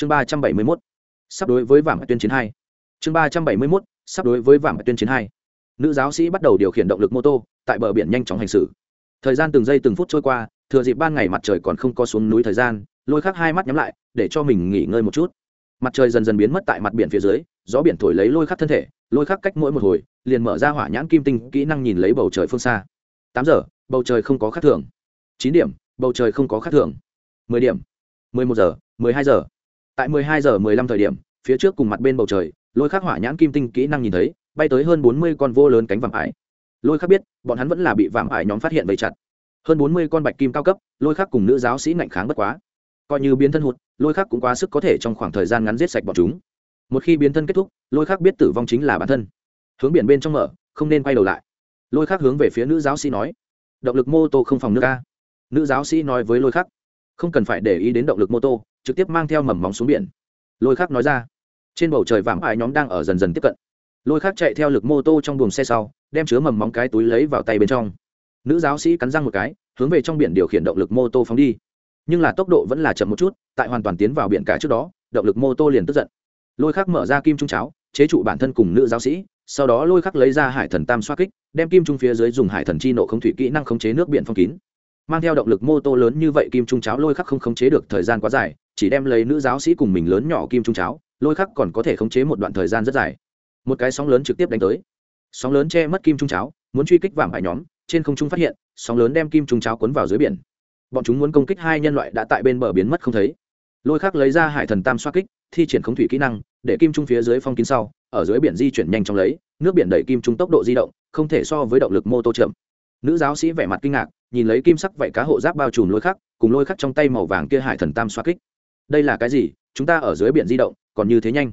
chương ba trăm bảy mươi mốt, sắp đối với vàng tuyên chiến hai. Chương ba trăm bảy mươi mốt, sắp đối với vàng tuyên chiến hai. Nữ giáo sĩ bắt đầu điều khiển động lực mô tô, tại bờ biển nhanh chóng hành xử. Thời gian từng giây từng phút trôi qua, thừa dịp ban ngày mặt trời còn không có xuống núi thời gian, lôi khắc hai mắt nhắm lại, để cho mình nghỉ ngơi một chút. Mặt trời dần dần biến mất tại mặt biển phía dưới, gió biển thổi lấy lôi khắc thân thể, lôi khắc cách mỗi một hồi, liền mở ra hỏa nhãn kim tinh, kỹ năng nhìn lấy bầu trời phương xa. Tám giờ, bầu trời không có khắc thường. Chín điểm, bầu trời không có khắc thường. Mười điểm, mười một giờ, mười hai giờ tại mười hai giờ mười lăm thời điểm, phía trước cùng mặt bên bầu trời, lôi khắc hỏa nhãn kim tinh kỹ năng nhìn thấy, bay tới hơn bốn mươi con vô lớn cánh vàng ải. Lôi khắc biết, bọn hắn vẫn là bị vàng ải nhóm phát hiện vây chặt. Hơn bốn mươi con bạch kim cao cấp, lôi khắc cùng nữ giáo sĩ ngạnh kháng bất quá. Coi như biến thân hụt, lôi khắc cũng quá sức có thể trong khoảng thời gian ngắn giết sạch bọn chúng. Một khi biến thân kết thúc, lôi khắc biết tử vong chính là bản thân. Hướng biển bên trong mở, không nên quay đầu lại. Lôi khắc hướng về phía nữ giáo sĩ nói, động lực mô tô không phòng nước ca nữ giáo sĩ nói với lôi khắc, không cần phải để ý đến động lực mô tô trực tiếp mang theo mầm móng xuống biển. Lôi khắc nói ra. Trên bầu trời vàng ải nhóm đang ở dần dần tiếp cận. Lôi khắc chạy theo lực mô tô trong buồng xe sau, đem chứa mầm móng cái túi lấy vào tay bên trong. Nữ giáo sĩ cắn răng một cái, hướng về trong biển điều khiển động lực mô tô phóng đi. Nhưng là tốc độ vẫn là chậm một chút, tại hoàn toàn tiến vào biển cả trước đó, động lực mô tô liền tức giận. Lôi khắc mở ra kim trung cháo, chế trụ bản thân cùng nữ giáo sĩ, sau đó lôi khắc lấy ra hải thần tam xoa kích, đem kim trung phía dưới dùng hải thần chi nộ không thủy kỹ năng khống chế nước biển phong kín. Mang theo động lực mô tô lớn như vậy kim trung cháo lôi khắc không khống chế được thời gian quá dài chỉ đem lấy nữ giáo sĩ cùng mình lớn nhỏ kim trung cháo, lôi khắc còn có thể khống chế một đoạn thời gian rất dài. Một cái sóng lớn trực tiếp đánh tới. Sóng lớn che mất kim trung cháo, muốn truy kích vàng hải nhóm, trên không trung phát hiện, sóng lớn đem kim trung cháo cuốn vào dưới biển. Bọn chúng muốn công kích hai nhân loại đã tại bên bờ biến mất không thấy. Lôi khắc lấy ra hải thần tam xoa kích, thi triển khống thủy kỹ năng, để kim trung phía dưới phong kín sau, ở dưới biển di chuyển nhanh chóng lấy, nước biển đẩy kim trung tốc độ di động, không thể so với động lực mô tô chậm. Nữ giáo sĩ vẻ mặt kinh ngạc, nhìn lấy kim sắc vảy cá hộ giáp bao trùm lôi khắc, cùng lôi khắc trong tay màu vàng kia hải thần tam xoa kích đây là cái gì? Chúng ta ở dưới biển di động, còn như thế nhanh.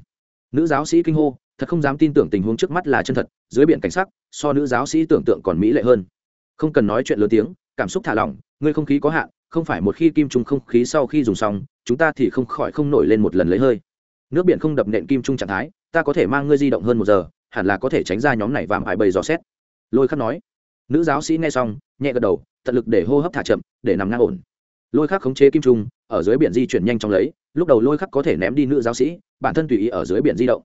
Nữ giáo sĩ kinh hô, thật không dám tin tưởng tình huống trước mắt là chân thật, dưới biển cảnh sắc, so nữ giáo sĩ tưởng tượng còn mỹ lệ hơn. Không cần nói chuyện lớn tiếng, cảm xúc thả lỏng, ngươi không khí có hạn, không phải một khi kim trung không khí sau khi dùng xong, chúng ta thì không khỏi không nổi lên một lần lấy hơi. Nước biển không đập nện kim trung trạng thái, ta có thể mang ngươi di động hơn một giờ, hẳn là có thể tránh ra nhóm này vàm hải bầy dò xét. Lôi khắc nói. Nữ giáo sĩ nghe xong, nhẹ gật đầu, tận lực để hô hấp thả chậm, để nằm ngang ổn lôi khắc khống chế kim trung, ở dưới biển di chuyển nhanh chóng lấy, lúc đầu lôi khắc có thể ném đi nữ giáo sĩ, bản thân tùy ý ở dưới biển di động.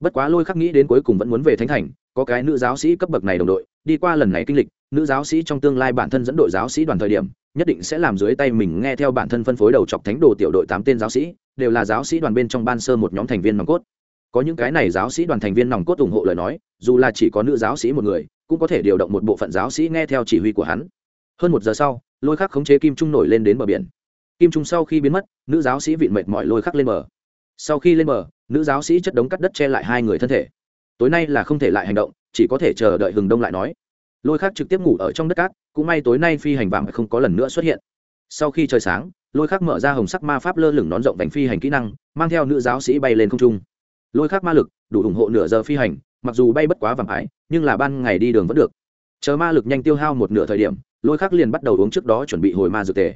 Bất quá lôi khắc nghĩ đến cuối cùng vẫn muốn về thánh thành, có cái nữ giáo sĩ cấp bậc này đồng đội, đi qua lần này kinh lịch, nữ giáo sĩ trong tương lai bản thân dẫn đội giáo sĩ đoàn thời điểm, nhất định sẽ làm dưới tay mình nghe theo bản thân phân phối đầu chọc thánh đồ tiểu đội tám tên giáo sĩ, đều là giáo sĩ đoàn bên trong ban sơ một nhóm thành viên nòng cốt. Có những cái này giáo sĩ đoàn thành viên nòng cốt ủng hộ lời nói, dù là chỉ có nữ giáo sĩ một người, cũng có thể điều động một bộ phận giáo sĩ nghe theo chỉ huy của hắn. Hơn một giờ sau lôi khắc khống chế kim trung nổi lên đến bờ biển kim trung sau khi biến mất nữ giáo sĩ vịn mệt mọi lôi khắc lên bờ sau khi lên bờ nữ giáo sĩ chất đống cắt đất che lại hai người thân thể tối nay là không thể lại hành động chỉ có thể chờ đợi hừng đông lại nói lôi khắc trực tiếp ngủ ở trong đất cát cũng may tối nay phi hành vàng không có lần nữa xuất hiện sau khi trời sáng lôi khắc mở ra hồng sắc ma pháp lơ lửng nón rộng vành phi hành kỹ năng mang theo nữ giáo sĩ bay lên không trung lôi khắc ma lực đủ ủng hộ nửa giờ phi hành mặc dù bay bất quá vàng ái nhưng là ban ngày đi đường vẫn được chờ ma lực nhanh tiêu hao một nửa thời điểm, lôi khắc liền bắt đầu uống trước đó chuẩn bị hồi ma dược tề.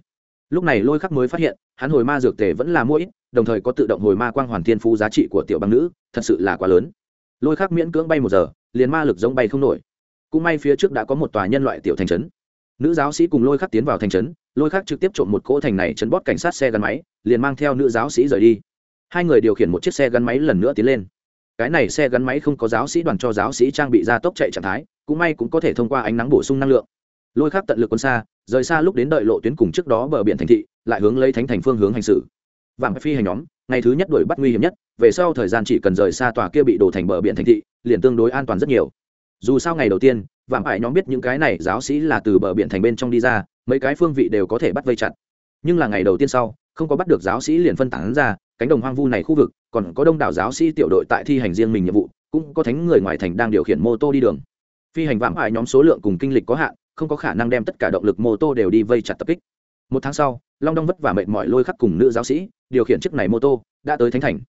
Lúc này lôi khắc mới phát hiện, hắn hồi ma dược tề vẫn là mua ít, đồng thời có tự động hồi ma quang hoàn thiên phú giá trị của tiểu băng nữ, thật sự là quá lớn. Lôi khắc miễn cưỡng bay một giờ, liền ma lực giống bay không nổi. Cũng may phía trước đã có một tòa nhân loại tiểu thành trấn. Nữ giáo sĩ cùng lôi khắc tiến vào thành trấn, lôi khắc trực tiếp trộm một cỗ thành này chấn bót cảnh sát xe gắn máy, liền mang theo nữ giáo sĩ rời đi. Hai người điều khiển một chiếc xe gắn máy lần nữa tiến lên. Cái này xe gắn máy không có giáo sĩ đoàn cho giáo sĩ trang bị ra tốc chạy trạng thái cũng may cũng có thể thông qua ánh nắng bổ sung năng lượng. Lôi khác tận lực quân xa, rời xa lúc đến đợi lộ tuyến cùng trước đó bờ biển thành thị, lại hướng lấy thánh thành phương hướng hành xử. Vàng phi hành nhóm, ngày thứ nhất đuổi bắt nguy hiểm nhất, về sau thời gian chỉ cần rời xa tòa kia bị đổ thành bờ biển thành thị, liền tương đối an toàn rất nhiều. Dù sao ngày đầu tiên vàng phải nhóm biết những cái này giáo sĩ là từ bờ biển thành bên trong đi ra, mấy cái phương vị đều có thể bắt vây chặt. Nhưng là ngày đầu tiên sau, không có bắt được giáo sĩ liền phân tán ra, cánh đồng hoang vu này khu vực, còn có đông đảo giáo sĩ tiểu đội tại thi hành riêng mình nhiệm vụ, cũng có thánh người ngoài thành đang điều khiển mô tô đi đường phi hành vạm ải nhóm số lượng cùng kinh lịch có hạn, không có khả năng đem tất cả động lực mô tô đều đi vây chặt tập kích. Một tháng sau, long đong vất vả mệt mỏi lôi khắc cùng nữ giáo sĩ, điều khiển chiếc này mô tô, đã tới thánh thành.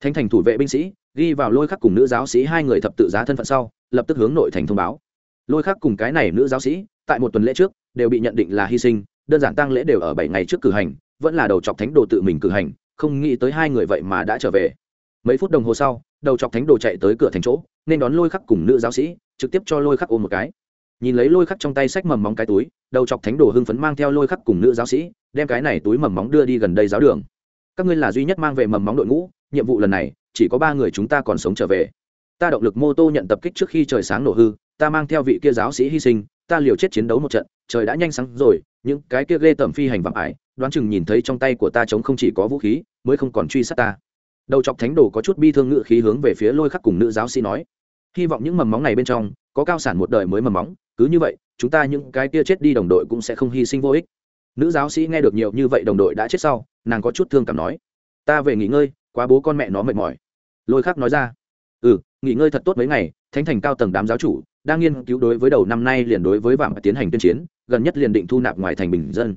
Thánh thành thủ vệ binh sĩ, ghi vào lôi khắc cùng nữ giáo sĩ hai người thập tự giá thân phận sau, lập tức hướng nội thành thông báo. Lôi khắc cùng cái này nữ giáo sĩ, tại một tuần lễ trước, đều bị nhận định là hy sinh, đơn giản tăng lễ đều ở bảy ngày trước cử hành, vẫn là đầu chọc thánh đồ tự mình cử hành, không nghĩ tới hai người vậy mà đã trở về mấy phút đồng hồ sau, đầu chọc thánh đồ chạy tới cửa thành chỗ, nên đón lôi khắc cùng nữ giáo sĩ, trực tiếp cho lôi khắc ôm một cái. Nhìn lấy lôi khắc trong tay sách mầm móng cái túi, đầu chọc thánh đồ hưng phấn mang theo lôi khắc cùng nữ giáo sĩ, đem cái này túi mầm móng đưa đi gần đây giáo đường. Các ngươi là duy nhất mang về mầm móng đội ngũ, nhiệm vụ lần này, chỉ có ba người chúng ta còn sống trở về. Ta động lực mô tô nhận tập kích trước khi trời sáng nổ hư, ta mang theo vị kia giáo sĩ hy sinh, ta liều chết chiến đấu một trận, trời đã nhanh sáng rồi, những cái kia ghê tởm phi hành vạm ải, đoán chừng nhìn thấy trong tay của ta chống không chỉ có vũ khí, mới không còn truy sát ta đầu chọc thánh đồ có chút bi thương ngự khí hướng về phía lôi khắc cùng nữ giáo sĩ nói. Hy vọng những mầm móng này bên trong có cao sản một đời mới mầm móng, cứ như vậy, chúng ta những cái kia chết đi đồng đội cũng sẽ không hy sinh vô ích. Nữ giáo sĩ nghe được nhiều như vậy đồng đội đã chết sau, nàng có chút thương cảm nói. Ta về nghỉ ngơi, quá bố con mẹ nó mệt mỏi. Lôi khắc nói ra. Ừ nghỉ ngơi thật tốt mấy ngày, thánh thành cao tầng đám giáo chủ, đang nghiên cứu đối với đầu năm nay liền đối với vạm tiến hành tuyên chiến, gần nhất liền định thu nạp ngoài thành bình dân.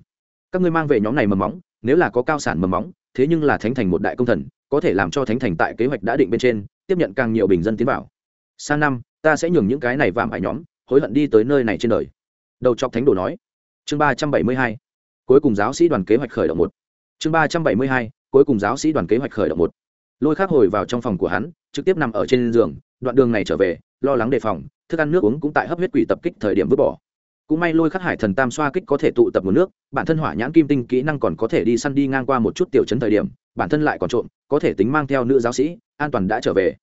Các ngươi mang về nhóm này mầm móng nếu là có cao sản mầm móng, thế nhưng là thánh thành một đại công thần, có thể làm cho thánh thành tại kế hoạch đã định bên trên, tiếp nhận càng nhiều bình dân tiến vào. Sang năm, ta sẽ nhường những cái này vàng ải nhóm, hối hận đi tới nơi này trên đời. Đầu chọc thánh đồ nói. Chương ba trăm bảy mươi hai. Cuối cùng giáo sĩ đoàn kế hoạch khởi động một. Chương ba trăm bảy mươi hai, cuối cùng giáo sĩ đoàn kế hoạch khởi động một. Lôi khắc hồi vào trong phòng của hắn, trực tiếp nằm ở trên giường, đoạn đường này trở về, lo lắng đề phòng, thức ăn nước uống cũng tại hấp huyết quỷ tập kích thời điểm vứt bỏ cũng may lôi khắc hải thần tam xoa kích có thể tụ tập nguồn nước, bản thân hỏa nhãn kim tinh kỹ năng còn có thể đi săn đi ngang qua một chút tiểu chấn thời điểm, bản thân lại còn trộm, có thể tính mang theo nữ giáo sĩ, an toàn đã trở về.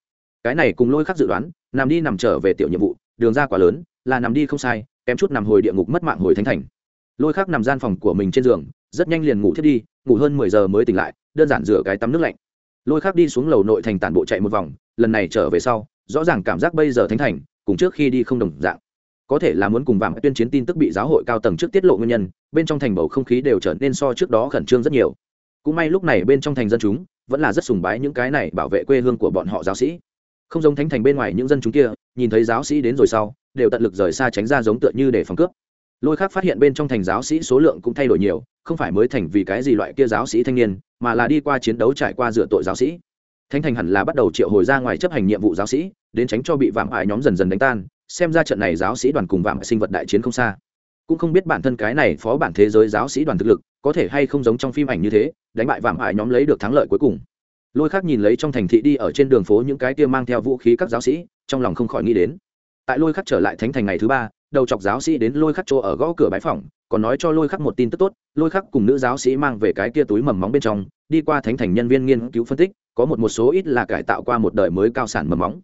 Cái này cùng lôi khắc dự đoán, nằm đi nằm trở về tiểu nhiệm vụ, đường ra quá lớn, là nằm đi không sai, kém chút nằm hồi địa ngục mất mạng hồi thánh thành. Lôi khắc nằm gian phòng của mình trên giường, rất nhanh liền ngủ thiết đi, ngủ hơn mười giờ mới tỉnh lại, đơn giản rửa cái tắm nước lạnh. Lôi khắc đi xuống lầu nội thành tản bộ chạy một vòng, lần này trở về sau, rõ ràng cảm giác bây giờ thánh thành, cùng trước khi đi không đồng dạng có thể là muốn cùng vàng tuyên chiến tin tức bị giáo hội cao tầng trước tiết lộ nguyên nhân, bên trong thành bầu không khí đều trở nên so trước đó khẩn trương rất nhiều. Cũng may lúc này bên trong thành dân chúng vẫn là rất sùng bái những cái này bảo vệ quê hương của bọn họ giáo sĩ. Không giống thánh thành bên ngoài những dân chúng kia, nhìn thấy giáo sĩ đến rồi sau, đều tận lực rời xa tránh ra giống tựa như để phòng cướp. Lôi khác phát hiện bên trong thành giáo sĩ số lượng cũng thay đổi nhiều, không phải mới thành vì cái gì loại kia giáo sĩ thanh niên, mà là đi qua chiến đấu trải qua dựa tội giáo sĩ. Thánh thành hẳn là bắt đầu triệu hồi ra ngoài chấp hành nhiệm vụ giáo sĩ, đến tránh cho bị vạm ải nhóm dần dần đánh tan xem ra trận này giáo sĩ đoàn cùng vạm sinh vật đại chiến không xa. Cũng không biết bản thân cái này phó bản thế giới giáo sĩ đoàn thực lực, có thể hay không giống trong phim ảnh như thế, đánh bại vạm hại nhóm lấy được thắng lợi cuối cùng. Lôi khác nhìn lấy trong thành thị đi ở trên đường phố những cái kia mang theo vũ khí các giáo sĩ, trong lòng không khỏi nghĩ đến. Tại lôi khắc trở lại thánh thành ngày thứ ba, đầu chọc giáo sĩ đến lôi khắc chỗ ở gõ cửa bãi phòng còn nói cho lôi khắc một tin tức tốt, lôi khắc cùng nữ giáo sĩ mang về cái kia túi mầm móng bên trong, đi qua thánh thành nhân viên nghiên cứu phân tích, có một một số ít là cải tạo qua một đời mới cao sản mầm móng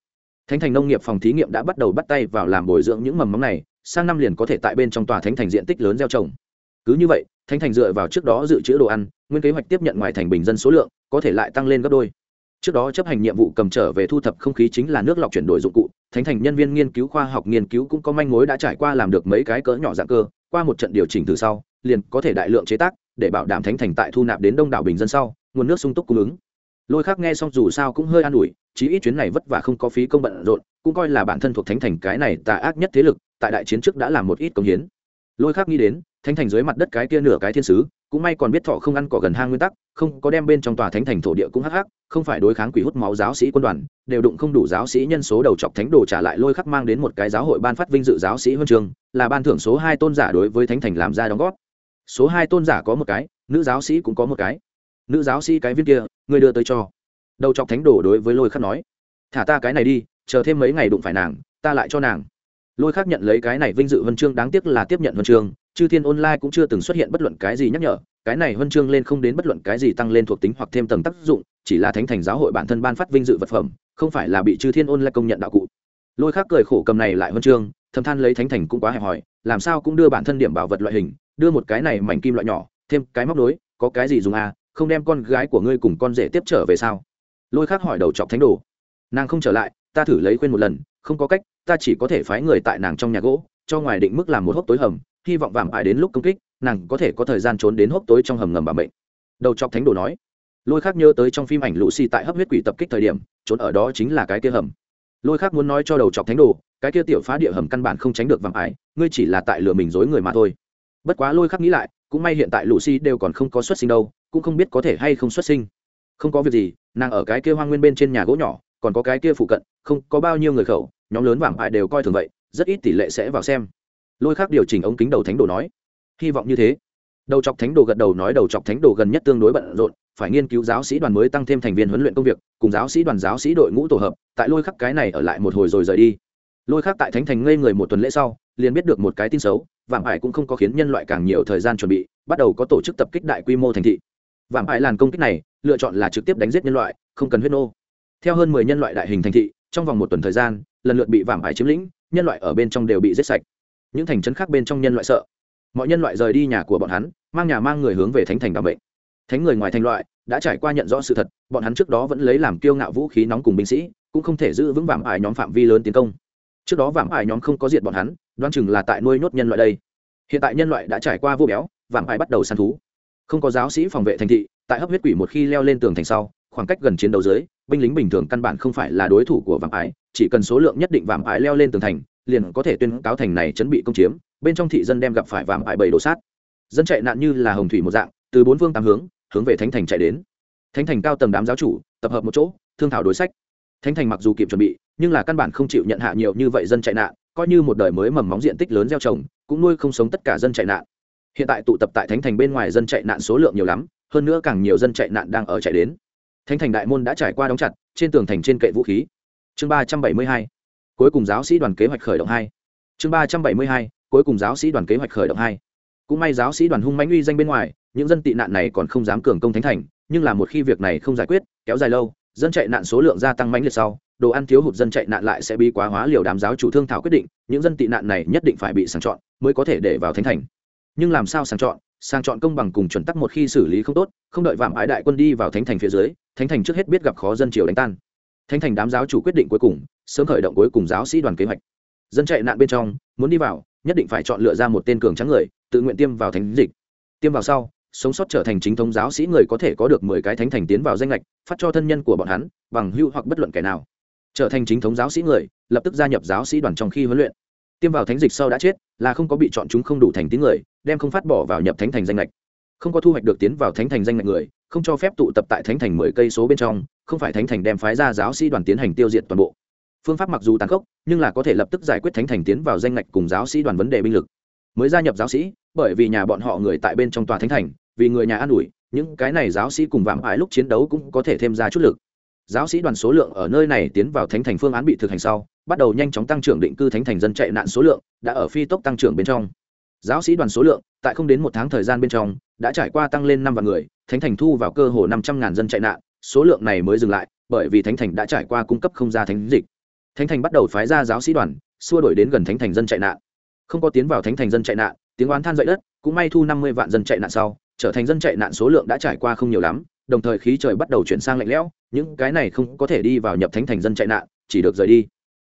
thánh thành nông nghiệp phòng thí nghiệm đã bắt đầu bắt tay vào làm bồi dưỡng những mầm móng này, sang năm liền có thể tại bên trong tòa thánh thành diện tích lớn gieo trồng. Cứ như vậy, thánh thành dựa vào trước đó dự trữ đồ ăn, nguyên kế hoạch tiếp nhận ngoài thành bình dân số lượng, có thể lại tăng lên gấp đôi. Trước đó chấp hành nhiệm vụ cầm trở về thu thập không khí chính là nước lọc chuyển đổi dụng cụ, thánh thành nhân viên nghiên cứu khoa học nghiên cứu cũng có manh mối đã trải qua làm được mấy cái cỡ nhỏ dạng cơ, qua một trận điều chỉnh từ sau, liền có thể đại lượng chế tác, để bảo đảm thánh thành tại thu nạp đến đông đảo bình dân sau, nguồn nước sung túc cung ứng lôi khác nghe xong dù sao cũng hơi an ủi, chí ít chuyến này vất vả không có phí công bận rộn, cũng coi là bản thân thuộc thánh thành cái này tà ác nhất thế lực, tại đại chiến trước đã làm một ít công hiến. Lôi khác nghĩ đến, thánh thành dưới mặt đất cái kia nửa cái thiên sứ, cũng may còn biết thọ không ăn cỏ gần hang nguyên tắc, không có đem bên trong tòa thánh thành thổ địa cũng hắc hắc, không phải đối kháng quỷ hút máu giáo sĩ quân đoàn, đều đụng không đủ giáo sĩ nhân số đầu chọc thánh đồ trả lại lôi khắc mang đến một cái giáo hội ban phát vinh dự giáo sĩ huân trường, là ban thưởng số hai tôn giả đối với thánh thành làm ra đóng góp. Số hai tôn giả có một cái, nữ giáo sĩ cũng có một cái. Nữ giáo sĩ cái viên kia người đưa tới cho. Đầu chọc thánh đồ đối với lôi khắc nói, thả ta cái này đi, chờ thêm mấy ngày đụng phải nàng, ta lại cho nàng. Lôi khắc nhận lấy cái này vinh dự huân chương đáng tiếc là tiếp nhận huân chương, chư thiên online cũng chưa từng xuất hiện bất luận cái gì nhắc nhở, cái này huân chương lên không đến bất luận cái gì tăng lên thuộc tính hoặc thêm tầng tác dụng, chỉ là thánh thành giáo hội bản thân ban phát vinh dự vật phẩm, không phải là bị chư thiên online công nhận đạo cụ. Lôi khắc cười khổ cầm này lại huân chương, thầm than lấy thánh thành cũng quá hẹp hòi, làm sao cũng đưa bản thân điểm bảo vật loại hình, đưa một cái này mảnh kim loại nhỏ, thêm cái móc nối, có cái gì dùng à? Không đem con gái của ngươi cùng con rể tiếp trở về sao? Lôi khác hỏi đầu chọc thánh đồ. Nàng không trở lại, ta thử lấy khuyên một lần, không có cách, ta chỉ có thể phái người tại nàng trong nhà gỗ, cho ngoài định mức làm một hốc tối hầm, hy vọng vàng ải đến lúc công kích, nàng có thể có thời gian trốn đến hốc tối trong hầm ngầm bà bệnh đầu chọc thánh đồ nói. Lôi khác nhớ tới trong phim ảnh lũ xì tại hấp huyết quỷ tập kích thời điểm, trốn ở đó chính là cái kia hầm. Lôi khác muốn nói cho đầu chọc thánh đồ, cái kia tiểu phá địa hầm căn bản không tránh được vàng ải ngươi chỉ là tại lừa mình dối người mà thôi. Bất quá lôi khác nghĩ lại cũng may hiện tại lũ đều còn không có xuất sinh đâu, cũng không biết có thể hay không xuất sinh. Không có việc gì, nàng ở cái kia hoang nguyên bên trên nhà gỗ nhỏ, còn có cái kia phụ cận, không có bao nhiêu người khẩu, nhóm lớn vàng hại đều coi thường vậy, rất ít tỷ lệ sẽ vào xem. Lôi khác điều chỉnh ống kính đầu thánh đồ nói, hy vọng như thế. Đầu chọc thánh đồ gật đầu nói, đầu chọc thánh đồ gần nhất tương đối bận rộn, phải nghiên cứu giáo sĩ đoàn mới tăng thêm thành viên huấn luyện công việc, cùng giáo sĩ đoàn giáo sĩ đội ngũ tổ hợp, tại lôi khắc cái này ở lại một hồi rồi rời đi lôi khác tại thánh thành ngây người một tuần lễ sau, liền biết được một cái tin xấu vàng ải cũng không có khiến nhân loại càng nhiều thời gian chuẩn bị, bắt đầu có tổ chức tập kích đại quy mô thành thị. Vàng ải làn công kích này, lựa chọn là trực tiếp đánh giết nhân loại, không cần huyết nô. Theo hơn mười nhân loại đại hình thành thị, trong vòng một tuần thời gian, lần lượt bị vàng ải chiếm lĩnh, nhân loại ở bên trong đều bị giết sạch. Những thành trấn khác bên trong nhân loại sợ. Mọi nhân loại rời đi nhà của bọn hắn, mang nhà mang người hướng về thánh thành đảm bệnh thánh người ngoài thành loại, đã trải qua nhận rõ sự thật, bọn hắn trước đó vẫn lấy làm kiêu ngạo vũ khí nóng cùng binh sĩ, cũng không thể giữ vững vàng ải nhóm phạm vi lớn tiến công trước đó vạm ải nhóm không có diệt bọn hắn đoan chừng là tại nuôi nhốt nhân loại đây. Hiện tại nhân loại đã trải qua vô béo, vạm ải bắt đầu săn thú. Không có giáo sĩ phòng vệ thành thị, tại hấp huyết quỷ một khi leo lên tường thành sau, khoảng cách gần chiến đấu dưới, binh lính bình thường căn bản không phải là đối thủ của vạm ải, chỉ cần số lượng nhất định vạm ải leo lên tường thành, liền có thể tuyên cáo thành này chuẩn bị công chiếm, bên trong thị dân đem gặp phải vạm ải bầy đổ sát. Dân chạy nạn như là hồng thủy một dạng, từ bốn phương tám hướng hướng về thánh thành chạy đến. Thánh thành cao tầng đám giáo chủ, tập hợp một chỗ, thương thảo đối sách thánh thành mặc dù kịp chuẩn bị, nhưng là căn bản không chịu nhận hạ nhiều như vậy dân chạy nạn, coi như một đời mới mầm móng diện tích lớn gieo trồng, cũng nuôi không sống tất cả dân chạy nạn. Hiện tại tụ tập tại thánh thành bên ngoài dân chạy nạn số lượng nhiều lắm, hơn nữa càng nhiều dân chạy nạn đang ở chạy đến. Thánh thành đại môn đã trải qua đóng chặt, trên tường thành trên kệ vũ khí. Chương ba trăm bảy mươi hai, cuối cùng giáo sĩ đoàn kế hoạch khởi động hai. Chương ba trăm bảy mươi hai, cuối cùng giáo sĩ đoàn kế hoạch khởi động hai. Cũng may giáo sĩ đoàn hung mãnh uy danh bên ngoài, những dân tị nạn này còn không dám cường công thánh thành, nhưng là một khi việc này không giải quyết, kéo dài lâu dân chạy nạn số lượng gia tăng mãnh liệt sau, đồ ăn thiếu hụt dân chạy nạn lại sẽ bị quá hóa liều đám giáo chủ thương thảo quyết định, những dân tị nạn này nhất định phải bị sàng chọn mới có thể để vào thánh thành. Nhưng làm sao sàng chọn? Sàng chọn công bằng cùng chuẩn tắc một khi xử lý không tốt, không đợi vạm ái đại quân đi vào thánh thành phía dưới, thánh thành trước hết biết gặp khó dân triều đánh tan. Thánh thành đám giáo chủ quyết định cuối cùng, sớm khởi động cuối cùng giáo sĩ đoàn kế hoạch. Dân chạy nạn bên trong, muốn đi vào, nhất định phải chọn lựa ra một tên cường trắng người, tự nguyện tiêm vào thánh dịch. Tiêm vào sau sống sót trở thành chính thống giáo sĩ người có thể có được mười cái thánh thành tiến vào danh lệch phát cho thân nhân của bọn hắn, bằng hưu hoặc bất luận kẻ nào. Trở thành chính thống giáo sĩ người, lập tức gia nhập giáo sĩ đoàn trong khi huấn luyện. Tiêm vào thánh dịch sau đã chết, là không có bị chọn chúng không đủ thành tín người, đem không phát bỏ vào nhập thánh thành danh lệch không có thu hoạch được tiến vào thánh thành danh lệch người, không cho phép tụ tập tại thánh thành mười cây số bên trong, không phải thánh thành đem phái ra giáo sĩ đoàn tiến hành tiêu diệt toàn bộ. Phương pháp mặc dù tàn khốc, nhưng là có thể lập tức giải quyết thánh thành tiến vào danh lệch cùng giáo sĩ đoàn vấn đề binh lực. Mới gia nhập giáo sĩ bởi vì nhà bọn họ người tại bên trong tòa thánh thành, vì người nhà an ủi, những cái này giáo sĩ cùng vạm ái lúc chiến đấu cũng có thể thêm ra chút lực. Giáo sĩ đoàn số lượng ở nơi này tiến vào thánh thành phương án bị thực hành sau, bắt đầu nhanh chóng tăng trưởng định cư thánh thành dân chạy nạn số lượng, đã ở phi tốc tăng trưởng bên trong. Giáo sĩ đoàn số lượng, tại không đến một tháng thời gian bên trong, đã trải qua tăng lên năm vạn người, thánh thành thu vào cơ hồ năm trăm ngàn dân chạy nạn, số lượng này mới dừng lại, bởi vì thánh thành đã trải qua cung cấp không ra thánh dịch. Thánh thành bắt đầu phái ra giáo sĩ đoàn, xua đổi đến gần thánh thành dân chạy nạn. Không có tiến vào thánh thành dân chạy nạn tiếng oán than dậy đất, cũng may thu năm mươi vạn dân chạy nạn sau, trở thành dân chạy nạn số lượng đã trải qua không nhiều lắm, đồng thời khí trời bắt đầu chuyển sang lạnh lẽo, những cái này không có thể đi vào nhập thánh thành dân chạy nạn, chỉ được rời đi.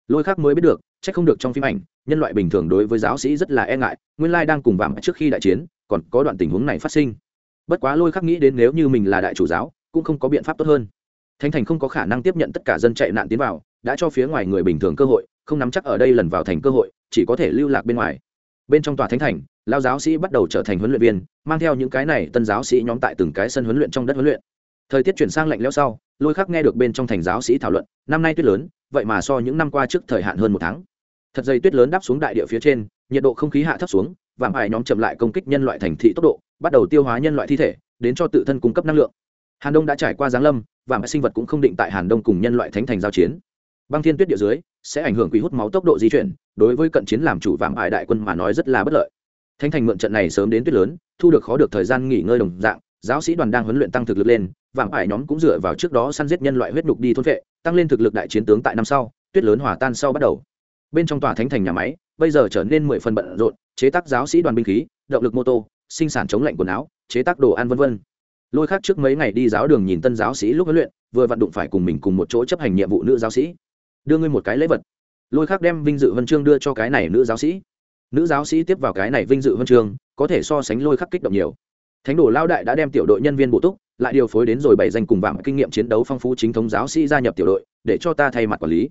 Lôi khác mới biết được c h ắ c không được trong phim ảnh, nhân loại bình thường đối với giáo sĩ rất là e ngại, nguyên lai đang cùng vàng trước khi đại chiến, còn có đoạn tình huống này phát sinh. Bất quá lôi khắc nghĩ đến nếu như mình là đại chủ giáo, cũng không có biện pháp tốt hơn. Thánh thành không có khả năng tiếp nhận tất cả dân chạy nạn tiến vào, đã cho phía ngoài người bình thường cơ hội, không nắm chắc ở đây lần vào thành cơ hội, chỉ có thể lưu lạc bên ngoài bên trong tòa thánh thành lao giáo sĩ bắt đầu trở thành huấn luyện viên, mang theo những cái này tân giáo sĩ nhóm tại từng cái sân huấn luyện trong đất huấn luyện. Thời tiết chuyển sang lạnh lẽo sau, lôi khắc nghe được bên trong thành giáo sĩ thảo luận, năm nay tuyết lớn, vậy mà so những năm qua trước thời hạn hơn một tháng. Thật dày tuyết lớn đáp xuống đại địa phía trên, nhiệt độ không khí hạ thấp xuống, vạm ải nhóm chậm lại công kích nhân loại thành thị tốc độ, bắt đầu tiêu hóa nhân loại thi thể, đến cho tự thân cung cấp năng lượng. Hàn đông đã trải qua giáng lâm và sinh vật cũng không định tại hàn đông cùng nhân loại thánh thành giao chiến. Băng thiên tuyết địa dưới sẽ ảnh hưởng quỷ hút máu tốc độ di chuyển, đối với cận chiến làm chủ vạm ải đại quân mà nói rất là bất lợi. Thánh thành mượn trận này sớm đến tuyết lớn, thu được khó được thời gian nghỉ ngơi đồng dạng, giáo sĩ đoàn đang huấn luyện tăng thực lực lên, vạm ải nhóm cũng dựa vào trước đó săn giết nhân loại huyết nhục đi thôn vệ, tăng lên thực lực đại chiến tướng tại năm sau, tuyết lớn hòa tan sau bắt đầu. Bên trong tòa thánh thành nhà máy, bây giờ trở nên mười phần bận rộn, chế tác giáo sĩ đoàn binh khí, động lực mô tô, sinh sản chống lạnh quần áo, chế tác đồ ăn v v lôi khác trước mấy ngày đi giáo đường nhìn tân giáo sĩ lúc huấn luyện, vừa vận đụng phải cùng mình cùng một chỗ chấp hành nhiệm vụ nữ giáo sĩ đưa ngươi một cái lễ vật. Lôi khác đem vinh dự huân chương đưa cho cái này nữ giáo sĩ. Nữ giáo sĩ tiếp vào cái này vinh dự huân chương, có thể so sánh lôi khắc kích động nhiều. Thánh đồ lao đại đã đem tiểu đội nhân viên bổ túc, lại điều phối đến rồi bảy danh cùng vạm kinh nghiệm chiến đấu phong phú chính thống giáo sĩ gia nhập tiểu đội, để cho ta thay mặt quản lý.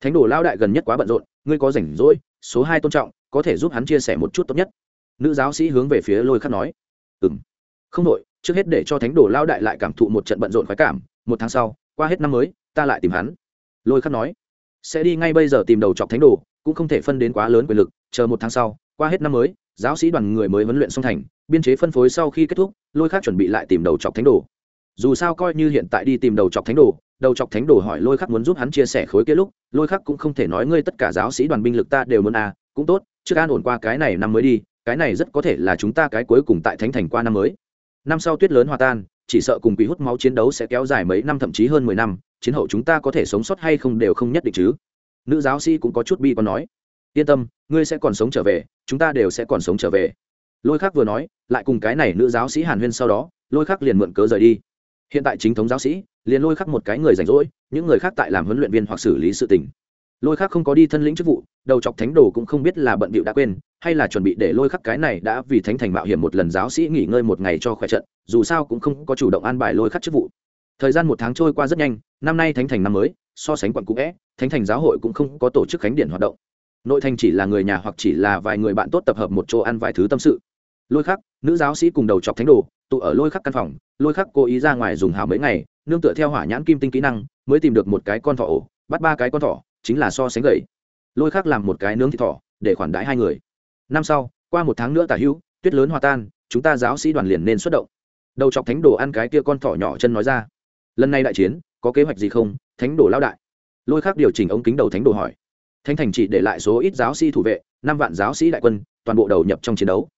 Thánh đồ lao đại gần nhất quá bận rộn, ngươi có rảnh rỗi, số hai tôn trọng, có thể giúp hắn chia sẻ một chút tốt nhất. Nữ giáo sĩ hướng về phía lôi khắc nói. Ừ m không đội trước hết để cho thánh đồ lao đại lại cảm thụ một trận bận rộn khoái cảm, một tháng sau, qua hết năm mới, ta lại tìm hắn. Lôi khắc nói sẽ đi ngay bây giờ tìm đầu chọc thánh đồ, cũng không thể phân đến quá lớn quyền lực, chờ một tháng sau, qua hết năm mới, giáo sĩ đoàn người mới huấn luyện song thành, biên chế phân phối sau khi kết thúc, lôi khác chuẩn bị lại tìm đầu chọc thánh đồ. Dù sao coi như hiện tại đi tìm đầu chọc thánh đồ, đầu chọc thánh đồ hỏi lôi khắc muốn giúp hắn chia sẻ khối kia lúc, lôi khắc cũng không thể nói ngươi tất cả giáo sĩ đoàn binh lực ta đều muốn à cũng tốt, trước an ổn qua cái này năm mới đi, cái này rất có thể là chúng ta cái cuối cùng tại thánh thành qua năm mới. Năm sau tuyết lớn hòa tan, chỉ sợ cùng quỷ hút máu chiến đấu sẽ kéo dài mấy năm thậm chí hơn mười năm chiến hậu chúng ta có thể sống sót hay không đều không nhất định chứ. Nữ giáo sĩ cũng có chút bi còn nói. Yên tâm, ngươi sẽ còn sống trở về, chúng ta đều sẽ còn sống trở về. Lôi khắc vừa nói, lại cùng cái này nữ giáo sĩ hàn huyên sau đó, lôi khắc liền mượn cớ rời đi. Hiện tại chính thống giáo sĩ, liền lôi khắc một cái người rảnh rỗi, những người khác tại làm huấn luyện viên hoặc xử lý sự tình. Lôi khắc không có đi thân lĩnh chức vụ, đầu chọc thánh đồ cũng không biết là bận bịu đã quên, hay là chuẩn bị để lôi khắc cái này đã vì thánh thành mạo hiểm một lần giáo sĩ nghỉ ngơi một ngày cho khỏe trận, dù sao cũng không có chủ động an bài lôi khắc chức vụ thời gian một tháng trôi qua rất nhanh, năm nay thánh thành năm mới, so sánh quận cũ vẽ, thánh thành giáo hội cũng không có tổ chức khánh điển hoạt động. Nội thành chỉ là người nhà hoặc chỉ là vài người bạn tốt tập hợp một chỗ ăn vài thứ tâm sự. Lôi khắc, nữ giáo sĩ cùng đầu chọc thánh đồ, tụ ở lôi khắc căn phòng. Lôi khắc cố ý ra ngoài dùng hào mấy ngày, nương tựa theo hỏa nhãn kim tinh kỹ năng, mới tìm được một cái con thỏ ổ, bắt ba cái con thỏ, chính là so sánh gậy lôi khắc làm một cái nướng thịt thỏ, để khoản đãi hai người. Năm sau, qua một tháng nữa tả hữu, tuyết lớn hòa tan, chúng ta giáo sĩ đoàn liền nên xuất động. Đầu chọc thánh đồ ăn cái kia con thỏ nhỏ chân nói ra lần này đại chiến, có kế hoạch gì không? Thánh đồ lao đại. Lôi khắc điều chỉnh ống kính đầu thánh đồ hỏi. Thánh thành chỉ để lại số ít giáo sĩ thủ vệ, năm vạn giáo sĩ đại quân, toàn bộ đầu nhập trong chiến đấu.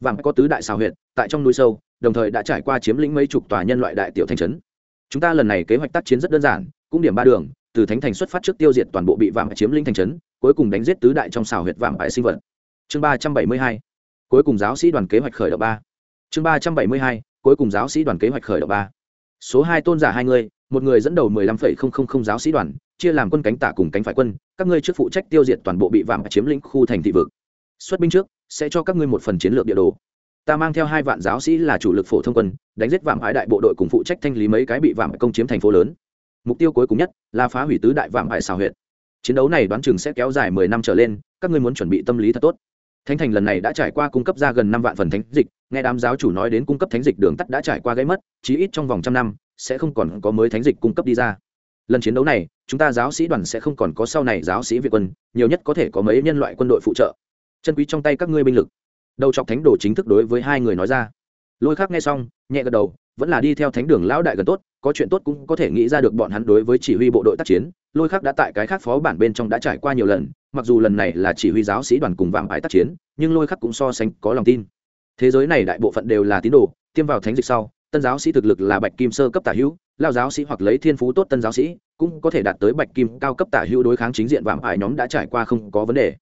Vàng có tứ đại xào huyện tại trong núi sâu, đồng thời đã trải qua chiếm lĩnh mấy chục tòa nhân loại đại tiểu thành trấn. Chúng ta lần này kế hoạch tác chiến rất đơn giản, cũng điểm ba đường, từ thánh thành xuất phát trước tiêu diệt toàn bộ bị vàng chiếm lĩnh thành trấn, cuối cùng đánh giết tứ đại trong xào huyệt vàng bại sinh vật. Chương ba trăm bảy mươi hai, cuối cùng giáo sĩ đoàn kế hoạch khởi động ba. Chương ba trăm bảy mươi hai, cuối cùng giáo sĩ đoàn kế hoạch khởi động ba số hai tôn giả hai người, một người dẫn đầu mười lăm phẩy không không không giáo sĩ đoàn, chia làm quân cánh tả cùng cánh phải quân, các ngươi trước phụ trách tiêu diệt toàn bộ bị vạm chiếm lĩnh khu thành thị vực. Xuất binh trước, sẽ cho các ngươi một phần chiến lược địa đồ. Ta mang theo hai vạn giáo sĩ là chủ lực phổ thông quân, đánh giết vạm ái đại bộ đội cùng phụ trách thanh lý mấy cái bị vạm công chiếm thành phố lớn. Mục tiêu cuối cùng nhất là phá hủy tứ đại vạm ái xào huyện chiến đấu này đoán chừng sẽ kéo dài mười năm trở lên, các ngươi muốn chuẩn bị tâm lý thật tốt thánh thành lần này đã trải qua cung cấp ra gần năm vạn phần thánh dịch, nghe đám giáo chủ nói đến cung cấp thánh dịch đường tắt đã trải qua gây mất, chí ít trong vòng trăm năm, sẽ không còn có mới thánh dịch cung cấp đi ra. Lần chiến đấu này, chúng ta giáo sĩ đoàn sẽ không còn có sau này giáo sĩ việt quân, nhiều nhất có thể có mấy nhân loại quân đội phụ trợ. Chân quý trong tay các ngươi binh lực. Đầu chọc thánh đồ chính thức đối với hai người nói ra. Lôi khác nghe xong, nhẹ gật đầu, vẫn là đi theo thánh đường lão đại gần tốt, có chuyện tốt cũng có thể nghĩ ra được bọn hắn đối với chỉ huy bộ đội tác chiến. Lôi khác đã tại cái khác phó bản bên trong đã trải qua nhiều lần mặc dù lần này là chỉ huy giáo sĩ đoàn cùng vạm bài tác chiến nhưng lôi khắc cũng so sánh có lòng tin. Thế giới này đại bộ phận đều là tín đồ tiêm vào thánh dịch sau tân giáo sĩ thực lực là bạch kim sơ cấp tả hữu lao giáo sĩ hoặc lấy thiên phú tốt tân giáo sĩ cũng có thể đạt tới bạch kim cao cấp tả hữu đối kháng chính diện vạm ải nhóm đã trải qua không có vấn đề.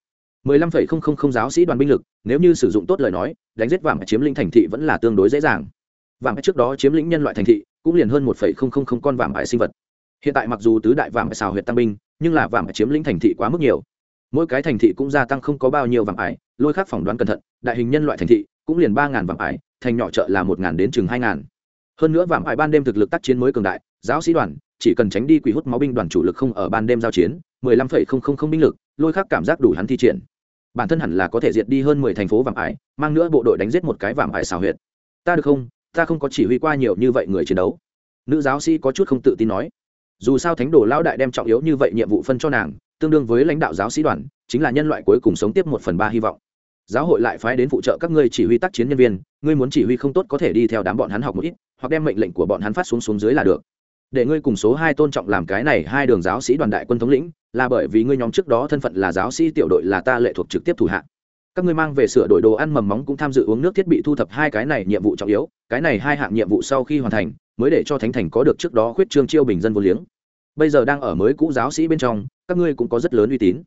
15,000 giáo sĩ đoàn binh lực nếu như sử dụng tốt lời nói đánh giết vạm chiếm lĩnh thành thị vẫn là tương đối dễ dàng. Vạm trước đó chiếm lĩnh nhân loại thành thị cũng liền hơn 1,000 con vạm ải sinh vật. Hiện tại mặc dù tứ đại vạm xào huyệt tăng binh nhưng là vạm chiếm lĩnh thành thị quá mức nhiều mỗi cái thành thị cũng gia tăng không có bao nhiêu vàng ải, lôi khác phỏng đoán cẩn thận, đại hình nhân loại thành thị cũng liền ba ngàn vàng ải, thành nhỏ chợ là một ngàn đến chừng hai ngàn. Hơn nữa vàng ải ban đêm thực lực tác chiến mới cường đại, giáo sĩ đoàn chỉ cần tránh đi quỷ hút máu binh đoàn chủ lực không ở ban đêm giao chiến, mười lăm phẩy không không không binh lực, lôi khác cảm giác đủ hắn thi triển. Bản thân hẳn là có thể diệt đi hơn mười thành phố vàng ải, mang nữa bộ đội đánh giết một cái vàng ải xào huyệt. Ta được không? Ta không có chỉ huy qua nhiều như vậy người chiến đấu. Nữ giáo sĩ có chút không tự tin nói. Dù sao thánh đồ lão đại đem trọng yếu như vậy nhiệm vụ phân cho nàng tương đương với lãnh đạo giáo sĩ đoàn, chính là nhân loại cuối cùng sống tiếp một phần ba hy vọng. Giáo hội lại phái đến phụ trợ các ngươi chỉ huy tác chiến nhân viên, ngươi muốn chỉ huy không tốt có thể đi theo đám bọn hắn học một ít, hoặc đem mệnh lệnh của bọn hắn phát xuống xuống dưới là được. Để ngươi cùng số hai tôn trọng làm cái này hai đường giáo sĩ đoàn đại quân thống lĩnh, là bởi vì ngươi nhóm trước đó thân phận là giáo sĩ tiểu đội là ta lệ thuộc trực tiếp thủ hạ. Các ngươi mang về sửa đổi đồ ăn mầm móng cũng tham dự uống nước thiết bị thu thập hai cái này nhiệm vụ trọng yếu, cái này hai hạng nhiệm vụ sau khi hoàn thành, mới để cho thánh thành có được trước đó khuyết trương chiêu bình dân vô liếng. Bây giờ đang ở mới cũ giáo sĩ bên trong các ngươi cũng có rất lớn uy tín.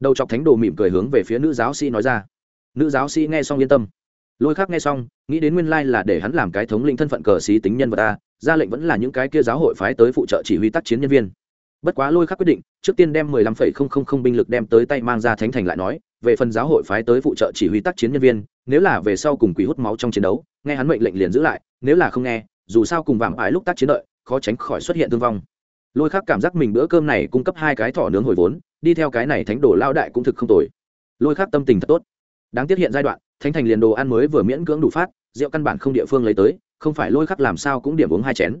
Đầu chọc thánh đồ mỉm cười hướng về phía nữ giáo sĩ nói ra. Nữ giáo sĩ nghe xong yên tâm. Lôi khác nghe xong nghĩ đến nguyên lai là để hắn làm cái thống lĩnh thân phận cờ xí tính nhân vật ta ra lệnh vẫn là những cái kia giáo hội phái tới phụ trợ chỉ huy tác chiến nhân viên. Bất quá lôi khắc quyết định trước tiên đem mười lăm phẩy không không không binh lực đem tới tay mang ra thánh thành lại nói về phần giáo hội phái tới phụ trợ chỉ huy tác chiến nhân viên nếu là về sau cùng quỷ hút máu trong chiến đấu nghe hắn mệnh lệnh liền giữ lại nếu là không nghe dù sao cùng vàng ái lúc tác chiến đợi, khó tránh khỏi xuất hiện thương vong lôi khắc cảm giác mình bữa cơm này cung cấp hai cái thỏ nướng hồi vốn, đi theo cái này thánh đồ lao đại cũng thực không tồi. Lôi khắc tâm tình thật tốt. Đáng tiếc hiện giai đoạn, thánh thành liền đồ ăn mới vừa miễn cưỡng đủ phát, rượu căn bản không địa phương lấy tới, không phải lôi khắc làm sao cũng điểm uống hai chén.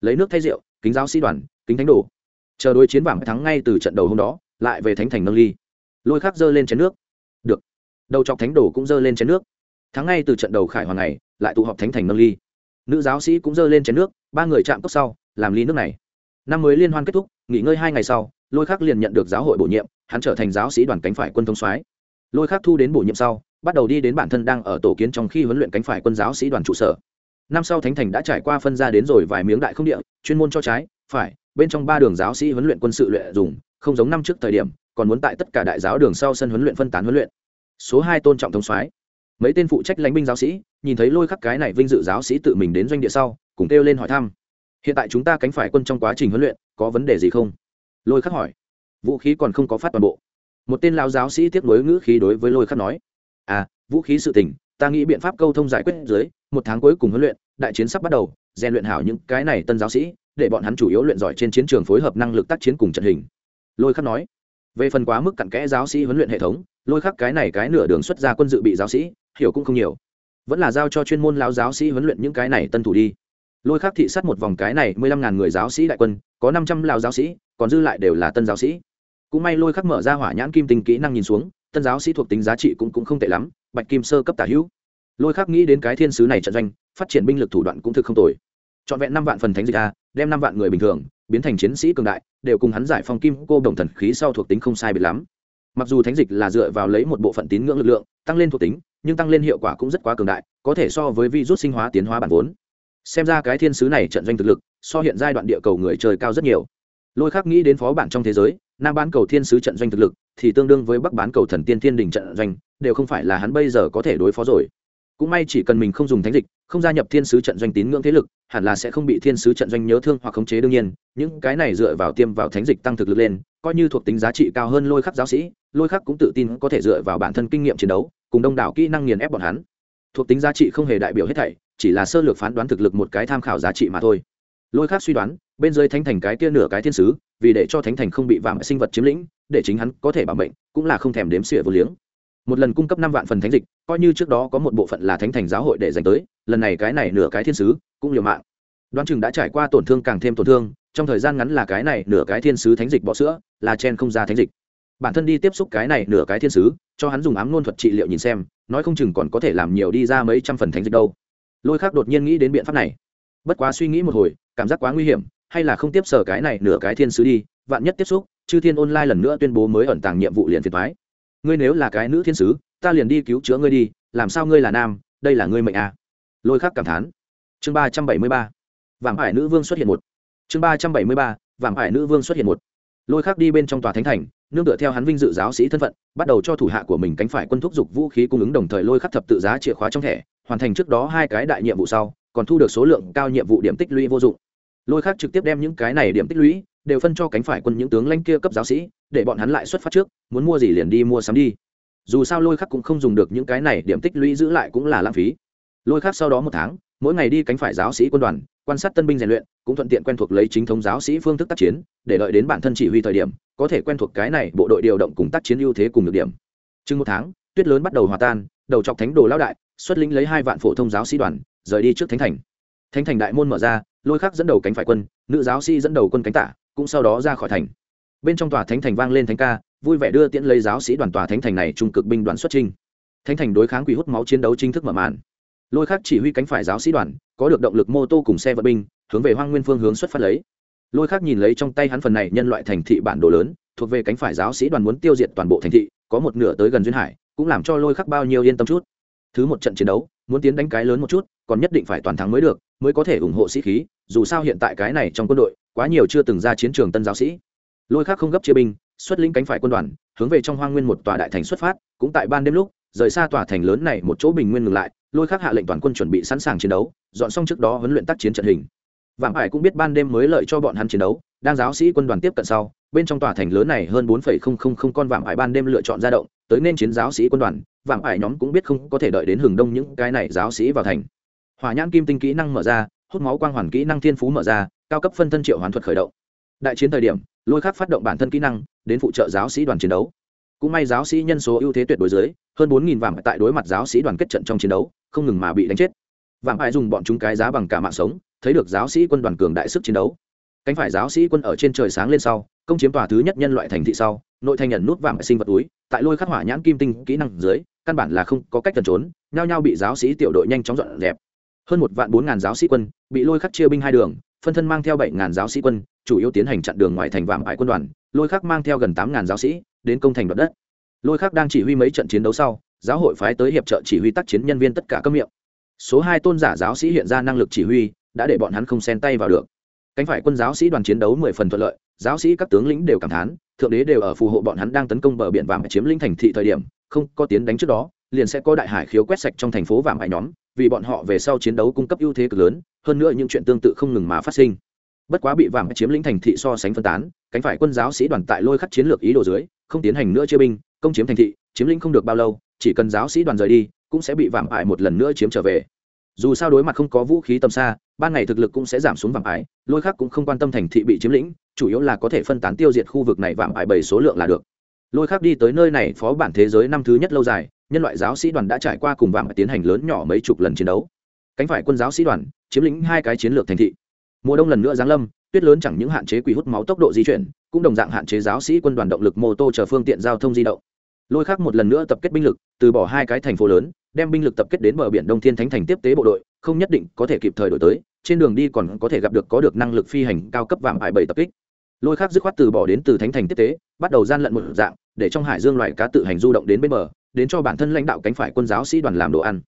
Lấy nước thay rượu, kính giáo sĩ đoàn, kính thánh đồ. Chờ đối chiến vàng thắng ngay từ trận đầu hôm đó, lại về thánh thành nâng ly. Lôi khắc giơ lên chén nước. Được. Đầu chọc thánh đồ cũng giơ lên chén nước. Thắng ngay từ trận đầu khải hoàng này lại tụ họp thánh thành nâng ly. Nữ giáo sĩ cũng giơ lên chén nước, ba người chạm cốc sau, làm ly nước này năm mới liên hoan kết thúc, nghỉ ngơi hai ngày sau, lôi khắc liền nhận được giáo hội bổ nhiệm, hắn trở thành giáo sĩ đoàn cánh phải quân thống soái. Lôi khắc thu đến bổ nhiệm sau, bắt đầu đi đến bản thân đang ở tổ kiến trong khi huấn luyện cánh phải quân giáo sĩ đoàn trụ sở. Năm sau thánh thành đã trải qua phân ra đến rồi vài miếng đại không địa, chuyên môn cho trái, phải, bên trong ba đường giáo sĩ huấn luyện quân sự luyện dùng, không giống năm trước thời điểm, còn muốn tại tất cả đại giáo đường sau sân huấn luyện phân tán huấn luyện. Số hai tôn trọng thống soái. Mấy tên phụ trách lãnh binh giáo sĩ, nhìn thấy lôi khắc cái này vinh dự giáo sĩ tự mình đến doanh địa sau, cùng kêu lên hỏi thăm hiện tại chúng ta cánh phải quân trong quá trình huấn luyện, có vấn đề gì không? Lôi khắc hỏi. Vũ khí còn không có phát toàn bộ. Một tên lao giáo sĩ tiếp nối ngữ khí đối với lôi khắc nói. À vũ khí sự tình, ta nghĩ biện pháp câu thông giải quyết dưới, một tháng cuối cùng huấn luyện, đại chiến sắp bắt đầu, rèn luyện hảo những cái này tân giáo sĩ, để bọn hắn chủ yếu luyện giỏi trên chiến trường phối hợp năng lực tác chiến cùng trận hình. Lôi khắc nói. Về phần quá mức cặn kẽ giáo sĩ huấn luyện hệ thống, lôi khắc cái này cái nửa đường xuất ra quân dự bị giáo sĩ, hiểu cũng không nhiều. Vẫn là giao cho chuyên môn lao giáo sĩ huấn luyện những cái này tân thủ đi lôi khắc thị sát một vòng cái này mười lăm ngàn người giáo sĩ đại quân có năm trăm lào giáo sĩ còn dư lại đều là tân giáo sĩ. Cũng may lôi khắc mở ra hỏa nhãn kim tinh kỹ năng nhìn xuống tân giáo sĩ thuộc tính giá trị cũng, cũng không tệ lắm bạch kim sơ cấp tả hữu. Lôi khắc nghĩ đến cái thiên sứ này trận doanh phát triển binh lực thủ đoạn cũng thực không tồi. Trọn vẹn năm vạn phần thánh dịch a đem năm vạn người bình thường biến thành chiến sĩ cường đại đều cùng hắn giải phong kim cô đồng thần khí sau thuộc tính không sai biệt lắm. Mặc dù thánh dịch là dựa vào lấy một bộ phận tín ngưỡng lực lượng tăng lên thuộc tính nhưng tăng lên hiệu quả cũng rất quá cường đại có thể so với virus sinh hóa tiến hóa bản vốn xem ra cái thiên sứ này trận doanh thực lực, so hiện giai đoạn địa cầu người chơi cao rất nhiều. Lôi khắc nghĩ đến phó bản trong thế giới, nam bán cầu thiên sứ trận doanh thực lực, thì tương đương với bắc bán cầu thần tiên thiên đình trận doanh, đều không phải là hắn bây giờ có thể đối phó rồi. Cũng may chỉ cần mình không dùng thánh dịch, không gia nhập thiên sứ trận doanh tín ngưỡng thế lực, hẳn là sẽ không bị thiên sứ trận doanh nhớ thương hoặc khống chế đương nhiên. Những cái này dựa vào tiêm vào thánh dịch tăng thực lực lên, coi như thuộc tính giá trị cao hơn lôi khắc giáo sĩ, lôi khắc cũng tự tin có thể dựa vào bản thân kinh nghiệm chiến đấu, cùng đông đảo kỹ năng nghiền ép bọn hắn. Thuộc tính giá trị không hề đại biểu hết thảy chỉ là sơ lược phán đoán thực lực một cái tham khảo giá trị mà thôi. Lôi khác suy đoán, bên dưới thánh thành cái kia nửa cái thiên sứ, vì để cho thánh thành không bị vạm sinh vật chiếm lĩnh, để chính hắn có thể bảo mệnh, cũng là không thèm đếm xỉa vô liếng. Một lần cung cấp năm vạn phần thánh dịch, coi như trước đó có một bộ phận là thánh thành giáo hội để dành tới, lần này cái này nửa cái thiên sứ, cũng liều mạng. Đoán chừng đã trải qua tổn thương càng thêm tổn thương, trong thời gian ngắn là cái này nửa cái thiên sứ thánh dịch bỏ sữa, là chen không ra thánh dịch. Bản thân đi tiếp xúc cái này nửa cái thiên sứ, cho hắn dùng ám nôn thuật trị liệu nhìn xem, nói không chừng còn có thể làm nhiều đi ra mấy trăm phần thánh dịch đâu lôi khác đột nhiên nghĩ đến biện pháp này. Bất quá suy nghĩ một hồi, cảm giác quá nguy hiểm, hay là không tiếp sở cái này nửa cái thiên sứ đi, vạn nhất tiếp xúc, chư thiên online lần nữa tuyên bố mới ẩn tàng nhiệm vụ liền phiền thoái ngươi nếu là cái nữ thiên sứ, ta liền đi cứu chữa ngươi đi, làm sao ngươi là nam, đây là ngươi mệnh à. lôi khắc cảm thán. Chương ba trăm bảy mươi ba. Vàng hải nữ vương xuất hiện một. Chương ba trăm bảy mươi ba. Vàng hải nữ vương xuất hiện một. Lôi khắc đi bên trong tòa thánh thành, nương tựa theo hắn vinh dự giáo sĩ thân phận, bắt đầu cho thủ hạ của mình cánh phải quân thúc giục vũ khí cung ứng đồng thời lôi khắc thập tự giá chìa khóa trong thẻ hoàn thành trước đó hai cái đại nhiệm vụ sau, còn thu được số lượng cao nhiệm vụ điểm tích lũy vô dụng. Lôi khắc trực tiếp đem những cái này điểm tích lũy đều phân cho cánh phải quân những tướng lãnh kia cấp giáo sĩ, để bọn hắn lại xuất phát trước, muốn mua gì liền đi mua sắm đi. Dù sao lôi khắc cũng không dùng được những cái này điểm tích lũy giữ lại cũng là lãng phí. Lôi khắc sau đó một tháng, mỗi ngày đi cánh phải giáo sĩ quân đoàn, quan sát tân binh rèn luyện, cũng thuận tiện quen thuộc lấy chính thống giáo sĩ phương thức tác chiến, để đợi đến bản thân chỉ huy thời điểm, có thể quen thuộc cái này bộ đội điều động cùng tác chiến ưu thế cùng được điểm. Chừng một tháng, tuyết lớn bắt đầu hòa tan đầu chọc thánh đồ lao đại, xuất lĩnh lấy hai vạn phổ thông giáo sĩ đoàn, rời đi trước thánh thành. Thánh thành đại môn mở ra, lôi khắc dẫn đầu cánh phải quân, nữ giáo sĩ dẫn đầu quân cánh tả, cũng sau đó ra khỏi thành. Bên trong tòa thánh thành vang lên thánh ca, vui vẻ đưa tiễn lấy giáo sĩ đoàn tòa thánh thành này trung cực binh đoàn xuất trinh thánh thành đối kháng quỷ hút máu chiến đấu chính thức mở màn. Lôi khắc chỉ huy cánh phải giáo sĩ đoàn, có được động lực mô tô cùng xe vận binh, hướng về hoang nguyên phương hướng xuất phát lấy. Lôi khắc nhìn lấy trong tay hắn phần này nhân loại thành thị bản đồ lớn, thuộc về cánh phải giáo sĩ đoàn muốn tiêu diệt toàn bộ thành thị, có một nửa tới gần duyên hải cũng làm cho lôi khắc bao nhiêu yên tâm chút. Thứ một trận chiến đấu, muốn tiến đánh cái lớn một chút, còn nhất định phải toàn thắng mới được, mới có thể ủng hộ sĩ khí, dù sao hiện tại cái này trong quân đội, quá nhiều chưa từng ra chiến trường tân giáo sĩ. Lôi khắc không gấp chia binh, xuất lĩnh cánh phải quân đoàn, hướng về trong hoang nguyên một tòa đại thành xuất phát, cũng tại ban đêm lúc, rời xa tòa thành lớn này một chỗ bình nguyên ngừng lại, lôi khắc hạ lệnh toàn quân chuẩn bị sẵn sàng chiến đấu, dọn xong trước đó huấn luyện tác chiến trận hình. Vạm hải cũng biết ban đêm mới lợi cho bọn hắn chiến đấu, đang giáo sĩ quân đoàn tiếp cận sau bên trong tòa thành lớn này hơn bốn con vạm ải ban đêm lựa chọn ra động, tới nên chiến giáo sĩ quân đoàn, vạm ải nhóm cũng biết không có thể đợi đến hừng đông những cái này giáo sĩ vào thành. Hỏa nhãn kim tinh kỹ năng mở ra, hút máu quang hoàn kỹ năng thiên phú mở ra, cao cấp phân thân triệu hoàn thuật khởi động. Đại chiến thời điểm, lôi khắc phát động bản thân kỹ năng, đến phụ trợ giáo sĩ đoàn chiến đấu. Cũng may giáo sĩ nhân số ưu thế tuyệt đối dưới, hơn bốn nghìn vàng tại đối mặt giáo sĩ đoàn kết trận trong chiến đấu, không ngừng mà bị đánh chết. Vàng phải dùng bọn chúng cái giá bằng cả mạng sống, thấy được giáo sĩ quân đoàn cường đại sức chiến đấu. Cánh phải giáo sĩ quân ở trên trời sáng lên sau công chiếm tòa thứ nhất nhân loại thành thị sau, nội thành nhận nút vàng sinh vật túi, tại lôi khắc hỏa nhãn kim tinh kỹ năng dưới, căn bản là không có cách tần trốn, nhao nhao bị giáo sĩ tiểu đội nhanh chóng dọn dẹp. Hơn một vạn bốn ngàn giáo sĩ quân bị lôi khắc chia binh hai đường, phân thân mang theo bảy ngàn giáo sĩ quân, chủ yếu tiến hành chặn đường ngoài thành vàng ải quân đoàn, lôi khắc mang theo gần tám ngàn giáo sĩ đến công thành đoạt đất. Lôi khắc đang chỉ huy mấy trận chiến đấu sau, giáo hội phái tới hiệp trợ chỉ huy tác chiến nhân viên tất cả các miệng. Số hai tôn giả giáo sĩ hiện ra năng lực chỉ huy, đã để bọn hắn không xen tay vào được. Cánh phải quân giáo sĩ đoàn chiến đấu mười phần thuận lợi giáo sĩ các tướng lĩnh đều cảm thán, thượng đế đều ở phù hộ bọn hắn đang tấn công bờ biển vàng chiếm lĩnh thành thị thời điểm, không có tiến đánh trước đó, liền sẽ có đại hải khiếu quét sạch trong thành phố vàng hải nhóm, vì bọn họ về sau chiến đấu cung cấp ưu thế cực lớn, hơn nữa những chuyện tương tự không ngừng mà phát sinh. Bất quá bị vàng chiếm lĩnh thành thị so sánh phân tán, cánh phải quân giáo sĩ đoàn tại lôi khắc chiến lược ý đồ dưới, không tiến hành nữa chia binh, công chiếm thành thị, chiếm lĩnh không được bao lâu, chỉ cần giáo sĩ đoàn rời đi, cũng sẽ bị vàng hải một lần nữa chiếm trở về dù sao đối mặt không có vũ khí tầm xa, ban ngày thực lực cũng sẽ giảm xuống vàng ái. lôi khác cũng không quan tâm thành thị bị chiếm lĩnh, chủ yếu là có thể phân tán tiêu diệt khu vực này vàng ải bảy số lượng là được. Lôi khác đi tới nơi này phó bản thế giới năm thứ nhất lâu dài, nhân loại giáo sĩ đoàn đã trải qua cùng vàng tiến hành lớn nhỏ mấy chục lần chiến đấu. Cánh phải quân giáo sĩ đoàn, chiếm lĩnh hai cái chiến lược thành thị. Mùa đông lần nữa giáng lâm, tuyết lớn chẳng những hạn chế quỷ hút máu tốc độ di chuyển, cũng đồng dạng hạn chế giáo sĩ quân đoàn động lực mô tô chờ phương tiện giao thông di động lôi khác một lần nữa tập kết binh lực, từ bỏ hai cái thành phố lớn, đem binh lực tập kết đến bờ biển đông thiên thánh thành tiếp tế bộ đội, không nhất định có thể kịp thời đổi tới, trên đường đi còn có thể gặp được có được năng lực phi hành cao cấp vàng hải bảy tập kích. Lôi khác dứt khoát từ bỏ đến từ thánh thành tiếp tế, bắt đầu gian lận một dạng, để trong hải dương loài cá tự hành du động đến bên bờ, đến cho bản thân lãnh đạo cánh phải quân giáo sĩ đoàn làm đồ ăn.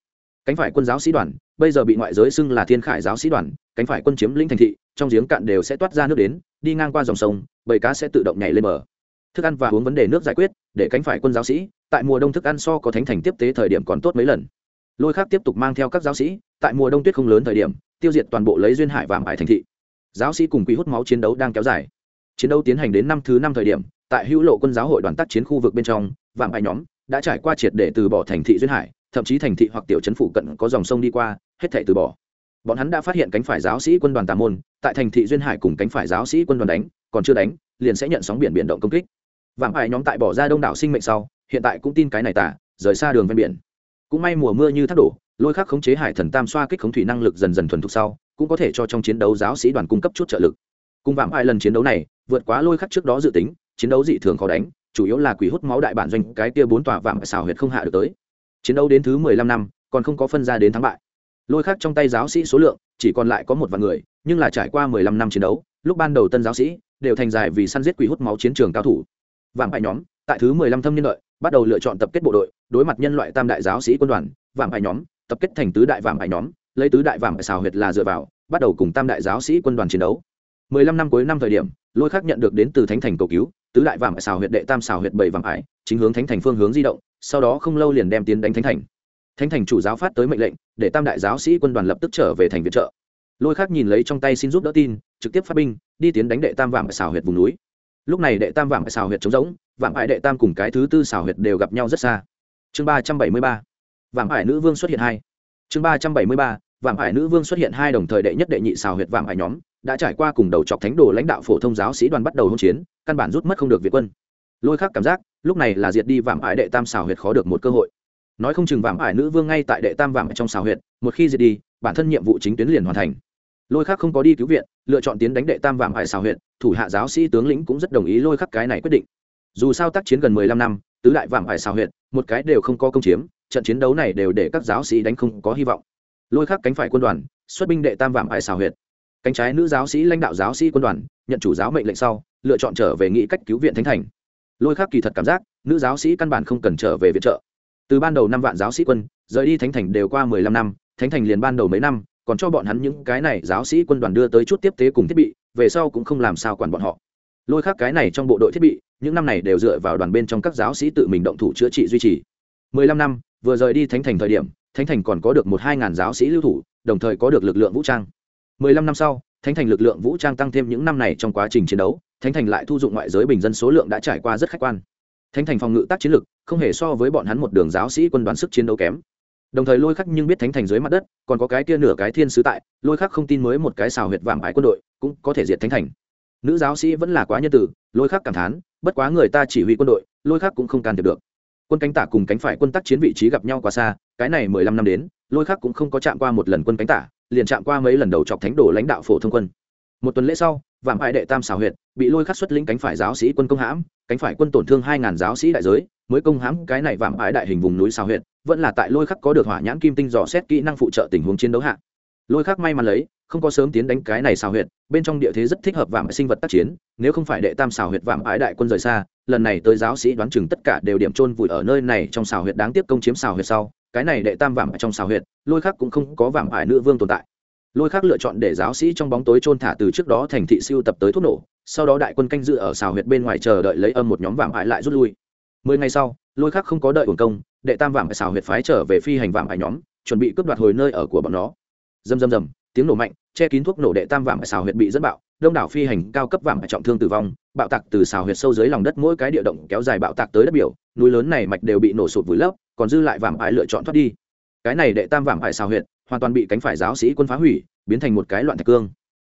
Cánh phải quân giáo sĩ đoàn, bây giờ bị ngoại giới xưng là thiên khải giáo sĩ đoàn, cánh phải quân chiếm lĩnh thành thị, trong giếng cạn đều sẽ toát ra nước đến, đi ngang qua dòng sông, bầy cá sẽ tự động nhảy lên bờ. Thức ăn và uống vấn đề nước giải quyết để cánh phải quân giáo sĩ, tại mùa đông thức ăn so có thánh thành tiếp tế thời điểm còn tốt mấy lần. Lôi khác tiếp tục mang theo các giáo sĩ, tại mùa đông tuyết không lớn thời điểm, tiêu diệt toàn bộ lấy duyên hải vàng hải thành thị. Giáo sĩ cùng quỹ hút máu chiến đấu đang kéo dài. Chiến đấu tiến hành đến năm thứ năm thời điểm, tại hữu lộ quân giáo hội đoàn tác chiến khu vực bên trong, vàng hải nhóm đã trải qua triệt để từ bỏ thành thị duyên hải, thậm chí thành thị hoặc tiểu trấn phụ cận có dòng sông đi qua, hết thể từ bỏ. Bọn hắn đã phát hiện cánh phải giáo sĩ quân đoàn tà môn, tại thành thị duyên hải cùng cánh phải giáo sĩ quân đoàn đánh, còn chưa đánh, liền sẽ nhận sóng biển biển động công kích. Vạm hải nhóm tại bỏ ra đông đảo sinh mệnh sau, hiện tại cũng tin cái này tả rời xa đường ven biển. Cũng may mùa mưa như thác đổ, lôi khắc khống chế hải thần tam xoa kích khống thủy năng lực dần dần thuần thục sau, cũng có thể cho trong chiến đấu giáo sĩ đoàn cung cấp chút trợ lực. Cùng vạm ải lần chiến đấu này, vượt quá lôi khắc trước đó dự tính, chiến đấu dị thường khó đánh, chủ yếu là quỷ hút máu đại bản doanh cái kia bốn tòa vạm xào huyệt không hạ được tới. Chiến đấu đến thứ mười lăm năm, còn không có phân ra đến thắng bại. Lôi khắc trong tay giáo sĩ số lượng, chỉ còn lại có một vạn người, nhưng là trải qua mười lăm năm chiến đấu, lúc ban đầu tân giáo sĩ, đều thành dài vì săn giết quỷ hút máu chiến trường cao thủ vạm bại nhóm tại thứ mười lăm thâm niên đợi bắt đầu lựa chọn tập kết bộ đội đối mặt nhân loại tam đại giáo sĩ quân đoàn vạm bại nhóm tập kết thành tứ đại vạm bại nhóm lấy tứ đại vạm bại xào huyệt là dựa vào bắt đầu cùng tam đại giáo sĩ quân đoàn chiến đấu. Mười lăm năm cuối năm thời điểm lôi khắc nhận được đến từ thánh thành cầu cứu tứ đại vạm bại xào huyệt đệ tam xào huyệt bảy vạm bại, chính hướng thánh thành phương hướng di động sau đó không lâu liền đem tiến đánh thánh thành. Thánh thành chủ giáo phát tới mệnh lệnh để tam đại giáo sĩ quân đoàn lập tức trở về thành viện trợ. Lôi khắc nhìn lấy trong tay xin giúp đỡ tin trực tiếp phát binh đi tiến đánh đệ tam vạm xào huyệt vùng núi lúc này đệ tam vạm xào huyệt trống rỗng, vạm phải đệ tam cùng cái thứ tư xào huyệt đều gặp nhau rất xa. Chương ba trăm bảy mươi ba, vạm phải nữ vương xuất hiện hai. Chương ba trăm bảy mươi ba, vạm phải nữ vương xuất hiện hai đồng thời đệ nhất đệ nhị xào huyệt vạm phải nhóm đã trải qua cùng đầu chọc thánh đồ lãnh đạo phổ thông giáo sĩ đoàn bắt đầu hỗn chiến, căn bản rút mất không được việt quân. Lôi khắc cảm giác, lúc này là diệt đi vạm ải đệ tam xào huyệt khó được một cơ hội. Nói không chừng vạm ải nữ vương ngay tại đệ tam vạm trong xào huyệt, một khi diệt đi, bản thân nhiệm vụ chính tuyến liền hoàn thành lôi khắc không có đi cứu viện, lựa chọn tiến đánh đệ tam vàng hải xào huyện, thủ hạ giáo sĩ tướng lĩnh cũng rất đồng ý lôi khắc cái này quyết định. Dù sao tác chiến gần mười lăm năm, tứ đại vàng hải xào huyện, một cái đều không có công chiếm, trận chiến đấu này đều để các giáo sĩ đánh không có hy vọng. Lôi khắc cánh phải quân đoàn, xuất binh đệ tam vàng hải xào huyện. Cánh trái nữ giáo sĩ lãnh đạo giáo sĩ quân đoàn, nhận chủ giáo mệnh lệnh sau, lựa chọn trở về nghĩ cách cứu viện thánh thành. Lôi khắc kỳ thật cảm giác, nữ giáo sĩ căn bản không cần trở về viện trợ. Từ ban đầu năm vạn giáo sĩ quân, rời đi thánh thành đều qua mười lăm năm, thánh thành liền ban đầu mấy năm còn cho bọn hắn những cái này giáo sĩ quân đoàn đưa tới chút tiếp tế cùng thiết bị, về sau cũng không làm sao quản bọn họ. Lôi khác cái này trong bộ đội thiết bị, những năm này đều dựa vào đoàn bên trong các giáo sĩ tự mình động thủ chữa trị duy trì. Mười lăm năm, vừa rời đi thánh thành thời điểm, thánh thành còn có được một hai ngàn giáo sĩ lưu thủ, đồng thời có được lực lượng vũ trang. Mười lăm năm sau, thánh thành lực lượng vũ trang tăng thêm những năm này trong quá trình chiến đấu, thánh thành lại thu dụng ngoại giới bình dân số lượng đã trải qua rất khách quan. Thánh thành phòng ngự tác chiến lực, không hề so với bọn hắn một đường giáo sĩ quân đoàn sức chiến đấu kém đồng thời lôi khắc nhưng biết thánh thành dưới mặt đất, còn có cái kia nửa cái thiên sứ tại, lôi khắc không tin mới một cái xào huyệt vàng ái quân đội, cũng có thể diệt thánh thành. Nữ giáo sĩ vẫn là quá nhân tử lôi khắc cảm thán, bất quá người ta chỉ huy quân đội, lôi khắc cũng không can thiệp được. Quân cánh tả cùng cánh phải quân tác chiến vị trí gặp nhau quá xa, cái này mười lăm năm đến, lôi khắc cũng không có chạm qua một lần quân cánh tả, liền chạm qua mấy lần đầu chọc thánh đồ lãnh đạo phổ thông quân. Một tuần lễ sau, vạm ải đệ tam xào huyệt, bị lôi khắc xuất lĩnh cánh phải giáo sĩ quân công hãm, cánh phải quân tổn thương hai ngàn giáo sĩ đại giới, mới công hãm cái này vạm ải đại hình vùng núi xào huyệt vẫn là tại lôi khắc có được hỏa nhãn kim tinh dò xét kỹ năng phụ trợ tình huống chiến đấu hạ. Lôi khắc may mắn lấy, không có sớm tiến đánh cái này xào huyệt, bên trong địa thế rất thích hợp vạm sinh vật tác chiến, nếu không phải đệ tam xào huyệt vạm ái đại quân rời xa, lần này tới giáo sĩ đoán chừng tất cả đều điểm trôn vùi ở nơi này trong xào huyệt đáng tiếc công chiếm xào huyệt sau, cái này đệ tam vạm trong xào huyệt, lôi khắc cũng không có vạm ải nữ vương tồn tại. Lôi khắc lựa chọn để giáo sĩ trong bóng tối trôn thả từ trước đó thành thị siêu tập tới thuốc nổ, sau đó đại quân canh dự ở xào huyệt bên ngoài chờ đợi lấy âm một nhóm vạm ải lại rút lui. Mười ngày sau, lôi khắc không có đợi hồn công đệ tam vạm ải xào huyệt phái trở về phi hành vạm ải nhóm, chuẩn bị cướp đoạt hồi nơi ở của bọn nó. Dầm dầm dầm tiếng nổ mạnh, che kín thuốc nổ đệ tam vạm ải xào huyệt bị dẫn bạo, đông đảo phi hành cao cấp vạm ải trọng thương tử vong, bạo tạc từ xào huyệt sâu dưới lòng đất mỗi cái địa động kéo dài bạo tạc tới đất biểu, núi lớn này mạch đều bị nổ sụt vùi lấp, còn dư lại vạm ải lựa chọn thoát đi. Cái này đệ tam vạm hải xào huyệt hoàn toàn bị cánh phải giáo sĩ quân phá hủy, biến thành một cái loạn thạch cương.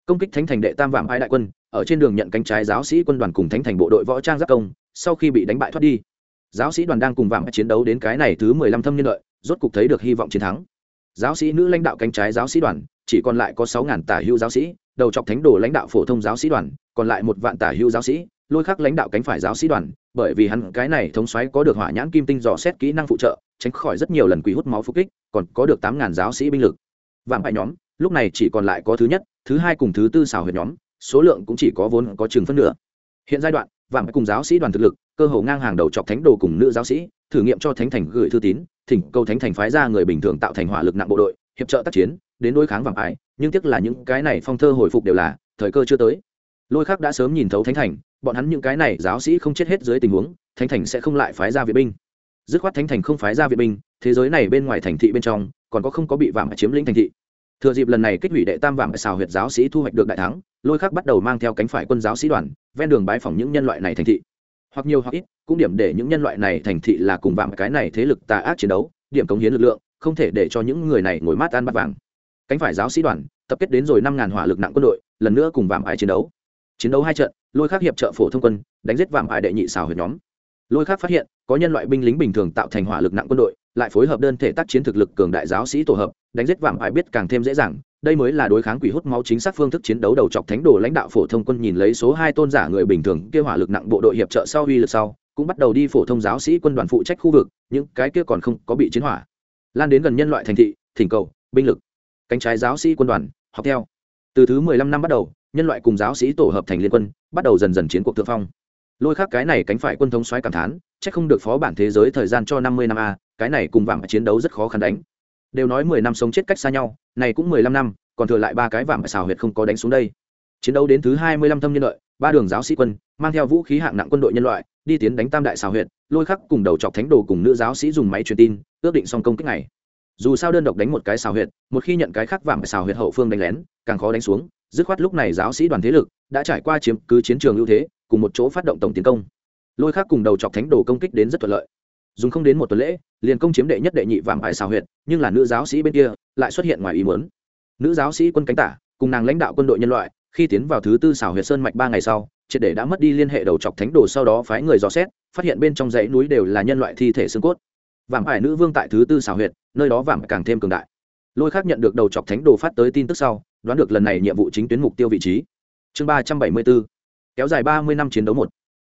Công kích thánh thành đệ tam vạm ải đại quân, ở trên đường nhận cánh trái giáo sĩ quân đoàn cùng thánh thành bộ đội võ trang giáp công, sau khi bị đánh bại thoát đi giáo sĩ đoàn đang cùng vạm chiến đấu đến cái này thứ mười lăm thâm niên lợi, rốt cục thấy được hy vọng chiến thắng. Giáo sĩ nữ lãnh đạo cánh trái giáo sĩ đoàn, chỉ còn lại có sáu ngàn tả hưu giáo sĩ, đầu chọc thánh đồ lãnh đạo phổ thông giáo sĩ đoàn, còn lại một vạn tả hưu giáo sĩ, lôi khắc lãnh đạo cánh phải giáo sĩ đoàn, bởi vì hắn cái này thống xoáy có được hỏa nhãn kim tinh dò xét kỹ năng phụ trợ, tránh khỏi rất nhiều lần quỷ hút máu phục kích, còn có được tám ngàn giáo sĩ binh lực. Vạm bại nhóm, lúc này chỉ còn lại có thứ nhất, thứ hai cùng thứ tư xào huyệt nhóm, số lượng cũng chỉ có vốn có chừng phân nửa. Hiện giai đoạn vạm cùng giáo sĩ đoàn thực lực, cơ hồ ngang hàng đầu chọc thánh đồ cùng nữ giáo sĩ, thử nghiệm cho thánh thành gửi thư tín, thỉnh cầu thánh thành phái ra người bình thường tạo thành hỏa lực nặng bộ đội, hiệp trợ tác chiến, đến đối kháng vàng ải nhưng tiếc là những cái này phong thơ hồi phục đều là, thời cơ chưa tới. Lôi khác đã sớm nhìn thấu thánh thành, bọn hắn những cái này giáo sĩ không chết hết dưới tình huống, thánh thành sẽ không lại phái ra viện binh. Dứt khoát thánh thành không phái ra viện binh, thế giới này bên ngoài thành thị bên trong, còn có không có bị vàng chiếm lĩnh thành thị. Thừa dịp lần này kích hủy đệ tam vàng xào huyệt giáo sĩ thu hoạch được đại thắng, lôi khác bắt đầu mang theo cánh phải quân giáo sĩ đoàn ven đường bãi phỏng những nhân loại này thành thị. Hoặc nhiều hoặc ít, cũng điểm để những nhân loại này thành thị là cùng vạm cái này thế lực tà ác chiến đấu, điểm cống hiến lực lượng, không thể để cho những người này ngồi mát ăn bắt vàng. Cánh phải giáo sĩ đoàn, tập kết đến rồi năm ngàn hỏa lực nặng quân đội, lần nữa cùng vạm ải chiến đấu. Chiến đấu hai trận, lôi khác hiệp trợ phổ thông quân, đánh giết vạm ải đệ nhị xào huyệt nhóm. Lôi khác phát hiện, có nhân loại binh lính bình thường tạo thành hỏa lực nặng quân đội, lại phối hợp đơn thể tác chiến thực lực cường đại giáo sĩ tổ hợp, đánh giết vạm ải biết càng thêm dễ dàng đây mới là đối kháng quỷ hút máu chính xác phương thức chiến đấu đầu chọc thánh đồ lãnh đạo phổ thông quân nhìn lấy số hai tôn giả người bình thường kia hỏa lực nặng bộ đội hiệp trợ sau uy lực sau, cũng bắt đầu đi phổ thông giáo sĩ quân đoàn phụ trách khu vực, những cái kia còn không có bị chiến hỏa. Lan đến gần nhân loại thành thị, thỉnh cầu, binh lực. Cánh trái giáo sĩ quân đoàn, học theo. Từ thứ mười lăm năm bắt đầu, nhân loại cùng giáo sĩ tổ hợp thành liên quân, bắt đầu dần dần chiến cuộc thượng phong. Lôi khác cái này cánh phải quân thống xoáy cảm thán c h ắ c không được phó bản thế giới thời gian cho năm mươi năm a, cái này cùng vàng chiến đấu rất khó khăn đánh đều nói mười năm sống chết cách xa nhau, này cũng mười lăm năm, còn thừa lại ba cái vạm xào huyệt không có đánh xuống đây. Chiến đấu đến thứ hai mươi lăm thâm nhân lợi, ba đường giáo sĩ quân, mang theo vũ khí hạng nặng quân đội nhân loại, đi tiến đánh tam đại xào huyệt, lôi khắc cùng đầu chọc thánh đồ cùng nữ giáo sĩ dùng máy truyền tin, ước định xong công kích này. Dù sao đơn độc đánh một cái xào huyệt, một khi nhận cái khác vạm xào huyệt hậu phương đánh lén, càng khó đánh xuống, dứt khoát lúc này giáo sĩ đoàn thế lực đã trải qua chiếm cứ chiến trường ưu thế, cùng một chỗ phát động tổng tiến công. Lôi khắc cùng đầu chọc thánh đồ công kích đến rất thuận lợi dùng không đến một tuần lễ, liền công chiếm đệ nhất đệ nhị vàng ải xào huyệt, nhưng là nữ giáo sĩ bên kia lại xuất hiện ngoài ý muốn. Nữ giáo sĩ quân cánh tả, cùng nàng lãnh đạo quân đội nhân loại, khi tiến vào thứ tư xào huyệt sơn mạch ba ngày sau, triệt để đã mất đi liên hệ đầu chọc thánh đồ sau đó phái người dò xét, phát hiện bên trong dãy núi đều là nhân loại thi thể xương cốt. Vàng ải nữ vương tại thứ tư xào huyệt, nơi đó vàng càng thêm cường đại. Lôi khác nhận được đầu chọc thánh đồ phát tới tin tức sau, đoán được lần này nhiệm vụ chính tuyến mục tiêu vị trí. Chương ba trăm bảy mươi b kéo dài ba mươi năm chiến đấu một.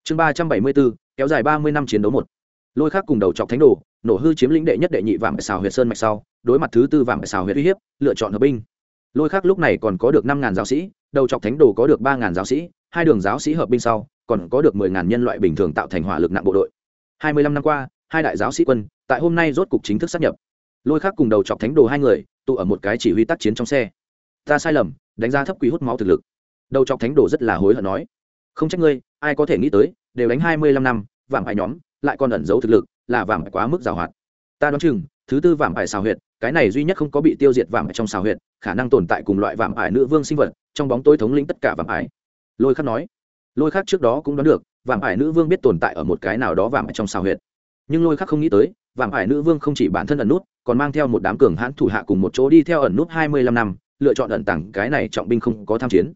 Chương ba trăm bảy mươi b kéo dài ba mươi năm chiến đấu một lôi khác cùng đầu chọc thánh đồ, nổ hư chiếm lĩnh đệ nhất đệ nhị vàng xào huyệt sơn mạch sau, đối mặt thứ tư vàng xào huyệt uy hiếp, lựa chọn hợp binh. Lôi khác lúc này còn có được năm ngàn giáo sĩ, đầu chọc thánh đồ có được ba ngàn giáo sĩ, hai đường giáo sĩ hợp binh sau, còn có được mười ngàn nhân loại bình thường tạo thành hỏa lực nặng bộ đội. Hai mươi lăm năm qua, hai đại giáo sĩ quân, tại hôm nay rốt cục chính thức sắp nhập. Lôi khác cùng đầu chọc thánh đồ hai người, tụ ở một cái chỉ huy tác chiến trong xe. Ta sai lầm, đánh giá thấp quý hút máu thực lực. Đầu chọc thánh đồ rất là hối hận nói, không trách ngươi, ai có thể nghĩ tới, đều đánh hai mươi lăm năm vàng hại nhóm lại còn ẩn giấu thực lực, là vàng quá mức giàu hoạt. Ta đoán chừng, thứ tư vàng ải xào huyệt, cái này duy nhất không có bị tiêu diệt vàng bài trong xào huyệt, khả năng tồn tại cùng loại vàng ải nữ vương sinh vật, trong bóng tối thống lĩnh tất cả vàng ải lôi khắc nói, lôi khắc trước đó cũng đoán được vàng ải nữ vương biết tồn tại ở một cái nào đó vàng bài trong xào huyệt. Nhưng lôi khắc không nghĩ tới vàng ải nữ vương không chỉ bản thân ẩn nút, còn mang theo một đám cường hãn thủ hạ cùng một chỗ đi theo ẩn nút hai mươi lăm năm, lựa chọn ẩn tặng cái này trọng binh không có tham chiến.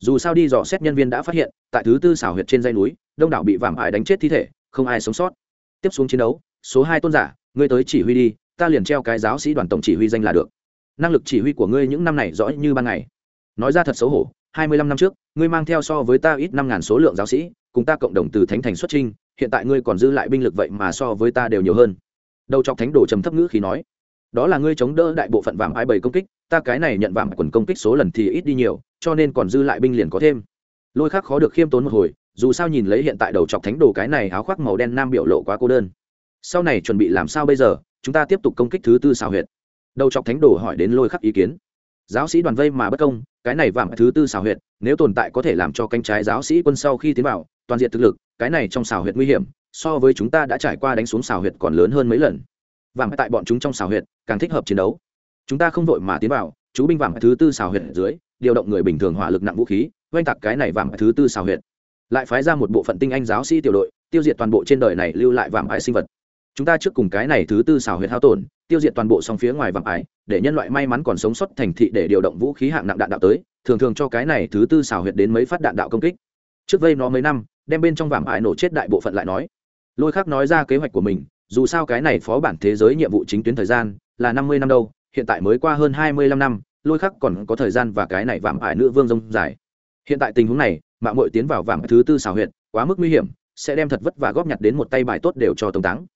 Dù sao đi dò xét nhân viên đã phát hiện, tại thứ tư xảo huyệt trên dây núi, đông đảo bị vàng ải đánh chết thi thể không ai sống sót. Tiếp xuống chiến đấu, số hai tôn giả, ngươi tới chỉ huy đi, ta liền treo cái giáo sĩ đoàn tổng chỉ huy danh là được. Năng lực chỉ huy của ngươi những năm này rõ như ban ngày. Nói ra thật xấu hổ, hai mươi lăm năm trước, ngươi mang theo so với ta ít năm ngàn số lượng giáo sĩ, cùng ta cộng đồng từ thánh thành xuất trinh hiện tại ngươi còn dư lại binh lực vậy mà so với ta đều nhiều hơn. Đầu chọc thánh đồ trầm thấp ngữ khí nói, đó là ngươi chống đỡ đại bộ phận vàng ai bầy công kích, ta cái này nhận vàng quần công kích số lần thì ít đi nhiều, cho nên còn dư lại binh liền có thêm. Lôi khác khó được khiêm tốn một hồi dù sao nhìn lấy hiện tại đầu chọc thánh đồ cái này áo khoác màu đen nam biểu lộ quá cô đơn. Sau này chuẩn bị làm sao bây giờ? Chúng ta tiếp tục công kích thứ tư xào huyệt. Đầu chọc thánh đồ hỏi đến lôi khắc ý kiến. Giáo sĩ đoàn vây mà bất công, cái này vàng thứ tư xào huyệt, nếu tồn tại có thể làm cho cánh trái giáo sĩ quân sau khi tiến vào, toàn diện thực lực, cái này trong xào huyệt nguy hiểm, so với chúng ta đã trải qua đánh xuống xào huyệt còn lớn hơn mấy lần. Vàng tại bọn chúng trong xào huyệt, càng thích hợp chiến đấu. Chúng ta không vội mà tiến vào, chú binh vàng thứ tư xào huyệt dưới, điều động người bình thường hỏa lực nặng vũ khí, oanh tạc cái này vàng thứ tư xào huyệt lại phái ra một bộ phận tinh anh giáo sĩ tiểu đội, tiêu diệt toàn bộ trên đời này lưu lại vàng ái sinh vật. Chúng ta trước cùng cái này thứ tư xào huyệt hao tổn, tiêu diệt toàn bộ song phía ngoài vàng ái, để nhân loại may mắn còn sống sót thành thị để điều động vũ khí hạng nặng đạn đạo tới, thường thường cho cái này thứ tư xào huyệt đến mấy phát đạn đạo công kích. Trước vây nó mấy năm, đem bên trong vàng ái nổ chết đại bộ phận lại nói. Lôi khác nói ra kế hoạch của mình, dù sao cái này phó bản thế giới nhiệm vụ chính tuyến thời gian là năm mươi năm đâu, hiện tại mới qua hơn hai mươi lăm năm, lôi khắc còn có thời gian và cái này vàng ải nữ vương rông dài hiện tại tình huống này mạng mội tiến vào vàng thứ tư xào huyện quá mức nguy hiểm, sẽ đem thật vất và góp nhặt đến một tay bài tốt đều cho tống táng.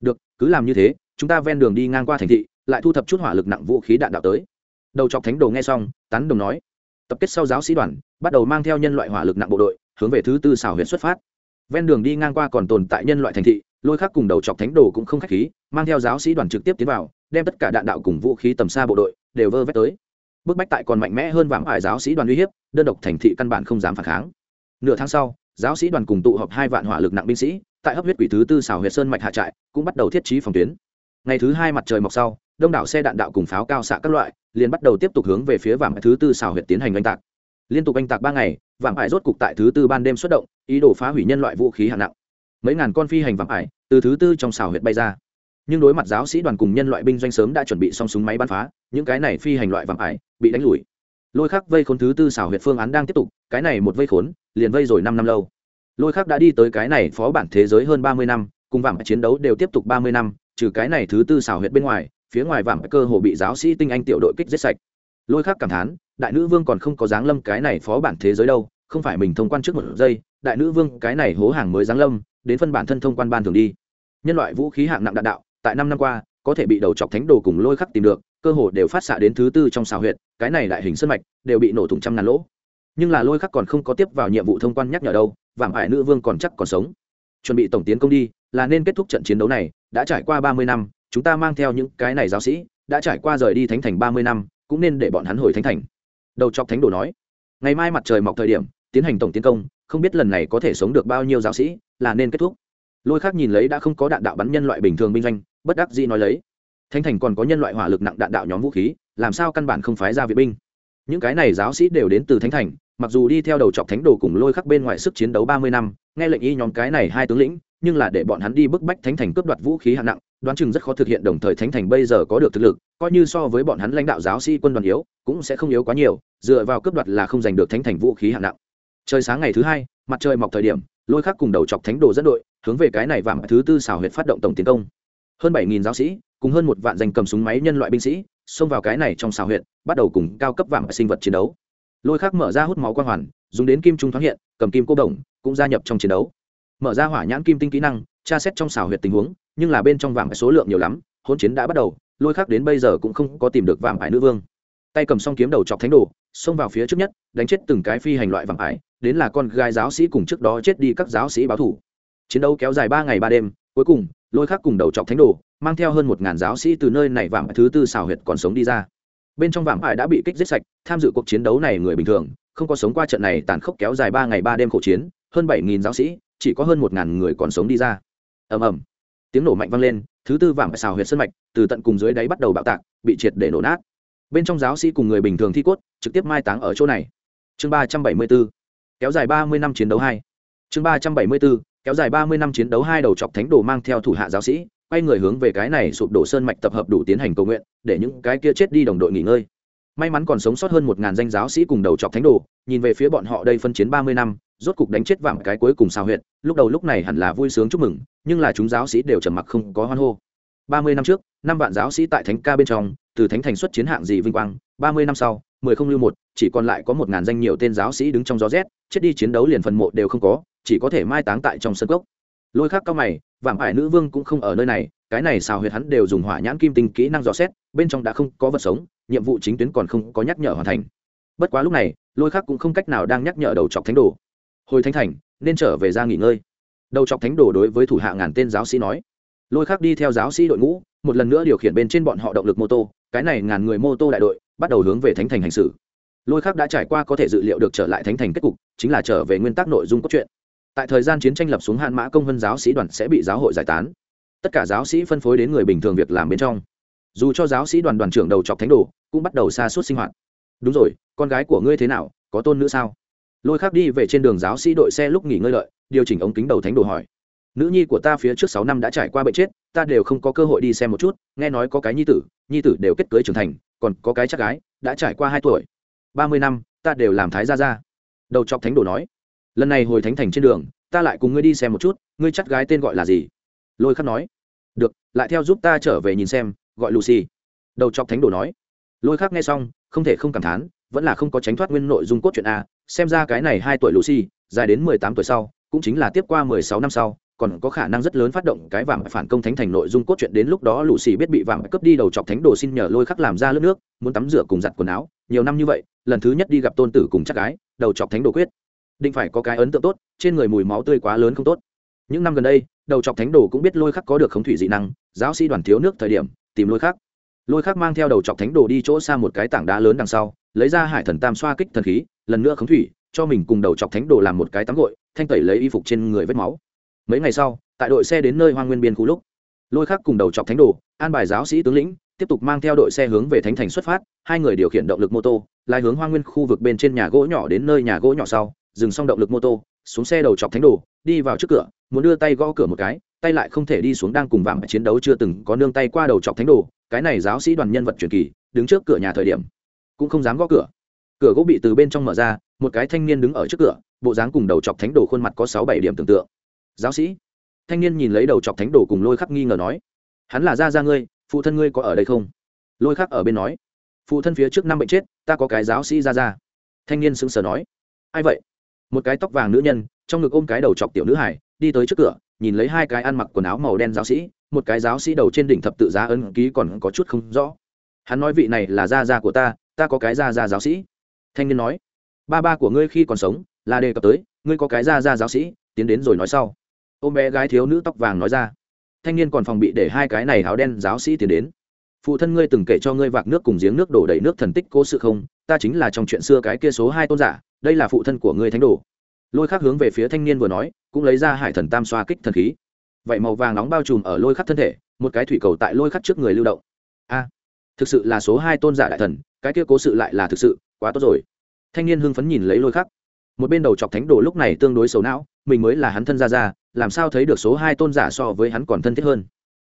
Được, cứ làm như thế, chúng ta ven đường đi ngang qua thành thị, lại thu thập chút hỏa lực nặng vũ khí đạn đạo tới. Đầu chọc thánh đồ nghe xong, tán đồng nói, tập kết sau giáo sĩ đoàn, bắt đầu mang theo nhân loại hỏa lực nặng bộ đội, hướng về thứ tư xảo huyện xuất phát. Ven đường đi ngang qua còn tồn tại nhân loại thành thị, lôi khắc cùng đầu chọc thánh đồ cũng không khách khí, mang theo giáo sĩ đoàn trực tiếp tiến vào, đem tất cả đạn đạo cùng vũ khí tầm xa bộ đội đều vơ vét tới bức bách tại còn mạnh mẽ hơn vãng ải giáo sĩ đoàn uy hiếp, đơn độc thành thị căn bản không dám phản kháng. Nửa tháng sau, giáo sĩ đoàn cùng tụ họp hai vạn hỏa lực nặng binh sĩ, tại hấp huyết quỷ thứ tư xào huyệt sơn mạch hạ trại, cũng bắt đầu thiết trí phòng tuyến. Ngày thứ hai mặt trời mọc sau, đông đảo xe đạn đạo cùng pháo cao xạ các loại, liền bắt đầu tiếp tục hướng về phía vàng thứ tư xào huyệt tiến hành oanh tạc. Liên tục oanh tạc ba ngày vàng ải rốt cục tại thứ tư ban đêm xuất động, ý đồ phá hủy nhân loại vũ khí hạng nặng. Mấy ngàn con phi hành vàng ải từ thứ tư trong xào huyệt bay ra. Nhưng đối mặt giáo sĩ đoàn cùng nhân loại binh doanh sớm đã chuẩn bị xong súng máy bắn phá, những cái này phi hành loại vàng ải bị đánh lùi. Lôi khắc vây khốn thứ tư xảo huyệt phương án đang tiếp tục, cái này một vây khốn, liền vây rồi năm năm lâu. Lôi khắc đã đi tới cái này phó bản thế giới hơn ba mươi năm, cùng vàng chiến đấu đều tiếp tục ba mươi năm, trừ cái này thứ tư xảo huyệt bên ngoài, phía ngoài vàng cơ hồ bị giáo sĩ tinh anh tiểu đội kích giết sạch. Lôi khắc cảm thán, đại nữ vương còn không có dáng lâm cái này phó bản thế giới đâu, không phải mình thông quan trước một giây, đại nữ vương cái này hố hàng mới dáng lâm, đến phân bản thân thông quan ban thường đi. Nhân loại vũ khí hạng nặng đạn đạo, tại năm năm qua có thể bị đầu chọc thánh đồ cùng lôi khắc tìm được, cơ hồ đều phát xạ đến thứ tư trong xào huyệt, cái này đại hình sân mạch đều bị nổ thủng trăm ngàn lỗ. Nhưng là lôi khắc còn không có tiếp vào nhiệm vụ thông quan nhắc nhở đâu vàng ải nữ vương còn chắc còn sống. Chuẩn bị tổng tiến công đi, là nên kết thúc trận chiến đấu này, đã trải qua ba mươi năm, chúng ta mang theo những cái này giáo sĩ, đã trải qua rời đi thánh thành ba mươi năm, cũng nên để bọn hắn hồi thánh thành. Đầu chọc thánh đồ nói, ngày mai mặt trời mọc thời điểm, tiến hành tổng tiến công, không biết lần này có thể sống được bao nhiêu giáo sĩ, là nên kết thúc. Lôi khác nhìn lấy đã không có đạn đạo bắn nhân loại bình thường binh doanh bất đắc dĩ nói lấy. Thánh thành còn có nhân loại hỏa lực nặng đạn đạo nhóm vũ khí, làm sao căn bản không phái ra viện binh? Những cái này giáo sĩ đều đến từ thánh thành, mặc dù đi theo đầu trọc thánh đồ cùng lôi khắc bên ngoài sức chiến đấu ba mươi năm, nghe lệnh y nhóm cái này hai tướng lĩnh, nhưng là để bọn hắn đi bức bách thánh thành cướp đoạt vũ khí hạng nặng, đoán chừng rất khó thực hiện đồng thời thánh thành bây giờ có được thực lực, coi như so với bọn hắn lãnh đạo giáo sĩ quân đoàn yếu, cũng sẽ không yếu quá nhiều, dựa vào cướp đoạt là không giành được thánh thành vũ khí hạng nặng. Trời sáng ngày thứ hai, mặt trời mọc thời điểm, lôi khắc cùng đầu chọc thánh đồ dẫn đội, hướng về cái này vàng thứ tư xảo huyệt phát động tổng tiến công hơn bảy nghìn giáo sĩ, cùng hơn một vạn danh cầm súng máy nhân loại binh sĩ, xông vào cái này trong xào huyện bắt đầu cùng cao cấp vàng sinh vật chiến đấu. Lôi khắc mở ra hút máu quang hoàn, dùng đến kim trung thoáng hiện, cầm kim cô đồng, cũng gia nhập trong chiến đấu. Mở ra hỏa nhãn kim tinh kỹ năng, tra xét trong xào huyệt tình huống, nhưng là bên trong vàng số lượng nhiều lắm hôn chiến đã bắt đầu, lôi khắc đến bây giờ cũng không có tìm được vàng ải nữ vương. Tay cầm song kiếm đầu chọc thánh đồ, xông vào phía trước nhất, đánh chết từng cái phi hành loại vàng ải, đến là con gái giáo sĩ cùng trước đó chết đi các giáo sĩ báo thủ. Chiến đấu kéo dài ba ngày ba đêm, cuối cùng lôi khắc cùng đầu chọc thánh đồ, mang theo hơn một ngàn giáo sĩ từ nơi này vạm thứ tư xào huyệt còn sống đi ra. Bên trong vạm ải đã bị kích giết sạch, tham dự cuộc chiến đấu này người bình thường, không có sống qua trận này tàn khốc kéo dài ba ngày ba đêm khổ chiến, hơn bảy nghìn giáo sĩ, chỉ có hơn một ngàn người còn sống đi ra. Ầm ầm. Tiếng nổ mạnh vang lên, thứ tư vạm xào huyệt sân mạch, từ tận cùng dưới đáy bắt đầu bạo tạc, bị triệt để nổ nát. Bên trong giáo sĩ cùng người bình thường thi cốt, trực tiếp mai táng ở chỗ này. Chương ba trăm bảy mươi b ố kéo dài ba mươi năm chiến đấu hai. Chương ba trăm bảy mươi b ố kéo dài ba mươi năm chiến đấu hai đầu chọc thánh đồ mang theo thủ hạ giáo sĩ, quay người hướng về cái này sụp đổ sơn mạch tập hợp đủ tiến hành cầu nguyện, để những cái kia chết đi đồng đội nghỉ ngơi. May mắn còn sống sót hơn một ngàn danh giáo sĩ cùng đầu chọc thánh đồ, nhìn về phía bọn họ đây phân chiến ba mươi năm, rốt cục đánh chết vạm cái cuối cùng sao huyện lúc đầu lúc này hẳn là vui sướng chúc mừng, nhưng là chúng giáo sĩ đều trầm mặc không có hoan hô. Ba mươi năm trước, năm vạn giáo sĩ tại thánh ca bên trong, từ thánh thành xuất chiến hạng gì vinh quang, ba mươi năm sau, mười không lưu một, chỉ còn lại có một ngàn danh nhiều tên giáo sĩ đứng trong gió rét, chết đi chiến đấu liền phần mộ đều không có chỉ có thể mai táng tại trong sân gốc lôi khác cao mày, vạm ải nữ vương cũng không ở nơi này, cái này xào huyệt hắn đều dùng hỏa nhãn kim tinh kỹ năng dò xét, bên trong đã không có vật sống, nhiệm vụ chính tuyến còn không có nhắc nhở hoàn thành. Bất quá lúc này, lôi khác cũng không cách nào đang nhắc nhở đầu chọc thánh đồ. Hồi thánh thành, nên trở về ra nghỉ ngơi. Đầu chọc thánh đồ đối với thủ hạ ngàn tên giáo sĩ nói. Lôi khác đi theo giáo sĩ đội ngũ, một lần nữa điều khiển bên trên bọn họ động lực mô tô, cái này ngàn người mô tô đại đội, bắt đầu hướng về thánh thành hành xử. Lôi khác đã trải qua có thể dự liệu được trở lại thánh thành kết cục, chính là trở về nguyên tắc nội dung cốt truyện tại thời gian chiến tranh lập xuống hạn mã công vân giáo sĩ đoàn sẽ bị giáo hội giải tán. Tất cả giáo sĩ phân phối đến người bình thường việc làm bên trong. Dù cho giáo sĩ đoàn đoàn trưởng đầu chọc thánh đồ, cũng bắt đầu xa suốt sinh hoạt. Đúng rồi, con gái của ngươi thế nào, có tôn nữ sao? Lôi khác đi về trên đường giáo sĩ đội xe lúc nghỉ ngơi lợi điều chỉnh ống kính đầu thánh đồ hỏi. Nữ nhi của ta phía trước sáu năm đã trải qua bệnh chết, ta đều không có cơ hội đi xem một chút, nghe nói có cái nhi tử nhi tử đều kết cưới trưởng thành, còn có cái chắc gái, đã trải qua hai tuổi. Ba mươi năm, ta đều làm thái gia gia. Đầu chọc thánh đồ nói lần này hồi thánh thành trên đường, ta lại cùng ngươi đi xem một chút, ngươi chắc gái tên gọi là gì? Lôi khắc nói. Được, lại theo giúp ta trở về nhìn xem, gọi lucy. Đầu chọc thánh đồ nói. Lôi khắc nghe xong, không thể không cảm thán, vẫn là không có tránh thoát nguyên nội dung cốt truyện a, xem ra cái này hai tuổi lucy, dài đến mười tám tuổi sau, cũng chính là tiếp qua mười sáu năm sau, còn có khả năng rất lớn phát động cái vàng phản công thánh thành nội dung cốt truyện đến lúc đó lũ xì biết bị vàng cướp đi đầu chọc thánh đồ xin nhờ lôi khắc làm ra lớp nước, muốn tắm rửa cùng giặt quần áo, nhiều năm như vậy, lần thứ nhất đi gặp tôn tử cùng chắc gái, đầu chọc thánh đồ quyết định phải có cái ấn tượng tốt, trên người mùi máu tươi quá lớn không tốt. Những năm gần đây, đầu chọc thánh đồ cũng biết lôi khắc có được khống thủy dị năng, giáo sĩ đoàn thiếu nước thời điểm, tìm lôi khắc. Lôi khắc mang theo đầu chọc thánh đồ đi chỗ xa một cái tảng đá lớn đằng sau, lấy ra hải thần tam xoa kích thần khí, lần nữa khống thủy, cho mình cùng đầu chọc thánh đồ làm một cái tắm gội, thanh tẩy lấy y phục trên người vết máu. Mấy ngày sau, tại đội xe đến nơi hoang nguyên biên khu lúc, lôi khắc cùng đầu chọc thánh đồ, an bài giáo sĩ tướng lĩnh, tiếp tục mang theo đội xe hướng về thánh thành xuất phát, hai người điều khiển động lực mô tô lai hướng hoang nguyên khu vực bên trên nhà gỗ nhỏ đến nơi nhà gỗ nhỏ sau dừng xong động lực mô tô xuống xe đầu chọc thánh đồ đi vào trước cửa muốn đưa tay gõ cửa một cái tay lại không thể đi xuống đang cùng vàng chiến đấu chưa từng có nương tay qua đầu chọc thánh đồ cái này giáo sĩ đoàn nhân vật truyền kỳ đứng trước cửa nhà thời điểm cũng không dám gõ cửa. Cửa gỗ bị từ bên trong mở ra một cái thanh niên đứng ở trước cửa bộ dáng cùng đầu chọc thánh đồ khuôn mặt có sáu bảy điểm tưởng tượng. Giáo sĩ? Thanh niên nhìn lấy đầu chọc thánh đồ cùng lôi khắc nghi ngờ nói. Hắn là gia gia ngươi phụ thân ngươi có ở đây không? Lôi khắc ở bên nói. Phụ thân phía trước năm bệnh chết ta có cái giáo sĩ gia gia, thanh niên sững sờ nói. Ai vậy? Một cái tóc vàng nữ nhân, trong ngực ôm cái đầu chọc tiểu nữ hải, đi tới trước cửa, nhìn lấy hai cái ăn mặc quần áo màu đen giáo sĩ, một cái giáo sĩ đầu trên đỉnh thập tự giá ấn ký còn có chút không rõ. Hắn nói vị này là gia gia của ta ta có cái gia gia giáo sĩ. Thanh niên nói, ba ba của ngươi khi còn sống, là đề cập tới, ngươi có cái gia gia giáo sĩ, tiến đến rồi nói sau. Ôm bé gái thiếu nữ tóc vàng nói ra. Thanh niên còn phòng bị để hai cái này áo đen giáo sĩ tiến đến phụ thân ngươi từng kể cho ngươi vạc nước cùng giếng nước đổ đầy nước thần tích cố sự không? Ta chính là trong chuyện xưa cái kia số hai tôn giả, đây là phụ thân của ngươi thánh đồ. Lôi khắc hướng về phía thanh niên vừa nói, cũng lấy ra hải thần tam xoa kích thần khí. Vậy màu vàng nóng bao trùm ở lôi khắc thân thể, một cái thủy cầu tại lôi khắc trước người lưu động. A, thực sự là số hai tôn giả đại thần, cái kia cố sự lại là thực sự, quá tốt rồi. Thanh niên hưng phấn nhìn lấy lôi khắc. Một bên đầu chọc thánh đồ lúc này tương đối xấu não, mình mới là hắn thân ra ra làm sao thấy được số hai tôn giả so với hắn còn thân thiết hơn?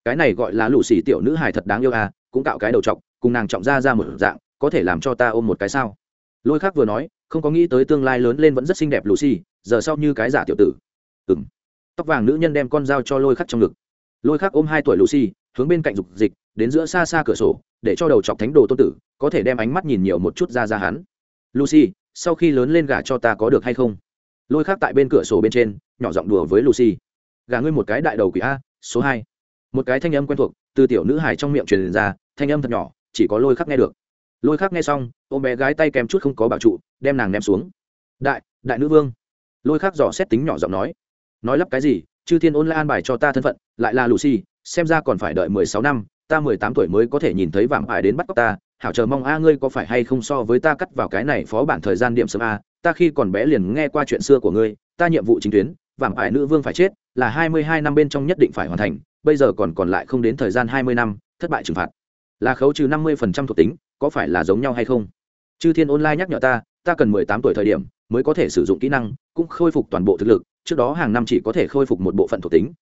Cái này gọi là lũ xì tiểu nữ hài thật đáng yêu à cũng cạo cái đầu chọc cùng nàng trọng ra ra một dạng, có thể làm cho ta ôm một cái sao? Lôi khác vừa nói, không có nghĩ tới tương lai lớn lên vẫn rất xinh đẹp lucy giờ sau như cái giả tiểu tử. Ừng tóc vàng nữ nhân đem con dao cho lôi khắc trong ngực. Lôi khắc ôm hai tuổi lucy hướng bên cạnh dục dịch, đến giữa xa xa cửa sổ, để cho đầu chọc thánh đồ tôn tử, có thể đem ánh mắt nhìn nhiều một chút ra ra hắn. Lucy sau khi lớn lên gả cho ta có được hay không? Lôi khác tại bên cửa sổ bên trên, nhỏ giọng đùa với lucy gả ngươi một cái đại đầu quỷ a, số hai một cái thanh âm quen thuộc từ tiểu nữ hải trong miệng truyền ra, thanh âm thật nhỏ, chỉ có lôi khắc nghe được. Lôi khắc nghe xong, ôm bé gái tay kèm chút không có bảo trụ, đem nàng ném xuống. Đại đại nữ vương. Lôi khắc dò xét tính nhỏ giọng nói. Nói lắp cái gì? Chư thiên ôn lại an bài cho ta thân phận, lại là lucy, xem ra còn phải đợi mười sáu năm, ta mười tám tuổi mới có thể nhìn thấy vạm ải đến bắt cóc ta. Hảo chờ mong a, ngươi có phải hay không so với ta cắt vào cái này phó bản thời gian điểm sớm a? Ta khi còn bé liền nghe qua chuyện xưa của ngươi, ta nhiệm vụ chính tuyến vạm ải nữ vương phải chết, là hai mươi hai năm bên trong nhất định phải hoàn thành, bây giờ còn còn lại không đến thời gian hai mươi năm, thất bại trừng phạt. Là khấu trừ năm mươi phần trăm thuộc tính, có phải là giống nhau hay không? Chư thiên online nhắc nhở ta ta cần mười tám tuổi thời điểm mới có thể sử dụng kỹ năng, cũng khôi phục toàn bộ thực lực, trước đó hàng năm chỉ có thể khôi phục một bộ phận thuộc tính.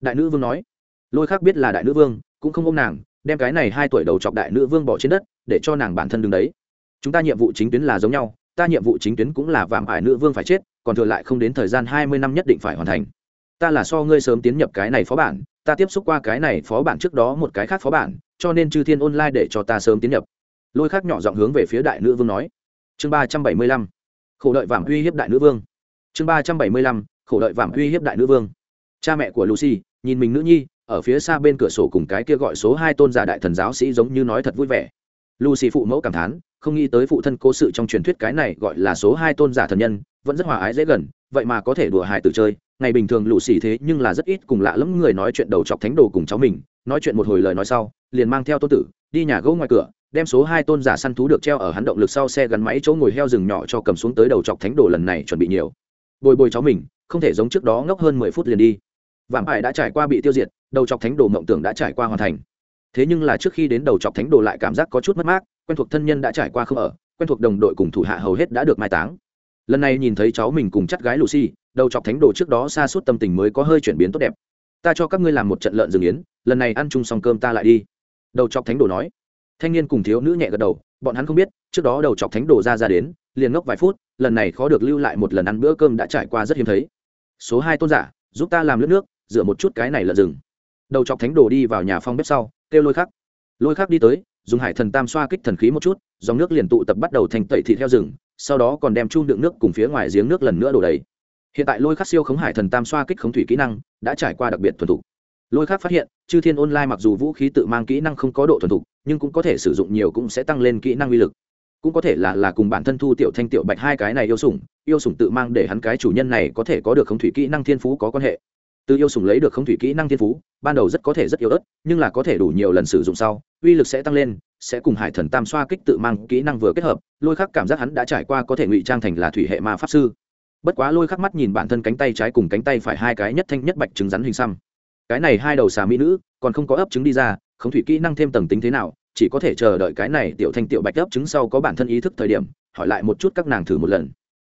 Đại nữ vương nói, lôi khác biết là đại nữ vương, cũng không ôm nàng, đem cái này hai tuổi đầu chọc đại nữ vương bỏ trên đất, để cho nàng bản thân đứng đấy. Chúng ta nhiệm vụ chính tuyến là giống nhau, ta nhiệm vụ chính tuyến cũng là vạm ải nữ vương phải chết còn thừa lại không đến thời gian hai mươi năm nhất định phải hoàn thành. Ta là so ngươi sớm tiến nhập cái này phó bản, ta tiếp xúc qua cái này phó bản trước đó một cái khác phó bản, cho nên chư thiên online để cho ta sớm tiến nhập. Lôi khác nhỏ giọng hướng về phía đại nữ vương nói. Chương ba trăm bảy mươi lăm. Khổ đợi vảm uy hiếp đại nữ vương. Chương ba trăm bảy mươi lăm. Khổ đợi vảm uy hiếp đại nữ vương. Cha mẹ của lucy, nhìn mình nữ nhi, ở phía xa bên cửa sổ cùng cái kia gọi số hai tôn giả đại thần giáo sĩ giống như nói thật vui vẻ. Lucy phụ mẫu cảm thán không nghĩ tới phụ thân cố sự trong truyền thuyết cái này gọi là số hai tôn giả thần nhân, vẫn rất hòa ái dễ gần, vậy mà có thể đùa hài tử chơi. Ngày bình thường lũ xì thế nhưng là rất ít cùng lạ lẫm người nói chuyện đầu chọc thánh đồ cùng cháu mình, nói chuyện một hồi lời nói sau, liền mang theo tôn tử, đi nhà gỗ ngoài cửa, đem số hai tôn giả săn thú được treo ở hắn động lực sau xe gắn máy chỗ ngồi heo rừng nhỏ cho cầm xuống tới đầu chọc thánh đồ lần này chuẩn bị nhiều. Bồi bồi cháu mình, không thể giống trước đó ngốc hơn mười phút liền đi. Vạm ải đã trải qua bị tiêu diệt, đầu chọc thánh đồ mộng tưởng đã trải qua hoàn thành. Thế nhưng là trước khi đến đầu chọc thánh đồ lại cảm giác có chút mất mát quen thuộc thân nhân đã trải qua không ở, quen thuộc đồng đội cùng thủ hạ hầu hết đã được mai táng. Lần này nhìn thấy cháu mình cùng chắt gái lucy, đầu chọc thánh đồ trước đó xa suốt tâm tình mới có hơi chuyển biến tốt đẹp. Ta cho các ngươi làm một trận lợn rừng yến, lần này ăn chung xong cơm ta lại đi. Đầu chọc thánh đồ nói. Thanh niên cùng thiếu nữ nhẹ gật đầu, bọn hắn không biết, trước đó đầu chọc thánh đồ ra ra đến, liền ngốc vài phút, lần này khó được lưu lại một lần ăn bữa cơm đã trải qua rất hiếm thấy. Số hai tôn giả, giúp ta làm lướt nước, rửa một chút cái này lợn rừng. Đầu chọc thánh đồ đi vào nhà phong bếp sau, kêu lôi khắc. Lôi khắc đi tới dùng hải thần tam xoa kích thần khí một chút, dòng nước liền tụ tập bắt đầu thành tẩy thịt theo rừng, sau đó còn đem chung đựng nước cùng phía ngoài giếng nước lần nữa đổ đầy. Hiện tại lôi khắc siêu khống hải thần tam xoa kích khống thủy kỹ năng đã trải qua đặc biệt thuần thục. Lôi khắc phát hiện, chư thiên online mặc dù vũ khí tự mang kỹ năng không có độ thuần thục, nhưng cũng có thể sử dụng nhiều cũng sẽ tăng lên kỹ năng uy lực. Cũng có thể là là cùng bản thân thu tiểu thanh tiểu bạch hai cái này yêu sủng yêu sủng tự mang để hắn cái chủ nhân này có thể có được khống thủy kỹ năng thiên phú có quan hệ. Từ yêu sủng lấy được khống thủy kỹ năng thiên phú, ban đầu rất có thể rất yếu ớt, nhưng là có thể đủ nhiều lần sử dụng sau uy lực sẽ tăng lên, sẽ cùng hải thần tam xoa kích tự mang kỹ năng vừa kết hợp, lôi khắc cảm giác hắn đã trải qua có thể ngụy trang thành là thủy hệ ma pháp sư. Bất quá lôi khắc mắt nhìn bản thân cánh tay trái cùng cánh tay phải hai cái nhất thanh nhất bạch trứng rắn hình xăm. Cái này hai đầu xà mỹ nữ, còn không có ấp trứng đi ra không thủy kỹ năng thêm tầng tính thế nào, chỉ có thể chờ đợi cái này tiểu thanh tiểu bạch ấp trứng sau có bản thân ý thức thời điểm, hỏi lại một chút các nàng thử một lần.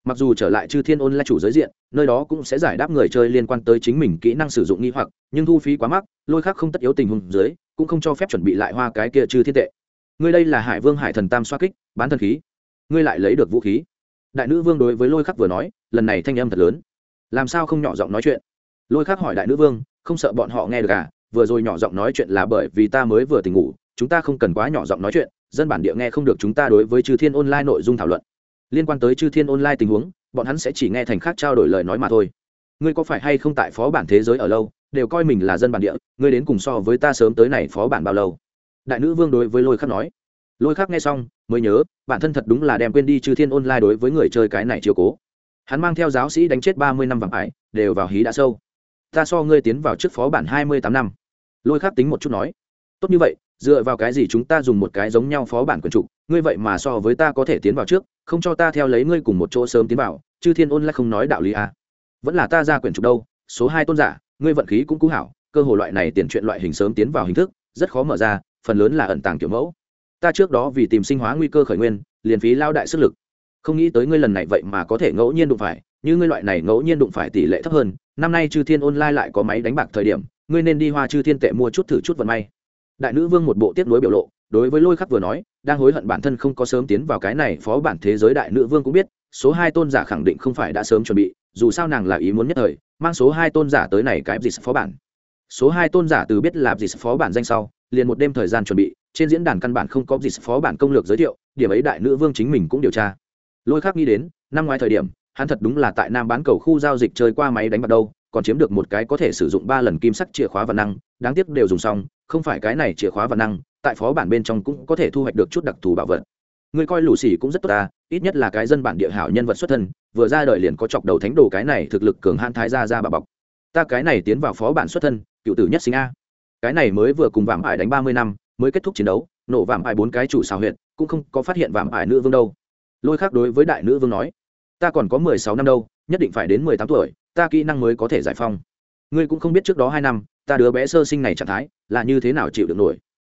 Mặc dù trở lại chư thiên ôn là chủ giới diện nơi đó cũng sẽ giải đáp người chơi liên quan tới chính mình kỹ năng sử dụng nghi hoặc, nhưng thu phí quá mắc, lôi khác không tất yếu tình huống dưới, cũng không cho phép chuẩn bị lại hoa cái kia chư thiên tệ. Ngươi đây là hải vương hải thần tam xoa kích, bán thần khí. Ngươi lại lấy được vũ khí. Đại nữ vương đối với lôi khắc vừa nói, lần này thanh âm thật lớn. Làm sao không nhỏ giọng nói chuyện? Lôi khắc hỏi đại nữ vương, không sợ bọn họ nghe được à? Vừa rồi nhỏ giọng nói chuyện là bởi vì ta mới vừa tỉnh ngủ, chúng ta không cần quá nhỏ giọng nói chuyện, dân bản địa nghe không được chúng ta đối với chư thiên online nội dung thảo luận. Liên quan tới chư thiên online tình huống bọn hắn sẽ chỉ nghe thành khác trao đổi lời nói mà thôi. Ngươi có phải hay không tại phó bản thế giới ở lâu, đều coi mình là dân bản địa, ngươi đến cùng so với ta sớm tới này phó bản bao lâu? Đại nữ vương đối với lôi khắc nói. Lôi khắc nghe xong, mới nhớ, bản thân thật đúng là đem quên đi chư thiên online đối với người chơi cái này chiều cố. Hắn mang theo giáo sĩ đánh chết ba mươi năm vàng ải, đều vào hí đã sâu. Ta so ngươi tiến vào trước phó bản hai mươi tám năm. Lôi khắc tính một chút nói. Tốt như vậy, dựa vào cái gì chúng ta dùng một cái giống nhau phó bản quyền trục ngươi vậy mà so với ta có thể tiến vào trước, không cho ta theo lấy ngươi cùng một chỗ sớm tiến vào, chư thiên ôn lại không nói đạo lý à. vẫn là ta ra quyển trục đâu, số hai tôn giả, ngươi vận khí cũng cũ hảo, cơ hội loại này tiền chuyện loại hình sớm tiến vào hình thức, rất khó mở ra, phần lớn là ẩn tàng kiểu mẫu. Ta trước đó vì tìm sinh hóa nguy cơ khởi nguyên, liền phí lao đại sức lực. Không nghĩ tới ngươi lần này vậy mà có thể ngẫu nhiên đụng phải, như ngươi loại này ngẫu nhiên đụng phải tỷ lệ thấp hơn, năm nay chư thiên online lại có máy đánh bạc thời điểm, ngươi nên đi hoa chư thiên tệ mua chút thử chút vận may. Đại nữ vương một bộ tiếp nối biểu lộ đối với lôi khắc vừa nói, đang hối hận bản thân không có sớm tiến vào cái này phó bản thế giới đại nữ vương cũng biết, số hai tôn giả khẳng định không phải đã sớm chuẩn bị, dù sao nàng là ý muốn nhất thời, mang số hai tôn giả tới này cái gì phó bản. Số hai tôn giả từ biết làm gì phó bản danh sau, liền một đêm thời gian chuẩn bị, trên diễn đàn căn bản không có gì phó bản công lược giới thiệu, điểm ấy đại nữ vương chính mình cũng điều tra. Lôi khác nghĩ đến, năm ngoái thời điểm, hắn thật đúng là tại nam bán cầu khu giao dịch chơi qua máy đánh bạc đâu, còn chiếm được một cái có thể sử dụng ba lần kim sắc chìa khóa và năng, đáng tiếc đều dùng xong, không phải cái này chìa khóa và năng tại phó bản bên trong cũng có thể thu hoạch được chút đặc thù bảo vật. Người coi lù xì cũng rất tốt ta, ít nhất là cái dân bản địa hảo nhân vật xuất thân, vừa ra đời liền có chọc đầu thánh đồ cái này thực lực cường han thái ra ra bà bọc. Ta cái này tiến vào phó bản xuất thân, cựu tử nhất sinh a. Cái này mới vừa cùng vạm ải đánh ba mươi năm, mới kết thúc chiến đấu, nổ vạm ải bốn cái chủ xào huyện cũng không có phát hiện vạm ải nữ vương đâu. Lôi khác đối với đại nữ vương nói, ta còn có mười sáu năm đâu, nhất định phải đến mười tám tuổi, ta kỹ năng mới có thể giải phong. Ngươi cũng không biết trước đó hai năm, ta đứa bé sơ sinh này trạng thái, là như thế nào chịu được nổi?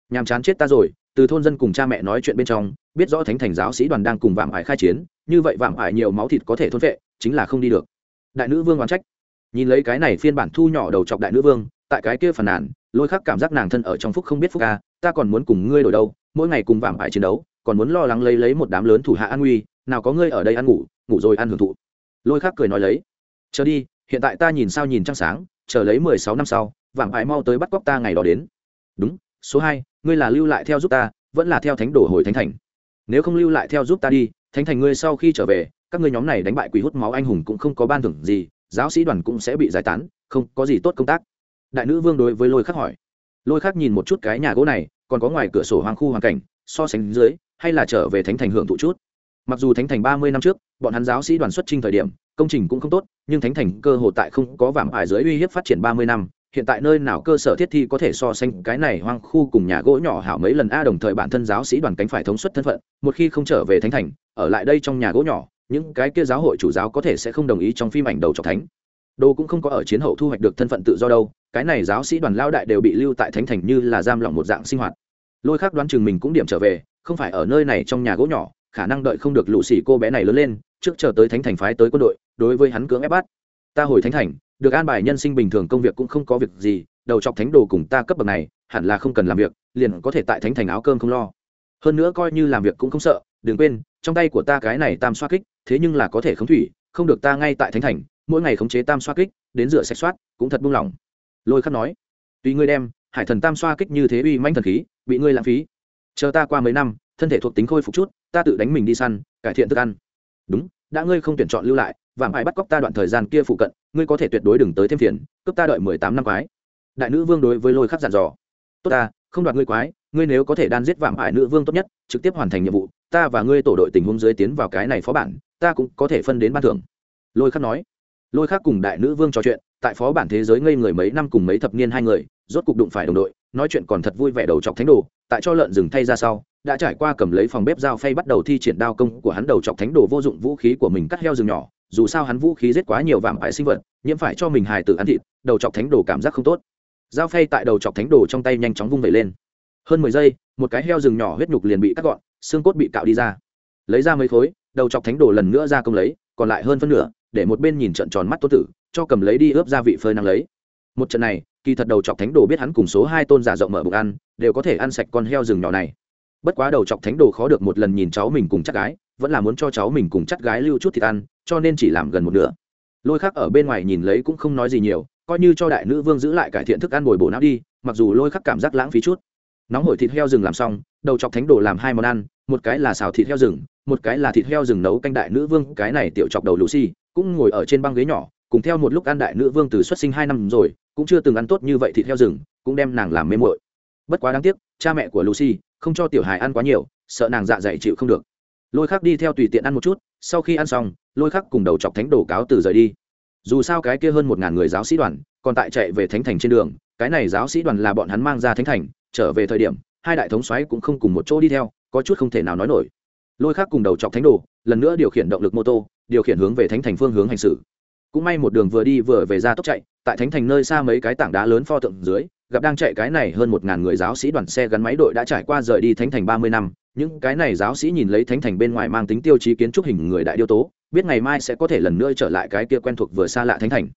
Nhàm chán chết ta rồi, từ thôn dân cùng cha mẹ nói chuyện bên trong, biết rõ thánh thành giáo sĩ đoàn đang cùng vạm ải khai chiến, như vậy vạm ải nhiều máu thịt có thể thôn vệ, chính là không đi được. Đại nữ vương oán trách. Nhìn lấy cái này phiên bản thu nhỏ đầu chọc đại nữ vương, tại cái kia phàn nàn, lôi khắc cảm giác nàng thân ở trong phúc không biết phúc ca ta còn muốn cùng ngươi đổi đâu, mỗi ngày cùng vạm ải chiến đấu, còn muốn lo lắng lấy lấy một đám lớn thủ hạ an nguy, nào có ngươi ở đây ăn ngủ ngủ rồi ăn hưởng thụ. Lôi khắc cười nói lấy. Chờ đi, hiện tại ta nhìn sao nhìn trăng sáng, chờ lấy mười sáu năm sau, vạm ải mau tới bắt cóc ta ngày đó đến. Đúng, số hai ngươi là lưu lại theo giúp ta, vẫn là theo thánh đổ hồi thánh thành. Nếu không lưu lại theo giúp ta đi, thánh thành ngươi sau khi trở về, các ngươi nhóm này đánh bại quỷ hút máu anh hùng cũng không có ban thưởng gì, giáo sĩ đoàn cũng sẽ bị giải tán, không có gì tốt công tác. Đại nữ vương đối với lôi khắc hỏi. Lôi khắc nhìn một chút cái nhà gỗ này, còn có ngoài cửa sổ hoang khu hoàn cảnh, so sánh dưới, hay là trở về thánh thành hưởng thụ chút. Mặc dù thánh thành ba mươi năm trước, bọn hắn giáo sĩ đoàn xuất trình thời điểm, công trình cũng không tốt, nhưng thánh thành cơ hồ tại không có vảm ải dưới uy hiếp phát triển ba mươi năm hiện tại nơi nào cơ sở thiết thi có thể so sánh cái này hoang khu cùng nhà gỗ nhỏ hảo mấy lần a đồng thời bản thân giáo sĩ đoàn cánh phải thống suất thân phận, một khi không trở về thánh thành, ở lại đây trong nhà gỗ nhỏ, những cái kia giáo hội chủ giáo có thể sẽ không đồng ý trong phim ảnh đầu trọc thánh. Đồ cũng không có ở chiến hậu thu hoạch được thân phận tự do đâu, cái này giáo sĩ đoàn lao đại đều bị lưu tại thánh thành như là giam lỏng một dạng sinh hoạt. Lôi khác đoán chừng mình cũng điểm trở về, không phải ở nơi này trong nhà gỗ nhỏ, khả năng đợi không được lũ xì cô bé này lớn lên, trước chờ tới thánh thành phái tới quân đội, đối với hắn cưỡng ép bắt ta hồi thánh thành, được an bài nhân sinh bình thường công việc cũng không có việc gì, đầu chọc thánh đồ cùng ta cấp bậc này, hẳn là không cần làm việc, liền có thể tại thánh thành áo cơm không lo. Hơn nữa coi như làm việc cũng không sợ, đừng quên, trong tay của ta cái này tam xoa kích, thế nhưng là có thể khống thủy, không được ta ngay tại thánh thành, mỗi ngày khống chế tam xoa kích, đến rửa sạch soát, cũng thật buông lỏng. Lôi khắc nói tuy ngươi đem, hải thần tam xoa kích như thế uy manh thần khí, bị ngươi lãng phí. Chờ ta qua mấy năm, thân thể thuộc tính khôi phục chút, ta tự đánh mình đi săn, cải thiện thức ăn. Đúng, đã ngươi không tuyển chọn lưu lại vạm hại bắt cóc ta đoạn thời gian kia phụ cận, ngươi có thể tuyệt đối đừng tới thêm phiền, cướp ta đợi mười tám năm quái. Đại nữ vương đối với lôi khắc dặn dò. Tốt ta, không đoạt ngươi quái, ngươi nếu có thể đan giết vạm hại nữ vương tốt nhất, trực tiếp hoàn thành nhiệm vụ, ta và ngươi tổ đội tình huống dưới tiến vào cái này phó bản, ta cũng có thể phân đến ban thưởng. Lôi khắc nói. Lôi khắc cùng đại nữ vương trò chuyện, tại phó bản thế giới ngây người mấy năm cùng mấy thập niên hai người, rốt cục đụng phải đồng đội, nói chuyện còn thật vui vẻ đầu chọc thánh đồ, tại cho lợn rừng thay ra sau, đã trải qua cầm lấy phòng bếp dao phay bắt đầu thi triển đao công của hắn đầu chọc thánh đồ vô dụng vũ khí của mình cắt heo rừng nhỏ dù sao hắn vũ khí giết quá nhiều vạm ải sinh vật, nhiễm phải cho mình hài tử ăn thịt, đầu chọc thánh đồ cảm giác không tốt. Dao phay tại đầu chọc thánh đồ trong tay nhanh chóng vung vẩy lên. Hơn mười giây, một cái heo rừng nhỏ huyết nhục liền bị cắt gọn, xương cốt bị cạo đi ra. Lấy ra mấy khối, đầu chọc thánh đồ lần nữa ra công lấy, còn lại hơn phân nửa, để một bên nhìn trận tròn mắt tô tử, cho cầm lấy đi ướp gia vị phơi năng lấy. Một trận này, kỳ thật đầu chọc thánh đồ biết hắn cùng số hai tôn giả rộng mở bụng ăn, đều có thể ăn sạch con heo rừng nhỏ này. Bất quá đầu chọc thánh đồ khó được một lần nhìn cháu mình cùng chắc gái vẫn là muốn cho cháu mình cùng chắt gái lưu chút thịt ăn, cho nên chỉ làm gần một nửa. Lôi khắc ở bên ngoài nhìn lấy cũng không nói gì nhiều, coi như cho đại nữ vương giữ lại cải thiện thức ăn bồi bổ não đi, mặc dù lôi khắc cảm giác lãng phí chút. Nóng hổi thịt heo rừng làm xong, đầu chọc thánh đồ làm hai món ăn, một cái là xào thịt heo rừng, một cái là thịt heo rừng nấu canh đại nữ vương, cái này tiểu chọc đầu lucy, cũng ngồi ở trên băng ghế nhỏ, cùng theo một lúc ăn đại nữ vương từ xuất sinh hai năm rồi, cũng chưa từng ăn tốt như vậy thịt heo rừng, cũng đem nàng làm mê mội bất quá đáng tiếc, cha mẹ của lucy không cho tiểu hài ăn quá nhiều, sợ nàng dạ dày chịu không được lôi khắc đi theo tùy tiện ăn một chút, sau khi ăn xong, lôi khắc cùng đầu chọc thánh đồ cáo từ rời đi. Dù sao cái kia hơn một ngàn người giáo sĩ đoàn, còn tại chạy về thánh thành trên đường, cái này giáo sĩ đoàn là bọn hắn mang ra thánh thành, trở về thời điểm, hai đại thống xoáy cũng không cùng một chỗ đi theo, có chút không thể nào nói nổi. Lôi khắc cùng đầu chọc thánh đồ, lần nữa điều khiển động lực mô tô, điều khiển hướng về thánh thành phương hướng hành xử. Cũng may một đường vừa đi vừa về ra tốc chạy, tại thánh thành nơi xa mấy cái tảng đá lớn pho tượng dưới, gặp đang chạy cái này hơn một ngàn người giáo sĩ đoàn xe gắn máy đội đã trải qua rời đi thánh thành ba mươi năm những cái này giáo sĩ nhìn lấy thánh thành bên ngoài mang tính tiêu chí kiến trúc hình người đại điêu tố, biết ngày mai sẽ có thể lần nữa trở lại cái kia quen thuộc vừa xa lạ thánh thành.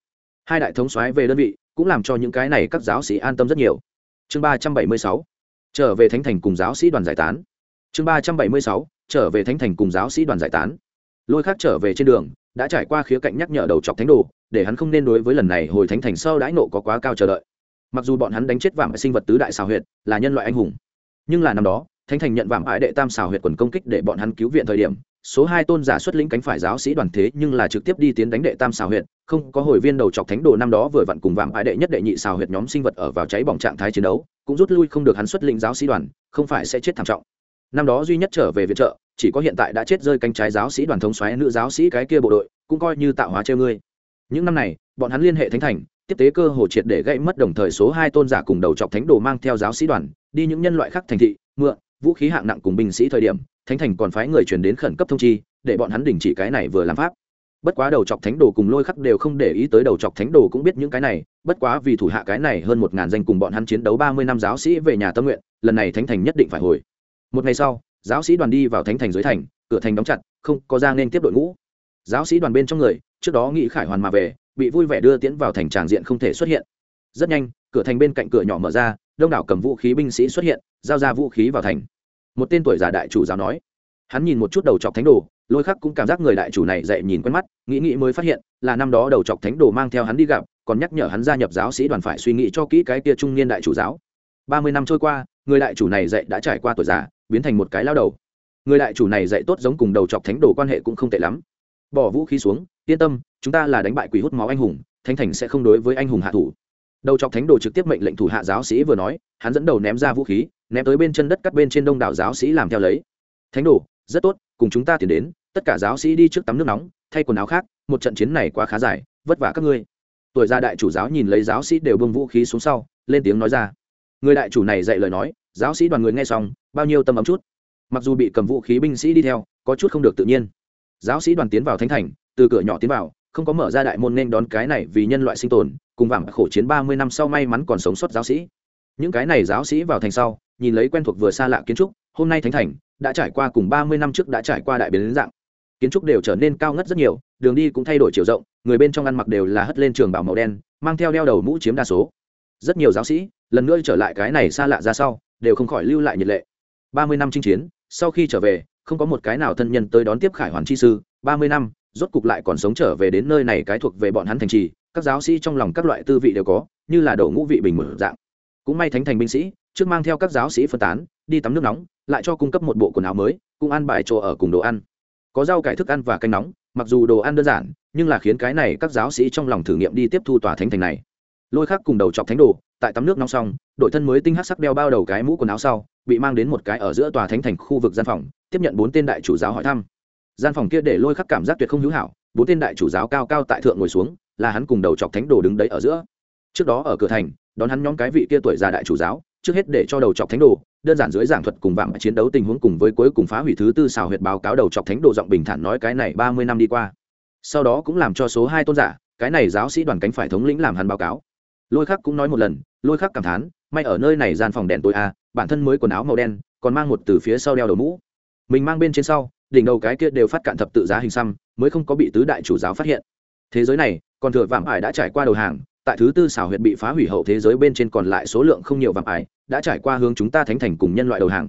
Hai đại thống soái về đơn vị, cũng làm cho những cái này các giáo sĩ an tâm rất nhiều. Chương ba trăm bảy mươi sáu, trở về thánh thành cùng giáo sĩ đoàn giải tán. Chương ba trăm bảy mươi sáu, trở về thánh thành cùng giáo sĩ đoàn giải tán. Lôi khác trở về trên đường, đã trải qua khía cạnh nhắc nhở đầu chọc thánh đồ, để hắn không nên đối với lần này hồi thánh thành sơ đãi nộ có quá cao chờ đợi. Mặc dù bọn hắn đánh chết vàng sinh vật tứ đại xào huyệt, là nhân loại anh hùng, nhưng là năm đó thánh thành nhận vạm ải đệ tam xào huyệt quần công kích để bọn hắn cứu viện thời điểm, số hai tôn giả xuất lĩnh cánh phải giáo sĩ đoàn thế nhưng là trực tiếp đi tiến đánh đệ tam xào huyệt, không có hồi viên đầu chọc thánh đồ năm đó vừa vặn cùng vạm ải đệ nhất đệ nhị xào huyệt nhóm sinh vật ở vào cháy bỏng trạng thái chiến đấu, cũng rút lui không được hắn xuất lĩnh giáo sĩ đoàn, không phải sẽ chết thảm trọng. Năm đó duy nhất trở về viện trợ, chỉ có hiện tại đã chết rơi cánh trái giáo sĩ đoàn thống xoáy nữ giáo sĩ cái kia bộ đội, cũng coi như tạo hóa treo ngươi. Những năm này, bọn hắn liên hệ thánh thành, tiếp tế cơ hồ triệt để gây mất đồng thời số hai tôn giả cùng đầu chọc thánh đồ mang theo giáo sĩ đoàn, đi những nhân loại khác thành thị, mượn vũ khí hạng nặng cùng binh sĩ thời điểm, thánh thành còn phái người truyền đến khẩn cấp thông chi, để bọn hắn đình chỉ cái này vừa làm pháp. Bất quá đầu chọc thánh đồ cùng lôi khắc đều không để ý tới đầu chọc thánh đồ cũng biết những cái này, bất quá vì thủ hạ cái này hơn một ngàn danh cùng bọn hắn chiến đấu ba mươi năm giáo sĩ về nhà tâm nguyện, lần này thánh thành nhất định phải hồi. Một ngày sau, giáo sĩ đoàn đi vào thánh thành dưới thành, cửa thành đóng chặt, không có ra nên tiếp đội ngũ. Giáo sĩ đoàn bên trong người, trước đó nghị khải hoàn mà về, bị vui vẻ đưa tiễn vào thành tràng diện không thể xuất hiện. Rất nhanh, cửa thành bên cạnh cửa nhỏ mở ra đông đảo cầm vũ khí binh sĩ xuất hiện, giao ra vũ khí vào thành. Một tên tuổi già đại chủ giáo nói. Hắn nhìn một chút đầu chọc thánh đồ, lôi khắc cũng cảm giác người đại chủ này dậy nhìn quen mắt, nghĩ nghĩ mới phát hiện, là năm đó đầu chọc thánh đồ mang theo hắn đi gặp, còn nhắc nhở hắn gia nhập giáo sĩ đoàn phải suy nghĩ cho kỹ cái kia trung niên đại chủ giáo. Ba mươi năm trôi qua, người đại chủ này dạy đã trải qua tuổi già, biến thành một cái lao đầu. Người đại chủ này dạy tốt giống cùng đầu chọc thánh đồ quan hệ cũng không tệ lắm. Bỏ vũ khí xuống, yên tâm, chúng ta là đánh bại quỷ hút máu anh hùng, thánh thành sẽ không đối với anh hùng hạ thủ đầu chọc thánh đồ trực tiếp mệnh lệnh thủ hạ giáo sĩ vừa nói, hắn dẫn đầu ném ra vũ khí, ném tới bên chân đất cắt bên trên đông đảo giáo sĩ làm theo lấy. Thánh đồ, rất tốt, cùng chúng ta tiến đến, tất cả giáo sĩ đi trước tắm nước nóng, thay quần áo khác, một trận chiến này quá khá dài, vất vả các ngươi. Tuổi gia đại chủ giáo nhìn lấy giáo sĩ đều bưng vũ khí xuống sau, lên tiếng nói ra. Người đại chủ này dạy lời nói, giáo sĩ đoàn người nghe xong, bao nhiêu tâm ấm chút. Mặc dù bị cầm vũ khí binh sĩ đi theo, có chút không được tự nhiên. Giáo sĩ đoàn tiến vào thánh thành, từ cửa nhỏ tiến vào, không có mở ra đại môn nên đón cái này vì nhân loại sinh tồn cùng vàng khổ chiến ba mươi năm sau may mắn còn sống sót giáo sĩ. Những cái này giáo sĩ vào thành sau, nhìn lấy quen thuộc vừa xa lạ kiến trúc, hôm nay thánh thành, đã trải qua cùng ba mươi năm trước đã trải qua đại biến dạng. Kiến trúc đều trở nên cao ngất rất nhiều, đường đi cũng thay đổi chiều rộng, người bên trong ăn mặc đều là hất lên trường bảo màu đen, mang theo đeo đầu mũ chiếm đa số. Rất nhiều giáo sĩ, lần nữa trở lại cái này xa lạ ra sau, đều không khỏi lưu lại nhiệt lệ. Ba mươi năm chinh chiến, sau khi trở về, không có một cái nào thân nhân tới đón tiếp khải hoàn chi sư. Ba mươi năm, rốt cục lại còn sống trở về đến nơi này cái thuộc về bọn hắn thành trì các giáo sĩ trong lòng các loại tư vị đều có, như là đậu ngũ vị bình mở dạng. Cũng may thánh thành binh sĩ, trước mang theo các giáo sĩ phân tán, đi tắm nước nóng, lại cho cung cấp một bộ quần áo mới, cũng ăn bài chỗ ở cùng đồ ăn. Có rau cải thức ăn và canh nóng, mặc dù đồ ăn đơn giản, nhưng là khiến cái này các giáo sĩ trong lòng thử nghiệm đi tiếp thu tòa thánh thành này. Lôi khác cùng đầu chọc thánh đồ, tại tắm nước nóng xong, đội thân mới tinh hát sắc đeo bao đầu cái mũ quần áo sau, bị mang đến một cái ở giữa tòa thánh thành khu vực gian phòng, tiếp nhận bốn tên đại chủ giáo hỏi thăm. Gian phòng kia để lôi khắc cảm giác tuyệt không hữu hảo, bốn tên đại chủ giáo cao cao tại thượng ngồi xuống là hắn cùng đầu chọc thánh đồ đứng đấy ở giữa. Trước đó ở cửa thành, đón hắn nhóm cái vị kia tuổi già đại chủ giáo, trước hết để cho đầu chọc thánh đồ, đơn giản dưới giảng thuật cùng vạm chiến đấu tình huống cùng với cuối cùng phá hủy thứ tư xào huyệt báo cáo đầu chọc thánh đồ giọng bình thản nói cái này ba mươi năm đi qua. Sau đó cũng làm cho số hai tôn giả, cái này giáo sĩ đoàn cánh phải thống lĩnh làm hắn báo cáo. Lôi khắc cũng nói một lần, lôi khắc cảm thán, may ở nơi này gian phòng đèn tối a bản thân mới quần áo màu đen, còn mang một từ phía sau đeo đầu mũ. Mình mang bên trên sau, đỉnh đầu cái kia đều phát cạn thập tự giá hình xăm, mới không có bị tứ đại chủ giáo phát hiện. Thế giới này còn thừa vạm ải đã trải qua đầu hàng, tại thứ tư xảo huyệt bị phá hủy hậu thế giới bên trên còn lại số lượng không nhiều vạm ải, đã trải qua hướng chúng ta thánh thành cùng nhân loại đầu hàng.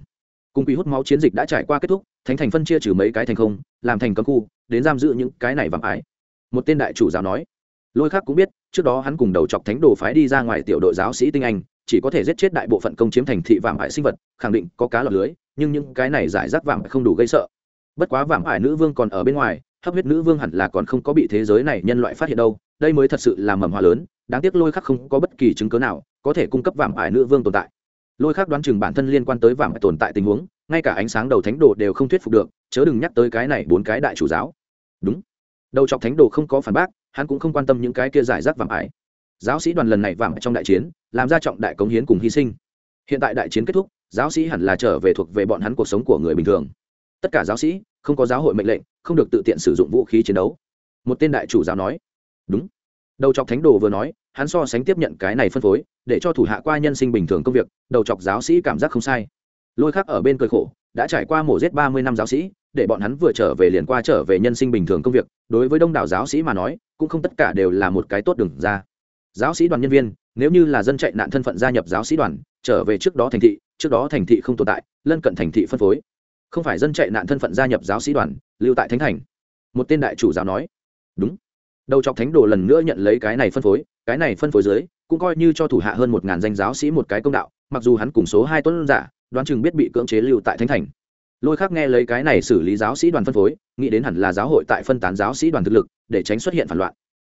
Cùng quỷ hút máu chiến dịch đã trải qua kết thúc, thánh thành phân chia trừ mấy cái thành không, làm thành cấm khu, đến giam giữ những cái này vạm ải. Một tên đại chủ giáo nói. Lôi khác cũng biết, trước đó hắn cùng đầu chọc thánh đồ phái đi ra ngoài tiểu đội giáo sĩ tinh anh, chỉ có thể giết chết đại bộ phận công chiếm thành thị vạm ải sinh vật, khẳng định có cá lọc lưới, nhưng những cái này giải rác vạm không đủ gây sợ. Bất quá vạm ải nữ vương còn ở bên ngoài hấp huyết nữ vương hẳn là còn không có bị thế giới này nhân loại phát hiện đâu, đây mới thật sự là mầm hoa lớn, đáng tiếc lôi khắc không có bất kỳ chứng cớ nào có thể cung cấp vạm ải nữ vương tồn tại. Lôi khắc đoán chừng bản thân liên quan tới vạm ải tồn tại tình huống, ngay cả ánh sáng đầu thánh đồ đều không thuyết phục được, chớ đừng nhắc tới cái này bốn cái đại chủ giáo. Đúng. Đầu chọc thánh đồ không có phản bác, hắn cũng không quan tâm những cái kia giải rác vạm ải. Giáo sĩ đoàn lần này vạm trong đại chiến, làm ra trọng đại cống hiến cùng hy sinh. Hiện tại đại chiến kết thúc, giáo sĩ hẳn là trở về thuộc về bọn hắn cuộc sống của người bình thường tất cả giáo sĩ, không có giáo hội mệnh lệnh, không được tự tiện sử dụng vũ khí chiến đấu. Một tên đại chủ giáo nói. Đúng. Đầu chọc thánh đồ vừa nói, hắn so sánh tiếp nhận cái này phân phối, để cho thủ hạ qua nhân sinh bình thường công việc, đầu chọc giáo sĩ cảm giác không sai. Lôi khắc ở bên cười khổ, đã trải qua mổ giết ba mươi năm giáo sĩ, để bọn hắn vừa trở về liền qua trở về nhân sinh bình thường công việc, đối với đông đảo giáo sĩ mà nói, cũng không tất cả đều là một cái tốt đừng ra. Giáo sĩ đoàn nhân viên, nếu như là dân chạy nạn thân phận gia nhập giáo sĩ đoàn, trở về trước đó thành thị, trước đó thành thị không tồn tại, lân cận thành thị phân phối không phải dân chạy nạn thân phận gia nhập giáo sĩ đoàn, lưu tại thánh thành. Một tên đại chủ giáo nói. Đúng. Đầu chọc thánh đồ lần nữa nhận lấy cái này phân phối, cái này phân phối dưới, cũng coi như cho thủ hạ hơn một ngàn danh giáo sĩ một cái công đạo, mặc dù hắn cùng số hai tuấn giả, đoán chừng biết bị cưỡng chế lưu tại thánh thành. Lôi khác nghe lấy cái này xử lý giáo sĩ đoàn phân phối, nghĩ đến hẳn là giáo hội tại phân tán giáo sĩ đoàn thực lực, để tránh xuất hiện phản loạn.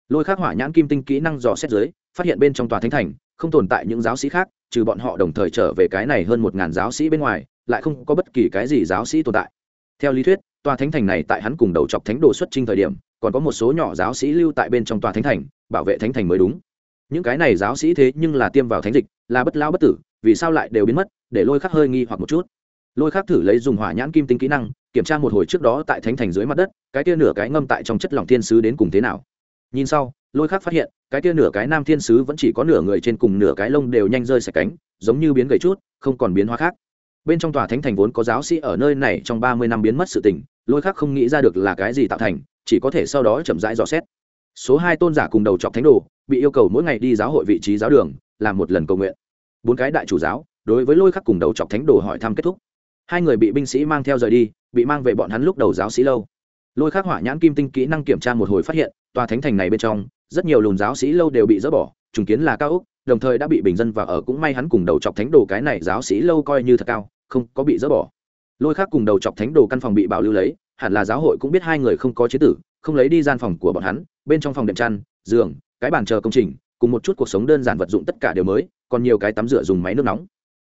Lôi khác hỏa nhãn kim tinh kỹ năng dò xét dưới, phát hiện bên trong tòa thánh thành, không tồn tại những giáo sĩ khác, trừ bọn họ đồng thời trở về cái này hơn một ngàn giáo sĩ bên ngoài lại không có bất kỳ cái gì giáo sĩ tồn tại. Theo lý thuyết, tòa thánh thành này tại hắn cùng đầu chọc thánh đồ xuất trinh thời điểm, còn có một số nhỏ giáo sĩ lưu tại bên trong tòa thánh thành, bảo vệ thánh thành mới đúng. Những cái này giáo sĩ thế nhưng là tiêm vào thánh dịch, là bất lao bất tử, vì sao lại đều biến mất, để lôi khắc hơi nghi hoặc một chút. Lôi khắc thử lấy dùng hỏa nhãn kim tinh kỹ năng, kiểm tra một hồi trước đó tại thánh thành dưới mặt đất, cái tia nửa cái ngâm tại trong chất lỏng thiên sứ đến cùng thế nào. Nhìn sau, lôi khắc phát hiện, cái tia nửa cái nam thiên sứ vẫn chỉ có nửa người trên cùng nửa cái lông đều nhanh rơi sạch cánh, giống như biến gầy chút, không còn biến hóa khác bên trong tòa thánh thành vốn có giáo sĩ ở nơi này trong ba mươi năm biến mất sự tình, lôi khắc không nghĩ ra được là cái gì tạo thành, chỉ có thể sau đó chậm rãi dò xét. Số hai tôn giả cùng đầu chọc thánh đồ, bị yêu cầu mỗi ngày đi giáo hội vị trí giáo đường, làm một lần cầu nguyện. Bốn cái đại chủ giáo, đối với lôi khắc cùng đầu chọc thánh đồ hỏi thăm kết thúc. Hai người bị binh sĩ mang theo rời đi, bị mang về bọn hắn lúc đầu giáo sĩ lâu. Lôi khắc hỏa nhãn kim tinh kỹ năng kiểm tra một hồi phát hiện, tòa thánh thành này bên trong, rất nhiều lùn giáo sĩ lâu đều bị dỡ bỏ, trùng kiến là cao úc đồng thời đã bị bình dân và ở cũng may hắn cùng đầu chọc thánh đồ cái này giáo sĩ lâu coi như thật cao không có bị dỡ bỏ. Lôi khác cùng đầu chọc thánh đồ căn phòng bị bảo lưu lấy, hẳn là giáo hội cũng biết hai người không có chế tử, không lấy đi gian phòng của bọn hắn, bên trong phòng đệm chăn, giường, cái bàn chờ công trình, cùng một chút cuộc sống đơn giản vật dụng tất cả đều mới, còn nhiều cái tắm rửa dùng máy nước nóng.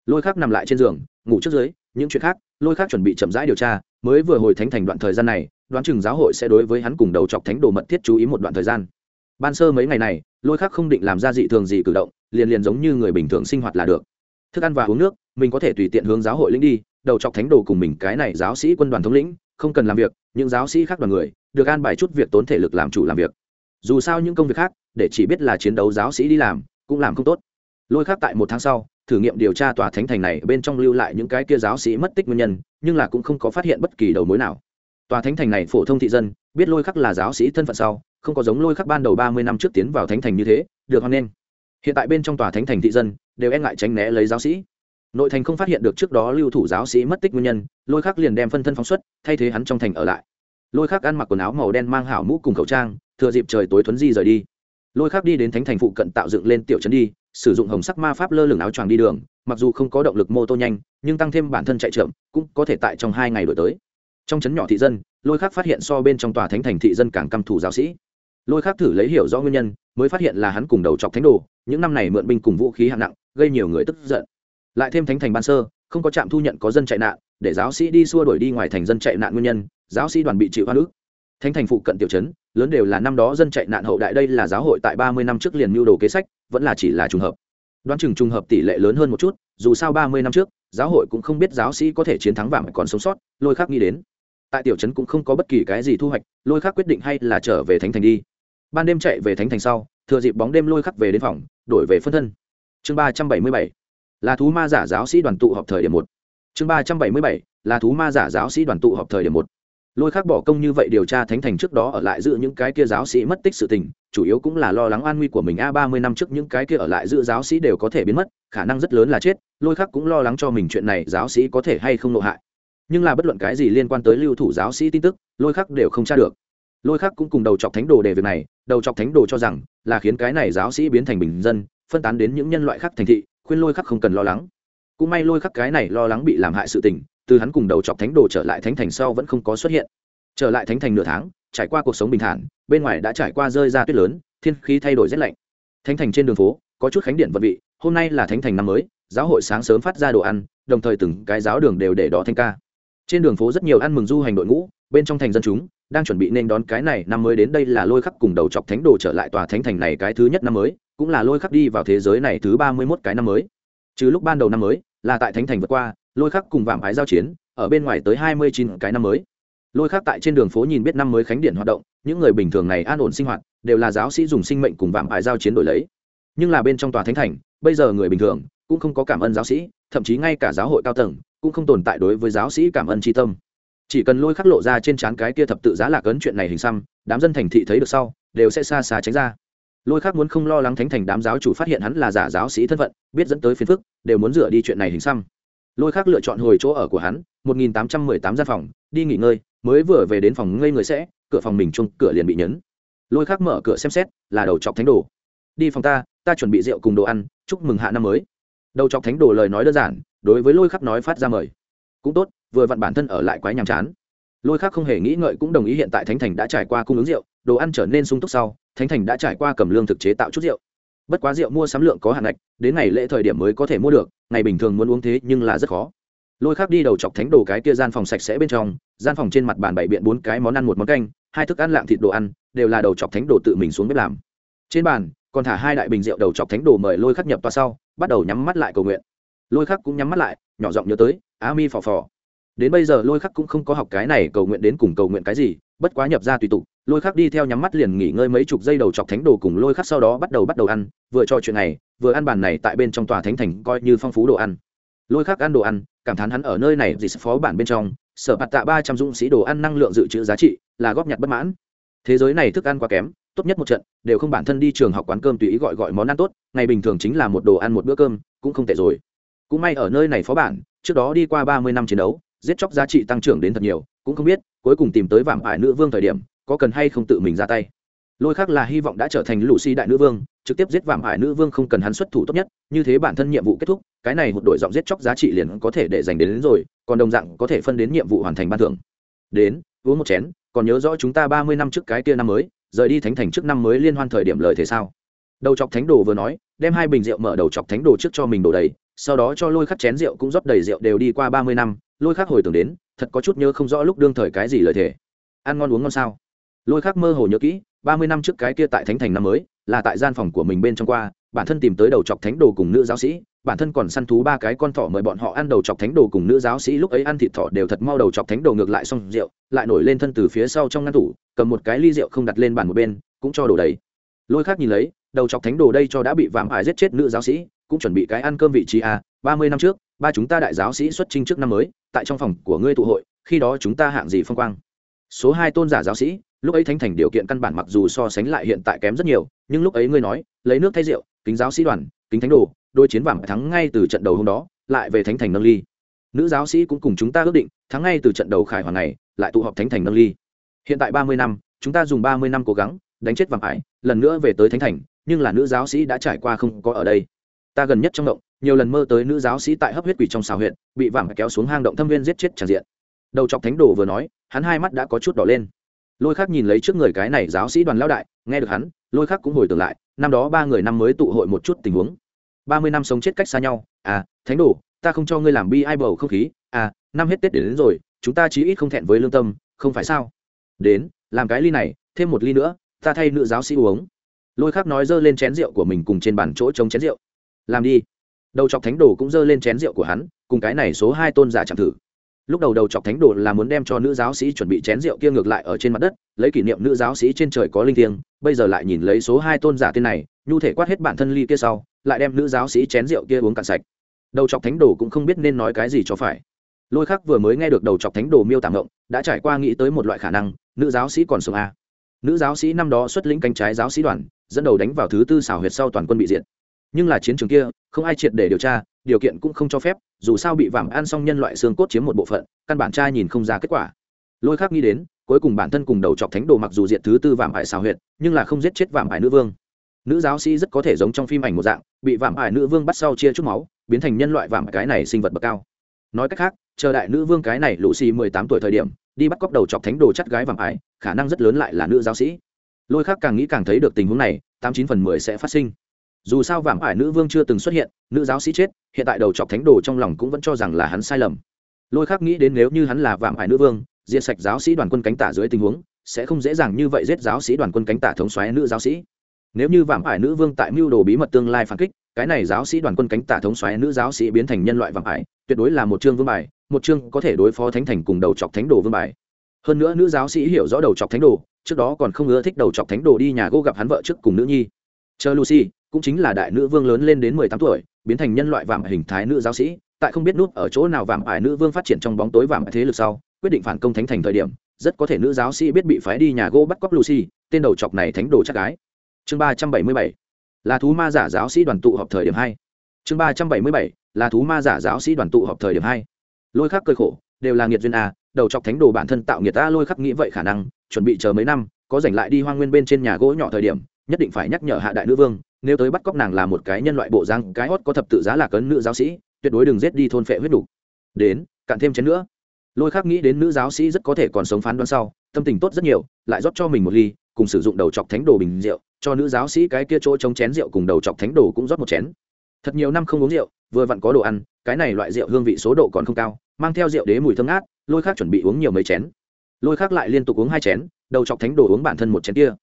Lôi khác nằm lại trên giường, ngủ trước dưới, những chuyện khác, lôi khác chuẩn bị chậm rãi điều tra, mới vừa hồi thánh thành đoạn thời gian này, đoán chừng giáo hội sẽ đối với hắn cùng đầu chọc thánh đồ mật thiết chú ý một đoạn thời gian. Ban sơ mấy ngày này, lôi khắc không định làm ra dị thường gì cử động, liền liền giống như người bình thường sinh hoạt là được thức ăn và uống nước, mình có thể tùy tiện hướng giáo hội lĩnh đi, đầu chọc thánh đồ cùng mình cái này giáo sĩ quân đoàn thống lĩnh, không cần làm việc, những giáo sĩ khác đoàn người, được an bài chút việc tốn thể lực làm chủ làm việc. Dù sao những công việc khác, để chỉ biết là chiến đấu giáo sĩ đi làm, cũng làm không tốt. Lôi khác tại một tháng sau, thử nghiệm điều tra tòa thánh thành này, bên trong lưu lại những cái kia giáo sĩ mất tích nguyên nhân, nhưng là cũng không có phát hiện bất kỳ đầu mối nào. Tòa thánh thành này phổ thông thị dân, biết lôi khắc là giáo sĩ thân phận sau, không có giống lôi khắc ban đầu ba mươi năm trước tiến vào thánh thành như thế, được hoan nghênh. Hiện tại bên trong tòa thánh thành thị dân đều e ngại tránh né lấy giáo sĩ. Nội thành không phát hiện được trước đó lưu thủ giáo sĩ mất tích nguyên nhân, lôi khắc liền đem phân thân phóng xuất, thay thế hắn trong thành ở lại. Lôi khắc ăn mặc quần áo màu đen mang hảo mũ cùng khẩu trang, thừa dịp trời tối thuấn di rời đi. Lôi khắc đi đến thánh thành phụ cận tạo dựng lên tiểu trấn đi, sử dụng hồng sắc ma pháp lơ lửng áo choàng đi đường, mặc dù không có động lực mô tô nhanh, nhưng tăng thêm bản thân chạy trượm cũng có thể tại trong hai ngày đổi tới. Trong trấn nhỏ thị dân, lôi khắc phát hiện so bên trong tòa thánh thành thị dân càng căm thù giáo sĩ lôi khác thử lấy hiểu rõ nguyên nhân, mới phát hiện là hắn cùng đầu chọc thánh đồ, những năm này mượn binh cùng vũ khí hạng nặng, gây nhiều người tức giận. Lại thêm thánh thành ban sơ, không có trạm thu nhận có dân chạy nạn, để giáo sĩ đi xua đuổi đi ngoài thành dân chạy nạn nguyên nhân, giáo sĩ đoàn bị chịu hoa nước thánh thành phụ cận tiểu trấn, lớn đều là năm đó dân chạy nạn hậu đại đây là giáo hội tại ba mươi năm trước liền mưu đồ kế sách, vẫn là chỉ là trùng hợp. Đoán chừng trùng hợp tỷ lệ lớn hơn một chút, dù sao ba mươi năm trước, giáo hội cũng không biết giáo sĩ có thể chiến thắng và còn sống sót, lôi khác nghĩ đến. Tại tiểu trấn cũng không có bất kỳ cái gì thu hoạch, lôi khác quyết định hay là trở về thánh thành đi ban đêm chạy về thánh thành sau, thừa dịp bóng đêm lôi khắc về đến phòng, đổi về phân thân. Chương ba trăm bảy mươi bảy, là thú ma giả giáo sĩ đoàn tụ họp thời điểm một. Chương ba trăm bảy mươi bảy, là thú ma giả giáo sĩ đoàn tụ họp thời điểm một. Lôi khắc bỏ công như vậy điều tra thánh thành trước đó ở lại giữ những cái kia giáo sĩ mất tích sự tình, chủ yếu cũng là lo lắng an nguy của mình a, ba mươi năm trước những cái kia ở lại giữ giáo sĩ đều có thể biến mất, khả năng rất lớn là chết, lôi khắc cũng lo lắng cho mình chuyện này giáo sĩ có thể hay không nộ hại. Nhưng là bất luận cái gì liên quan tới lưu thủ giáo sĩ tin tức, lôi khắc đều không tra được lôi khắc cũng cùng đầu chọc thánh đồ đề việc này, đầu chọc thánh đồ cho rằng là khiến cái này giáo sĩ biến thành bình dân, phân tán đến những nhân loại khác thành thị, khuyên lôi khắc không cần lo lắng. Cũng may lôi khắc cái này lo lắng bị làm hại sự tình, từ hắn cùng đầu chọc thánh đồ trở lại thánh thành sau vẫn không có xuất hiện. Trở lại thánh thành nửa tháng, trải qua cuộc sống bình thản, bên ngoài đã trải qua rơi ra tuyết lớn, thiên khí thay đổi rét lạnh. Thánh thành trên đường phố, có chút khánh điện vật vị, hôm nay là thánh thành năm mới, giáo hội sáng sớm phát ra đồ ăn, đồng thời từng cái giáo đường đều để đó thanh ca. Trên đường phố rất nhiều ăn mừng du hành đội ngũ, bên trong thành dân chúng đang chuẩn bị nên đón cái này năm mới đến đây là lôi khắc cùng đầu chọc thánh đồ trở lại tòa thánh thành này cái thứ nhất năm mới, cũng là lôi khắc đi vào thế giới này thứ ba mươi mốt cái năm mới. Chứ lúc ban đầu năm mới, là tại thánh thành vượt qua, lôi khắc cùng vạm ái giao chiến, ở bên ngoài tới hai mươi chín cái năm mới. Lôi khắc tại trên đường phố nhìn biết năm mới khánh điện hoạt động, những người bình thường này an ổn sinh hoạt, đều là giáo sĩ dùng sinh mệnh cùng vạm ái giao chiến đổi lấy. Nhưng là bên trong tòa thánh thành, bây giờ người bình thường, cũng không có cảm ơn giáo sĩ, thậm chí ngay cả giáo hội cao tầng, cũng không tồn tại đối với giáo sĩ cảm ơn tri tâm chỉ cần lôi khắc lộ ra trên trán cái kia thập tự giá lạc ấn chuyện này hình xăm, đám dân thành thị thấy được sau, đều sẽ xa xa tránh ra. Lôi khắc muốn không lo lắng thánh thành đám giáo chủ phát hiện hắn là giả giáo sĩ thân phận, biết dẫn tới phiền phức, đều muốn rửa đi chuyện này hình xăm. Lôi khắc lựa chọn hồi chỗ ở của hắn, một nghìn tám trăm mười tám gian phòng, đi nghỉ ngơi, mới vừa về đến phòng ngây người sẽ, cửa phòng mình chung cửa liền bị nhấn. Lôi khắc mở cửa xem xét, là đầu chọc thánh đồ. Đi phòng ta ta chuẩn bị rượu cùng đồ ăn, chúc mừng hạ năm mới. Đầu chọc thánh đồ lời nói đơn giản, đối với lôi khắc nói phát ra mời cũng tốt, vừa vặn bản thân ở lại quái nhàm chán. Lôi khác không hề nghĩ ngợi cũng đồng ý hiện tại thánh thành đã trải qua cung ứng rượu, đồ ăn trở nên sung túc sau, thánh thành đã trải qua cầm lương thực chế tạo chút rượu. Bất quá rượu mua sắm lượng có hạn ngạch, đến ngày lễ thời điểm mới có thể mua được, ngày bình thường muốn uống thế nhưng là rất khó. Lôi khác đi đầu chọc thánh đồ cái kia gian phòng sạch sẽ bên trong, gian phòng trên mặt bàn bày biện bốn cái món ăn một món canh, hai thức ăn lạng thịt đồ ăn, đều là đầu chọc thánh đồ tự mình xuống bếp làm. Trên bàn, còn thả hai đại bình rượu đầu chọc thánh đồ mời lôi khắc nhập toa sau, bắt đầu nhắm mắt lại cầu nguyện. Lôi khắc cũng nhắm mắt lại, nhỏ giọng nhớ tới a mi phò phò. Đến bây giờ lôi khắc cũng không có học cái này cầu nguyện đến cùng cầu nguyện cái gì, bất quá nhập ra tùy tục, lôi khắc đi theo nhắm mắt liền nghỉ ngơi mấy chục giây đầu chọc thánh đồ cùng lôi khắc sau đó bắt đầu bắt đầu ăn, vừa cho chuyện này, vừa ăn bàn này tại bên trong tòa thánh thành coi như phong phú đồ ăn. Lôi khắc ăn đồ ăn, cảm thán hắn ở nơi này gì phó bản bên trong, sở bạt tạ ba trăm dũng sĩ đồ ăn năng lượng dự trữ giá trị, là góp nhặt bất mãn. Thế giới này thức ăn quá kém, tốt nhất một trận, đều không bản thân đi trường học quán cơm tùy ý gọi gọi món ăn tốt, ngày bình thường chính là một đồ ăn một bữa cơm, cũng không tệ rồi. Cũng may ở nơi này phó bản trước đó đi qua ba mươi năm chiến đấu giết chóc giá trị tăng trưởng đến thật nhiều cũng không biết cuối cùng tìm tới vạm ải nữ vương thời điểm có cần hay không tự mình ra tay. Lôi khác là hy vọng đã trở thành lũ si đại nữ vương trực tiếp giết vạm ải nữ vương không cần hắn xuất thủ tốt nhất như thế bản thân nhiệm vụ kết thúc cái này một đội giọng giết chóc giá trị liền có thể để dành đến, đến rồi còn đồng dạng có thể phân đến nhiệm vụ hoàn thành ban thưởng. Đến uống một chén còn nhớ rõ chúng ta ba mươi năm trước cái kia năm mới rời đi thánh thành trước năm mới liên hoan thời điểm lời thế sao? Đầu chọc thánh đồ vừa nói đem hai bình rượu mở đầu chọc thánh đồ trước cho mình đổ đầy, sau đó cho lôi khắc chén rượu cũng rót đầy rượu đều đi qua ba mươi năm, lôi khắc hồi tưởng đến, thật có chút nhớ không rõ lúc đương thời cái gì lời thề. Ăn ngon uống ngon sao? Lôi khắc mơ hồ nhớ kỹ, ba mươi năm trước cái kia tại thánh thành năm mới, là tại gian phòng của mình bên trong qua, bản thân tìm tới đầu chọc thánh đồ cùng nữ giáo sĩ, bản thân còn săn thú ba cái con thỏ mời bọn họ ăn đầu chọc thánh đồ cùng nữ giáo sĩ lúc ấy ăn thịt thỏ đều thật mau đầu chọc thánh đồ ngược lại xong rượu, lại nổi lên thân từ phía sau trong ngăn tủ, cầm một cái ly rượu không đặt lên bàn một bên, cũng cho đổ đầy. Lôi khác nhìn lấy đầu chọc thánh đồ đây cho đã bị vạm ải giết chết nữ giáo sĩ, cũng chuẩn bị cái ăn cơm vị trí a ba mươi năm trước, ba chúng ta đại giáo sĩ xuất trinh trước năm mới, tại trong phòng của ngươi tụ hội, khi đó chúng ta hạng gì phong quang? Số hai tôn giả giáo sĩ, lúc ấy thánh thành điều kiện căn bản mặc dù so sánh lại hiện tại kém rất nhiều, nhưng lúc ấy ngươi nói, lấy nước thay rượu, kính giáo sĩ đoàn, kính thánh đồ đôi chiến vàng thắng ngay từ trận đầu hôm đó, lại về thánh thành nâng ly. Nữ giáo sĩ cũng cùng chúng ta ước định, thắng ngay từ trận đầu khải hoàng này, lại tụ họp thánh thành nâng ly. Hiện tại ba mươi năm, chúng ta dùng ba mươi năm cố gắng, đánh chết vàng ải, lần nữa về tới thánh thành nhưng là nữ giáo sĩ đã trải qua không có ở đây. Ta gần nhất trong động nhiều lần mơ tới nữ giáo sĩ tại hấp huyết quỷ trong xào huyện bị vàng kéo xuống hang động thâm viên giết chết tràn diện. Đầu chọc thánh đồ vừa nói hắn hai mắt đã có chút đỏ lên. Lôi khác nhìn lấy trước người cái này giáo sĩ đoàn lao đại nghe được hắn lôi khác cũng hồi tưởng lại năm đó ba người năm mới tụ hội một chút tình huống. Ba mươi năm sống chết cách xa nhau à thánh đồ ta không cho ngươi làm bi ai bầu không khí à năm hết tết đến, đến rồi chúng ta chí ít không thẹn với lương tâm không phải sao? Đến làm cái ly này thêm một ly nữa ta thay nữ giáo sĩ uống lôi khác nói giơ lên chén rượu của mình cùng trên bàn chỗ trống chén rượu. Làm đi. Đầu chọc thánh đồ cũng giơ lên chén rượu của hắn, cùng cái này số hai tôn giả chạm thử. Lúc đầu đầu chọc thánh đồ là muốn đem cho nữ giáo sĩ chuẩn bị chén rượu kia ngược lại ở trên mặt đất, lấy kỷ niệm nữ giáo sĩ trên trời có linh thiêng, bây giờ lại nhìn lấy số hai tôn giả tên này, nhu thể quát hết bản thân ly kia sau, lại đem nữ giáo sĩ chén rượu kia uống cạn sạch. Đầu chọc thánh đồ cũng không biết nên nói cái gì cho phải. Lôi khắc vừa mới nghe được đầu chọc thánh đồ miêu tả ngộng, đã trải qua nghĩ tới một loại khả năng, nữ giáo sĩ còn sống a nữ giáo sĩ năm đó xuất lĩnh cánh trái giáo sĩ đoàn dẫn đầu đánh vào thứ tư xảo huyệt sau toàn quân bị diệt. Nhưng là chiến trường kia, không ai triệt để điều tra, điều kiện cũng không cho phép, dù sao bị vàng ăn xong nhân loại xương cốt chiếm một bộ phận, căn bản trai nhìn không ra kết quả. Lôi khác nghĩ đến, cuối cùng bản thân cùng đầu chọc thánh đồ mặc dù diệt thứ tư vàng ải xào huyệt, nhưng là không giết chết vàng ải nữ vương. Nữ giáo sĩ rất có thể giống trong phim ảnh một dạng, bị vàng ải nữ vương bắt sau chia chút máu, biến thành nhân loại vàng cái này sinh vật bậc cao. Nói cách khác, chờ đại nữ vương cái này lũ xì mười tám tuổi thời điểm, đi bắt cóc đầu chọc thánh đồ chắt gái vàng ải, khả năng rất lớn lại là nữ giáo sĩ lôi khác càng nghĩ càng thấy được tình huống này, tám chín phần mười sẽ phát sinh. Dù sao vảm ải nữ vương chưa từng xuất hiện, nữ giáo sĩ chết, hiện tại đầu chọc thánh đồ trong lòng cũng vẫn cho rằng là hắn sai lầm. Lôi khác nghĩ đến nếu như hắn là vảm ải nữ vương, diệt sạch giáo sĩ đoàn quân cánh tả dưới tình huống, sẽ không dễ dàng như vậy giết giáo sĩ đoàn quân cánh tả thống xoáy nữ giáo sĩ. Nếu như vảm ải nữ vương tại mưu đồ bí mật tương lai phản kích, cái này giáo sĩ đoàn quân cánh tả thống xoáy nữ giáo sĩ biến thành nhân loại vảm ải, tuyệt đối là một chương vương bài, một chương có thể đối phó thánh thành cùng đầu chọc thánh đồ vương bài. Hơn nữa nữ giáo sĩ hiểu rõ đầu chọc thánh đồ trước đó còn không ưa thích đầu chọc thánh đồ đi nhà gỗ gặp hắn vợ trước cùng nữ nhi. Chờ lucy, cũng chính là đại nữ vương lớn lên đến mười tám tuổi, biến thành nhân loại vạm hình thái nữ giáo sĩ, tại không biết nút ở chỗ nào vạm ải nữ vương phát triển trong bóng tối vạm thế lực sau, quyết định phản công thánh thành thời điểm, rất có thể nữ giáo sĩ biết bị phái đi nhà gỗ bắt cóc lucy, tên đầu chọc này thánh đồ chắc gái. Chương ba trăm bảy mươi bảy, là thú ma giả giáo sĩ đoàn tụ họp thời điểm hai. Chương ba trăm bảy mươi bảy, là thú ma giả giáo sĩ đoàn tụ họp thời điểm hai. Lôi khác cơi khổ, đều là nghiệt duyên a đầu chọc thánh đồ bản thân tạo nghiệt ta lôi khắc nghĩ vậy khả năng, chuẩn bị chờ mấy năm, có giành lại đi hoang nguyên bên trên nhà gỗ nhỏ thời điểm, nhất định phải nhắc nhở hạ đại nữ vương, nếu tới bắt cóc nàng là một cái nhân loại bộ răng cái hót có thập tự giá là cấn nữ giáo sĩ, tuyệt đối đừng giết đi thôn phệ huyết đủ. Đến, cạn thêm chén nữa. Lôi khắc nghĩ đến nữ giáo sĩ rất có thể còn sống phán đoán sau, tâm tình tốt rất nhiều, lại rót cho mình một ly, cùng sử dụng đầu chọc thánh đồ bình rượu, cho nữ giáo sĩ cái kia chỗ chống chén rượu cùng đầu chọc thánh đồ cũng rót một chén. Thật nhiều năm không uống rượu, vừa vặn có đồ ăn, cái này loại rượu hương vị số độ còn không cao, mang theo rượu đế mùi thơm ngát lôi khác chuẩn bị uống nhiều mấy chén. Lôi khác lại liên tục uống hai chén, đầu chọc thánh đồ uống bản thân một chén kia.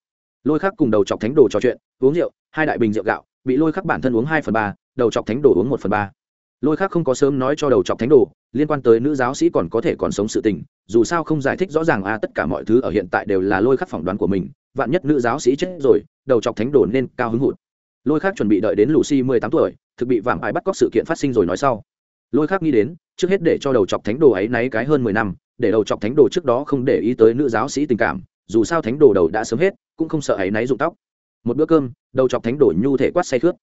Lôi khác cùng đầu chọc thánh đồ trò chuyện, uống rượu, hai đại bình rượu gạo, bị lôi khác bản thân uống hai phần ba, đầu chọc thánh đồ uống một phần ba. Lôi khác không có sớm nói cho đầu chọc thánh đồ, liên quan tới nữ giáo sĩ còn có thể còn sống sự tình, dù sao không giải thích rõ ràng a tất cả mọi thứ ở hiện tại đều là lôi khác phỏng đoán của mình, vạn nhất nữ giáo sĩ chết rồi, đầu chọc thánh đồ nên cao hứng hụt. Lôi khác chuẩn bị đợi đến lucy mười tám tuổi, thực bị vạm ai bắt cóc sự kiện phát sinh rồi nói sau. Lôi khác nghĩ đến trước hết để cho đầu chọc thánh đồ ấy náy cái hơn mười năm, để đầu chọc thánh đồ trước đó không để ý tới nữ giáo sĩ tình cảm, dù sao thánh đồ đầu đã sớm hết, cũng không sợ ấy náy rụng tóc. Một bữa cơm, đầu chọc thánh đồ nhu thể quát say khướt.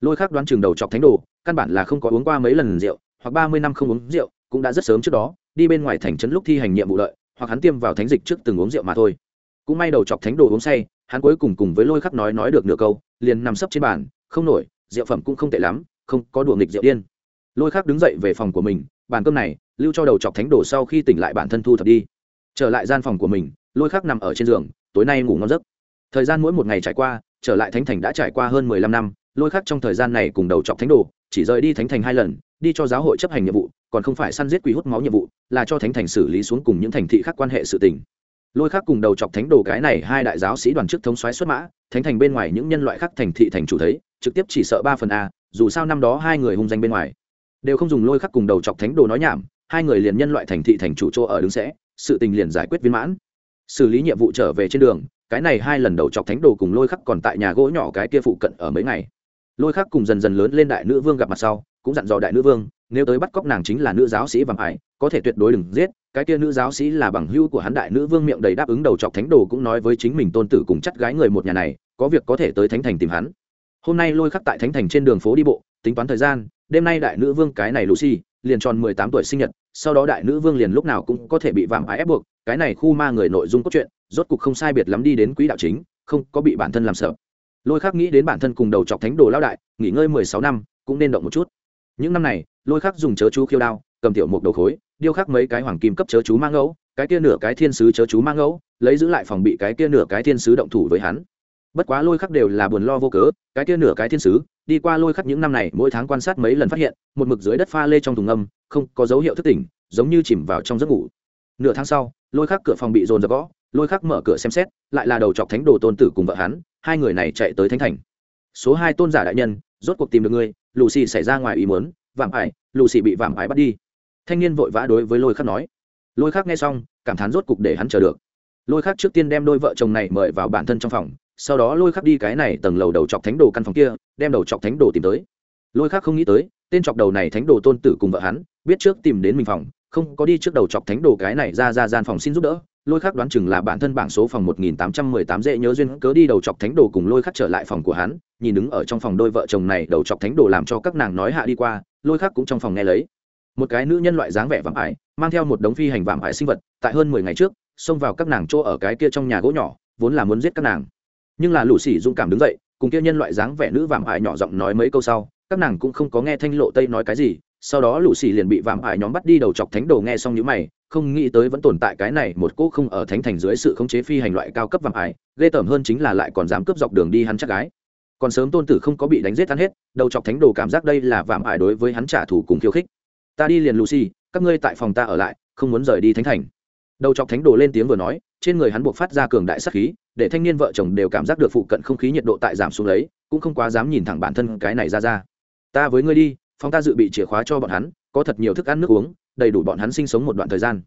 Lôi khác đoán chừng đầu chọc thánh đồ, căn bản là không có uống qua mấy lần rượu, hoặc ba mươi năm không uống rượu, cũng đã rất sớm trước đó, đi bên ngoài thành trấn lúc thi hành nhiệm vụ lợi, hoặc hắn tiêm vào thánh dịch trước từng uống rượu mà thôi. Cũng may đầu chọc thánh đồ uống say, hắn cuối cùng cùng với lôi khắc nói nói được nửa câu, liền nằm sấp trên bàn, không nổi, rượu phẩm cũng không tệ lắm, không có đùa nghịch rượu điên. Lôi khắc đứng dậy về phòng của mình bàn cơm này, lưu cho đầu chọc thánh đồ sau khi tỉnh lại bản thân thu thập đi. Trở lại gian phòng của mình, lôi khắc nằm ở trên giường, tối nay ngủ ngon giấc. Thời gian mỗi một ngày trải qua, trở lại thánh thành đã trải qua hơn mười lăm năm, lôi khắc trong thời gian này cùng đầu chọc thánh đồ, chỉ rời đi thánh thành hai lần, đi cho giáo hội chấp hành nhiệm vụ, còn không phải săn giết quỷ hút máu nhiệm vụ, là cho thánh thành xử lý xuống cùng những thành thị khác quan hệ sự tình. Lôi khác cùng đầu chọc thánh đồ cái này hai đại giáo sĩ đoàn chức thống xoáy xuất mã, thánh thành bên ngoài những nhân loại khác thành thị thành chủ thấy, trực tiếp chỉ sợ ba phần a, dù sao năm đó hai người hung danh bên ngoài đều không dùng lôi khắc cùng đầu chọc thánh đồ nói nhảm, hai người liền nhân loại thành thị thành chủ chỗ ở đứng sẽ, sự tình liền giải quyết viên mãn. Xử lý nhiệm vụ trở về trên đường, cái này hai lần đầu chọc thánh đồ cùng lôi khắc còn tại nhà gỗ nhỏ cái kia phụ cận ở mấy ngày. Lôi khắc cùng dần dần lớn lên đại nữ vương gặp mặt sau, cũng dặn dò đại nữ vương, nếu tới bắt cóc nàng chính là nữ giáo sĩ vàng ải, có thể tuyệt đối đừng giết, cái kia nữ giáo sĩ là bằng hữu của hắn đại nữ vương miệng đầy đáp ứng đầu chọc thánh đồ cũng nói với chính mình tôn tử cùng chắt gái người một nhà này, có việc có thể tới thánh thành tìm hắn. Hôm nay lôi khắc tại thánh thành trên đường phố đi bộ, tính toán thời gian đêm nay đại nữ vương cái này lucy, liền tròn mười tám tuổi sinh nhật, sau đó đại nữ vương liền lúc nào cũng có thể bị vạm ái ép buộc, cái này khu ma người nội dung cốt truyện, rốt cục không sai biệt lắm đi đến quỹ đạo chính, không có bị bản thân làm sợ. Lôi khắc nghĩ đến bản thân cùng đầu chọc thánh đồ lao đại, nghỉ ngơi mười sáu năm, cũng nên động một chút. Những năm này, lôi khắc dùng chớ chú khiêu đao, cầm tiểu một đầu khối, điêu khắc mấy cái hoàng kim cấp chớ chú mang ngẫu, cái kia nửa cái thiên sứ chớ chú mang ngẫu, lấy giữ lại phòng bị cái kia nửa cái thiên sứ động thủ với hắn bất quá lôi khắc đều là buồn lo vô cớ, cái kia nửa cái thiên sứ, đi qua lôi khắc những năm này, mỗi tháng quan sát mấy lần phát hiện, một mực dưới đất pha lê trong thùng âm không có dấu hiệu thức tỉnh, giống như chìm vào trong giấc ngủ. Nửa tháng sau, lôi khắc cửa phòng bị dồn dập gõ, lôi khắc mở cửa xem xét, lại là đầu chọc thánh đồ tôn tử cùng vợ hắn, hai người này chạy tới thánh thành. Số hai tôn giả đại nhân, rốt cuộc tìm được ngươi lù xì xảy ra ngoài ý muốn, vạm ải lù xì bị vạm ải bắt đi. Thanh niên vội vã đối với lôi khắc nói. Lôi khắc nghe xong, cảm thán rốt cục để hắn chờ được. Lôi khắc trước tiên đem đôi vợ chồng này mời vào bản thân trong phòng sau đó lôi khắc đi cái này tầng lầu đầu chọc thánh đồ căn phòng kia, đem đầu chọc thánh đồ tìm tới. Lôi khắc không nghĩ tới, tên chọc đầu này thánh đồ tôn tử cùng vợ hắn, biết trước tìm đến mình phòng, không có đi trước đầu chọc thánh đồ cái này ra ra gian phòng xin giúp đỡ. Lôi khắc đoán chừng là bản thân bảng số phòng một nghìn tám trăm mười tám dễ nhớ duyên cớ đi đầu chọc thánh đồ cùng lôi khắc trở lại phòng của hắn, nhìn đứng ở trong phòng đôi vợ chồng này đầu chọc thánh đồ làm cho các nàng nói hạ đi qua, lôi khắc cũng trong phòng nghe lấy. Một cái nữ nhân loại dáng vẻ vạm ải, mang theo một đống phi hành vạm ải sinh vật, tại hơn mười ngày trước, xông vào các nàng chỗ ở cái kia trong nhà gỗ nhỏ, vốn là muốn giết các nàng nhưng là lũ sỉ dũng cảm đứng dậy, cùng kia nhân loại dáng vẻ nữ vạm ải nhỏ giọng nói mấy câu sau, các nàng cũng không có nghe thanh lộ tây nói cái gì, sau đó lũ sỉ liền bị vạm ải nhóm bắt đi đầu chọc thánh đồ nghe xong những mày, không nghĩ tới vẫn tồn tại cái này, một cô không ở thánh thành dưới sự khống chế phi hành loại cao cấp vạm ải, ghê tởm hơn chính là lại còn dám cướp dọc đường đi hắn chắc gái. Còn sớm tôn tử không có bị đánh giết tan hết, đầu chọc thánh đồ cảm giác đây là vạm ải đối với hắn trả thù cùng khiêu khích. Ta đi liền lũ sỉ các ngươi tại phòng ta ở lại, không muốn rời đi thánh thành đầu chọc thánh đồ lên tiếng vừa nói, trên người hắn buộc phát ra cường đại sắc khí, để thanh niên vợ chồng đều cảm giác được phụ cận không khí nhiệt độ tại giảm xuống lấy, cũng không quá dám nhìn thẳng bản thân cái này ra ra. Ta với ngươi đi phong ta dự bị chìa khóa cho bọn hắn, có thật nhiều thức ăn nước uống, đầy đủ bọn hắn sinh sống một đoạn thời gian.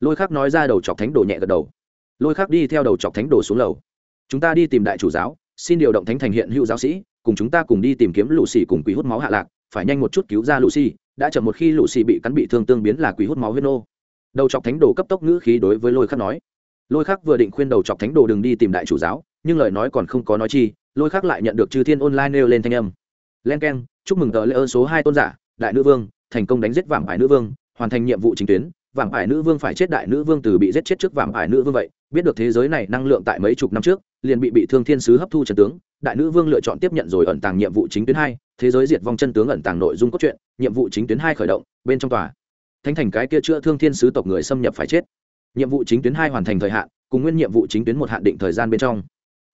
Lôi khắc nói ra đầu chọc thánh đồ nhẹ gật đầu. Lôi khắc đi theo đầu chọc thánh đồ xuống lầu. Chúng ta đi tìm đại chủ giáo, xin điều động thánh thành hiện hữu giáo sĩ, cùng chúng ta cùng đi tìm kiếm lũ xì cùng quỷ hút máu hạ lạc, phải nhanh một chút cứu ra lũ xì đã chậm một khi lũ xì bị cắn bị thương tương biến là quỷ hút máu huyết nô đầu chọc thánh đồ cấp tốc ngữ khí đối với lôi khắc nói. Lôi khắc vừa định khuyên đầu chọc thánh đồ đừng đi tìm đại chủ giáo, nhưng lời nói còn không có nói chi, lôi khắc lại nhận được chư thiên online nêu lên thanh âm. Len k e n chúc mừng tờ lễ ơn số hai tôn giả, đại nữ vương, thành công đánh giết vàng ải nữ vương, hoàn thành nhiệm vụ chính tuyến. Vàng ải nữ vương phải chết, đại nữ vương từ bị giết chết trước vàng ải nữ vương vậy. Biết được thế giới này năng lượng tại mấy chục năm trước, liền bị bị thương thiên sứ hấp thu trần tướng. Đại nữ vương lựa chọn tiếp nhận rồi ẩn tàng nhiệm vụ chính tuyến hai, thế giới diệt vong chân tướng ẩn tàng nội dung cốt truyện, nhiệm vụ chính tuyến hai khởi động, bên trong tòa thánh thành cái kia chữa thương thiên sứ tộc người xâm nhập phải chết. Nhiệm vụ chính tuyến hai hoàn thành thời hạn, cùng nguyên nhiệm vụ chính tuyến một hạn định thời gian bên trong.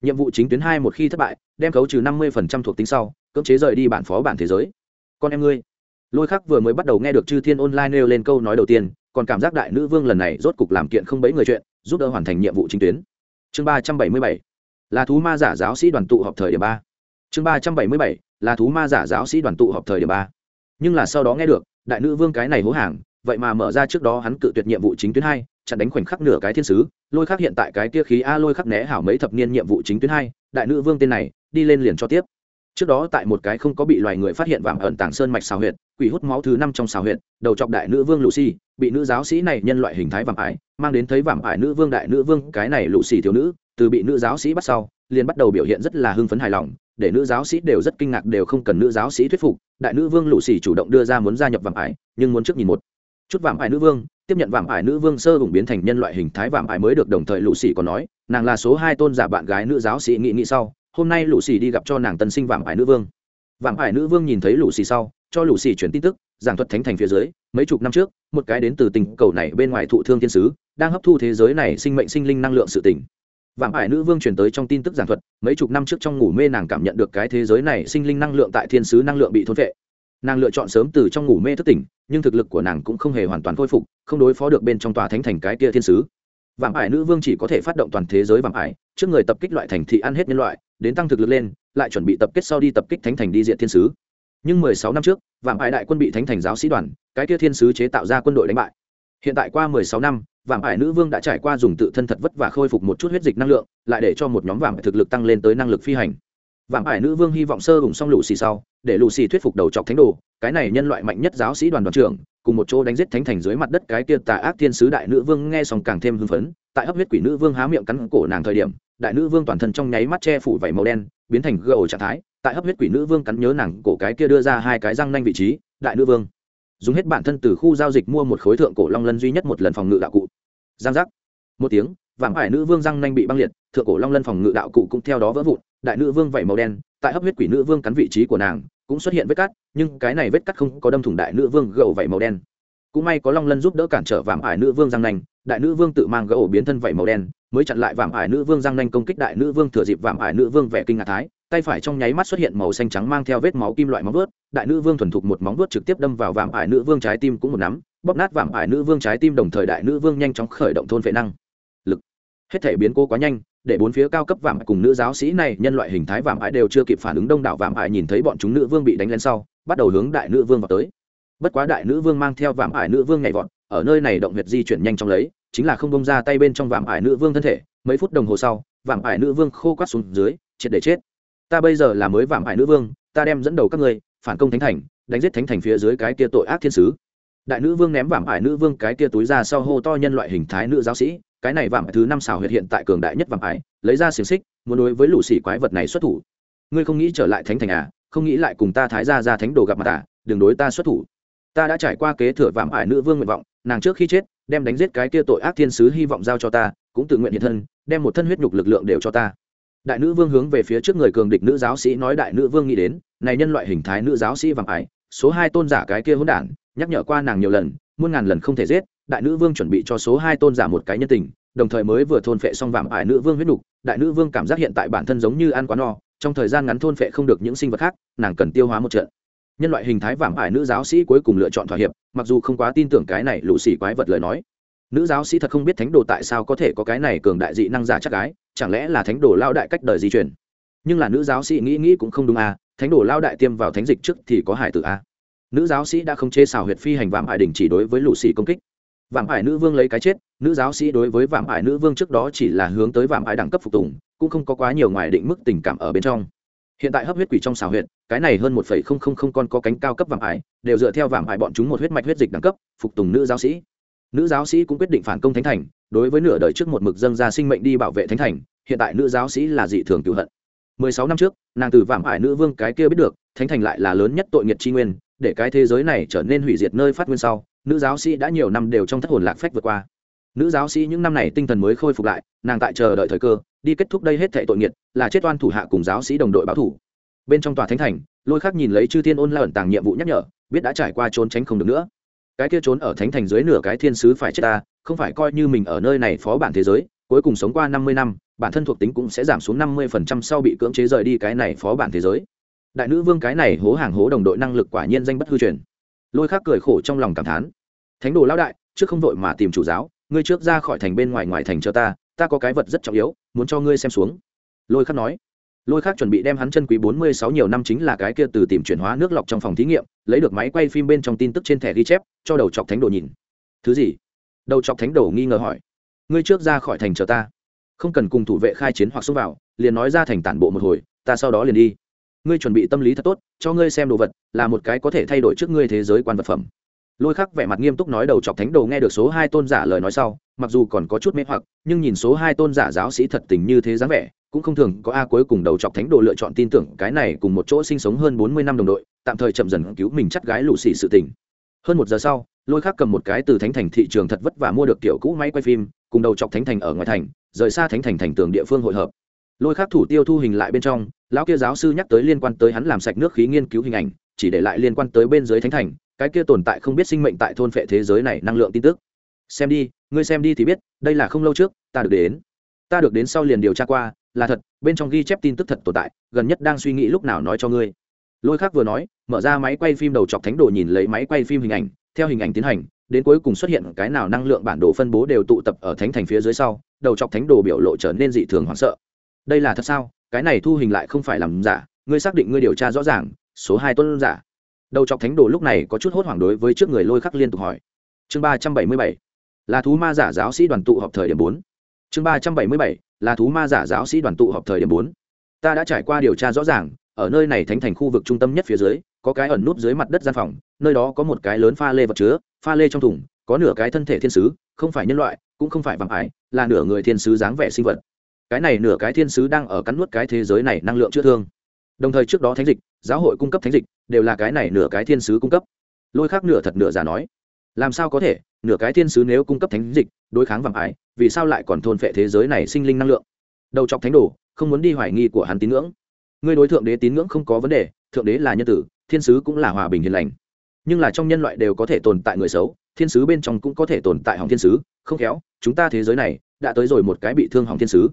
Nhiệm vụ chính tuyến hai một khi thất bại, đem khấu trừ năm mươi thuộc tính sau, cưỡng chế rời đi bản phó bản thế giới. Con em ngươi. Lôi khắc vừa mới bắt đầu nghe được chư thiên online nêu lên câu nói đầu tiên, còn cảm giác đại nữ vương lần này rốt cục làm kiện không bấy người chuyện, giúp đỡ hoàn thành nhiệm vụ chính tuyến. Chương ba trăm bảy mươi bảy. Là thú ma giả giáo sĩ đoàn tụ họp thời điểm ba. Chương ba trăm bảy mươi bảy. Là thú ma giả giáo sĩ đoàn tụ họp thời điểm ba. Nhưng là sau đó nghe được, đại nữ vương cái này hố hàng vậy mà mở ra trước đó hắn cự tuyệt nhiệm vụ chính tuyến hai, chặn đánh khoảnh khắc nửa cái thiên sứ, lôi khắc hiện tại cái tia khí a lôi khắc né hảo mấy thập niên nhiệm vụ chính tuyến hai, đại nữ vương tên này, đi lên liền cho tiếp. Trước đó tại một cái không có bị loài người phát hiện vàng ẩn tàng sơn mạch xào huyệt, quỷ hút máu thứ năm trong xào huyệt, đầu chọc đại nữ vương lucy, bị nữ giáo sĩ này nhân loại hình thái vạm ải mang đến thấy vạm ải nữ vương đại nữ vương, cái này lucy thiếu nữ, từ bị nữ giáo sĩ bắt sau, liền bắt đầu biểu hiện rất là hưng phấn hài lòng, để nữ giáo sĩ đều rất kinh ngạc đều không cần nữ giáo sĩ thuyết phục, đại nữ vương lucy chủ động đưa ra muốn gia nhập vạm ải nhưng muốn trước nhìn một chút vạm ải nữ vương, tiếp nhận vạm ải nữ vương sơ hùng biến thành nhân loại hình thái vạm ải mới được đồng thời lũ sĩ còn nói, nàng là số hai tôn giả bạn gái nữ giáo sĩ nghị nghị sau, hôm nay lũ xì đi gặp cho nàng tân sinh vạm ải nữ vương. Vạm ải nữ vương nhìn thấy lũ xì sau, cho lũ xì chuyển tin tức, giảng thuật thánh thành phía dưới, mấy chục năm trước, một cái đến từ tình cầu này bên ngoài thụ thương thiên sứ, đang hấp thu thế giới này sinh mệnh sinh linh năng lượng sự tỉnh vạm ải nữ vương chuyển tới trong tin tức giảng thuật, mấy chục năm trước trong ngủ mê nàng cảm nhận được cái thế giới này sinh linh năng lượng tại thiên sứ năng lượng bị thôn vệ nàng lựa chọn sớm từ trong ngủ mê thức tỉnh, nhưng thực lực của nàng cũng không hề hoàn toàn khôi phục, không đối phó được bên trong tòa thánh thành cái kia thiên sứ. Vạm ải nữ vương chỉ có thể phát động toàn thế giới vạm ải, trước người tập kích loại thành thị ăn hết nhân loại, đến tăng thực lực lên, lại chuẩn bị tập kết sau đi tập kích thánh thành đi diện thiên sứ. Nhưng mười sáu năm trước, vạm ải đại quân bị thánh thành giáo sĩ đoàn, cái kia thiên sứ chế tạo ra quân đội đánh bại. Hiện tại qua mười sáu năm, vạm ải nữ vương đã trải qua dùng tự thân thật vất và khôi phục một chút huyết dịch năng lượng, lại để cho một nhóm vạm thực lực tăng lên tới năng lực phi hành vạm ải nữ vương hy vọng sơ hùng xong lù xì sau, để lù xì thuyết phục đầu chọc thánh đồ, cái này nhân loại mạnh nhất giáo sĩ đoàn đoàn trưởng, cùng một chỗ đánh giết thánh thành dưới mặt đất cái kia tà ác thiên sứ đại nữ vương nghe xong càng thêm hưng phấn, tại hấp huyết quỷ nữ vương há miệng cắn cổ nàng thời điểm, đại nữ vương toàn thân trong nháy mắt che phủ vảy màu đen, biến thành gờ trạng thái, tại hấp huyết quỷ nữ vương cắn nhớ nàng cổ cái kia đưa ra hai cái răng nanh vị trí, đại nữ vương. Dùng hết bản thân từ khu giao dịch mua một khối thượng cổ long lân duy nhất một lần phòng ngự đạo cụ. Giang giác. Một tiếng vàng ải nữ vương răng nanh bị băng liệt, thượng cổ long lân phòng ngự đạo cụ cũng theo đó vỡ vụn đại nữ vương vảy màu đen tại hấp huyết quỷ nữ vương cắn vị trí của nàng cũng xuất hiện vết cắt nhưng cái này vết cắt không có đâm thủng đại nữ vương gậu vảy màu đen cũng may có long lân giúp đỡ cản trở vàng ải nữ vương răng nanh đại nữ vương tự mang gậu biến thân vảy màu đen mới chặn lại vàng ải nữ vương răng nanh công kích đại nữ vương thừa dịp vàng ải nữ vương vẻ kinh ngạc thái tay phải trong nháy mắt xuất hiện màu xanh trắng mang theo vết máu kim loại móng vuốt đại nữ vương thuần thục một móng vuốt trực tiếp đâm vào vàng ải nữ vương trái tim cũng một nắm bóp nát vàng ải nữ vương trái tim đồng thời đại nữ vương nhanh chóng khởi động thôn vệ năng lực hết thể biến cô quá nhanh để bốn phía cao cấp vạm cùng nữ giáo sĩ này, nhân loại hình thái vạm ải đều chưa kịp phản ứng đông đảo vạm ải nhìn thấy bọn chúng nữ vương bị đánh lên sau, bắt đầu hướng đại nữ vương vào tới. Bất quá đại nữ vương mang theo vạm ải nữ vương nhảy vọt, ở nơi này động huyệt di chuyển nhanh chóng lấy, chính là không bông ra tay bên trong vạm ải nữ vương thân thể. Mấy phút đồng hồ sau, vạm ải nữ vương khô quát xuống dưới, triệt để chết. Ta bây giờ là mới vạm ải nữ vương, ta đem dẫn đầu các ngươi, phản công thánh thành, đánh giết thánh thành phía dưới cái kia tội ác thiên sứ đại nữ vương ném vảm ải nữ vương cái kia túi ra sau hô to nhân loại hình thái nữ giáo sĩ, cái này vàng thứ năm xào huyệt hiện tại cường đại nhất vảm ải, lấy ra xiềng xích, muốn đối với lũ xỉ quái vật này xuất thủ. Ngươi không nghĩ trở lại thánh thành à? Không nghĩ lại cùng ta thái ra ra thánh đồ gặp mặt à? Đừng đối ta xuất thủ. Ta đã trải qua kế thừa vảm ải nữ vương nguyện vọng, nàng trước khi chết, đem đánh giết cái kia tội ác thiên sứ hy vọng giao cho ta, cũng tự nguyện hiện thân, đem một thân huyết nhục lực lượng đều cho ta. Đại nữ vương hướng về phía trước người cường địch nữ giáo sĩ nói đại nữ vương nghĩ đến, này nhân loại hình thái nữ giáo sĩ vàng ải số hai tôn giả cái kia hỗn đản, nhắc nhở qua nàng nhiều lần, muôn ngàn lần không thể giết, đại nữ vương chuẩn bị cho số hai tôn giả một cái nhân tình, đồng thời mới vừa thôn phệ xong vàm ải nữ vương huyết nục, đại nữ vương cảm giác hiện tại bản thân giống như ăn quá no, trong thời gian ngắn thôn phệ không được những sinh vật khác, nàng cần tiêu hóa một trận. Nhân loại hình thái vàm ải nữ giáo sĩ cuối cùng lựa chọn thỏa hiệp, mặc dù không quá tin tưởng cái này lũ xỉ quái vật lời nói. Nữ giáo sĩ thật không biết thánh đồ tại sao có thể có cái này cường đại dị năng giả chắc gái, chẳng lẽ là thánh đồ lao đại cách đời di chuyển nhưng là nữ giáo sĩ nghĩ nghĩ cũng không đúng à thánh đồ lao đại tiêm vào thánh dịch trước thì có hải tử a. Nữ giáo sĩ đã không chế xào huyệt phi hành vạm hải đình chỉ đối với lũ xì công kích. Vạm hải nữ vương lấy cái chết, nữ giáo sĩ đối với vạm hải nữ vương trước đó chỉ là hướng tới vạm hải đẳng cấp phục tùng, cũng không có quá nhiều ngoài định mức tình cảm ở bên trong. Hiện tại hấp huyết quỷ trong xào huyệt, cái này hơn một phẩy không không không con có cánh cao cấp vạm hải đều dựa theo vạm hải bọn chúng một huyết mạch huyết dịch đẳng cấp, phục tùng nữ giáo sĩ. Nữ giáo sĩ cũng quyết định phản công thánh thành, đối với nửa đời trước một mực dâng ra sinh mệnh đi bảo vệ thánh thành, hiện tại nữ giáo sĩ là dị thường cựu hận mười sáu năm trước, nàng từ vạm ải nữ vương cái kia biết được, thánh thành lại là lớn nhất tội nghiệt tri nguyên, để cái thế giới này trở nên hủy diệt nơi phát nguyên sau, nữ giáo sĩ đã nhiều năm đều trong thất hồn lạc phách vượt qua. Nữ giáo sĩ những năm này tinh thần mới khôi phục lại, nàng tại chờ đợi thời cơ, đi kết thúc đây hết thệ tội nghiệt, là chết oan thủ hạ cùng giáo sĩ đồng đội báo thủ. Bên trong tòa thánh thành, lôi khắc nhìn lấy chư thiên ôn la ẩn tàng nhiệm vụ nhắc nhở, biết đã trải qua trốn tránh không được nữa. Cái kia trốn ở thánh thành dưới nửa cái thiên sứ phải chết ta, không phải coi như mình ở nơi này phó bản thế giới, cuối cùng sống qua năm mươi năm bản thân thuộc tính cũng sẽ giảm xuống năm mươi phần trăm sau bị cưỡng chế rời đi cái này phó bản thế giới. Đại nữ vương cái này hố hàng hố đồng đội năng lực quả nhiên danh bất hư truyền. Lôi khác cười khổ trong lòng cảm thán. Thánh đồ lão đại, trước không vội mà tìm chủ giáo, ngươi trước ra khỏi thành bên ngoài ngoài thành cho ta ta có cái vật rất trọng yếu, muốn cho ngươi xem xuống. Lôi khắc nói. Lôi khắc chuẩn bị đem hắn chân quý bốn mươi sáu nhiều năm chính là cái kia từ tìm chuyển hóa nước lọc trong phòng thí nghiệm, lấy được máy quay phim bên trong tin tức trên thẻ ghi chép, cho đầu chọc thánh đồ nhìn. Thứ gì? Đầu chọc thánh đồ nghi ngờ hỏi. Ngươi trước ra khỏi thành chờ ta không cần cùng thủ vệ khai chiến hoặc xông vào, liền nói ra thành tản bộ một hồi, ta sau đó liền đi. Ngươi chuẩn bị tâm lý thật tốt, cho ngươi xem đồ vật, là một cái có thể thay đổi trước ngươi thế giới quan vật phẩm. Lôi khắc vẻ mặt nghiêm túc nói đầu chọc thánh đồ nghe được số hai tôn giả lời nói sau, mặc dù còn có chút mê hoặc, nhưng nhìn số hai tôn giả giáo sĩ thật tình như thế dáng vẻ, cũng không thường có a cuối cùng đầu chọc thánh đồ lựa chọn tin tưởng cái này cùng một chỗ sinh sống hơn bốn mươi năm đồng đội, tạm thời chậm dần cứu mình chắt gái lũ xì sự tình. Hơn một giờ sau, lôi khắc cầm một cái từ thánh thành thị trường thật vất vả mua được kiểu cũ máy quay phim, cùng đầu chọc thánh thành ở ngoài thành rời xa thánh thành thành tường địa phương hội hợp. Lôi khắc thủ tiêu thu hình lại bên trong, lão kia giáo sư nhắc tới liên quan tới hắn làm sạch nước khí nghiên cứu hình ảnh, chỉ để lại liên quan tới bên dưới thánh thành, cái kia tồn tại không biết sinh mệnh tại thôn phệ thế giới này năng lượng tin tức. Xem đi, ngươi xem đi thì biết, đây là không lâu trước, ta được đến. Ta được đến sau liền điều tra qua, là thật, bên trong ghi chép tin tức thật tồn tại, gần nhất đang suy nghĩ lúc nào nói cho ngươi. Lôi khác vừa nói, mở ra máy quay phim đầu chọc thánh đồ nhìn lấy máy quay phim hình ảnh, theo hình ảnh tiến hành đến cuối cùng xuất hiện cái nào năng lượng bản đồ phân bố đều tụ tập ở thánh thành phía dưới sau, đầu chọc thánh đồ biểu lộ trở nên dị thường hoảng sợ. Đây là thật sao? Cái này thu hình lại không phải làm giả, ngươi xác định ngươi điều tra rõ ràng, số hai tuân giả. Đầu chọc thánh đồ lúc này có chút hốt hoảng đối với trước người lôi khắc liên tục hỏi. Chương ba trăm bảy mươi bảy, là thú ma giả giáo sĩ đoàn tụ họp thời điểm bốn. Chương ba trăm bảy mươi bảy, là thú ma giả giáo sĩ đoàn tụ họp thời điểm bốn. Ta đã trải qua điều tra rõ ràng, ở nơi này thánh thành khu vực trung tâm nhất phía dưới có cái ẩn núp dưới mặt đất gian phòng, nơi đó có một cái lớn pha lê vật chứa, pha lê trong thùng, có nửa cái thân thể thiên sứ, không phải nhân loại, cũng không phải vàng ải, là nửa người thiên sứ dáng vẻ sinh vật. Cái này nửa cái thiên sứ đang ở cắn nuốt cái thế giới này năng lượng chữa thương. Đồng thời trước đó thánh dịch, giáo hội cung cấp thánh dịch, đều là cái này nửa cái thiên sứ cung cấp. Lôi khác nửa thật nửa giả nói, làm sao có thể, nửa cái thiên sứ nếu cung cấp thánh dịch, đối kháng vàng ải, vì sao lại còn thôn phệ thế giới này sinh linh năng lượng? Đầu chọc thánh đồ, không muốn đi hoài nghi của hắn tín ngưỡng. Ngươi đối thượng đế tín ngưỡng không có vấn đề, thượng đế là nhân tử thiên sứ cũng là hòa bình hiền lành. Nhưng là trong nhân loại đều có thể tồn tại người xấu, thiên sứ bên trong cũng có thể tồn tại hỏng thiên sứ. Không khéo, chúng ta thế giới này đã tới rồi một cái bị thương hỏng thiên sứ.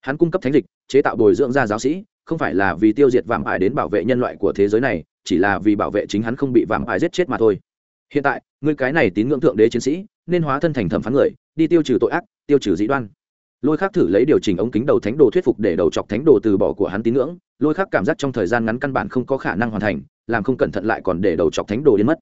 Hắn cung cấp thánh dịch, chế tạo bồi dưỡng ra giáo sĩ, không phải là vì tiêu diệt vạm ải đến bảo vệ nhân loại của thế giới này, chỉ là vì bảo vệ chính hắn không bị vạm ải giết chết mà thôi. Hiện tại người cái này tín ngưỡng thượng đế chiến sĩ, nên hóa thân thành thẩm phán người, đi tiêu trừ tội ác, tiêu trừ dĩ đoan. Lôi khác thử lấy điều chỉnh ống kính đầu thánh đồ thuyết phục để đầu chọc thánh đồ từ bỏ của hắn tín ngưỡng lôi khắc cảm giác trong thời gian ngắn căn bản không có khả năng hoàn thành, làm không cẩn thận lại còn để đầu chọc thánh đồ đến mất.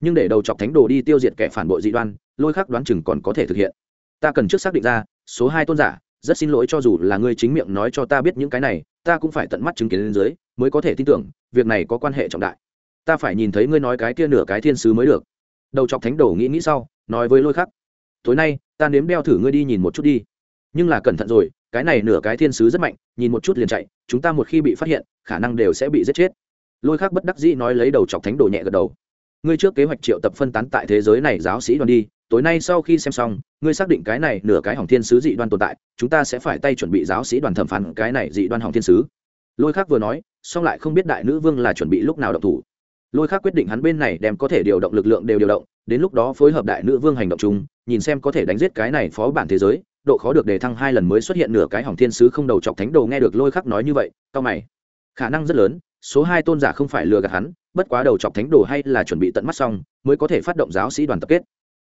Nhưng để đầu chọc thánh đồ đi tiêu diệt kẻ phản bội dị đoan, lôi khắc đoán chừng còn có thể thực hiện. Ta cần trước xác định ra, số hai tôn giả, rất xin lỗi cho dù là ngươi chính miệng nói cho ta biết những cái này, ta cũng phải tận mắt chứng kiến lên dưới, mới có thể tin tưởng, việc này có quan hệ trọng đại. Ta phải nhìn thấy ngươi nói cái kia nửa cái thiên sứ mới được. Đầu chọc thánh đồ nghĩ nghĩ sau, nói với lôi khắc. Tối nay, ta nếm đeo thử ngươi đi nhìn một chút đi nhưng là cẩn thận rồi, cái này nửa cái thiên sứ rất mạnh, nhìn một chút liền chạy, chúng ta một khi bị phát hiện, khả năng đều sẽ bị giết chết. Lôi khác bất đắc dĩ nói lấy đầu chọc thánh đồ nhẹ gật đầu. Ngươi trước kế hoạch triệu tập phân tán tại thế giới này giáo sĩ đoàn đi, tối nay sau khi xem xong, ngươi xác định cái này nửa cái hỏng thiên sứ dị đoan tồn tại, chúng ta sẽ phải tay chuẩn bị giáo sĩ đoàn thẩm phán cái này dị đoan hỏng thiên sứ. Lôi khác vừa nói xong lại không biết đại nữ vương là chuẩn bị lúc nào động thủ. Lôi khác quyết định hắn bên này đem có thể điều động lực lượng đều điều động, đến lúc đó phối hợp đại nữ vương hành động chung, nhìn xem có thể đánh giết cái này phó bản thế giới độ khó được đề thăng hai lần mới xuất hiện nửa cái hỏng thiên sứ không đầu chọc thánh đồ nghe được lôi khắc nói như vậy cao mày. Khả năng rất lớn, số hai tôn giả không phải lừa gạt hắn, bất quá đầu chọc thánh đồ hay là chuẩn bị tận mắt xong, mới có thể phát động giáo sĩ đoàn tập kết.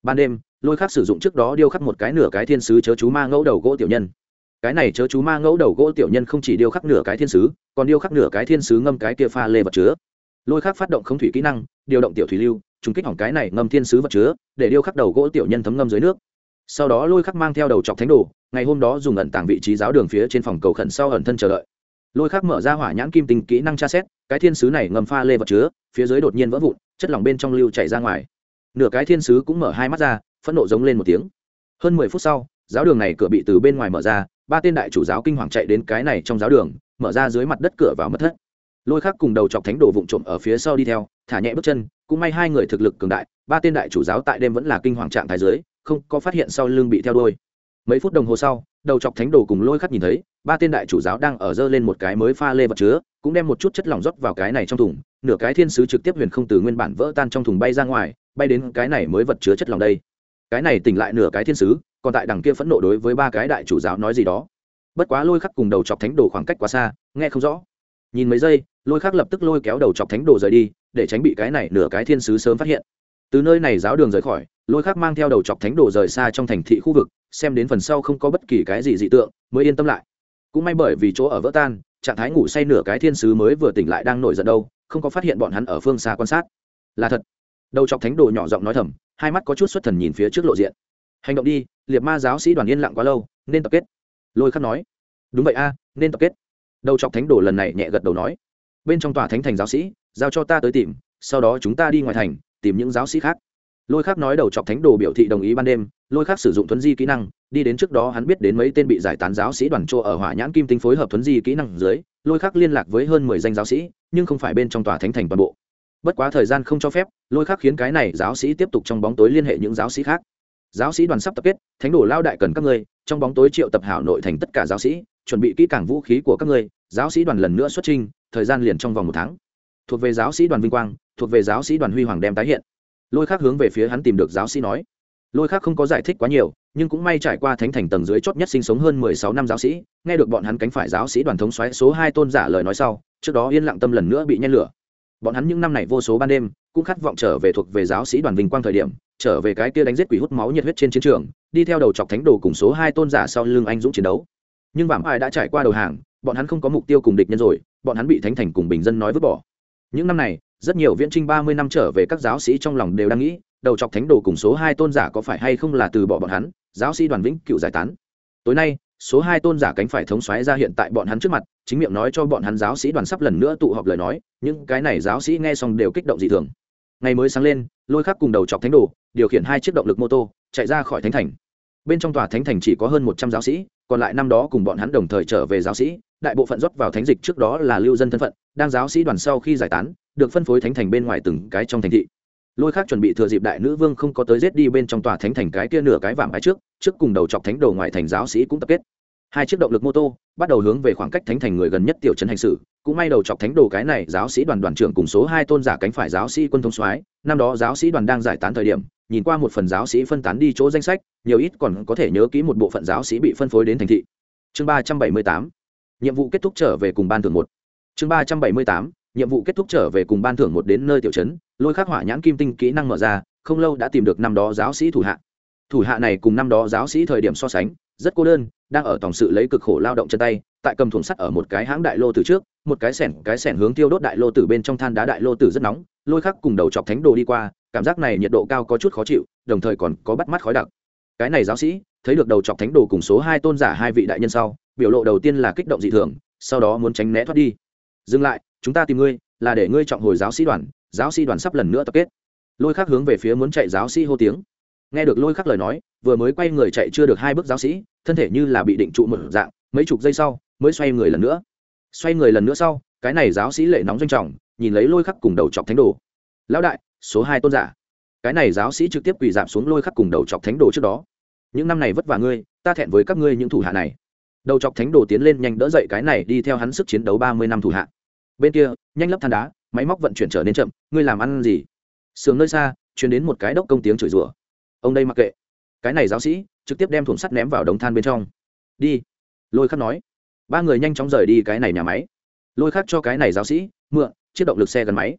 Ban đêm, lôi khắc sử dụng trước đó điêu khắc một cái nửa cái thiên sứ chớ chú ma ngẫu đầu gỗ tiểu nhân. Cái này chớ chú ma ngẫu đầu gỗ tiểu nhân không chỉ điêu khắc nửa cái thiên sứ, còn điêu khắc nửa cái thiên sứ ngâm cái kia pha lê vật chứa. Lôi khắc phát động không thủy kỹ năng, điều động tiểu thủy lưu, trùng kích hỏng cái này ngâm thiên sứ vật chứa, để điêu khắc đầu gỗ tiểu nhân thấm ngâm dưới nước sau đó lôi khắc mang theo đầu chọc thánh đồ, ngày hôm đó dùng ẩn tàng vị trí giáo đường phía trên phòng cầu khẩn sau ẩn thân chờ đợi. Lôi khắc mở ra hỏa nhãn kim tinh kỹ năng tra xét, cái thiên sứ này ngầm pha lê vật chứa, phía dưới đột nhiên vỡ vụn, chất lỏng bên trong lưu chảy ra ngoài. Nửa cái thiên sứ cũng mở hai mắt ra, phẫn nộ giống lên một tiếng. Hơn mười phút sau, giáo đường này cửa bị từ bên ngoài mở ra, ba tên đại chủ giáo kinh hoàng chạy đến cái này trong giáo đường, mở ra dưới mặt đất cửa vào mất thất. Lôi khắc cùng đầu chọc thánh đồ vụn trộm ở phía sau đi theo, thả nhẹ bước chân, cũng may hai người thực lực cường đại, ba tên đại chủ giáo tại đêm vẫn là kinh hoàng trạng thái dưới không có phát hiện sau lưng bị theo đuôi. mấy phút đồng hồ sau, đầu chọc thánh đồ cùng lôi khắc nhìn thấy, ba tên đại chủ giáo đang ở dơ lên một cái mới pha lê vật chứa, cũng đem một chút chất lỏng rót vào cái này trong thùng, nửa cái thiên sứ trực tiếp huyền không từ nguyên bản vỡ tan trong thùng bay ra ngoài, bay đến cái này mới vật chứa chất lỏng đây. Cái này tỉnh lại nửa cái thiên sứ, còn tại đằng kia phẫn nộ đối với ba cái đại chủ giáo nói gì đó. Bất quá lôi khắc cùng đầu chọc thánh đồ khoảng cách quá xa, nghe không rõ. Nhìn mấy giây, lôi khắc lập tức lôi kéo đầu chọc thánh đồ rời đi, để tránh bị cái này nửa cái thiên sứ sớm phát hiện từ nơi này giáo đường rời khỏi, lôi khắc mang theo đầu chọc thánh đồ rời xa trong thành thị khu vực, xem đến phần sau không có bất kỳ cái gì dị tượng, mới yên tâm lại. Cũng may bởi vì chỗ ở vỡ tan, trạng thái ngủ say nửa cái thiên sứ mới vừa tỉnh lại đang nổi giận đâu, không có phát hiện bọn hắn ở phương xa quan sát. Là thật. Đầu chọc thánh đồ nhỏ giọng nói thầm, hai mắt có chút xuất thần nhìn phía trước lộ diện. Hành động đi, liệt ma giáo sĩ đoàn yên lặng quá lâu, nên tập kết. Lôi khắc nói, đúng vậy a, nên tập kết. Đầu chọc thánh đồ lần này nhẹ gật đầu nói, bên trong tòa thánh thành giáo sĩ, giao cho ta tới tìm, sau đó chúng ta đi ngoài thành tìm những giáo sĩ khác. Lôi khác nói đầu chọc thánh đồ biểu thị đồng ý ban đêm, lôi khác sử dụng thuấn di kỹ năng, đi đến trước đó hắn biết đến mấy tên bị giải tán giáo sĩ đoàn chỗ ở hỏa nhãn kim tinh phối hợp thuấn di kỹ năng dưới, lôi khác liên lạc với hơn mười danh giáo sĩ, nhưng không phải bên trong tòa thánh thành toàn bộ. Bất quá thời gian không cho phép, lôi khác khiến cái này giáo sĩ tiếp tục trong bóng tối liên hệ những giáo sĩ khác. Giáo sĩ đoàn sắp tập kết, thánh đồ lao đại cần các ngươi, trong bóng tối triệu tập hảo nội thành tất cả giáo sĩ, chuẩn bị kỹ càng vũ khí của các ngươi, giáo sĩ đoàn lần nữa xuất trình thời gian liền trong vòng một tháng thuộc về giáo sĩ đoàn vinh quang, thuộc về giáo sĩ đoàn huy hoàng đem tái hiện. Lôi khác hướng về phía hắn tìm được giáo sĩ nói. Lôi khác không có giải thích quá nhiều, nhưng cũng may trải qua thánh thành tầng dưới chót nhất sinh sống hơn mười sáu năm giáo sĩ, nghe được bọn hắn cánh phải giáo sĩ đoàn thống xoáy số hai tôn giả lời nói sau, trước đó yên lặng tâm lần nữa bị nhen lửa. Bọn hắn những năm này vô số ban đêm, cũng khát vọng trở về thuộc về giáo sĩ đoàn vinh quang thời điểm, trở về cái kia đánh giết quỷ hút máu nhiệt huyết trên chiến trường, đi theo đầu chọc thánh đồ cùng số hai tôn giả sau lưng anh dũng chiến đấu. Nhưng vảm ai đã trải qua đầu hàng, bọn hắn không có mục tiêu cùng địch nhân rồi, bọn hắn bị thánh thành cùng bình dân nói vứt bỏ những năm này, rất nhiều viễn trinh ba mươi năm trở về các giáo sĩ trong lòng đều đang nghĩ, đầu chọc thánh đồ cùng số hai tôn giả có phải hay không là từ bỏ bọn hắn, giáo sĩ đoàn vĩnh cựu giải tán. Tối nay, số hai tôn giả cánh phải thống xoáy ra hiện tại bọn hắn trước mặt, chính miệng nói cho bọn hắn giáo sĩ đoàn sắp lần nữa tụ họp lời nói, những cái này giáo sĩ nghe xong đều kích động dị thường. Ngày mới sáng lên, lôi khắc cùng đầu chọc thánh đồ, điều khiển hai chiếc động lực mô tô, chạy ra khỏi thánh thành bên trong tòa thánh thành chỉ có hơn một trăm giáo sĩ, còn lại năm đó cùng bọn hắn đồng thời trở về giáo sĩ, đại bộ phận rót vào thánh dịch trước đó là lưu dân thân phận, đang giáo sĩ đoàn sau khi giải tán, được phân phối thánh thành bên ngoài từng cái trong thành thị. Lôi khác chuẩn bị thừa dịp đại nữ vương không có tới giết đi bên trong tòa thánh thành cái kia nửa cái vàng ái trước trước cùng đầu chọc thánh đồ ngoài thành giáo sĩ cũng tập kết. Hai chiếc động lực mô tô, bắt đầu hướng về khoảng cách thánh thành người gần nhất tiểu trấn hành xử, cũng may đầu chọc thánh đồ cái này giáo sĩ đoàn đoàn trưởng cùng số hai tôn giả cánh phải giáo sĩ quân thông soái, năm đó giáo sĩ đoàn đang giải tán thời điểm nhìn qua một phần giáo sĩ phân tán đi chỗ danh sách, nhiều ít còn có thể nhớ kỹ một bộ phận giáo sĩ bị phân phối đến thành thị. Chương ba trăm bảy mươi tám, nhiệm vụ kết thúc trở về cùng ban thưởng một. Chương ba trăm bảy mươi tám, nhiệm vụ kết thúc trở về cùng ban thưởng một đến nơi tiểu trấn, lôi khắc hỏa nhãn kim tinh kỹ năng mở ra, không lâu đã tìm được năm đó giáo sĩ thủ hạ. Thủ hạ này cùng năm đó giáo sĩ thời điểm so sánh, rất cô đơn, đang ở tổng sự lấy cực khổ lao động chân tay, tại cầm thùng sắt ở một cái hãng đại lô từ trước, một cái sẻn cái sẻn hướng tiêu đốt đại lô từ bên trong than đá đại lô từ rất nóng, lôi khắc cùng đầu chọc thánh đồ đi qua cảm giác này nhiệt độ cao có chút khó chịu, đồng thời còn có bắt mắt khói đặc. Cái này giáo sĩ, thấy được đầu chọc thánh đồ cùng số hai tôn giả hai vị đại nhân sau, biểu lộ đầu tiên là kích động dị thường, sau đó muốn tránh né thoát đi. Dừng lại, chúng ta tìm ngươi, là để ngươi trọng hồi giáo sĩ đoàn, giáo sĩ đoàn sắp lần nữa tập kết. Lôi khắc hướng về phía muốn chạy giáo sĩ hô tiếng. Nghe được lôi khắc lời nói, vừa mới quay người chạy chưa được hai bước giáo sĩ, thân thể như là bị định trụ một dạng, mấy chục giây sau, mới xoay người lần nữa. Xoay người lần nữa sau, cái này giáo sĩ lệ nóng danh trọng, nhìn lấy lôi khắc cùng đầu chọc thánh đồ lão đại, số hai tôn giả. Cái này giáo sĩ trực tiếp quỳ giảm xuống lôi khắc cùng đầu chọc thánh đồ trước đó. Những năm này vất vả ngươi, ta thẹn với các ngươi những thủ hạ này. Đầu chọc thánh đồ tiến lên nhanh đỡ dậy cái này đi theo hắn sức chiến đấu ba mươi năm thủ hạ. Bên kia, nhanh lấp than đá, máy móc vận chuyển trở nên chậm, ngươi làm ăn gì? Sướng nơi xa chuyển đến một cái đốc công tiếng chửi rủa. Ông đây mặc kệ. Cái này giáo sĩ, trực tiếp đem thùng sắt ném vào đống than bên trong. Đi. Lôi khắc nói. Ba người nhanh chóng rời đi cái này nhà máy. Lôi khắc cho cái này giáo sĩ, mượn, chiếc động lực xe gắn máy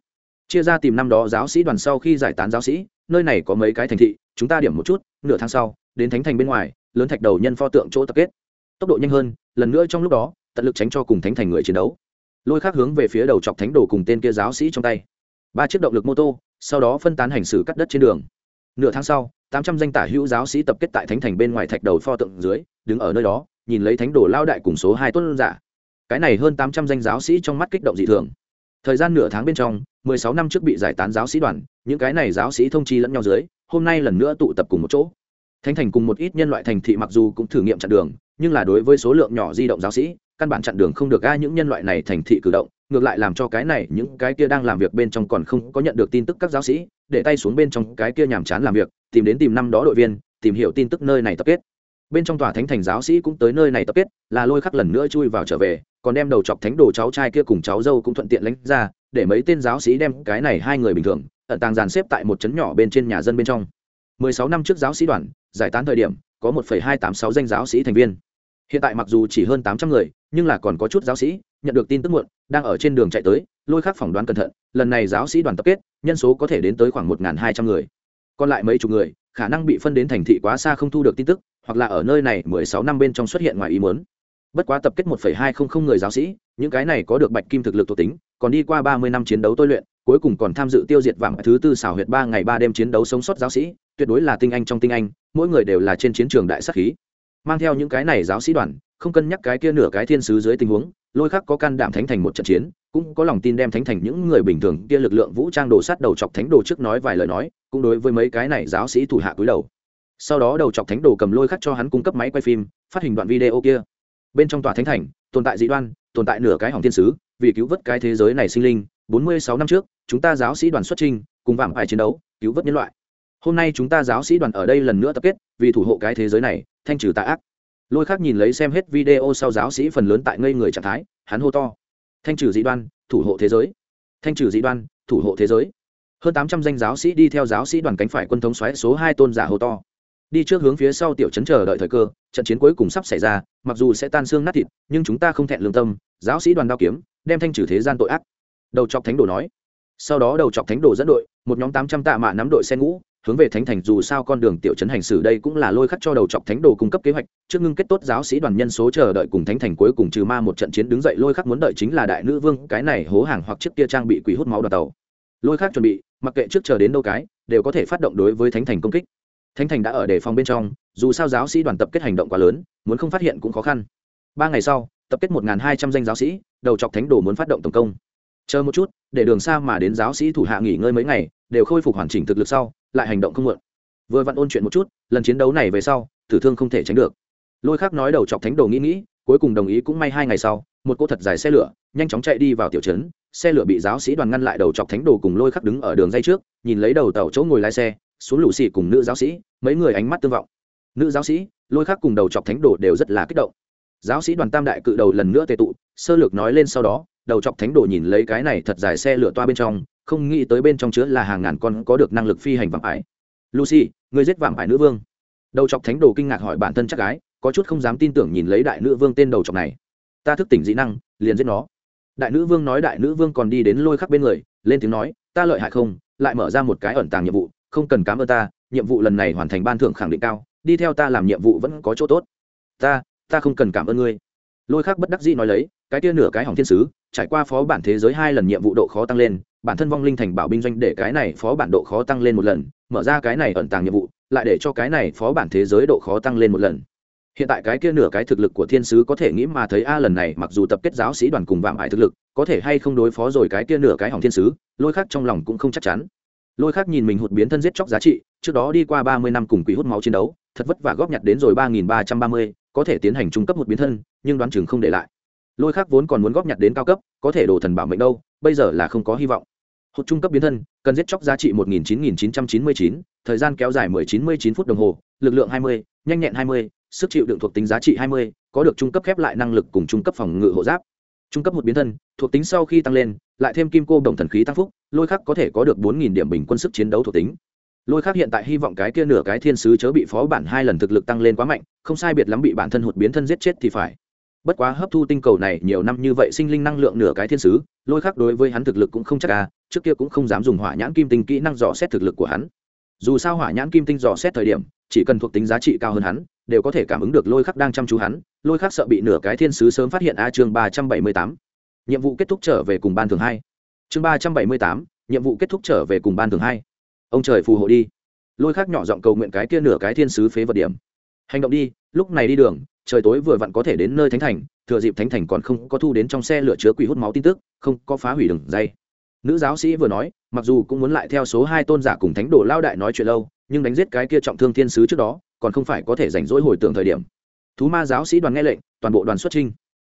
chia ra tìm năm đó giáo sĩ đoàn sau khi giải tán giáo sĩ, nơi này có mấy cái thành thị, chúng ta điểm một chút, nửa tháng sau, đến thánh thành bên ngoài, lớn thạch đầu nhân pho tượng chỗ tập kết. Tốc độ nhanh hơn, lần nữa trong lúc đó, tận lực tránh cho cùng thánh thành người chiến đấu. Lôi khác hướng về phía đầu chọc thánh đồ cùng tên kia giáo sĩ trong tay. Ba chiếc động lực mô tô, sau đó phân tán hành xử cắt đất trên đường. Nửa tháng sau, tám trăm danh tả hữu giáo sĩ tập kết tại thánh thành bên ngoài thạch đầu pho tượng dưới, đứng ở nơi đó, nhìn lấy thánh đồ lao đại cùng số hai tuân giả. Cái này hơn tám trăm danh giáo sĩ trong mắt kích động dị thường. Thời gian nửa tháng bên trong mười sáu năm trước bị giải tán giáo sĩ đoàn, những cái này giáo sĩ thông chi lẫn nhau dưới, hôm nay lần nữa tụ tập cùng một chỗ. Thánh thành cùng một ít nhân loại thành thị mặc dù cũng thử nghiệm chặn đường, nhưng là đối với số lượng nhỏ di động giáo sĩ, căn bản chặn đường không được ai những nhân loại này thành thị cử động, ngược lại làm cho cái này, những cái kia đang làm việc bên trong còn không có nhận được tin tức các giáo sĩ, để tay xuống bên trong cái kia nhàm chán làm việc, tìm đến tìm năm đó đội viên, tìm hiểu tin tức nơi này tập kết. Bên trong tòa thánh thành giáo sĩ cũng tới nơi này tập kết, là lôi khắc lần nữa chui vào trở về, còn đem đầu chọc thánh đồ cháu trai kia cùng cháu dâu cũng thuận tiện lánh ra để mấy tên giáo sĩ đem cái này hai người bình thường ẩn tàng dàn xếp tại một trấn nhỏ bên trên nhà dân bên trong. 16 năm trước giáo sĩ đoàn giải tán thời điểm có 1,286 danh giáo sĩ thành viên. Hiện tại mặc dù chỉ hơn 800 người nhưng là còn có chút giáo sĩ nhận được tin tức muộn đang ở trên đường chạy tới lôi khắc phỏng đoán cẩn thận lần này giáo sĩ đoàn tập kết nhân số có thể đến tới khoảng 1.200 người. Còn lại mấy chục người khả năng bị phân đến thành thị quá xa không thu được tin tức hoặc là ở nơi này 16 năm bên trong xuất hiện ngoài ý muốn. Bất quá tập kết 1,200 người giáo sĩ những cái này có được bạch kim thực lực thuộc tính còn đi qua 30 năm chiến đấu tôi luyện, cuối cùng còn tham dự tiêu diệt vàng thứ tư xảo huyệt ba ngày ba đêm chiến đấu sống sót giáo sĩ, tuyệt đối là tinh anh trong tinh anh, mỗi người đều là trên chiến trường đại sắc khí. Mang theo những cái này giáo sĩ đoàn, không cân nhắc cái kia nửa cái thiên sứ dưới tình huống, lôi khắc có can đảm thánh thành một trận chiến, cũng có lòng tin đem thánh thành những người bình thường kia lực lượng vũ trang đồ sát đầu chọc thánh đồ trước nói vài lời nói, cũng đối với mấy cái này giáo sĩ thủ hạ cúi đầu. Sau đó đầu chọc thánh đồ cầm lôi khắc cho hắn cung cấp máy quay phim, phát hình đoạn video kia. Bên trong tòa thánh thành, tồn tại dị đoan, tồn tại nửa cái hỏng thiên sứ vì cứu vớt cái thế giới này sinh linh, bốn mươi sáu năm trước, chúng ta giáo sĩ đoàn xuất trình cùng vạm phải chiến đấu, cứu vớt nhân loại. Hôm nay chúng ta giáo sĩ đoàn ở đây lần nữa tập kết, vì thủ hộ cái thế giới này, thanh trừ tà ác. Lôi khác nhìn lấy xem hết video sau giáo sĩ phần lớn tại ngây người trạng thái, hắn hô to. Thanh trừ dị đoan, thủ hộ thế giới. Thanh trừ dị đoan, thủ hộ thế giới. Hơn tám trăm danh giáo sĩ đi theo giáo sĩ đoàn cánh phải quân thống xoáy số hai tôn giả hô to. Đi trước hướng phía sau tiểu trấn chờ đợi thời cơ, trận chiến cuối cùng sắp xảy ra, mặc dù sẽ tan xương nát thịt, nhưng chúng ta không thẹn lương tâm, giáo sĩ đoàn đao kiếm đem thanh trừ thế gian tội ác. Đầu chọc thánh đồ nói. Sau đó đầu chọc thánh đồ dẫn đội, một nhóm tám trăm tạ mạ nắm đội xe ngũ, hướng về thánh thành dù sao con đường tiểu trấn hành xử đây cũng là lôi khắc cho đầu chọc thánh đồ cung cấp kế hoạch, trước ngưng kết tốt giáo sĩ đoàn nhân số chờ đợi cùng thánh thành cuối cùng trừ ma một trận chiến đứng dậy lôi khắc muốn đợi chính là đại nữ vương, cái này hố hàng hoặc chiếc kia trang bị quỷ hút máu đoàn tàu. Lôi khắc chuẩn bị, mặc kệ trước chờ đến đâu cái, đều có thể phát động đối với thánh thành công kích. Thánh thành đã ở đề phòng bên trong, dù sao giáo sĩ đoàn tập kết hành động quá lớn, muốn không phát hiện cũng khó khăn. Ba ngày sau, tập kết một hai trăm danh giáo sĩ đầu chọc thánh đồ muốn phát động tổng công. Chờ một chút, để đường xa mà đến giáo sĩ thủ hạ nghỉ ngơi mấy ngày, đều khôi phục hoàn chỉnh thực lực sau, lại hành động không muộn. Vừa vặn ôn chuyện một chút, lần chiến đấu này về sau, tử thương không thể tránh được. Lôi khác nói đầu chọc thánh đồ nghĩ nghĩ, cuối cùng đồng ý cũng may hai ngày sau, một cô thật dài xe lửa, nhanh chóng chạy đi vào tiểu trấn, xe lửa bị giáo sĩ đoàn ngăn lại đầu chọc thánh đồ cùng lôi khắc đứng ở đường dây trước, nhìn lấy đầu tàu chỗ ngồi lái xe, xuống lũ xì cùng nữ giáo sĩ, mấy người ánh mắt tương vọng. Nữ giáo sĩ, lôi khắc cùng đầu chọc thánh đồ đều rất là kích động giáo sĩ đoàn tam đại cự đầu lần nữa tệ tụ, sơ lược nói lên sau đó, đầu chọc thánh đồ nhìn lấy cái này thật dài xe lửa toa bên trong, không nghĩ tới bên trong chứa là hàng ngàn con có được năng lực phi hành vạm ải. Lucy người giết vạm ải nữ vương. Đầu chọc thánh đồ kinh ngạc hỏi bản thân chắc gái, có chút không dám tin tưởng nhìn lấy đại nữ vương tên đầu chọc này. Ta thức tỉnh dị năng, liền giết nó. Đại nữ vương nói đại nữ vương còn đi đến lôi khắc bên người, lên tiếng nói, ta lợi hại không? Lại mở ra một cái ẩn tàng nhiệm vụ, không cần cám ơn ta, nhiệm vụ lần này hoàn thành ban thưởng khẳng định cao, đi theo ta làm nhiệm vụ vẫn có chỗ tốt. Ta ta không cần cảm ơn ngươi. Lôi khắc bất đắc dĩ nói lấy, cái tia nửa cái hỏng thiên sứ, trải qua phó bản thế giới hai lần nhiệm vụ độ khó tăng lên, bản thân vong linh thành bảo binh doanh để cái này phó bản độ khó tăng lên một lần, mở ra cái này ẩn tàng nhiệm vụ, lại để cho cái này phó bản thế giới độ khó tăng lên một lần. Hiện tại cái kia nửa cái thực lực của thiên sứ có thể nghĩ mà thấy a lần này mặc dù tập kết giáo sĩ đoàn cùng vạm ải thực lực, có thể hay không đối phó rồi cái kia nửa cái hỏng thiên sứ, lôi khác trong lòng cũng không chắc chắn. Lôi khác nhìn mình hụt biến thân giết chóc giá trị, trước đó đi qua ba mươi năm cùng quỷ hút máu chiến đấu, thật vất vả góp nhặt đến rồi ba nghìn ba trăm ba mươi có thể tiến hành trung cấp một biến thân, nhưng đoán chừng không để lại. Lôi khác vốn còn muốn góp nhặt đến cao cấp, có thể đồ thần bảo mệnh đâu, bây giờ là không có hy vọng. Hột trung cấp biến thân, cần giết chóc giá trị một nghìn chín nghìn chín trăm chín mươi chín, thời gian kéo dài mười chín mươi chín phút đồng hồ, lực lượng hai mươi, nhanh nhẹn hai mươi, sức chịu đựng thuộc tính giá trị hai mươi, có được trung cấp khép lại năng lực cùng trung cấp phòng ngự hộ giáp. Trung cấp một biến thân, thuộc tính sau khi tăng lên, lại thêm kim cô đồng thần khí tăng phúc, lôi khắc có thể có được bốn nghìn điểm bình quân sức chiến đấu thuộc tính lôi khắc hiện tại hy vọng cái kia nửa cái thiên sứ chớ bị phó bản hai lần thực lực tăng lên quá mạnh, không sai biệt lắm bị bản thân hụt biến thân giết chết thì phải. Bất quá hấp thu tinh cầu này nhiều năm như vậy sinh linh năng lượng nửa cái thiên sứ, lôi khắc đối với hắn thực lực cũng không chắc à trước kia cũng không dám dùng hỏa nhãn kim tinh kỹ năng dò xét thực lực của hắn. Dù sao hỏa nhãn kim tinh dò xét thời điểm, chỉ cần thuộc tính giá trị cao hơn hắn, đều có thể cảm ứng được lôi khắc đang chăm chú hắn. Lôi khắc sợ bị nửa cái thiên sứ sớm phát hiện a, chương ba trăm bảy mươi tám. Nhiệm vụ kết thúc trở về cùng ban thường hai. Chương ba trăm bảy mươi tám, nhiệm vụ kết thúc trở về cùng ban thường hai ông trời phù hộ đi. Lôi khác nhỏ giọng cầu nguyện cái kia nửa cái thiên sứ phế vật điểm. Hành động đi, lúc này đi đường, trời tối vừa vặn có thể đến nơi thánh thành, thừa dịp thánh thành còn không có thu đến trong xe lửa chứa quỷ hút máu tin tức, không có phá hủy đường dây. Nữ giáo sĩ vừa nói, mặc dù cũng muốn lại theo số hai tôn giả cùng thánh đồ lao đại nói chuyện lâu, nhưng đánh giết cái kia trọng thương thiên sứ trước đó, còn không phải có thể rảnh rỗi hồi tưởng thời điểm. Thú ma giáo sĩ đoàn nghe lệnh, toàn bộ đoàn xuất trinh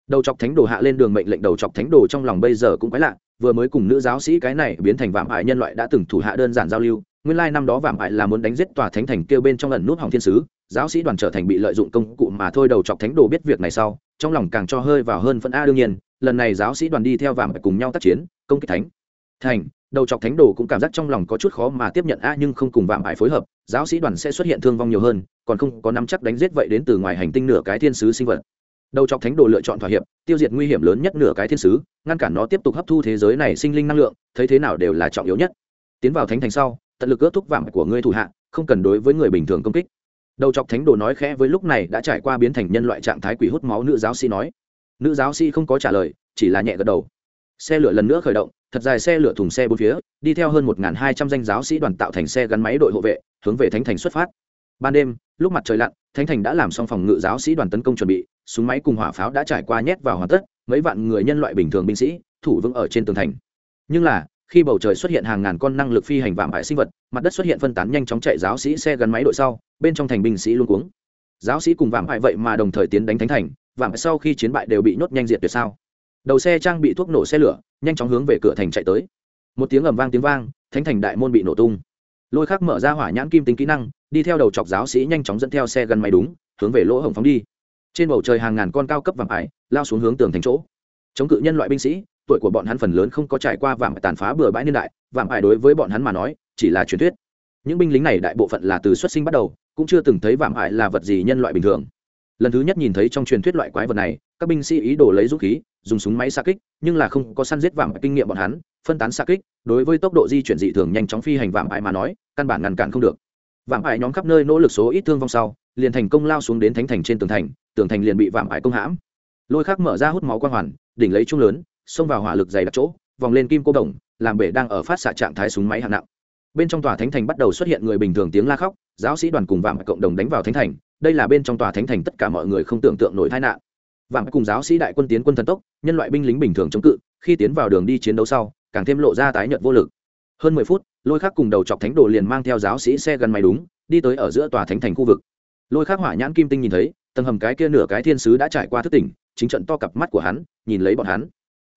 đầu chọc thánh đồ hạ lên đường mệnh lệnh đầu chọc thánh đồ trong lòng bây giờ cũng quái lạ, vừa mới cùng nữ giáo sĩ cái này biến thành vạm hại nhân loại đã từng thủ hạ đơn giản giao lưu, nguyên lai năm đó vạm hại là muốn đánh giết tòa thánh thành kêu bên trong ẩn nút hỏng thiên sứ, giáo sĩ đoàn trở thành bị lợi dụng công cụ mà thôi đầu chọc thánh đồ biết việc này sau, trong lòng càng cho hơi vào hơn phân a đương nhiên, lần này giáo sĩ đoàn đi theo vạm hại cùng nhau tác chiến, công kích thánh. Thành, đầu chọc thánh đồ cũng cảm giác trong lòng có chút khó mà tiếp nhận a nhưng không cùng vạm hại phối hợp, giáo sĩ đoàn sẽ xuất hiện thương vong nhiều hơn, còn không có nắm chắc đánh giết vậy đến từ ngoài hành tinh nửa cái thiên sứ sinh vật đầu chọc thánh đồ lựa chọn thỏa hiệp, tiêu diệt nguy hiểm lớn nhất nửa cái thiên sứ, ngăn cản nó tiếp tục hấp thu thế giới này sinh linh năng lượng, thấy thế nào đều là trọng yếu nhất. Tiến vào thánh thành sau, tận lực ước thúc vạm của ngươi thủ hạ, không cần đối với người bình thường công kích. Đầu chọc thánh đồ nói khẽ với lúc này đã trải qua biến thành nhân loại trạng thái quỷ hút máu nữ giáo sĩ nói. Nữ giáo sĩ không có trả lời, chỉ là nhẹ gật đầu. Xe lửa lần nữa khởi động, thật dài xe lửa thùng xe bốn phía, đi theo hơn một hai trăm danh giáo sĩ đoàn tạo thành xe gắn máy đội hộ vệ, hướng về thánh thành xuất phát. Ban đêm, lúc mặt trời lặn, thánh thành đã làm xong phòng ngự giáo sĩ đoàn tấn công chuẩn bị súng máy cùng hỏa pháo đã trải qua nhét vào hoàn tất, mấy vạn người nhân loại bình thường binh sĩ, thủ vững ở trên tường thành. Nhưng là, khi bầu trời xuất hiện hàng ngàn con năng lực phi hành vạm hại sinh vật, mặt đất xuất hiện phân tán nhanh chóng chạy giáo sĩ xe gắn máy đội sau, bên trong thành binh sĩ luôn cuống. Giáo sĩ cùng vạm hại vậy mà đồng thời tiến đánh thánh thành, vạm sau khi chiến bại đều bị nhốt nhanh diệt tuyệt sao. Đầu xe trang bị thuốc nổ xe lửa, nhanh chóng hướng về cửa thành chạy tới. Một tiếng ầm vang tiếng vang, thánh thành đại môn bị nổ tung. Lôi khắc mở ra hỏa nhãn kim tính kỹ năng, đi theo đầu chọc giáo sĩ nhanh chóng dẫn theo xe gắn máy đúng, hướng về lỗ hổng phóng đi trên bầu trời hàng ngàn con cao cấp vàng ải lao xuống hướng tường thành chỗ. Chống cự nhân loại binh sĩ, tuổi của bọn hắn phần lớn không có trải qua vàng tàn phá bừa bãi niên đại vàng ải đối với bọn hắn mà nói, chỉ là truyền thuyết. Những binh lính này đại bộ phận là từ xuất sinh bắt đầu, cũng chưa từng thấy vàng ải là vật gì nhân loại bình thường. Lần thứ nhất nhìn thấy trong truyền thuyết loại quái vật này, các binh sĩ ý đồ lấy dũng khí, dùng súng máy xa kích, nhưng là không có săn giết vạm kinh nghiệm bọn hắn, phân tán xa kích, đối với tốc độ di chuyển dị thường nhanh chóng phi hành vạm ải mà nói, căn bản ngăn cản không được. Vạm ải nhóm khắp nơi nỗ lực số ít thương vong sau liền thành công lao xuống đến thánh thành trên tường thành tường thành liền bị vạm ải công hãm. Lôi khác mở ra hút máu quang hoàn, đỉnh lấy chung lớn, xông vào hỏa lực dày đặc chỗ, vòng lên kim cô đồng, làm bể đang ở phát xạ trạng thái súng máy hạng nặng. Bên trong tòa thánh thành bắt đầu xuất hiện người bình thường tiếng la khóc, giáo sĩ đoàn cùng vạm cộng đồng đánh vào thánh thành, đây là bên trong tòa thánh thành tất cả mọi người không tưởng tượng nổi tai nạn. Vạm cùng giáo sĩ đại quân tiến quân thần tốc, nhân loại binh lính bình thường chống cự, khi tiến vào đường đi chiến đấu sau, càng thêm lộ ra tái nhợt vô lực. Hơn mười phút, lôi khắc cùng đầu chọc thánh đồ liền mang theo giáo sĩ xe gần máy đúng, đi tới ở giữa tòa thánh thành khu vực lôi khắc hỏa nhãn kim tinh nhìn thấy, tầng hầm cái kia nửa cái thiên sứ đã trải qua thức tỉnh, chính trận to cặp mắt của hắn, nhìn lấy bọn hắn.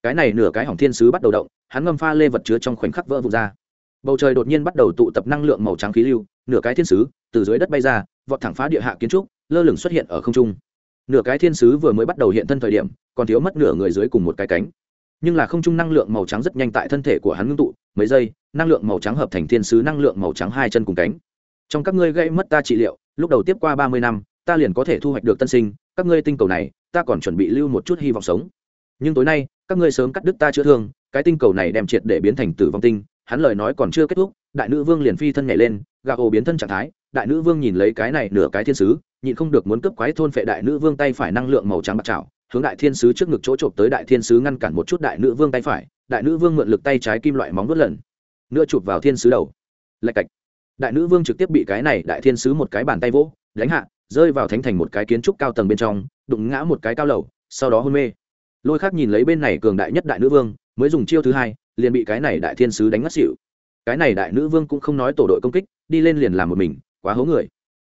Cái này nửa cái hỏng thiên sứ bắt đầu động, hắn ngâm pha lê vật chứa trong khoảnh khắc vỡ vụt ra. Bầu trời đột nhiên bắt đầu tụ tập năng lượng màu trắng khí lưu, nửa cái thiên sứ từ dưới đất bay ra, vọt thẳng phá địa hạ kiến trúc, lơ lửng xuất hiện ở không trung. Nửa cái thiên sứ vừa mới bắt đầu hiện thân thời điểm, còn thiếu mất nửa người dưới cùng một cái cánh. Nhưng là không trung năng lượng màu trắng rất nhanh tại thân thể của hắn ngưng tụ, mấy giây, năng lượng màu trắng hợp thành thiên sứ năng lượng màu trắng hai chân cùng cánh. Trong các ngươi gây mất ta trị liệu lúc đầu tiếp qua ba mươi năm, ta liền có thể thu hoạch được tân sinh, các ngươi tinh cầu này, ta còn chuẩn bị lưu một chút hy vọng sống. Nhưng tối nay, các ngươi sớm cắt đứt ta chữa thương, cái tinh cầu này đem triệt để biến thành tử vong tinh, hắn lời nói còn chưa kết thúc, đại nữ vương liền phi thân nhảy lên, gà ồ biến thân trạng thái, đại nữ vương nhìn lấy cái này nửa cái thiên sứ, nhịn không được muốn cướp quái thôn phệ đại nữ vương tay phải năng lượng màu trắng bạc trào hướng đại thiên sứ trước ngực chỗ trộm tới đại thiên sứ ngăn cản một chút đại nữ vương tay phải, đại nữ vương mượn lực tay trái kim loại móng vuốt lần nữa chụp vào thiên sứ đầu. Lạch cạch đại nữ vương trực tiếp bị cái này đại thiên sứ một cái bàn tay vỗ, đánh hạ, rơi vào thánh thành một cái kiến trúc cao tầng bên trong, đụng ngã một cái cao lầu, sau đó hôn mê. Lôi khác nhìn lấy bên này cường đại nhất đại nữ vương, mới dùng chiêu thứ hai, liền bị cái này đại thiên sứ đánh ngất xỉu. Cái này đại nữ vương cũng không nói tổ đội công kích, đi lên liền làm một mình, quá hố người.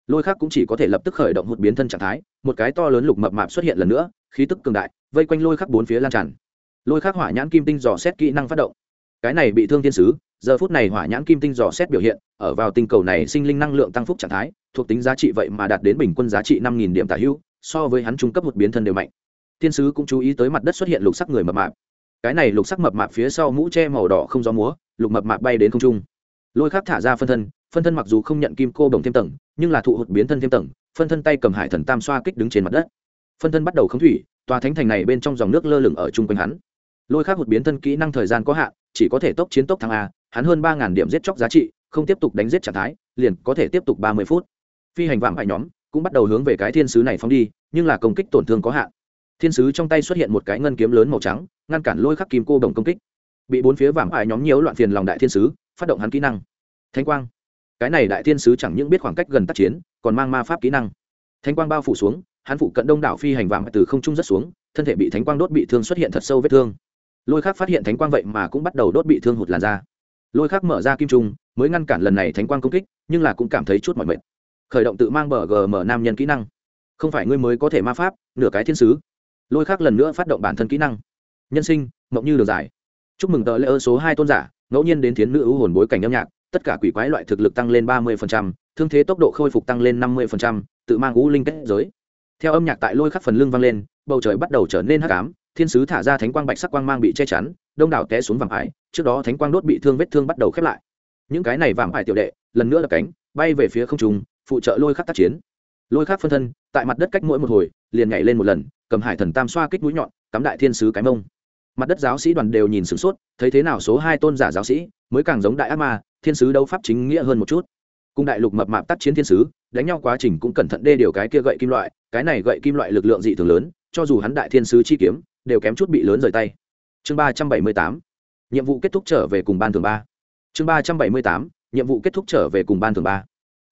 Lôi khác cũng chỉ có thể lập tức khởi động hụt biến thân trạng thái, một cái to lớn lục mập mạp xuất hiện lần nữa, khí tức cường đại, vây quanh lôi khắc bốn phía lan tràn. Lôi khắc hỏa nhãn kim tinh dò xét kỹ năng phát động cái này bị thương thiên sứ, giờ phút này hỏa nhãn kim tinh dò xét biểu hiện, ở vào tinh cầu này sinh linh năng lượng tăng phúc trạng thái, thuộc tính giá trị vậy mà đạt đến bình quân giá trị năm nghìn điểm tả hữu, so với hắn trung cấp một biến thân đều mạnh. Thiên sứ cũng chú ý tới mặt đất xuất hiện lục sắc người mập mạp. Cái này lục sắc mập mạp phía sau mũ che màu đỏ không gió múa, lục mập mạp bay đến không trung. Lôi khác thả ra phân thân phân thân mặc dù không nhận kim cô đồng thêm tầng, nhưng là thụ hụt biến thân thêm tầng, phân thân tay cầm hải thần tam xoa kích đứng trên mặt đất. Phân thân bắt đầu khống thủy, tòa thánh thành này bên trong dòng nước lơ lửng ở chung quanh hắn lôi khắc hụt biến thân kỹ năng thời gian có hạn, chỉ có thể tốc chiến tốc thắng a, hắn hơn ba điểm giết chóc giá trị, không tiếp tục đánh giết trạng thái, liền có thể tiếp tục ba mươi phút. Phi hành vạm hại nhóm cũng bắt đầu hướng về cái thiên sứ này phóng đi, nhưng là công kích tổn thương có hạn. Thiên sứ trong tay xuất hiện một cái ngân kiếm lớn màu trắng, ngăn cản lôi khắc kim cô đồng công kích. Bị bốn phía vạm hại nhóm nhiễu loạn phiền lòng đại thiên sứ, phát động hắn kỹ năng. Thanh quang. Cái này đại thiên sứ chẳng những biết khoảng cách gần tác chiến, còn mang ma pháp kỹ năng. Thanh quang bao phủ xuống, hắn phụ cận đông đảo phi hành vàng từ không trung rất xuống, thân thể bị thánh quang đốt bị thương xuất hiện thật sâu vết thương lôi khác phát hiện thánh quang vậy mà cũng bắt đầu đốt bị thương hụt làn da. Lôi khác mở ra kim trung, mới ngăn cản lần này thánh quang công kích, nhưng là cũng cảm thấy chút mọi mệt. Khởi động tự mang bờ gm nam nhân kỹ năng. Không phải ngươi mới có thể ma pháp, nửa cái thiên sứ. Lôi khác lần nữa phát động bản thân kỹ năng. Nhân sinh, mộng như đường dài. Chúc mừng tờ lễ ơ số hai tôn giả, ngẫu nhiên đến thiến nữ ưu hồn bối cảnh âm nhạc, tất cả quỷ quái loại thực lực tăng lên ba mươi thương thế tốc độ khôi phục tăng lên năm mươi tự mang ngũ linh kết giới. Theo âm nhạc tại lôi khắc phần lưng vang lên, bầu trời bắt đầu trở nên hắc ám thiên sứ thả ra thánh quang bạch sắc quang mang bị che chắn, đông đảo té xuống vàng ải, trước đó thánh quang đốt bị thương vết thương bắt đầu khép lại. Những cái này vàng ải tiểu đệ, lần nữa là cánh, bay về phía không trung, phụ trợ lôi khắc tác chiến. Lôi khắc phân thân, tại mặt đất cách mỗi một hồi, liền nhảy lên một lần, cầm hải thần tam xoa kích mũi nhọn, cắm đại thiên sứ cái mông. Mặt đất giáo sĩ đoàn đều nhìn sửng sốt, thấy thế nào số hai tôn giả giáo sĩ, mới càng giống đại ác ma, thiên sứ đấu pháp chính nghĩa hơn một chút. Cùng đại lục mập mạp tác chiến thiên sứ, đánh nhau quá trình cũng cẩn thận đê điều cái kia gậy kim loại, cái này gậy kim loại lực lượng dị thường lớn, cho dù hắn đại thiên sứ chi kiếm đều kém chút bị lớn rời tay. Chương ba trăm bảy mươi tám, nhiệm vụ kết thúc trở về cùng ban thường ba. Chương ba trăm bảy mươi tám, nhiệm vụ kết thúc trở về cùng ban thường ba.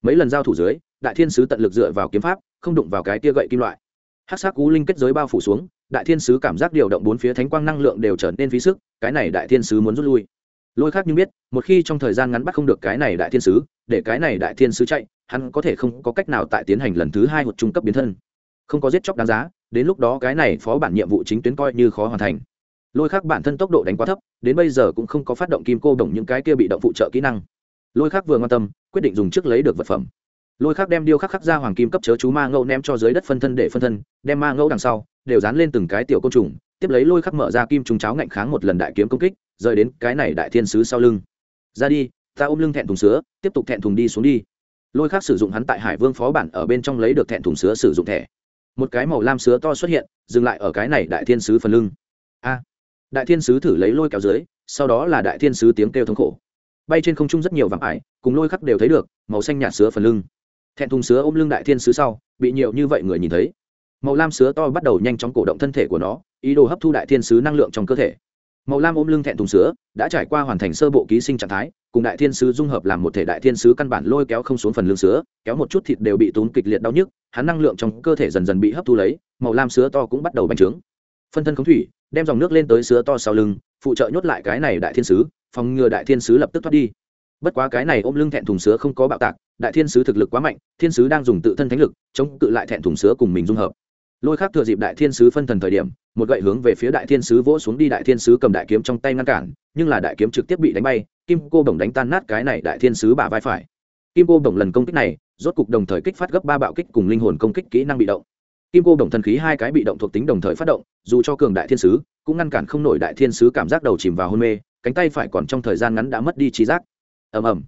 Mấy lần giao thủ dưới, đại thiên sứ tận lực dựa vào kiếm pháp, không đụng vào cái tia gậy kim loại. Hát sắc cú linh kết giới bao phủ xuống, đại thiên sứ cảm giác điều động bốn phía thánh quang năng lượng đều trở nên phí sức, cái này đại thiên sứ muốn rút lui. Lôi khác nhưng biết, một khi trong thời gian ngắn bắt không được cái này đại thiên sứ, để cái này đại thiên sứ chạy, hắn có thể không có cách nào tại tiến hành lần thứ hai một trung cấp biến thân không có giết chóc đáng giá, đến lúc đó cái này phó bản nhiệm vụ chính tuyến coi như khó hoàn thành. Lôi khác bản thân tốc độ đánh quá thấp, đến bây giờ cũng không có phát động kim cô đồng những cái kia bị động phụ trợ kỹ năng. Lôi khác vừa quan tâm, quyết định dùng trước lấy được vật phẩm. Lôi khác đem điêu khắc khắc ra hoàng kim cấp chớ chú ma ngẫu ném cho dưới đất phân thân để phân thân, đem ma ngẫu đằng sau, đều dán lên từng cái tiểu côn trùng, tiếp lấy lôi khắc mở ra kim trùng cháo ngạnh kháng một lần đại kiếm công kích, rời đến cái này đại thiên sứ sau lưng. Ra đi, ta ôm lưng thẹn thùng sứa tiếp tục thẹn thùng đi xuống đi. Lôi khác sử dụng hắn tại hải vương phó bản ở bên trong lấy được thẹn thùng sứa sử dụng thẻ một cái màu lam sứa to xuất hiện, dừng lại ở cái này đại thiên sứ phần lưng. A, đại thiên sứ thử lấy lôi kéo dưới, sau đó là đại thiên sứ tiếng kêu thống khổ. Bay trên không trung rất nhiều vạm ải, cùng lôi khắc đều thấy được, màu xanh nhạt sứa phần lưng. Thẹn thùng sứa ôm lưng đại thiên sứ sau, bị nhiều như vậy người nhìn thấy. Màu lam sứa to bắt đầu nhanh chóng cổ động thân thể của nó, ý đồ hấp thu đại thiên sứ năng lượng trong cơ thể màu lam ôm lưng thẹn thùng sứa đã trải qua hoàn thành sơ bộ ký sinh trạng thái, cùng đại thiên sứ dung hợp làm một thể đại thiên sứ căn bản lôi kéo không xuống phần lưng sứa kéo một chút thịt đều bị tốn kịch liệt đau nhức, hắn năng lượng trong cơ thể dần dần bị hấp thu lấy, màu lam sứa to cũng bắt đầu bành trướng. Phân thân khống thủy, đem dòng nước lên tới sứa to sau lưng, phụ trợ nhốt lại cái này đại thiên sứ, phòng ngừa đại thiên sứ lập tức thoát đi. Bất quá cái này ôm lưng thẹn thùng sứa không có bạo tạc, đại thiên sứ thực lực quá mạnh, thiên sứ đang dùng tự thân thánh lực, chống cự lại thẹn thùng sứa cùng mình dung hợp. Lôi khác thừa dịp đại thiên sứ phân thần thời điểm một gậy hướng về phía đại thiên sứ vỗ xuống đi, đại thiên sứ cầm đại kiếm trong tay ngăn cản, nhưng là đại kiếm trực tiếp bị đánh bay, kim cô đồng đánh tan nát cái này đại thiên sứ bả vai phải. Kim cô đồng lần công kích này, rốt cục đồng thời kích phát gấp ba bạo kích cùng linh hồn công kích kỹ năng bị động. Kim cô đồng thần khí hai cái bị động thuộc tính đồng thời phát động, dù cho cường đại thiên sứ, cũng ngăn cản không nổi đại thiên sứ cảm giác đầu chìm vào hôn mê, cánh tay phải còn trong thời gian ngắn đã mất đi trí giác. Ầm ầm.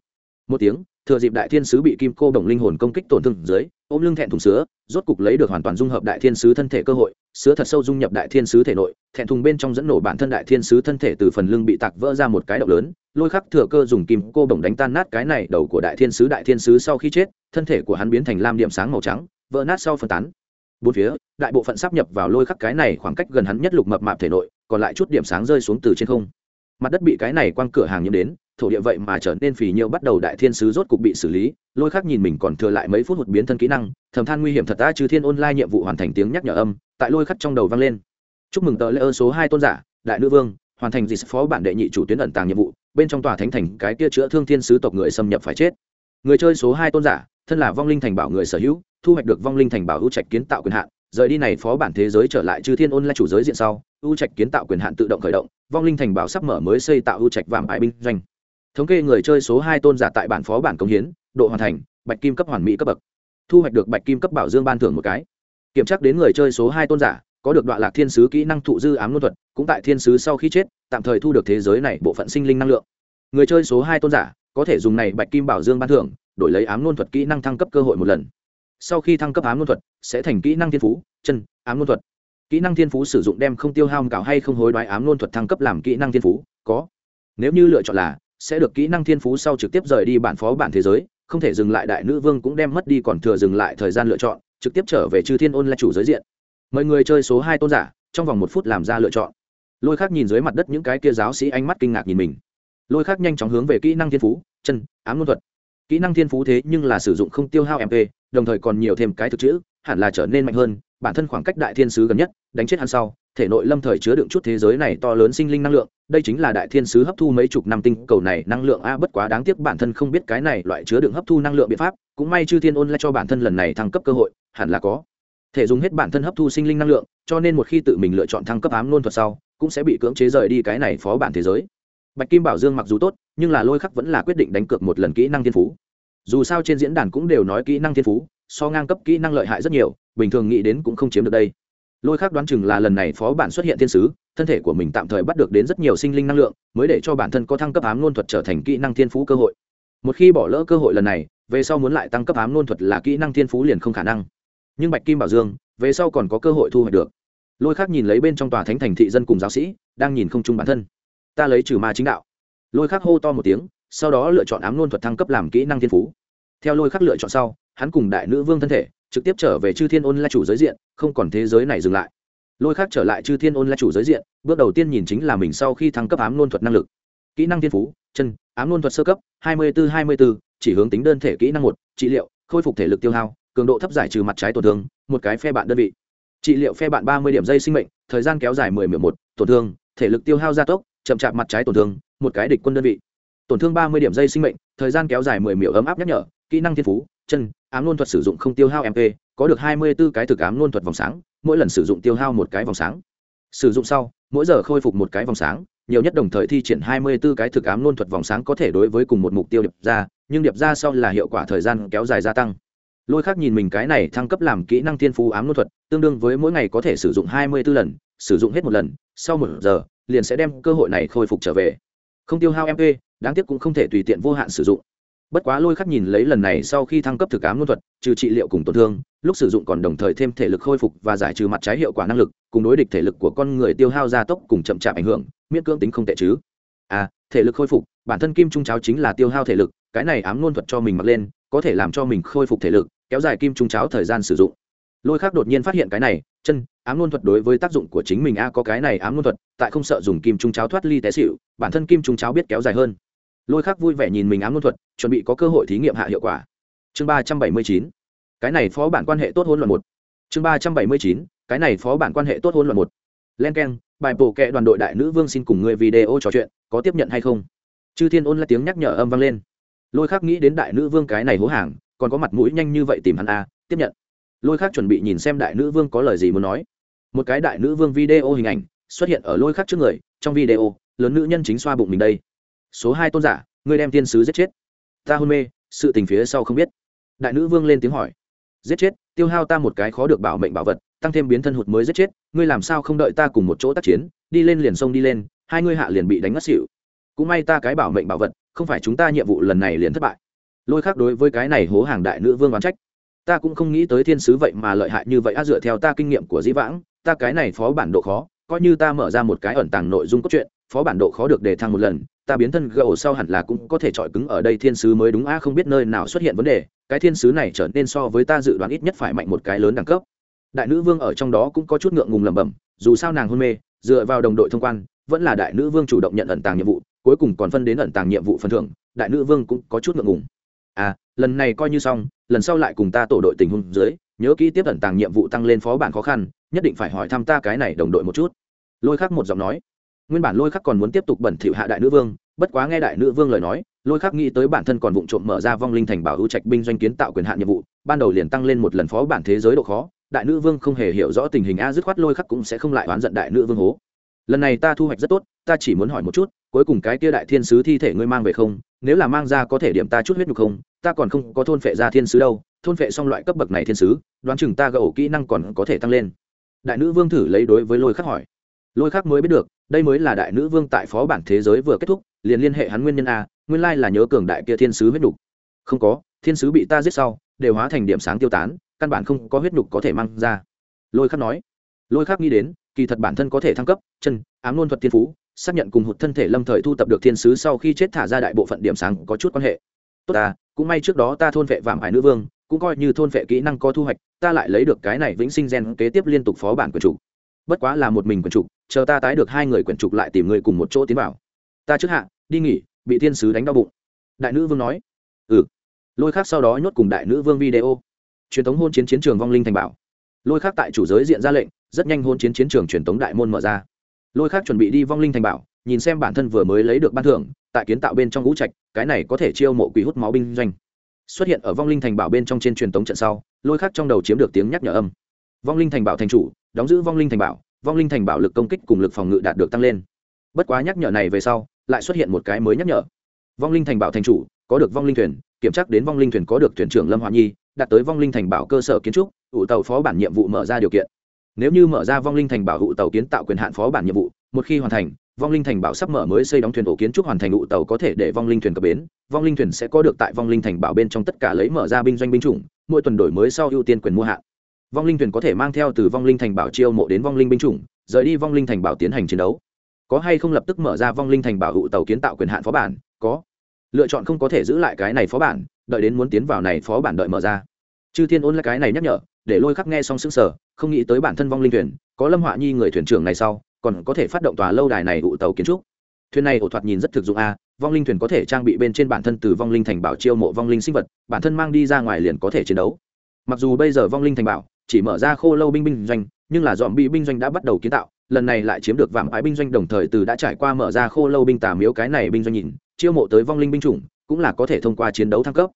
Một tiếng thừa dịp đại thiên sứ bị kim cô đồng linh hồn công kích tổn thương dưới, ôm lưng thẹn thùng sứa, rốt cục lấy được hoàn toàn dung hợp đại thiên sứ thân thể cơ hội, sứa thật sâu dung nhập đại thiên sứ thể nội, thẹn thùng bên trong dẫn nổ bản thân đại thiên sứ thân thể từ phần lưng bị tạc vỡ ra một cái động lớn, lôi khắc thừa cơ dùng kim cô bổng đánh tan nát cái này đầu của đại thiên sứ, đại thiên sứ sau khi chết, thân thể của hắn biến thành lam điểm sáng màu trắng, vỡ nát sau phân tán. Bốn phía, đại bộ phận sắp nhập vào lôi khắc cái này khoảng cách gần hắn nhất lục mập mạp thể nội, còn lại chút điểm sáng rơi xuống từ trên không. Mặt đất bị cái này quang cửa hàng nhiễm đến thổ địa vậy mà trở nên phì nhiêu bắt đầu đại thiên sứ rốt cục bị xử lý, lôi khắc nhìn mình còn thừa lại mấy phút một biến thân kỹ năng, thầm than nguy hiểm thật ta trừ thiên online nhiệm vụ hoàn thành tiếng nhắc nhở âm, tại lôi khắc trong đầu vang lên. Chúc mừng tờ lễ ơn số hai tôn giả, đại nữ vương, hoàn thành dịch phó bản đệ nhị chủ tuyến ẩn tàng nhiệm vụ, bên trong tòa thánh thành cái kia chữa thương thiên sứ tộc người xâm nhập phải chết. Người chơi số hai tôn giả, thân là vong linh thành bảo người sở hữu, thu hoạch được vong linh thành bảo ưu trạch kiến tạo quyền hạn, rời đi này phó bản thế giới trở lại chư thiên ôn là chủ giới diện sau, ưu trạch kiến tạo quyền hạn tự động khởi động, vong linh thành bảo sắp mở mới xây tạo ưu trạch vàm ải binh doanh thống kê người chơi số hai tôn giả tại bản phó bản công hiến, độ hoàn thành, bạch kim cấp hoàn mỹ cấp bậc. Thu hoạch được bạch kim cấp bảo dương ban thưởng một cái. Kiểm tra đến người chơi số hai tôn giả, có được đoạn lạc thiên sứ kỹ năng thụ dư ám luân thuật, cũng tại thiên sứ sau khi chết, tạm thời thu được thế giới này bộ phận sinh linh năng lượng. Người chơi số hai tôn giả, có thể dùng này bạch kim bảo dương ban thưởng, đổi lấy ám luân thuật kỹ năng thăng cấp cơ hội một lần. Sau khi thăng cấp ám luân thuật, sẽ thành kỹ năng thiên phú, chân, ám luân thuật. Kỹ năng thiên phú sử dụng đem không tiêu hao cào hay không hối đoái ám luân thuật thăng cấp làm kỹ năng thiên phú, có. Nếu như lựa chọn là sẽ được kỹ năng thiên phú sau trực tiếp rời đi bản phó bản thế giới, không thể dừng lại đại nữ vương cũng đem mất đi còn thừa dừng lại thời gian lựa chọn, trực tiếp trở về chư thiên ôn là chủ giới diện. Mời người chơi số hai tôn giả, trong vòng một phút làm ra lựa chọn. Lôi khác nhìn dưới mặt đất những cái kia giáo sĩ ánh mắt kinh ngạc nhìn mình. Lôi khác nhanh chóng hướng về kỹ năng thiên phú, chân, ám ngôn thuật. Kỹ năng thiên phú thế nhưng là sử dụng không tiêu hao mp đồng thời còn nhiều thêm cái thực chữ, hẳn là trở nên mạnh hơn, bản thân khoảng cách đại thiên sứ gần nhất, đánh chết hắn sau thể nội lâm thời chứa đựng chút thế giới này to lớn sinh linh năng lượng, đây chính là đại thiên sứ hấp thu mấy chục năm tinh cầu này năng lượng. A, bất quá đáng tiếc bản thân không biết cái này loại chứa đựng hấp thu năng lượng biện pháp, cũng may chư thiên ôn lại cho bản thân lần này thăng cấp cơ hội, hẳn là có thể dùng hết bản thân hấp thu sinh linh năng lượng, cho nên một khi tự mình lựa chọn thăng cấp ám luôn thuật sau, cũng sẽ bị cưỡng chế rời đi cái này phó bản thế giới. Bạch kim bảo dương mặc dù tốt, nhưng là lôi khắc vẫn là quyết định đánh cược một lần kỹ năng thiên phú. Dù sao trên diễn đàn cũng đều nói kỹ năng thiên phú, so ngang cấp kỹ năng lợi hại rất nhiều, bình thường nghĩ đến cũng không chiếm được đây lôi khác đoán chừng là lần này phó bản xuất hiện thiên sứ, thân thể của mình tạm thời bắt được đến rất nhiều sinh linh năng lượng, mới để cho bản thân có thăng cấp ám nôn thuật trở thành kỹ năng thiên phú cơ hội. Một khi bỏ lỡ cơ hội lần này, về sau muốn lại tăng cấp ám nôn thuật là kỹ năng thiên phú liền không khả năng. Nhưng bạch kim bảo dương, về sau còn có cơ hội thu hoạch được. Lôi khác nhìn lấy bên trong tòa thánh thành thị dân cùng giáo sĩ, đang nhìn không chung bản thân. Ta lấy trừ ma chính đạo. Lôi khác hô to một tiếng, sau đó lựa chọn ám nôn thuật thăng cấp làm kỹ năng thiên phú. Theo lôi khắc lựa chọn sau, hắn cùng đại nữ vương thân thể trực tiếp trở về chư thiên ôn la chủ giới diện, không còn thế giới này dừng lại. Lôi khác trở lại chư thiên ôn la chủ giới diện, bước đầu tiên nhìn chính là mình sau khi thăng cấp ám nôn thuật năng lực. Kỹ năng thiên phú, chân, ám nôn thuật sơ cấp, hai mươi bốn hai mươi bốn chỉ hướng tính đơn thể kỹ năng một, trị liệu, khôi phục thể lực tiêu hao, cường độ thấp giải trừ mặt trái tổn thương, một cái phe bạn đơn vị. Trị liệu phe bạn ba mươi điểm dây sinh mệnh, thời gian kéo dài mười miệng một, tổn thương, thể lực tiêu hao gia tốc, chậm chạp mặt trái tổn thương, một cái địch quân đơn vị. Tổn thương ba mươi điểm dây sinh mệnh, thời gian kéo dài mười miệng ấm áp nhắc nhở, kỹ năng thiên phú chân, ám luôn thuật sử dụng không tiêu hao mp có được hai mươi 24 cái thực ám luôn thuật vòng sáng, mỗi lần sử dụng tiêu hao một cái vòng sáng. Sử dụng sau, mỗi giờ khôi phục một cái vòng sáng, nhiều nhất đồng thời thi triển hai mươi 24 cái thực ám luôn thuật vòng sáng có thể đối với cùng một mục tiêu điệp ra, nhưng điệp ra sau là hiệu quả thời gian kéo dài gia tăng. Lôi khác nhìn mình cái này thăng cấp làm kỹ năng thiên phú ám luôn thuật, tương đương với mỗi ngày có thể sử dụng hai mươi 24 lần, sử dụng hết một lần, sau một giờ, liền sẽ đem cơ hội này khôi phục trở về. Không tiêu hao mp đáng tiếc cũng không thể tùy tiện vô hạn sử dụng bất quá lôi khắc nhìn lấy lần này sau khi thăng cấp thực ám luân thuật, trừ trị liệu cùng tổn thương, lúc sử dụng còn đồng thời thêm thể lực khôi phục và giải trừ mặt trái hiệu quả năng lực, cùng đối địch thể lực của con người tiêu hao gia tốc cùng chậm chạp ảnh hưởng, miễn cưỡng tính không tệ chứ. À thể lực khôi phục, bản thân kim trung cháo chính là tiêu hao thể lực, cái này ám luân thuật cho mình mặc lên, có thể làm cho mình khôi phục thể lực, kéo dài kim trung cháo thời gian sử dụng. Lôi khác đột nhiên phát hiện cái này, chân, ám luân thuật đối với tác dụng của chính mình a, có cái này ám luân thuật, tại không sợ dùng kim trung cháo thoát ly té xịu bản thân kim trung cháo biết kéo dài hơn lôi khác vui vẻ nhìn mình ám luân thuật, chuẩn bị có cơ hội thí nghiệm hạ hiệu quả. Chương ba trăm bảy mươi chín, cái này phó bản quan hệ tốt hôn luận một. Chương ba trăm bảy mươi chín, cái này phó bản quan hệ tốt hôn luận một. Len k e n bài bổ kệ đoàn đội đại nữ vương xin cùng người video trò chuyện, có tiếp nhận hay không? Chư thiên ôn là tiếng nhắc nhở âm vang lên. Lôi khác nghĩ đến đại nữ vương cái này hố hàng, còn có mặt mũi nhanh như vậy tìm hắn a tiếp nhận. Lôi khác chuẩn bị nhìn xem đại nữ vương có lời gì muốn nói. Một cái đại nữ vương video hình ảnh xuất hiện ở lôi khác trước người, trong video, lớn nữ nhân chính xoa bụng mình đây số hai tôn giả, ngươi đem tiên sứ giết chết. Ta hôn mê, sự tình phía sau không biết. Đại nữ vương lên tiếng hỏi. Giết chết, tiêu hao ta một cái khó được bảo mệnh bảo vật, tăng thêm biến thân hụt mới giết chết, ngươi làm sao không đợi ta cùng một chỗ tác chiến, đi lên liền sông đi lên, hai ngươi hạ liền bị đánh ngất xỉu. Cũng may ta cái bảo mệnh bảo vật, không phải chúng ta nhiệm vụ lần này liền thất bại. Lôi khác đối với cái này hố hàng đại nữ vương oán trách. Ta cũng không nghĩ tới thiên sứ vậy mà lợi hại như vậy á dựa theo ta kinh nghiệm của dĩ vãng, ta cái này phó bản độ khó, coi như ta mở ra một cái ẩn tàng nội dung cốt truyện phó bản độ khó được đề thăng một lần, ta biến thân gầu sau hẳn là cũng có thể chọi cứng ở đây thiên sứ mới đúng a không biết nơi nào xuất hiện vấn đề, cái thiên sứ này trở nên so với ta dự đoán ít nhất phải mạnh một cái lớn đẳng cấp. Đại nữ vương ở trong đó cũng có chút ngượng ngùng lẩm bẩm, dù sao nàng hôn mê, dựa vào đồng đội thông quan, vẫn là đại nữ vương chủ động nhận ẩn tàng nhiệm vụ, cuối cùng còn phân đến ẩn tàng nhiệm vụ phần thưởng, đại nữ vương cũng có chút ngượng ngùng. À lần này coi như xong, lần sau lại cùng ta tổ đội tình huống dưới, nhớ kỹ tiếp ẩn tàng nhiệm vụ tăng lên phó bản khó khăn, nhất định phải hỏi thăm ta cái này đồng đội một chút. Lôi khắc một giọng nói nguyên bản lôi khắc còn muốn tiếp tục bẩn thỉu hạ đại nữ vương, bất quá nghe đại nữ vương lời nói, lôi khắc nghĩ tới bản thân còn vụng trộm mở ra vong linh thành bảo hữu trạch binh doanh kiến tạo quyền hạn nhiệm vụ, ban đầu liền tăng lên một lần phó bản thế giới độ khó, đại nữ vương không hề hiểu rõ tình hình a dứt khoát lôi khắc cũng sẽ không lại oán giận đại nữ vương hố. Lần này ta thu hoạch rất tốt, ta chỉ muốn hỏi một chút, cuối cùng cái kia đại thiên sứ thi thể ngươi mang về không? Nếu là mang ra có thể điểm ta chút huyết nhục không? Ta còn không có thôn phệ ra thiên sứ đâu, thôn phệ xong loại cấp bậc này thiên sứ, đoán chừng ta gậu kỹ năng còn có thể tăng lên. Đại nữ vương thử lấy đối với lôi khắc hỏi lôi khắc mới biết được, đây mới là đại nữ vương tại phó bản thế giới vừa kết thúc, liền liên hệ hắn nguyên nhân a, nguyên lai là nhớ cường đại kia thiên sứ huyết nhục. Không có, thiên sứ bị ta giết sau, đều hóa thành điểm sáng tiêu tán, căn bản không có huyết nhục có thể mang ra. Lôi khắc nói. Lôi khắc nghĩ đến, kỳ thật bản thân có thể thăng cấp, chân, ám nôn thuật thiên phú, xác nhận cùng hụt thân thể lâm thời thu tập được thiên sứ sau khi chết thả ra đại bộ phận điểm sáng có chút quan hệ. Tốt ta, cũng may trước đó ta thôn vệ vạm hải nữ vương, cũng coi như thôn vệ kỹ năng có thu hoạch, ta lại lấy được cái này vĩnh sinh gen kế tiếp liên tục phó bản quyền chủ. Bất quá là một mình quyền chủ chờ ta tái được hai người quyển trục lại tìm người cùng một chỗ tiến vào. Ta trước hạ, đi nghỉ, bị thiên sứ đánh đau bụng. Đại nữ vương nói. Ừ. Lôi khác sau đó nhốt cùng đại nữ vương video. Truyền thống hôn chiến chiến trường vong linh thành bảo. Lôi khác tại chủ giới diện ra lệnh, rất nhanh hôn chiến chiến trường truyền thống đại môn mở ra. Lôi khác chuẩn bị đi vong linh thành bảo, nhìn xem bản thân vừa mới lấy được ban thưởng, tại kiến tạo bên trong ngũ trạch, cái này có thể chiêu mộ quỷ hút máu binh doanh. Xuất hiện ở vong linh thành bảo bên trong trên truyền thống trận sau, lôi khác trong đầu chiếm được tiếng nhắc nhở âm. Vong linh thành bảo thành chủ, đóng giữ vong linh thành bảo vong linh thành bảo lực công kích cùng lực phòng ngự đạt được tăng lên. Bất quá nhắc nhở này về sau, lại xuất hiện một cái mới nhắc nhở. Vong linh thành bảo thành chủ, có được vong linh thuyền, kiểm tra đến vong linh thuyền có được thuyền trưởng lâm hoa nhi, đạt tới vong linh thành bảo cơ sở kiến trúc, ủ tàu phó bản nhiệm vụ mở ra điều kiện. Nếu như mở ra vong linh thành bảo ủ tàu kiến tạo quyền hạn phó bản nhiệm vụ, một khi hoàn thành, vong linh thành bảo sắp mở mới xây đóng thuyền ổ kiến trúc hoàn thành ụ tàu có thể để vong linh thuyền cập bến. Vong linh thuyền sẽ có được tại vong linh thành bảo bên trong tất cả lấy mở ra binh doanh binh chủng, mỗi tuần đổi mới sau ưu tiên quyền mua hạn vong linh thuyền có thể mang theo từ vong linh thành bảo chiêu mộ đến vong linh binh chủng rời đi vong linh thành bảo tiến hành chiến đấu có hay không lập tức mở ra vong linh thành bảo hụ tàu kiến tạo quyền hạn phó bản có lựa chọn không có thể giữ lại cái này phó bản đợi đến muốn tiến vào này phó bản đợi mở ra chư thiên ôn là cái này nhắc nhở để lôi khắc nghe xong xứng sở không nghĩ tới bản thân vong linh thuyền có lâm họa nhi người thuyền trưởng này sau còn có thể phát động tòa lâu đài này hụ tàu kiến trúc thuyền này ổ thoạt nhìn rất thực dụng a vong linh thuyền có thể trang bị bên trên bản thân từ vong linh thành bảo chiêu mộ vong linh sinh vật bản thân mang đi ra ngoài liền có thể chiến đấu mặc dù bây giờ vong linh thành bảo chỉ mở ra khô lâu binh binh doanh, nhưng là dòm bị binh doanh đã bắt đầu kiến tạo, lần này lại chiếm được vàng ái binh doanh đồng thời từ đã trải qua mở ra khô lâu binh tà miếu cái này binh doanh nhìn, chiêu mộ tới vong linh binh chủng, cũng là có thể thông qua chiến đấu thăng cấp.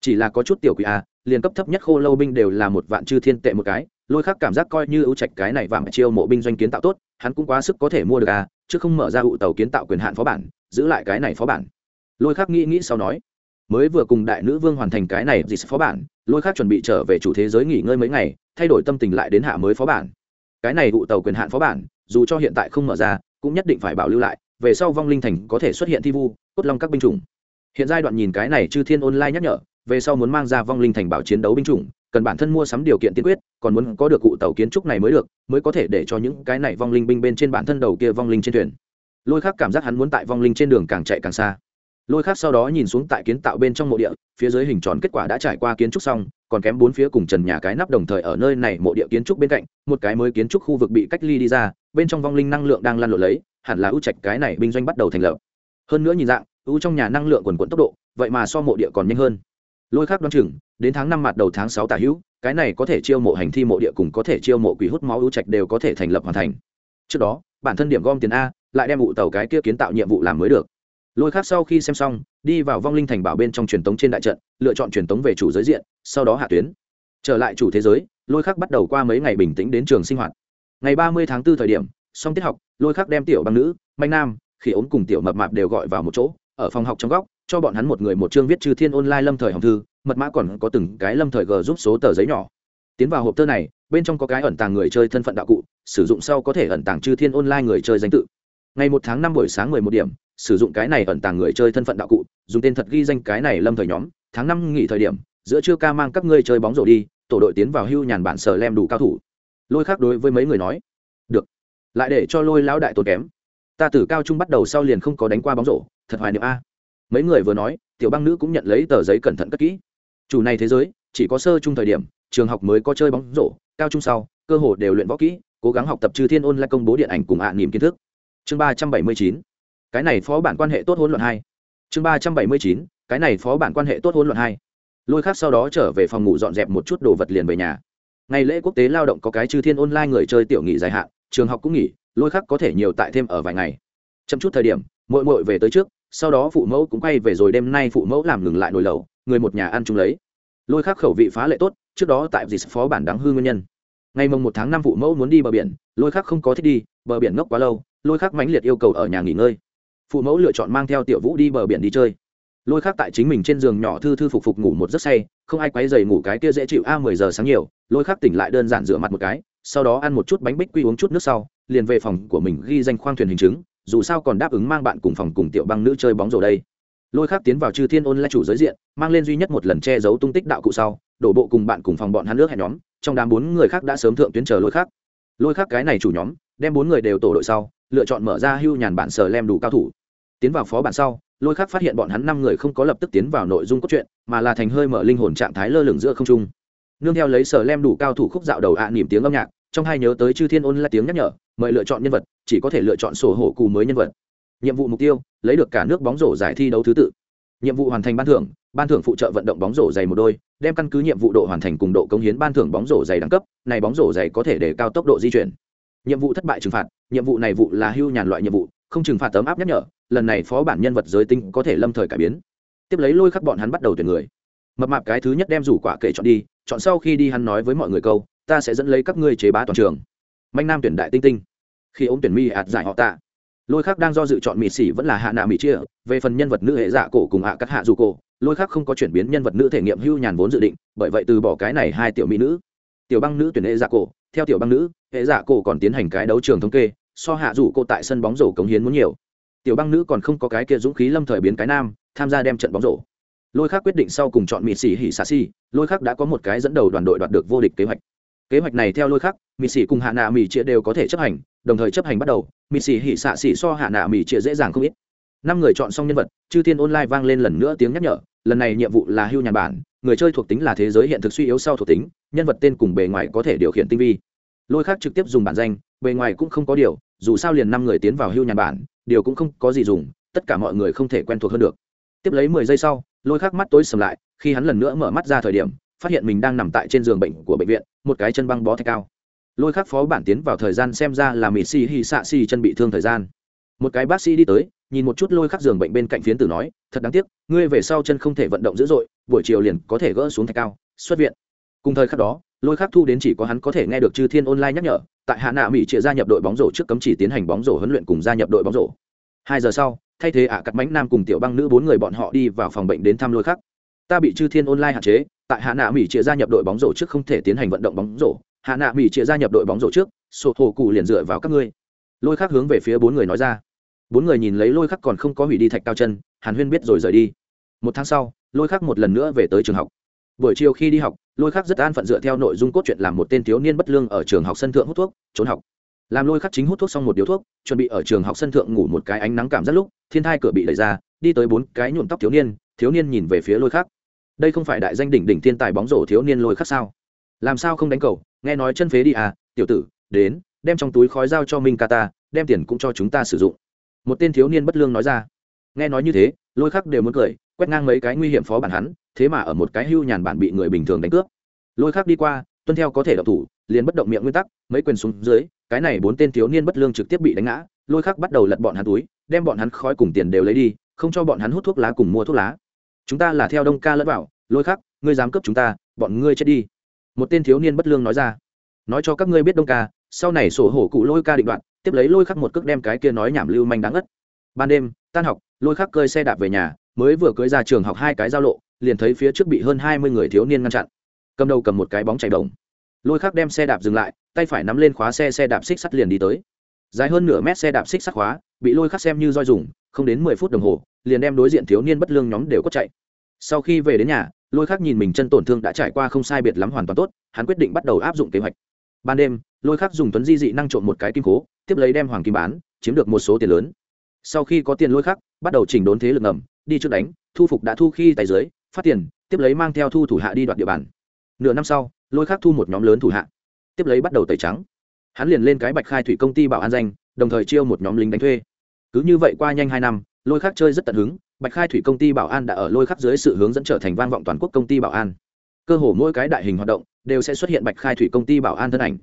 Chỉ là có chút tiểu quỷ a liền cấp thấp nhất khô lâu binh đều là một vạn chư thiên tệ một cái, lôi khắc cảm giác coi như ưu trạch cái này vàng chiêu mộ binh doanh kiến tạo tốt, hắn cũng quá sức có thể mua được a chứ không mở ra ụ tàu kiến tạo quyền hạn phó bản, giữ lại cái này phó bản. Lôi khắc nghĩ nghĩ sau nói, mới vừa cùng đại nữ vương hoàn thành cái này gì phó bản lôi khác chuẩn bị trở về chủ thế giới nghỉ ngơi mấy ngày, thay đổi tâm tình lại đến hạ mới phó bản. Cái này vụ tàu quyền hạn phó bản, dù cho hiện tại không mở ra, cũng nhất định phải bảo lưu lại, về sau vong linh thành có thể xuất hiện thi vu, cốt long các binh chủng. Hiện giai đoạn nhìn cái này chư thiên online nhắc nhở, về sau muốn mang ra vong linh thành bảo chiến đấu binh chủng, cần bản thân mua sắm điều kiện tiên quyết, còn muốn có được cụ tàu kiến trúc này mới được, mới có thể để cho những cái này vong linh binh bên trên bản thân đầu kia vong linh trên thuyền. Lôi khác cảm giác hắn muốn tại vong linh trên đường càng chạy càng xa lôi khác sau đó nhìn xuống tại kiến tạo bên trong mộ địa, phía dưới hình tròn kết quả đã trải qua kiến trúc xong, còn kém bốn phía cùng trần nhà cái nắp đồng thời ở nơi này mộ địa kiến trúc bên cạnh, một cái mới kiến trúc khu vực bị cách ly đi ra, bên trong vong linh năng lượng đang lan lộn lấy, hẳn là ưu trạch cái này binh doanh bắt đầu thành lập. Hơn nữa nhìn dạng, ưu trong nhà năng lượng quần quận tốc độ, vậy mà so mộ địa còn nhanh hơn. Lôi khác đoán chừng, đến tháng năm mặt đầu tháng sáu tả hữu, cái này có thể chiêu mộ hành thi mộ địa cùng có thể chiêu mộ quỷ hút máu ưu trạch đều có thể thành lập hoàn thành. Trước đó, bản thân điểm gom tiền a, lại đem vụ tàu cái kia kiến tạo nhiệm vụ làm mới được lôi khác sau khi xem xong, đi vào vong linh thành bảo bên trong truyền tống trên đại trận, lựa chọn truyền tống về chủ giới diện, sau đó hạ tuyến. Trở lại chủ thế giới, lôi khác bắt đầu qua mấy ngày bình tĩnh đến trường sinh hoạt. Ngày ba mươi tháng 4 thời điểm, xong tiết học, lôi khác đem tiểu băng nữ manh nam khi ốm cùng tiểu mập mạp đều gọi vào một chỗ, ở phòng học trong góc, cho bọn hắn một người một chương viết chư thiên online lâm thời hồng thư, mật mã còn có từng cái lâm thời g giúp số tờ giấy nhỏ. Tiến vào hộp thơ này, bên trong có cái ẩn tàng người chơi thân phận đạo cụ, sử dụng sau có thể ẩn tàng chư thiên online người chơi danh tự. Ngày một tháng năm buổi sáng mười một điểm sử dụng cái này ẩn tàng người chơi thân phận đạo cụ, dùng tên thật ghi danh cái này lâm thời nhóm, tháng năm nghỉ thời điểm, giữa trưa ca mang các ngươi chơi bóng rổ đi, tổ đội tiến vào hưu nhàn bản sở lem đủ cao thủ. Lôi khác đối với mấy người nói, được, lại để cho lôi lão đại tốn kém. Ta từ cao trung bắt đầu sau liền không có đánh qua bóng rổ, thật hoài niệm a. Mấy người vừa nói, tiểu băng nữ cũng nhận lấy tờ giấy cẩn thận cất kỹ. Chủ này thế giới, chỉ có sơ chung thời điểm, trường học mới có chơi bóng rổ, cao trung sau, cơ hồ đều luyện võ kỹ, cố gắng học tập trừ thiên ôn lại công bố điện ảnh cùng ạ niềm kiến thức. Chương ba trăm bảy mươi chín cái này phó bản quan hệ tốt hỗn luận hai. Chương ba trăm bảy mươi chín, cái này phó bản quan hệ tốt hỗn luận hai. Lôi khác sau đó trở về phòng ngủ dọn dẹp một chút đồ vật liền về nhà. Ngày lễ quốc tế lao động có cái chư thiên online người chơi tiểu nghỉ dài hạn, trường học cũng nghỉ, lôi khác có thể nhiều tại thêm ở vài ngày. Chậm chút thời điểm mội mội về tới trước, sau đó phụ mẫu cũng quay về rồi đêm nay phụ mẫu làm ngừng lại nồi lẩu, người một nhà ăn chung lấy. Lôi khác khẩu vị phá lệ tốt, trước đó tại dịp phó bản đáng hư nguyên nhân. Ngày mồng một tháng năm phụ mẫu muốn đi bờ biển, lôi khác không có thích đi, bờ biển ngốc quá lâu, lôi khác mãnh liệt yêu cầu ở nhà nghỉ ngơi phụ mẫu lựa chọn mang theo tiểu vũ đi bờ biển đi chơi. Lôi khác tại chính mình trên giường nhỏ thư thư phục phục ngủ một giấc say, không ai quấy dày ngủ cái kia dễ chịu a mười giờ sáng nhiều, lôi khác tỉnh lại đơn giản rửa mặt một cái, sau đó ăn một chút bánh bích quy uống chút nước sau, liền về phòng của mình ghi danh khoang thuyền hình chứng, dù sao còn đáp ứng mang bạn cùng phòng cùng tiểu băng nữ chơi bóng rổ đây. Lôi khác tiến vào chư thiên ôn lai chủ giới diện, mang lên duy nhất một lần che giấu tung tích đạo cụ sau, đổ bộ cùng bạn cùng phòng bọn hắn nước hẹn nhóm, trong đám bốn người khác đã sớm thượng tuyến chờ lôi khác. Lôi khác cái này chủ nhóm, đem bốn người đều tổ đội sau, lựa chọn mở ra hưu nhàn bản sờ lem đủ cao thủ tiến vào phó bản sau lôi khác phát hiện bọn hắn năm người không có lập tức tiến vào nội dung cốt truyện mà là thành hơi mở linh hồn trạng thái lơ lửng giữa không trung. Nương theo lấy sở lem đủ cao thủ khúc dạo đầu ạ à, nỉm tiếng âm nhạc trong hai nhớ tới chư thiên ôn là tiếng nhắc nhở mời lựa chọn nhân vật chỉ có thể lựa chọn sổ hổ cù mới nhân vật. Nhiệm vụ mục tiêu lấy được cả nước bóng rổ giải thi đấu thứ tự. Nhiệm vụ hoàn thành ban thưởng ban thưởng phụ trợ vận động bóng rổ dày một đôi đem căn cứ nhiệm vụ độ hoàn thành cùng độ cống hiến ban thưởng bóng rổ dày đẳng cấp này bóng rổ dày có thể để cao tốc độ di chuyển. Nhiệm vụ thất bại trừng phạt nhiệm vụ này vụ là hưu nhàn loại nhiệm vụ không trừng phạt tấm áp nhắc nhở, lần này phó bản nhân vật giới tinh có thể lâm thời cải biến. Tiếp lấy lôi khắc bọn hắn bắt đầu tuyển người. Mập mạp cái thứ nhất đem rủ quả kệ chọn đi, chọn sau khi đi hắn nói với mọi người câu, ta sẽ dẫn lấy các ngươi chế bá toàn trường. Manh nam tuyển đại tinh tinh. Khi ông tuyển mi ạt giải họ tạ. Lôi khắc đang do dự chọn mỹ xỉ vẫn là hạ nạ mỹ chia, về phần nhân vật nữ hệ dạ cổ cùng hạ cắt hạ dù cổ, lôi khắc không có chuyển biến nhân vật nữ thể nghiệm hưu nhàn vốn dự định, bởi vậy từ bỏ cái này hai tiểu mỹ nữ. Tiểu băng nữ tuyển hệ dạ cổ, theo tiểu băng nữ, hệ dạ cổ còn tiến hành cái đấu trường thống kê so hạ dù cô tại sân bóng rổ cống hiến muốn nhiều. Tiểu băng nữ còn không có cái kia dũng khí lâm thời biến cái nam, tham gia đem trận bóng rổ. Lôi khác quyết định sau cùng chọn mịt xỉ hỉ xà xi, lôi khác đã có một cái dẫn đầu đoàn đội đoạt được vô địch kế hoạch. Kế hoạch này theo lôi khác mỹ xỉ cùng hạ nạ mì chia đều có thể chấp hành, đồng thời chấp hành bắt đầu mỹ xỉ hỉ xạ xỉ so hạ nạ mì chia dễ dàng không ít. Năm người chọn xong nhân vật, chư thiên online vang lên lần nữa tiếng nhắc nhở, lần này nhiệm vụ là hưu nhàn bản, người chơi thuộc tính là thế giới hiện thực suy yếu sau thuộc tính, nhân vật tên cùng bề ngoài có thể điều khiển tinh vi. Lôi khác trực tiếp dùng bản danh, bề ngoài cũng không có điều dù sao liền năm người tiến vào hưu nhàn bản, điều cũng không có gì dùng, tất cả mọi người không thể quen thuộc hơn được. Tiếp lấy mười giây sau, lôi khắc mắt tối sầm lại, khi hắn lần nữa mở mắt ra thời điểm, phát hiện mình đang nằm tại trên giường bệnh của bệnh viện, một cái chân băng bó thạch cao. Lôi khắc phó bản tiến vào thời gian xem ra là mỹ xì hì xạ xì chân bị thương thời gian. Một cái bác sĩ đi tới, nhìn một chút lôi khắc giường bệnh bên cạnh phiến tử nói, thật đáng tiếc, ngươi về sau chân không thể vận động dữ dội, buổi chiều liền có thể gỡ xuống thạch cao, xuất viện. Cùng thời khắc đó, lôi khắc thu đến chỉ có hắn có thể nghe được chư thiên online nhắc nhở tại hạ nạ mỹ chia gia nhập đội bóng rổ trước cấm chỉ tiến hành bóng rổ huấn luyện cùng gia nhập đội bóng rổ. Hai giờ sau, thay thế ạ à cắt mánh nam cùng tiểu băng nữ bốn người bọn họ đi vào phòng bệnh đến thăm lôi khắc. Ta bị chư thiên online hạn chế, tại hạ nạ mỹ chia gia nhập đội bóng rổ trước không thể tiến hành vận động bóng rổ. Hạ nạ mỹ chia gia nhập đội bóng rổ trước, sổ hồ cụ liền dựa vào các ngươi. Lôi khắc hướng về phía bốn người nói ra. Bốn người nhìn lấy lôi khắc còn không có hủy đi thạch cao chân, hàn huyên biết rồi rời đi. Một tháng sau, lôi khắc một lần nữa về tới trường học. Buổi chiều khi đi học lôi khắc rất an phận dựa theo nội dung cốt truyện làm một tên thiếu niên bất lương ở trường học sân thượng hút thuốc, trốn học. Làm lôi khắc chính hút thuốc xong một điếu thuốc, chuẩn bị ở trường học sân thượng ngủ một cái ánh nắng cảm rất lúc, thiên thai cửa bị đẩy ra, đi tới bốn cái nhuộm tóc thiếu niên thiếu niên nhìn về phía lôi khắc. Đây không phải đại danh đỉnh đỉnh thiên tài bóng rổ thiếu niên lôi khắc sao? Làm sao không đánh cầu? Nghe nói chân phế đi à tiểu tử, đến, đem trong túi khói giao cho minh ca ta, đem tiền cũng cho chúng ta sử dụng. Một tên thiếu niên bất lương nói ra. Nghe nói như thế, lôi khắc đều muốn cười, quét ngang mấy cái nguy hiểm phó bản hắn thế mà ở một cái hưu nhàn bản bị người bình thường đánh cướp. Lôi khác đi qua tuân theo có thể độc thủ liền bất động miệng nguyên tắc mấy quyền xuống dưới cái này bốn tên thiếu niên bất lương trực tiếp bị đánh ngã lôi khác bắt đầu lật bọn hắn túi đem bọn hắn khói cùng tiền đều lấy đi không cho bọn hắn hút thuốc lá cùng mua thuốc lá. Chúng ta là theo đông ca lẫn vào lôi khác, ngươi dám cướp chúng ta bọn ngươi chết đi. Một tên thiếu niên bất lương nói ra. Nói cho các ngươi biết đông ca sau này sổ hổ cụ lôi ca định đoạn tiếp lấy lôi khắc một cước đem cái kia nói nhảm lưu manh đáng ất ban đêm tan học lôi khắc cơi xe đạp về nhà mới vừa cưới ra trường học hai cái giao lộ liền thấy phía trước bị hơn hai mươi người thiếu niên ngăn chặn. Cầm đầu cầm một cái bóng chạy đồng lôi khắc đem xe đạp dừng lại, tay phải nắm lên khóa xe xe đạp xích sắt liền đi tới. Dài hơn nửa mét xe đạp xích sắt khóa, bị lôi khắc xem như roi dùng, không đến mười phút đồng hồ, liền đem đối diện thiếu niên bất lương nhóm đều có chạy. Sau khi về đến nhà, lôi khắc nhìn mình chân tổn thương đã trải qua không sai biệt lắm hoàn toàn tốt, hắn quyết định bắt đầu áp dụng kế hoạch. Ban đêm, lôi khắc dùng tuấn di dị năng trộm một cái kim cố, tiếp lấy đem hoàng kim bán, chiếm được một số tiền lớn. Sau khi có tiền lôi khắc, bắt đầu chỉnh đốn thế lực ngầm, đi trước đánh, thu phục đã thu khi tài dưới phát tiền, tiếp lấy mang theo thu thủ hạ đi đoạt địa bàn. Nửa năm sau, lôi khác thu một nhóm lớn thủ hạ. Tiếp lấy bắt đầu tẩy trắng. Hắn liền lên cái bạch khai thủy công ty bảo an danh, đồng thời chiêu một nhóm lính đánh thuê. Cứ như vậy qua nhanh hai năm, lôi khác chơi rất tận hứng, bạch khai thủy công ty bảo an đã ở lôi khắc dưới sự hướng dẫn trở thành vang vọng toàn quốc công ty bảo an. Cơ hồ mỗi cái đại hình hoạt động đều sẽ xuất hiện bạch khai thủy công ty bảo an thân ảnh.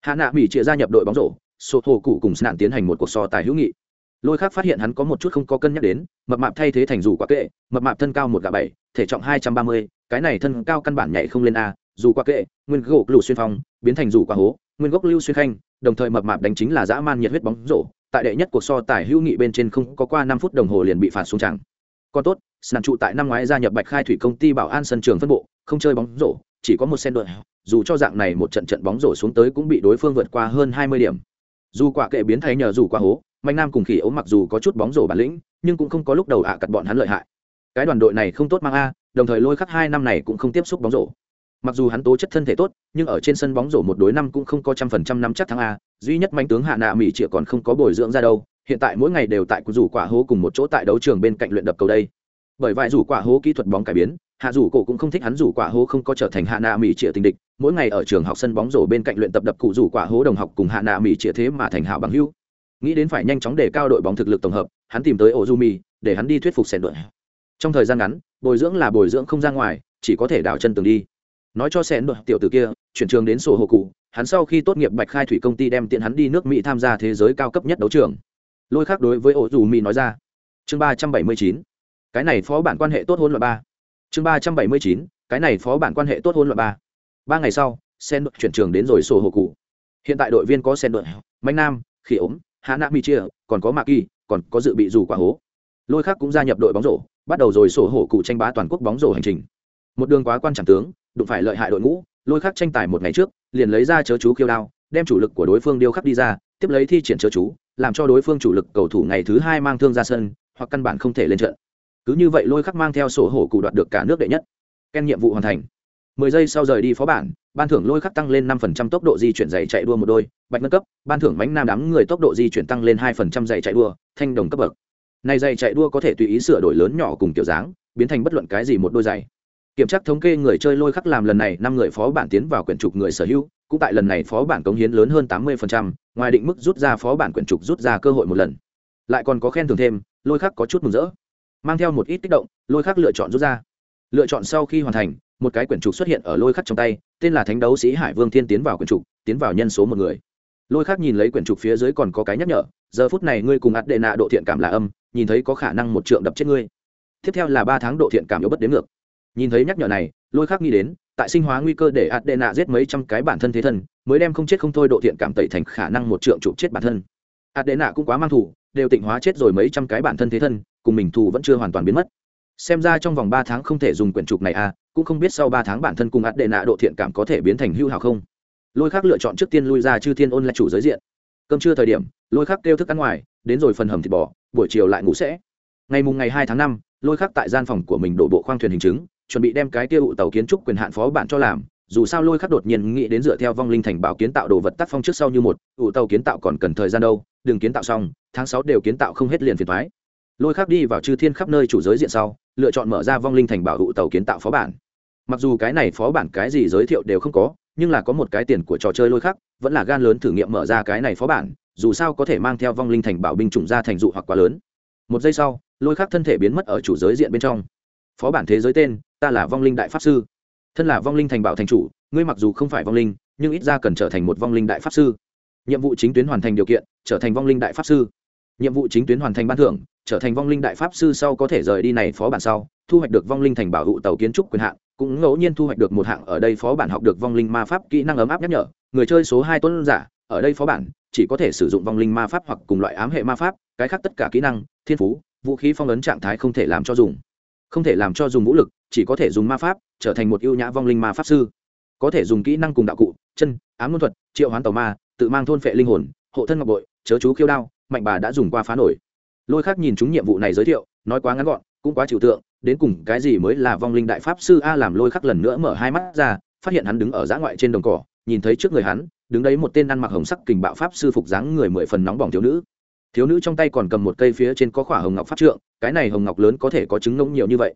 Hạ nạ mỹ chia gia nhập đội bóng rổ sổ thổ cụ cùng nạn tiến hành một cuộc so tài hữu nghị lôi khác phát hiện hắn có một chút không có cân nhắc đến, mập mạp thay thế thành dù quá kệ, mập mạp thân cao một gà bảy, thể trọng hai trăm ba mươi, cái này thân cao căn bản nhảy không lên a, dù quá kệ, nguyên gỗ lù xuyên phong, biến thành dù quá hố, nguyên gốc lưu xuyên khanh, đồng thời mập mạp đánh chính là dã man nhiệt huyết bóng rổ, tại đệ nhất cuộc so tài hữu nghị bên trên không có qua năm phút đồng hồ liền bị phạt xuống tràng. còn tốt sàn trụ tại năm ngoái gia nhập bạch khai thủy công ty bảo an sân trường phân bộ, không chơi bóng rổ, chỉ có một sen đội, dù cho dạng này một trận trận bóng rổ xuống tới cũng bị đối phương vượt qua hơn hai mươi điểm dù quả kệ biến thay nhờ dù qua hố mạnh nam cùng khỉ ấu mặc dù có chút bóng rổ bản lĩnh, nhưng cũng không có lúc đầu ạ à cặt bọn hắn lợi hại. Cái đoàn đội này không tốt mang a, đồng thời lôi khắc hai năm này cũng không tiếp xúc bóng rổ. Mặc dù hắn tố chất thân thể tốt, nhưng ở trên sân bóng rổ một đối năm cũng không có trăm phần trăm năm chắc thắng a, duy nhất manh tướng hạ nạ mỹ chĩa còn không có bồi dưỡng ra đâu, hiện tại mỗi ngày đều tại rủ quả hố cùng một chỗ tại đấu trường bên cạnh luyện đập cầu đây. Bởi vậy rủ quả hố kỹ thuật bóng cải biến, hạ rủ cổ cũng không thích hắn rủ quả hố không có trở thành hạ nạ mỹ trịa tình địch, mỗi ngày ở trường học sân bóng rổ bên cạnh luyện tập đập cụ rủ quả hố đồng học cùng hạ nạ mỹ trịa thế mà thành hảo bằng hữu nghĩ đến phải nhanh chóng để cao đội bóng thực lực tổng hợp, hắn tìm tới ozumi, để hắn đi thuyết phục sẻn đội trong thời gian ngắn, bồi dưỡng là bồi dưỡng không ra ngoài, chỉ có thể đảo chân tường đi. Nói cho sẻn đội tiểu tử kia, chuyển trường đến sổ hồ cụ, hắn sau khi tốt nghiệp bạch khai thủy công ty đem tiện hắn đi nước mỹ tham gia thế giới cao cấp nhất đấu trường. Lôi khác đối với ozumi nói ra. Chương ba trăm bảy mươi chín. Cái này phó bản quan hệ tốt hôn loại ba. Chương ba trăm bảy mươi chín. Cái này phó bản quan hệ tốt hôn loại ba. Ba ngày sau sen chuyển trường đến rồi sổ hồ cụ. Hiện tại đội viên có sen đội mạnh nam khi ốm hạ nạ mi chia, còn có mạc kỳ, còn có dự bị dù quả hố. Lôi khác cũng gia nhập đội bóng rổ, bắt đầu rồi sổ hổ cụ tranh bá toàn quốc bóng rổ hành trình. Một đường quá quan trọng tướng, đụng phải lợi hại đội ngũ, lôi khác tranh tài một ngày trước, liền lấy ra chớ chú khiêu đao, đem chủ lực của đối phương điêu khắc đi ra, tiếp lấy thi triển chớ chú, làm cho đối phương chủ lực cầu thủ ngày thứ hai mang thương ra sân, hoặc căn bản không thể lên trận. Cứ như vậy lôi khắc mang theo sổ hổ cụ đoạt được cả nước đệ nhất. Ken nhiệm vụ hoàn thành mười giây sau rời đi phó bản, ban thưởng lôi khắc tăng lên năm phần trăm tốc độ di chuyển giày chạy đua một đôi, bạch Ngân cấp, ban thưởng bánh nam đám người tốc độ di chuyển tăng lên hai phần trăm giày chạy đua, thanh đồng cấp bậc. Này giày chạy đua có thể tùy ý sửa đổi lớn nhỏ cùng kiểu dáng, biến thành bất luận cái gì một đôi giày. Kiểm tra thống kê người chơi lôi khắc làm lần này, năm người phó bản tiến vào quyển trục người sở hữu, cũng tại lần này phó bản cống hiến lớn hơn tám mươi ngoài định mức rút ra phó bản quyển trục rút ra cơ hội một lần. Lại còn có khen thưởng thêm, lôi khắc có chút mừng rỡ. Mang theo một ít kích động, lôi khắc lựa chọn rút ra. Lựa chọn sau khi hoàn thành một cái quyển trục xuất hiện ở lôi khắc trong tay, tên là thánh đấu sĩ hải vương thiên tiến vào quyển trục, tiến vào nhân số một người. Lôi khắc nhìn lấy quyển trục phía dưới còn có cái nhắc nhở, giờ phút này ngươi cùng ạt đệ nạ độ thiện cảm là âm, nhìn thấy có khả năng một trượng đập chết ngươi. Tiếp theo là ba tháng độ thiện cảm yếu bất đến ngược. Nhìn thấy nhắc nhở này, lôi khắc nghĩ đến, tại sinh hóa nguy cơ để ạt đệ nạ giết mấy trăm cái bản thân thế thân, mới đem không chết không thôi độ thiện cảm tẩy thành khả năng một trượng chụp chết bản thân. Ạt đệ nạ cũng quá mang thủ đều tịnh hóa chết rồi mấy trăm cái bản thân thế thân, cùng mình thù vẫn chưa hoàn toàn biến mất xem ra trong vòng ba tháng không thể dùng quyển trục này à cũng không biết sau ba tháng bản thân cùng ạt đệ nạ độ thiện cảm có thể biến thành hưu hào không. Lôi khác lựa chọn trước tiên lui ra chư thiên ôn là chủ giới diện. Cơm trưa thời điểm, lôi khác kêu thức ăn ngoài, đến rồi phần hầm thịt bò, buổi chiều lại ngủ sẽ. Ngày mùng ngày hai tháng năm, lôi khắc tại gian phòng của mình đổ bộ khoang thuyền hình chứng, chuẩn bị đem cái tiêu ụ tàu kiến trúc quyền hạn phó bản cho làm. Dù sao lôi khắc đột nhiên nghĩ đến dựa theo vong linh thành bảo kiến tạo đồ vật tác phong trước sau như một, ụ tàu kiến tạo còn cần thời gian đâu, đừng kiến tạo xong, tháng sáu đều kiến tạo không hết liền phiền thoái lôi khắc đi vào chư thiên khắp nơi chủ giới diện sau lựa chọn mở ra vong linh thành bảo ụ tàu kiến tạo phó bản. Mặc dù cái này phó bản cái gì giới thiệu đều không có, nhưng là có một cái tiền của trò chơi lôi khắc, vẫn là gan lớn thử nghiệm mở ra cái này phó bản, dù sao có thể mang theo vong linh thành bảo binh chủng ra thành dụ hoặc quá lớn. Một giây sau, lôi khắc thân thể biến mất ở chủ giới diện bên trong. Phó bản thế giới tên, ta là vong linh đại pháp sư. Thân là vong linh thành bảo thành chủ, ngươi mặc dù không phải vong linh, nhưng ít ra cần trở thành một vong linh đại pháp sư. Nhiệm vụ chính tuyến hoàn thành điều kiện, trở thành vong linh đại pháp sư. Nhiệm vụ chính tuyến hoàn thành ban thưởng trở thành vong linh đại pháp sư sau có thể rời đi này phó bản sau, thu hoạch được vong linh thành bảo hộ tàu kiến trúc quyền hạn, cũng ngẫu nhiên thu hoạch được một hạng ở đây phó bản học được vong linh ma pháp kỹ năng ấm áp nhắc nhở. Người chơi số hai tuấn giả, ở đây phó bản, chỉ có thể sử dụng vong linh ma pháp hoặc cùng loại ám hệ ma pháp, cái khác tất cả kỹ năng, thiên phú, vũ khí phong ấn trạng thái không thể làm cho dùng. Không thể làm cho dùng vũ lực, chỉ có thể dùng ma pháp, trở thành một ưu nhã vong linh ma pháp sư. Có thể dùng kỹ năng cùng đạo cụ, chân, ám ngôn thuật, triệu hoán tàu ma, tự mang thôn phệ linh hồn, hộ thân ngọc bội, chớ chú khiêu đao, mạnh bà đã dùng qua phá nổi lôi khác nhìn chúng nhiệm vụ này giới thiệu, nói quá ngắn gọn, cũng quá trừu tượng, đến cùng cái gì mới là vong linh đại pháp sư a làm lôi khắc lần nữa mở hai mắt ra, phát hiện hắn đứng ở giã ngoại trên đồng cỏ, nhìn thấy trước người hắn, đứng đấy một tên ăn mặc hồng sắc kình bạo pháp sư phục dáng người mười phần nóng bỏng thiếu nữ. Thiếu nữ trong tay còn cầm một cây phía trên có khỏa hồng ngọc pháp trượng, cái này hồng ngọc lớn có thể có trứng nông nhiều như vậy.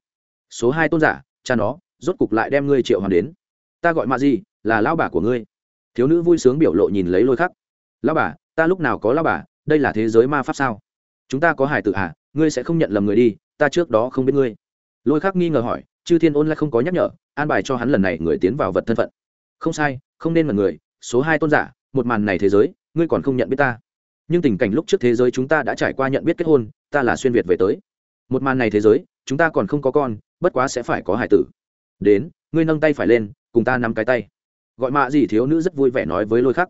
Số hai tôn giả, cha nó, rốt cục lại đem ngươi triệu hoàng đến. Ta gọi mạ gì là lao bà của ngươi. Thiếu nữ vui sướng biểu lộ nhìn lấy lôi khắc. Lao bà, ta lúc nào có lao bà, đây là thế giới ma pháp sao? Chúng ta có hải tử à ngươi sẽ không nhận lầm người đi, ta trước đó không biết ngươi. Lôi khắc nghi ngờ hỏi, chư thiên ôn lại không có nhắc nhở, an bài cho hắn lần này người tiến vào vật thân phận. Không sai, không nên mật người, số hai tôn giả, một màn này thế giới, ngươi còn không nhận biết ta. Nhưng tình cảnh lúc trước thế giới chúng ta đã trải qua nhận biết kết hôn, ta là xuyên việt về tới. Một màn này thế giới, chúng ta còn không có con, bất quá sẽ phải có hải tử. Đến, ngươi nâng tay phải lên, cùng ta nắm cái tay. Gọi mạ gì thiếu nữ rất vui vẻ nói với lôi khắc.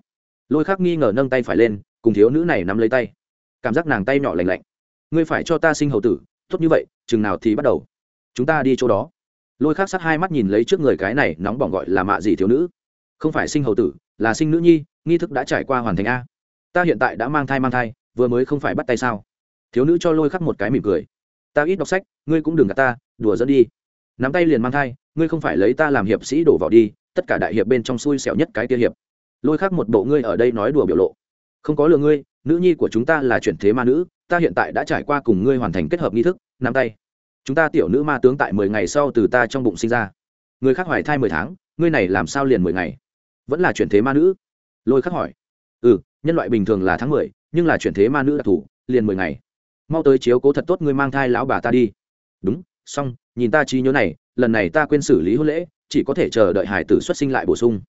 Lôi khắc nghi ngờ nâng tay phải lên, cùng thiếu nữ này nắm lấy tay cảm giác nàng tay nhỏ lành lạnh. Ngươi phải cho ta sinh hậu tử, tốt như vậy, chừng nào thì bắt đầu. Chúng ta đi chỗ đó. Lôi khắc sát hai mắt nhìn lấy trước người cái này nóng bỏng gọi là mạ gì thiếu nữ. Không phải sinh hậu tử, là sinh nữ nhi, nghi thức đã trải qua hoàn thành a. Ta hiện tại đã mang thai mang thai, vừa mới không phải bắt tay sao? Thiếu nữ cho lôi khắc một cái mỉm cười. Ta ít đọc sách, ngươi cũng đừng gạt ta, đùa dẫn đi. Nắm tay liền mang thai, ngươi không phải lấy ta làm hiệp sĩ đổ vào đi, tất cả đại hiệp bên trong xui xẻo nhất cái kia hiệp. Lôi khắc một bộ ngươi ở đây nói đùa biểu lộ không có lừa ngươi, nữ nhi của chúng ta là chuyển thế ma nữ, ta hiện tại đã trải qua cùng ngươi hoàn thành kết hợp nghi thức, nắm tay. Chúng ta tiểu nữ ma tướng tại mười ngày sau từ ta trong bụng sinh ra. Người khác hoài thai mười tháng, ngươi này làm sao liền mười ngày? Vẫn là chuyển thế ma nữ? Lôi khắc hỏi. Ừ nhân loại bình thường là tháng mười, nhưng là chuyển thế ma nữ đặc thù, liền mười ngày. Mau tới chiếu cố thật tốt ngươi mang thai lão bà ta đi. Đúng, xong, nhìn ta trí nhớ này, lần này ta quên xử lý hôn lễ, chỉ có thể chờ đợi hải tử xuất sinh lại bổ sung.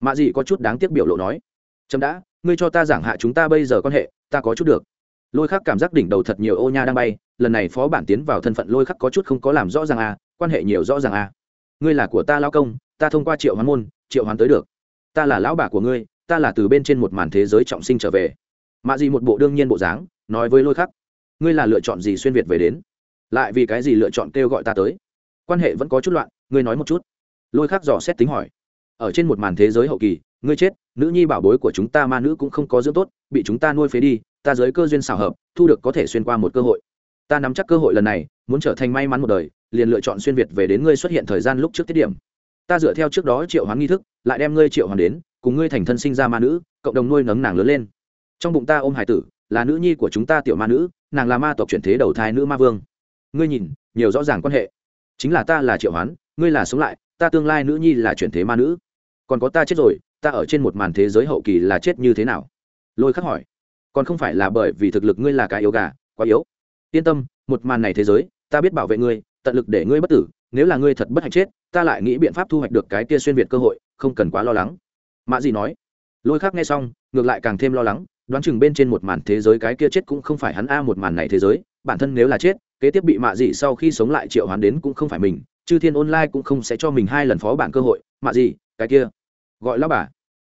Mạ dị có chút đáng tiếc biểu lộ nói. Trâm đã ngươi cho ta giảng hạ chúng ta bây giờ quan hệ, ta có chút được. Lôi khắc cảm giác đỉnh đầu thật nhiều ô nha đang bay, lần này phó bản tiến vào thân phận lôi khắc có chút không có làm rõ ràng à quan hệ nhiều rõ ràng à. Ngươi là của ta lao công, ta thông qua triệu hoán môn, triệu hoán tới được. Ta là lão bà của ngươi, ta là từ bên trên một màn thế giới trọng sinh trở về. Mạ gì một bộ đương nhiên bộ dáng, nói với lôi khắc, ngươi là lựa chọn gì xuyên việt về đến? Lại vì cái gì lựa chọn kêu gọi ta tới? Quan hệ vẫn có chút loạn, ngươi nói một chút. Lôi khắc dò xét tính hỏi, ở trên một màn thế giới hậu kỳ ngươi chết, nữ nhi bảo bối của chúng ta ma nữ cũng không có dưỡng tốt, bị chúng ta nuôi phế đi, ta giới cơ duyên xảo hợp, thu được có thể xuyên qua một cơ hội. Ta nắm chắc cơ hội lần này, muốn trở thành may mắn một đời, liền lựa chọn xuyên việt về đến ngươi xuất hiện thời gian lúc trước tiết điểm. Ta dựa theo trước đó triệu hoán nghi thức, lại đem ngươi triệu hoán đến, cùng ngươi thành thân sinh ra ma nữ, cộng đồng nuôi nấng nàng lớn lên. Trong bụng ta ôm hải tử, là nữ nhi của chúng ta tiểu ma nữ, nàng là ma tộc chuyển thế đầu thai nữ ma vương. Ngươi nhìn, nhiều rõ ràng quan hệ. Chính là ta là triệu hoán, ngươi là sống lại, ta tương lai nữ nhi là chuyển thế ma nữ. Còn có ta chết rồi ta ở trên một màn thế giới hậu kỳ là chết như thế nào? Lôi khắc hỏi. Còn không phải là bởi vì thực lực ngươi là cái yếu gà, quá yếu. Yên tâm, một màn này thế giới, ta biết bảo vệ ngươi, tận lực để ngươi bất tử, nếu là ngươi thật bất hạnh chết, ta lại nghĩ biện pháp thu hoạch được cái kia xuyên việt cơ hội, không cần quá lo lắng. Mạ gì nói. Lôi khác nghe xong, ngược lại càng thêm lo lắng, đoán chừng bên trên một màn thế giới cái kia chết cũng không phải hắn a, một màn này thế giới, bản thân nếu là chết, kế tiếp bị mạ gì sau khi sống lại triệu hoán đến cũng không phải mình, chư thiên online cũng không sẽ cho mình hai lần phó bản cơ hội. Mạ gì cái kia gọi lão bà.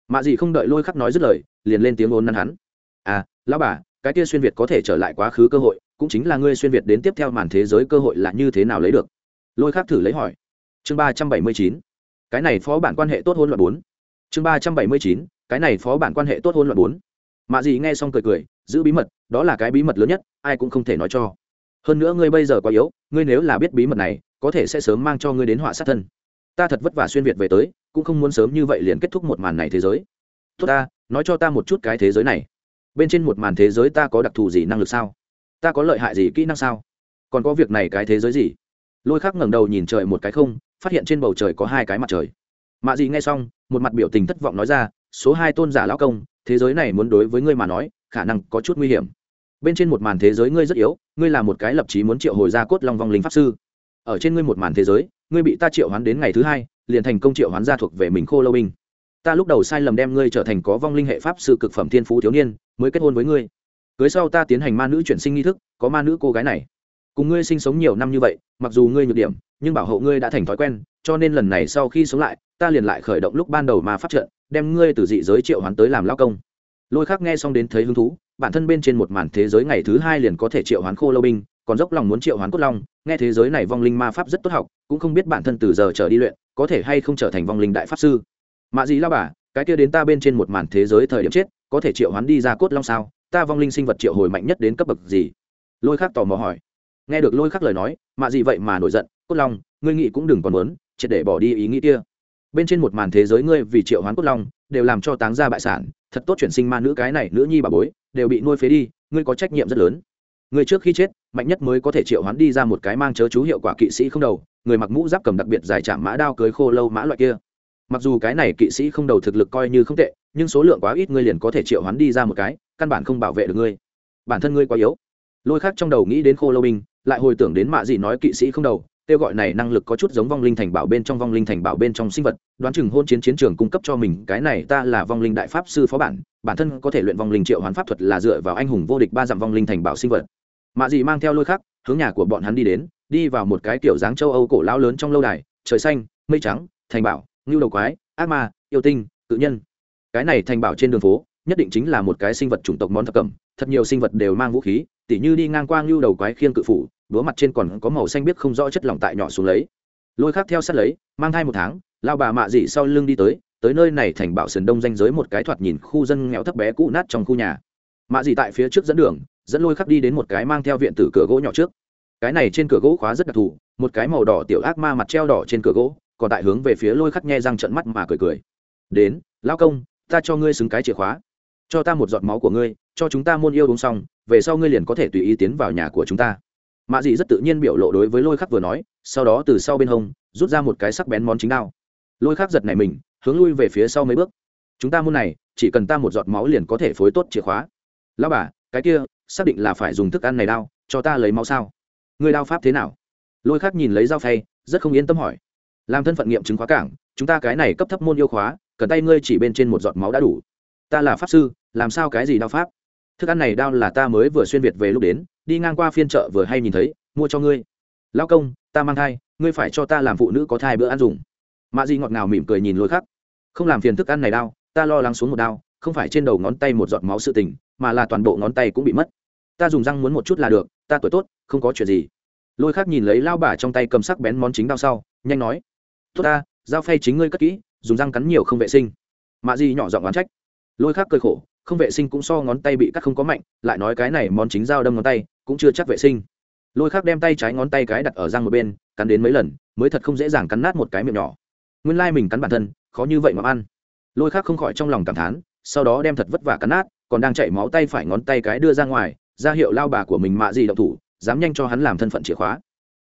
Mạ gì không đợi lôi khắc nói dứt lời, liền lên tiếng ôn năn hắn. À lão bà, cái kia xuyên việt có thể trở lại quá khứ cơ hội, cũng chính là ngươi xuyên việt đến tiếp theo màn thế giới cơ hội là như thế nào lấy được? Lôi khắc thử lấy hỏi. Chương ba trăm bảy mươi chín. Cái này phó bản quan hệ tốt hôn loại bốn. Chương ba trăm bảy mươi chín, cái này phó bản quan hệ tốt hôn loại bốn. Mạ gì nghe xong cười cười, giữ bí mật, đó là cái bí mật lớn nhất, ai cũng không thể nói cho. Hơn nữa ngươi bây giờ quá yếu, ngươi nếu là biết bí mật này, có thể sẽ sớm mang cho ngươi đến họa sát thân. Ta thật vất vả xuyên việt về tới cũng không muốn sớm như vậy liền kết thúc một màn này thế giới. Tốt ta, nói cho ta một chút cái thế giới này. Bên trên một màn thế giới ta có đặc thù gì năng lực sao? Ta có lợi hại gì kỹ năng sao? Còn có việc này cái thế giới gì? Lôi khắc ngẩng đầu nhìn trời một cái không, phát hiện trên bầu trời có hai cái mặt trời. Mạ dị nghe xong, một mặt biểu tình thất vọng nói ra, số hai tôn giả lão công, thế giới này muốn đối với ngươi mà nói, khả năng có chút nguy hiểm. Bên trên một màn thế giới ngươi rất yếu, ngươi là một cái lập trí muốn triệu hồi ra cốt long vong linh pháp sư. Ở trên ngươi một màn thế giới, ngươi bị ta triệu hoán đến ngày thứ hai liền thành công triệu hoán ra thuộc về mình khô lâu binh. Ta lúc đầu sai lầm đem ngươi trở thành có vong linh hệ pháp sư cực phẩm thiên phú thiếu niên, mới kết hôn với ngươi. Cưới sau ta tiến hành ma nữ chuyển sinh nghi thức, có ma nữ cô gái này. Cùng ngươi sinh sống nhiều năm như vậy, mặc dù ngươi nhược điểm, nhưng bảo hộ ngươi đã thành thói quen, cho nên lần này sau khi sống lại, ta liền lại khởi động lúc ban đầu mà phát trận, đem ngươi từ dị giới triệu hoán tới làm lao công. Lôi khác nghe xong đến thấy hứng thú, bản thân bên trên một màn thế giới ngày thứ hai liền có thể triệu hoán khô lâu binh, còn dốc lòng muốn triệu hoán cốt long, nghe thế giới này vong linh ma pháp rất tốt học, cũng không biết bản thân từ giờ trở đi luyện có thể hay không trở thành vong linh đại pháp sư. Mạ gì lao bà, cái kia đến ta bên trên một màn thế giới thời điểm chết, có thể triệu hoán đi ra cốt long sao? Ta vong linh sinh vật triệu hồi mạnh nhất đến cấp bậc gì? Lôi khắc tò mò hỏi. Nghe được lôi khắc lời nói, mạ gì vậy mà nổi giận, cốt long, ngươi nghĩ cũng đừng còn muốn, triệt để bỏ đi ý nghĩ kia. Bên trên một màn thế giới ngươi vì triệu hoán cốt long, đều làm cho táng ra bại sản, thật tốt chuyển sinh ma nữ cái này nữ nhi bà bối, đều bị nuôi phế đi, ngươi có trách nhiệm rất lớn. Người trước khi chết mạnh nhất mới có thể triệu hoán đi ra một cái mang chớ chú hiệu quả kỵ sĩ không đầu, người mặc mũ giáp cầm đặc biệt dài chạm mã đao cưới khô lâu mã loại kia. Mặc dù cái này kỵ sĩ không đầu thực lực coi như không tệ, nhưng số lượng quá ít ngươi liền có thể triệu hoán đi ra một cái, căn bản không bảo vệ được ngươi. Bản thân ngươi quá yếu. Lôi khác trong đầu nghĩ đến khô lâu binh, lại hồi tưởng đến mạ gì nói kỵ sĩ không đầu, kêu gọi này năng lực có chút giống vong linh thành bảo bên trong vong linh thành bảo bên trong sinh vật, đoán chừng hôn chiến chiến trường cung cấp cho mình, cái này ta là vong linh đại pháp sư phó bản bản thân có thể luyện vong linh triệu hoán pháp thuật là dựa vào anh hùng vô địch ba dặm vong linh thành bảo sinh vật mạ dị mang theo lôi khắc, hướng nhà của bọn hắn đi đến, đi vào một cái kiểu dáng châu âu cổ lao lớn trong lâu đài, trời xanh, mây trắng, thành bảo, ngưu đầu quái, ác ma, yêu tinh tự nhân. Cái này thành bảo trên đường phố, nhất định chính là một cái sinh vật chủng tộc món thập cẩm, thật nhiều sinh vật đều mang vũ khí, tỉ như đi ngang qua ngưu đầu quái khiên cự phủ, búa mặt trên còn có màu xanh biết không rõ chất lỏng tại nhỏ xuống lấy. Lôi khác theo sát lấy, mang thai một tháng lao bà mạ dị sau lưng đi tới tới nơi này thành bảo sườn đông danh giới một cái thoạt nhìn khu dân nghèo thấp bé cũ nát trong khu nhà. Mạ dị tại phía trước dẫn đường dẫn lôi khắc đi đến một cái mang theo viện tử cửa gỗ nhỏ trước. Cái này trên cửa gỗ khóa rất đặc thù, một cái màu đỏ tiểu ác ma mặt treo đỏ trên cửa gỗ, còn tại hướng về phía lôi khắc nghe răng trận mắt mà cười cười. Đến lao công, ta cho ngươi xứng cái chìa khóa. Cho ta một giọt máu của ngươi, cho chúng ta môn yêu đúng xong, về sau ngươi liền có thể tùy ý tiến vào nhà của chúng ta. Mạ dị rất tự nhiên biểu lộ đối với lôi khắc vừa nói, sau đó từ sau bên hông, rút ra một cái sắc bén món chính đao. Lôi khắc giật này mình, hướng lui về phía sau mấy bước. Chúng ta môn này, chỉ cần ta một giọt máu liền có thể phối tốt chìa khóa. Lao bà cái kia, xác định là phải dùng thức ăn này đao, cho ta lấy máu sao? Người đao pháp thế nào? Lôi khắc nhìn lấy dao phay, rất không yên tâm hỏi. Làm thân phận nghiệm chứng khóa cảng, chúng ta cái này cấp thấp môn yêu khóa, cần tay ngươi chỉ bên trên một giọt máu đã đủ. Ta là pháp sư, làm sao cái gì đao pháp? Thức ăn này đao là ta mới vừa xuyên việt về lúc đến, đi ngang qua phiên chợ vừa hay nhìn thấy, mua cho ngươi. Lao công, ta mang thai, ngươi phải cho ta làm phụ nữ có thai bữa ăn dùng. Mạ di ngọt ngào mỉm cười nhìn lôi khắc. Không làm phiền thức ăn này đao, ta lo lắng xuống một đao, không phải trên đầu ngón tay một giọt máu sự tình mà là toàn bộ ngón tay cũng bị mất. Ta dùng răng muốn một chút là được, ta tuổi tốt, không có chuyện gì. Lôi khác nhìn lấy lao bà trong tay cầm sắc bén món chính đao sau, nhanh nói, tốt ta dao phay chính ngươi cất kỹ, dùng răng cắn nhiều không vệ sinh. Mạ di nhỏ giọng oán trách. Lôi khác cười khổ, không vệ sinh cũng so ngón tay bị cắt không có mạnh, lại nói cái này món chính dao đâm ngón tay, cũng chưa chắc vệ sinh. Lôi khác đem tay trái ngón tay cái đặt ở răng một bên, cắn đến mấy lần, mới thật không dễ dàng cắn nát một cái miệng nhỏ. Nguyên lai、like、mình cắn bản thân, khó như vậy mà ăn. Lôi khác không khỏi trong lòng cảm thán, sau đó đem thật vất vả cắn nát còn đang chạy máu tay phải ngón tay cái đưa ra ngoài, ra hiệu lao bà của mình mạ gì động thủ, dám nhanh cho hắn làm thân phận chìa khóa.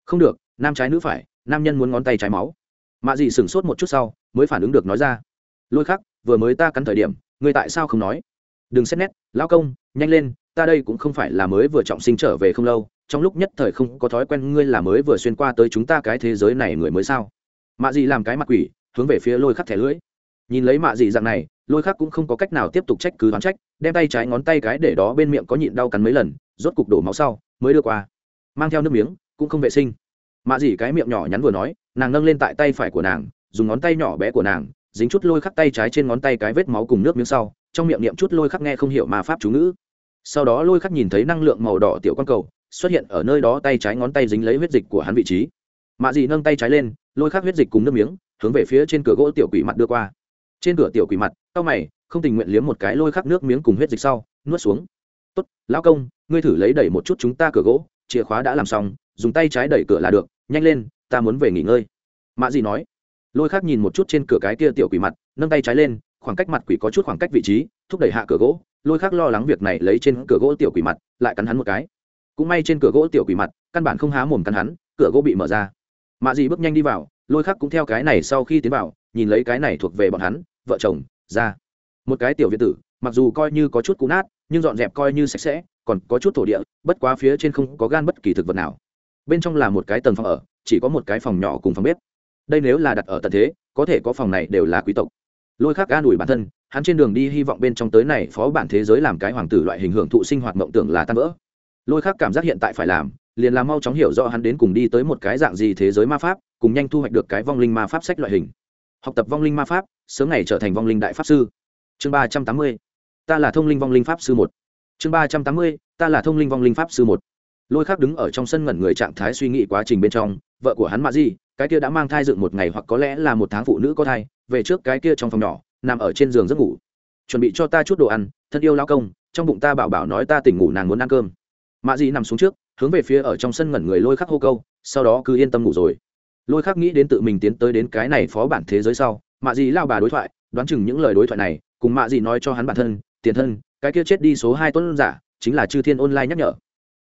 Không được, nam trái nữ phải, nam nhân muốn ngón tay trái máu. Mạ gì sửng sốt một chút sau, mới phản ứng được nói ra. Lôi khắc, vừa mới ta cắn thời điểm người tại sao không nói? Đừng xét nét, lao công, nhanh lên, ta đây cũng không phải là mới vừa trọng sinh trở về không lâu, trong lúc nhất thời không có thói quen ngươi là mới vừa xuyên qua tới chúng ta cái thế giới này người mới sao? Mạ dị làm cái mặt quỷ, hướng về phía lôi khắc thẻ lưỡi. Nhìn lấy mạ dị dạng này lôi khắc cũng không có cách nào tiếp tục trách cứ đoán trách, đem tay trái ngón tay cái để đó bên miệng có nhịn đau cắn mấy lần, rốt cục đổ máu sau, mới đưa qua. Mang theo nước miếng, cũng không vệ sinh. Mạ dị cái miệng nhỏ nhắn vừa nói, nàng nâng lên tại tay phải của nàng, dùng ngón tay nhỏ bé của nàng, dính chút lôi khắc tay trái trên ngón tay cái vết máu cùng nước miếng sau, trong miệng niệm chút lôi khắc nghe không hiểu mà pháp chú ngữ. Sau đó lôi khắc nhìn thấy năng lượng màu đỏ tiểu q cầu, xuất hiện ở nơi đó tay trái ngón tay dính lấy huyết dịch của hắn vị trí. Mạ dị nâng tay trái lên, lôi khắc huyết dịch cùng nước miếng, hướng về phía trên cửa gỗ tiểu quỷ mặt đưa qua trên cửa tiểu quỷ mặt tao mày, không tình nguyện liếm một cái lôi khắc nước miếng cùng huyết dịch sau, nuốt xuống. Tốt, lão công, ngươi thử lấy đẩy một chút chúng ta cửa gỗ, chìa khóa đã làm xong, dùng tay trái đẩy cửa là được, nhanh lên, ta muốn về nghỉ ngơi. Mạ dị nói. Lôi khắc nhìn một chút trên cửa cái kia tiểu quỷ mặt, nâng tay trái lên, khoảng cách mặt quỷ có chút khoảng cách vị trí, thúc đẩy hạ cửa gỗ. Lôi khắc lo lắng việc này lấy trên cửa gỗ tiểu quỷ mặt, lại cắn hắn một cái. Cũng may trên cửa gỗ tiểu quỷ mặt, căn bản không há mồm cắn hắn, cửa gỗ bị mở ra. Mạ dị bước nhanh đi vào, lôi khắc cũng theo cái này sau khi tiến vào nhìn lấy cái này thuộc về bọn hắn, vợ chồng, ra. Một cái tiểu viện tử, mặc dù coi như có chút cũ nát, nhưng dọn dẹp coi như sạch sẽ, còn có chút thổ địa, bất quá phía trên không có gan bất kỳ thực vật nào. Bên trong là một cái tầng phòng ở, chỉ có một cái phòng nhỏ cùng phòng bếp. Đây nếu là đặt ở tận thế, có thể có phòng này đều là quý tộc. Lôi khác an ủi bản thân, hắn trên đường đi hy vọng bên trong tới này phó bản thế giới làm cái hoàng tử loại hình hưởng thụ sinh hoạt mộng tưởng là tan vỡ. Lôi khác cảm giác hiện tại phải làm, liền làm mau chóng hiểu rõ hắn đến cùng đi tới một cái dạng gì thế giới ma pháp, cùng nhanh thu hoạch được cái vong linh ma pháp sách loại hình học tập vong linh ma pháp, sớm ngày trở thành vong linh đại pháp sư. Chương ba trăm tám mươi, ta là thông linh vong linh pháp sư một. Chương ba trăm tám mươi, ta là thông linh vong linh pháp sư một. Lôi khác đứng ở trong sân ngẩn người trạng thái suy nghĩ quá trình bên trong, vợ của hắn mạ di, cái kia đã mang thai dựng một ngày hoặc có lẽ là một tháng phụ nữ có thai, về trước cái kia trong phòng nhỏ, nằm ở trên giường giấc ngủ. Chuẩn bị cho ta chút đồ ăn, thân yêu lao công, trong bụng ta bảo bảo nói ta tỉnh ngủ nàng muốn ăn cơm. Mạ di nằm xuống trước, hướng về phía ở trong sân ngẩn người lôi khắc hô câu, sau đó cứ yên tâm ngủ rồi lôi khắc nghĩ đến tự mình tiến tới đến cái này phó bản thế giới sau, mạ di lao bà đối thoại, đoán chừng những lời đối thoại này, cùng mạ di nói cho hắn bản thân, tiền thân, cái kia chết đi số hai tôn giả, chính là chư thiên online nhắc nhở.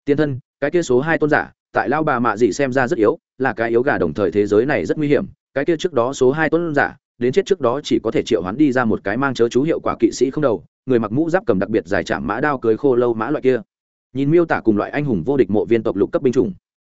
Tiền thân, cái kia số hai tôn giả, tại lao bà mạ dị xem ra rất yếu, là cái yếu gà đồng thời thế giới này rất nguy hiểm, cái kia trước đó số hai tôn giả, đến chết trước đó chỉ có thể triệu hắn đi ra một cái mang chớ chú hiệu quả kỵ sĩ không đầu, người mặc mũ giáp cầm đặc biệt dài chạm mã đao cưới khô lâu mã loại kia. Nhìn miêu tả cùng loại anh hùng vô địch mộ viên tộc lục cấp binh chủng.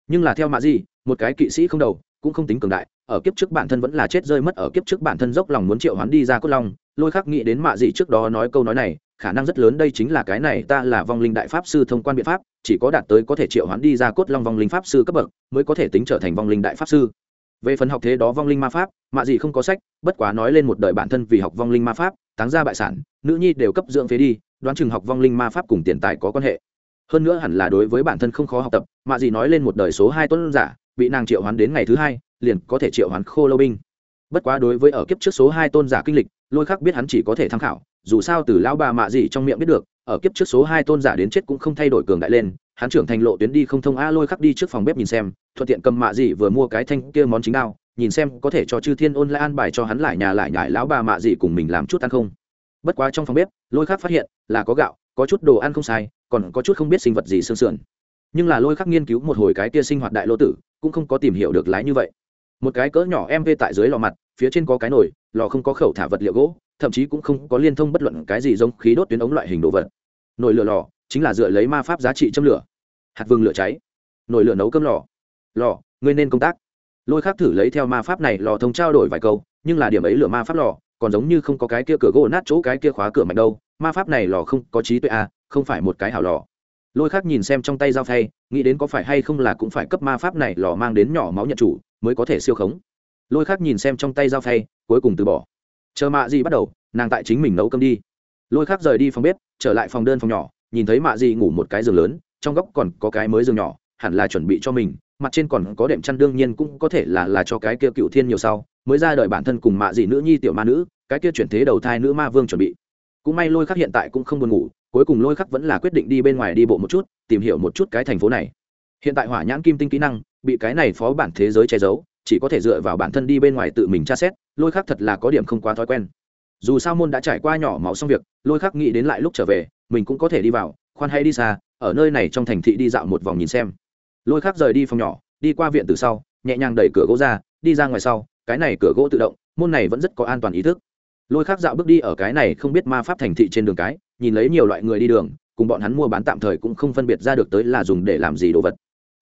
Nhưng là theo mạ gì một cái kỵ sĩ không đầu cũng không tính cường đại, ở kiếp trước bản thân vẫn là chết rơi mất, ở kiếp trước bản thân dốc lòng muốn triệu hoán đi ra cốt long, lôi khắc nghĩ đến mạ dị trước đó nói câu nói này, khả năng rất lớn đây chính là cái này, ta là vong linh đại pháp sư thông quan biện pháp, chỉ có đạt tới có thể triệu hoán đi ra cốt long vong linh pháp sư cấp bậc, mới có thể tính trở thành vong linh đại pháp sư. Về phần học thế đó vong linh ma pháp, mạ dị không có sách, bất quá nói lên một đời bản thân vì học vong linh ma pháp, táng ra bại sản, nữ nhi đều cấp dưỡng phế đi, đoán chừng học vong linh ma pháp cùng tiền tài có quan hệ. Hơn nữa hẳn là đối với bản thân không khó học tập, mạ dị nói lên một đời số hai tuấn giả bị nàng triệu hoán đến ngày thứ hai, liền có thể triệu hoán khô lâu binh. Bất quá đối với ở kiếp trước số hai tôn giả kinh lịch, lôi khắc biết hắn chỉ có thể tham khảo, dù sao từ lão bà mạ gì trong miệng biết được, ở kiếp trước số hai tôn giả đến chết cũng không thay đổi cường đại lên, hắn trưởng thành lộ tuyến đi không thông a lôi khắc đi trước phòng bếp nhìn xem, thuận tiện cầm mạ gì vừa mua cái thanh kia món chính đao, nhìn xem có thể cho chư thiên ôn lại an bài cho hắn lại nhà lại nhải lão bà mạ gì cùng mình làm chút ăn không. Bất quá trong phòng bếp, lôi khắc phát hiện là có gạo, có chút đồ ăn không sai, còn có chút không biết sinh vật gì sương sườn nhưng là lôi khắc nghiên cứu một hồi cái kia sinh hoạt đại lô tử cũng không có tìm hiểu được lái như vậy. Một cái cỡ nhỏ mv tại dưới lò mặt phía trên có cái nồi lò không có khẩu thả vật liệu gỗ thậm chí cũng không có liên thông bất luận cái gì giống khí đốt tuyến ống loại hình đồ vật. Nồi lửa lò chính là dựa lấy ma pháp giá trị châm lửa. Hạt vừng lửa cháy. Nồi lửa nấu cơm lò. Lò ngươi nên công tác. Lôi khắc thử lấy theo ma pháp này lò thông trao đổi vài câu nhưng là điểm ấy lửa ma pháp lò còn giống như không có cái kia cửa gỗ nát chỗ cái kia khóa cửa mạnh đâu. Ma pháp này lò không có trí tuệ à, không phải một cái hảo lò lôi khác nhìn xem trong tay dao phay, nghĩ đến có phải hay không là cũng phải cấp ma pháp này lò mang đến nhỏ máu nhận chủ, mới có thể siêu khống. Lôi khác nhìn xem trong tay dao phay, cuối cùng từ bỏ. Chờ mạ gì bắt đầu, nàng tại chính mình nấu cơm đi. Lôi khác rời đi phòng bếp, trở lại phòng đơn phòng nhỏ, nhìn thấy mạ gì ngủ một cái giường lớn, trong góc còn có cái mới giường nhỏ, hẳn là chuẩn bị cho mình, mặt trên còn có đệm chăn đương nhiên cũng có thể là là cho cái kia cựu thiên nhiều sau, mới ra đời bản thân cùng mạ gì nữ nhi tiểu ma nữ, cái kia chuyển thế đầu thai nữ ma vương chuẩn bị. Cũng may lôi khắc hiện tại cũng không buồn ngủ cuối cùng lôi khắc vẫn là quyết định đi bên ngoài đi bộ một chút, tìm hiểu một chút cái thành phố này. Hiện tại hỏa nhãn kim tinh kỹ năng, bị cái này phó bản thế giới che giấu, chỉ có thể dựa vào bản thân đi bên ngoài tự mình tra xét, lôi khắc thật là có điểm không quá thói quen. Dù sao môn đã trải qua nhỏ máu xong việc, lôi khắc nghĩ đến lại lúc trở về, mình cũng có thể đi vào, khoan hay đi xa, ở nơi này trong thành thị đi dạo một vòng nhìn xem. Lôi khắc rời đi phòng nhỏ, đi qua viện từ sau, nhẹ nhàng đẩy cửa gỗ ra, đi ra ngoài sau, cái này cửa gỗ tự động, môn này vẫn rất có an toàn ý thức. Lôi khắc dạo bước đi ở cái này không biết ma pháp thành thị trên đường cái nhìn lấy nhiều loại người đi đường, cùng bọn hắn mua bán tạm thời cũng không phân biệt ra được tới là dùng để làm gì đồ vật.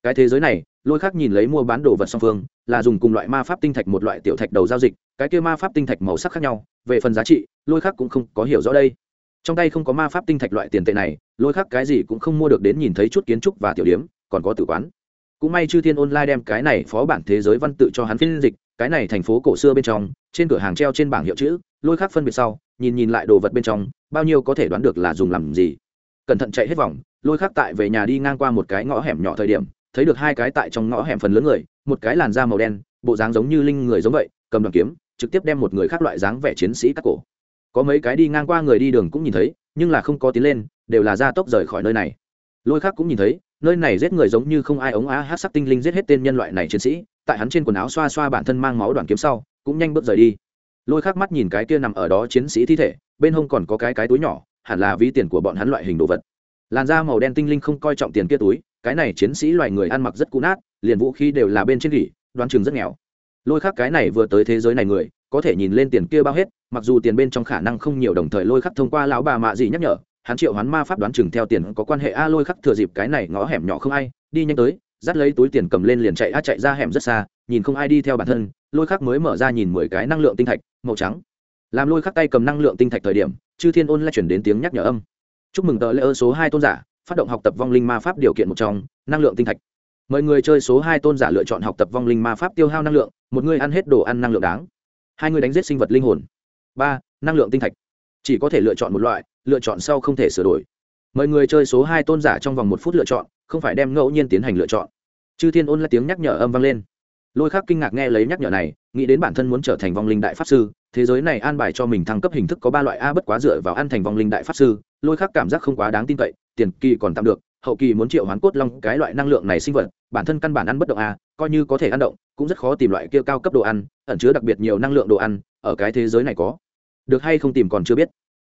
Cái thế giới này, lôi khắc nhìn lấy mua bán đồ vật song phương, là dùng cùng loại ma pháp tinh thạch một loại tiểu thạch đầu giao dịch, cái kia ma pháp tinh thạch màu sắc khác nhau, về phần giá trị, lôi khắc cũng không có hiểu rõ đây. Trong tay không có ma pháp tinh thạch loại tiền tệ này, lôi khắc cái gì cũng không mua được đến nhìn thấy chút kiến trúc và tiểu điếm còn có tử quán. Cũng may chư thiên online đem cái này phó bản thế giới văn tự cho hắn phiên dịch, cái này thành phố cổ xưa bên trong, trên cửa hàng treo trên bảng hiệu chữ, lôi khắc phân biệt sau, nhìn nhìn lại đồ vật bên trong bao nhiêu có thể đoán được là dùng làm gì. Cẩn thận chạy hết vòng, lôi khắc tại về nhà đi ngang qua một cái ngõ hẻm nhỏ thời điểm, thấy được hai cái tại trong ngõ hẻm phần lớn người, một cái làn da màu đen, bộ dáng giống như linh người giống vậy, cầm đoàn kiếm, trực tiếp đem một người khác loại dáng vẻ chiến sĩ cắt cổ. Có mấy cái đi ngang qua người đi đường cũng nhìn thấy, nhưng là không có tiến lên, đều là ra tốc rời khỏi nơi này. Lôi khác cũng nhìn thấy, nơi này giết người giống như không ai ống á hát sắc tinh linh giết hết tên nhân loại này chiến sĩ, tại hắn trên quần áo xoa xoa bản thân mang máu đoàn kiếm sau, cũng nhanh bước rời đi lôi khắc mắt nhìn cái kia nằm ở đó chiến sĩ thi thể, bên hông còn có cái cái túi nhỏ, hẳn là ví tiền của bọn hắn loại hình đồ vật. Làn da màu đen tinh linh không coi trọng tiền kia túi, cái này chiến sĩ loài người ăn mặc rất cũ nát, liền vũ khí đều là bên trên gỉ, đoán chừng rất nghèo. Lôi khắc cái này vừa tới thế giới này người, có thể nhìn lên tiền kia bao hết, mặc dù tiền bên trong khả năng không nhiều đồng thời lôi khắc thông qua lão bà mạ gì nhắc nhở, hắn triệu hắn ma pháp đoán chừng theo tiền có quan hệ. A, lôi khắc thừa dịp cái này ngõ hẻm nhỏ không ai, đi nhanh tới, dắt lấy túi tiền cầm lên liền chạy, a, chạy ra hẻm rất xa, nhìn không ai đi theo bản thân lôi khắc mới mở ra nhìn mười cái năng lượng tinh thạch, màu trắng. Làm lôi khắc tay cầm năng lượng tinh thạch thời điểm, chư thiên ôn lại chuyển đến tiếng nhắc nhở âm. Chúc mừng tờ lễ ơ số hai tôn giả, phát động học tập vong linh ma pháp điều kiện một trong, năng lượng tinh thạch. Mời người chơi số hai tôn giả lựa chọn học tập vong linh ma pháp tiêu hao năng lượng, một người ăn hết đồ ăn năng lượng đáng. Hai người đánh giết sinh vật linh hồn. Ba, năng lượng tinh thạch. Chỉ có thể lựa chọn một loại, lựa chọn sau không thể sửa đổi. Mời người chơi số hai tôn giả trong vòng một phút lựa chọn, không phải đem ngẫu nhiên tiến hành lựa chọn. Chư thiên ôn là tiếng nhắc nhở âm vang lên lôi khắc kinh ngạc nghe lấy nhắc nhở này, nghĩ đến bản thân muốn trở thành vong linh đại pháp sư, thế giới này an bài cho mình thăng cấp hình thức có ba loại a bất quá dựa vào ăn thành vong linh đại pháp sư, lôi khắc cảm giác không quá đáng tin cậy, tiền kỳ còn tạm được, hậu kỳ muốn triệu hoán cốt long cái loại năng lượng này sinh vật, bản thân căn bản ăn bất động a, coi như có thể ăn động, cũng rất khó tìm loại kia cao cấp đồ ăn, ẩn chứa đặc biệt nhiều năng lượng đồ ăn, ở cái thế giới này có. Được hay không tìm còn chưa biết.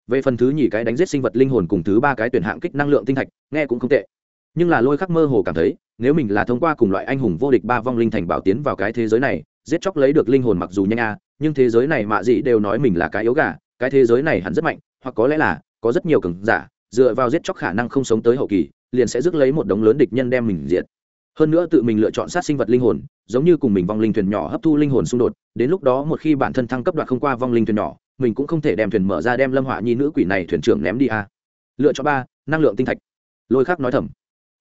Về phần thứ nhì cái đánh giết sinh vật linh hồn cùng thứ ba cái tuyển hạng kích năng lượng tinh thạch, nghe cũng không tệ nhưng là lôi khắc mơ hồ cảm thấy, nếu mình là thông qua cùng loại anh hùng vô địch ba vong linh thành bảo tiến vào cái thế giới này, giết chóc lấy được linh hồn mặc dù nhanh a, nhưng thế giới này mạ dị đều nói mình là cái yếu gà, cái thế giới này hẳn rất mạnh, hoặc có lẽ là, có rất nhiều cường giả, dựa vào giết chóc khả năng không sống tới hậu kỳ, liền sẽ rước lấy một đống lớn địch nhân đem mình diệt. Hơn nữa tự mình lựa chọn sát sinh vật linh hồn, giống như cùng mình vong linh thuyền nhỏ hấp thu linh hồn xung đột, đến lúc đó một khi bản thân thăng cấp đoạn không qua vong linh thuyền nhỏ, mình cũng không thể đem thuyền mở ra đem lâm họa nhi nữ quỷ này thuyền trưởng ném đi a. Lựa chọn ba, năng lượng tinh thạch. Lôi khắc nói thầm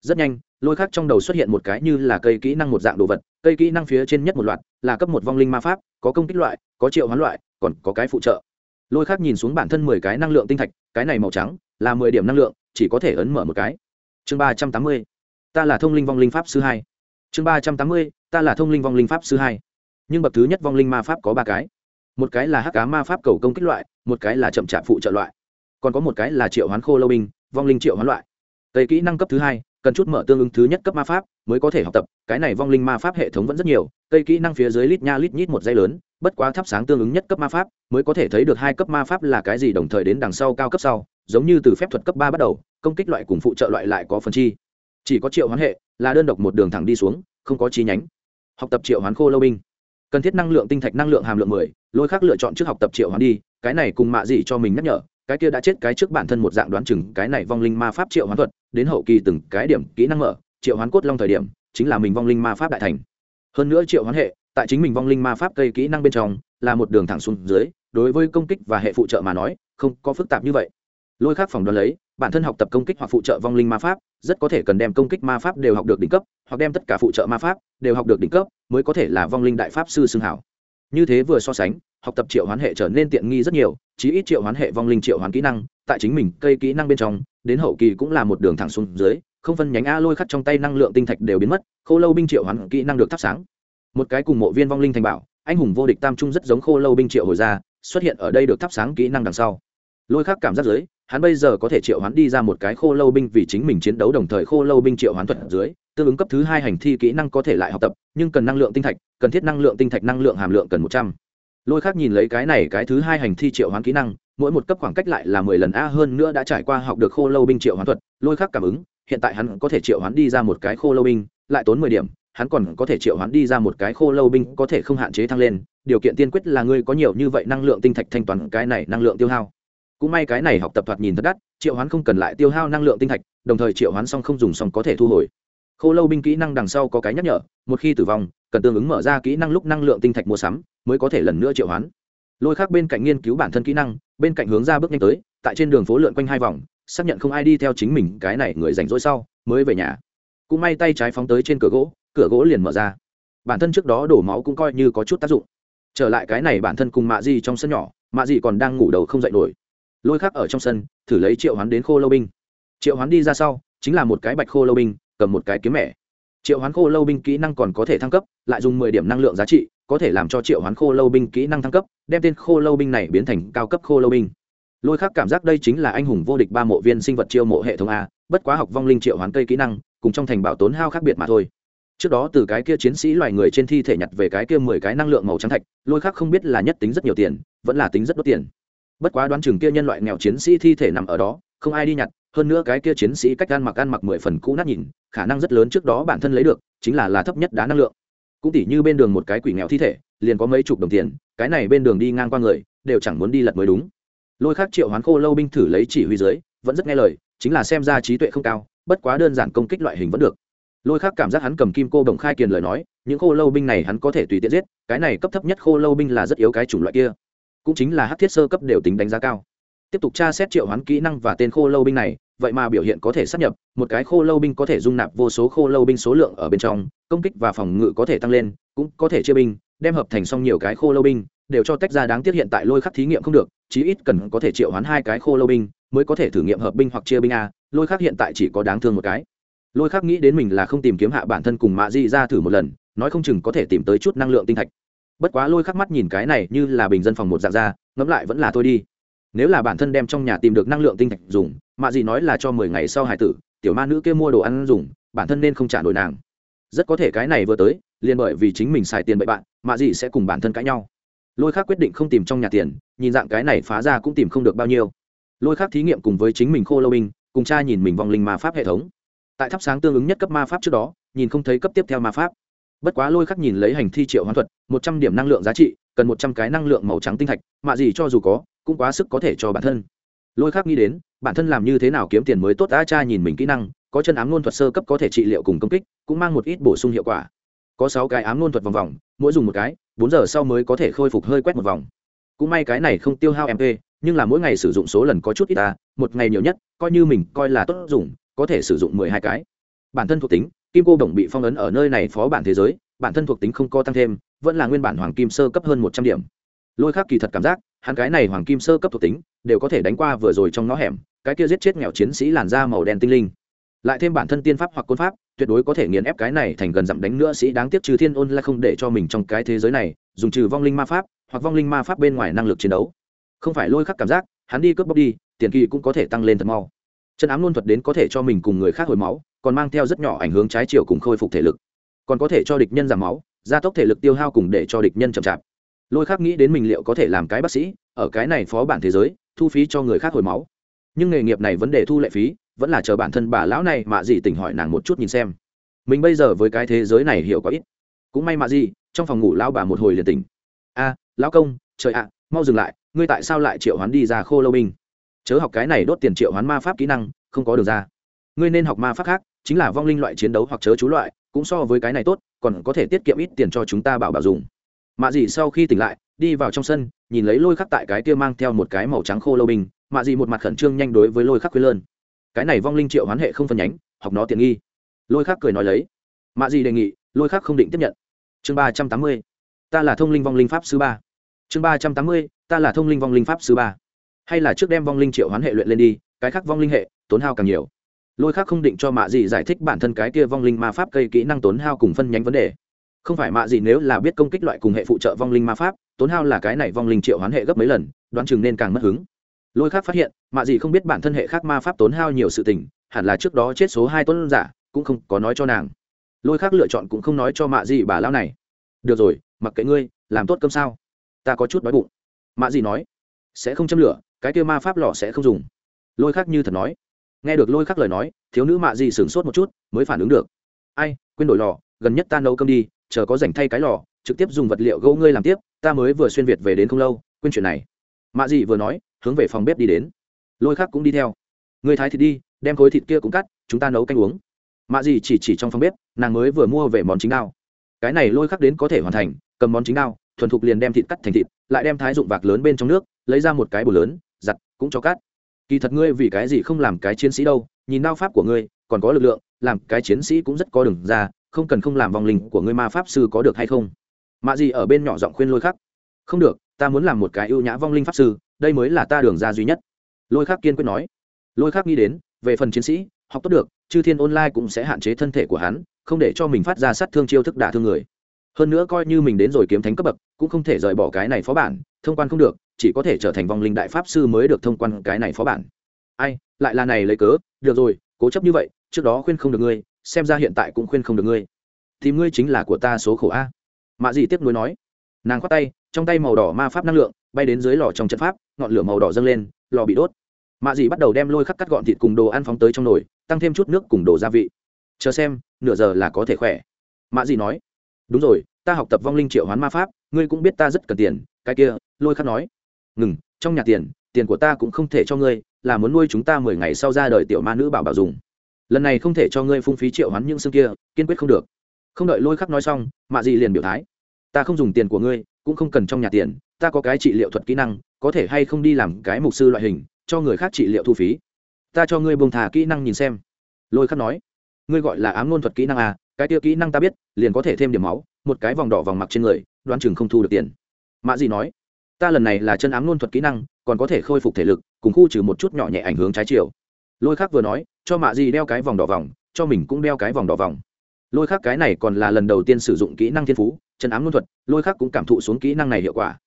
rất nhanh, lôi khác trong đầu xuất hiện một cái như là cây kỹ năng một dạng đồ vật, cây kỹ năng phía trên nhất một loạt, là cấp một vong linh ma pháp, có công kích loại, có triệu hoán loại, còn có cái phụ trợ. Lôi khác nhìn xuống bản thân mười cái năng lượng tinh thạch, cái này màu trắng, là mười điểm năng lượng, chỉ có thể ấn mở một cái. Chương ba trăm tám mươi, ta là thông linh vong linh pháp sư hai. Chương ba trăm tám mươi, ta là thông linh vong linh pháp sư hai. Nhưng bậc thứ nhất vong linh ma pháp có ba cái. Một cái là hắc cá ma pháp cầu công kích loại, một cái là chậm chạp phụ trợ loại. Còn có một cái là triệu hoán khô lâu binh, vong linh triệu hoán loại. Tây kỹ năng cấp thứ hai cần chút mở tương ứng thứ nhất cấp ma pháp mới có thể học tập. Cái này vong linh ma pháp hệ thống vẫn rất nhiều, cây kỹ năng phía dưới lít nha lít nhít một dây lớn, bất quá thắp sáng tương ứng nhất cấp ma pháp mới có thể thấy được hai cấp ma pháp là cái gì đồng thời đến đằng sau, cao cấp sau, giống như từ phép thuật cấp ba bắt đầu, công kích loại cùng phụ trợ loại lại có phần chi. Chỉ có triệu hoán hệ là đơn độc một đường thẳng đi xuống, không có chi nhánh. Học tập triệu hoán khô lâu binh. Cần thiết năng lượng tinh thạch năng lượng hàm lượng mười, lôi khác lựa chọn trước học tập triệu hoán đi, cái này cùng mạ gì cho mình nhắc nhở cái kia đã chết cái trước bản thân một dạng đoán chừng cái này vong linh ma pháp triệu hoán thuật, đến hậu kỳ từng cái điểm kỹ năng mở, triệu hoán cốt long thời điểm, chính là mình vong linh ma pháp đại thành. Hơn nữa triệu hoán hệ, tại chính mình vong linh ma pháp cây kỹ năng bên trong, là một đường thẳng xuống dưới, đối với công kích và hệ phụ trợ mà nói, không có phức tạp như vậy. Lôi khác phòng đoán lấy, bản thân học tập công kích hoặc phụ trợ vong linh ma pháp, rất có thể cần đem công kích ma pháp đều học được đỉnh cấp, hoặc đem tất cả phụ trợ ma pháp đều học được đỉnh cấp, mới có thể là vong linh đại pháp sư xưng hảo như thế vừa so sánh, học tập triệu hoán hệ trở nên tiện nghi rất nhiều, chí ít triệu hoán hệ vong linh triệu hoán kỹ năng, tại chính mình cây kỹ năng bên trong, đến hậu kỳ cũng là một đường thẳng xuống dưới, không phân nhánh a lôi khắc trong tay năng lượng tinh thạch đều biến mất, khô lâu binh triệu hoán kỹ năng được thắp sáng. Một cái cùng mộ viên vong linh thành bảo, anh hùng vô địch tam trung rất giống khô lâu binh triệu hồi ra, xuất hiện ở đây được thắp sáng kỹ năng đằng sau. Lôi khắc cảm giác dưới hắn bây giờ có thể triệu hoán đi ra một cái khô lâu binh vì chính mình chiến đấu đồng thời khô lâu binh triệu hoán thuật dưới, tương ứng cấp thứ hai hành thi kỹ năng có thể lại học tập, nhưng cần năng lượng tinh thạch, cần thiết năng lượng tinh thạch năng lượng hàm lượng cần một trăm. Lôi khác nhìn lấy cái này, cái thứ hai hành thi triệu hoán kỹ năng, mỗi một cấp khoảng cách lại là mười lần a hơn nữa đã trải qua học được khô lâu binh triệu hoán thuật, lôi khác cảm ứng, hiện tại hắn có thể triệu hoán đi ra một cái khô lâu binh, lại tốn mười điểm, hắn còn có thể triệu hoán đi ra một cái khô lâu binh có thể không hạn chế thăng lên, điều kiện tiên quyết là ngươi có nhiều như vậy năng lượng tinh thạch thanh toán cái này năng lượng tiêu hao cũng may cái này học tập thoạt nhìn thật đắt, triệu hoán không cần lại tiêu hao năng lượng tinh thạch, đồng thời triệu hoán xong không dùng xong có thể thu hồi. Khô lâu binh kỹ năng đằng sau có cái nhắc nhở, một khi tử vong, cần tương ứng mở ra kỹ năng lúc năng lượng tinh thạch mua sắm, mới có thể lần nữa triệu hoán. Lôi khác bên cạnh nghiên cứu bản thân kỹ năng, bên cạnh hướng ra bước nhanh tới, tại trên đường phố lượn quanh hai vòng, xác nhận không ai đi theo chính mình, cái này người rảnh rỗi sau, mới về nhà. Cũng may tay trái phóng tới trên cửa gỗ cửa gỗ liền mở ra. Bản thân trước đó đổ máu cũng coi như có chút tác dụng. Trở lại cái này bản thân cùng mạ di trong sân nhỏ, mạ di còn đang ngủ đầu không dậy nổi lôi khác ở trong sân, thử lấy triệu hoán đến khô lâu binh. Triệu hoán đi ra sau, chính là một cái bạch khô lâu binh, cầm một cái kiếm mẻ triệu hoán khô lâu binh kỹ năng còn có thể thăng cấp, lại dùng mười điểm năng lượng giá trị, có thể làm cho triệu hoán khô lâu binh kỹ năng thăng cấp, đem tên khô lâu binh này biến thành cao cấp khô lâu binh. Lôi khác cảm giác đây chính là anh hùng vô địch ba mộ viên sinh vật chiêu mộ hệ thống a, bất quá học vong linh triệu hoán cây kỹ năng, cùng trong thành bảo tốn hao khác biệt mà thôi. Trước đó từ cái kia chiến sĩ loài người trên thi thể nhặt về cái kia mười cái năng lượng màu trắng thạch, lôi khác không biết là nhất tính rất nhiều tiền, vẫn là tính rất đốt tiền bất quá đoán chừng kia nhân loại nghèo chiến sĩ thi thể nằm ở đó, không ai đi nhặt, hơn nữa cái kia chiến sĩ cách ăn mặc ăn mặc mười phần cũ nát nhìn, khả năng rất lớn trước đó bản thân lấy được, chính là là thấp nhất đá năng lượng. Cũng tỉ như bên đường một cái quỷ nghèo thi thể, liền có mấy chục đồng tiền, cái này bên đường đi ngang qua người, đều chẳng muốn đi lật mới đúng. Lôi khác triệu hoán khô lâu binh thử lấy chỉ huy dưới, vẫn rất nghe lời, chính là xem ra trí tuệ không cao, bất quá đơn giản công kích loại hình vẫn được. Lôi khác cảm giác hắn cầm kim cô đồng khai kiền lời nói, những khô lâu binh này hắn có thể tùy tiện giết, cái này cấp thấp nhất khô lâu binh là rất yếu cái chủng loại kia cũng chính là hát thiết sơ cấp đều tính đánh giá cao. Tiếp tục tra xét triệu hoán kỹ năng và tên khô lâu binh này, vậy mà biểu hiện có thể sắp nhập, một cái khô lâu binh có thể dung nạp vô số khô lâu binh số lượng ở bên trong, công kích và phòng ngự có thể tăng lên, cũng có thể chia binh, đem hợp thành xong nhiều cái khô lâu binh, đều cho tách ra đáng tiếc hiện tại lôi khắc thí nghiệm không được, chí ít cần có thể triệu hoán hai cái khô lâu binh mới có thể thử nghiệm hợp binh hoặc chia binh a, lôi khắc hiện tại chỉ có đáng thương một cái. Lôi khắc nghĩ đến mình là không tìm kiếm hạ bản thân cùng mạ di ra thử một lần, nói không chừng có thể tìm tới chút năng lượng tinh thạch bất quá lôi khắc mắt nhìn cái này như là bình dân phòng một dạng ra, ngẫm lại vẫn là thôi đi. Nếu là bản thân đem trong nhà tìm được năng lượng tinh thạch dùng mạ gì nói là cho mười ngày sau hải tử, tiểu ma nữ kia mua đồ ăn dùng, bản thân nên không trả nổi nàng. Rất có thể cái này vừa tới, liền bởi vì chính mình xài tiền bậy bạn mạ gì sẽ cùng bản thân cãi nhau. Lôi khác quyết định không tìm trong nhà tiền, nhìn dạng cái này phá ra cũng tìm không được bao nhiêu. Lôi khác thí nghiệm cùng với chính mình khô lâu binh, cùng cha nhìn mình vòng linh ma pháp hệ thống. Tại thắp sáng tương ứng nhất cấp ma pháp trước đó, nhìn không thấy cấp tiếp theo ma pháp bất quá lôi khắc nhìn lấy hành thi triệu hoán thuật, một trăm điểm năng lượng giá trị, cần một trăm cái năng lượng màu trắng tinh thạch mạ gì cho dù có, cũng quá sức có thể cho bản thân. Lôi khắc nghĩ đến, bản thân làm như thế nào kiếm tiền mới tốt, a cha nhìn mình kỹ năng, có chân ám ngôn thuật sơ cấp có thể trị liệu cùng công kích, cũng mang một ít bổ sung hiệu quả. Có sáu cái ám ngôn thuật vòng vòng, mỗi dùng một cái, bốn giờ sau mới có thể khôi phục hơi quét một vòng. Cũng may cái này không tiêu hao mp nhưng là mỗi ngày sử dụng số lần có chút ít ta một ngày nhiều nhất, coi như mình coi là tốt dùng, có thể sử dụng mười hai cái. Bản thân thuộc tính kim cô đồng bị phong ấn ở nơi này phó bản thế giới, bản thân thuộc tính không co tăng thêm, vẫn là nguyên bản hoàng kim sơ cấp hơn một trăm điểm. Lôi khác kỳ thật cảm giác, hắn cái này hoàng kim sơ cấp thuộc tính, đều có thể đánh qua vừa rồi trong ngõ hẻm, cái kia giết chết nghèo chiến sĩ làn da màu đen tinh linh. Lại thêm bản thân tiên pháp hoặc côn pháp, tuyệt đối có thể nghiền ép cái này thành gần dặm đánh nữa sĩ đáng tiếc trừ thiên ôn là không để cho mình trong cái thế giới này, dùng trừ vong linh ma pháp, hoặc vong linh ma pháp bên ngoài năng lực chiến đấu. Không phải lôi khắc cảm giác, hắn đi cướp bóc đi, tiền kỳ cũng có thể tăng lên thật mau. Chân ám luôn thuật đến có thể cho mình cùng người khác hồi máu còn mang theo rất nhỏ ảnh hướng trái chiều cùng khôi phục thể lực. Còn có thể cho địch nhân giảm máu, gia tốc thể lực tiêu hao cùng để cho địch nhân chậm chạp. Lôi khác nghĩ đến mình liệu có thể làm cái bác sĩ, ở cái này phó bản thế giới, thu phí cho người khác hồi máu. Nhưng nghề nghiệp này vấn đề thu lệ phí, vẫn là chờ bản thân bà lão này mạ gì tỉnh hỏi nàng một chút nhìn xem. Mình bây giờ với cái thế giới này hiểu có ít. Cũng may mạ gì trong phòng ngủ lão bà một hồi liền tỉnh. A, lão công, trời ạ, mau dừng lại, ngươi tại sao lại triệu hoán đi ra khô lâu binh? Chớ học cái này đốt tiền triệu hoán ma pháp kỹ năng, không có được ra. Ngươi nên học ma pháp khác chính là vong linh loại chiến đấu hoặc chớ chú loại, cũng so với cái này tốt, còn có thể tiết kiệm ít tiền cho chúng ta bảo bảo dùng. Mạ dị sau khi tỉnh lại, đi vào trong sân, nhìn lấy lôi khắc tại cái kia mang theo một cái màu trắng khô lâu bình, mạ dị một mặt khẩn trương nhanh đối với lôi khắc khuyên lơn. Cái này vong linh triệu hoán hệ không phân nhánh, học nó tiện nghi. Lôi khắc cười nói lấy. Mạ dị đề nghị, lôi khắc không định tiếp nhận. Chương ba trăm tám mươi, ta là thông linh vong linh pháp sư ba. Chương ba trăm tám mươi, ta là thông linh vong linh pháp sư ba. Hay là trước đem vong linh triệu hoán hệ luyện lên đi, cái khác vong linh hệ, tốn hao càng nhiều lôi khác không định cho mạ dị giải thích bản thân cái kia vong linh ma pháp cây kỹ năng tốn hao cùng phân nhánh vấn đề. Không phải mạ dị nếu là biết công kích loại cùng hệ phụ trợ vong linh ma pháp, tốn hao là cái này vong linh triệu hoán hệ gấp mấy lần, đoán chừng nên càng mất hứng. Lôi khác phát hiện, mạ dị không biết bản thân hệ khác ma pháp tốn hao nhiều sự tình, hẳn là trước đó chết số hai tuấn giả, cũng không có nói cho nàng. Lôi khác lựa chọn cũng không nói cho mạ dị bà lão này. Được rồi, mặc kệ ngươi, làm tốt cơm sao? Ta có chút đói bụng. Mạ dị nói. Sẽ không châm lửa, cái kia ma pháp lò sẽ không dùng. Lôi khác như thật nói nghe được lôi khắc lời nói, thiếu nữ mạ dị sửng sốt một chút, mới phản ứng được. Ai, quên đổi lò, gần nhất ta nấu cơm đi, chờ có dành thay cái lò, trực tiếp dùng vật liệu gỗ ngươi làm tiếp, ta mới vừa xuyên việt về đến không lâu, quên chuyện này. Mạ dị vừa nói, hướng về phòng bếp đi đến. Lôi khắc cũng đi theo. Người thái thịt đi, đem khối thịt kia cũng cắt, chúng ta nấu canh uống. Mạ dị chỉ chỉ trong phòng bếp, nàng mới vừa mua về món chính đao. Cái này lôi khắc đến có thể hoàn thành, cầm món chính đao, thuần thục liền đem thịt cắt thành thịt, lại đem thái dụng vạc lớn bên trong nước, lấy ra một cái bù lớn, giặt, cũng cho cắt kỳ thật ngươi vì cái gì không làm cái chiến sĩ đâu, nhìn đao pháp của ngươi, còn có lực lượng, làm cái chiến sĩ cũng rất có đường ra, không cần không làm vòng linh của ngươi ma pháp sư có được hay không? Mạ gì ở bên nhỏ giọng khuyên lôi khắc. Không được, ta muốn làm một cái ưu nhã vong linh pháp sư, đây mới là ta đường ra duy nhất. Lôi khắc kiên quyết nói. Lôi khắc nghĩ đến, về phần chiến sĩ, học tốt được, chư thiên online cũng sẽ hạn chế thân thể của hắn, không để cho mình phát ra sát thương chiêu thức đả thương người. Hơn nữa coi như mình đến rồi kiếm thánh cấp bậc, cũng không thể rời bỏ cái này phó bản thông quan không được, chỉ có thể trở thành vong linh đại pháp sư mới được thông quan cái này phó bản. Ai, lại là này lấy cớ, được rồi, cố chấp như vậy, trước đó khuyên không được ngươi, xem ra hiện tại cũng khuyên không được ngươi. Thì ngươi chính là của ta số khổ a. Mạ dị tiếp nối nói. Nàng khoát tay, trong tay màu đỏ ma pháp năng lượng, bay đến dưới lò trong trận pháp, ngọn lửa màu đỏ dâng lên, lò bị đốt. Mạ dị bắt đầu đem lôi khắc cắt gọn thịt cùng đồ ăn phóng tới trong nồi, tăng thêm chút nước cùng đồ gia vị. Chờ xem, nửa giờ là có thể khỏe. Mạ dị nói. Đúng rồi ta học tập vong linh triệu hoán ma pháp, ngươi cũng biết ta rất cần tiền, cái kia, lôi khắc nói. Ngừng, trong nhà tiền tiền của ta cũng không thể cho ngươi, là muốn nuôi chúng ta mười ngày sau ra đời tiểu ma nữ bảo bảo dùng. Lần này không thể cho ngươi phung phí triệu hoán những xương kia, kiên quyết không được. Không đợi lôi khắc nói xong, mạ dị liền biểu thái. Ta không dùng tiền của ngươi, cũng không cần trong nhà tiền, ta có cái trị liệu thuật kỹ năng, có thể hay không đi làm cái mục sư loại hình, cho người khác trị liệu thu phí. Ta cho ngươi buông thả kỹ năng nhìn xem. Lôi khắc nói. Ngươi gọi là ám ngôn thuật kỹ năng à cái tiêu kỹ năng ta biết, liền có thể thêm điểm máu một cái vòng đỏ vòng mặc trên người, đoán chừng không thu được tiền. Mạ Dị nói, ta lần này là chân ám ngôn thuật kỹ năng, còn có thể khôi phục thể lực, cùng khu trừ một chút nhỏ nhẹ ảnh hướng trái chiều. Lôi khác vừa nói, cho mạ Dị đeo cái vòng đỏ vòng, cho mình cũng đeo cái vòng đỏ vòng. Lôi khác cái này còn là lần đầu tiên sử dụng kỹ năng thiên phú, chân ám ngôn thuật, lôi khác cũng cảm thụ xuống kỹ năng này hiệu quả.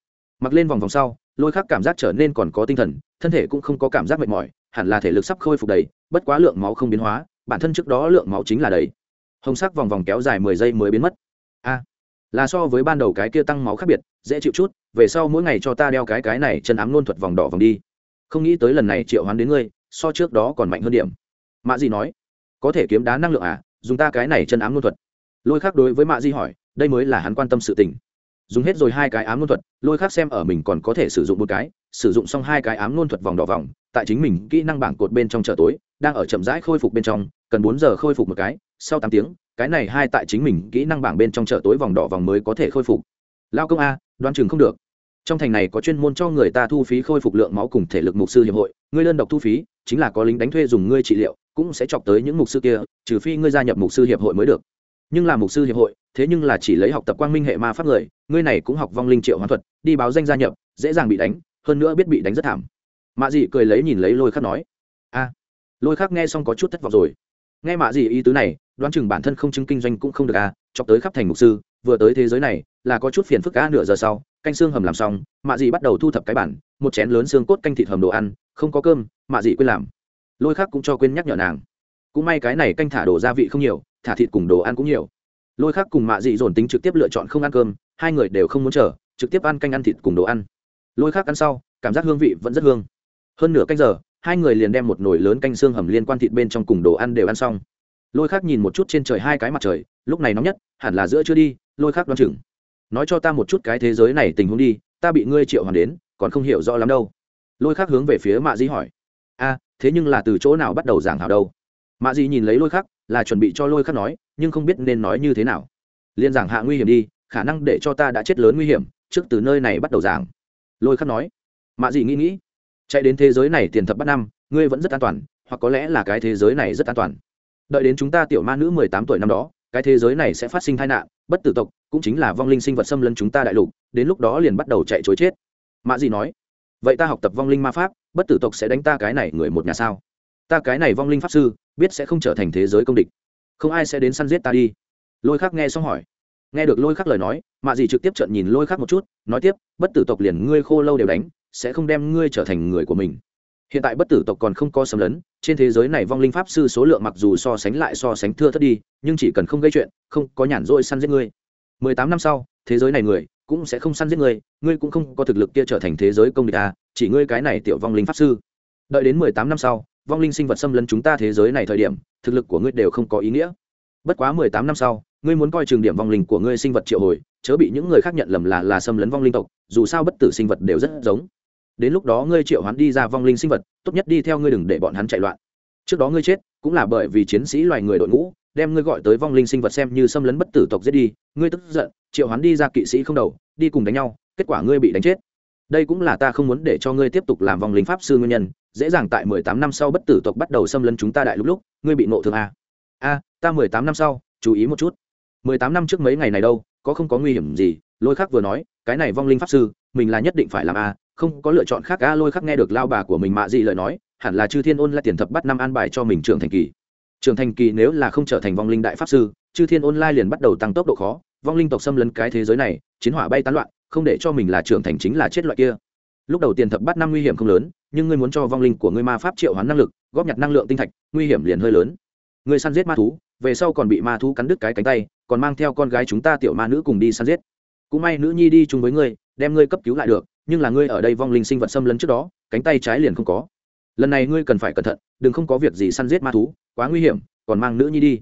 Mặc lên vòng vòng sau, lôi khác cảm giác trở nên còn có tinh thần, thân thể cũng không có cảm giác mệt mỏi, hẳn là thể lực sắp khôi phục đầy, bất quá lượng máu không biến hóa, bản thân trước đó lượng máu chính là đầy. Hồng sắc vòng vòng kéo dài mười giây mới biến mất là so với ban đầu cái kia tăng máu khác biệt, dễ chịu chút, về sau mỗi ngày cho ta đeo cái cái này chân ám luôn thuật vòng đỏ vòng đi. Không nghĩ tới lần này triệu hoán đến ngươi, so trước đó còn mạnh hơn điểm. Mạ di nói, có thể kiếm đá năng lượng à dùng ta cái này chân ám luôn thuật. Lôi khác đối với mạ di hỏi, đây mới là hắn quan tâm sự tình. Dùng hết rồi hai cái ám luôn thuật, lôi khác xem ở mình còn có thể sử dụng một cái, sử dụng xong hai cái ám luôn thuật vòng đỏ vòng, tại chính mình kỹ năng bảng cột bên trong chợ tối, đang ở chậm rãi khôi phục bên trong cần bốn giờ khôi phục một cái, sau tám tiếng, cái này hai tại chính mình kỹ năng bảng bên trong chợ tối vòng đỏ vòng mới có thể khôi phục. Lao công a, đoán chừng không được. Trong thành này có chuyên môn cho người ta thu phí khôi phục lượng máu cùng thể lực mục sư hiệp hội ngươi đơn độc thu phí, chính là có lính đánh thuê dùng ngươi trị liệu, cũng sẽ chọc tới những mục sư kia, trừ phi ngươi gia nhập mục sư hiệp hội mới được. Nhưng là mục sư hiệp hội, thế nhưng là chỉ lấy học tập quang minh hệ ma pháp người, ngươi này cũng học vong linh triệu hoán thuật, đi báo danh gia nhập, dễ dàng bị đánh, hơn nữa biết bị đánh rất thảm. Mạ dị cười lấy nhìn lấy lôi khắc nói, a. Lôi khắc nghe xong có chút thất vọng rồi nghe mạ gì ý tứ này, đoán chừng bản thân không chứng kinh doanh cũng không được à chọc tới khắp thành mục sư, vừa tới thế giới này, là có chút phiền phức cá nửa giờ sau, canh xương hầm làm xong mạ dị bắt đầu thu thập cái bản, một chén lớn xương cốt canh thịt hầm đồ ăn, không có cơm mạ dị quên làm. Lôi khác cũng cho quên nhắc nhở nàng. Cũng may cái này canh thả đồ gia vị không nhiều, thả thịt cùng đồ ăn cũng nhiều. Lôi khác cùng mạ dị dồn tính trực tiếp lựa chọn không ăn cơm, hai người đều không muốn chờ, trực tiếp ăn canh ăn thịt cùng đồ ăn. Lôi khác ăn sau, cảm giác hương vị vẫn rất hương. Hơn nửa canh giờ hai người liền đem một nồi lớn canh xương hầm liên quan thịt bên trong cùng đồ ăn đều ăn xong. Lôi khác nhìn một chút trên trời hai cái mặt trời, lúc này nóng nhất, hẳn là giữa chưa đi, lôi khác đoán chừng. Nói cho ta một chút cái thế giới này tình huống đi, ta bị ngươi triệu hoàn đến, còn không hiểu rõ lắm đâu. Lôi khác hướng về phía mạ dĩ hỏi. A, thế nhưng là từ chỗ nào bắt đầu giảng hảo đâu? Mạ dĩ nhìn lấy lôi khác là chuẩn bị cho lôi khác nói, nhưng không biết nên nói như thế nào. Liên giảng hạ nguy hiểm đi, khả năng để cho ta đã chết lớn nguy hiểm, trước từ nơi này bắt đầu giảng. Lôi khắc nói. Mạ dĩ nghĩ nghĩ chạy đến thế giới này tiền thập bắt năm, ngươi vẫn rất an toàn, hoặc có lẽ là cái thế giới này rất an toàn. Đợi đến chúng ta tiểu ma nữ mười tám tuổi năm đó, cái thế giới này sẽ phát sinh tai nạn, bất tử tộc, cũng chính là vong linh sinh vật xâm lấn chúng ta đại lục, đến lúc đó liền bắt đầu chạy chối chết. Mạ gì nói. Vậy ta học tập vong linh ma pháp, bất tử tộc sẽ đánh ta cái này người một nhà sao? Ta cái này vong linh pháp sư, biết sẽ không trở thành thế giới công địch. Không ai sẽ đến săn giết ta đi. Lôi khắc nghe xong hỏi. Nghe được lôi khắc lời nói mạ gì trực tiếp trận nhìn lôi khắc một chút, nói tiếp, bất tử tộc liền ngươi khô lâu đều đánh sẽ không đem ngươi trở thành người của mình. Hiện tại bất tử tộc còn không có xâm lấn, trên thế giới này vong linh pháp sư số lượng mặc dù so sánh lại so sánh thưa thất đi, nhưng chỉ cần không gây chuyện, không có nhàn rỗi săn giết ngươi. Mười tám năm sau, thế giới này người cũng sẽ không săn giết ngươi ngươi cũng không có thực lực kia trở thành thế giới công địch à chỉ ngươi cái này tiểu vong linh pháp sư. Đợi đến mười tám năm sau, vong linh sinh vật xâm lấn chúng ta thế giới này thời điểm, thực lực của ngươi đều không có ý nghĩa. Bất quá mười tám năm sau, ngươi muốn coi trường điểm vong linh của ngươi sinh vật triệu hồi, chớ bị những người khác nhận lầm là là xâm lấn vong linh tộc, dù sao bất tử sinh vật đều rất giống đến lúc đó ngươi triệu hắn đi ra vong linh sinh vật, tốt nhất đi theo ngươi đừng để bọn hắn chạy loạn. Trước đó ngươi chết, cũng là bởi vì chiến sĩ loài người đội ngũ, đem ngươi gọi tới vong linh sinh vật xem như xâm lấn bất tử tộc giết đi, ngươi tức giận, triệu hắn đi ra kỵ sĩ không đầu, đi cùng đánh nhau, kết quả ngươi bị đánh chết. Đây cũng là ta không muốn để cho ngươi tiếp tục làm vong linh pháp sư nguyên nhân, dễ dàng tại mười tám năm sau bất tử tộc bắt đầu xâm lấn chúng ta đại lúc lúc, ngươi bị nộ thương a a ta mười tám năm sau, chú ý một chút. mười tám năm trước mấy ngày này đâu, có không có nguy hiểm gì, lôi khắc vừa nói, cái này vong linh pháp sư, mình là nhất định phải làm a không có lựa chọn khác, a lôi khắc nghe được lao bà của mình mạ dị lời nói, hẳn là chư thiên ôn là tiền thập bắt năm an bài cho mình trưởng thành kỳ. Trưởng thành kỳ nếu là không trở thành vong linh đại pháp sư, chư thiên ôn lai liền bắt đầu tăng tốc độ khó, vong linh tộc xâm lấn cái thế giới này, chiến hỏa bay tán loạn, không để cho mình là trưởng thành chính là chết loại kia. Lúc đầu tiền thập bắt năm nguy hiểm không lớn, nhưng ngươi muốn cho vong linh của ngươi ma pháp triệu hoán năng lực, góp nhặt năng lượng tinh thạch, nguy hiểm liền hơi lớn. Ngươi săn giết ma thú, về sau còn bị ma thú cắn đứt cái cánh tay, còn mang theo con gái chúng ta tiểu ma nữ cùng đi săn giết. Cũng may nữ nhi đi chung với ngươi, đem ngươi cấp cứu lại được nhưng là ngươi ở đây vong linh sinh vật xâm lấn trước đó, cánh tay trái liền không có. Lần này ngươi cần phải cẩn thận, đừng không có việc gì săn giết ma thú, quá nguy hiểm, còn mang nữ nhi đi.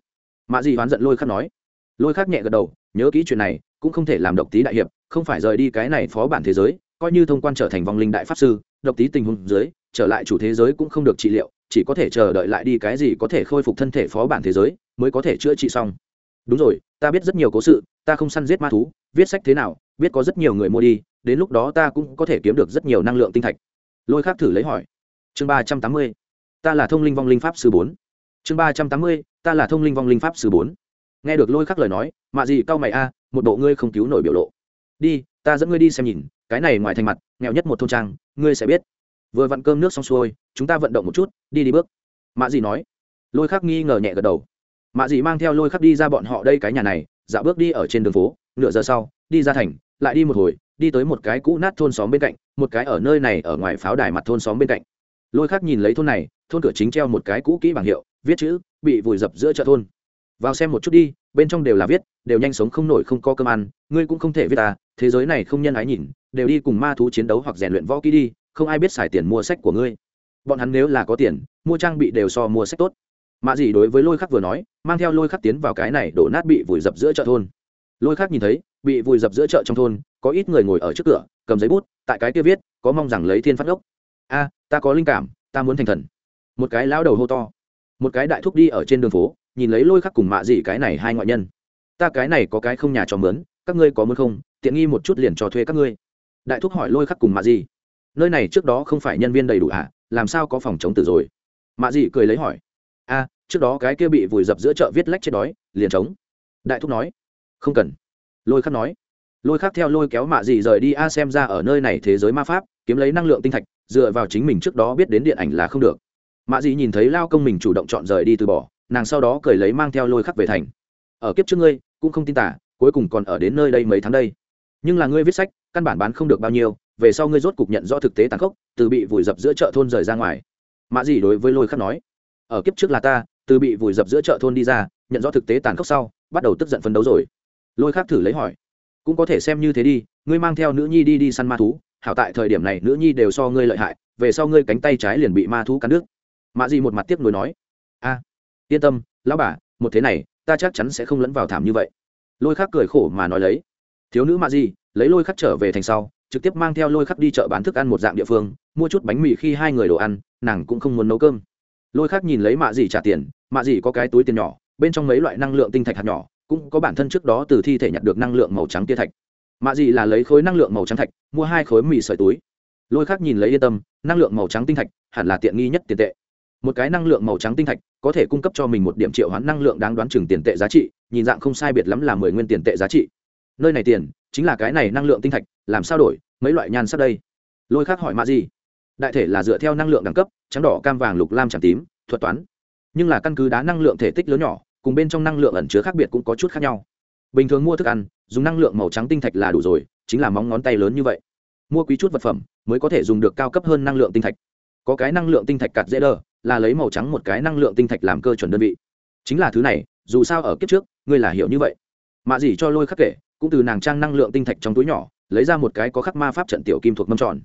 Mạ dị hoán giận lôi khắc nói. Lôi khắc nhẹ gật đầu, nhớ kỹ chuyện này, cũng không thể làm độc tí đại hiệp, không phải rời đi cái này phó bản thế giới, coi như thông quan trở thành vong linh đại pháp sư, độc tí tình huống dưới, trở lại chủ thế giới cũng không được trị liệu, chỉ có thể chờ đợi lại đi cái gì có thể khôi phục thân thể phó bản thế giới, mới có thể chữa trị xong. Đúng rồi, ta biết rất nhiều cố sự, ta không săn giết ma thú, viết sách thế nào biết có rất nhiều người mua đi, đến lúc đó ta cũng có thể kiếm được rất nhiều năng lượng tinh thạch. Lôi khác thử lấy hỏi. Chương ba trăm tám mươi, ta là thông linh vong linh pháp sư bốn. Chương ba trăm tám mươi, ta là thông linh vong linh pháp sư bốn. Nghe được lôi khắc lời nói, mạ gì cau mày a, một bộ ngươi không cứu nổi biểu lộ. Đi, ta dẫn ngươi đi xem nhìn, cái này ngoài thành mặt, nghèo nhất một thôn trang, ngươi sẽ biết. Vừa vặn cơm nước xong xuôi, chúng ta vận động một chút, đi đi bước. Mạ gì nói. Lôi khắc nghi ngờ nhẹ gật đầu. Mạ gì mang theo lôi khắc đi ra bọn họ đây cái nhà này, dạo bước đi ở trên đường phố nửa giờ sau, đi ra thành, lại đi một hồi, đi tới một cái cũ nát thôn xóm bên cạnh, một cái ở nơi này ở ngoài pháo đài mặt thôn xóm bên cạnh. Lôi khác nhìn lấy thôn này, thôn cửa chính treo một cái cũ kỹ bảng hiệu, viết chữ, bị vùi dập giữa chợ thôn. Vào xem một chút đi, bên trong đều là viết, đều nhanh sống không nổi không có cơm ăn, ngươi cũng không thể viết ta thế giới này không nhân ái nhìn, đều đi cùng ma thú chiến đấu hoặc rèn luyện võ kỹ đi, không ai biết xài tiền mua sách của ngươi. Bọn hắn nếu là có tiền, mua trang bị đều so mua sách tốt. Mạ gì đối với lôi khắc vừa nói, mang theo lôi khắc tiến vào cái này đổ nát bị vùi dập giữa chợ thôn lôi khác nhìn thấy, bị vùi dập giữa chợ trong thôn, có ít người ngồi ở trước cửa, cầm giấy bút, tại cái kia viết, có mong rằng lấy thiên phát ốc a, ta có linh cảm, ta muốn thành thần. Một cái lão đầu hô to. Một cái đại thúc đi ở trên đường phố, nhìn lấy lôi khắc cùng mạ dị cái này hai ngoại nhân. Ta cái này có cái không nhà cho mướn, các ngươi có muốn không? Tiện nghi một chút liền cho thuê các ngươi. Đại thúc hỏi lôi khắc cùng mạ dị. Nơi này trước đó không phải nhân viên đầy đủ ạ à? làm sao có phòng chống tử rồi? Mạ dị cười lấy hỏi. A, trước đó cái kia bị vùi dập giữa chợ viết lách chết đói, liền trống đại thúc nói không cần. Lôi khắc nói. Lôi khắc theo lôi kéo mạ dị rời đi a xem ra ở nơi này thế giới ma pháp, kiếm lấy năng lượng tinh thạch, dựa vào chính mình trước đó biết đến điện ảnh là không được. Mạ dị nhìn thấy lao công mình chủ động chọn rời đi từ bỏ, nàng sau đó cởi lấy mang theo lôi khắc về thành. Ở kiếp trước ngươi, cũng không tin tả, cuối cùng còn ở đến nơi đây mấy tháng đây. Nhưng là ngươi viết sách, căn bản bán không được bao nhiêu, về sau ngươi rốt cục nhận rõ thực tế tàn khốc, từ bị vùi dập giữa chợ thôn rời ra ngoài. Mạ dị đối với lôi khắc nói. Ở kiếp trước là ta, từ bị vùi dập giữa chợ thôn đi ra, nhận rõ thực tế tàn khốc sau, bắt đầu tức giận phấn đấu rồi lôi khắc thử lấy hỏi. Cũng có thể xem như thế đi, ngươi mang theo nữ nhi đi đi săn ma thú, hảo tại thời điểm này nữ nhi đều so ngươi lợi hại, về sau ngươi cánh tay trái liền bị ma thú cắn đứt. Mạ dị một mặt tiếp nối nói. A, yên tâm, lão bà, một thế này, ta chắc chắn sẽ không lẫn vào thảm như vậy. Lôi khắc cười khổ mà nói lấy. Thiếu nữ mạ dị lấy lôi khắc trở về thành sau, trực tiếp mang theo lôi khắc đi chợ bán thức ăn một dạng địa phương, mua chút bánh mì khi hai người đồ ăn, nàng cũng không muốn nấu cơm. Lôi khắc nhìn lấy mạ dị trả tiền mạ dị có cái túi tiền nhỏ, bên trong mấy loại năng lượng tinh thạch hạt nhỏ cũng có bản thân trước đó từ thi thể nhặt được năng lượng màu trắng tia thạch. Mạ dị là lấy khối năng lượng màu trắng thạch, mua hai khối mì sợi túi. Lôi khắc nhìn lấy yên tâm, năng lượng màu trắng tinh thạch hẳn là tiện nghi nhất tiền tệ. Một cái năng lượng màu trắng tinh thạch có thể cung cấp cho mình một điểm triệu hoán năng lượng đáng đoán chừng tiền tệ giá trị, nhìn dạng không sai biệt lắm là mười nguyên tiền tệ giá trị. Nơi này tiền chính là cái này năng lượng tinh thạch, làm sao đổi, mấy loại nhan sắc đây? Lôi khác hỏi mạ gì đại thể là dựa theo năng lượng đẳng cấp, trắng đỏ, cam vàng, lục, lam, trắng tím, thuật toán. Nhưng là căn cứ đá năng lượng thể tích lớn nhỏ cùng bên trong năng lượng ẩn chứa khác biệt cũng có chút khác nhau. Bình thường mua thức ăn, dùng năng lượng màu trắng tinh thạch là đủ rồi, chính là móng ngón tay lớn như vậy. Mua quý chút vật phẩm, mới có thể dùng được cao cấp hơn năng lượng tinh thạch. Có cái năng lượng tinh thạch cạt dễ đờ, là lấy màu trắng một cái năng lượng tinh thạch làm cơ chuẩn đơn vị. Chính là thứ này, dù sao ở kiếp trước, ngươi là hiểu như vậy. Mạ dỉ cho lôi khắc kể, cũng từ nàng trang năng lượng tinh thạch trong túi nhỏ, lấy ra một cái có khắc ma pháp trận tiểu kim thuộc mâm tròn.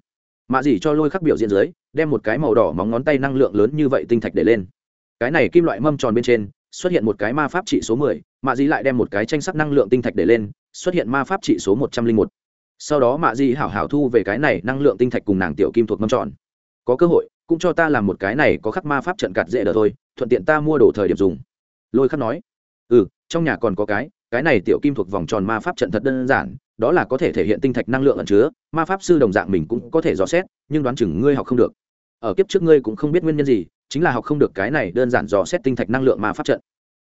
Mạ dỉ cho lôi khắc biểu diễn dưới, đem một cái màu đỏ móng ngón tay năng lượng lớn như vậy tinh thạch để lên. Cái này kim loại mâm tròn bên trên xuất hiện một cái ma pháp trị số mười, mạ dĩ lại đem một cái tranh sắc năng lượng tinh thạch để lên, xuất hiện ma pháp trị số một trăm linh một. Sau đó mạ dĩ hảo hảo thu về cái này năng lượng tinh thạch cùng nàng tiểu kim thuộc mâm tròn. Có cơ hội, cũng cho ta làm một cái này có khắc ma pháp trận cạt dễ đỡ thôi, thuận tiện ta mua đồ thời điểm dùng. Lôi khắc nói. Ừ trong nhà còn có cái cái này tiểu kim thuộc vòng tròn ma pháp trận thật đơn giản, đó là có thể thể hiện tinh thạch năng lượng ẩn chứa, ma pháp sư đồng dạng mình cũng có thể dò xét, nhưng đoán chừng ngươi học không được. Ở kiếp trước ngươi cũng không biết nguyên nhân gì chính là học không được cái này đơn giản dò xét tinh thạch năng lượng mà phát trận.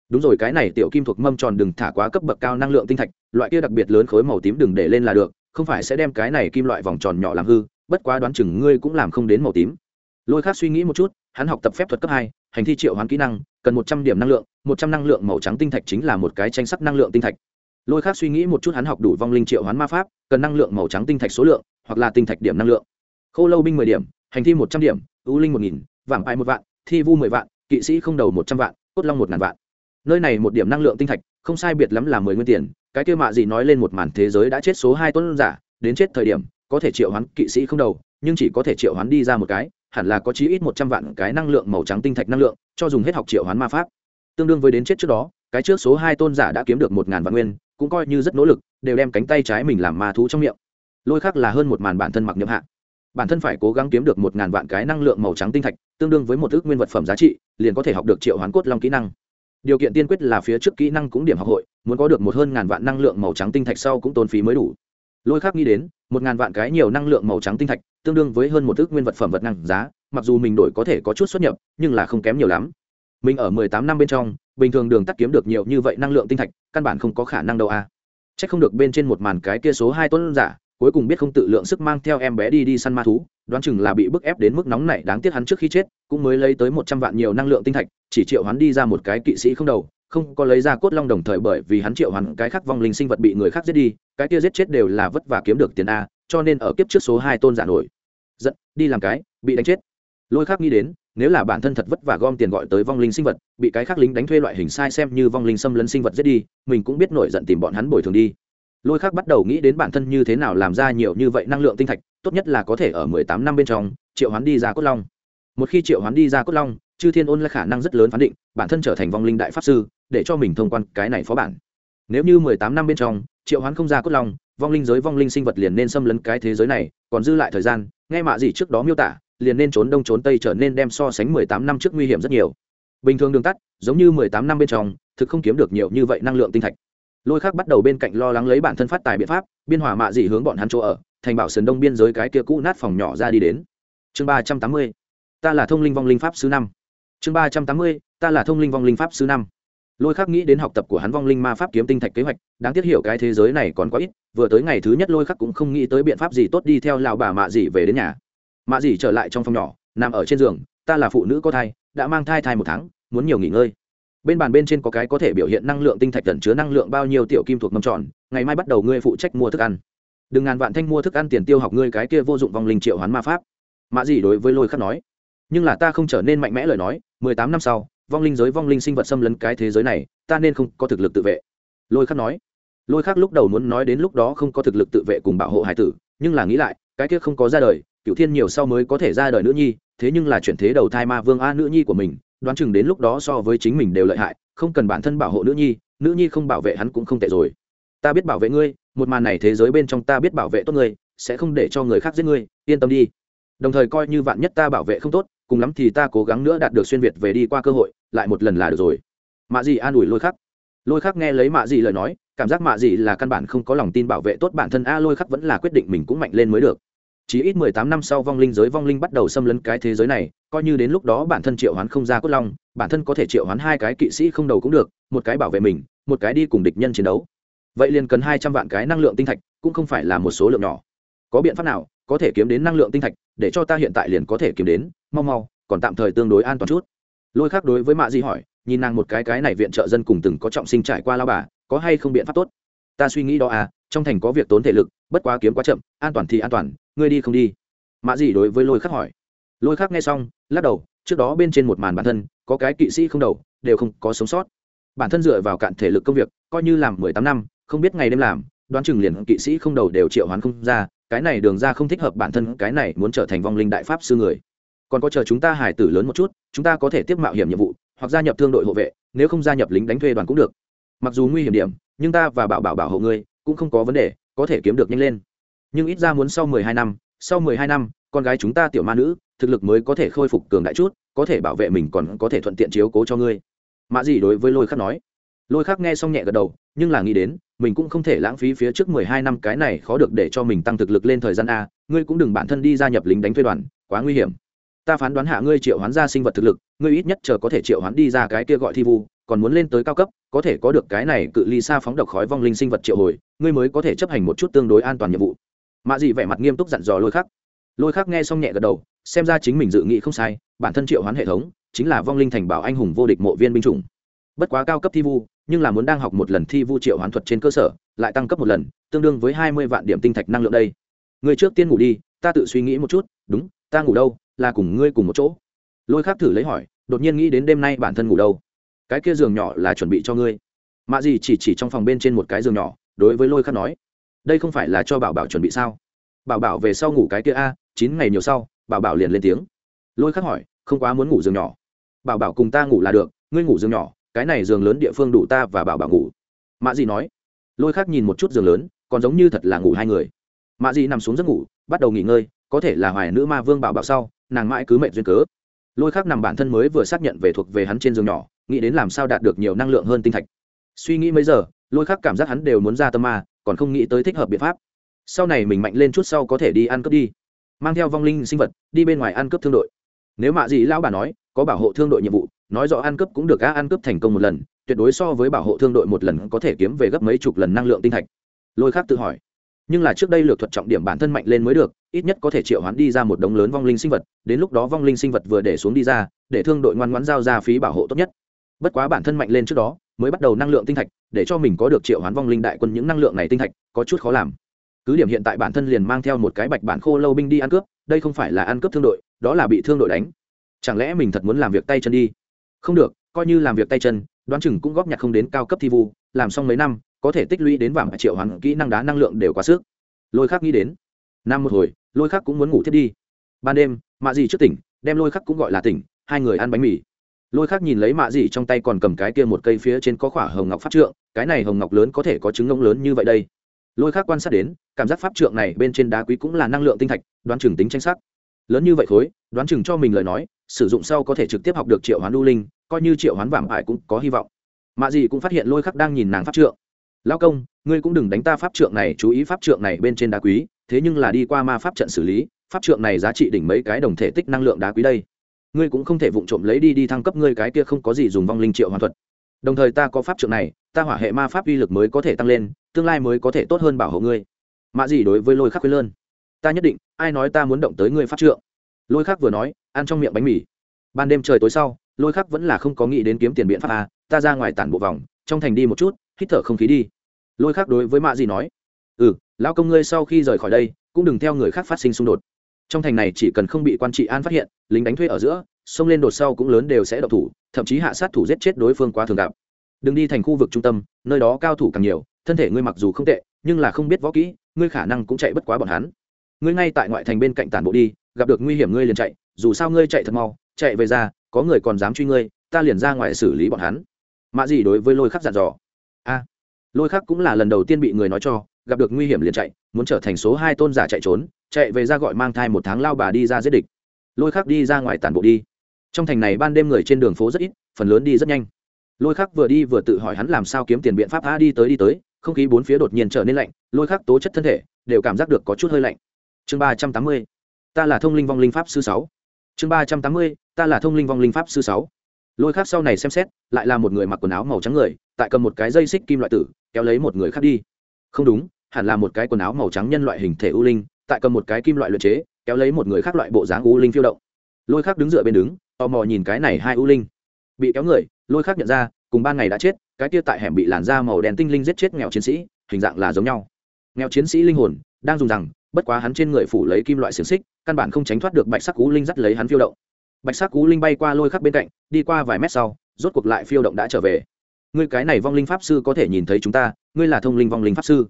Đúng rồi, cái này tiểu kim thuộc mâm tròn đừng thả quá cấp bậc cao năng lượng tinh thạch, loại kia đặc biệt lớn khối màu tím đừng để lên là được, không phải sẽ đem cái này kim loại vòng tròn nhỏ làm hư, bất quá đoán chừng ngươi cũng làm không đến màu tím. Lôi khác suy nghĩ một chút, hắn học tập phép thuật cấp hai, hành thi triệu hoán kỹ năng, cần một trăm điểm năng lượng, một trăm năng lượng màu trắng tinh thạch chính là một cái tranh sắc năng lượng tinh thạch. Lôi khác suy nghĩ một chút, hắn học đủ vong linh triệu hoán ma pháp, cần năng lượng màu trắng tinh thạch số lượng, hoặc là tinh thạch điểm năng lượng. K h ô lâu binh mười điểm, hành thi một trăm điểm, ưu linh một nghìn vảm ai một vạn thi vu mười vạn, kỵ sĩ không đầu một trăm vạn, cốt long một ngàn vạn. Nơi này một điểm năng lượng tinh thạch, không sai biệt lắm là mười nguyên tiền, cái kia mạ gì nói lên một màn thế giới đã chết số hai tuấn giả, đến chết thời điểm, có thể triệu hoán kỵ sĩ không đầu, nhưng chỉ có thể triệu hoán đi ra một cái, hẳn là có chí ít một trăm vạn cái năng lượng màu trắng tinh thạch năng lượng, cho dùng hết học triệu hoán ma pháp. Tương đương với đến chết trước đó, cái trước số hai tôn giả đã kiếm được một ngàn vạn nguyên, cũng coi như rất nỗ lực, đều đem cánh tay trái mình làm ma thú trong miệng. Lôi khác là hơn một màn bản thân mặc nhậm hạ bản thân phải cố gắng kiếm được một ngàn vạn cái năng lượng màu trắng tinh thạch, tương đương với một ước nguyên vật phẩm giá trị, liền có thể học được triệu hoán cốt long kỹ năng. Điều kiện tiên quyết là phía trước kỹ năng cũng điểm học hội, muốn có được một hơn ngàn vạn năng lượng màu trắng tinh thạch sau cũng tốn phí mới đủ. Lôi khác nghĩ đến, một ngàn vạn cái nhiều năng lượng màu trắng tinh thạch, tương đương với hơn một ước nguyên vật phẩm vật năng giá, mặc dù mình đổi có thể có chút xuất nhập, nhưng là không kém nhiều lắm. Mình ở mười tám năm bên trong, bình thường đường tắt kiếm được nhiều như vậy năng lượng tinh thạch, căn bản không có khả năng đâu a à. c h ắ c không được bên trên một màn cái kia số hai tuấn giả cuối cùng biết không tự lượng sức mang theo em bé đi đi săn ma thú, đoán chừng là bị bức ép đến mức nóng này đáng tiếc hắn trước khi chết, cũng mới lấy tới một trăm vạn nhiều năng lượng tinh thạch, chỉ triệu hắn đi ra một cái kỵ sĩ không đầu, không có lấy ra cốt long đồng thời bởi vì hắn triệu hắn cái khác vong linh sinh vật bị người khác giết đi, cái kia giết chết đều là vất vả kiếm được tiền a, cho nên ở kiếp trước số hai tôn giả nổi. Giận, đi làm cái, bị đánh chết. Lôi khác nghĩ đến, nếu là bản thân thật vất vả gom tiền gọi tới vong linh sinh vật, bị cái khác lính đánh thuê loại hình sai xem như vong linh xâm lấn sinh vật giết đi, mình cũng biết nổi giận tìm bọn hắn bồi thường đi lôi khác bắt đầu nghĩ đến bản thân như thế nào làm ra nhiều như vậy năng lượng tinh thạch, tốt nhất là có thể ở mười tám năm bên trong, triệu hoán đi ra cốt long. Một khi triệu hoán đi ra cốt long, chư thiên ôn là khả năng rất lớn phán định, bản thân trở thành vong linh đại pháp sư, để cho mình thông quan cái này phó bản. Nếu như mười tám năm bên trong, triệu hoán không ra cốt long, vong linh giới vong linh sinh vật liền nên xâm lấn cái thế giới này, còn dư lại thời gian, nghe mạ gì trước đó miêu tả, liền nên trốn đông trốn tây trở nên đem so sánh mười tám năm trước nguy hiểm rất nhiều. Bình thường đường tắt, giống như mười tám năm bên trong, thực không kiếm được nhiều như vậy năng lượng tinh thạch lôi khác bắt đầu bên cạnh lo lắng lấy bản thân phát tài biện pháp, biên hòa mạ dị hướng bọn hắn chỗ ở, thành bảo sườn đông biên giới cái kia cũ nát phòng nhỏ ra đi đến. Chương ba trăm tám mươi, ta là thông linh vong linh pháp sứ năm. Chương ba trăm tám mươi, ta là thông linh vong linh pháp sứ năm. Lôi khắc nghĩ đến học tập của hắn vong linh ma pháp kiếm tinh thạch kế hoạch, đáng tiếc hiểu cái thế giới này còn quá ít, vừa tới ngày thứ nhất lôi khắc cũng không nghĩ tới biện pháp gì tốt đi theo lào bà mạ dị về đến nhà. Mạ dị trở lại trong phòng nhỏ, nằm ở trên giường, ta là phụ nữ có thai, đã mang thai thai một tháng, muốn nhiều nghỉ ngơi bên bàn bên trên có cái có thể biểu hiện năng lượng tinh thạch tẩn chứa năng lượng bao nhiêu tiểu kim thuộc mâm tròn, ngày mai bắt đầu ngươi phụ trách mua thức ăn. Đừng ngàn vạn thanh mua thức ăn tiền tiêu học ngươi cái kia vô dụng vong linh triệu hoán ma pháp. Mã gì đối với lôi khắc nói. Nhưng là ta không trở nên mạnh mẽ lời nói, mười tám năm sau, vong linh giới vong linh sinh vật xâm lấn cái thế giới này, ta nên không có thực lực tự vệ. Lôi khắc nói. Lôi khắc lúc đầu muốn nói đến lúc đó không có thực lực tự vệ cùng bảo hộ hải tử, nhưng là nghĩ lại, cái kia không có ra đời cựu thiên nhiều sau mới có thể ra đời nữ nhi, thế nhưng là chuyển thế đầu thai ma vương a nữ nhi của mình đoán chừng đến lúc đó so với chính mình đều lợi hại, không cần bản thân bảo hộ nữ nhi nữ nhi không bảo vệ hắn cũng không tệ rồi. Ta biết bảo vệ ngươi, một màn này thế giới bên trong ta biết bảo vệ tốt ngươi, sẽ không để cho người khác giết ngươi, yên tâm đi. Đồng thời coi như vạn nhất ta bảo vệ không tốt, cùng lắm thì ta cố gắng nữa đạt được xuyên việt về đi qua cơ hội, lại một lần là được rồi. Mạ gì an ủi lôi khắc. Lôi khắc nghe lấy mạ gì lời nói, cảm giác mạ gì là căn bản không có lòng tin bảo vệ tốt bản thân, a, lôi khắc vẫn là quyết định mình cũng mạnh lên mới được. Chỉ ít mười tám năm sau vong linh giới vong linh bắt đầu xâm lấn cái thế giới này coi như đến lúc đó bản thân triệu hoán không ra cốt long, bản thân có thể triệu hoán hai cái kỵ sĩ không đầu cũng được, một cái bảo vệ mình, một cái đi cùng địch nhân chiến đấu. Vậy liền cần hai trăm vạn cái năng lượng tinh thạch, cũng không phải là một số lượng nhỏ. Có biện pháp nào, có thể kiếm đến năng lượng tinh thạch, để cho ta hiện tại liền có thể kiếm đến, mau mau, còn tạm thời tương đối an toàn chút. Lôi khác đối với mạ di hỏi, nhìn nàng một cái cái này viện trợ dân cùng từng có trọng sinh trải qua lao bà, có hay không biện pháp tốt? Ta suy nghĩ đó à trong thành có việc tốn thể lực, bất quá kiếm quá chậm, an toàn thì an toàn, ngươi đi không đi. Mạ di đối với lôi khắc hỏi lôi khác nghe xong, lắc đầu, trước đó bên trên một màn bản thân, có cái kỵ sĩ không đầu, đều không có sống sót. Bản thân dựa vào cạn thể lực công việc, coi như làm mười tám năm, không biết ngày đêm làm, đoán chừng liền kỵ sĩ không đầu đều triệu hoán không ra, cái này đường ra không thích hợp bản thân, cái này muốn trở thành vong linh đại pháp sư người. Còn có chờ chúng ta hải tử lớn một chút, chúng ta có thể tiếp mạo hiểm nhiệm vụ, hoặc gia nhập thương đội hộ vệ, nếu không gia nhập lính đánh thuê đoàn cũng được. Mặc dù nguy hiểm điểm, nhưng ta và bảo bảo bảo hộ ngươi, cũng không có vấn đề, có thể kiếm được nhanh lên. Nhưng ít ra muốn sau mười hai năm, sau mười hai năm con gái chúng ta tiểu ma nữ, thực lực mới có thể khôi phục cường đại chút, có thể bảo vệ mình còn có thể thuận tiện chiếu cố cho ngươi. Mạ gì đối với lôi khắc nói. Lôi khắc nghe xong nhẹ gật đầu, nhưng là nghĩ đến, mình cũng không thể lãng phí phía trước mười hai năm, cái này khó được để cho mình tăng thực lực lên thời gian a, ngươi cũng đừng bản thân đi gia nhập lính đánh thuê đoàn, quá nguy hiểm. Ta phán đoán hạ ngươi triệu hoán ra sinh vật thực lực, ngươi ít nhất chờ có thể triệu hoán đi ra cái kia gọi thi vu, còn muốn lên tới cao cấp, có thể có được cái này cự ly xa phóng độc khói vong linh sinh vật triệu hồi, ngươi mới có thể chấp hành một chút tương đối an toàn nhiệm vụ. Mạ dị vẻ mặt nghiêm túc dặn dò lôi khắc lôi khắc nghe xong nhẹ gật đầu, xem ra chính mình dự nghĩ không sai, bản thân triệu hoán hệ thống chính là vong linh thành bảo anh hùng vô địch mộ viên binh chủng. Bất quá cao cấp thi vu, nhưng là muốn đang học một lần thi vu triệu hoán thuật trên cơ sở, lại tăng cấp một lần, tương đương với hai mươi vạn điểm tinh thạch năng lượng đây. Người trước tiên ngủ đi, ta tự suy nghĩ một chút, đúng, ta ngủ đâu, là cùng ngươi cùng một chỗ. Lôi khắc thử lấy hỏi, đột nhiên nghĩ đến đêm nay bản thân ngủ đâu. Cái kia giường nhỏ là chuẩn bị cho ngươi. Mạ gì chỉ chỉ trong phòng bên trên một cái giường nhỏ, đối với lôi khắc nói, đây không phải là cho bảo bảo chuẩn bị sao? Bảo bảo về sau ngủ cái kia a chín ngày nhiều sau, bảo bảo liền lên tiếng. Lôi khắc hỏi, không quá muốn ngủ giường nhỏ. Bảo bảo cùng ta ngủ là được, ngươi ngủ giường nhỏ, cái này giường lớn địa phương đủ ta và bảo bảo ngủ. Mạ Dị nói. Lôi khắc nhìn một chút giường lớn, còn giống như thật là ngủ hai người. Mạ Dị nằm xuống giấc ngủ, bắt đầu nghỉ ngơi, có thể là hoài nữ ma vương bảo bảo sau, nàng mãi cứ mệnh duyên cớ. Lôi khắc nằm bản thân mới vừa xác nhận về thuộc về hắn trên giường nhỏ, nghĩ đến làm sao đạt được nhiều năng lượng hơn tinh thạch. Suy nghĩ mấy giờ, lôi khắc cảm giác hắn đều muốn ra tâm ma, còn không nghĩ tới thích hợp biện pháp. Sau này mình mạnh lên chút sau có thể đi ăn cướp đi mang theo vong linh sinh vật, đi bên ngoài ăn cướp thương đội. Nếu mạ gì lão bà nói, có bảo hộ thương đội nhiệm vụ, nói rõ ăn cướp cũng được, á, ăn cướp thành công một lần, tuyệt đối so với bảo hộ thương đội một lần có thể kiếm về gấp mấy chục lần năng lượng tinh thạch. Lôi khác tự hỏi. Nhưng là trước đây lược thuật trọng điểm bản thân mạnh lên mới được, ít nhất có thể triệu hoán đi ra một đống lớn vong linh sinh vật, đến lúc đó vong linh sinh vật vừa để xuống đi ra, để thương đội ngoan ngoãn giao ra phí bảo hộ tốt nhất. Bất quá bản thân mạnh lên trước đó, mới bắt đầu năng lượng tinh thạch, để cho mình có được triệu hoán vong linh đại quân những năng lượng này tinh thạch, có chút khó làm cứ điểm hiện tại bản thân liền mang theo một cái bạch bản khô lâu binh đi ăn cướp, đây không phải là ăn cướp thương đội, đó là bị thương đội đánh. Chẳng lẽ mình thật muốn làm việc tay chân đi? Không được, coi như làm việc tay chân, đoán chừng cũng góp nhặt không đến cao cấp thi vu, làm xong mấy năm, có thể tích lũy đến vàng triệu hoàn kỹ năng đá năng lượng đều quá sức. Lôi khắc nghĩ đến, năm một hồi, lôi khắc cũng muốn ngủ thiết đi. Ban đêm, mạ dì trước tỉnh, đem lôi khắc cũng gọi là tỉnh, hai người ăn bánh mì. Lôi khắc nhìn lấy mạ dì trong tay còn cầm cái kia một cây phía trên có khỏa hồng ngọc phát trượng, cái này hồng ngọc lớn có thể có trứng ngỗng lớn như vậy đây lôi khắc quan sát đến, cảm giác pháp trượng này bên trên đá quý cũng là năng lượng tinh thạch, đoán chừng tính tranh sắc lớn như vậy khối, đoán chừng cho mình lời nói, sử dụng sau có thể trực tiếp học được triệu hoán lưu linh, coi như triệu hoán vàng ải cũng có hy vọng. Mạ dị cũng phát hiện lôi khắc đang nhìn nàng pháp trượng. Lao công, ngươi cũng đừng đánh ta pháp trượng này, chú ý pháp trượng này bên trên đá quý, thế nhưng là đi qua ma pháp trận xử lý, pháp trượng này giá trị đỉnh mấy cái đồng thể tích năng lượng đá quý đây. Ngươi cũng không thể vụng trộm lấy đi đi thăng cấp ngươi cái kia không có gì dùng vong linh triệu hoàn thuật. Đồng thời ta có pháp trượng này, ta hỏa hệ ma pháp uy lực mới có thể tăng lên tương lai mới có thể tốt hơn bảo hộ ngươi. Mạ gì đối với lôi khắc khuyên lơn. Ta nhất định, ai nói ta muốn động tới ngươi pháp trượng? Lôi khắc vừa nói, ăn trong miệng bánh mì. Ban đêm trời tối sau, lôi khắc vẫn là không có nghĩ đến kiếm tiền biện pháp a ta ra ngoài tản bộ vòng, trong thành đi một chút, hít thở không khí đi. Lôi khắc đối với mạ gì nói ừ lão công ngươi sau khi rời khỏi đây, cũng đừng theo người khác phát sinh xung đột. Trong thành này chỉ cần không bị quan trị an phát hiện, lính đánh thuê ở giữa, xông lên đột sau cũng lớn đều sẽ độc thủ, thậm chí hạ sát thủ giết chết đối phương quá thường gặp. Đừng đi thành khu vực trung tâm, nơi đó cao thủ càng nhiều thân thể ngươi mặc dù không tệ, nhưng là không biết võ kỹ, ngươi khả năng cũng chạy bất quá bọn hắn. Ngươi ngay tại ngoại thành bên cạnh tản bộ đi, gặp được nguy hiểm ngươi liền chạy, dù sao ngươi chạy thật mau, chạy về ra, có người còn dám truy ngươi, ta liền ra ngoài xử lý bọn hắn. Mạ gì đối với lôi khắc dặn dò. A. Lôi khắc cũng là lần đầu tiên bị người nói cho, gặp được nguy hiểm liền chạy, muốn trở thành số hai tôn giả chạy trốn, chạy về ra gọi mang thai một tháng lao bà đi ra giết địch. Lôi khắc đi ra ngoài tản bộ đi. Trong thành này ban đêm người trên đường phố rất ít, phần lớn đi rất nhanh. Lôi khắc vừa đi vừa tự hỏi hắn làm sao kiếm tiền biện pháp, a, đi tới đi tới không khí bốn phía đột nhiên trở nên lạnh, lôi khắc tố chất thân thể, đều cảm giác được có chút hơi lạnh. Chương ba trăm tám mươi, ta là thông linh vong linh pháp sư sáu. Chương ba trăm tám mươi, ta là thông linh vong linh pháp sư sáu. Lôi khắc sau này xem xét, lại là một người mặc quần áo màu trắng người, tại cầm một cái dây xích kim loại tử, kéo lấy một người khác đi. Không đúng, hẳn là một cái quần áo màu trắng nhân loại hình thể u linh, tại cầm một cái kim loại luyện chế, kéo lấy một người khác loại bộ dáng u linh phiêu động. Lôi khác đứng dựa bên đứng, tò mò nhìn cái này hai u linh. Bị kéo người, lôi khác nhận ra, cùng ban ngày đã chết cái kia tại hẻm bị làn da màu đen tinh linh giết chết nghèo chiến sĩ, hình dạng là giống nhau. Nghèo chiến sĩ linh hồn, đang dùng rằng, bất quá hắn trên người phủ lấy kim loại xiềng xích, căn bản không tránh thoát được bạch sắc cú linh dắt lấy hắn phiêu động. Bạch sắc cú linh bay qua lôi khắc bên cạnh, đi qua vài mét sau, rốt cuộc lại phiêu động đã trở về. Ngươi cái này vong linh pháp sư có thể nhìn thấy chúng ta, ngươi là thông linh vong linh pháp sư.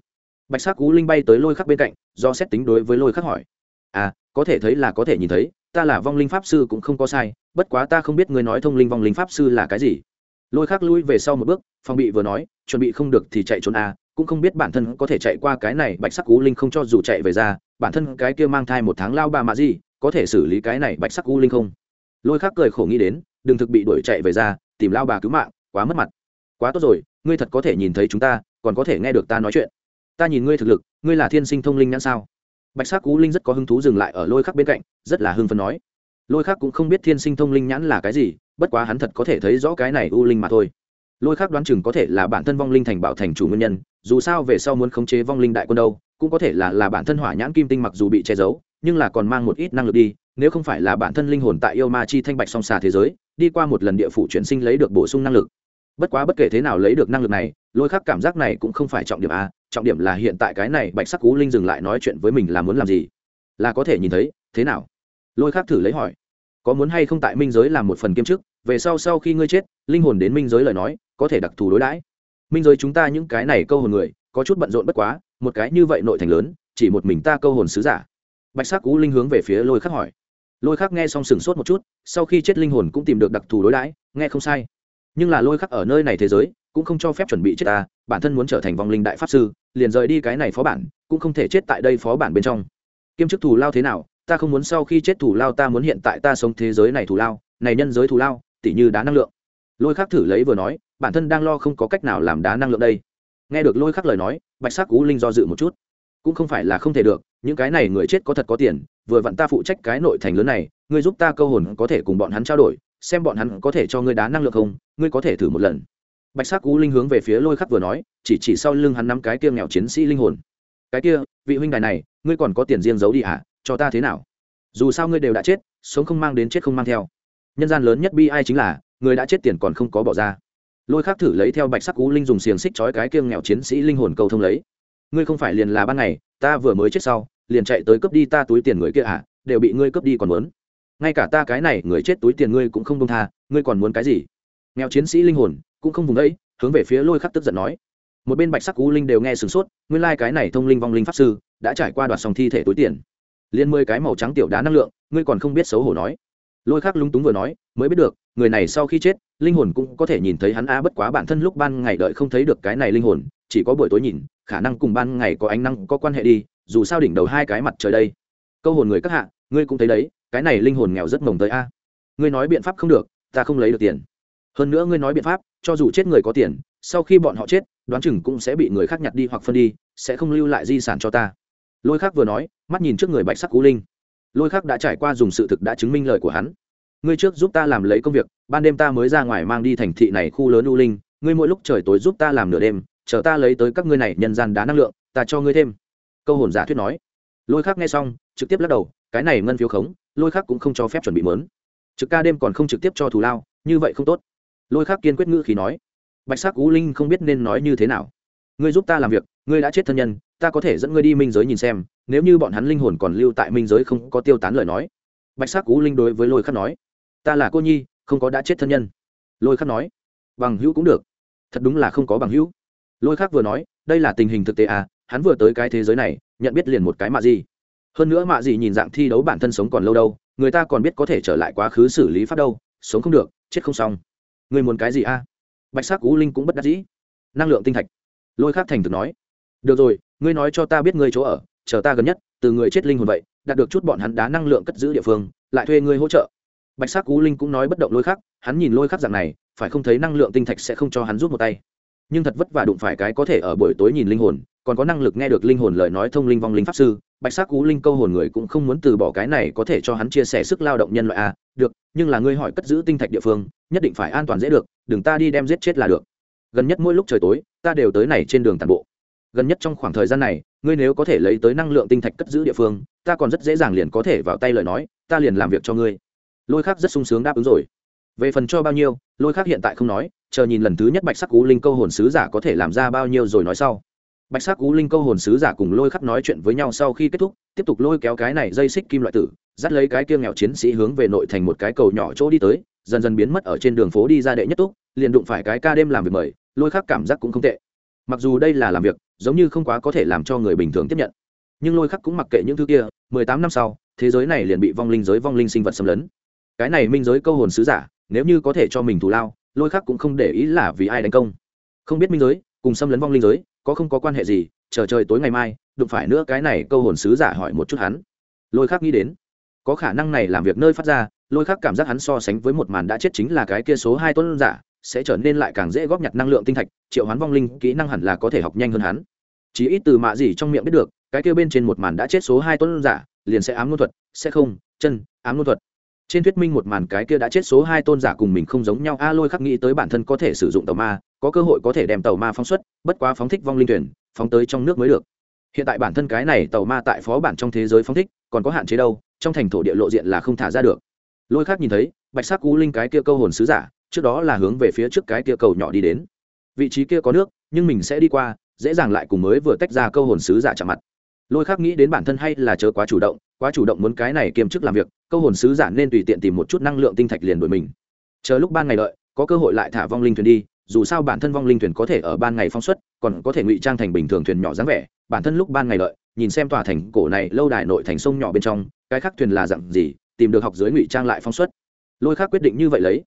Bạch sắc cú linh bay tới lôi khắc bên cạnh, do xét tính đối với lôi khắc hỏi. À có thể thấy là có thể nhìn thấy, ta là vong linh pháp sư cũng không có sai, bất quá ta không biết ngươi nói thông linh vong linh pháp sư là cái gì lôi khắc lui về sau một bước phòng bị vừa nói, chuẩn bị không được thì chạy trốn à cũng không biết bản thân có thể chạy qua cái này bạch sắc cú linh không cho dù chạy về ra, bản thân cái kia mang thai một tháng lao ba mạ gì, có thể xử lý cái này bạch sắc cú linh không? Lôi khắc cười khổ nghĩ đến, đừng thực bị đuổi chạy về ra, tìm lao bà cứu mạng, quá mất mặt. Quá tốt rồi, ngươi thật có thể nhìn thấy chúng ta, còn có thể nghe được ta nói chuyện. Ta nhìn ngươi thực lực, ngươi là thiên sinh thông linh nhãn sao? Bạch sắc cú linh rất có hứng thú dừng lại ở lôi khắc bên cạnh, rất là hưng phấn nói lôi khác cũng không biết thiên sinh thông linh nhãn là cái gì, bất quá hắn thật có thể thấy rõ cái này u linh mà thôi. Lôi khác đoán chừng có thể là bản thân vong linh thành bảo thành chủ nguyên nhân, dù sao về sau muốn khống chế vong linh đại quân đâu, cũng có thể là là bản thân hỏa nhãn kim tinh mặc dù bị che giấu, nhưng là còn mang một ít năng lực đi, nếu không phải là bản thân linh hồn tại yêu ma chi thanh bạch song xà thế giới, đi qua một lần địa phủ chuyển sinh lấy được bổ sung năng lực. Bất quá bất kể thế nào lấy được năng lực này, lôi khắc cảm giác này cũng không phải trọng điểm a, trọng điểm là hiện tại cái này bạch sắc cú linh dừng lại nói chuyện với mình là muốn làm gì. Là có thể nhìn thấy, thế nào? Lôi khác thử lấy hỏi, có muốn hay không tại minh giới làm một phần kiêm chức? Về sau sau khi ngươi chết, linh hồn đến minh giới lời nói, có thể đặc thù đối đãi. Minh giới chúng ta những cái này câu hồn người, có chút bận rộn bất quá, một cái như vậy nội thành lớn, chỉ một mình ta câu hồn sứ giả. Bạch sắc cú linh hướng về phía lôi khắc hỏi. Lôi khắc nghe xong sừng sốt một chút, sau khi chết linh hồn cũng tìm được đặc thù đối đãi, nghe không sai. Nhưng là lôi khắc ở nơi này thế giới, cũng không cho phép chuẩn bị chết ta, bản thân muốn trở thành vong linh đại pháp sư, liền rời đi cái này phó bản, cũng không thể chết tại đây phó bản bên trong. Kiêm chức thù lao thế nào ta không muốn sau khi chết thủ lao ta muốn hiện tại ta sống thế giới này thủ lao, này nhân giới thủ lao, tỉ như đá năng lượng. Lôi khắc thử lấy vừa nói, bản thân đang lo không có cách nào làm đá năng lượng đây. Nghe được lôi khắc lời nói, bạch sắc cú linh do dự một chút. Cũng không phải là không thể được, những cái này người chết có thật có tiền, vừa vặn ta phụ trách cái nội thành lớn này, ngươi giúp ta câu hồn có thể cùng bọn hắn trao đổi, xem bọn hắn có thể cho ngươi đá năng lượng không, ngươi có thể thử một lần. Bạch sắc cú linh hướng về phía lôi khắc vừa nói, chỉ chỉ sau lưng hắn nắm cái kia nghèo chiến sĩ linh hồn. Cái kia, vị huynh đài này, ngươi còn có tiền riêng giấu đi à? Cho ta thế nào? Dù sao ngươi đều đã chết, sống không mang đến chết không mang theo. Nhân gian lớn nhất bi ai chính là, người đã chết tiền còn không có bỏ ra. Lôi khác thử lấy theo bạch sắc cú linh dùng xiềng xích trói cái kiêng nghèo chiến sĩ linh hồn cầu thông lấy. Ngươi không phải liền là ban ngày, ta vừa mới chết sau, liền chạy tới cướp đi ta túi tiền người kia à đều bị ngươi cướp đi còn muốn. Ngay cả ta cái này người chết túi tiền ngươi cũng không công tha, ngươi còn muốn cái gì? Nghèo chiến sĩ linh hồn, cũng không vùng đấy hướng về phía lôi khắc tức giận nói. Một bên bạch sắc cú linh đều nghe sửng sốt, nguyên lai、like、cái này thông linh vong linh pháp sư, đã trải qua đoạt sòng thi thể túi tiền liên mười cái màu trắng tiểu đá năng lượng, ngươi còn không biết xấu hổ nói. Lôi khác lúng túng vừa nói, mới biết được, người này sau khi chết, linh hồn cũng có thể nhìn thấy hắn a bất quá bản thân lúc ban ngày đợi không thấy được cái này linh hồn, chỉ có buổi tối nhìn, khả năng cùng ban ngày có ánh năng có quan hệ đi, dù sao đỉnh đầu hai cái mặt trời đây. Câu hồn người các hạ, ngươi cũng thấy đấy, cái này linh hồn nghèo rất mồng tới a. Ngươi nói biện pháp không được, ta không lấy được tiền. Hơn nữa ngươi nói biện pháp, cho dù chết người có tiền, sau khi bọn họ chết, đoán chừng cũng sẽ bị người khác nhặt đi hoặc phân đi, sẽ không lưu lại di sản cho ta lôi khác vừa nói, mắt nhìn trước người bạch sắc cú linh. Lôi khác đã trải qua dùng sự thực đã chứng minh lời của hắn. Ngươi trước giúp ta làm lấy công việc, ban đêm ta mới ra ngoài mang đi thành thị này khu lớn u linh. Ngươi mỗi lúc trời tối giúp ta làm nửa đêm, chờ ta lấy tới các ngươi này nhân gian đá năng lượng, ta cho ngươi thêm. Câu hồn giả thuyết nói. Lôi khác nghe xong, trực tiếp lắc đầu, cái này ngân phiếu khống, lôi khác cũng không cho phép chuẩn bị mớn. Trực ca đêm còn không trực tiếp cho thù lao, như vậy không tốt. Lôi khác kiên quyết ngữ khí nói. Bạch sắc u linh không biết nên nói như thế nào. Ngươi giúp ta làm việc, ngươi đã chết thân nhân ta có thể dẫn ngươi đi minh giới nhìn xem, nếu như bọn hắn linh hồn còn lưu tại minh giới không có tiêu tán lời nói. Bạch sắc cú linh đối với lôi khắc nói. Ta là cô nhi, không có đã chết thân nhân. Lôi khắc nói. Bằng hữu cũng được. Thật đúng là không có bằng hữu. Lôi khắc vừa nói, đây là tình hình thực tế à hắn vừa tới cái thế giới này, nhận biết liền một cái mạ gì. Hơn nữa mạ gì nhìn dạng thi đấu bản thân sống còn lâu đâu, người ta còn biết có thể trở lại quá khứ xử lý pháp đâu, sống không được, chết không xong. Người muốn cái gì a à? bạch sắc cú linh cũng bất đắc dĩ. Năng lượng tinh thạch. Lôi khắc thành thực nói. Được rồi ngươi nói cho ta biết ngươi chỗ ở, chờ ta gần nhất, từ người chết linh hồn vậy, đạt được chút bọn hắn đá năng lượng cất giữ địa phương, lại thuê ngươi hỗ trợ. Bạch sắc cú linh cũng nói bất động lôi khắc, hắn nhìn lôi khắc dạng này, phải không thấy năng lượng tinh thạch sẽ không cho hắn rút một tay. Nhưng thật vất vả đụng phải cái có thể ở buổi tối nhìn linh hồn, còn có năng lực nghe được linh hồn lời nói thông linh vong linh pháp sư, bạch sắc cú linh câu hồn người cũng không muốn từ bỏ cái này có thể cho hắn chia sẻ sức lao động nhân loại a, được, nhưng là ngươi hỏi cất giữ tinh thạch địa phương, nhất định phải an toàn dễ được, đừng ta đi đem giết chết là được. Gần nhất mỗi lúc trời tối, ta đều tới này trên đường tàn bộ gần nhất trong khoảng thời gian này, ngươi nếu có thể lấy tới năng lượng tinh thạch cất giữ địa phương, ta còn rất dễ dàng liền có thể vào tay lời nói, ta liền làm việc cho ngươi. Lôi khác rất sung sướng đáp ứng rồi. Về phần cho bao nhiêu, lôi khác hiện tại không nói, chờ nhìn lần thứ nhất bạch sắc cú linh câu hồn sứ giả có thể làm ra bao nhiêu rồi nói sau. Bạch sắc cú linh câu hồn sứ giả cùng lôi khắc nói chuyện với nhau sau khi kết thúc, tiếp tục lôi kéo cái này dây xích kim loại tử, dắt lấy cái kia nghèo chiến sĩ hướng về nội thành một cái cầu nhỏ chỗ đi tới, dần dần biến mất ở trên đường phố đi ra đệ nhất túc, liền đụng phải cái ca đêm làm việc mời, lôi khắc cảm giác cũng không tệ. Mặc dù đây là làm việc giống như không quá có thể làm cho người bình thường tiếp nhận. Nhưng lôi khắc cũng mặc kệ những thứ kia, mười tám năm sau, thế giới này liền bị vong linh giới vong linh sinh vật xâm lấn. Cái này minh giới câu hồn sứ giả, nếu như có thể cho mình thù lao, lôi khắc cũng không để ý là vì ai đánh công. Không biết minh giới, cùng xâm lấn vong linh giới, có không có quan hệ gì, chờ trời tối ngày mai, đụng phải nữa cái này câu hồn sứ giả hỏi một chút hắn. Lôi khắc nghĩ đến, có khả năng này làm việc nơi phát ra, lôi khắc cảm giác hắn so sánh với một màn đã chết chính là cái kia số hai tuấn giả sẽ trở nên lại càng dễ góp nhặt năng lượng tinh thạch, triệu hoán vong linh kỹ năng hẳn là có thể học nhanh hơn hắn. Chỉ ít từ mạ gì trong miệng biết được, cái kia bên trên một màn đã chết số hai tuấn giả, liền sẽ ám ngôn thuật, sẽ không, chân, ám ngôn thuật. Trên thuyết minh một màn cái kia đã chết số hai tôn giả cùng mình không giống nhau, a lôi khắc nghĩ tới bản thân có thể sử dụng tàu ma, có cơ hội có thể đem tàu ma phóng xuất, bất quá phóng thích vong linh tuyển phóng tới trong nước mới được. Hiện tại bản thân cái này tàu ma tại phó bản trong thế giới phóng thích, còn có hạn chế đâu, trong thành thổ địa lộ diện là không thả ra được. Lôi khắc nhìn thấy, bạch sắc cú linh cái kia câu hồn sứ giả trước đó là hướng về phía trước cái kia cầu nhỏ đi đến. Vị trí kia có nước, nhưng mình sẽ đi qua, dễ dàng lại cùng mới vừa tách ra câu hồn sứ giả chạm mặt. Lôi khác nghĩ đến bản thân hay là chớ quá chủ động, quá chủ động muốn cái này kiêm chức làm việc, câu hồn sứ giả nên tùy tiện tìm một chút năng lượng tinh thạch liền đổi mình. Chờ lúc ban ngày đợi, có cơ hội lại thả vong linh thuyền đi, dù sao bản thân vong linh thuyền có thể ở ban ngày phong xuất, còn có thể ngụy trang thành bình thường thuyền nhỏ dáng vẻ. Bản thân lúc ban ngày đợi, nhìn xem tòa thành cổ này lâu đài nội thành sông nhỏ bên trong, cái khác thuyền là dặn gì, tìm được học dưới ngụy trang lại phong xuất. Lôi khác quyết định như vậy lấy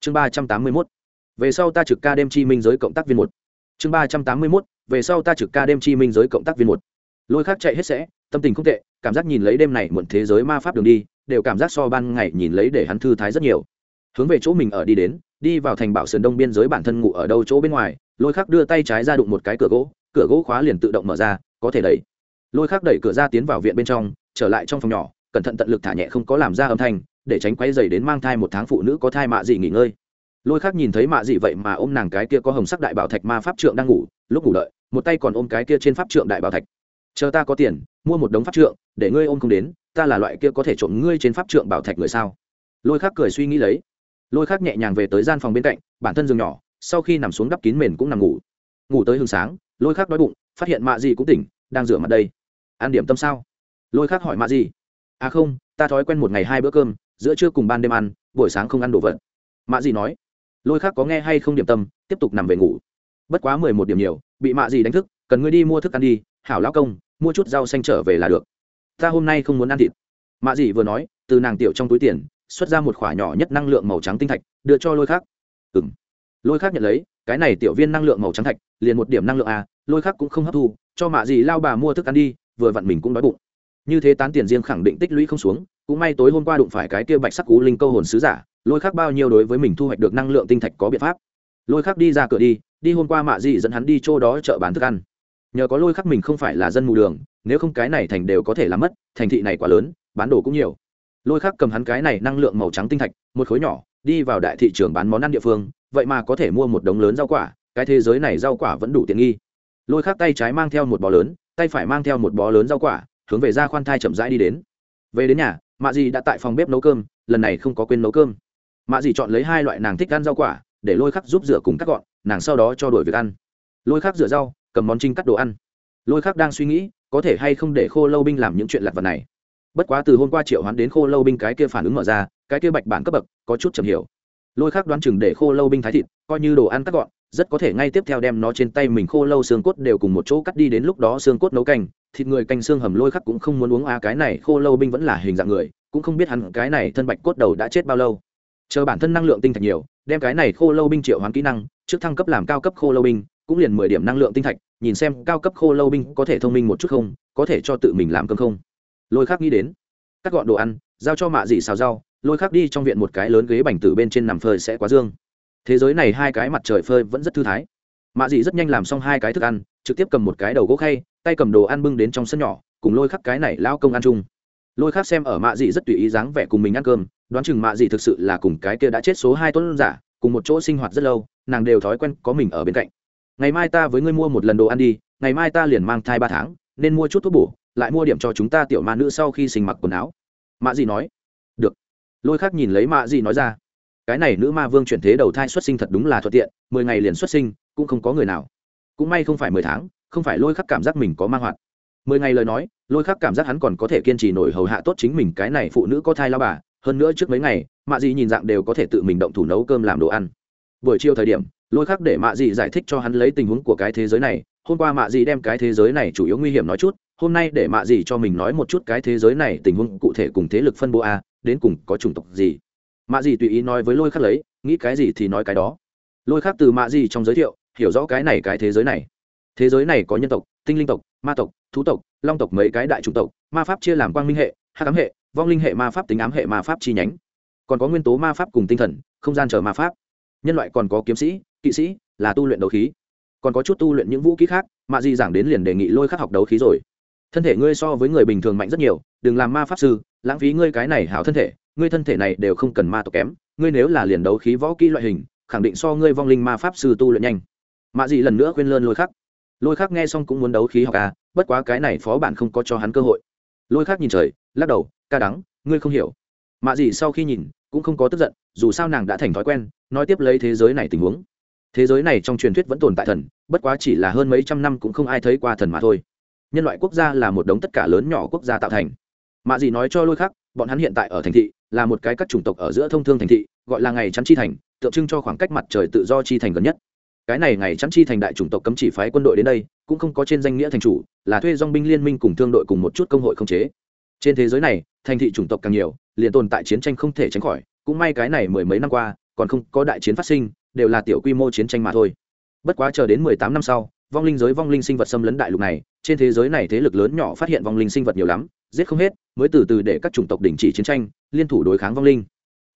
chương ba trăm tám mươi mốt. Về sau ta trực ca đêm chi minh giới cộng tác viên một. Chương ba trăm tám mươi mốt. Về sau ta trực ca đêm chi minh giới cộng tác viên một. Lôi khác chạy hết sẽ, tâm tình không tệ, cảm giác nhìn lấy đêm này muộn thế giới ma pháp đường đi, đều cảm giác so ban ngày nhìn lấy để hắn thư thái rất nhiều. Hướng về chỗ mình ở đi đến, đi vào thành bảo sườn đông biên giới bản thân ngủ ở đâu chỗ bên ngoài, lôi khắc đưa tay trái ra đụng một cái cửa gỗ cửa gỗ khóa liền tự động mở ra, có thể đẩy. Lôi khắc đẩy cửa ra tiến vào viện bên trong, trở lại trong phòng nhỏ, cẩn thận tận lực thả nhẹ không có làm ra âm thanh để tránh quay dày đến mang thai một tháng phụ nữ có thai mạ dị nghỉ ngơi. Lôi khác nhìn thấy mạ dị vậy mà ôm nàng cái kia có hồng sắc đại bảo thạch ma pháp trượng đang ngủ, lúc ngủ đợi, một tay còn ôm cái kia trên pháp trượng đại bảo thạch. Chờ ta có tiền, mua một đống pháp trượng, để ngươi ôm không đến, ta là loại kia có thể trộm ngươi trên pháp trượng bảo thạch người sao? Lôi khác cười suy nghĩ lấy. Lôi khác nhẹ nhàng về tới gian phòng bên cạnh, bản thân giường nhỏ, sau khi nằm xuống đắp kín mền cũng nằm ngủ. Ngủ tới hương sáng, lôi khác đói bụng, phát hiện mạ dị cũng tỉnh, đang rửa mặt đây. Ăn điểm tâm sao? Lôi khác hỏi mạ dị. à không, ta thói quen một ngày hai bữa cơm giữa trưa cùng ban đêm ăn, buổi sáng không ăn đồ vật. Mạ dì nói, lôi khắc có nghe hay không điểm tâm, tiếp tục nằm về ngủ. Bất quá mười một điểm nhiều, bị mạ dì đánh thức, cần ngươi đi mua thức ăn đi, hảo lão công, mua chút rau xanh trở về là được. Ta hôm nay không muốn ăn thịt. Mạ dị vừa nói, từ nàng tiểu trong túi tiền, xuất ra một khoả nhỏ nhất năng lượng màu trắng tinh thạch, đưa cho lôi khác ừ m lôi khác nhận lấy, cái này tiểu viên năng lượng màu trắng thạch, liền một điểm năng lượng à lôi khác cũng không hấp thu, cho mạ dị lao bà mua thức ăn đi, vừa vặn mình cũng đói bụng. Như thế tán tiền riêng khẳng định tích lũy không xuống cũng may tối hôm qua đụng phải cái kia bạch sắc cú linh câu hồn sứ giả, lôi khác bao nhiêu đối với mình thu hoạch được năng lượng tinh thạch có biện pháp. Lôi khác đi ra cửa đi đi hôm qua mạ dị dẫn hắn đi chỗ đó chợ bán thức ăn. Nhờ có lôi khắc mình không phải là dân mù đường, nếu không cái này thành đều có thể làm mất, thành thị này quá lớn, bán đồ cũng nhiều. Lôi khắc cầm hắn cái này năng lượng màu trắng tinh thạch, một khối nhỏ, đi vào đại thị trường bán món ăn địa phương, vậy mà có thể mua một đống lớn rau quả, cái thế giới này rau quả vẫn đủ tiện nghi. Lôi khắc tay trái mang theo một bó lớn, tay phải mang theo một bó lớn rau quả, hướng về ra khoan thai chậm rãi đi đến. Về đến nhà mạ dì đã tại phòng bếp nấu cơm, lần này không có quên nấu cơm. Mạ dì chọn lấy hai loại nàng thích ăn rau quả, để lôi khắc giúp rửa cùng cắt gọn, nàng sau đó cho đổi việc ăn. Lôi khắc rửa rau, cầm món trinh cắt đồ ăn. Lôi khắc đang suy nghĩ, có thể hay không để khô lâu binh làm những chuyện lặt vật này. Bất quá từ hôm qua triệu hoán đến khô lâu binh cái kia phản ứng mở ra, cái kia bạch bản cấp bậc có chút chậm hiểu. Lôi khắc đoán chừng để khô lâu binh thái thịt, coi như đồ ăn cắt gọn rất có thể ngay tiếp theo đem nó trên tay mình khô lâu xương cốt đều cùng một chỗ cắt đi đến lúc đó xương cốt nấu canh, thịt người canh xương hầm lôi khắc cũng không muốn uống a cái này khô lâu binh vẫn là hình dạng người, cũng không biết hẳn cái này thân bạch cốt đầu đã chết bao lâu. Chờ bản thân năng lượng tinh thạch nhiều, đem cái này khô lâu binh triệu hoán kỹ năng, trước thăng cấp làm cao cấp khô lâu binh, cũng liền mười điểm năng lượng tinh thạch, nhìn xem cao cấp khô lâu binh có thể thông minh một chút không, có thể cho tự mình làm cơm không. Lôi khắc nghĩ đến, cắt gọn đồ ăn, giao cho mạ dị xào rau, lôi khắc đi trong viện một cái lớn ghế bành tử bên trên nằm phơi sẽ quá dương thế giới này hai cái mặt trời phơi vẫn rất thư thái. Mạ dị rất nhanh làm xong hai cái thức ăn, trực tiếp cầm một cái đầu gỗ khay, tay cầm đồ ăn bưng đến trong sân nhỏ, cùng lôi khắc cái này lao công ăn chung. Lôi khắc xem ở mạ dị rất tùy ý dáng vẻ cùng mình ăn cơm, đoán chừng mạ dị thực sự là cùng cái kia đã chết số hai tuấn giả, cùng một chỗ sinh hoạt rất lâu, nàng đều thói quen có mình ở bên cạnh. Ngày mai ta với ngươi mua một lần đồ ăn đi, ngày mai ta liền mang thai ba tháng, nên mua chút thuốc bổ, lại mua điểm cho chúng ta tiểu ma nữ sau khi sinh mặc quần áo. Mạ dị nói, được. Lôi khắc nhìn lấy mạ dị nói ra cái này nữ ma vương chuyển thế đầu thai xuất sinh thật đúng là thuận tiện, mười ngày liền xuất sinh, cũng không có người nào. Cũng may không phải mười tháng, không phải lôi khắc cảm giác mình có mang hoạt. Mười ngày lời nói, lôi khắc cảm giác hắn còn có thể kiên trì nổi hầu hạ tốt chính mình cái này phụ nữ có thai lao bà, hơn nữa trước mấy ngày, mạ dị nhìn dạng đều có thể tự mình động thủ nấu cơm làm đồ ăn. Buổi chiều thời điểm, lôi khắc để mạ dị giải thích cho hắn lấy tình huống của cái thế giới này, hôm qua mạ dị đem cái thế giới này chủ yếu nguy hiểm nói chút, hôm nay để mạ dị cho mình nói một chút cái thế giới này tình huống cụ thể cùng thế lực phân bố a, đến cùng có chủng tộc gì mạ gì tùy ý nói với lôi khắc lấy, nghĩ cái gì thì nói cái đó. Lôi khắc từ mạ gì trong giới thiệu, hiểu rõ cái này cái thế giới này. Thế giới này có nhân tộc, tinh linh tộc, ma tộc, thú tộc, long tộc mấy cái đại chủng tộc, ma pháp chia làm quang minh hệ hát ám hệ, vong linh hệ, ma pháp tính ám hệ, ma pháp chi nhánh. Còn có nguyên tố ma pháp cùng tinh thần, không gian chờ ma pháp. Nhân loại còn có kiếm sĩ, kỵ sĩ, là tu luyện đấu khí. Còn có chút tu luyện những vũ khí khác, mạ di giảng đến liền đề nghị lôi khắc học đấu khí rồi. Thân thể ngươi so với người bình thường mạnh rất nhiều, đừng làm ma pháp sư, lãng phí ngươi cái này hảo thân thể ngươi thân thể này đều không cần ma tộc kém, ngươi nếu là liền đấu khí võ kỹ loại hình, khẳng định so ngươi vong linh ma pháp sư tu luyện nhanh. Mạ dị lần nữa khuyên lơn lôi khắc. Lôi khắc nghe xong cũng muốn đấu khí học à bất quá cái này phó bản không có cho hắn cơ hội. Lôi khắc nhìn trời, lắc đầu, ca đắng, ngươi không hiểu. Mạ dị sau khi nhìn, cũng không có tức giận, dù sao nàng đã thành thói quen, nói tiếp lấy thế giới này tình huống. Thế giới này trong truyền thuyết vẫn tồn tại thần, bất quá chỉ là hơn mấy trăm năm cũng không ai thấy qua thần mà thôi. Nhân loại quốc gia là một đống tất cả lớn nhỏ quốc gia tạo thành. Mạ gì nói cho lôi khắc bọn hắn hiện tại ở thành thị, là một cái các chủng tộc ở giữa thông thương thành thị, gọi là ngày chắn chi thành, tượng trưng cho khoảng cách mặt trời tự do chi thành gần nhất. Cái này ngày chắn chi thành đại chủng tộc cấm chỉ phái quân đội đến đây, cũng không có trên danh nghĩa thành chủ, là thuê dong binh liên minh cùng thương đội cùng một chút công hội không chế. Trên thế giới này, thành thị chủng tộc càng nhiều, liền tồn tại chiến tranh không thể tránh khỏi, cũng may cái này mười mấy năm qua, còn không có đại chiến phát sinh, đều là tiểu quy mô chiến tranh mà thôi. Bất quá chờ đến mười tám năm sau vong linh giới vong linh sinh vật xâm lấn đại lục này, trên thế giới này thế lực lớn nhỏ phát hiện vong linh sinh vật nhiều lắm, giết không hết, mới từ từ để các chủng tộc đình chỉ chiến tranh, liên thủ đối kháng vong linh.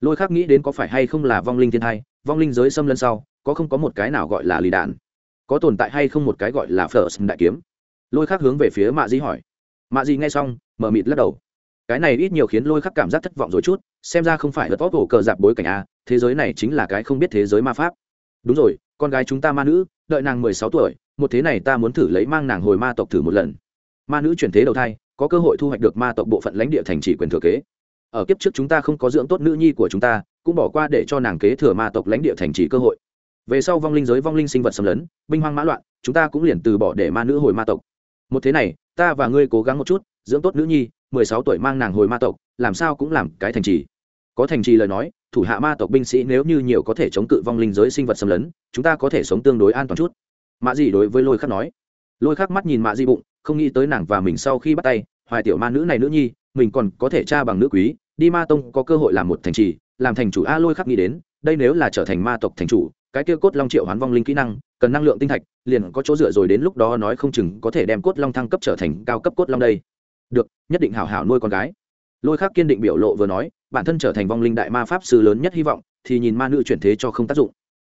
Lôi khác nghĩ đến có phải hay không là vong linh thiên thai, vong linh giới xâm lấn sau, có không có một cái nào gọi là lì đạn? Có tồn tại hay không một cái gọi là first đại kiếm? Lôi khác hướng về phía mạ di hỏi. Mạ di nghe xong, mở mịt lắc đầu. Cái này ít nhiều khiến lôi khắc cảm giác thất vọng rồi chút, xem ra không phải là vóc cổ cờ dạp bối cảnh a thế giới này chính là cái không biết thế giới ma pháp. Đúng rồi, con gái chúng ta ma nữ, đợi nàng mười sáu tuổi một thế này ta muốn thử lấy mang nàng hồi ma tộc thử một lần. Ma nữ chuyển thế đầu thai, có cơ hội thu hoạch được ma tộc bộ phận lãnh địa thành trì quyền thừa kế. Ở kiếp trước chúng ta không có dưỡng tốt nữ nhi của chúng ta, cũng bỏ qua để cho nàng kế thừa ma tộc lãnh địa thành trì cơ hội. Về sau vong linh giới vong linh sinh vật xâm lấn, binh hoang mã loạn, chúng ta cũng liền từ bỏ để ma nữ hồi ma tộc. Một thế này, ta và ngươi cố gắng một chút, dưỡng tốt nữ nhi, mười sáu tuổi mang nàng hồi ma tộc, làm sao cũng làm cái thành trì. Có thành trì lời nói, thủ hạ ma tộc binh sĩ nếu như nhiều có thể chống cự vong linh giới sinh vật xâm lấn, chúng ta có thể sống tương đối an toàn chút mạ dị đối với lôi khắc nói. Lôi khắc mắt nhìn mạ dị bụng, không nghĩ tới nàng và mình sau khi bắt tay, hoài tiểu ma nữ này nữ nhi, mình còn có thể tra bằng nữ quý. Đi ma tông có cơ hội làm một thành trì, làm thành chủ a lôi khắc nghĩ đến, đây nếu là trở thành ma tộc thành chủ, cái kia cốt long triệu hoán vong linh kỹ năng, cần năng lượng tinh thạch, liền có chỗ dựa rồi đến lúc đó nói không chừng có thể đem cốt long thăng cấp trở thành cao cấp cốt long đây. Được, nhất định hảo hảo nuôi con gái. Lôi khắc kiên định biểu lộ vừa nói, bản thân trở thành vong linh đại ma pháp sư lớn nhất hy vọng, thì nhìn ma nữ chuyển thế cho không tác dụng.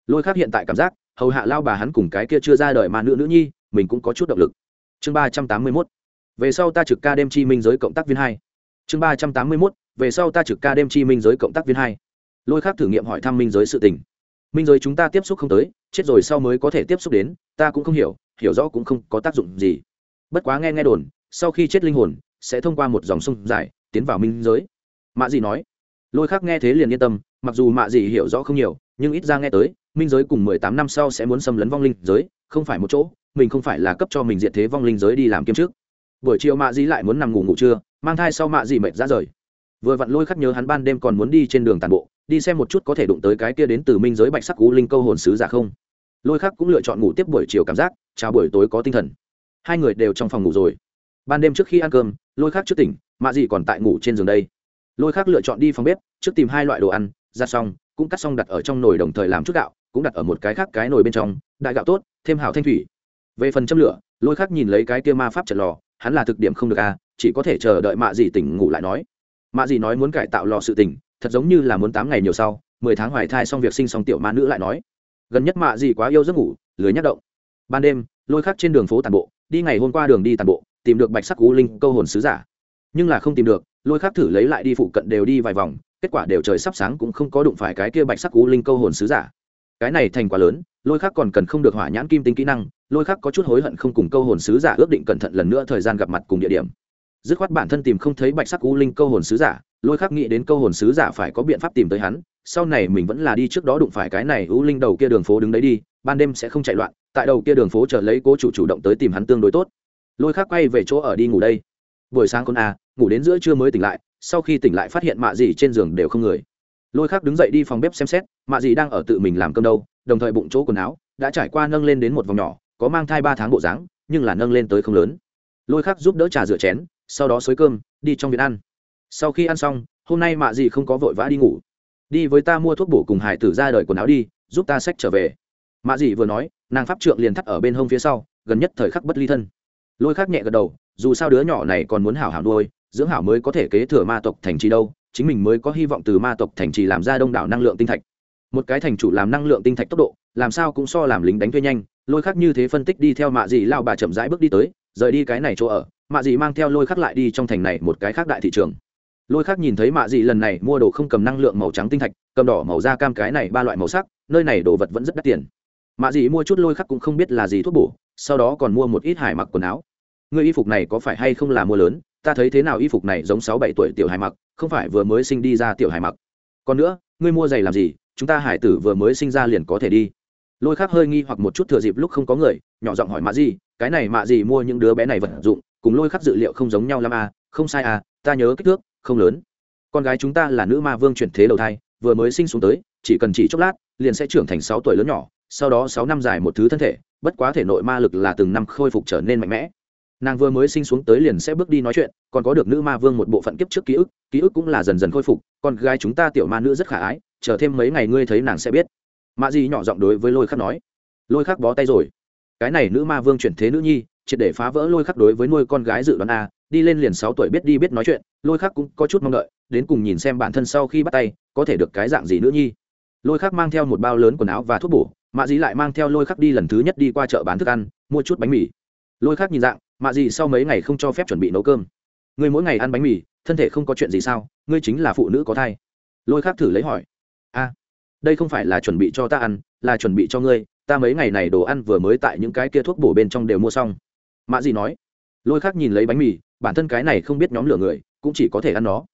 Lôi khắc hiện tại cảm giác hầu hạ lao bà hắn cùng cái kia chưa ra đời mà nữ nữ nhi, mình cũng có chút động lực. Chương ba trăm tám mươi mốt, về sau ta trực ca đêm chi minh giới cộng tác viên hai. Chương ba trăm tám mươi mốt, về sau ta trực ca đêm chi minh giới cộng tác viên hai. Lôi khắc thử nghiệm hỏi thăm minh giới sự tình. Minh giới chúng ta tiếp xúc không tới, chết rồi sau mới có thể tiếp xúc đến, ta cũng không hiểu hiểu rõ cũng không có tác dụng gì. Bất quá nghe nghe đồn, sau khi chết linh hồn, sẽ thông qua một dòng sông dài, tiến vào minh giới. Mạ dị nói. Lôi khác nghe thế liền yên tâm, mặc dù mạ dị hiểu rõ không nhiều, nhưng ít ra nghe tới minh giới cùng mười tám năm sau sẽ muốn xâm lấn vong linh giới, không phải một chỗ, mình không phải là cấp cho mình diện thế vong linh giới đi làm kiêm trước. Buổi chiều mạ dĩ lại muốn nằm ngủ ngủ trưa, mang thai sau mạ dĩ mệt ra rời. Vừa vặn lôi khắc nhớ hắn ban đêm còn muốn đi trên đường tàn bộ, đi xem một chút có thể đụng tới cái kia đến từ minh giới bạch sắc cú linh câu hồn sứ giả không. Lôi khắc cũng lựa chọn ngủ tiếp buổi chiều cảm giác, chào buổi tối có tinh thần. Hai người đều trong phòng ngủ rồi. Ban đêm trước khi ăn cơm, lôi khắc trước tỉnh, mạ dĩ còn tại ngủ trên giường đây. Lôi khắc lựa chọn đi phòng bếp, trước tìm hai loại đồ ăn ra xong, cũng cắt xong đặt ở trong nồi đồng thời làm chút gạo cũng đặt ở một cái khác cái nồi bên trong, đại gạo tốt, thêm hảo thanh thủy. Về phần châm lửa, lôi khắc nhìn lấy cái kia ma pháp trận lò, hắn là thực điểm không được à chỉ có thể chờ đợi mạ dì tỉnh ngủ lại nói. Mạ dì nói muốn cải tạo lò sự tỉnh thật giống như là muốn tám ngày nhiều sau, mười tháng hoài thai xong việc sinh xong tiểu ma nữ lại nói. Gần nhất mạ dì quá yêu giấc ngủ, lười nhắc động. Ban đêm, lôi khắc trên đường phố tàn bộ, đi ngày hôm qua đường đi tàn bộ, tìm được bạch sắc cú linh câu hồn sứ giả. Nhưng là không tìm được, lôi khắc thử lấy lại đi phụ cận đều đi vài vòng, kết quả đều trời sắp sáng cũng không có đụng phải cái kia bạch sắc cú linh câu hồn sứ giả cái này thành quá lớn, lôi khắc còn cần không được hỏa nhãn kim tính kỹ năng, lôi khắc có chút hối hận không cùng câu hồn sứ giả ước định cẩn thận lần nữa thời gian gặp mặt cùng địa điểm. Dứt khoát bản thân tìm không thấy bạch sắc u linh câu hồn sứ giả, lôi khắc nghĩ đến câu hồn sứ giả phải có biện pháp tìm tới hắn, sau này mình vẫn là đi trước đó đụng phải cái này u linh đầu kia đường phố đứng đấy đi, ban đêm sẽ không chạy loạn, tại đầu kia đường phố chờ lấy cố chủ chủ động tới tìm hắn tương đối tốt. Lôi khắc quay về chỗ ở đi ngủ đây. Buổi sáng con a ngủ đến giữa trưa mới tỉnh lại, sau khi tỉnh lại phát hiện mạ gì trên giường đều không người lôi khắc đứng dậy đi phòng bếp xem xét, mạ dì đang ở tự mình làm cơm đâu, đồng thời bụng chỗ quần áo đã trải qua nâng lên đến một vòng nhỏ, có mang thai ba tháng bộ dáng, nhưng là nâng lên tới không lớn. Lôi khắc giúp đỡ trà rửa chén, sau đó xới cơm, đi trong viện ăn. Sau khi ăn xong, hôm nay mạ dì không có vội vã đi ngủ. Đi với ta mua thuốc bổ cùng hải tử ra đời quần áo đi, giúp ta xách trở về. Mạ dì vừa nói, nàng pháp trượng liền thắt ở bên hông phía sau, gần nhất thời khắc bất ly thân. Lôi khắc nhẹ gật đầu, dù sao đứa nhỏ này còn muốn hảo hảo nuôi, dưỡng hảo mới có thể kế thừa ma tộc thành trì đâu chính mình mới có hy vọng từ ma tộc thành trì làm ra đông đảo năng lượng tinh thạch. Một cái thành chủ làm năng lượng tinh thạch tốc độ, làm sao cũng so làm lính đánh thuê nhanh, lôi khắc như thế phân tích đi theo mạ dì lao bà chậm rãi bước đi tới, rời đi cái này chỗ ở, mạ dì mang theo lôi khắc lại đi trong thành này một cái khác đại thị trường. Lôi khắc nhìn thấy mạ dì lần này mua đồ không cầm năng lượng màu trắng tinh thạch, cầm đỏ màu da cam cái này ba loại màu sắc, nơi này đồ vật vẫn rất đắt tiền. Mạ dì mua chút lôi khắc cũng không biết là gì thuốc bổ, sau đó còn mua một ít hải mặc quần áo. Người y phục này có phải hay không là mua lớn, ta thấy thế nào y phục này giống sáu bảy tuổi tiểu hải mặc không phải vừa mới sinh đi ra tiểu hải mặc. Còn nữa, ngươi mua giày làm gì, chúng ta hải tử vừa mới sinh ra liền có thể đi. Lôi khác hơi nghi hoặc một chút thừa dịp lúc không có người, nhỏ giọng hỏi mạ gì cái này mạ gì mua những đứa bé này vật dụng, cùng lôi khắc dự liệu không giống nhau l à không sai à ta nhớ kích thước, không lớn. Con gái chúng ta là nữ ma vương chuyển thế đầu thai, vừa mới sinh xuống tới, chỉ cần chỉ chốc lát, liền sẽ trưởng thành sáu tuổi lớn nhỏ, sau đó sáu năm dài một thứ thân thể, bất quá thể nội ma lực là từng năm khôi phục trở nên mạnh mẽ nàng vừa mới sinh xuống tới liền sẽ bước đi nói chuyện, còn có được nữ ma vương một bộ phận kiếp trước ký ức ký ức cũng là dần dần khôi phục, con gái chúng ta tiểu ma nữ rất khả ái, chờ thêm mấy ngày ngươi thấy nàng sẽ biết. Mạ di nhỏ giọng đối với lôi khắc nói. Lôi khắc bó tay rồi. Cái này nữ ma vương chuyển thế nữ nhi, triệt để phá vỡ lôi khắc đối với nuôi con gái dự đoán a, đi lên liền sáu tuổi biết đi biết nói chuyện, lôi khắc cũng có chút mong đợi, đến cùng nhìn xem bản thân sau khi bắt tay, có thể được cái dạng gì nữ nhi. Lôi khắc mang theo một bao lớn quần áo và thuốc bổ mạ dì lại mang theo lôi khắc đi lần thứ nhất đi qua chợ bán thức ăn, mua chút bánh mì. Lôi khắc nhìn dạng mạ dì sau mấy ngày không cho phép chuẩn bị nấu cơm. Ngươi mỗi ngày ăn bánh mì, thân thể không có chuyện gì sao? Ngươi chính là phụ nữ có thai. Lôi khắc thử lấy hỏi. A, đây không phải là chuẩn bị cho ta ăn, là chuẩn bị cho ngươi. Ta mấy ngày này đồ ăn vừa mới tại những cái kia thuốc bổ bên trong đều mua xong. Mạ dì nói. Lôi khắc nhìn lấy bánh mì, bản thân cái này không biết nhóm lửa người, cũng chỉ có thể ăn nó.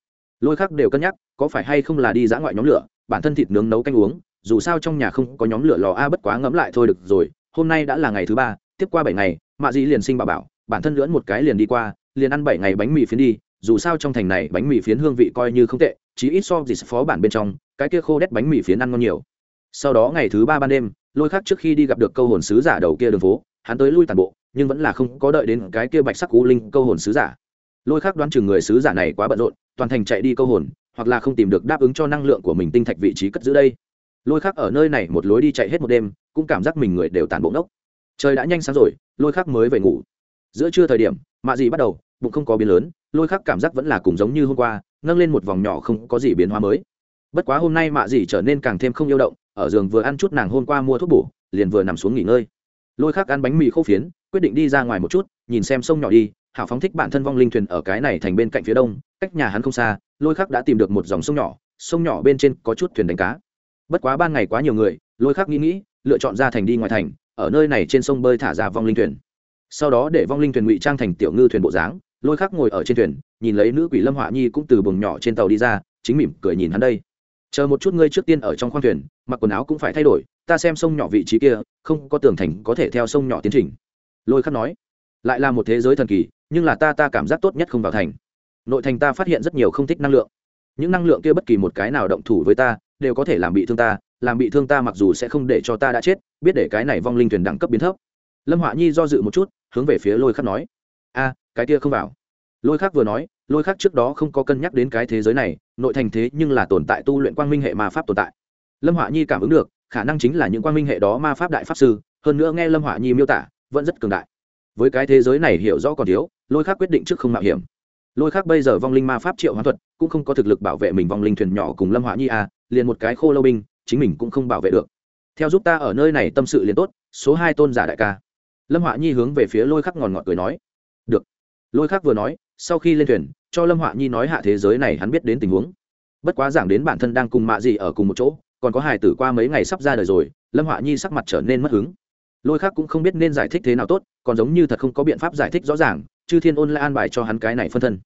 Lôi khắc đều cân nhắc, có phải hay không là đi dã ngoại nhóm lửa, bản thân thịt nướng nấu canh uống, dù sao trong nhà không có nhóm lửa lò a bất quá ngẫm lại thôi được rồi, hôm nay đã là ngày thứ ba, tiếp qua bảy ngày, mạ dĩ liền sinh bà bảo bản thân lưỡn một cái liền đi qua, liền ăn bảy ngày bánh mì phiến đi, dù sao trong thành này bánh mì phiến hương vị coi như không tệ chỉ ít so gì phó bản bên trong, cái kia khô đét bánh mì phiến ăn ngon nhiều. Sau đó ngày thứ ba ban đêm, lôi khắc trước khi đi gặp được câu hồn sứ giả đầu kia đường phố, hắn tới lui tàn bộ, nhưng vẫn là không có đợi đến cái kia bạch sắc cú linh câu hồn sứ giả. Lôi khắc đoán chừng người sứ giả này quá bận rộn, toàn thành chạy đi câu hồn, hoặc là không tìm được đáp ứng cho năng lượng của mình tinh thạch vị trí cất giữ đây. Lôi khắc ở nơi này một lối đi chạy hết một đêm, cũng cảm giác mình người đều tàn bộ ngốc. Trời đã nhanh sáng rồi, lôi khắc mới về ngủ giữa trưa thời điểm, mạ dị bắt đầu, bụng không có biến lớn, lôi khắc cảm giác vẫn là cùng giống như hôm qua, nâng lên một vòng nhỏ không có gì biến hóa mới. Bất quá hôm nay mạ dị trở nên càng thêm không yêu động, ở giường vừa ăn chút nàng hôm qua mua thuốc bổ, liền vừa nằm xuống nghỉ ngơi. Lôi khắc ăn bánh mì khô phiến, quyết định đi ra ngoài một chút, nhìn xem sông nhỏ đi, hảo phóng thích bản thân vong linh thuyền ở cái này thành bên cạnh phía đông, cách nhà hắn không xa, lôi khắc đã tìm được một dòng sông nhỏ sông nhỏ bên trên có chút thuyền đánh cá. Bất quá ban ngày quá nhiều người, lôi khắc nghĩ nghĩ, lựa chọn ra thành đi ngoài thành, ở nơi này trên sông bơi thả ra vong linh thuyền sau đó để vong linh thuyền ngụy trang thành tiểu ngư thuyền bộ dáng, lôi khắc ngồi ở trên thuyền, nhìn lấy nữ quỷ lâm họa nhi cũng từ buồng nhỏ trên tàu đi ra, chính mỉm cười nhìn hắn đây. Chờ một chút ngươi trước tiên ở trong khoang thuyền, mặc quần áo cũng phải thay đổi, ta xem sông nhỏ vị trí kia, không có tường thành có thể theo sông nhỏ tiến trình. Lôi khắc nói. Lại là một thế giới thần kỳ, nhưng là ta ta cảm giác tốt nhất không vào thành. Nội thành ta phát hiện rất nhiều không thích năng lượng. Những năng lượng kia bất kỳ một cái nào động thủ với ta, đều có thể làm bị thương ta, làm bị thương ta mặc dù sẽ không để cho ta đã chết, biết để cái này vong linh thuyền đẳng cấp biến thấp lâm họa nhi do dự một chút, hướng về phía lôi khắc nói. A, cái kia không vào. Lôi khắc vừa nói, lôi khắc trước đó không có cân nhắc đến cái thế giới này, nội thành thế nhưng là tồn tại tu luyện quang minh hệ ma pháp tồn tại. Lâm họa nhi cảm ứng được, khả năng chính là những quang minh hệ đó ma pháp đại pháp sư, hơn nữa nghe lâm họa nhi miêu tả, vẫn rất cường đại. Với cái thế giới này hiểu rõ còn thiếu, lôi khắc quyết định trước không mạo hiểm. Lôi khắc bây giờ vong linh ma pháp triệu hoán thuật, cũng không có thực lực bảo vệ mình vong linh thuyền nhỏ cùng lâm họa nhi a, liền một cái khô lâu binh, chính mình cũng không bảo vệ được. Theo giúp ta ở nơi này tâm sự liền tốt, số hai tôn giả đại ca lâm họa nhi hướng về phía lôi khắc ngòn ngọt cười nói. Được. Lôi khắc vừa nói, sau khi lên thuyền, cho lâm họa nhi nói hạ thế giới này hắn biết đến tình huống. Bất quá giảng đến bản thân đang cùng mạ gì ở cùng một chỗ, còn có hài tử qua mấy ngày sắp ra đời rồi, lâm họa nhi sắc mặt trở nên mất hứng. Lôi khắc cũng không biết nên giải thích thế nào tốt, còn giống như thật không có biện pháp giải thích rõ ràng, chư thiên ôn lại an bài cho hắn cái này phân thân.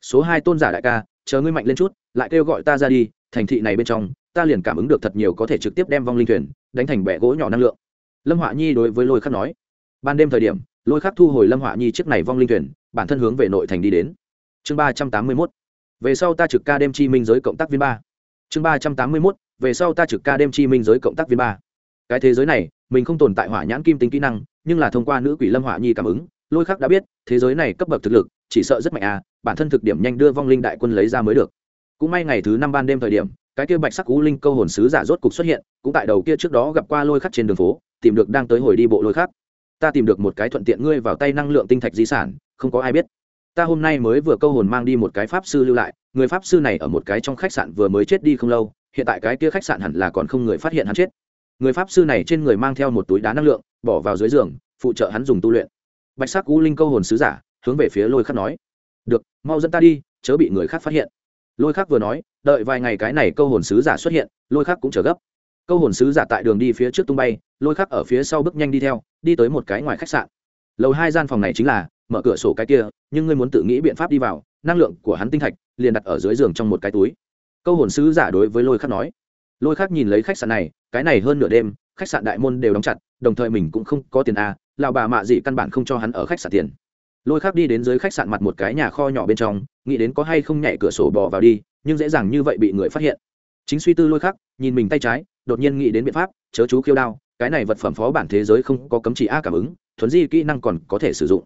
Số hai tôn giả đại ca, chờ ngươi mạnh lên chút, lại kêu gọi ta ra đi, thành thị này bên trong, ta liền cảm ứng được thật nhiều có thể trực tiếp đem vong linh thuyền, đánh thành bẻ gỗ nhỏ năng lượng. Lâm họa nhi đối với lôi khắc nói ban đêm thời điểm, lôi khắc thu hồi lâm họa nhi chiếc này vong linh thuyền, bản thân hướng về nội thành đi đến. Chương ba trăm tám mươi mốt. Về sau ta trực ca đêm chi minh giới cộng tác viên ba. Chương ba trăm tám mươi mốt, về sau ta trực ca đêm chi minh giới cộng tác viên ba. Cái thế giới này, mình không tồn tại hỏa nhãn kim tính kỹ năng, nhưng là thông qua nữ quỷ lâm họa nhi cảm ứng, lôi khắc đã biết, thế giới này cấp bậc thực lực, chỉ sợ rất mạnh à bản thân thực điểm nhanh đưa vong linh đại quân lấy ra mới được. Cũng may ngày thứ năm ban đêm thời điểm, cái kia bạch sắc cú linh câu hồn sứ giả rốt cục xuất hiện, cũng tại đầu kia trước đó gặp qua lôi khắc trên đường phố, tìm được đang tới hồi đi bộ lôi khắc ta tìm được một cái thuận tiện ngươi vào tay năng lượng tinh thạch di sản, không có ai biết. Ta hôm nay mới vừa câu hồn mang đi một cái pháp sư lưu lại, người pháp sư này ở một cái trong khách sạn vừa mới chết đi không lâu, hiện tại cái kia khách sạn hẳn là còn không người phát hiện hắn chết. Người pháp sư này trên người mang theo một túi đá năng lượng, bỏ vào dưới giường, phụ trợ hắn dùng tu luyện. Bạch sắc U linh câu hồn sứ giả, hướng về phía lôi khắc nói, được, mau dẫn ta đi, chớ bị người khác phát hiện. Lôi khắc vừa nói, đợi vài ngày cái này câu hồn sứ giả xuất hiện, lôi khắc cũng chờ gấp câu hồn sứ giả tại đường đi phía trước tung bay, lôi khắc ở phía sau bước nhanh đi theo, đi tới một cái ngoài khách sạn. Lầu hai gian phòng này chính là, mở cửa sổ cái kia, nhưng ngươi muốn tự nghĩ biện pháp đi vào, năng lượng của hắn tinh thạch, liền đặt ở dưới giường trong một cái túi. Câu hồn sứ giả đối với lôi khắc nói. Lôi khắc nhìn lấy khách sạn này, cái này hơn nửa đêm, khách sạn đại môn đều đóng chặt, đồng thời mình cũng không có tiền à, a lào bà mạ dị căn bản không cho hắn ở khách sạn tiền. Lôi khắc đi đến dưới khách sạn mặt một cái nhà kho nhỏ bên trong, nghĩ đến có hay không nhảy cửa sổ bò vào đi, nhưng dễ dàng như vậy bị người phát hiện. Chính suy tư lôi khắc, nhìn mình tay trái đột nhiên nghĩ đến biện pháp, chớ chú khiêu đao, cái này vật phẩm phó bản thế giới không có cấm chỉ a cảm ứng thuấn di kỹ năng còn có thể sử dụng.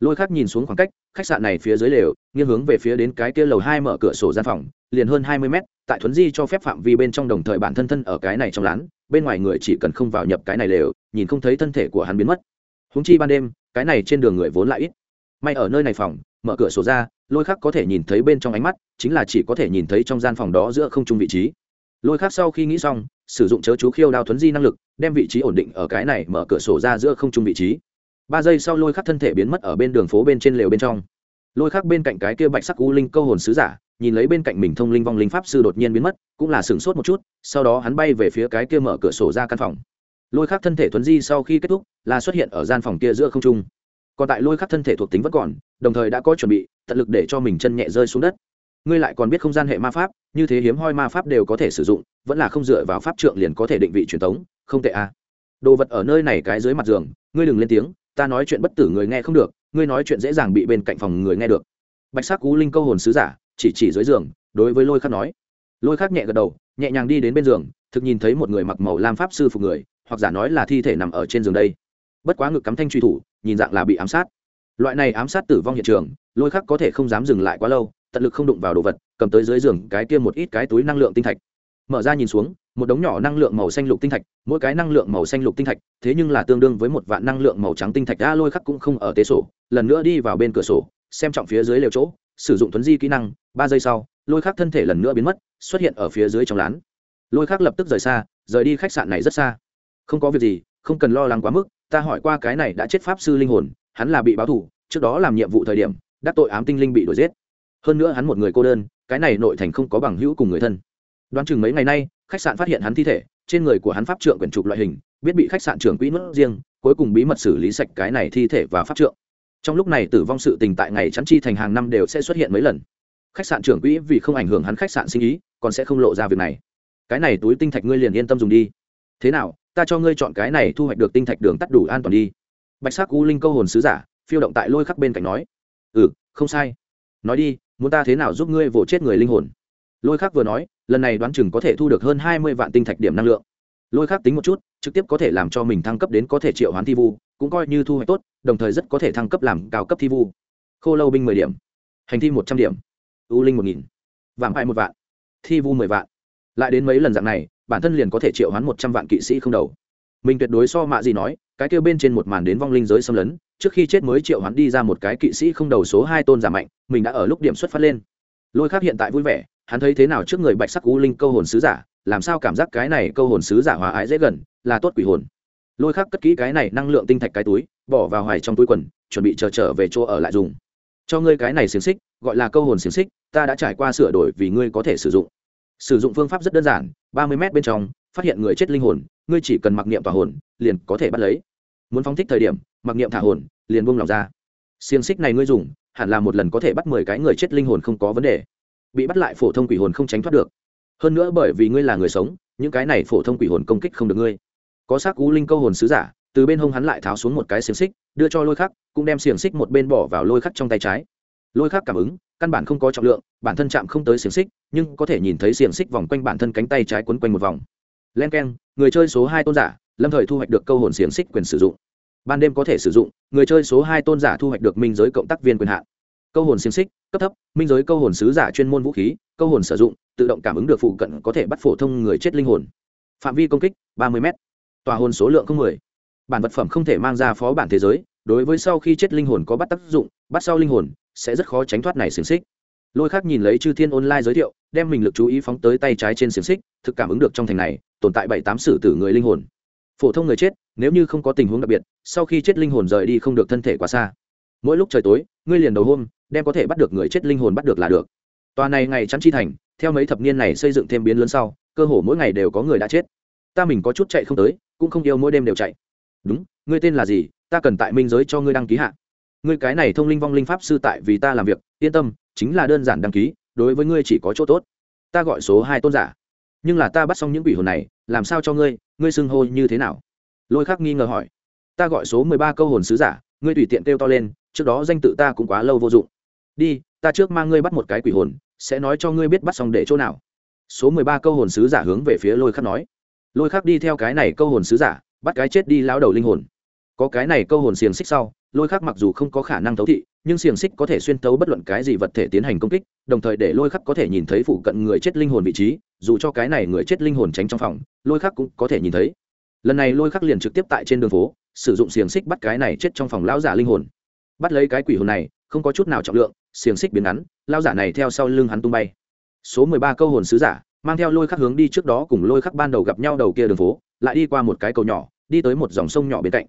Lôi khắc nhìn xuống khoảng cách, khách sạn này phía dưới lều, nghiêng hướng về phía đến cái kia lầu hai mở cửa sổ gian phòng, liền hơn hai mươi mét, tại thuấn di cho phép phạm vi bên trong đồng thời bản thân thân ở cái này trong lán, bên ngoài người chỉ cần không vào nhập cái này lều, nhìn không thấy thân thể của hắn biến mất. Húng chi ban đêm, cái này trên đường người vốn lại ít. May ở nơi này phòng, mở cửa sổ ra, lôi khắc có thể nhìn thấy bên trong ánh mắt, chính là chỉ có thể nhìn thấy trong gian phòng đó giữa không trung vị trí lôi khắc sau khi nghĩ xong, sử dụng chớ chú khiêu đao thuấn di năng lực, đem vị trí ổn định ở cái này mở cửa sổ ra giữa không trung vị trí. Ba giây sau lôi khắc thân thể biến mất ở bên đường phố bên trên lều bên trong. Lôi khắc bên cạnh cái kia bạch sắc u linh câu hồn sứ giả, nhìn lấy bên cạnh mình thông linh vong linh pháp sư đột nhiên biến mất, cũng là sửng sốt một chút, sau đó hắn bay về phía cái kia mở cửa sổ ra căn phòng. Lôi khắc thân thể thuấn di sau khi kết thúc, là xuất hiện ở gian phòng kia giữa không trung. Còn tại lôi khắc thân thể thuộc tính vẫn còn, đồng thời đã có chuẩn bị, tận lực để cho mình chân nhẹ rơi xuống đất ngươi lại còn biết không gian hệ ma pháp, như thế hiếm hoi ma pháp đều có thể sử dụng, vẫn là không dựa vào pháp trượng liền có thể định vị truyền thống, không tệ à. đồ vật ở nơi này cái dưới mặt giường, ngươi đừng lên tiếng, ta nói chuyện bất tử người nghe không được, ngươi nói chuyện dễ dàng bị bên cạnh phòng người nghe được. Bạch sắc cú linh câu hồn sứ giả, chỉ chỉ dưới giường, đối với lôi khắc nói. Lôi khắc nhẹ gật đầu, nhẹ nhàng đi đến bên giường, thực nhìn thấy một người mặc màu lam pháp sư phục người, hoặc giả nói là thi thể nằm ở trên giường đây. Bất quá ngực cắm thanh truy thủ, nhìn dạng là bị ám sát. Loại này ám sát tử vong hiện trường, lôi khắc có thể không dám dừng lại quá lâu tận lực không đụng vào đồ vật, cầm tới dưới giường cái kia một ít cái túi năng lượng tinh thạch. Mở ra nhìn xuống, một đống nhỏ năng lượng màu xanh lục tinh thạch, mỗi cái năng lượng màu xanh lục tinh thạch, thế nhưng là tương đương với một vạn năng lượng màu trắng tinh thạch đã lôi khắc cũng không ở tế sổ, lần nữa đi vào bên cửa sổ, xem trọng phía dưới lều chỗ, sử dụng tuấn di kỹ năng, ba giây sau, lôi khắc thân thể lần nữa biến mất, xuất hiện ở phía dưới trong lán. Lôi khắc lập tức rời xa, rời đi khách sạn này rất xa. Không có việc gì, không cần lo lắng quá mức, ta hỏi qua cái này đã chết pháp sư linh hồn, hắn là bị báo thủ trước đó làm nhiệm vụ thời điểm, đắc tội ám tinh linh bị đuổi giết hơn nữa hắn một người cô đơn, cái này nội thành không có bằng hữu cùng người thân. Đoán chừng mấy ngày nay, khách sạn phát hiện hắn thi thể, trên người của hắn pháp trượng quyển trục loại hình, biết bị khách sạn trưởng quỹ nuốt riêng, cuối cùng bí mật xử lý sạch cái này thi thể và pháp trượng. Trong lúc này tử vong sự tình tại ngày chắn chi thành hàng năm đều sẽ xuất hiện mấy lần. Khách sạn trưởng quỹ vì không ảnh hưởng hắn khách sạn sinh ý, còn sẽ không lộ ra việc này. Cái này túi tinh thạch ngươi liền yên tâm dùng đi. Thế nào, ta cho ngươi chọn cái này thu hoạch được tinh thạch đường tắt đủ an toàn đi. Bạch sắc u linh câu hồn sứ giả, phiêu động tại lôi khắc bên cạnh nói. Ừ không sai. Nói đi muốn ta thế nào giúp ngươi vỗ chết người linh hồn? Lôi khắc vừa nói, lần này đoán chừng có thể thu được hơn hai mươi vạn tinh thạch điểm năng lượng. Lôi khắc tính một chút, trực tiếp có thể làm cho mình thăng cấp đến có thể triệu hoán thi vu, cũng coi như thu hoạch tốt, đồng thời rất có thể thăng cấp làm cao cấp thi vu. Khô lâu binh mười điểm, hành thi một trăm điểm, ưu linh một nghìn vạn hai một vạn, thi vu mười vạn. Lại đến mấy lần dạng này, bản thân liền có thể triệu hoán một trăm vạn kỵ sĩ không đầu mình tuyệt đối so mạ gì nói, cái kêu bên trên một màn đến vong linh giới xâm lấn, trước khi chết mới triệu hắn đi ra một cái kỵ sĩ không đầu số hai tôn giả mạnh, mình đã ở lúc điểm xuất phát lên. Lôi khác hiện tại vui vẻ, hắn thấy thế nào trước người bạch sắc u linh câu hồn sứ giả, làm sao cảm giác cái này câu hồn sứ giả hòa ái dễ gần, là tốt quỷ hồn. Lôi khác cất kỹ cái này năng lượng tinh thạch cái túi, bỏ vào hoài trong túi quần, chuẩn bị chờ trở về chỗ ở lại dùng. Cho ngươi cái này xiềng xích, gọi là câu hồn xiềng xích, ta đã trải qua sửa đổi vì ngươi có thể sử dụng. Sử dụng phương pháp rất đơn giản, ba mươi m bên trong phát hiện người chết linh hồn, ngươi chỉ cần mặc niệm tỏa hồn, liền có thể bắt lấy. Muốn phóng thích thời điểm, mặc niệm thả hồn, liền buông lòng ra. Xiềng xích này ngươi dùng, hẳn là một lần có thể bắt mười cái người chết linh hồn không có vấn đề. Bị bắt lại phổ thông quỷ hồn không tránh thoát được. Hơn nữa bởi vì ngươi là người sống, những cái này phổ thông quỷ hồn công kích không được ngươi. Có xác cú linh câu hồn sứ giả, từ bên hông hắn lại tháo xuống một cái xiềng xích, đưa cho lôi khắc, cũng đem xiềng xích một bên bỏ vào lôi khắc trong tay trái. Lôi khắc cảm ứng, căn bản không có trọng lượng, bản thân chạm không tới xiềng xích, nhưng có thể nhìn thấy xiềng xích vòng quanh bản thân cánh tay trái quấn quanh một vòng len k e n người chơi số hai tôn giả, lâm thời thu hoạch được câu hồn xiềng xích quyền sử dụng. Ban đêm có thể sử dụng, người chơi số hai tôn giả thu hoạch được minh giới cộng tác viên quyền hạn. Câu hồn xiềng xích, cấp thấp, minh giới câu hồn sứ giả chuyên môn vũ khí, câu hồn sử dụng, tự động cảm ứng được phụ cận có thể bắt phổ thông người chết linh hồn. Phạm vi công kích, ba mươi m tòa hồn số lượng không mười. Bản vật phẩm không thể mang ra phó bản thế giới, đối với sau khi chết linh hồn có bắt tác dụng, bắt sau linh hồn, sẽ rất khó tránh thoát này xiềng xích lôi khác nhìn lấy chư thiên online giới thiệu, đem mình lực chú ý phóng tới tay trái trên xiềng xích, thực cảm ứng được trong thành này, tồn tại bảy tám sử tử người linh hồn. Phổ thông người chết, nếu như không có tình huống đặc biệt, sau khi chết linh hồn rời đi không được thân thể quá xa. Mỗi lúc trời tối, ngươi liền đầu hôm, đem có thể bắt được người chết linh hồn bắt được là được. Tòa này ngày chắn chi thành, theo mấy thập niên này xây dựng thêm biến lớn sau, cơ hồ mỗi ngày đều có người đã chết. Ta mình có chút chạy không tới, cũng không yêu mỗi đêm đều chạy. Đúng, ngươi tên là gì? Ta cần tại minh giới cho ngươi đăng ký hạ. Ngươi cái này thông linh vong linh pháp sư tại vì ta làm việc, yên tâm chính là đơn giản đăng ký, đối với ngươi chỉ có chỗ tốt. Ta gọi số hai tôn giả. Nhưng là ta bắt xong những quỷ hồn này, làm sao cho ngươi ngươi xưng hô như thế nào? Lôi khắc nghi ngờ hỏi. Ta gọi số mười ba câu hồn sứ giả, ngươi tùy tiện kêu to lên, trước đó danh tự ta cũng quá lâu vô dụng. Đi, ta trước mang ngươi bắt một cái quỷ hồn, sẽ nói cho ngươi biết bắt xong để chỗ nào. Số mười ba câu hồn sứ giả hướng về phía lôi khắc nói. Lôi khắc đi theo cái này câu hồn sứ giả, bắt cái chết đi lao đầu linh hồn. Có cái này câu hồn xiềng xích sau lôi khắc mặc dù không có khả năng thấu thị, nhưng xiềng xích có thể xuyên tấu bất luận cái gì vật thể tiến hành công kích, đồng thời để lôi khắc có thể nhìn thấy phụ cận người chết linh hồn vị trí, dù cho cái này người chết linh hồn tránh trong phòng, lôi khắc cũng có thể nhìn thấy. Lần này lôi khắc liền trực tiếp tại trên đường phố, sử dụng xiềng xích bắt cái này chết trong phòng lão giả linh hồn. Bắt lấy cái quỷ hồn này, không có chút nào trọng lượng, xiềng xích biến ngắn, lão giả này theo sau lưng hắn tung bay. Số mười ba câu hồn sứ giả, mang theo lôi khắc hướng đi trước đó cùng lôi khắc ban đầu gặp nhau đầu kia đường phố, lại đi qua một cái cầu nhỏ, đi tới một dòng sông nhỏ bên cạnh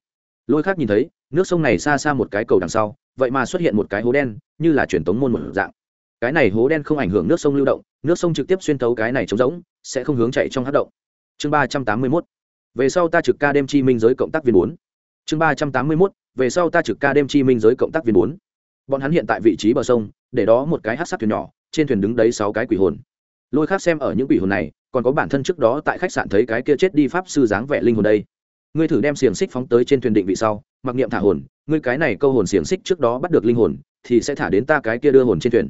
lôi khác nhìn thấy, nước sông này xa xa một cái cầu đằng sau, vậy mà xuất hiện một cái hố đen, như là truyền tống môn một dạng. Cái này hố đen không ảnh hưởng nước sông lưu động, nước sông trực tiếp xuyên tấu cái này trống rỗng, sẽ không hướng chạy trong hát động. Chương ba trăm tám mươi mốt. Về sau ta trực ca đêm chi minh giới cộng tác viên bốn. Chương ba trăm tám mươi mốt, về sau ta trực ca đêm chi minh giới cộng tác viên bốn. Bọn hắn hiện tại vị trí bờ sông, để đó một cái hát sắc thuyền nhỏ, trên thuyền đứng đấy sáu cái quỷ hồn. Lôi khác xem ở những quỷ hồn này, còn có bản thân trước đó tại khách sạn thấy cái kia chết đi pháp sư dáng vẻ linh hồn đây ngươi thử đem xiềng xích phóng tới trên thuyền định vị sau, mặc niệm thả hồn, ngươi cái này câu hồn xiềng xích trước đó bắt được linh hồn, thì sẽ thả đến ta cái kia đưa hồn trên thuyền.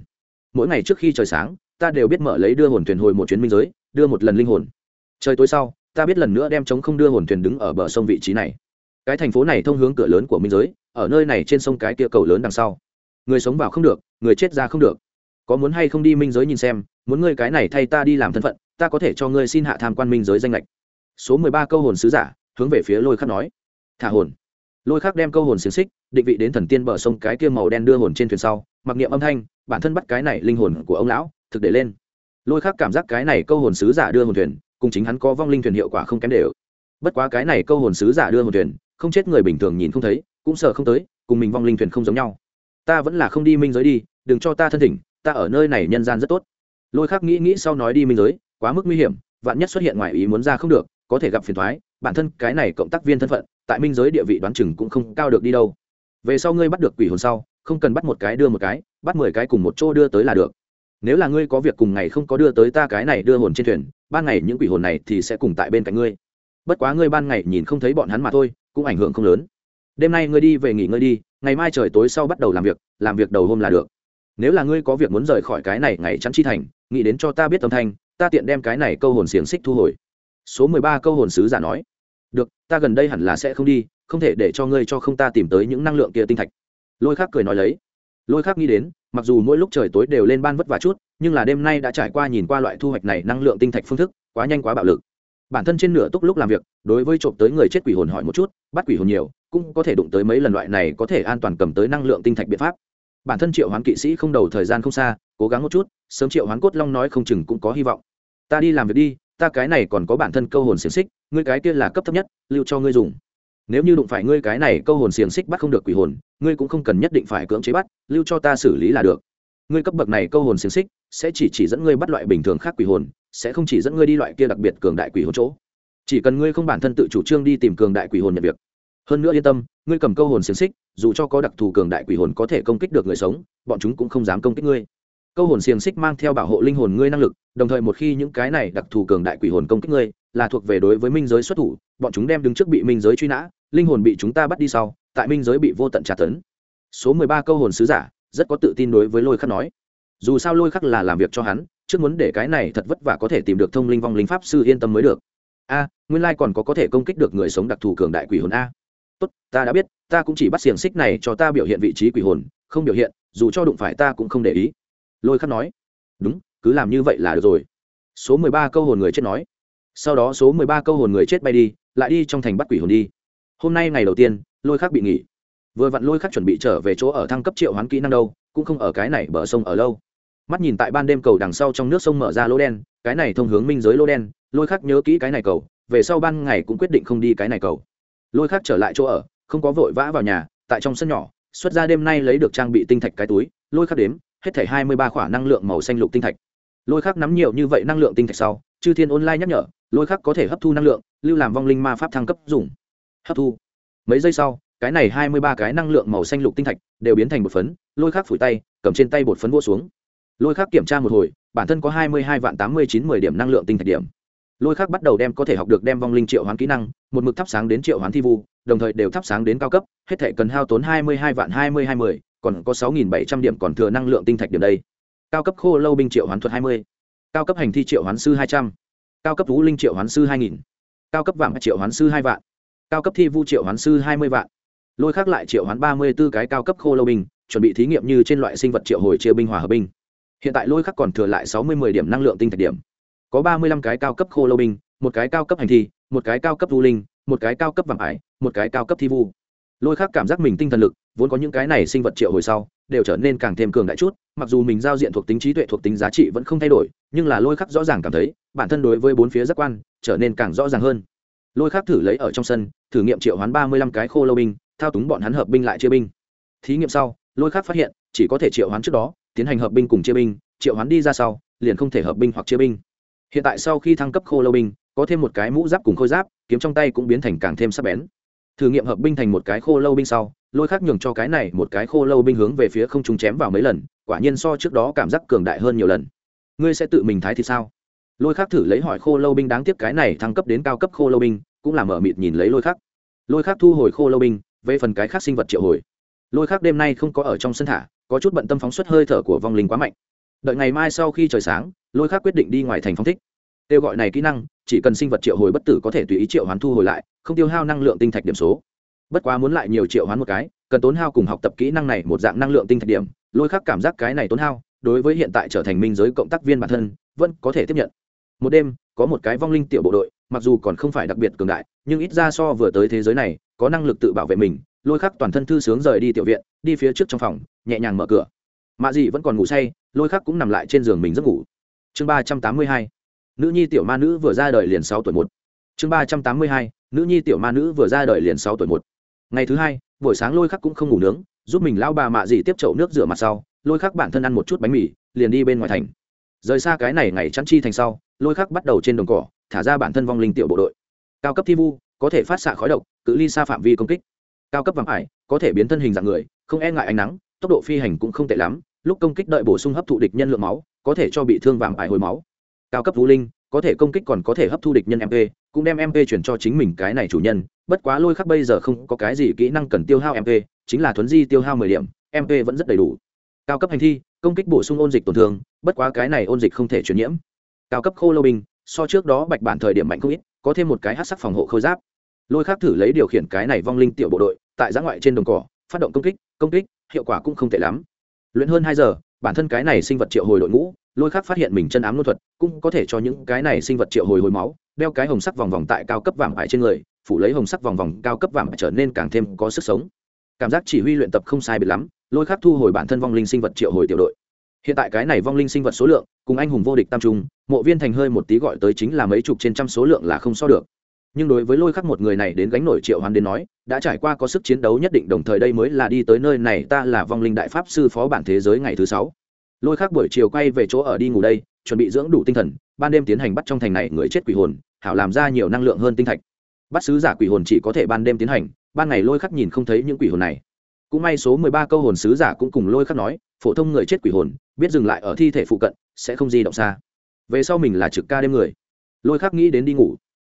Mỗi ngày trước khi trời sáng, ta đều biết mở lấy đưa hồn thuyền hồi một chuyến minh giới, đưa một lần linh hồn. Trời tối sau, ta biết lần nữa đem chống không đưa hồn thuyền đứng ở bờ sông vị trí này. Cái thành phố này thông hướng cửa lớn của minh giới, ở nơi này trên sông cái kia cầu lớn đằng sau. Người sống vào không được, người chết ra không được. Có muốn hay không đi minh giới nhìn xem, muốn ngươi cái này thay ta đi làm thân phận, ta có thể cho ngươi xin hạ tham quan minh giới danh lệch. Số mười ba câu hồn sứ giả hướng về phía lôi khắc nói, thả hồn. Lôi khắc đem câu hồn xiềng xích, định vị đến thần tiên bờ sông cái kia màu đen đưa hồn trên thuyền sau, mặc niệm âm thanh, bản thân bắt cái này linh hồn của ông lão, thực để lên. Lôi khắc cảm giác cái này câu hồn sứ giả đưa hồn thuyền, cùng chính hắn có vong linh thuyền hiệu quả không kém đều. Bất quá cái này câu hồn sứ giả đưa hồn thuyền, không chết người bình thường nhìn không thấy, cũng sợ không tới, cùng mình vong linh thuyền không giống nhau. Ta vẫn là không đi minh giới đi, đừng cho ta thân thỉnh, ta ở nơi này nhân gian rất tốt. Lôi khắc nghĩ nghĩ sau nói đi minh giới, quá mức nguy hiểm, vạn nhất xuất hiện ngoài ý muốn ra không được, có thể gặp phiền thoái bản thân cái này cộng tác viên thân phận, tại minh giới địa vị đoán chừng cũng không cao được đi đâu. Về sau ngươi bắt được quỷ hồn sau, không cần bắt một cái đưa một cái, bắt mười cái cùng một chỗ đưa tới là được. Nếu là ngươi có việc cùng ngày không có đưa tới ta cái này đưa hồn trên thuyền, ban ngày những quỷ hồn này thì sẽ cùng tại bên cạnh ngươi. Bất quá ngươi ban ngày nhìn không thấy bọn hắn mà thôi, cũng ảnh hưởng không lớn. Đêm nay ngươi đi về nghỉ ngơi đi, ngày mai trời tối sau bắt đầu làm việc làm việc đầu hôm là được. Nếu là ngươi có việc muốn rời khỏi cái này ngày chắn chi thành, nghĩ đến cho ta biết âm thanh, ta tiện đem cái này câu hồn xiềng xích thu hồi. Số mười ba câu hồn sứ giả nói được, ta gần đây hẳn là sẽ không đi, không thể để cho ngươi cho không ta tìm tới những năng lượng kia tinh thạch. Lôi khác cười nói lấy. Lôi khác nghĩ đến, mặc dù mỗi lúc trời tối đều lên ban vất vả chút, nhưng là đêm nay đã trải qua nhìn qua loại thu hoạch này năng lượng tinh thạch phương thức, quá nhanh quá bạo lực. Bản thân trên nửa túc lúc làm việc, đối với trộm tới người chết quỷ hồn hỏi một chút, bắt quỷ hồn nhiều, cũng có thể đụng tới mấy lần loại này có thể an toàn cầm tới năng lượng tinh thạch biện pháp. Bản thân triệu hoán kỵ sĩ không đầu thời gian không xa, cố gắng một chút, sớm triệu hoán cốt long nói không chừng cũng có hy vọng. Ta đi làm việc đi ta cái này còn có bản thân câu hồn xiềng xích, ngươi cái kia là cấp thấp nhất, lưu cho ngươi dùng. Nếu như đụng phải ngươi cái này câu hồn xiềng xích bắt không được quỷ hồn, ngươi cũng không cần nhất định phải cưỡng chế bắt, lưu cho ta xử lý là được. Ngươi cấp bậc này câu hồn xiềng xích sẽ chỉ chỉ dẫn ngươi bắt loại bình thường khác quỷ hồn, sẽ không chỉ dẫn ngươi đi loại kia đặc biệt cường đại quỷ hồn chỗ. Chỉ cần ngươi không bản thân tự chủ trương đi tìm cường đại quỷ hồn nhận việc. Hơn nữa yên tâm, ngươi cầm câu hồn xiềng xích, dù cho có đặc thù cường đại quỷ hồn có thể công kích được người sống, bọn chúng cũng không dám công kích ngươi câu hồn xiềng xích mang theo bảo hộ linh hồn ngươi năng lực, đồng thời một khi những cái này đặc thù cường đại quỷ hồn công kích ngươi, là thuộc về đối với minh giới xuất thủ, bọn chúng đem đứng trước bị minh giới truy nã, linh hồn bị chúng ta bắt đi sau, tại minh giới bị vô tận trả tấn. Số mười ba câu hồn sứ giả, rất có tự tin đối với lôi khắc nói. Dù sao lôi khắc là làm việc cho hắn, trước muốn để cái này thật vất vả có thể tìm được thông linh vong linh pháp sư yên tâm mới được. A, nguyên lai còn có có thể công kích được người sống đặc thù cường đại quỷ hồn a. Tốt, ta đã biết, ta cũng chỉ bắt xiềng xích này cho ta biểu hiện vị trí quỷ hồn, không biểu hiện, dù cho đụng phải ta cũng không để ý lôi khắc nói, đúng, cứ làm như vậy là được rồi. Số mười ba câu hồn người chết nói. Sau đó số mười ba câu hồn người chết bay đi, lại đi trong thành bắt quỷ hồn đi. Hôm nay ngày đầu tiên, lôi khắc bị nghỉ. Vừa vặn lôi khắc chuẩn bị trở về chỗ ở thăng cấp triệu hoán kỹ năng đâu, cũng không ở cái này bờ sông ở lâu. Mắt nhìn tại ban đêm cầu đằng sau trong nước sông mở ra lỗ đen, cái này thông hướng minh giới lỗ đen, lôi khắc nhớ kỹ cái này cầu, về sau ban ngày cũng quyết định không đi cái này cầu. Lôi khắc trở lại chỗ ở, không có vội vã vào nhà, tại trong sân nhỏ, xuất ra đêm nay lấy được trang bị tinh thạch cái túi, lôi khắc đếm hết thảy hai mươi ba khỏa năng lượng màu xanh lục tinh thạch. Lôi khắc nắm nhiều như vậy năng lượng tinh thạch sau, chư thiên online nhắc nhở, lôi khắc có thể hấp thu năng lượng, lưu làm vong linh ma pháp thăng cấp dùng. Hấp thu. Mấy giây sau, cái này hai mươi ba cái năng lượng màu xanh lục tinh thạch đều biến thành bột phấn, lôi khắc phủi tay, cầm trên tay bột phấn vô xuống. Lôi khắc kiểm tra một hồi, bản thân có hai mươi hai vạn tám mươi chín mười điểm năng lượng tinh thạch điểm. Lôi khắc bắt đầu đem có thể học được đem vong linh triệu hoán kỹ năng, một mực thắp sáng đến triệu hoán thi vu, đồng thời đều thắp sáng đến cao cấp, hết thể cần hao tốn hai mươi hai vạn hai mươi hai mươi còn có sáu nghìn bảy trăm điểm còn thừa năng lượng tinh thạch điểm đây. Cao cấp khô lâu binh triệu hoán thuật hai mươi. Cao cấp hành thi triệu hoán sư hai trăm. Cao cấp vũ linh triệu hoán sư hai nghìn. Cao cấp vàng triệu hoán sư hai vạn. Cao cấp thi vu triệu hoán sư hai mươi vạn. Lôi khác lại triệu hoán ba mươi b ố cái cao cấp khô lâu binh, chuẩn bị thí nghiệm như trên loại sinh vật triệu hồi chia binh hòa hợp binh. Hiện tại lôi khắc còn thừa lại sáu mươi m điểm năng lượng tinh thạch điểm. Có ba mươi lăm cái cao cấp khô lâu binh, một cái cao cấp hành thi, một cái cao cấp du linh, một cái cao cấp vàng ải, một cái cao cấp thi vu. Lôi khắc cảm giác mình tinh thần lực vốn có những cái này sinh vật triệu hồi sau, đều trở nên càng thêm cường đại chút, mặc dù mình giao diện thuộc tính trí tuệ thuộc tính giá trị vẫn không thay đổi, nhưng là lôi khắc rõ ràng cảm thấy, bản thân đối với bốn phía giác quan, trở nên càng rõ ràng hơn. Lôi khắc thử lấy ở trong sân, thử nghiệm triệu hoán ba mươi lăm cái khô lâu binh, thao túng bọn hắn hợp binh lại chia binh. Thí nghiệm sau, lôi khắc phát hiện, chỉ có thể triệu hoán trước đó, tiến hành hợp binh cùng chia binh, triệu hoán đi ra sau, liền không thể hợp binh hoặc chia binh. Hiện tại sau khi thăng cấp khô lâu binh, có thêm một cái mũ giáp cùng khôi giáp, kiếm trong tay cũng biến thành càng thêm sắc bén. Thử nghiệm hợp binh thành một cái khô lâu binh sau lôi khắc nhường cho cái này một cái khô lâu binh hướng về phía không trung chém vào mấy lần, quả nhiên so trước đó cảm giác cường đại hơn nhiều lần. Ngươi sẽ tự mình thái thì sao? Lôi khắc thử lấy hỏi khô lâu binh đáng tiếc cái này thăng cấp đến cao cấp khô lâu binh, cũng là mở mịt nhìn lấy lôi khắc lôi khắc thu hồi khô lâu binh, về phần cái khác sinh vật triệu hồi. Lôi khắc đêm nay không có ở trong sân thả, có chút bận tâm phóng xuất hơi thở của vong linh quá mạnh. Đợi ngày mai sau khi trời sáng, lôi khắc quyết định đi ngoài thành phóng thích. Kêu gọi này kỹ năng, chỉ cần sinh vật triệu hồi bất tử có thể tùy ý triệu hoán thu hồi lại, không tiêu hao năng lượng tinh thạch điểm số bất quá muốn lại nhiều triệu hoán một cái, cần tốn hao cùng học tập kỹ năng này một dạng năng lượng tinh thạch điểm, lôi khắc cảm giác cái này tốn hao, đối với hiện tại trở thành minh giới cộng tác viên bản thân, vẫn có thể tiếp nhận. Một đêm, có một cái vong linh tiểu bộ đội, mặc dù còn không phải đặc biệt cường đại, nhưng ít ra so vừa tới thế giới này, có năng lực tự bảo vệ mình, lôi khắc toàn thân thư sướng rời đi tiểu viện, đi phía trước trong phòng, nhẹ nhàng mở cửa. Mạ dị vẫn còn ngủ say, lôi khắc cũng nằm lại trên giường mình giấc ngủ. Chương ba trăm tám mươi hai, nữ nhi tiểu ma nữ vừa ra đời liền sáu tuổi một. Chương ba trăm tám mươi hai, nữ nhi tiểu ma nữ vừa ra đời liền sáu tuổi một ngày thứ hai, buổi sáng lôi khắc cũng không ngủ nướng, giúp mình lao bà mạ dì tiếp chậu nước rửa mặt sau, lôi khắc bản thân ăn một chút bánh mì, liền đi bên ngoài thành. Rời xa cái này ngày chăn chi thành sau, lôi khắc bắt đầu trên đồng cỏ, thả ra bản thân vong linh tiểu bộ đội. Cao cấp thi vu, có thể phát xạ khói độc, cự ly xa phạm vi công kích. Cao cấp vàng ải, có thể biến thân hình dạng người, không e ngại ánh nắng, tốc độ phi hành cũng không tệ lắm, lúc công kích đợi bổ sung hấp thụ địch nhân lượng máu, có thể cho bị thương vàng ải hồi máu. Cao cấp vũ linh có thể công kích còn có thể hấp thu địch nhân mp cũng đem mp chuyển cho chính mình cái này chủ nhân, bất quá lôi khắc bây giờ không có cái gì kỹ năng cần tiêu hao mp chính là thuấn di tiêu hao mười điểm mp vẫn rất đầy đủ. Cao cấp hành thi, công kích bổ sung ôn dịch tổn thương, bất quá cái này ôn dịch không thể truyền nhiễm. Cao cấp khô lâu binh, so trước đó bạch bản thời điểm mạnh không ít, có thêm một cái hát sắc phòng hộ khôi giáp. Lôi khác thử lấy điều khiển cái này vong linh tiểu bộ đội, tại giã ngoại trên đồng cỏ, phát động công kích công kích, hiệu quả cũng không tệ lắm. Luyện hơn hai giờ, bản thân cái này sinh vật triệu hồi đội ngũ lôi khác phát hiện mình chân ám luân thuật, cũng có thể cho những cái này sinh vật triệu hồi hồi máu, đeo cái hồng sắc vòng vòng tại cao cấp vàng ải trên người, phủ lấy hồng sắc vòng vòng cao cấp vàng trở nên càng thêm có sức sống. Cảm giác chỉ huy luyện tập không sai biệt lắm, lôi khác thu hồi bản thân vong linh sinh vật triệu hồi tiểu đội. Hiện tại cái này vong linh sinh vật số lượng, cùng anh hùng vô địch tam trung, mộ viên thành hơi một tí gọi tới chính là mấy chục trên trăm số lượng là không so được. Nhưng đối với lôi khắc một người này đến gánh nổi triệu hoán đến nói, đã trải qua có sức chiến đấu nhất định đồng thời đây mới là đi tới nơi này ta là vong linh đại pháp sư phó bản thế giới ngày thứ sáu lôi khắc buổi chiều quay về chỗ ở đi ngủ đây, chuẩn bị dưỡng đủ tinh thần, ban đêm tiến hành bắt trong thành này người chết quỷ hồn, hảo làm ra nhiều năng lượng hơn tinh thạch. Bắt sứ giả quỷ hồn chỉ có thể ban đêm tiến hành, ban ngày lôi khắc nhìn không thấy những quỷ hồn này. Cũng may số mười ba câu hồn sứ giả cũng cùng lôi khắc nói, phổ thông người chết quỷ hồn, biết dừng lại ở thi thể phụ cận, sẽ không di động xa. Về sau mình là trực ca đêm người. Lôi khắc nghĩ đến đi ngủ.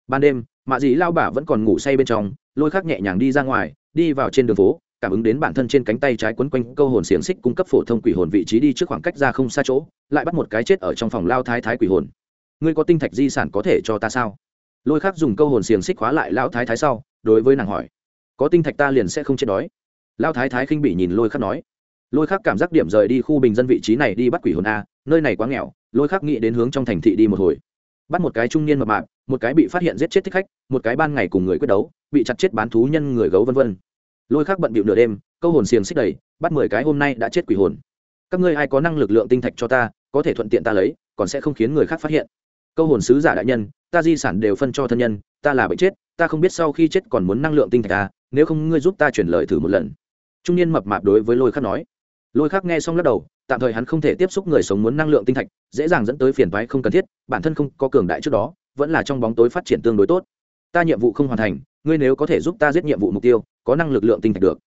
Ban đêm, mạ dĩ lao bà vẫn còn ngủ say bên trong, lôi khắc nhẹ nhàng đi ra ngoài, đi vào trên đường phố cảm ứng đến bản thân trên cánh tay trái quấn quanh câu hồn xiềng xích cung cấp phổ thông quỷ hồn vị trí đi trước khoảng cách ra không xa chỗ, lại bắt một cái chết ở trong phòng lao thái thái quỷ hồn. Ngươi có tinh thạch di sản có thể cho ta sao? Lôi khắc dùng câu hồn xiềng xích khóa lại lao thái thái sau, đối với nàng hỏi. Có tinh thạch ta liền sẽ không chết đói. Lao thái thái khinh bị nhìn lôi khắc nói. Lôi khắc cảm giác điểm rời đi khu bình dân vị trí này đi bắt quỷ hồn a, nơi này quá nghèo, lôi khắc nghĩ đến hướng trong thành thị đi một hồi. Bắt một cái trung niên mập mạp, một cái bị phát hiện giết chết thích khách, một cái ban ngày cùng người quyết đấu, bị chặt chết bán thú nhân người gấu vân vân lôi khắc bận bịu nửa đêm, câu hồn xiềng xích đầy, bắt mười cái hôm nay đã chết quỷ hồn. Các ngươi ai có năng lực lượng tinh thạch cho ta, có thể thuận tiện ta lấy, còn sẽ không khiến người khác phát hiện. Câu hồn sứ giả đại nhân, ta di sản đều phân cho thân nhân, ta là bệnh chết, ta không biết sau khi chết còn muốn năng lượng tinh thạch ta nếu không ngươi giúp ta chuyển lời thử một lần. Trung niên mập mạp đối với lôi khắc nói. Lôi khắc nghe xong lắc đầu, tạm thời hắn không thể tiếp xúc người sống muốn năng lượng tinh thạch, dễ dàng dẫn tới phiền toái không cần thiết, bản thân không có cường đại trước đó, vẫn là trong bóng tối phát triển tương đối tốt. Ta nhiệm vụ không hoàn thành, ngươi nếu có thể giúp ta giết nhiệm vụ mục tiêu có năng lực lượng tinh thạch được.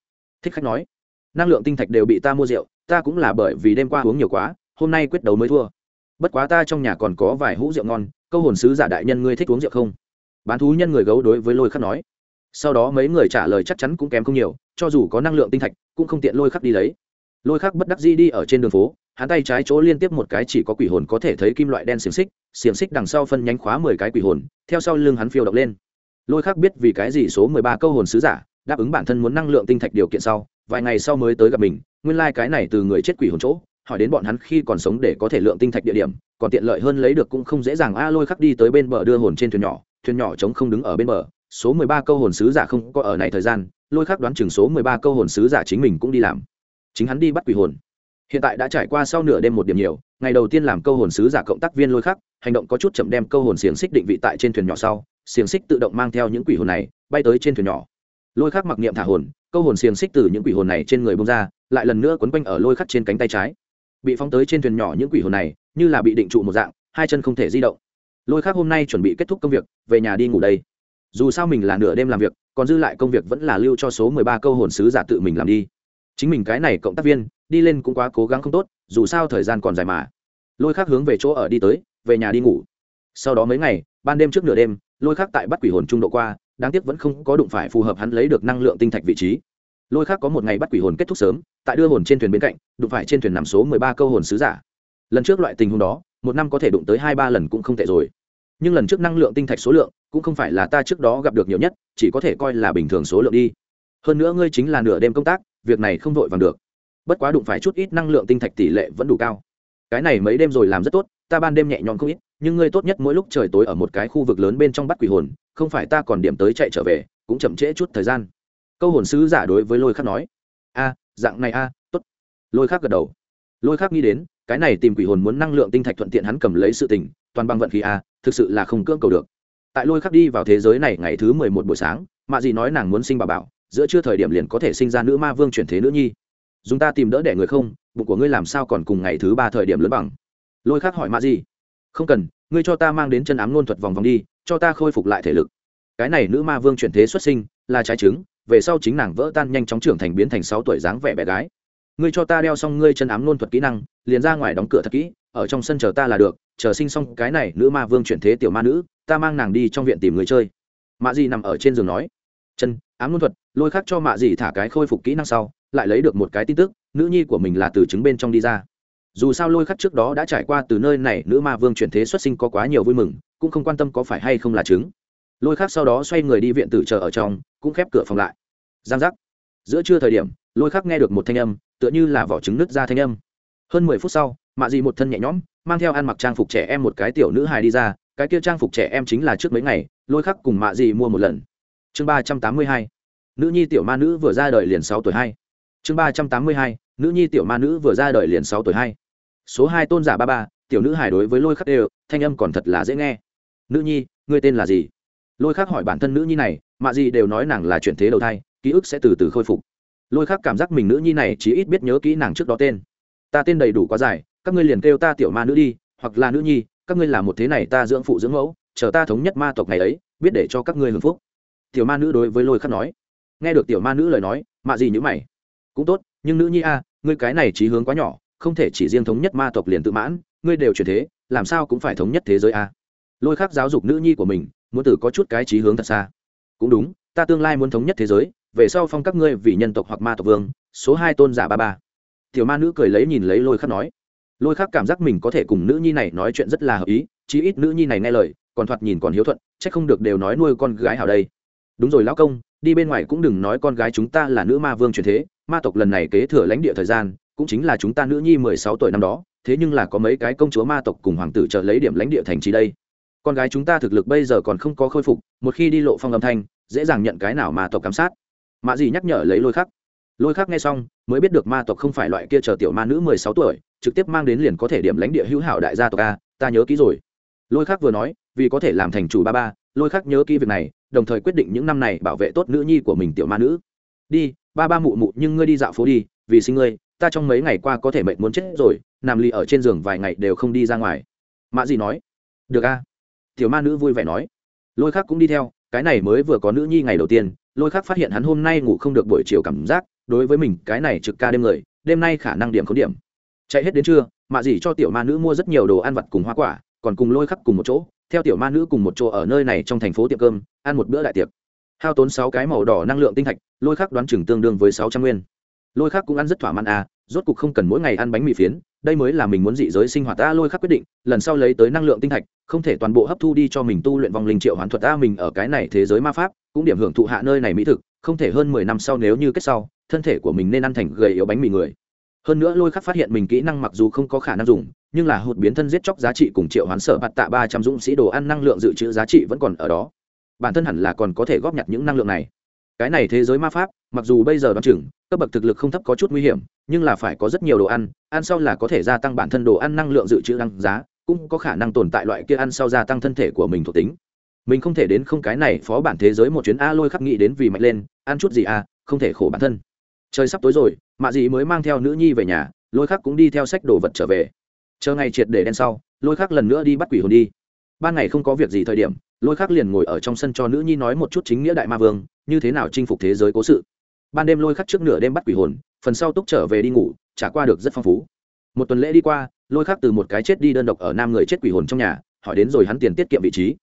Thích khách nói, năng lượng tinh thạch đều bị ta mua rượu, ta cũng là bởi vì đêm qua uống nhiều quá, hôm nay quyết đấu mới thua. Bất quá ta trong nhà còn có vài hũ rượu ngon, câu hồn sứ giả đại nhân ngươi thích uống rượu không? Bán thú nhân người gấu đối với lôi khắc nói. Sau đó mấy người trả lời chắc chắn cũng kém không nhiều, cho dù có năng lượng tinh thạch, cũng không tiện lôi khắc đi lấy. Lôi khắc bất đắc dĩ đi ở trên đường phố, hắn tay trái chỗ liên tiếp một cái chỉ có quỷ hồn có thể thấy kim loại đen xiềng xích xiềng xích đằng sau phân nhánh khóa mười cái quỷ hồn, theo sau lưng hắn phiêu động lên. Lôi khắc biết vì cái gì số mười ba câu hồn sứ giả đáp ứng bản thân muốn năng lượng tinh thạch điều kiện sau, vài ngày sau mới tới gặp mình, nguyên lai、like、cái này từ người chết quỷ hồn chỗ, hỏi đến bọn hắn khi còn sống để có thể lượng tinh thạch địa điểm, còn tiện lợi hơn lấy được cũng không dễ dàng, a lôi khắc đi tới bên bờ đưa hồn trên thuyền nhỏ thuyền nhỏ chống không đứng ở bên bờ, số mười ba câu hồn sứ giả không có ở này thời gian, lôi khắc đoán chừng số mười ba câu hồn sứ giả chính mình cũng đi làm. Chính hắn đi bắt quỷ hồn. Hiện tại đã trải qua sau nửa đêm một điểm nhiều, ngày đầu tiên làm câu hồn sứ giả cộng tác viên lôi khắc, hành động có chút chậm đem câu hồn xiềng xích định vị tại trên thuyền nhỏ sau, xiềng xích tự động mang theo những quỷ hồn này, bay tới trên thuyền nhỏ lôi khắc mặc niệm thả hồn, câu hồn xiềng xích từ những quỷ hồn này trên người bông ra, lại lần nữa quấn quanh ở lôi khắc trên cánh tay trái. Bị phóng tới trên thuyền nhỏ những quỷ hồn này, như là bị định trụ một dạng, hai chân không thể di động. Lôi khắc hôm nay chuẩn bị kết thúc công việc, về nhà đi ngủ đây. Dù sao mình là nửa đêm làm việc, còn dư lại công việc vẫn là lưu cho số mười ba câu hồn sứ giả tự mình làm đi. Chính mình cái này cộng tác viên, đi lên cũng quá cố gắng không tốt, dù sao thời gian còn dài mà. Lôi khắc hướng về chỗ ở đi tới, về nhà đi ngủ. Sau đó mấy ngày, ban đêm trước nửa đêm, lôi khắc tại bắt quỷ hồn trung độ qua đáng tiếc vẫn không có đụng phải phù hợp hắn lấy được năng lượng tinh thạch vị trí. Lôi khác có một ngày bắt quỷ hồn kết thúc sớm, tại đưa hồn trên thuyền bên cạnh, đụng phải trên thuyền nằm số mười ba câu hồn sứ giả. Lần trước loại tình huống đó, một năm có thể đụng tới hai ba lần cũng không tệ rồi. Nhưng lần trước năng lượng tinh thạch số lượng cũng không phải là ta trước đó gặp được nhiều nhất, chỉ có thể coi là bình thường số lượng đi. Hơn nữa ngươi chính là nửa đêm công tác, việc này không vội vàng được. Bất quá đụng phải chút ít năng lượng tinh thạch tỷ lệ vẫn đủ cao. Cái này mấy đêm rồi làm rất tốt, ta ban đêm nhẹ nhõm không ít nhưng ngươi tốt nhất mỗi lúc trời tối ở một cái khu vực lớn bên trong bắt quỷ hồn không phải ta còn điểm tới chạy trở về cũng chậm trễ chút thời gian. Câu hồn sứ giả đối với lôi khắc nói. A dạng này a à, t ố t lôi khắc gật đầu. Lôi khắc nghĩ đến cái này tìm quỷ hồn muốn năng lượng tinh thạch thuận tiện hắn cầm lấy sự tình toàn bằng vận khí a thực sự là không cưỡng cầu được. Tại lôi khắc đi vào thế giới này ngày thứ mười một buổi sáng mạ dì nói nàng muốn sinh bà bảo giữa chưa thời điểm liền có thể sinh ra nữ ma vương chuyển thế nữ nhi. Dùng ta tìm đỡ đẻ người không? Bụng của ngươi làm sao còn cùng ngày thứ ba thời điểm lớn bằng? Lôi khắc hỏi mạ dì không cần, ngươi cho ta mang đến chân ám ngôn thuật vòng vòng đi, cho ta khôi phục lại thể lực. Cái này nữ ma vương chuyển thế xuất sinh, là trái trứng, về sau chính nàng vỡ tan nhanh chóng trưởng thành biến thành sáu tuổi dáng vẻ bé gái. Ngươi cho ta đeo xong ngươi chân ám ngôn thuật kỹ năng, liền ra ngoài đóng cửa thật kỹ, ở trong sân chờ ta là được, chờ sinh xong cái này nữ ma vương chuyển thế tiểu ma nữ, ta mang nàng đi trong viện tìm người chơi. Mạ dì nằm ở trên giường nói, chân, ám ngôn thuật, lôi khắc cho mạ dì thả cái khôi phục kỹ năng sau, lại lấy được một cái tin tức, nữ nhi của mình là từ trứng bên trong đi ra dù sao lôi khắc trước đó đã trải qua từ nơi này, nữ ma vương chuyển thế xuất sinh có quá nhiều vui mừng, cũng không quan tâm có phải hay không là trứng lôi khắc sau đó xoay người đi viện tử chờ ở trong, cũng khép cửa phòng lại. Giang giác. Giữa trưa thời điểm, lôi khắc nghe được một thanh âm, tựa như là vỏ trứng nứt ra thanh âm. Hơn mười phút sau, mạ dị một thân nhẹ nhõm, mang theo ăn mặc trang phục trẻ em một cái tiểu nữ hài đi ra, cái kia trang phục trẻ em chính là trước mấy ngày, lôi khắc cùng mạ dị mua một lần. Chương ba trăm tám mươi hai. Nữ nhi tiểu ma nữ vừa ra đời liền sáu tuổi hai. Chương ba trăm tám mươi hai nữ nhi tiểu ma nữ vừa ra đời liền sáu tuổi hai. Số hai tôn giả ba ba, tiểu nữ hài đối với lôi khắc đều, thanh âm còn thật là dễ nghe. Nữ nhi, ngươi tên là gì? Lôi khắc hỏi bản thân nữ nhi này mạ gì đều nói nàng là chuyển thế đầu thai, ký ức sẽ từ từ khôi phục. Lôi khắc cảm giác mình nữ nhi này chỉ ít biết nhớ kỹ nàng trước đó tên. Ta tên đầy đủ quá dài, các ngươi liền kêu ta tiểu ma nữ đi, hoặc là nữ nhi, các ngươi làm một thế này ta dưỡng phụ dưỡng mẫu, chờ ta thống nhất ma tộc ngày ấy, biết để cho các ngươi hưởng phúc. Tiểu ma nữ đối với lôi khắc nói. Nghe được tiểu ma nữ lời nói mạ gì nhữ mày. Cũng tốt, nhưng nữ nhi a ngươi cái này trí hướng quá nhỏ, không thể chỉ riêng thống nhất ma tộc liền tự mãn, ngươi đều chuyển thế, làm sao cũng phải thống nhất thế giới a? Lôi khắc giáo dục nữ nhi của mình, muốn tử có chút cái trí hướng thật xa. Cũng đúng, ta tương lai muốn thống nhất thế giới, về sau phong các ngươi vì nhân tộc hoặc ma tộc vương, số hai tôn giả ba ba. Tiểu ma nữ cười lấy nhìn lấy lôi khắc nói. Lôi khắc cảm giác mình có thể cùng nữ nhi này nói chuyện rất là hợp ý, chí ít nữ nhi này nghe lời, còn thoạt nhìn còn hiếu thuận c h ắ c không được đều nói nuôi con gái hảo đây. Đúng rồi lão công, đi bên ngoài cũng đừng nói con gái chúng ta là nữ ma vương truyền thế ma tộc lần này kế thừa lãnh địa thời gian, cũng chính là chúng ta nữ nhi mười sáu tuổi năm đó, thế nhưng là có mấy cái công chúa ma tộc cùng hoàng tử trợ lấy điểm lãnh địa thành trì đây. Con gái chúng ta thực lực bây giờ còn không có khôi phục, một khi đi lộ phong âm thanh, dễ dàng nhận cái nào ma tộc cảm sát. Mạ gì nhắc nhở lấy lôi khắc. Lôi khắc nghe xong, mới biết được ma tộc không phải loại kia chờ tiểu ma nữ mười sáu tuổi, trực tiếp mang đến liền có thể điểm lãnh địa hữu hảo đại gia tộc a, ta nhớ kỹ rồi. Lôi khắc vừa nói, vì có thể làm thành chủ ba ba, lôi khắc nhớ kỹ việc này, đồng thời quyết định những năm này bảo vệ tốt nữ nhi của mình tiểu ma nữ. Đi ba ba mụ mụ, nhưng ngươi đi dạo phố đi, vì sinh ngươi, ta trong mấy ngày qua có thể mệnh muốn chết rồi, nằm lì ở trên giường vài ngày đều không đi ra ngoài. Mạ gì nói. Được a. Tiểu ma nữ vui vẻ nói. Lôi khắc cũng đi theo, cái này mới vừa có nữ nhi ngày đầu tiên, lôi khắc phát hiện hắn hôm nay ngủ không được buổi chiều cảm giác, đối với mình, cái này trực ca đêm người, đêm nay khả năng điểm không điểm. Chạy hết đến trưa mạ dì cho tiểu ma nữ mua rất nhiều đồ ăn vặt cùng hoa quả, còn cùng lôi khắc cùng một chỗ, theo tiểu ma nữ cùng một chỗ ở nơi này trong thành phố tiệm cơm, ăn một bữa đại tiệc hao tốn sáu cái màu đỏ năng lượng tinh thạch, lôi khắc đoán chừng tương đương với sáu trăm nguyên. Lôi khắc cũng ăn rất thỏa mãn à rốt cục không cần mỗi ngày ăn bánh mì phiến, đây mới là mình muốn dị giới sinh hoạt ta lôi khắc quyết định, lần sau lấy tới năng lượng tinh thạch, không thể toàn bộ hấp thu đi cho mình tu luyện vòng linh triệu hoán thuật ta mình ở cái này thế giới ma pháp, cũng điểm hưởng thụ hạ nơi này mỹ thực, không thể hơn mười năm sau nếu như kết sau, thân thể của mình nên ăn thành gầy yếu bánh mì người. Hơn nữa lôi khắc phát hiện mình kỹ năng mặc dù không có khả năng dùng, nhưng là hụt biến thân giết chóc giá trị cùng triệu hoán sở bạt tạ ba trăm dũng sĩ đồ ăn năng lượng dự trữ giá trị vẫn còn ở đó bản thân hẳn là còn có thể góp nhặt những năng lượng này. Cái này thế giới ma pháp, mặc dù bây giờ đoán chừng, cấp bậc thực lực không thấp có chút nguy hiểm, nhưng là phải có rất nhiều đồ ăn ăn sau là có thể gia tăng bản thân đồ ăn năng lượng dự trữ đăng giá, cũng có khả năng tồn tại loại kia ăn sau gia tăng thân thể của mình thuộc tính. Mình không thể đến không cái này phó bản thế giới một chuyến a lôi khắc nghĩ đến vì mạnh lên, ăn chút gì a không thể khổ bản thân. Trời sắp tối rồi, mạ dị mới mang theo nữ nhi về nhà, lôi khắc cũng đi theo sách đồ vật trở về. Chờ ngày triệt để đen sau, lôi khắc lần nữa đi bắt quỷ hồn đi. Ban ngày không có việc gì thời điểm lôi khắc liền ngồi ở trong sân cho nữ nhi nói một chút chính nghĩa đại ma vương, như thế nào chinh phục thế giới cố sự. Ban đêm lôi khắc trước nửa đêm bắt quỷ hồn, phần sau túc trở về đi ngủ trả qua được rất phong phú. Một tuần lễ đi qua, lôi khắc từ một cái chết đi đơn độc ở nam người chết quỷ hồn trong nhà, hỏi đến rồi hắn tiền tiết kiệm vị trí.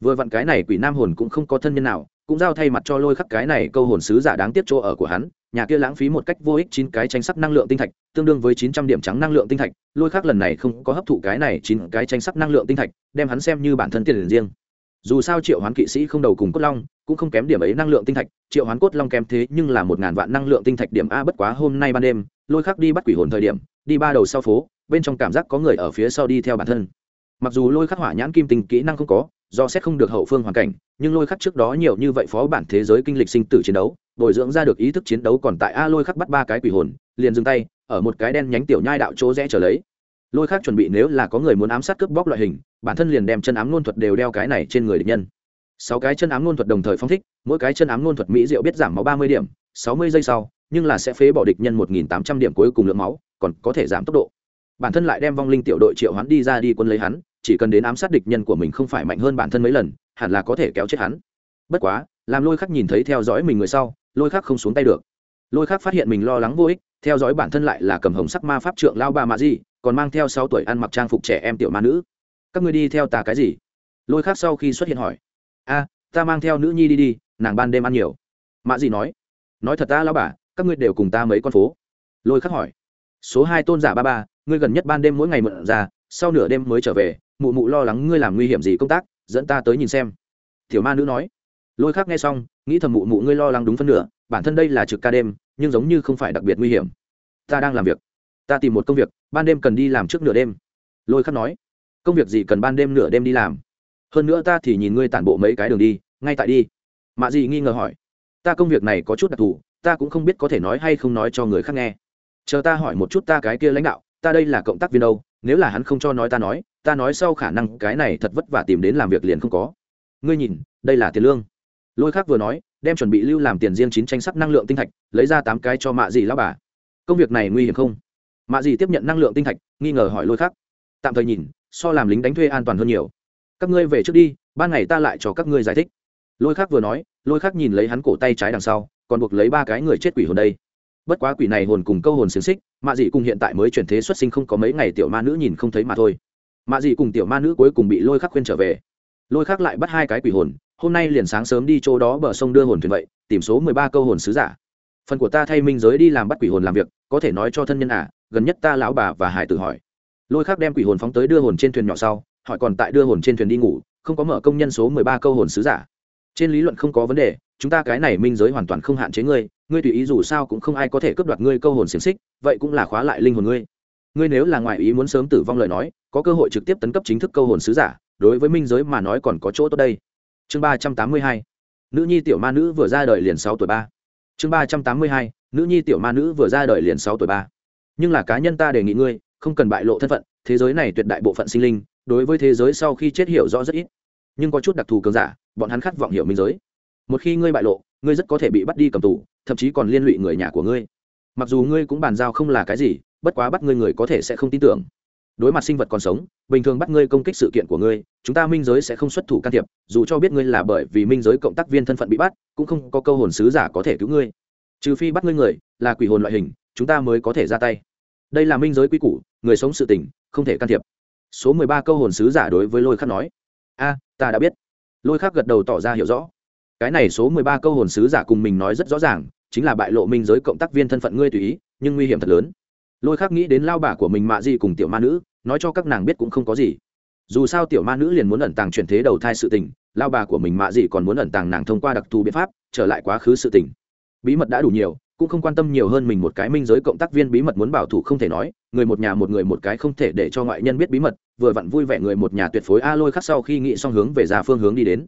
Vừa vặn cái này quỷ nam hồn cũng không có thân nhân nào, cũng giao thay mặt cho lôi khắc cái này câu hồn sứ giả đáng tiếc chỗ ở của hắn, nhà kia lãng phí một cách vô ích chín cái tranh sắc năng lượng tinh thạch, tương đương với chín trăm điểm trắng năng lượng tinh thạch, lôi khắc lần này không có hấp thụ cái này chín cái tranh sắc năng lượng tinh thạch, đem hắn xem như bản thân tiền riêng dù sao triệu hoán kỵ sĩ không đầu cùng cốt long, cũng không kém điểm ấy năng lượng tinh thạch, triệu hoán cốt long kém thế nhưng là một ngàn vạn năng lượng tinh thạch điểm a bất quá hôm nay ban đêm, lôi khắc đi bắt quỷ hồn thời điểm, đi ba đầu sau phố, bên trong cảm giác có người ở phía sau đi theo bản thân. Mặc dù lôi khắc hỏa nhãn kim tình kỹ năng không có, do xét không được hậu phương hoàn cảnh, nhưng lôi khắc trước đó nhiều như vậy phó bản thế giới kinh lịch sinh tử chiến đấu, bồi dưỡng ra được ý thức chiến đấu còn tại a lôi khắc bắt ba cái quỷ hồn, liền dừng tay, ở một cái đen nhánh tiểu nhai đạo chỗ rẽ trở lấy lôi khác chuẩn bị nếu là có người muốn ám sát cướp bóc loại hình, bản thân liền đem chân ám ngôn thuật đều đeo cái này trên người địch nhân. Sáu cái chân ám ngôn thuật đồng thời phong thích, mỗi cái chân ám ngôn thuật mỹ diệu biết giảm máu ba mươi điểm, sáu mươi giây sau, nhưng là sẽ phế bỏ địch nhân một nghìn tám trăm điểm cuối cùng lượng máu, còn có thể giảm tốc độ. Bản thân lại đem vong linh tiểu đội triệu hắn đi ra đi quân lấy hắn, chỉ cần đến ám sát địch nhân của mình không phải mạnh hơn bản thân mấy lần, hẳn là có thể kéo chết hắn. Bất quá, làm lôi khắc nhìn thấy theo dõi mình người sau, lôi khắc không xuống tay được. Lôi khắc phát hiện mình lo lắng vô ích, theo dõi bản thân lại là cầm hồng sắc ma pháp trượng lao ba mạ di còn mang theo sáu tuổi ăn mặc trang phục trẻ em tiểu ma nữ. Các ngươi đi theo ta cái gì? Lôi khắc sau khi xuất hiện hỏi. A, ta mang theo nữ nhi đi đi, nàng ban đêm ăn nhiều. Mạ gì nói. Nói thật ta lao bà, các ngươi đều cùng ta mấy con phố. Lôi khắc hỏi. Số hai tôn giả ba ba, ngươi gần nhất ban đêm mỗi ngày mượn ra, sau nửa đêm mới trở về, mụ mụ lo lắng ngươi làm nguy hiểm gì công tác, dẫn ta tới nhìn xem. Tiểu ma nữ nói. Lôi khắc nghe xong, nghĩ thầm mụ mụ ngươi lo lắng đúng phân nửa, bản thân đây là trực ca đêm, nhưng giống như không phải đặc biệt nguy hiểm. Ta đang làm việc ta tìm một công việc, ban đêm cần đi làm trước nửa đêm. Lôi khắc nói, công việc gì cần ban đêm nửa đêm đi làm? Hơn nữa ta thì nhìn ngươi tản bộ mấy cái đường đi, ngay tại đi. Mạ dị nghi ngờ hỏi, ta công việc này có chút đặc thù, ta cũng không biết có thể nói hay không nói cho người khác nghe. Chờ ta hỏi một chút ta cái kia lãnh đạo, ta đây là cộng tác viên đâu, nếu là hắn không cho nói ta nói ta nói sau khả năng cái này thật vất vả tìm đến làm việc liền không có. Ngươi nhìn, đây là tiền lương. Lôi khác vừa nói, đem chuẩn bị lưu làm tiền riêng chín tranh sắc năng lượng tinh thạch, lấy ra tám cái cho mạ dị lao bà. Công việc này nguy hiểm không? Mạ dì tiếp nhận năng lượng tinh thạch, nghi ngờ hỏi lôi khắc. tạm thời nhìn, so làm lính đánh thuê an toàn hơn nhiều. Các ngươi về trước đi, ban ngày ta lại cho các ngươi giải thích. Lôi khắc vừa nói, lôi khắc nhìn lấy hắn cổ tay trái đằng sau, còn buộc lấy ba cái người chết quỷ hồn đây. Bất quá quỷ này hồn cùng câu hồn xiềng xích mạ dị cùng hiện tại mới chuyển thế xuất sinh không có mấy ngày tiểu ma nữ nhìn không thấy mà thôi. Mạ dị cùng tiểu ma nữ cuối cùng bị lôi khắc khuyên trở về. Lôi khắc lại bắt hai cái quỷ hồn, hôm nay liền sáng sớm đi chỗ đó bờ sông đưa hồn thuyền vậy, tìm số mười ba câu hồn sứ giả. Phần của ta thay minh giới đi làm bắt quỷ hồn làm việc, có thể nói cho thân nhân à gần nhất ta lão bà và hải tử hỏi. Lôi khác đem quỷ hồn phóng tới đưa hồn trên thuyền nhỏ sau, hỏi còn tại đưa hồn trên thuyền đi ngủ, không có mở công nhân số mười ba câu hồn sứ giả. Trên lý luận không có vấn đề, chúng ta cái này minh giới hoàn toàn không hạn chế ngươi ngươi tùy ý dù sao cũng không ai có thể cướp đoạt ngươi câu hồn xiềng xích, vậy cũng là khóa lại linh hồn ngươi. Ngươi nếu là ngoại ý muốn sớm tử vong lời nói, có cơ hội trực tiếp tấn cấp chính thức câu hồn sứ giả, đối với minh giới mà nói còn có chỗ tốt đây. Chương ba trăm tám mươi hai, nữ nhi tiểu ma nữ vừa ra đời liền sáu tuổi ba. Chương ba trăm tám mươi hai, nữ nhi tiểu ma nữ vừa ra đời liền sáu tuổi ba nhưng là cá nhân ta đề nghị ngươi, không cần bại lộ thân phận, thế giới này tuyệt đại bộ phận sinh linh, đối với thế giới sau khi chết hiểu rõ rất ít. Nhưng có chút đặc thù cường giả, bọn hắn khát vọng hiểu minh giới. Một khi ngươi bại lộ, ngươi rất có thể bị bắt đi cầm tù, thậm chí còn liên lụy người nhà của ngươi. Mặc dù ngươi cũng bàn giao không là cái gì, bất quá bắt ngươi người có thể sẽ không tin tưởng. Đối mặt sinh vật còn sống, bình thường bắt ngươi công kích sự kiện của ngươi, chúng ta minh giới sẽ không xuất thủ can thiệp, dù cho biết ngươi là bởi vì minh giới cộng tác viên thân phận bị bắt, cũng không có câu hồn sứ giả có thể cứu ngươi. Trừ phi bắt ngươi người, là quỷ hồn loại hình chúng ta mới có thể ra tay. Đây là minh giới quy củ, người sống sự tình, không thể can thiệp. Số mười ba câu hồn sứ giả đối với lôi khắc nói. A, ta đã biết. Lôi khắc gật đầu tỏ ra hiểu rõ. Cái này số mười ba câu hồn sứ giả cùng mình nói rất rõ ràng, chính là bại lộ minh giới cộng tác viên thân phận ngươi tùy ý, nhưng nguy hiểm thật lớn. Lôi khắc nghĩ đến lao bà của mình mạ gì cùng tiểu ma nữ, nói cho các nàng biết cũng không có gì. Dù sao tiểu ma nữ liền muốn ẩn tàng chuyển thế đầu thai sự tình, lao bà của mình mạ gì còn muốn ẩn tàng nàng thông qua đặc thù biện pháp, trở lại quá khứ sự tình. Bí mật đã đủ nhiều cũng không quan tâm nhiều hơn mình một cái minh giới cộng tác viên bí mật muốn bảo thủ không thể nói, người một nhà một người một cái không thể để cho ngoại nhân biết bí mật, vừa vặn vui vẻ người một nhà tuyệt phối a lôi khắc sau khi nghĩ xong hướng về ra phương hướng đi đến.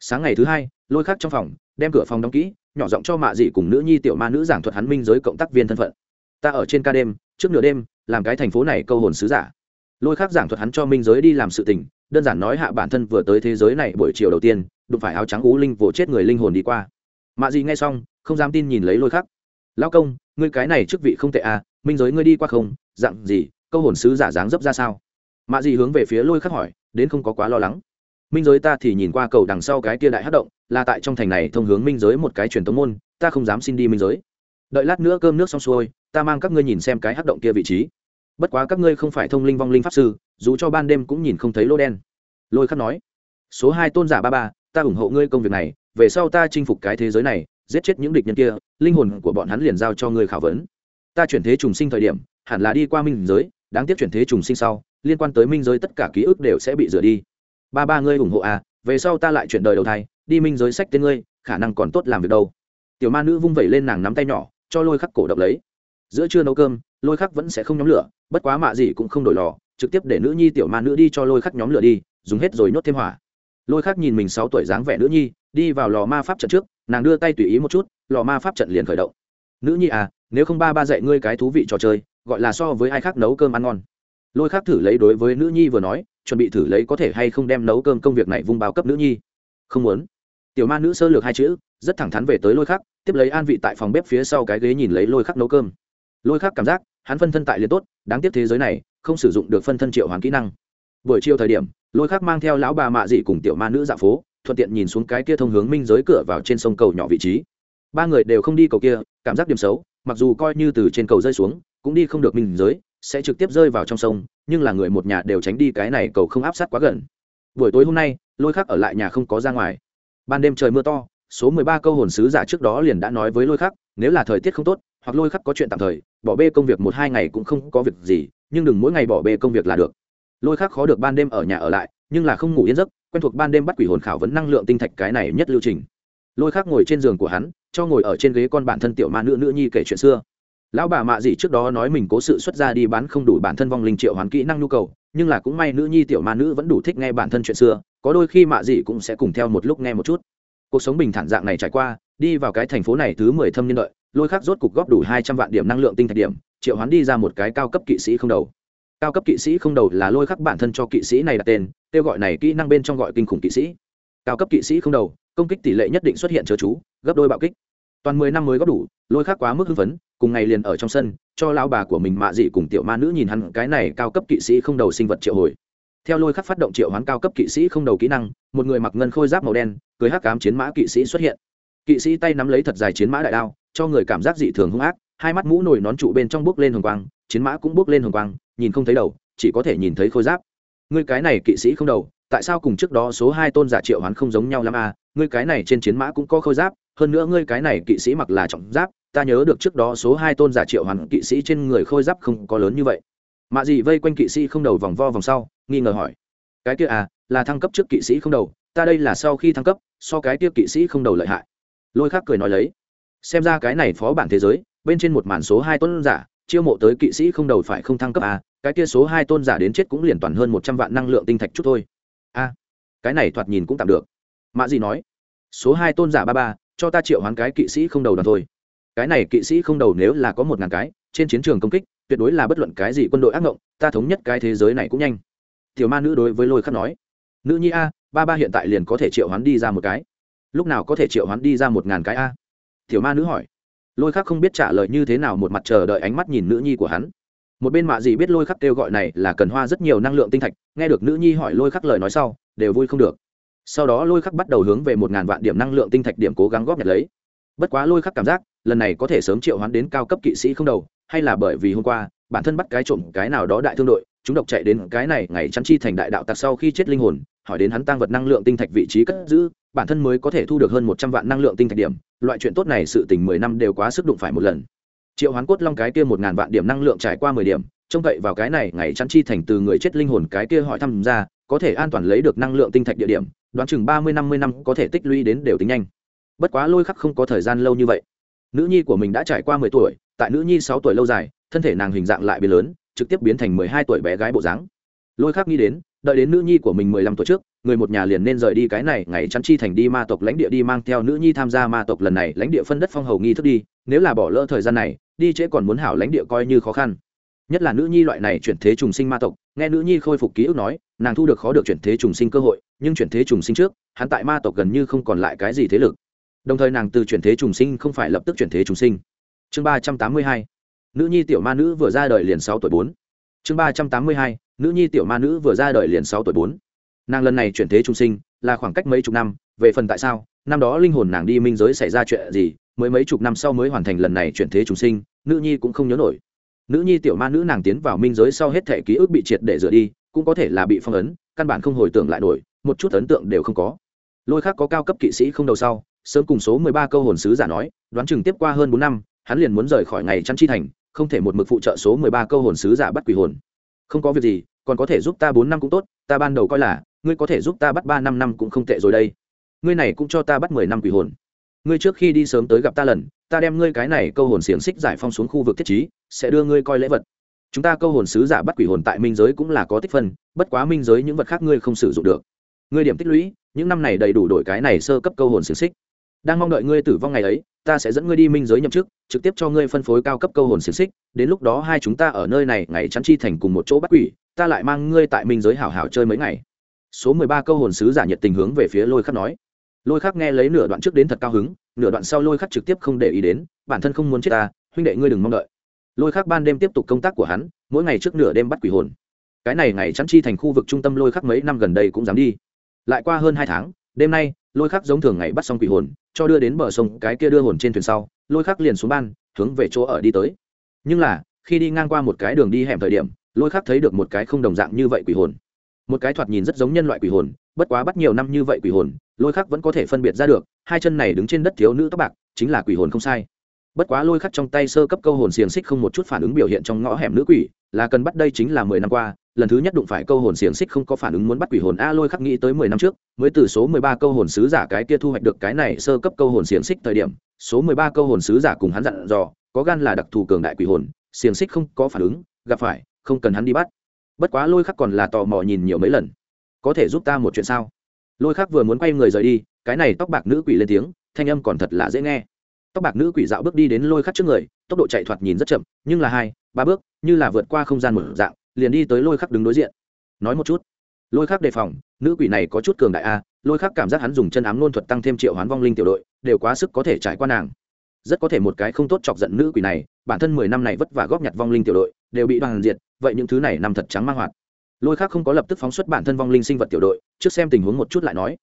Sáng ngày thứ hai, lôi khắc trong phòng, đem cửa phòng đóng kỹ, nhỏ giọng cho mạ dị cùng nữ nhi tiểu ma nữ giảng thuật hắn minh giới cộng tác viên thân phận. Ta ở trên ca đêm, trước nửa đêm, làm cái thành phố này câu hồn sứ giả. Lôi khắc giảng thuật hắn cho minh giới đi làm sự tình, đơn giản nói hạ bản thân vừa tới thế giới này buổi chiều đầu tiên, đụng phải áo trắng ú linh vỗ chết người linh hồn đi qua. Mạ dị nghe xong, không dám tin nhìn lấy lôi khắc lao công, ngươi cái này chức vị không tệ à minh giới ngươi đi qua không dặn gì, câu hồn sứ giả dáng dấp ra sao? Mạ dị hướng về phía lôi khắc hỏi, đến không có quá lo lắng. Minh giới ta thì nhìn qua cầu đằng sau cái kia đại hát động, là tại trong thành này thông hướng minh giới một cái truyền tống môn, ta không dám xin đi minh giới. Đợi lát nữa cơm nước xong xuôi, ta mang các ngươi nhìn xem cái hát động kia vị trí. Bất quá các ngươi không phải thông linh vong linh pháp sư, dù cho ban đêm cũng nhìn không thấy lô đen. Lôi khắc nói, số hai tôn giả ba ba, ta ủng hộ ngươi công việc này, về sau ta chinh phục cái thế giới này giết chết những địch nhân kia, linh hồn của bọn hắn liền giao cho ngươi khảo vấn. Ta chuyển thế trùng sinh thời điểm, hẳn là đi qua minh giới, đáng tiếc chuyển thế trùng sinh sau, liên quan tới minh giới tất cả ký ức đều sẽ bị rửa đi. Ba ba ngươi ủng hộ à về sau ta lại chuyển đời đầu thai, đi minh giới sách tên ngươi, khả năng còn tốt làm việc đâu. Tiểu ma nữ vung vẩy lên nàng nắm tay nhỏ, cho lôi khắc cổ động lấy. Giữa trưa nấu cơm, lôi khắc vẫn sẽ không nhóm lửa, bất quá mạ gì cũng không đổi lò, trực tiếp để nữ nhi tiểu ma nữ đi cho lôi khắc nhóm lửa đi, dùng hết rồi nhốt thêm hỏa. Lôi khắc nhìn mình sáu tuổi dáng vẻ nữ nhi, đi vào lò ma pháp trận trước nàng đưa tay tùy ý một chút lò ma pháp trận liền khởi động. Nữ nhi à nếu không ba ba dạy ngươi cái thú vị trò chơi, gọi là so với ai khác nấu cơm ăn ngon. Lôi khắc thử lấy đối với nữ nhi vừa nói, chuẩn bị thử lấy có thể hay không đem nấu cơm công việc này vung bao cấp nữ nhi. Không muốn. Tiểu ma nữ sơ lược hai chữ, rất thẳng thắn về tới lôi khắc, tiếp lấy an vị tại phòng bếp phía sau cái ghế nhìn lấy lôi khắc nấu cơm. Lôi khắc cảm giác, hắn phân thân tại liền tốt, đáng tiếc thế giới này, không sử dụng được phân thân triệu hoàn kỹ năng. Buổi chiều thời điểm, lôi khắc mang theo lão bà mạ dị cùng tiểu ma nữ dạ phố thuận tiện nhìn xuống cái kia thông hướng minh giới cửa vào trên sông cầu nhỏ vị trí. Ba người đều không đi cầu kia, cảm giác điểm xấu, mặc dù coi như từ trên cầu rơi xuống, cũng đi không được minh giới, sẽ trực tiếp rơi vào trong sông, nhưng là người một nhà đều tránh đi cái này cầu không áp sát quá gần. Buổi tối hôm nay, lôi khắc ở lại nhà không có ra ngoài. Ban đêm trời mưa to, số mười ba câu hồn sứ giả trước đó liền đã nói với lôi khắc, nếu là thời tiết không tốt, hoặc lôi khắc có chuyện tạm thời, bỏ bê công việc một hai ngày cũng không có việc gì, nhưng đừng mỗi ngày bỏ bê công việc là được. Lôi khắc khó được ban đêm ở nhà ở lại, nhưng là không ngủ yên giấc quen thuộc ban đêm bắt quỷ hồn khảo vấn năng lượng tinh thạch cái này nhất lưu trình. Lôi khắc ngồi trên giường của hắn, cho ngồi ở trên ghế con bản thân tiểu ma nữ nữ nhi kể chuyện xưa. Lão bà mạ dị trước đó nói mình cố sự xuất ra đi bán không đủ bản thân vong linh triệu hoán kỹ năng nhu cầu, nhưng là cũng may nữ nhi tiểu ma nữ vẫn đủ thích nghe bản thân chuyện xưa, có đôi khi mạ dị cũng sẽ cùng theo một lúc nghe một chút. Cuộc sống bình thản dạng này trải qua, đi vào cái thành phố này thứ mười thâm niên lợi lôi khắc rốt cục góp đủ hai trăm vạn điểm năng lượng tinh thạch điểm, triệu hoán đi ra một cái cao cấp kỵ sĩ không đầu cao cấp kỵ sĩ không đầu là lôi khắc bản thân cho kỵ sĩ này đặt tên, kêu gọi này kỹ năng bên trong gọi kinh khủng kỵ sĩ. Cao cấp kỵ sĩ không đầu, công kích tỷ lệ nhất định xuất hiện chớ chú, gấp đôi bạo kích. Toàn mười năm mới góp đủ, lôi khắc quá mức hưng phấn, cùng ngày liền ở trong sân, cho lao bà của mình mạ dị cùng tiểu ma nữ nhìn hắn, cái này cao cấp kỵ sĩ không đầu sinh vật triệu hồi. Theo lôi khắc phát động triệu hoán cao cấp kỵ sĩ không đầu kỹ năng, một người mặc ngân khôi giáp màu đen, cưới hắc cám chiến mã kỵ sĩ xuất hiện. Kỵ sĩ tay nắm lấy thật dài chiến mã đại đao, cho người cảm giác dị thường hung ác, hai mắt mũ nổi nón trụ bên trong bước lên hồng quang, chiến mã cũng bước lên hồng quang nhìn không thấy đầu, chỉ có thể nhìn thấy khôi giáp. Ngươi cái này kỵ sĩ không đầu, tại sao cùng trước đó số hai tôn giả triệu hoán không giống nhau lắm à? Ngươi cái này trên chiến mã cũng có khôi giáp, hơn nữa ngươi cái này kỵ sĩ mặc là trọng giáp, ta nhớ được trước đó số hai tôn giả triệu hoán kỵ sĩ trên người khôi giáp không có lớn như vậy. Mạ gì vây quanh kỵ sĩ không đầu vòng vo vòng sau, nghi ngờ hỏi, cái kia à là thăng cấp trước kỵ sĩ không đầu, ta đây là sau khi thăng cấp, so cái kia kỵ sĩ không đầu lợi hại. Lôi khác cười nói lấy, xem ra cái này phó bản thế giới, bên trên một màn số hai tôn giả chiêu mộ tới kỵ sĩ không đầu phải không thăng cấp à cái kia số hai tôn giả đến chết cũng liền toàn hơn một trăm vạn năng lượng tinh thạch chút thôi. A à, cái này thoạt nhìn cũng tạm được. Mã gì nói số hai tôn giả ba ba cho ta triệu hoán cái kỵ sĩ không đầu đoàn thôi. Cái này kỵ sĩ không đầu nếu là có một ngàn cái trên chiến trường công kích tuyệt đối là bất luận cái gì quân đội ác ngộng ta thống nhất cái thế giới này cũng nhanh. Tiểu ma nữ đối với lôi khắc nói nữ nhi a ba ba hiện tại liền có thể triệu hoán đi ra một cái. Lúc nào có thể triệu hoán đi ra một ngàn cái a? Tiểu ma nữ hỏi lôi khắc không biết trả lời như thế nào một mặt chờ đợi ánh mắt nhìn nữ nhi của hắn. Một bên mạ gì biết lôi khắc kêu gọi này là cần hoa rất nhiều năng lượng tinh thạch, nghe được nữ nhi hỏi lôi khắc lời nói sau, đều vui không được. Sau đó lôi khắc bắt đầu hướng về một ngàn vạn điểm năng lượng tinh thạch điểm cố gắng góp nhặt lấy. Bất quá lôi khắc cảm giác, lần này có thể sớm triệu hoán đến cao cấp kỵ sĩ không đầu, hay là bởi vì hôm qua, bản thân bắt cái trộm cái nào đó đại thương đội, chúng độc chạy đến cái này ngày chắn chi thành đại đạo tặc sau khi chết linh hồn, hỏi đến hắn tăng vật năng lượng tinh thạch vị trí cất giữ bản thân mới có thể thu được hơn một trăm vạn năng lượng tinh thạch điểm, loại chuyện tốt này sự tình mười năm đều quá sức đụng phải một lần. Triệu hoán cốt long cái kia một ngàn vạn điểm năng lượng trải qua mười điểm, trông cậy vào cái này ngày chắn chi thành từ người chết linh hồn cái kia hỏi thăm ra, có thể an toàn lấy được năng lượng tinh thạch địa điểm, đoán chừng ba mươi năm mươi năm có thể tích lũy đến đều tính nhanh. Bất quá lôi khắc không có thời gian lâu như vậy. Nữ nhi của mình đã trải qua mười tuổi, tại nữ nhi sáu tuổi lâu dài, thân thể nàng hình dạng lại biến lớn, trực tiếp biến thành mười hai tuổi bé gái bộ dáng. Lôi khắc nghĩ đến, đợi đến nữ nhi của mình mười lăm tuổi trước người một nhà liền nên rời đi cái này, ngày chắn chi thành đi ma tộc lãnh địa đi mang theo nữ nhi tham gia ma tộc lần này, lãnh địa phân đất phong hầu nghi thức đi, nếu là bỏ lỡ thời gian này, đi trễ còn muốn hảo lãnh địa coi như khó khăn. Nhất là nữ nhi loại này chuyển thế trùng sinh ma tộc, nghe nữ nhi khôi phục ký ức nói, nàng thu được khó được chuyển thế trùng sinh cơ hội, nhưng chuyển thế trùng sinh trước, hắn tại ma tộc gần như không còn lại cái gì thế lực. Đồng thời nàng từ chuyển thế trùng sinh không phải lập tức chuyển thế trùng sinh. Chương ba trăm tám mươi hai, nữ nhi tiểu ma nữ vừa ra đời liền sáu tuổi bốn. Chương ba trăm tám mươi hai, nữ nhi tiểu ma nữ vừa ra đời liền sáu tuổi bốn nàng lần này chuyển thế trùng sinh, là khoảng cách mấy chục năm, về phần tại sao, năm đó linh hồn nàng đi minh giới xảy ra chuyện gì, mới mấy chục năm sau mới hoàn thành lần này chuyển thế trùng sinh, nữ nhi cũng không nhớ nổi. Nữ nhi tiểu ma nữ nàng tiến vào minh giới sau hết thể ký ức bị triệt để rửa đi, cũng có thể là bị phong ấn, căn bản không hồi tưởng lại nổi, một chút ấn tượng đều không có. Lôi khác có cao cấp kỵ sĩ không đầu sau, sớm cùng số mười ba câu hồn sứ giả nói, đoán chừng tiếp qua hơn bốn năm, hắn liền muốn rời khỏi ngày chăn chi thành, không thể một mực phụ trợ số mười ba câu hồn sứ giả bắt quỷ hồn. Không có việc gì, còn có thể giúp ta bốn năm cũng tốt, ta ban đầu coi là ngươi có thể giúp ta bắt ba năm năm cũng không tệ rồi đây. Ngươi này cũng cho ta bắt mười năm quỷ hồn. Ngươi trước khi đi sớm tới gặp ta lần, ta đem ngươi cái này câu hồn xiềng xích giải phong xuống khu vực thiết trí, sẽ đưa ngươi coi lễ vật. Chúng ta câu hồn sứ giả bắt quỷ hồn tại minh giới cũng là có tích phân, bất quá minh giới những vật khác ngươi không sử dụng được. Ngươi điểm tích lũy, những năm này đầy đủ đổi cái này sơ cấp câu hồn xiềng xích. Đang mong đợi ngươi tử vong ngày ấy, ta sẽ dẫn ngươi đi minh giới nhậm chức, trực tiếp cho ngươi phân phối cao cấp câu hồn xiềng xích, đến lúc đó hai chúng ta ở nơi này ngày chắn chi thành cùng một chỗ bắt quỷ, ta lại mang ngươi tại minh giới hảo hảo chơi mấy ngày số mười ba câu hồn sứ giả nhiệt tình hướng về phía lôi khắc nói. Lôi khắc nghe lấy nửa đoạn trước đến thật cao hứng, nửa đoạn sau lôi khắc trực tiếp không để ý đến, bản thân không muốn chết ta, huynh đệ ngươi đừng mong đợi. Lôi khắc ban đêm tiếp tục công tác của hắn, mỗi ngày trước nửa đêm bắt quỷ hồn. Cái này ngày chắn chi thành khu vực trung tâm lôi khắc mấy năm gần đây cũng dám đi. Lại qua hơn hai tháng, đêm nay, lôi khắc giống thường ngày bắt xong quỷ hồn, cho đưa đến bờ sông cái kia đưa hồn trên thuyền sau, lôi khắc liền xuống ban, hướng về chỗ ở đi tới. Nhưng là, khi đi ngang qua một cái đường đi hẻm thời điểm, lôi khắc thấy được một cái không đồng dạng như vậy quỷ hồn một cái thoạt nhìn rất giống nhân loại quỷ hồn, bất quá bắt nhiều năm như vậy quỷ hồn, lôi khắc vẫn có thể phân biệt ra được, hai chân này đứng trên đất thiếu nữ tóc bạc, chính là quỷ hồn không sai. Bất quá lôi khắc trong tay sơ cấp câu hồn xiềng xích không một chút phản ứng biểu hiện trong ngõ hẻm nữ quỷ, là cần bắt đây chính là mười năm qua, lần thứ nhất đụng phải câu hồn xiềng xích không có phản ứng muốn bắt quỷ hồn a lôi khắc nghĩ tới mười năm trước, mới từ số mười ba câu hồn sứ giả cái kia thu hoạch được cái này sơ cấp câu hồn xiềng xích thời điểm, số mười ba câu hồn sứ giả cùng hắn dặn dò, có gan là đặc thù cường đại quỷ hồn, xiềng xích không có phản ứng, gặp phải, không cần hắn đi bắt bất quá lôi khắc còn là tò mò nhìn nhiều mấy lần. Có thể giúp ta một chuyện sao? Lôi khắc vừa muốn quay người rời đi, cái này tóc bạc nữ quỷ lên tiếng, thanh âm còn thật là dễ nghe. Tóc bạc nữ quỷ dạo bước đi đến lôi khắc trước người, tốc độ chạy thoạt nhìn rất chậm, nhưng là hai, ba bước, như là vượt qua không gian một dạng, liền đi tới lôi khắc đứng đối diện. Nói một chút. Lôi khắc đề phòng, nữ quỷ này có chút cường đại a, lôi khắc cảm giác hắn dùng chân ám nôn thuật tăng thêm triệu hoán vong linh tiểu đội, đều quá sức có thể trải qua nàng. Rất có thể một cái không tốt chọc giận nữ quỷ này, bản thân mười năm này vất vả góp nhặt vong linh tiểu đội, đều bị đoàn diệt vậy những thứ này nằm thật trắng mang hoạt. Lôi khác không có lập tức phóng xuất bản thân vong linh sinh vật tiểu đội, trước xem tình huống một chút lại nói.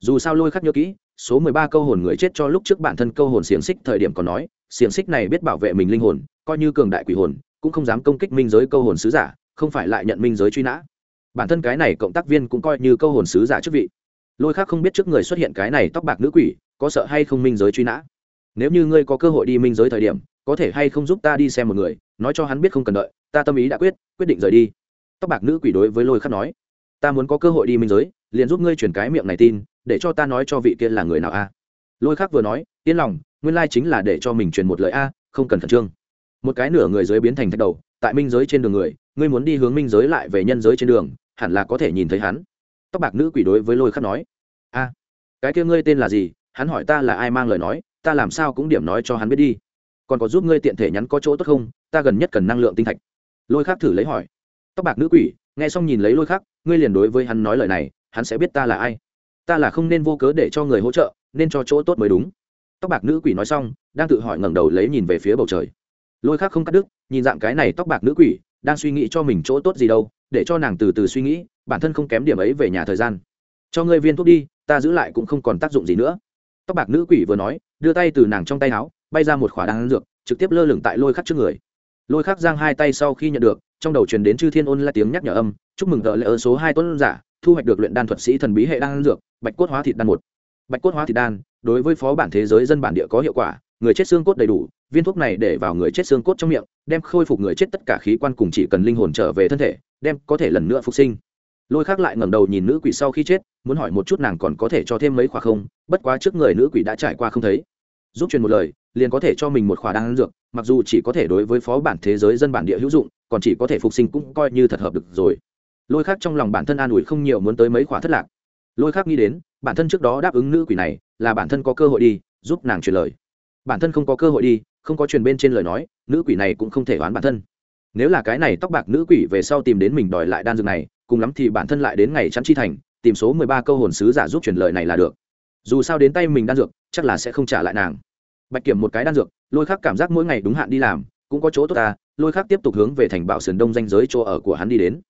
Dù sao lôi khác nhớ kỹ, số mười ba câu hồn người chết cho lúc trước bản thân câu hồn xiềng xích thời điểm còn nói, xiềng xích này biết bảo vệ mình linh hồn, coi như cường đại quỷ hồn, cũng không dám công kích minh giới câu hồn sứ giả, không phải lại nhận minh giới truy nã. Bản thân cái này cộng tác viên cũng coi như câu hồn sứ giả chức vị. Lôi khác không biết trước người xuất hiện cái này tóc bạc nữ quỷ, có sợ hay không minh giới truy nã. Nếu như ngươi có cơ hội đi minh giới thời điểm, có thể hay không giúp ta đi xem một người, nói cho hắn biết không cần đợi ta tâm ý đã quyết quyết định rời đi. Tóc bạc nữ quỷ đối với lôi khắc nói, ta muốn có cơ hội đi minh giới, liền giúp ngươi chuyển cái miệng này tin, để cho ta nói cho vị kia là người nào a? Lôi khắc vừa nói, yên lòng, nguyên lai chính là để cho mình truyền một lời a, không cần khẩn trương. Một cái nửa người dưới biến thành thạch đầu, tại minh giới trên đường người, ngươi muốn đi hướng minh giới lại về nhân giới trên đường, hẳn là có thể nhìn thấy hắn. Tóc bạc nữ quỷ đối với lôi khắc nói, a, cái kia ngươi tên là gì? Hắn hỏi ta là ai mang lời nói, ta làm sao cũng điểm nói cho hắn biết đi. Còn có giúp ngươi tiện thể nhắn có chỗ tốt không? Ta gần nhất cần năng lượng tinh thạch lôi khắc thử lấy hỏi. Tóc bạc nữ quỷ, nghe xong nhìn lấy lôi khắc, ngươi liền đối với hắn nói lời này, hắn sẽ biết ta là ai. Ta là không nên vô cớ để cho người hỗ trợ, nên cho chỗ tốt mới đúng. Tóc bạc nữ quỷ nói xong, đang tự hỏi ngẩng đầu lấy nhìn về phía bầu trời. Lôi khắc không cắt đứt, nhìn dạng cái này tóc bạc nữ quỷ, đang suy nghĩ cho mình chỗ tốt gì đâu, để cho nàng từ từ suy nghĩ, bản thân không kém điểm ấy về nhà thời gian. Cho ngươi viên thuốc đi, ta giữ lại cũng không còn tác dụng gì nữa. Tóc bạc nữ quỷ vừa nói, đưa tay từ nàng trong tay áo, bay ra một khỏa đan dược, trực tiếp lơ lửng tại lôi khắc trước người lôi khắc giang hai tay sau khi nhận được, trong đầu truyền đến chư thiên ôn là tiếng nhắc nhở âm, chúc mừng tờ lễ ơn số hai tuấn giả, thu hoạch được luyện đan thuật sĩ thần bí hệ đan dược, bạch cốt hóa thịt đan một. Bạch cốt hóa thịt đan, đối với phó bản thế giới dân bản địa có hiệu quả, người chết xương cốt đầy đủ, viên thuốc này để vào người chết xương cốt trong miệng, đem khôi phục người chết tất cả khí quan cùng chỉ cần linh hồn trở về thân thể, đem có thể lần nữa phục sinh. Lôi khác lại ngẩng đầu nhìn nữ quỷ sau khi chết, muốn hỏi một chút nàng còn có thể cho thêm mấy khóa không, bất quá trước người nữ quỷ đã trải qua không thấy. Giúp truyền một lời, liền có thể cho mình một khóa đan dược mặc dù chỉ có thể đối với phó bản thế giới dân bản địa hữu dụng, còn chỉ có thể phục sinh cũng coi như thật hợp được rồi. Lôi khác trong lòng bản thân an ủi không nhiều muốn tới mấy khóa thất lạc. Lôi khác nghĩ đến, bản thân trước đó đáp ứng nữ quỷ này, là bản thân có cơ hội đi, giúp nàng truyền lời. Bản thân không có cơ hội đi, không có truyền bên trên lời nói, nữ quỷ này cũng không thể oán bản thân. Nếu là cái này tóc bạc nữ quỷ về sau tìm đến mình đòi lại đan dược này, cùng lắm thì bản thân lại đến ngày chắn chi thành, tìm số mười ba câu hồn sứ giả giúp truyền lời này là được. Dù sao đến tay mình đan dược, chắc là sẽ không trả lại nàng. Bạch kiểm một cái đan dược lôi khắc cảm giác mỗi ngày đúng hạn đi làm, cũng có chỗ tốt ta, lôi khắc tiếp tục hướng về thành bảo sườn đông danh giới chỗ ở của hắn đi đến.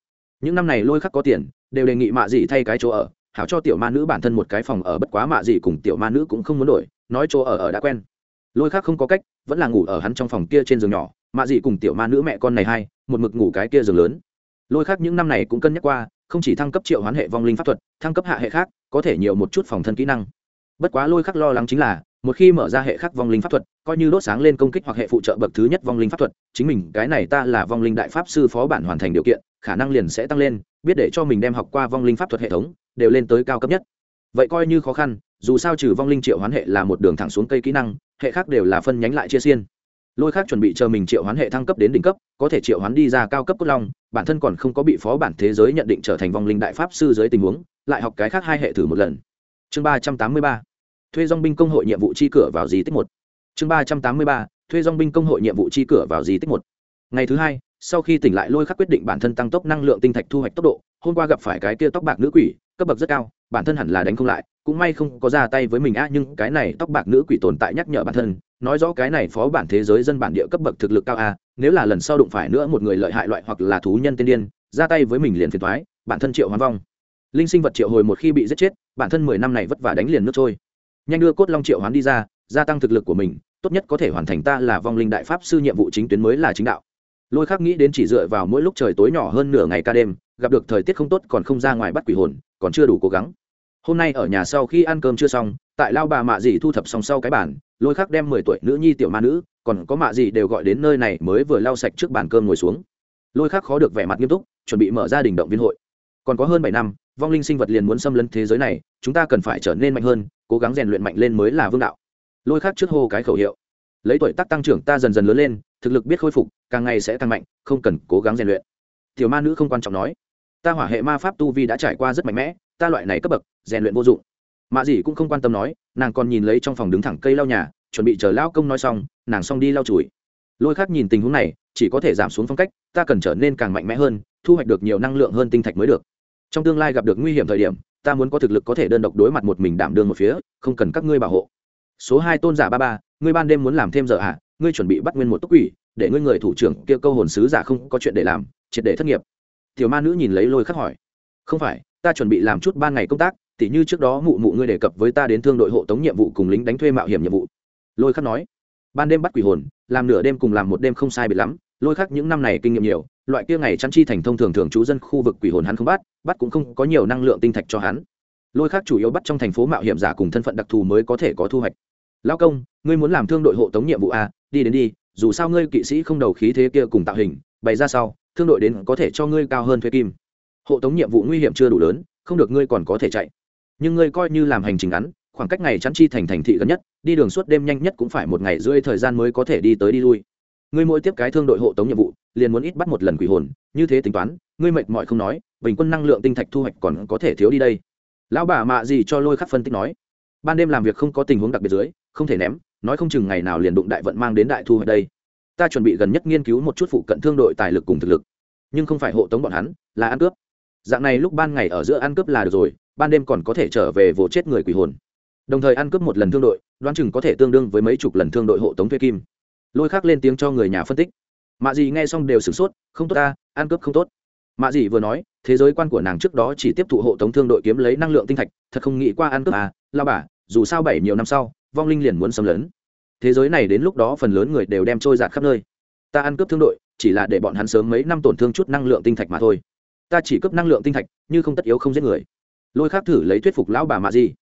Những năm này lôi khắc có tiền, đều đề nghị mạ dị thay cái chỗ ở, hảo cho tiểu ma nữ bản thân một cái phòng ở bất quá mạ dị cùng tiểu ma nữ cũng không muốn đổi, nói chỗ ở ở đã quen. Lôi khắc không có cách, vẫn là ngủ ở hắn trong phòng kia trên giường nhỏ, mạ dị cùng tiểu ma nữ mẹ con này hai, một mực ngủ cái kia giường lớn. Lôi khắc những năm này cũng cân nhắc qua, không chỉ thăng cấp triệu hoán hệ vong linh pháp thuật, thăng cấp hạ hệ khác, có thể nhiều một chút phòng thân kỹ năng. Bất quá lôi khắc lo lắng chính là một khi mở ra hệ khác vong linh pháp thuật, coi như đốt sáng lên công kích hoặc hệ phụ trợ bậc thứ nhất vong linh pháp thuật, chính mình, cái này ta là vong linh đại pháp sư phó bản hoàn thành điều kiện, khả năng liền sẽ tăng lên, biết để cho mình đem học qua vong linh pháp thuật hệ thống, đều lên tới cao cấp nhất. Vậy coi như khó khăn, dù sao trừ vong linh triệu hoán hệ là một đường thẳng xuống cây kỹ năng, hệ khác đều là phân nhánh lại chia xiên. Lôi khác chuẩn bị chờ mình triệu hoán hệ thăng cấp đến đỉnh cấp, có thể triệu hoán đi ra cao cấp cốt long, bản thân còn không có bị phó bản thế giới nhận định trở thành vong linh đại pháp sư dưới tình huống, lại học cái khác hai hệ thử một lần. Chương ba trăm tám mươi ba thuê dong binh công hội nhiệm vụ chi cửa vào di tích một. Chương ba trăm tám mươi ba, thuê dong binh công hội nhiệm vụ chi cửa vào di tích một. Ngày thứ hai, sau khi tỉnh lại lôi khắc quyết định bản thân tăng tốc năng lượng tinh thạch thu hoạch tốc độ, hôm qua gặp phải cái kia tóc bạc nữ quỷ, cấp bậc rất cao, bản thân hẳn là đánh không lại, cũng may không có ra tay với mình a nhưng cái này tóc bạc nữ quỷ tồn tại nhắc nhở bản thân, nói rõ cái này phó bản thế giới dân bản địa cấp bậc thực lực cao a, nếu là lần sau đụng phải nữa một người lợi hại loại hoặc là thú nhân tiên điên, ra tay với mình liền phiền thoái bản thân triệu hoán vong. Linh sinh vật triệu hồi một khi bị giết chết, bản thân mười năm này vất vả đánh liền nước trôi nhanh đưa cốt long triệu hoán đi ra, gia tăng thực lực của mình, tốt nhất có thể hoàn thành ta là vong linh đại pháp sư nhiệm vụ chính tuyến mới là chính đạo. Lôi khắc nghĩ đến chỉ dựa vào mỗi lúc trời tối nhỏ hơn nửa ngày ca đêm, gặp được thời tiết không tốt còn không ra ngoài bắt quỷ hồn, còn chưa đủ cố gắng. Hôm nay ở nhà sau khi ăn cơm chưa xong, tại lao bà mạ dì thu thập xong sau cái bản lôi khắc đem mười tuổi nữ nhi tiểu ma nữ, còn có mạ dì đều gọi đến nơi này mới vừa lau sạch trước bàn cơm ngồi xuống. Lôi khắc khó được vẻ mặt nghiêm túc, chuẩn bị mở ra đình động viên hội. Còn có hơn bảy năm, vong linh sinh vật liền muốn xâm lấn thế giới này, chúng ta cần phải trở nên mạnh hơn cố gắng rèn luyện mạnh lên mới là vương đạo. Lôi khắc trước hô cái khẩu hiệu. Lấy tuổi tác tăng trưởng ta dần dần lớn lên, thực lực biết khôi phục, càng ngày sẽ tăng mạnh, không cần cố gắng rèn luyện. Tiểu ma nữ không quan trọng nói. Ta hỏa hệ ma pháp tu vi đã trải qua rất mạnh mẽ, ta loại này cấp bậc, rèn luyện vô dụng. Mạ dì cũng không quan tâm nói, nàng còn nhìn lấy trong phòng đứng thẳng cây lau nhà, chuẩn bị chờ lao công nói xong, nàng xong đi lau chùi. Lôi khác nhìn tình huống này, chỉ có thể giảm xuống phong cách, ta cần trở nên càng mạnh mẽ hơn, thu hoạch được nhiều năng lượng hơn tinh thạch mới được. Trong tương lai gặp được nguy hiểm thời điểm ta muốn có thực lực có thể đơn độc đối mặt một mình đảm đương một phía không cần các ngươi bảo hộ. Số hai tôn giả ba ba ngươi ban đêm muốn làm thêm giờ ạ à, ngươi chuẩn bị bắt nguyên một túc quỷ để ngươi người thủ trưởng kia câu hồn sứ giả không có chuyện để làm triệt để thất nghiệp. Tiểu ma nữ nhìn lấy lôi khắc hỏi. Không phải ta chuẩn bị làm chút ban ngày công tác tỉ như trước đó mụ mụ ngươi đề cập với ta đến thương đội hộ tống nhiệm vụ cùng lính đánh thuê mạo hiểm nhiệm vụ. Lôi khắc nói. Ban đêm bắt quỷ hồn làm nửa đêm cùng làm một đêm không sai biệt lắm lôi khắc những năm này kinh nghiệm nhiều loại kia ngày chăn chi thành thông thường thường trú dân khu vực quỷ hồn hắn không bắt bắt cũng không có nhiều năng lượng tinh thạch cho hắn. Lôi khác chủ yếu bắt trong thành phố mạo hiểm giả cùng thân phận đặc thù mới có thể có thu hoạch. Lao công, ngươi muốn làm thương đội hộ tống nhiệm vụ a đi đến đi, dù sao ngươi kỵ sĩ không đầu khí thế kia cùng tạo hình, bày ra sau, thương đội đến có thể cho ngươi cao hơn thuê kim. Hộ tống nhiệm vụ nguy hiểm chưa đủ lớn, không được ngươi còn có thể chạy. Nhưng ngươi coi như làm hành trình ngắn, khoảng cách ngày chắn chi thành thành thị gần nhất, đi đường suốt đêm nhanh nhất cũng phải một ngày rưỡi thời gian mới có thể đi tới đi lui ngươi mỗi tiếp cái thương đội hộ tống nhiệm vụ, liền muốn ít bắt một lần quỷ hồn, như thế tính toán, ngươi mệt mỏi không nói, bình quân năng lượng tinh thạch thu hoạch còn có thể thiếu đi đây. Lão bà mạ gì cho lôi khắc phân tích nói. Ban đêm làm việc không có tình huống đặc biệt dưới, không thể ném, nói không chừng ngày nào liền đụng đại vận mang đến đại thu hoạch đây. Ta chuẩn bị gần nhất nghiên cứu một chút phụ cận thương đội tài lực cùng thực lực, nhưng không phải hộ tống bọn hắn, là ăn cướp. Dạng này lúc ban ngày ở giữa ăn cướp là được rồi, ban đêm còn có thể trở về vồ chết người quỷ hồn. Đồng thời ăn cướp một lần thương đội, đoán chừng có thể tương đương với mấy chục lần thương đội hộ tống thuê kim lôi khác lên tiếng cho người nhà phân tích. Mạ dì nghe xong đều sửng sốt, không tốt ta, ăn cướp không tốt. Mạ dì vừa nói, thế giới quan của nàng trước đó chỉ tiếp thụ hộ tống thương đội kiếm lấy năng lượng tinh thạch, thật không nghĩ qua ăn cướp à lao bà, dù sao bảy nhiều năm sau, vong linh liền muốn xâm lấn. Thế giới này đến lúc đó phần lớn người đều đem trôi giạt khắp nơi. Ta ăn cướp thương đội, chỉ là để bọn hắn sớm mấy năm tổn thương chút năng lượng tinh thạch mà thôi. Ta chỉ cướp năng lượng tinh thạch, như không tất yếu không giết người. Lôi khác thử lấy thuyết phục lão bà mạ dì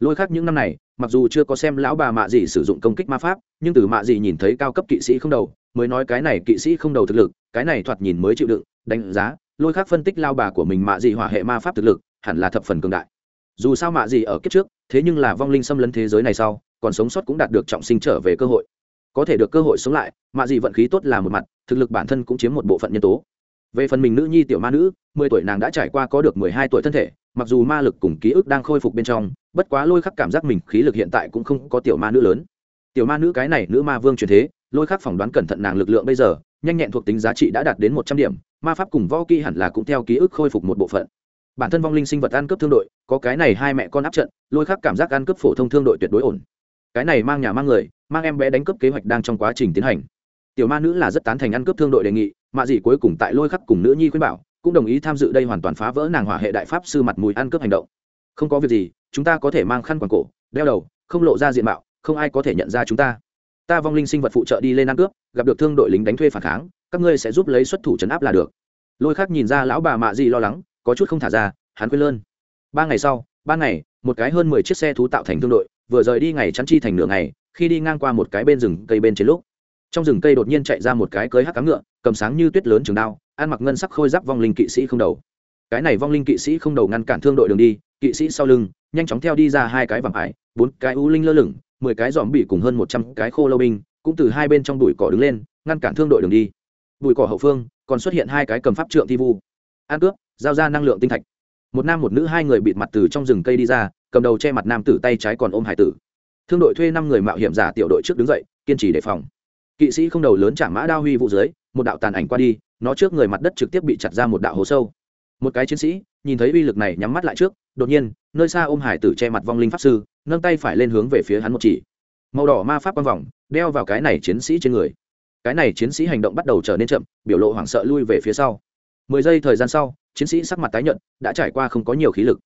lôi khác những năm này, mặc dù chưa có xem lão bà mạ gì sử dụng công kích ma pháp, nhưng từ mạ gì nhìn thấy cao cấp kỵ sĩ không đầu, mới nói cái này kỵ sĩ không đầu thực lực, cái này thoạt nhìn mới chịu đựng, đánh giá, lôi khác phân tích lao bà của mình mạ gì hỏa hệ ma pháp thực lực, hẳn là thập phần cường đại. Dù sao mạ gì ở kiếp trước, thế nhưng là vong linh xâm lấn thế giới này sau, còn sống sót cũng đạt được trọng sinh trở về cơ hội. Có thể được cơ hội sống lại, mạ gì vận khí tốt là một mặt, thực lực bản thân cũng chiếm một bộ phận nhân tố về phần mình nữ nhi tiểu ma nữ, mười tuổi nàng đã trải qua có được mười hai tuổi thân thể, mặc dù ma lực cùng ký ức đang khôi phục bên trong, bất quá lôi khắc cảm giác mình khí lực hiện tại cũng không có tiểu ma nữ lớn. Tiểu ma nữ cái này nữ ma vương truyền thế, lôi khắc phỏng đoán cẩn thận nàng lực lượng bây giờ, nhanh nhẹn thuộc tính giá trị đã đạt đến một trăm điểm, ma pháp cùng võ kỹ hẳn là cũng theo ký ức khôi phục một bộ phận. Bản thân vong linh sinh vật ăn cướp thương đội, có cái này hai mẹ con áp trận, lôi khắc cảm giác ăn cướp phổ thông thương đội tuyệt đối ổn. Cái này mang nhà mang người, mang em bé đánh cướp kế hoạch đang trong quá trình tiến hành tiểu ma nữ là rất tán thành ăn cướp thương đội đề nghị, mạ dị cuối cùng tại lôi khắc cùng nữ nhi khuyên bảo, cũng đồng ý tham dự đây hoàn toàn phá vỡ nàng hỏa hệ đại pháp sư mặt mùi ăn cướp hành động. Không có việc gì, chúng ta có thể mang khăn quàng cổ, đeo đầu, không lộ ra diện mạo, không ai có thể nhận ra chúng ta. Ta vong linh sinh vật phụ trợ đi lên ăn cướp, gặp được thương đội lính đánh thuê phản kháng, các ngươi sẽ giúp lấy xuất thủ chấn áp là được. Lôi khắc nhìn ra lão bà mạ dị lo lắng, có chút không thả ra, hắn quên lơn. Ba ngày sau, ba ngày, một cái hơn mười chiếc xe thú tạo thành thương đội, vừa rời đi ngày chắn chi thành nửa ngày, khi đi ngang qua một cái bên rừng cây bên trên lúc trong rừng cây đột nhiên chạy ra một cái cưới hắc cá ngựa, cầm sáng như tuyết lớn trường đao, ăn mặc ngân sắc khôi giáp vong linh kỵ sĩ không đầu. Cái này vong linh kỵ sĩ không đầu ngăn cản thương đội đường đi, kỵ sĩ sau lưng, nhanh chóng theo đi ra hai cái vàng ải, bốn cái u linh lơ lửng, mười cái dòm bị cùng hơn một trăm cái khô lâu binh, cũng từ hai bên trong bụi cỏ đứng lên, ngăn cản thương đội đường đi. Bụi cỏ hậu phương, còn xuất hiện hai cái cầm pháp trượng thi vu. Ăn cướp, giao ra năng lượng tinh thạch. Một nam một nữ hai người bịt mặt từ trong rừng cây đi ra, cầm đầu che mặt nam tử tay trái còn ôm hải tử. Thương đội thuê năm người mạo hiểm giả tiểu đội trước đứng dậy, kiên trì đề phòng kỵ sĩ không đầu lớn chạm mã đao huy vụ dưới, một đạo tàn ảnh qua đi, nó trước người mặt đất trực tiếp bị chặt ra một đạo hố sâu. Một cái chiến sĩ, nhìn thấy uy lực này nhắm mắt lại trước, đột nhiên, nơi xa ôm hải tử che mặt vong linh pháp sư, nâng tay phải lên hướng về phía hắn một chỉ. Màu đỏ ma pháp quang vòng, đeo vào cái này chiến sĩ trên người. Cái này chiến sĩ hành động bắt đầu trở nên chậm, biểu lộ hoảng sợ lui về phía sau. Mười giây thời gian sau, chiến sĩ sắc mặt tái nhợt, đã trải qua không có nhiều khí lực.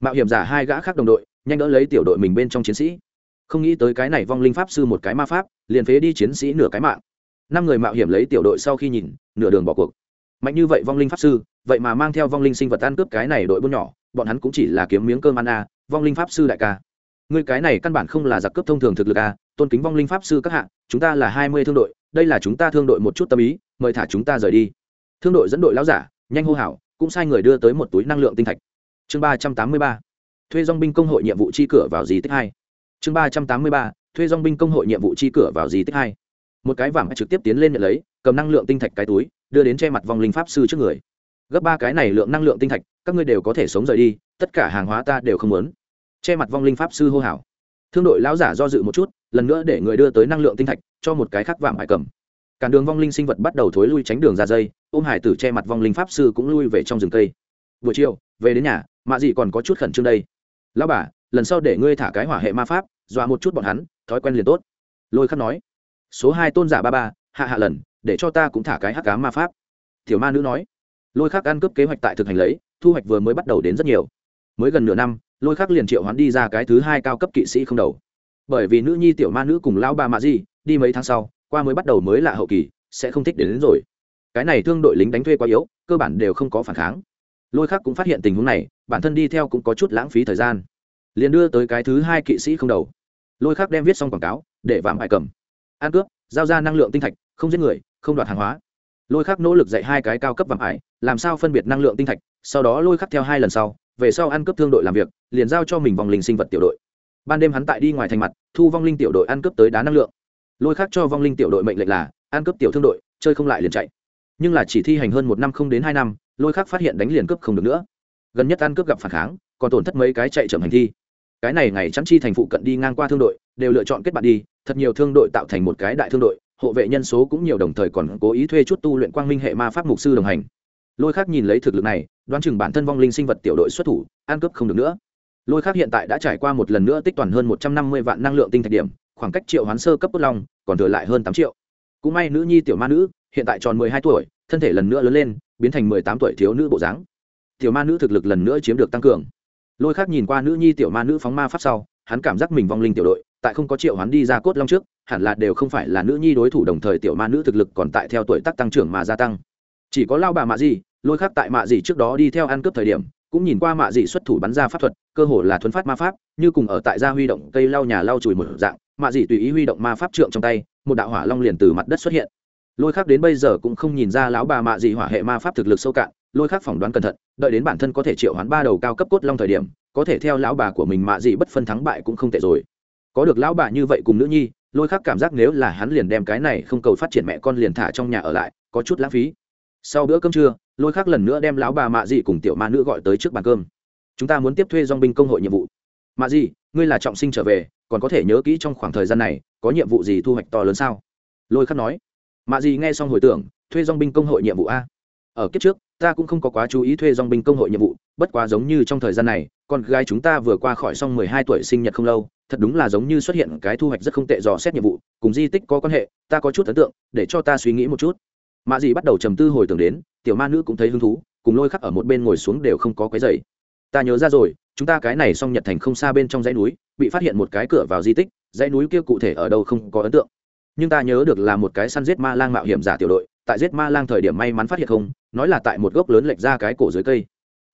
Mạo hiểm giả hai gã khác đồng đội, nhanh đỡ lấy tiểu đội mình bên trong chiến sĩ không nghĩ tới cái này vong linh pháp sư một cái ma pháp, liền phế đi chiến sĩ nửa cái mạng. Năm người mạo hiểm lấy tiểu đội sau khi nhìn, nửa đường bỏ cuộc. Mạnh như vậy vong linh pháp sư, vậy mà mang theo vong linh sinh vật ăn cướp cái này đội buôn nhỏ, bọn hắn cũng chỉ là kiếm miếng cơm ăn a vong linh pháp sư đại ca. Người cái này căn bản không là giặc cướp thông thường thực lực a tôn kính vong linh pháp sư các hạng chúng ta là hai mươi thương đội, đây là chúng ta thương đội một chút tâm ý, mời thả chúng ta rời đi. Thương đội dẫn đội lão giả, nhanh hô hào, cũng sai người đưa tới một túi năng lượng tinh thạch. Chương ba trăm tám mươi ba. Thuê dong binh công hội nhiệm vụ chi cửa vào di tích hai chương ba trăm tám mươi ba, thuê dong binh công hội nhiệm vụ chi cửa vào di tích hai. Một cái vàng trực tiếp tiến lên nhận lấy, cầm năng lượng tinh thạch cái túi, đưa đến che mặt vong linh pháp sư trước người. Gấp ba cái này lượng năng lượng tinh thạch, các ngươi đều có thể sống rời đi, tất cả hàng hóa ta đều không muốn. Che mặt vong linh pháp sư hô hào. Thương đội lão giả do dự một chút, lần nữa để người đưa tới năng lượng tinh thạch, cho một cái khác vàng hải cầm. Cản đường vong linh sinh vật bắt đầu thối lui tránh đường ra dây, ôm hải tử che mặt vong linh pháp sư cũng lui về trong rừng cây. Buổi chiều, về đến nhà, mạ dị còn có chút khẩn trương đây. Lão bà lần sau để ngươi thả cái hỏa hệ ma pháp dọa một chút bọn hắn thói quen liền tốt. Lôi khắc nói. Số hai tôn giả ba ba hạ hạ lần để cho ta cũng thả cái hắc cá ma pháp. Tiểu ma nữ nói. Lôi khắc ăn cướp kế hoạch tại thực hành lấy thu hoạch vừa mới bắt đầu đến rất nhiều. Mới gần nửa năm lôi khắc liền triệu hắn đi ra cái thứ hai cao cấp kỵ sĩ không đầu. Bởi vì nữ nhi tiểu ma nữ cùng lão ba mạ di đi mấy tháng sau qua mới bắt đầu mới là hậu kỳ sẽ không thích đến, đến rồi. Cái này thương đội lính đánh thuê quá yếu cơ bản đều không có phản kháng. Lôi khắc cũng phát hiện tình huống này bản thân đi theo cũng có chút lãng phí thời gian liền đưa tới cái thứ hai kỵ sĩ không đầu. Lôi khắc đem viết xong quảng cáo để vạm hại cầm. Ăn cướp giao ra năng lượng tinh thạch không giết người không đoạt hàng hóa. Lôi khắc nỗ lực dạy hai cái cao cấp vạm hại, làm sao phân biệt năng lượng tinh thạch sau đó lôi khắc theo hai lần sau về sau ăn cướp thương đội làm việc liền giao cho mình vòng linh sinh vật tiểu đội. Ban đêm hắn tại đi ngoài thành mặt thu vong linh tiểu đội ăn cướp tới đá năng lượng. Lôi khắc cho vong linh tiểu đội mệnh lệnh là ăn cướp tiểu thương đội chơi không lại liền chạy. Nhưng là chỉ thi hành hơn một năm không đến hai năm lôi khắc phát hiện đánh liền cướp không được nữa. Gần nhất ăn cướp gặp phản kháng còn tổn thất mấy cái chạy chậm hành thi cái này ngày chắn chi thành phụ cận đi ngang qua thương đội, đều lựa chọn kết bạn đi, thật nhiều thương đội tạo thành một cái đại thương đội, hộ vệ nhân số cũng nhiều đồng thời còn cố ý thuê chút tu luyện quang minh hệ ma pháp mục sư đồng hành. Lôi khác nhìn lấy thực lực này, đoán chừng bản thân vong linh sinh vật tiểu đội xuất thủ, ăn cướp không được nữa. Lôi khác hiện tại đã trải qua một lần nữa tích toàn hơn một trăm năm mươi vạn năng lượng tinh thạch điểm, khoảng cách triệu hoán sơ cấp bất long, còn thừa lại hơn tám triệu. Cũng may nữ nhi tiểu ma nữ, hiện tại tròn mười hai tuổi, thân thể lần nữa lớn lên, biến thành mười tám tuổi thiếu nữ bộ dáng. Tiểu ma nữ thực lực lần nữa chiếm được tăng cường lôi khác nhìn qua nữ nhi tiểu ma nữ phóng ma pháp sau, hắn cảm giác mình vong linh tiểu đội, tại không có triệu hoán đi ra cốt long trước, hẳn là đều không phải là nữ nhi đối thủ đồng thời tiểu ma nữ thực lực còn tại theo tuổi tác tăng trưởng mà gia tăng. Chỉ có lao bà mạ gì lôi khác tại mạ gì trước đó đi theo ăn cướp thời điểm, cũng nhìn qua mạ dị xuất thủ bắn ra pháp thuật, cơ hồ là thuấn phát ma pháp, như cùng ở tại gia huy động cây lau nhà lau chùi một dạng, mạ dị tùy ý huy động ma pháp trượng trong tay, một đạo hỏa long liền từ mặt đất xuất hiện. Lôi khác đến bây giờ cũng không nhìn ra lão bà mạ dị hỏa hệ ma pháp thực lực sâu cạn lôi khác phỏng đoán cẩn thận, đợi đến bản thân có thể triệu hoán ba đầu cao cấp cốt long thời điểm, có thể theo lão bà của mình mạ dị bất phân thắng bại cũng không tệ rồi. Có được lão bà như vậy cùng nữ nhi, lôi khác cảm giác nếu là hắn liền đem cái này không cầu phát triển mẹ con liền thả trong nhà ở lại, có chút lãng phí. Sau bữa cơm trưa, lôi khác lần nữa đem lão bà mạ dị cùng tiểu ma nữ gọi tới trước bàn cơm. Chúng ta muốn tiếp thuê dong binh công hội nhiệm vụ. Mạ dị, ngươi là trọng sinh trở về, còn có thể nhớ kỹ trong khoảng thời gian này, có nhiệm vụ gì thu hoạch to lớn sao? Lôi khắc nói. Mạ dị nghe xong hồi tưởng, thuê dong binh công hội nhiệm vụ a. Ở kiếp trước ta cũng không có quá chú ý thuê dong binh công hội nhiệm vụ, bất quá giống như trong thời gian này, con gái chúng ta vừa qua khỏi xong mười hai tuổi sinh nhật không lâu, thật đúng là giống như xuất hiện cái thu hoạch rất không tệ dò xét nhiệm vụ, cùng di tích có quan hệ, ta có chút ấn tượng, để cho ta suy nghĩ một chút. Mạ dị bắt đầu trầm tư hồi tưởng đến, tiểu ma nữ cũng thấy hứng thú, cùng lôi khắc ở một bên ngồi xuống đều không có cái giày ta nhớ ra rồi, chúng ta cái này xong nhật thành không xa bên trong dãy núi, bị phát hiện một cái cửa vào di tích, dãy núi kia cụ thể ở đâu không có ấn tượng. Nhưng ta nhớ được là một cái săn giết ma lang mạo hiểm giả tiểu đội tại giết ma lang thời điểm may mắn phát hiện không, nói là tại một gốc lớn lệch ra cái cổ dưới cây.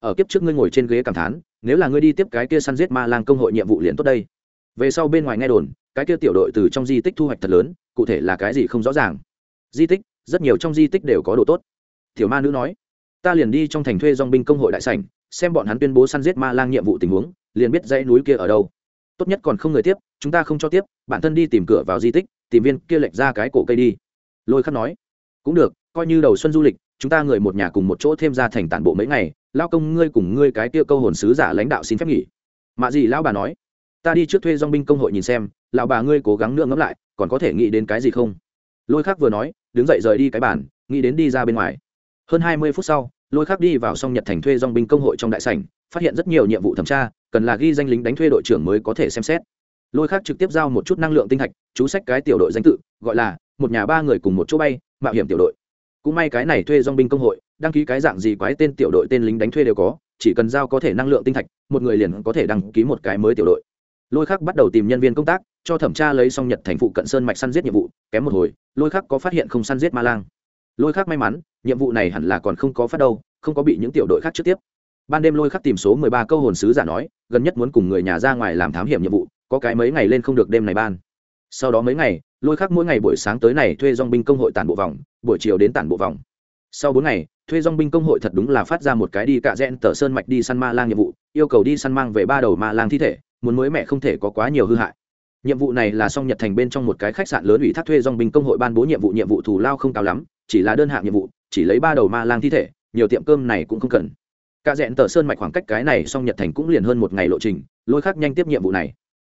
Ở kiếp trước ngươi ngồi trên ghế cảm thán, nếu là ngươi đi tiếp cái kia săn giết ma lang công hội nhiệm vụ liền tốt đây. Về sau bên ngoài nghe đồn, cái kia tiểu đội từ trong di tích thu hoạch thật lớn, cụ thể là cái gì không rõ ràng. Di tích, rất nhiều trong di tích đều có đồ tốt. Tiểu ma nữ nói, ta liền đi trong thành thuê dong binh công hội đại sảnh, xem bọn hắn tuyên bố săn giết ma lang nhiệm vụ tình huống, liền biết dãy núi kia ở đâu. Tốt nhất còn không người tiếp, chúng ta không cho tiếp, bản thân đi tìm cửa vào di tích, tìm viên kia lệch ra cái cổ cây đi. Lôi khắc nói cũng được, coi như đầu xuân du lịch, chúng ta người một nhà cùng một chỗ thêm ra thành tản bộ mấy ngày lao công ngươi cùng ngươi cái kia câu hồn sứ giả lãnh đạo xin phép nghỉ. Mạ gì lão bà nói. Ta đi trước thuê dong binh công hội nhìn xem, lão bà ngươi cố gắng nữa ngẫm lại, còn có thể nghĩ đến cái gì không? Lôi khắc vừa nói, đứng dậy rời đi cái bàn, nghĩ đến đi ra bên ngoài. Hơn hai mươi phút sau, lôi khắc đi vào song nhật thành thuê dong binh công hội trong đại sảnh, phát hiện rất nhiều nhiệm vụ thẩm tra, cần là ghi danh lính đánh thuê đội trưởng mới có thể xem xét. Lôi khắc trực tiếp giao một chút năng lượng tinh thạch, chú sách cái tiểu đội danh tự, gọi là một nhà ba người cùng một chỗ bay mạo hiểm tiểu đội. Cũng may cái này thuê dong binh công hội, đăng ký cái dạng gì quái tên tiểu đội tên lính đánh thuê đều có, chỉ cần giao có thể năng lượng tinh thạch, một người liền có thể đăng ký một cái mới tiểu đội. Lôi khắc bắt đầu tìm nhân viên công tác, cho thẩm tra lấy xong nhật thành phụ cận sơn mạch săn giết nhiệm vụ, kém một hồi, lôi khắc có phát hiện không săn giết ma lang. Lôi khắc may mắn, nhiệm vụ này hẳn là còn không có phát đâu, không có bị những tiểu đội khác trước tiếp. Ban đêm lôi khắc tìm số mười ba câu hồn sứ giả nói, gần nhất muốn cùng người nhà ra ngoài làm thám hiểm nhiệm vụ, có cái mấy ngày lên không được đêm này ban. Sau đó mấy ngày lôi khắc mỗi ngày buổi sáng tới này thuê dong binh công hội tản bộ vòng, buổi chiều đến tản bộ vòng. Sau bốn ngày, thuê dong binh công hội thật đúng là phát ra một cái đi cạ rẽn tờ sơn mạch đi săn ma lang nhiệm vụ, yêu cầu đi săn mang về ba đầu ma lang thi thể, muốn mới mẹ không thể có quá nhiều hư hại. Nhiệm vụ này là song nhật thành bên trong một cái khách sạn lớn ủy thác thuê dong binh công hội ban bố nhiệm vụ nhiệm vụ thù lao không cao lắm, chỉ là đơn hạng nhiệm vụ, chỉ lấy ba đầu ma lang thi thể, nhiều tiệm cơm này cũng không cần. Cả rẽn tờ sơn mạch khoảng cách cái này song nhật thành cũng liền hơn một ngày lộ trình, lôi khắc nhanh tiếp nhiệm vụ này.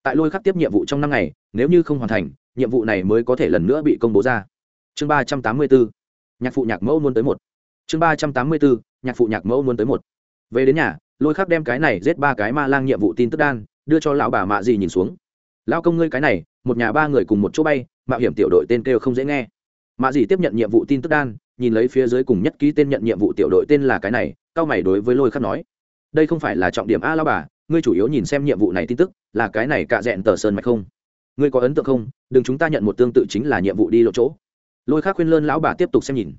Tại lôi khắc tiếp nhiệm vụ trong năm ngày, nếu như không hoàn thành nhiệm vụ này mới có thể lần nữa bị công bố ra. Chương ba trăm tám mươi bốn, nhạc phụ nhạc mẫu muốn tới một. Chương ba trăm tám mươi bốn, nhạc phụ nhạc mẫu muốn tới một. Về đến nhà, lôi khắc đem cái này giết ba cái ma lang nhiệm vụ tin tức đan, đưa cho lão bà mạ gì nhìn xuống. Lão công ngươi cái này, một nhà ba người cùng một chỗ bay, mạo hiểm tiểu đội tên kêu không dễ nghe. Mạ dì tiếp nhận nhiệm vụ tin tức đan, nhìn lấy phía dưới cùng nhất ký tên nhận nhiệm vụ tiểu đội tên là cái này, cao mày đối với lôi khắc nói, đây không phải là trọng điểm a lao bà, ngươi chủ yếu nhìn xem nhiệm vụ này tin tức, là cái này cạ rẽn tờ sơn mạch không? Ngươi có ấn tượng không? Đừng chúng ta nhận một tương tự chính là nhiệm vụ đi lộ chỗ. Lôi khắc khuyên lơn lão bà tiếp tục xem nhìn.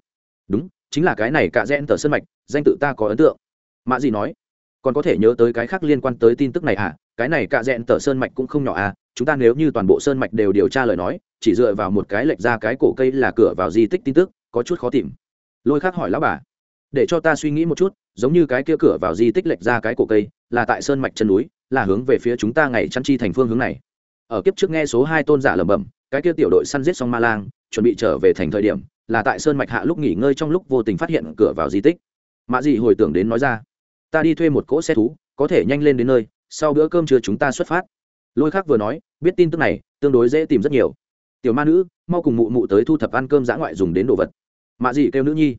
Đúng, chính là cái này cạ rẽn tờ sơn mạch, danh tự ta có ấn tượng. Mạ gì nói. Còn có thể nhớ tới cái khác liên quan tới tin tức này à? Cái này cạ rẽn tờ sơn mạch cũng không nhỏ à? Chúng ta nếu như toàn bộ sơn mạch đều điều tra lời nói, chỉ dựa vào một cái lệch ra cái cổ cây là cửa vào di tích tin tức, có chút khó tìm. Lôi khác hỏi lão bà. Để cho ta suy nghĩ một chút, giống như cái kia cửa vào di tích lệch ra cái cổ cây, là tại sơn mạch chân núi, là hướng về phía chúng ta ngày chăn chi thành phương hướng này ở kiếp trước nghe số hai tôn giả lẩm bẩm, cái kia tiểu đội săn giết xong ma lang, chuẩn bị trở về thành thời điểm, là tại sơn mạch hạ lúc nghỉ ngơi trong lúc vô tình phát hiện cửa vào di tích. Mạ dị hồi tưởng đến nói ra, ta đi thuê một cỗ xe thú, có thể nhanh lên đến nơi, sau bữa cơm trưa chúng ta xuất phát. Lôi khác vừa nói, biết tin tức này, tương đối dễ tìm rất nhiều. Tiểu ma nữ, mau cùng mụ mụ tới thu thập ăn cơm dã ngoại dùng đến đồ vật. Mạ dị kêu nữ nhi.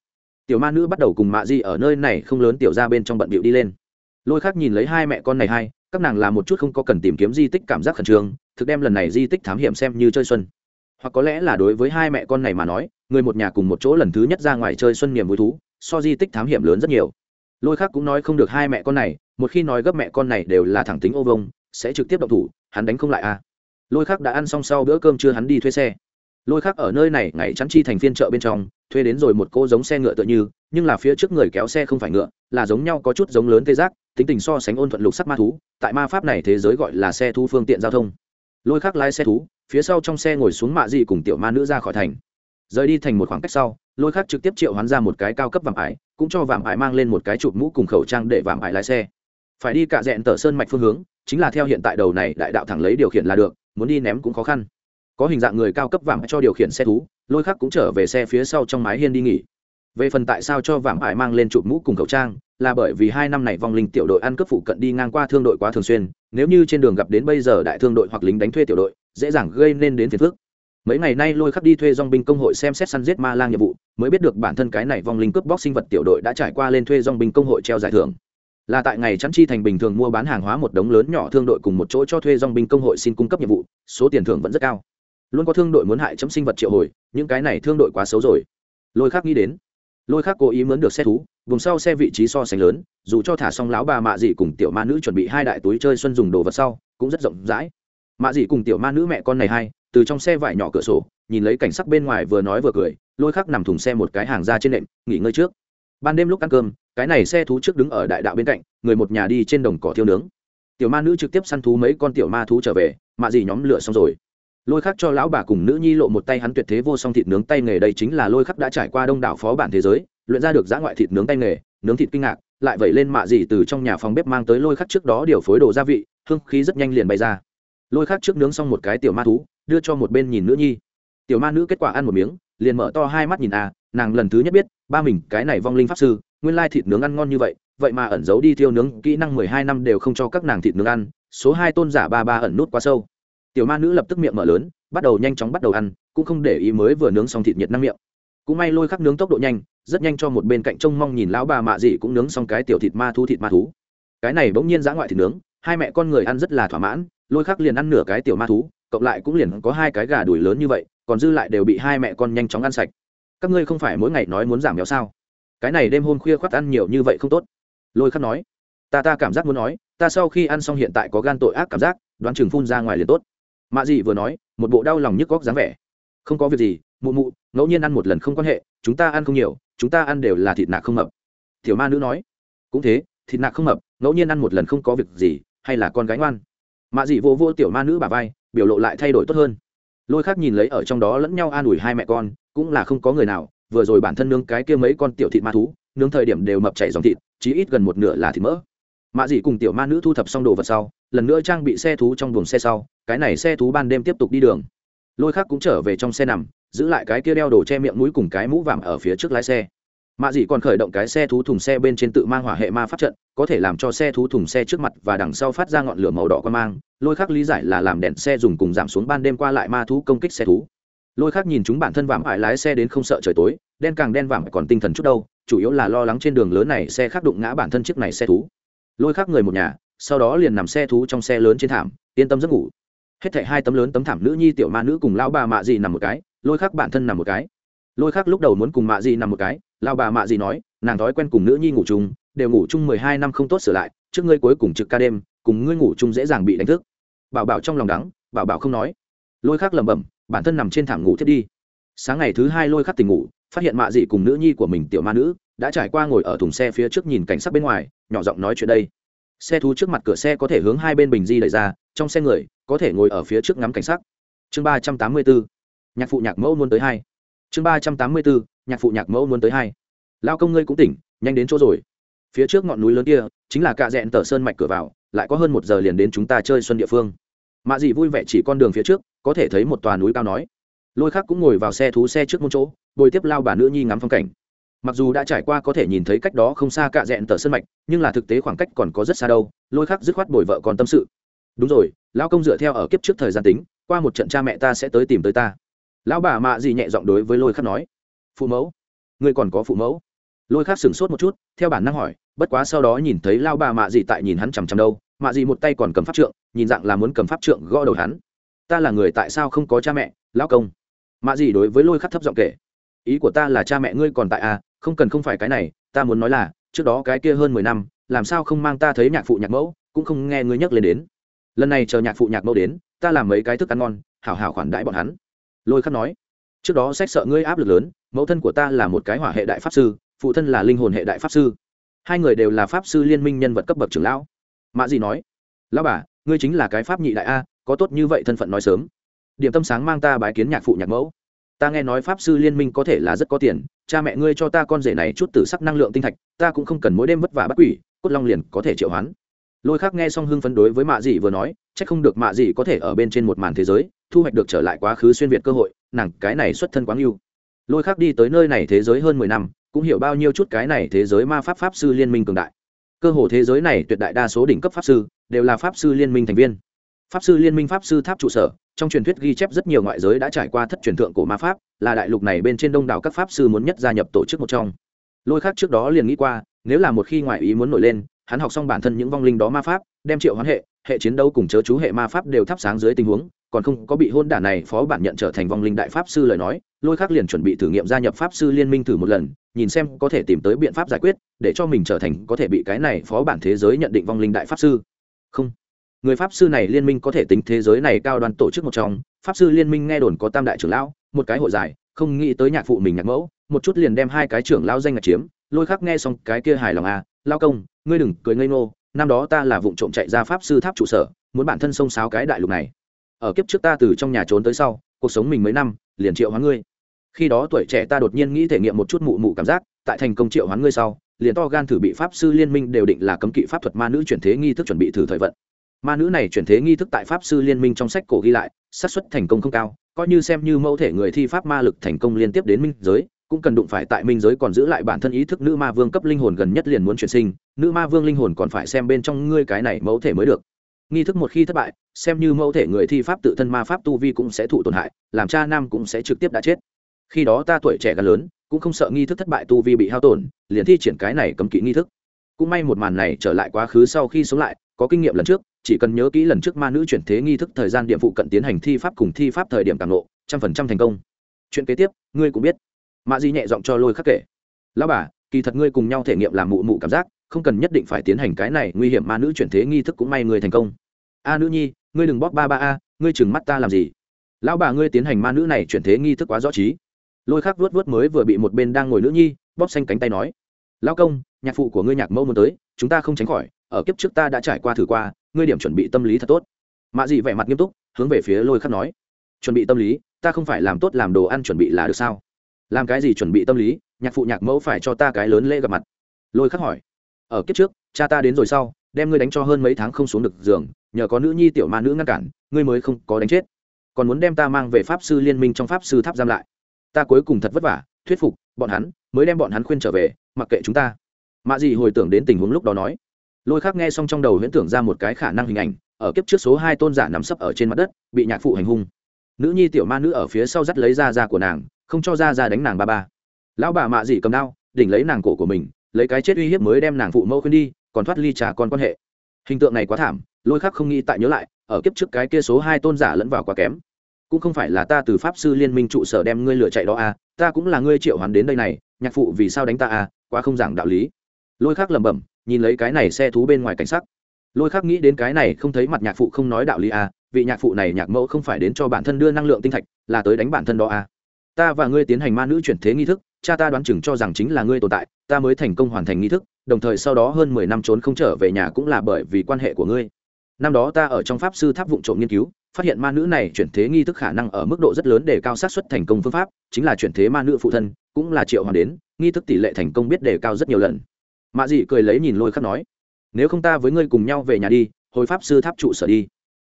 Tiểu ma nữ bắt đầu cùng mạ dị ở nơi này không lớn tiểu ra bên trong bận bịu đi lên. Lôi khác nhìn lấy hai mẹ con này hai, các nàng làm một chút không có cần tìm kiếm di tích cảm giác khẩn trương thực đem lần này di tích thám hiểm xem như chơi xuân. Hoặc có lẽ là đối với hai mẹ con này mà nói, người một nhà cùng một chỗ lần thứ nhất ra ngoài chơi xuân niềm vui thú, so di tích thám hiểm lớn rất nhiều. Lôi khác cũng nói không được hai mẹ con này, một khi nói gấp mẹ con này đều là thẳng tính ô vông sẽ trực tiếp động thủ, hắn đánh không lại à. Lôi khác đã ăn xong sau bữa cơm chưa hắn đi thuê xe. Lôi khác ở nơi này ngày chắn chi thành phiên chợ bên trong, thuê đến rồi một cô giống xe ngựa tựa như, nhưng là phía trước người kéo xe không phải ngựa, là giống nhau có chút giống lớn tê giác, tính tình so sánh ôn thuận lục sắc ma thú, tại ma pháp này thế giới gọi là xe thu phương tiện giao thông lôi khắc lái xe thú, phía sau trong xe ngồi xuống mạ dị cùng tiểu ma nữ ra khỏi thành. Rời đi thành một khoảng cách sau, lôi khắc trực tiếp triệu hoán ra một cái cao cấp vạm ải, cũng cho vạm ải mang lên một cái chụp mũ cùng khẩu trang để vạm ải lái xe. Phải đi cả dẹn tờ sơn mạch phương hướng, chính là theo hiện tại đầu này đại đạo thẳng lấy điều khiển là được, muốn đi ném cũng khó khăn. Có hình dạng người cao cấp vạm cho điều khiển xe thú, lôi khắc cũng trở về xe phía sau trong mái hiên đi nghỉ. Về phần tại sao cho vạm ải mang lên chụp mũ cùng khẩu trang, là bởi vì hai năm này vong linh tiểu đội ăn cướp phụ cận đi ngang qua thương đội quá thường xuyên nếu như trên đường gặp đến bây giờ đại thương đội hoặc lính đánh thuê tiểu đội, dễ dàng gây nên đến phiền phức. Mấy ngày nay lôi khắc đi thuê dong binh công hội xem xét săn giết ma lang nhiệm vụ, mới biết được bản thân cái này vong linh cướp bóc sinh vật tiểu đội đã trải qua lên thuê dong binh công hội treo giải thưởng. Là tại ngày chắn chi thành bình thường mua bán hàng hóa một đống lớn nhỏ thương đội cùng một chỗ cho thuê dong binh công hội xin cung cấp nhiệm vụ, số tiền thưởng vẫn rất cao. Luôn có thương đội muốn hại chấm sinh vật triệu hồi, những cái này thương đội quá xấu rồi. Lôi khắc nghĩ đến. Lôi khắc cố ý mướn được xe thú, vùng sau xe vị trí so sánh lớn dù cho thả xong lão bà mạ dị cùng tiểu ma nữ chuẩn bị hai đại túi chơi xuân dùng đồ vật sau, cũng rất rộng rãi. Mạ dị cùng tiểu ma nữ mẹ con này hai, từ trong xe vải nhỏ cửa sổ, nhìn lấy cảnh sắc bên ngoài vừa nói vừa cười, lôi khắc nằm thùng xe một cái hàng ra trên nệm, nghỉ ngơi trước. Ban đêm lúc ăn cơm, cái này xe thú trước đứng ở đại đạo bên cạnh, người một nhà đi trên đồng cỏ thiêu nướng. Tiểu ma nữ trực tiếp săn thú mấy con tiểu ma thú trở về, mạ dị nhóm lửa xong rồi. Lôi khắc cho lão bà cùng nữ nhi lộ một tay hắn tuyệt thế vô song thịt nướng tay nghề, đây chính là lôi khắc đã trải qua đông đảo phó bản thế giới, luyện ra được giã ngoại thịt nướng tay nghề, nướng thịt kinh ngạc lại vẩy lên mạ dị từ trong nhà phòng bếp mang tới lôi khắc trước đó điều phối đồ gia vị, hương khí rất nhanh liền bay ra. Lôi khắc trước nướng xong một cái tiểu ma thú, đưa cho một bên nhìn nữ nhi. Tiểu ma nữ kết quả ăn một miếng, liền mở to hai mắt nhìn à nàng lần thứ nhất biết, ba mình, cái này vong linh pháp sư, nguyên lai thịt nướng ăn ngon như vậy vậy mà ẩn giấu đi thiêu nướng, kỹ năng mười hai năm đều không cho các nàng thịt nướng ăn, số hai tôn giả ba ba ẩn nút quá sâu. Tiểu ma nữ lập tức miệng mở lớn, bắt đầu nhanh chóng bắt đầu ăn, cũng không để ý mới vừa nướng xong thịt nhiệt năng miệng cũng may lôi khắc nướng tốc độ nhanh, rất nhanh cho một bên cạnh trông mong nhìn lão bà mạ dị cũng nướng xong cái tiểu thịt ma thú thịt ma thú. Cái này bỗng nhiên giã ngoại thịt nướng, hai mẹ con người ăn rất là thỏa mãn, lôi khắc liền ăn nửa cái tiểu ma thú, cộng lại cũng liền có hai cái gà đùi lớn như vậy, còn dư lại đều bị hai mẹ con nhanh chóng ăn sạch. Các ngươi không phải mỗi ngày nói muốn giảm béo sao? Cái này đêm hôm khuya khoác ăn nhiều như vậy không tốt. Lôi khắc nói, ta ta cảm giác muốn nói, ta sau khi ăn xong hiện tại có gan tội ác cảm giác, đoán chừng phun ra ngoài liền tốt. Mạ dị vừa nói, một bộ đau lòng nhức góc dáng vẻ. Không có việc gì mụ mụ, ngẫu nhiên ăn một lần không quan hệ, chúng ta ăn không nhiều, chúng ta ăn đều là thịt nạc không mập. Tiểu ma nữ nói. Cũng thế, thịt nạc không mập, ngẫu nhiên ăn một lần không có việc gì, hay là con gái ngoan. Mạ dị vô vô tiểu ma nữ bà vai, biểu lộ lại thay đổi tốt hơn. Lôi khác nhìn lấy ở trong đó lẫn nhau an ủi hai mẹ con, cũng là không có người nào, vừa rồi bản thân nướng cái kia mấy con tiểu thịt ma thú, nướng thời điểm đều mập chảy dòng thịt, chí ít gần một nửa là thịt mỡ. Mạ dị cùng tiểu ma nữ thu thập xong đồ vật sau, lần nữa trang bị xe thú trong buồng xe sau, cái này xe thú ban đêm tiếp tục đi đường. Lôi khác cũng trở về trong xe nằm giữ lại cái kia đeo đồ che miệng mũi cùng cái mũ vàng ở phía trước lái xe. Mạ dị còn khởi động cái xe thú thùng xe bên trên tự mang hỏa hệ ma phát trận, có thể làm cho xe thú thùng xe trước mặt và đằng sau phát ra ngọn lửa màu đỏ qua mang, lôi khác lý giải là làm đèn xe dùng cùng giảm xuống ban đêm qua lại ma thú công kích xe thú. Lôi khác nhìn chúng bản thân vàng ải lái xe đến không sợ trời tối, đen càng đen vàng còn tinh thần chút đâu, chủ yếu là lo lắng trên đường lớn này xe khác đụng ngã bản thân chiếc này xe thú. Lôi khác người một nhà, sau đó liền nằm xe thú trong xe lớn trên thảm, yên tâm giấc ngủ hết thảy hai tấm lớn tấm thảm nữ nhi tiểu ma nữ cùng lão bà mạ gì nằm một cái, lôi khác bản thân nằm một cái. Lôi khác lúc đầu muốn cùng mạ gì nằm một cái, lão bà mạ gì nói, nàng thói quen cùng nữ nhi ngủ chung, đều ngủ chung mười hai năm không tốt sửa lại, trước ngươi cuối cùng trực ca đêm, cùng ngươi ngủ chung dễ dàng bị đánh thức. Bảo bảo trong lòng đắng, bảo bảo không nói. Lôi khác lẩm bẩm, bản thân nằm trên thảm ngủ thiết đi. Sáng ngày thứ hai lôi khắc tỉnh ngủ, phát hiện mạ dị cùng nữ nhi của mình tiểu ma nữ đã trải qua ngồi ở thùng xe phía trước nhìn cảnh sắc bên ngoài, nhỏ giọng nói chuyện đây. Xe thú trước mặt cửa xe có thể hướng hai bên bình di đẩy ra, trong xe người có thể ngồi ở phía trước ngắm cảnh sắc. Chương ba trăm tám mươi bốn, nhạc phụ nhạc mẫu muốn tới hai. Chương ba trăm tám mươi bốn, nhạc phụ nhạc mẫu muốn tới hai. Lao công ngươi cũng tỉnh, nhanh đến chỗ rồi. Phía trước ngọn núi lớn kia, chính là cạ rẽn tờ sơn mạch cửa vào, lại có hơn một giờ liền đến chúng ta chơi xuân địa phương. Mạ dị vui vẻ chỉ con đường phía trước, có thể thấy một tòa núi cao nói. Lôi khác cũng ngồi vào xe thú xe trước môn chỗ, bồi tiếp lao bà nữ nhi ngắm phong cảnh. Mặc dù đã trải qua có thể nhìn thấy cách đó không xa cạ rẽn tờ sơn mạch, nhưng là thực tế khoảng cách còn có rất xa đâu, lôi khác dứt khoát bồi vợ còn tâm sự đúng rồi, lão công dựa theo ở kiếp trước thời gian tính, qua một trận cha mẹ ta sẽ tới tìm tới ta. Lão bà mạ gì nhẹ giọng đối với lôi khắc nói. Phụ mẫu, ngươi còn có phụ mẫu? Lôi khắc sửng sốt một chút, theo bản năng hỏi, bất quá sau đó nhìn thấy lao bà mạ gì tại nhìn hắn chằm chằm đâu, mạ gì một tay còn cầm pháp trượng, nhìn dạng là muốn cầm pháp trượng gõ đầu hắn. Ta là người tại sao không có cha mẹ, lão công? Mạ gì đối với lôi khắc thấp giọng kể. Ý của ta là cha mẹ ngươi còn tại à không cần không phải cái này, ta muốn nói là, trước đó cái kia hơn mười năm, làm sao không mang ta thấy nhạc phụ nhạc mẫu, cũng không nghe ngươi nhắc lên đến lần này chờ nhạc phụ nhạc mẫu đến, ta làm mấy cái thức ăn ngon, hảo hảo khoản đãi bọn hắn. Lôi khắc nói. Trước đó sách sợ ngươi áp lực lớn, mẫu thân của ta là một cái hỏa hệ đại pháp sư, phụ thân là linh hồn hệ đại pháp sư. Hai người đều là pháp sư liên minh nhân vật cấp bậc trưởng lão. Mạ dị nói. Lão bà, ngươi chính là cái pháp nhị đại a, có tốt như vậy thân phận nói sớm. Điểm tâm sáng mang ta bái kiến nhạc phụ nhạc mẫu. Ta nghe nói pháp sư liên minh có thể là rất có tiền, cha mẹ ngươi cho ta con rể này chút tử sắc năng lượng tinh thạch, ta cũng không cần mỗi đêm vất vả bắt quỷ, cốt long liền có thể triệu hoán lôi khác nghe xong hưng phấn đối với mạ dị vừa nói c h ắ c không được mạ dị có thể ở bên trên một màn thế giới, thu hoạch được trở lại quá khứ xuyên việt cơ hội, nàng cái này xuất thân quáng yêu lôi khác đi tới nơi này thế giới hơn mười năm, cũng hiểu bao nhiêu chút cái này thế giới ma pháp pháp sư liên minh cường đại. Cơ hồ thế giới này tuyệt đại đa số đỉnh cấp pháp sư, đều là pháp sư liên minh thành viên. Pháp sư liên minh pháp sư tháp trụ sở, trong truyền thuyết ghi chép rất nhiều ngoại giới đã trải qua thất truyền thượng của ma pháp, là đại lục này bên trên đông đảo các pháp sư muốn nhất gia nhập tổ chức một trong. Lôi khác trước đó liền nghĩ qua, nếu là một khi ngoại ý muốn nổi lên hắn học xong bản thân những vong linh đó ma pháp, đem triệu hoán hệ hệ chiến đấu cùng chớ chú hệ ma pháp đều thắp sáng dưới tình huống, còn không có bị hôn đản này phó bản nhận trở thành vong linh đại pháp sư lời nói, lôi khắc liền chuẩn bị thử nghiệm gia nhập pháp sư liên minh thử một lần, nhìn xem có thể tìm tới biện pháp giải quyết, để cho mình trở thành có thể bị cái này phó bản thế giới nhận định vong linh đại pháp sư. Không. Người pháp sư này liên minh có thể tính thế giới này cao đoàn tổ chức một trong, pháp sư liên minh nghe đồn có tam đại trưởng lão, một cái hội giải, không nghĩ tới nhạc phụ mình nhạc mẫu, một chút liền đem hai cái trưởng lão danh ngạch chiếm, lôi khắc nghe xong cái kia hài lòng à lao công, ngươi đừng cười ngây ngô, năm đó ta là vụ trộm chạy ra pháp sư tháp trụ sở, muốn bản thân xông xáo cái đại lục này. Ở kiếp trước ta từ trong nhà trốn tới sau, cuộc sống mình mấy năm, liền triệu hóa ngươi. Khi đó tuổi trẻ ta đột nhiên nghĩ thể nghiệm một chút mụ mụ cảm giác, tại thành công triệu hoán ngươi sau, liền to gan thử bị pháp sư liên minh đều định là cấm kỵ pháp thuật ma nữ chuyển thế nghi thức chuẩn bị thử thời vận. Ma nữ này chuyển thế nghi thức tại pháp sư liên minh trong sách cổ ghi lại, xác suất thành công không cao, coi như xem như mẫu thể người thi pháp ma lực thành công liên tiếp đến minh giới cũng cần đụng phải tại minh giới còn giữ lại bản thân ý thức nữ ma vương cấp linh hồn gần nhất liền muốn chuyển sinh, nữ ma vương linh hồn còn phải xem bên trong ngươi cái này mẫu thể mới được. Nghi thức một khi thất bại, xem như mẫu thể người thi pháp tự thân ma pháp tu vi cũng sẽ thụ tổn hại, làm cha nam cũng sẽ trực tiếp đã chết. Khi đó ta tuổi trẻ gần lớn, cũng không sợ nghi thức thất bại tu vi bị hao tổn, liền thi triển cái này cấm kỵ nghi thức. Cũng may một màn này trở lại quá khứ sau khi sống lại, có kinh nghiệm lần trước, chỉ cần nhớ kỹ lần trước ma nữ chuyển thế nghi thức thời gian điểm phụ cận tiến hành thi pháp cùng thi pháp thời điểm càng lộ, trăm phần trăm thành công. Chuyện kế tiếp, ngươi cũng biết mạ di nhẹ giọng cho lôi khắc kể. Lão bà, kỳ thật ngươi cùng nhau thể nghiệm làm mụ mụ cảm giác, không cần nhất định phải tiến hành cái này nguy hiểm ma nữ chuyển thế nghi thức cũng may người thành công. A nữ nhi, ngươi đừng bóp ba ba a, ngươi chừng mắt ta làm gì? Lão bà ngươi tiến hành ma nữ này chuyển thế nghi thức quá rõ trí. Lôi khắc vuốt vuốt mới vừa bị một bên đang ngồi nữ nhi, bóp xanh cánh tay nói, lão công, nhạc phụ của ngươi nhạc mẫu muốn tới, chúng ta không tránh khỏi, ở kiếp trước ta đã trải qua thử qua, ngươi điểm chuẩn bị tâm lý thật tốt. Mạ dị vẻ mặt nghiêm túc, hướng về phía lôi khắc nói, chuẩn bị tâm lý, ta không phải làm tốt làm đồ ăn chuẩn bị là được sao? Làm cái gì chuẩn bị tâm lý, nhạc phụ nhạc mẫu phải cho ta cái lớn lễ gặp mặt. Lôi khắc hỏi, ở kiếp trước, cha ta đến rồi sau, đem ngươi đánh cho hơn mấy tháng không xuống được giường, nhờ có nữ nhi tiểu ma nữ ngăn cản, ngươi mới không có đánh chết. Còn muốn đem ta mang về pháp sư liên minh trong pháp sư tháp giam lại. Ta cuối cùng thật vất vả, thuyết phục, bọn hắn, mới đem bọn hắn khuyên trở về, mặc kệ chúng ta. Mạ dị hồi tưởng đến tình huống lúc đó nói. Lôi khác nghe xong trong đầu huyễn tưởng ra một cái khả năng hình ảnh, ở kiếp trước số hai tôn giả nằm sấp ở trên mặt đất, bị nhạc phụ hành hung. Nữ nhi tiểu ma nữ ở phía sau dắt lấy da da của nàng không cho ra ra đánh nàng ba ba. Lão bà mạ dị cầm đao, đỉnh lấy nàng cổ của mình, lấy cái chết uy hiếp mới đem nàng phụ mẫu khuyên đi, còn thoát ly trả con quan hệ. Hình tượng này quá thảm, lôi khắc không nghĩ tại nhớ lại, ở kiếp trước cái kia số hai tôn giả lẫn vào quá kém. Cũng không phải là ta từ pháp sư liên minh trụ sở đem ngươi lựa chạy đó à ta cũng là ngươi triệu hoán đến đây này, nhạc phụ vì sao đánh ta à quá không giảng đạo lý. Lôi khắc lẩm bẩm, nhìn lấy cái này xe thú bên ngoài cảnh sắc. Lôi khắc nghĩ đến cái này không thấy mặt nhạc phụ không nói đạo lý à vị nhạc phụ này nhạc mẫu không phải đến cho bản thân đưa năng lượng tinh thạch, là tới đánh bản thân đó à ta và ngươi tiến hành ma nữ chuyển thế nghi thức, cha ta đoán chừng cho rằng chính là ngươi tồn tại, ta mới thành công hoàn thành nghi thức, đồng thời sau đó hơn mười năm trốn không trở về nhà cũng là bởi vì quan hệ của ngươi. Năm đó ta ở trong pháp sư tháp vụng trộm nghiên cứu, phát hiện ma nữ này chuyển thế nghi thức khả năng ở mức độ rất lớn để cao sát xuất thành công phương pháp, chính là chuyển thế ma nữ phụ thân, cũng là triệu hoàng đến, nghi thức tỷ lệ thành công biết đề cao rất nhiều lần. Mạ dị cười lấy nhìn lôi khắc nói, nếu không ta với ngươi cùng nhau về nhà đi, hồi pháp sư tháp trụ sở đi.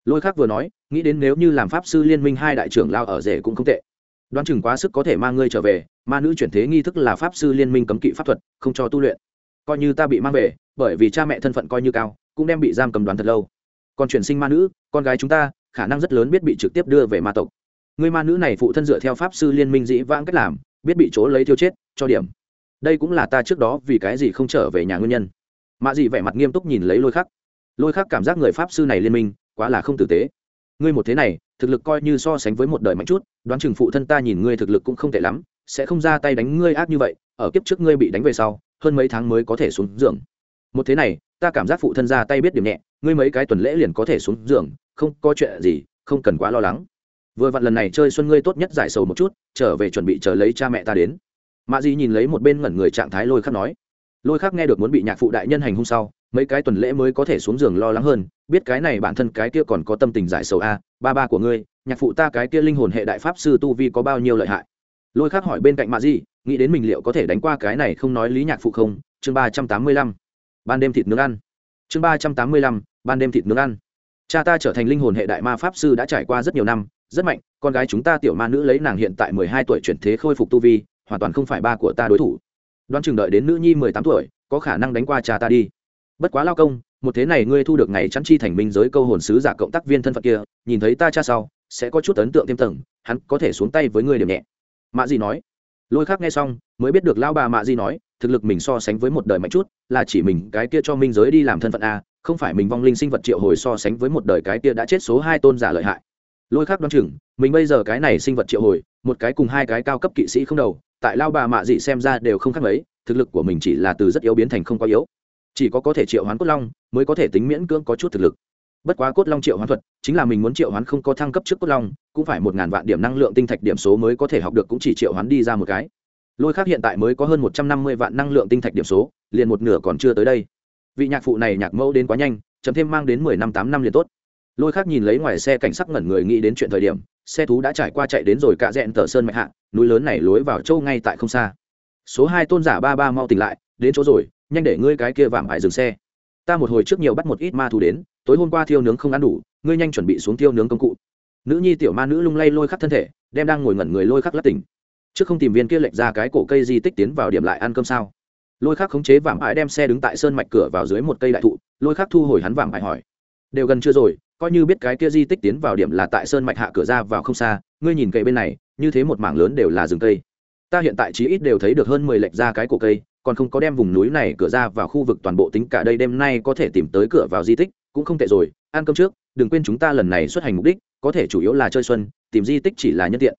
Lôi khắc vừa nói, nghĩ đến nếu như làm pháp sư liên minh hai đại trưởng lao ở rể cũng không tệ đoán chừng quá sức có thể mang ngươi trở về, ma nữ chuyển thế nghi thức là pháp sư liên minh cấm kỵ pháp thuật, không cho tu luyện. Coi như ta bị mang về, bởi vì cha mẹ thân phận coi như cao, cũng đem bị giam cầm đoán thật lâu. Còn chuyển sinh ma nữ, con gái chúng ta, khả năng rất lớn biết bị trực tiếp đưa về ma tộc. Người ma nữ này phụ thân dựa theo pháp sư liên minh dĩ vãng cách làm, biết bị chỗ lấy thiêu chết, cho điểm. Đây cũng là ta trước đó vì cái gì không trở về nhà nguyên nhân. Mạ dị vẻ mặt nghiêm túc nhìn lấy lôi khắc. Lôi khắc cảm giác người pháp sư này liên minh, quá là không tử tế. Ngươi một thế này thực lực coi như so sánh với một đời mạnh chút, đoán chừng phụ thân ta nhìn ngươi thực lực cũng không tệ lắm, sẽ không ra tay đánh ngươi ác như vậy, ở kiếp trước ngươi bị đánh về sau, hơn mấy tháng mới có thể xuống giường. Một thế này, ta cảm giác phụ thân ra tay biết điểm nhẹ, ngươi mấy cái tuần lễ liền có thể xuống giường, không có chuyện gì, không cần quá lo lắng. Vừa vặn lần này chơi xuân ngươi tốt nhất giải sầu một chút, trở về chuẩn bị chờ lấy cha mẹ ta đến. Mạ di nhìn lấy một bên ngẩn người trạng thái lôi khắc nói lôi khác nghe được muốn bị nhạc phụ đại nhân hành hung sau, mấy cái tuần lễ mới có thể xuống giường lo lắng hơn, biết cái này bản thân cái kia còn có tâm tình giải sầu a, ba ba của ngươi, nhạc phụ ta cái kia linh hồn hệ đại pháp sư tu vi có bao nhiêu lợi hại? Lôi khác hỏi bên cạnh mạ di, nghĩ đến mình liệu có thể đánh qua cái này không nói lý nhạc phụ không? Chương ba trăm tám mươi lăm, ban đêm thịt nướng ăn. Chương ba trăm tám mươi lăm, ban đêm thịt nướng ăn. Cha ta trở thành linh hồn hệ đại ma pháp sư đã trải qua rất nhiều năm, rất mạnh, con gái chúng ta tiểu ma nữ lấy nàng hiện tại mười hai tuổi chuyển thế khôi phục tu vi, hoàn toàn không phải ba của ta đối thủ đoán chừng đợi đến nữ nhi mười tám tuổi, có khả năng đánh qua cha ta đi. Bất quá lao công, một thế này ngươi thu được ngày chắn chi thành minh giới câu hồn sứ giả cộng tác viên thân phận kia, nhìn thấy ta cha sau, sẽ có chút ấn tượng thêm tầng, hắn có thể xuống tay với ngươi điểm nhẹ. Mạ gì nói. Lôi khác nghe xong, mới biết được lao bà mạ gì nói, thực lực mình so sánh với một đời mạnh chút, là chỉ mình cái kia cho minh giới đi làm thân phận a, không phải mình vong linh sinh vật triệu hồi so sánh với một đời cái kia đã chết số hai tôn giả lợi hại. Lôi khác đoán chừng, mình bây giờ cái này sinh vật triệu hồi, một cái cùng hai cái cao cấp kỵ sĩ không đầu tại lao bà mạ dị xem ra đều không khác mấy, thực lực của mình chỉ là từ rất yếu biến thành không quá yếu. Chỉ có có thể triệu hoán cốt long mới có thể tính miễn cưỡng có chút thực lực. Bất quá cốt long triệu hoán thuật chính là mình muốn triệu hoán không có thăng cấp trước cốt long, cũng phải một ngàn vạn điểm năng lượng tinh thạch điểm số mới có thể học được cũng chỉ triệu hoán đi ra một cái. Lôi khác hiện tại mới có hơn một trăm năm mươi vạn năng lượng tinh thạch điểm số, liền một nửa còn chưa tới đây. Vị nhạc phụ này nhạc mẫu đến quá nhanh chấm thêm mang đến mười năm tám năm liền tốt. Lôi khác nhìn lấy ngoài xe cảnh sắc ngẩn người nghĩ đến chuyện thời điểm xe thú đã trải qua chạy đến rồi cạ rẽn tờ sơn mạch hạ, núi lớn này lối vào châu ngay tại không xa. Số hai tôn giả ba ba mau tỉnh lại, đến chỗ rồi, nhanh để ngươi cái kia vạm ải dừng xe. Ta một hồi trước nhiều bắt một ít ma thú đến, tối hôm qua thiêu nướng không ăn đủ, ngươi nhanh chuẩn bị xuống thiêu nướng công cụ. Nữ nhi tiểu ma nữ lung lay lôi khắc thân thể, đem đang ngồi ngẩn người lôi khắc lắc tỉnh. Trước không tìm viên kia lệch ra cái cổ cây di tích tiến vào điểm lại ăn cơm sao? Lôi khắc khống chế vạm ải đem xe đứng tại sơn mạch cửa vào dưới một cây đại thụ, lôi khắc thu hồi hắn vạm ải hỏi. Đều gần chưa rồi coi như biết cái kia di tích tiến vào điểm là tại sơn mạch hạ cửa ra vào không xa, ngươi nhìn cây bên này, như thế một mảng lớn đều là rừng cây. Ta hiện tại chí ít đều thấy được hơn mười lệch ra cái cổ cây, còn không có đem vùng núi này cửa ra vào khu vực toàn bộ tính cả đây đêm nay có thể tìm tới cửa vào di tích, cũng không tệ rồi. Ăn cơm trước, đừng quên chúng ta lần này xuất hành mục đích, có thể chủ yếu là chơi xuân, tìm di tích chỉ là nhân tiện.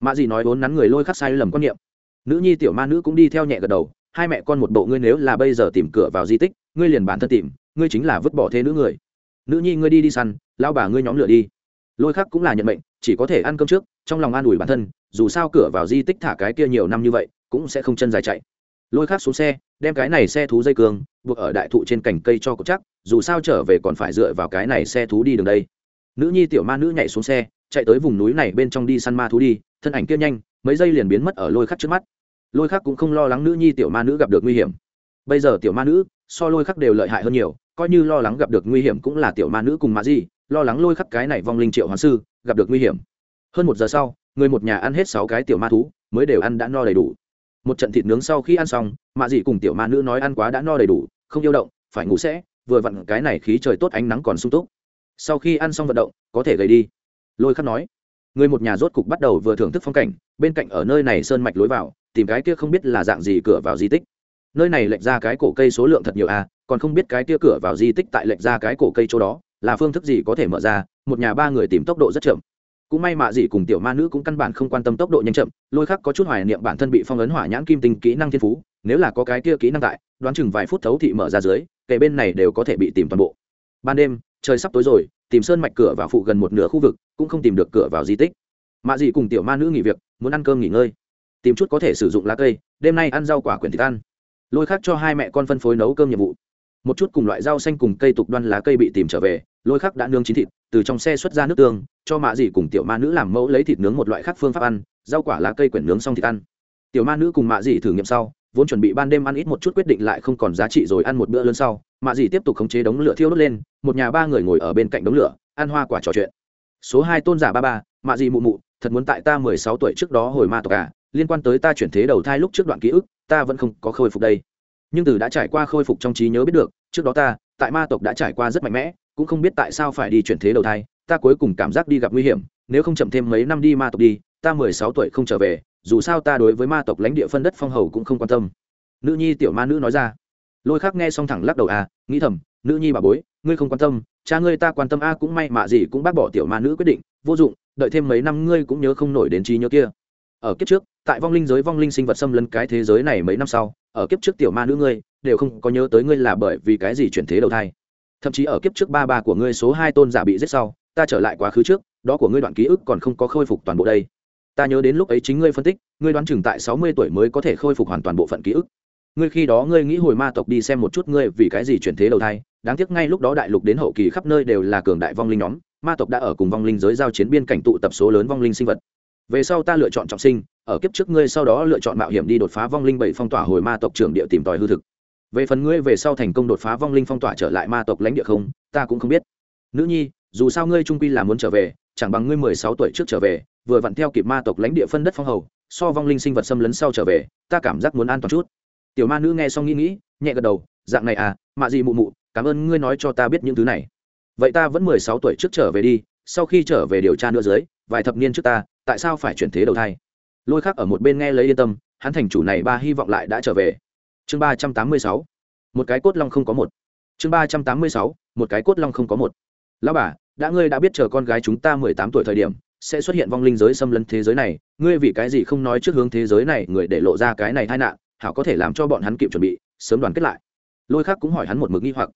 Mạ gì nói vốn nắn người lôi khắc sai lầm quan niệm. Nữ nhi tiểu ma nữ cũng đi theo nhẹ gật đầu, hai mẹ con một bộ ngươi nếu là bây giờ tìm cửa vào di tích, ngươi liền bản thân tìm, ngươi chính là vứt bỏ thế nữ người. Nữ nhi ngươi đi đi săn lao bà ngươi nhóm lửa đi. Lôi khắc cũng là nhận mệnh chỉ có thể ăn cơm trước trong lòng an ủi bản thân dù sao cửa vào di tích thả cái kia nhiều năm như vậy cũng sẽ không chân dài chạy. Lôi khắc xuống xe đem cái này xe thú dây cường, buộc ở đại thụ trên cành cây cho cột chắc dù sao trở về còn phải dựa vào cái này xe thú đi đường đây. Nữ nhi tiểu ma nữ nhảy xuống xe chạy tới vùng núi này bên trong đi săn ma thú đi thân ảnh kia nhanh mấy giây liền biến mất ở lôi khắc trước mắt. Lôi khắc cũng không lo lắng nữ nhi tiểu ma nữ gặp được nguy hiểm. Bây giờ tiểu ma nữ so lôi khắc đều lợi hại hơn nhiều coi như lo lắng gặp được nguy hiểm cũng là tiểu ma nữ cùng ma di lo lắng lôi khắc cái này vong linh triệu hoàng sư gặp được nguy hiểm. Hơn một giờ sau người một nhà ăn hết sáu cái tiểu ma thú mới đều ăn đã no đầy đủ. Một trận thịt nướng sau khi ăn xong mạ dị cùng tiểu ma nữ nói ăn quá đã no đầy đủ không yêu động phải ngủ sẽ vừa vặn cái này khí trời tốt ánh nắng còn sung túc. Sau khi ăn xong vận động có thể gầy đi. Lôi khắc nói người một nhà rốt cục bắt đầu vừa thưởng thức phong cảnh bên cạnh ở nơi này sơn mạch lối vào tìm cái kia không biết là dạng gì cửa vào di tích. Nơi này lệch ra cái cổ cây số lượng thật nhiều a à, còn không biết cái kia cửa vào di tích tại lệch ra cái cổ cây chỗ đó, là phương thức gì có thể mở ra, một nhà ba người tìm tốc độ rất chậm. Cũng may mạ gì cùng tiểu ma nữ cũng căn bản không quan tâm tốc độ nhanh chậm, lôi khắc có chút hoài niệm bản thân bị phong ấn hỏa nhãn kim tinh kỹ năng thiên phú, nếu là có cái kia kỹ năng tại, đoán chừng vài phút thấu thị mở ra dưới kề bên này đều có thể bị tìm toàn bộ. Ban đêm, trời sắp tối rồi, tìm sơn mạch cửa vào phụ gần một nửa khu vực, cũng không tìm được cửa vào di tích. Mạ dị cùng tiểu ma nữ nghỉ việc, muốn ăn cơm nghỉ ngơi. Tìm chút có thể sử dụng lá cây, đêm nay ăn rau quả quyển thịt ăn. Lôi khắc cho hai mẹ con phân phối nấu cơm nhiệm vụ một chút cùng loại rau xanh cùng cây tục đoan lá cây bị tìm trở về, lôi khắc đã nướng chín thịt, từ trong xe xuất ra nước tương, cho mạ dì cùng tiểu ma nữ làm mẫu lấy thịt nướng một loại khác phương pháp ăn, rau quả lá cây quyển nướng xong thịt ăn. Tiểu ma nữ cùng mạ dì thử nghiệm sau, vốn chuẩn bị ban đêm ăn ít một chút quyết định lại không còn giá trị rồi ăn một bữa lớn sau mạ dì tiếp tục khống chế đống lửa thiêu đốt lên, một nhà ba người ngồi ở bên cạnh đống lửa, ăn hoa quả trò chuyện. Số hai tôn giả ba ba mạ dì mụ mụ, thật muốn tại ta mười sáu tuổi trước đó hồi ma tộc à liên quan tới ta chuyển thế đầu thai lúc trước đoạn ký ức, ta vẫn không có khôi phục đây nhưng từ đã trải qua khôi phục trong trí nhớ biết được, trước đó ta, tại ma tộc đã trải qua rất mạnh mẽ, cũng không biết tại sao phải đi chuyển thế đầu thai, ta cuối cùng cảm giác đi gặp nguy hiểm, nếu không chậm thêm mấy năm đi ma tộc đi, ta mười sáu tuổi không trở về, dù sao ta đối với ma tộc lãnh địa phân đất phong hầu cũng không quan tâm. Nữ nhi tiểu ma nữ nói ra. Lôi khác nghe xong thẳng lắc đầu à nghĩ thầm, nữ nhi bà bối, ngươi không quan tâm, cha ngươi ta quan tâm a, cũng may mạ gì cũng bác bỏ tiểu ma nữ quyết định, vô dụng, đợi thêm mấy năm ngươi cũng nhớ không nổi đến trí nhớ kia. Ở kiếp trước, tại vong linh giới vong linh sinh vật xâm lấn cái thế giới này mấy năm sau ở kiếp trước tiểu ma nữ ngươi, đều không có nhớ tới ngươi là bởi vì cái gì chuyển thế đầu thai. Thậm chí ở kiếp trước ba ba của ngươi số hai tôn giả bị giết sau, ta trở lại quá khứ trước, đó của ngươi đoạn ký ức còn không có khôi phục toàn bộ đây. Ta nhớ đến lúc ấy chính ngươi phân tích, ngươi đoán chừng tại sáu mươi tuổi mới có thể khôi phục hoàn toàn bộ phận ký ức. Ngươi khi đó ngươi nghĩ hồi ma tộc đi xem một chút ngươi vì cái gì chuyển thế đầu thai, đáng tiếc ngay lúc đó đại lục đến hậu kỳ khắp nơi đều là cường đại vong linh nhóm, ma tộc đã ở cùng vong linh giới giao chiến biên cảnh tụ tập số lớn vong linh sinh vật. Về sau ta lựa chọn trọng sinh ở kiếp trước ngươi sau đó lựa chọn mạo hiểm đi đột phá vong linh bảy phong tỏa hồi ma tộc trưởng địa tìm tòi hư thực. Về phần ngươi về sau thành công đột phá vong linh phong tỏa trở lại ma tộc lãnh địa không, ta cũng không biết. Nữ nhi, dù sao ngươi trung quy là muốn trở về, chẳng bằng ngươi mười sáu tuổi trước trở về, vừa vặn theo kịp ma tộc lãnh địa phân đất phong hầu, so vong linh sinh vật xâm lấn sau trở về, ta cảm giác muốn an toàn chút. Tiểu ma nữ nghe xong nghĩ nghĩ, nhẹ gật đầu, dạng này à mạ gì mụ mụ, cảm ơn ngươi nói cho ta biết những thứ này. Vậy ta vẫn mười sáu tuổi trước trở về đi, sau khi trở về điều tra nữa dưới, vài thập niên trước ta, tại sao phải chuyển thế đầu thai? Lôi khác ở một bên nghe lấy yên tâm, hắn thành chủ này ba hy vọng lại đã trở về. Chương ba trăm tám mươi sáu, một cái cốt long không có một. Chương ba trăm tám mươi sáu, một cái cốt long không có một. Lão bà, đã ngươi đã biết chờ con gái chúng ta mười tám tuổi thời điểm, sẽ xuất hiện vong linh giới xâm lấn thế giới này, ngươi vì cái gì không nói trước hướng thế giới này, người để lộ ra cái này tai nạn, hảo có thể làm cho bọn hắn kịp chuẩn bị, sớm đoàn kết lại. Lôi khác cũng hỏi hắn một mực nghi hoặc.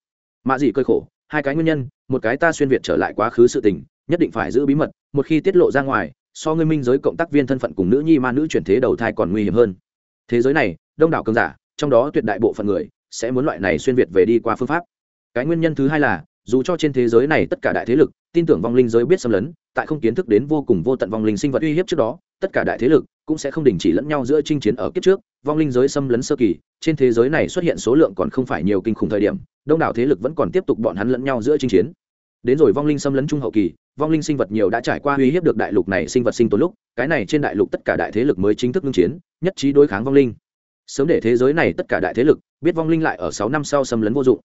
Mạ gì cơi khổ, hai cái nguyên nhân, một cái ta xuyên việt trở lại quá khứ sự tình, nhất định phải giữ bí mật, một khi tiết lộ ra ngoài so ngươi minh giới cộng tác viên thân phận cùng nữ nhi ma nữ chuyển thế đầu thai còn nguy hiểm hơn. Thế giới này, đông đảo cường giả, trong đó tuyệt đại bộ phận người sẽ muốn loại này xuyên việt về đi qua phương pháp. Cái nguyên nhân thứ hai là, dù cho trên thế giới này tất cả đại thế lực, tin tưởng vong linh giới biết xâm lấn, tại không kiến thức đến vô cùng vô tận vong linh sinh vật uy hiếp trước đó, tất cả đại thế lực cũng sẽ không đình chỉ lẫn nhau giữa chinh chiến ở kiếp trước. Vong linh giới xâm lấn sơ kỳ, trên thế giới này xuất hiện số lượng còn không phải nhiều kinh khủng thời điểm, đông đảo thế lực vẫn còn tiếp tục bọn hắn lẫn nhau giữa chinh chiến đến rồi vong linh xâm lấn trung hậu kỳ, vong linh sinh vật nhiều đã trải qua uy hiếp được đại lục này sinh vật sinh tồn lúc, cái này trên đại lục tất cả đại thế lực mới chính thức ngưng chiến, nhất trí đối kháng vong linh. Sớm để thế giới này tất cả đại thế lực biết vong linh lại ở sáu năm sau xâm lấn vô dụng.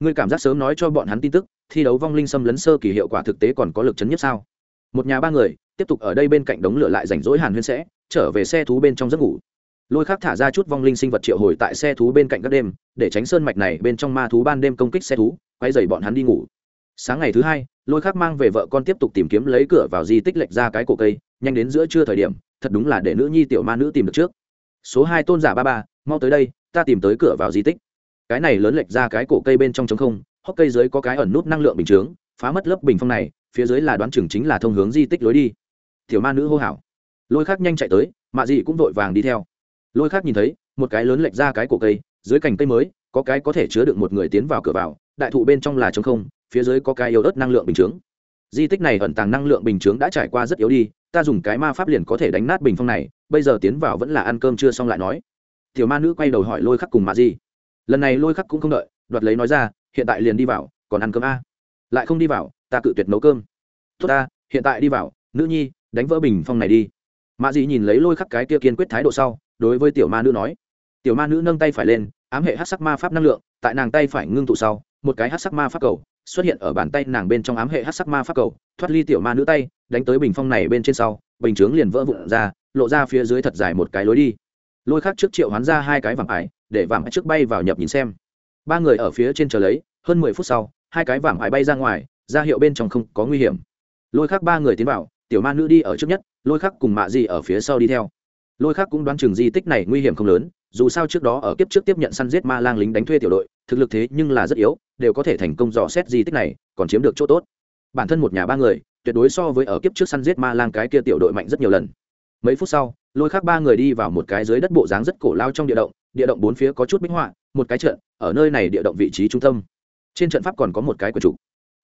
Ngươi cảm giác sớm nói cho bọn hắn tin tức, thi đấu vong linh xâm lấn sơ kỳ hiệu quả thực tế còn có lực chấn nhất sao? Một nhà ba người, tiếp tục ở đây bên cạnh đống lửa lại rảnh rỗi hàn huyên sẽ, trở về xe thú bên trong giấc ngủ. Lôi khác thả ra chút vong linh sinh vật triệu hồi tại xe thú bên cạnh các đêm, để tránh sơn mạch này bên trong ma thú ban đêm công kích xe thú, quay dày bọn hắn đi ngủ sáng ngày thứ hai, lôi khác mang về vợ con tiếp tục tìm kiếm lấy cửa vào di tích lệch ra cái cổ cây, nhanh đến giữa trưa thời điểm, thật đúng là để nữ nhi tiểu ma nữ tìm được trước. Số hai tôn giả ba ba, mau tới đây, ta tìm tới cửa vào di tích. Cái này lớn lệch ra cái cổ cây bên trong trống không, hốc cây dưới có cái ẩn nút năng lượng bình chướng, phá mất lớp bình phong này, phía dưới là đoán chừng chính là thông hướng di tích lối đi. Tiểu ma nữ hô hào. Lôi khác nhanh chạy tới, mạ dị cũng vội vàng đi theo. Lôi khác nhìn thấy, một cái lớn lệch ra cái cổ cây, dưới cành cây mới, có cái có thể chứa được một người tiến vào cửa vào, đại thụ bên trong là trống không phía dưới có cái yếu ớt năng lượng bình chướng. Di tích này ẩn tàng năng lượng bình chướng đã trải qua rất yếu đi, ta dùng cái ma pháp liền có thể đánh nát bình phong này, bây giờ tiến vào vẫn là ăn cơm chưa xong lại nói. Tiểu ma nữ quay đầu hỏi lôi khắc cùng mạ di. Lần này lôi khắc cũng không đợi, đoạt lấy nói ra, hiện tại liền đi vào, còn ăn cơm a? Lại không đi vào, ta cự tuyệt nấu cơm. Tốt ta, hiện tại đi vào, nữ nhi, đánh vỡ bình phong này đi. Mạ di nhìn lấy lôi khắc cái kia kiên quyết thái độ sau, đối với tiểu ma nữ nói. Tiểu ma nữ nâng tay phải lên, ám hệ hát sắc ma pháp năng lượng, tại nàng tay phải ngưng tụ sau, một cái hát sắc ma pháp cầu xuất hiện ở bàn tay nàng bên trong ám hệ hát sắc ma pháp cầu, thoát ly tiểu ma nữ tay, đánh tới bình phong này bên trên sau, bình chướng liền vỡ vụn ra, lộ ra phía dưới thật dài một cái lối đi. Lôi khắc trước triệu hoán ra hai cái vàng ải, để vàng ải trước bay vào nhập nhìn xem. Ba người ở phía trên chờ lấy, hơn mười phút sau, hai cái vàng ải bay ra ngoài, ra hiệu bên trong không có nguy hiểm. Lôi khắc ba người tiến vào, tiểu ma nữ đi ở trước nhất, lôi khắc cùng mạ di ở phía sau đi theo. Lôi khắc cũng đoán chừng di tích này nguy hiểm không lớn dù sao trước đó ở kiếp trước tiếp nhận săn giết ma lang lính đánh thuê tiểu đội, thực lực thế nhưng là rất yếu, đều có thể thành công dò xét di tích này, còn chiếm được chỗ tốt. Bản thân một nhà ba người, tuyệt đối so với ở kiếp trước săn giết ma lang cái kia tiểu đội mạnh rất nhiều lần. Mấy phút sau, lôi khác ba người đi vào một cái dưới đất bộ dáng rất cổ lao trong địa động địa động bốn phía có chút minh họa, một cái trận, ở nơi này địa động vị trí trung tâm. Trên trận pháp còn có một cái quần trục.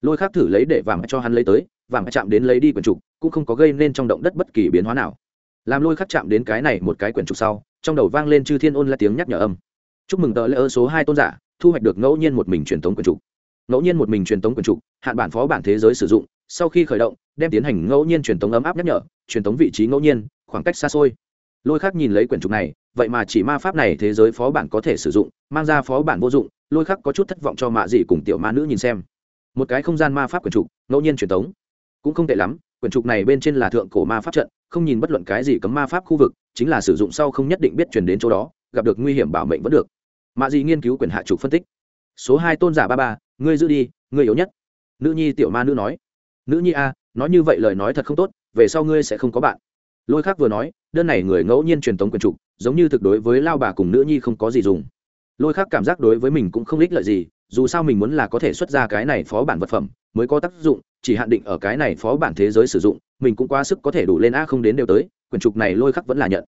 Lôi khác thử lấy để vàng cho hắn lấy tới, vàng chạm đến lấy đi quần trục, cũng không có gây nên trong động đất bất kỳ biến hóa nào làm lôi khắc chạm đến cái này một cái quyển trục sau, trong đầu vang lên chư thiên ôn là tiếng nhắc nhở âm. Chúc mừng tờ lễ ơ số hai tôn giả, thu hoạch được ngẫu nhiên một mình truyền tống quyển trục. Ngẫu nhiên một mình truyền tống quyển trục, hạn bản phó bản thế giới sử dụng, sau khi khởi động, đem tiến hành ngẫu nhiên truyền tống ấm áp nhắc nhở, truyền tống vị trí ngẫu nhiên, khoảng cách xa xôi. Lôi khắc nhìn lấy quyển trục này, vậy mà chỉ ma pháp này thế giới phó bản có thể sử dụng, mang ra phó bản vô dụng, lôi khắc có chút thất vọng cho mạ dị cùng tiểu ma nữ nhìn xem. Một cái không gian ma pháp quyển trục, ngẫu nhiên truyền tống. Cũng không tệ lắm quyển trục này bên trên là thượng cổ ma pháp trận, không nhìn bất luận cái gì cấm ma pháp khu vực, chính là sử dụng sau không nhất định biết chuyển đến chỗ đó, gặp được nguy hiểm bảo mệnh vẫn được. Mạ dị nghiên cứu quyển hạ trục phân tích. Số hai tôn giả ba ba, ngươi giữ đi, ngươi yếu nhất. Nữ nhi tiểu ma nữ nói. Nữ nhi a, nói như vậy lời nói thật không tốt, về sau ngươi sẽ không có bạn. Lôi khác vừa nói, đơn này người ngẫu nhiên truyền tống quyền trục, giống như thực đối với lao bà cùng nữ nhi không có gì dùng. Lôi khác cảm giác đối với mình cũng không ích lợi gì, dù sao mình muốn là có thể xuất ra cái này phó bản vật phẩm, mới có tác dụng chỉ hạn định ở cái này phó bản thế giới sử dụng, mình cũng quá sức có thể đủ lên a không đến đều tới, quyển trục này lôi khắc vẫn là nhận.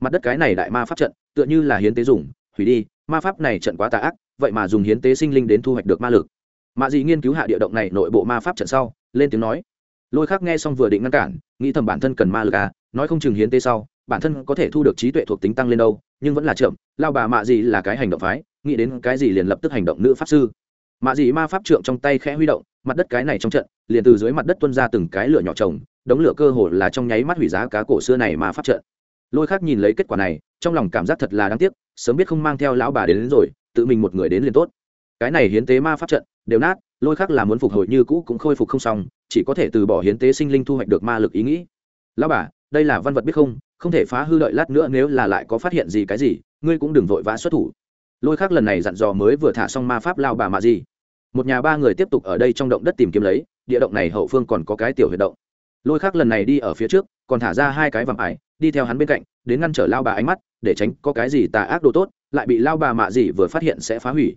Mặt đất cái này đại ma pháp trận, tựa như là hiến tế dùng, hủy đi, ma pháp này trận quá tà ác, vậy mà dùng hiến tế sinh linh đến thu hoạch được ma lực. Mạ dị nghiên cứu hạ địa động này nội bộ ma pháp trận sau, lên tiếng nói. Lôi khắc nghe xong vừa định ngăn cản, nghĩ thầm bản thân cần ma lực à nói không chừng hiến tế sau, bản thân có thể thu được trí tuệ thuộc tính tăng lên đâu, nhưng vẫn là chậm. Lao bà mạ dị là cái hành động phái, nghĩ đến cái gì liền lập tức hành động nữ pháp sư. Mạ dị ma pháp trượng trong tay khẽ huy động, mặt đất cái này trong trận liền từ dưới mặt đất tuân ra từng cái lửa nhỏ trồng đống lửa cơ hồ là trong nháy mắt hủy giá cá cổ xưa này mà pháp trận lôi khác nhìn lấy kết quả này trong lòng cảm giác thật là đáng tiếc sớm biết không mang theo lão bà đến, đến rồi tự mình một người đến liền tốt. Cái này hiến tế ma pháp trận đều nát lôi khác là muốn phục hồi như cũ cũng khôi phục không xong chỉ có thể từ bỏ hiến tế sinh linh thu hoạch được ma lực ý nghĩ. Lão bà đây là văn vật biết không không thể phá hư đợi lát nữa nếu là lại có phát hiện gì cái gì ngươi cũng đừng vội vã xuất thủ. Lôi khác lần này dặn dò mới vừa thả xong ma pháp lao bà mà gì. Một nhà ba người tiếp tục ở đây trong động đất tìm kiếm lấy địa động này hậu phương còn có cái tiểu huyệt động. Lôi khác lần này đi ở phía trước, còn thả ra hai cái vằm ải, đi theo hắn bên cạnh, đến ngăn trở lao bà ánh mắt, để tránh có cái gì tà ác đồ tốt, lại bị lao bà mạ gì vừa phát hiện sẽ phá hủy.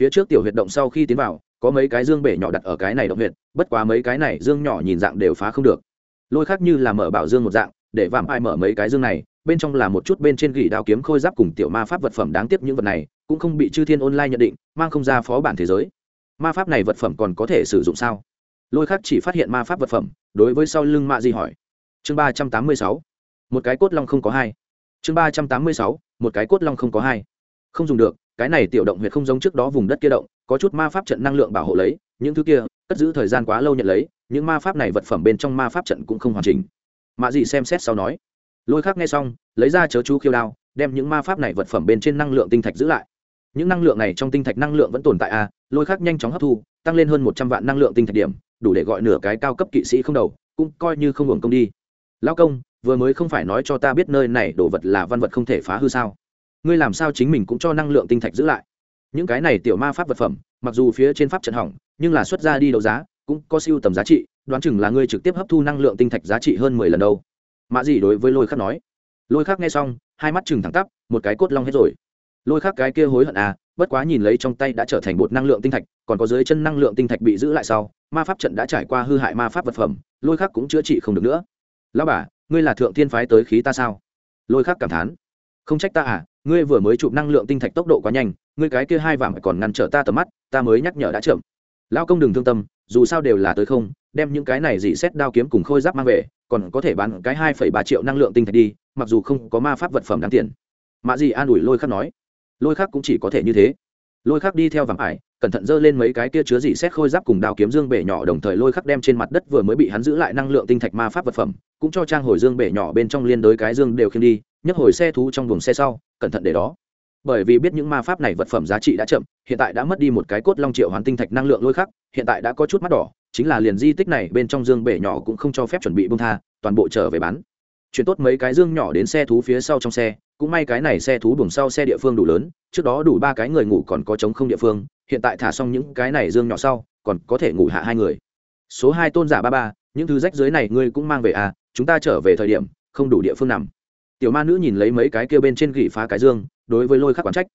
Phía trước tiểu huyệt động sau khi tiến vào, có mấy cái dương bể nhỏ đặt ở cái này động huyệt, bất quá mấy cái này dương nhỏ nhìn dạng đều phá không được. Lôi khác như là mở bảo dương một dạng, để vạm ai mở mấy cái dương này, bên trong là một chút bên trên gỉ đao kiếm khôi giáp cùng tiểu ma pháp vật phẩm đáng tiếc những vật này, cũng không bị chư thiên online nhận định, mang không ra phó bản thế giới. Ma pháp này vật phẩm còn có thể sử dụng sao? Lôi khác chỉ phát hiện ma pháp vật phẩm đối với sau lưng mạ di hỏi. Chương ba trăm tám mươi sáu một cái cốt long không có hai. Chương ba trăm tám mươi sáu một cái cốt long không có hai. Không dùng được cái này tiểu động huyệt không giống trước đó vùng đất kia động có chút ma pháp trận năng lượng bảo hộ lấy những thứ kia cất giữ thời gian quá lâu nhận lấy những ma pháp này vật phẩm bên trong ma pháp trận cũng không hoàn chỉnh. Mạ dị xem xét sau nói. Lôi khác nghe xong lấy ra chớ chú khiêu đao đem những ma pháp này vật phẩm bên trên năng lượng tinh thạch giữ lại. Những năng lượng này trong tinh thạch năng lượng vẫn tồn tại a à, lôi khác nhanh chóng hấp thu tăng lên hơn một trăm vạn năng lượng tinh thạch điểm đủ để gọi nửa cái cao cấp kỵ sĩ không đầu, cũng coi như không hưởng công đi. Lão công, vừa mới không phải nói cho ta biết nơi này đồ vật là văn vật không thể phá hư sao? Ngươi làm sao chính mình cũng cho năng lượng tinh thạch giữ lại? Những cái này tiểu ma pháp vật phẩm, mặc dù phía trên pháp trận hỏng, nhưng là xuất ra đi đấu giá, cũng có siêu tầm giá trị, đoán chừng là ngươi trực tiếp hấp thu năng lượng tinh thạch giá trị hơn mười lần đâu. Mạ gì đối với lôi khắc nói. Lôi khắc nghe xong, hai mắt chừng thẳng tắp, một cái cốt long hết rồi. Lôi khắc cái kia hối hận à bất quá nhìn lấy trong tay đã trở thành bột năng lượng tinh thạch, còn có dưới chân năng lượng tinh thạch bị giữ lại sau, ma pháp trận đã trải qua hư hại ma pháp vật phẩm, lôi khắc cũng chữa trị không được nữa. Lão bà, ngươi là thượng thiên phái tới khí ta sao? Lôi khắc cảm thán. Không trách ta à ngươi vừa mới chụp năng lượng tinh thạch tốc độ quá nhanh, ngươi cái kia hai vàng còn ngăn trở ta tầm mắt, ta mới nhắc nhở đã chậm. Lão công đừng thương tâm, dù sao đều là tới không, đem những cái này dị xét đao kiếm cùng khôi giáp mang về, còn có thể bán cái hai phẩy ba triệu năng lượng tinh thạch đi, mặc dù không có ma pháp vật phẩm đáng tiền. Mạ gì an ủi lôi khắc nói lôi khắc cũng chỉ có thể như thế. Lôi khắc đi theo vàng ải, cẩn thận dơ lên mấy cái kia chứa dị xét khôi giáp cùng đao kiếm dương bể nhỏ đồng thời lôi khắc đem trên mặt đất vừa mới bị hắn giữ lại năng lượng tinh thạch ma pháp vật phẩm, cũng cho trang hồi dương bể nhỏ bên trong liên đối cái dương đều khiêm đi, nhấc hồi xe thú trong buồng xe sau, cẩn thận để đó. Bởi vì biết những ma pháp này vật phẩm giá trị đã chậm, hiện tại đã mất đi một cái cốt long triệu hoàn tinh thạch năng lượng lôi khắc, hiện tại đã có chút mắt đỏ, chính là liền di tích này bên trong dương bể nhỏ cũng không cho phép chuẩn bị bông tha, toàn bộ trở về bán. Chuyển tốt mấy cái dương nhỏ đến xe thú phía sau trong xe cũng may cái này xe thú buồng sau xe địa phương đủ lớn, trước đó đủ ba cái người ngủ còn có trống không địa phương, hiện tại thả xong những cái này dương nhỏ sau, còn có thể ngủ hạ hai người. Số hai tôn giả ba ba, những thứ rách dưới này ngươi cũng mang về à chúng ta trở về thời điểm, không đủ địa phương nằm. Tiểu ma nữ nhìn lấy mấy cái kia bên trên gỉ phá cái dương, đối với lôi khắc quán trách.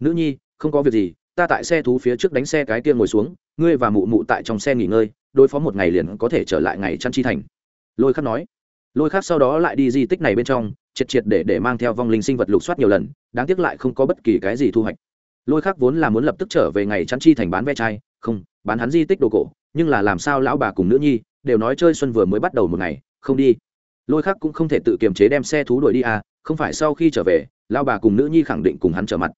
Nữ nhi, không có việc gì, ta tại xe thú phía trước đánh xe cái kia ngồi xuống, ngươi và mụ mụ tại trong xe nghỉ ngơi, đối phó một ngày liền có thể trở lại ngày chăn chi thành. Lôi khắc nói. Lôi khắc sau đó lại đi di tích này bên trong triệt triệt để để mang theo vong linh sinh vật lục soát nhiều lần, đáng tiếc lại không có bất kỳ cái gì thu hoạch. Lôi khắc vốn là muốn lập tức trở về ngày chắn chi thành bán ve chai, không, bán hắn di tích đồ cổ, nhưng là làm sao lão bà cùng nữ nhi đều nói chơi xuân vừa mới bắt đầu một ngày, không đi. Lôi khắc cũng không thể tự kiềm chế đem xe thú đuổi đi à không phải sau khi trở về, lão bà cùng nữ nhi khẳng định cùng hắn trở mặt.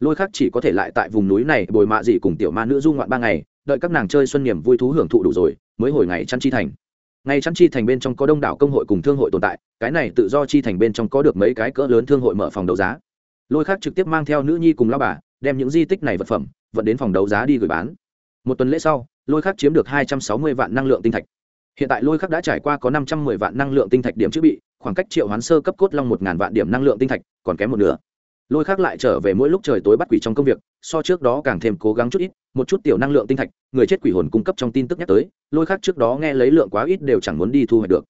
Lôi khắc chỉ có thể lại tại vùng núi này bồi mạ dị cùng tiểu ma nữ du ngoạn ba ngày, đợi các nàng chơi xuân niềm vui thú hưởng thụ đủ rồi, mới hồi ngày chăn chi thành ngay chăn chi thành bên trong có đông đảo công hội cùng thương hội tồn tại, cái này tự do chi thành bên trong có được mấy cái cỡ lớn thương hội mở phòng đấu giá. Lôi khắc trực tiếp mang theo nữ nhi cùng lao bà, đem những di tích này vật phẩm, vận đến phòng đấu giá đi gửi bán. Một tuần lễ sau, lôi khắc chiếm được hai trăm sáu mươi vạn năng lượng tinh thạch. Hiện tại lôi khắc đã trải qua có năm trăm mười vạn năng lượng tinh thạch điểm chữ bị, khoảng cách triệu hoán sơ cấp cốt long một ngàn vạn điểm năng lượng tinh thạch, còn kém một nửa lôi khắc lại trở về mỗi lúc trời tối bắt quỷ trong công việc, so trước đó càng thêm cố gắng chút ít, một chút tiểu năng lượng tinh thạch, người chết quỷ hồn cung cấp trong tin tức nhắc tới, lôi khắc trước đó nghe lấy lượng quá ít đều chẳng muốn đi thu hoạch được.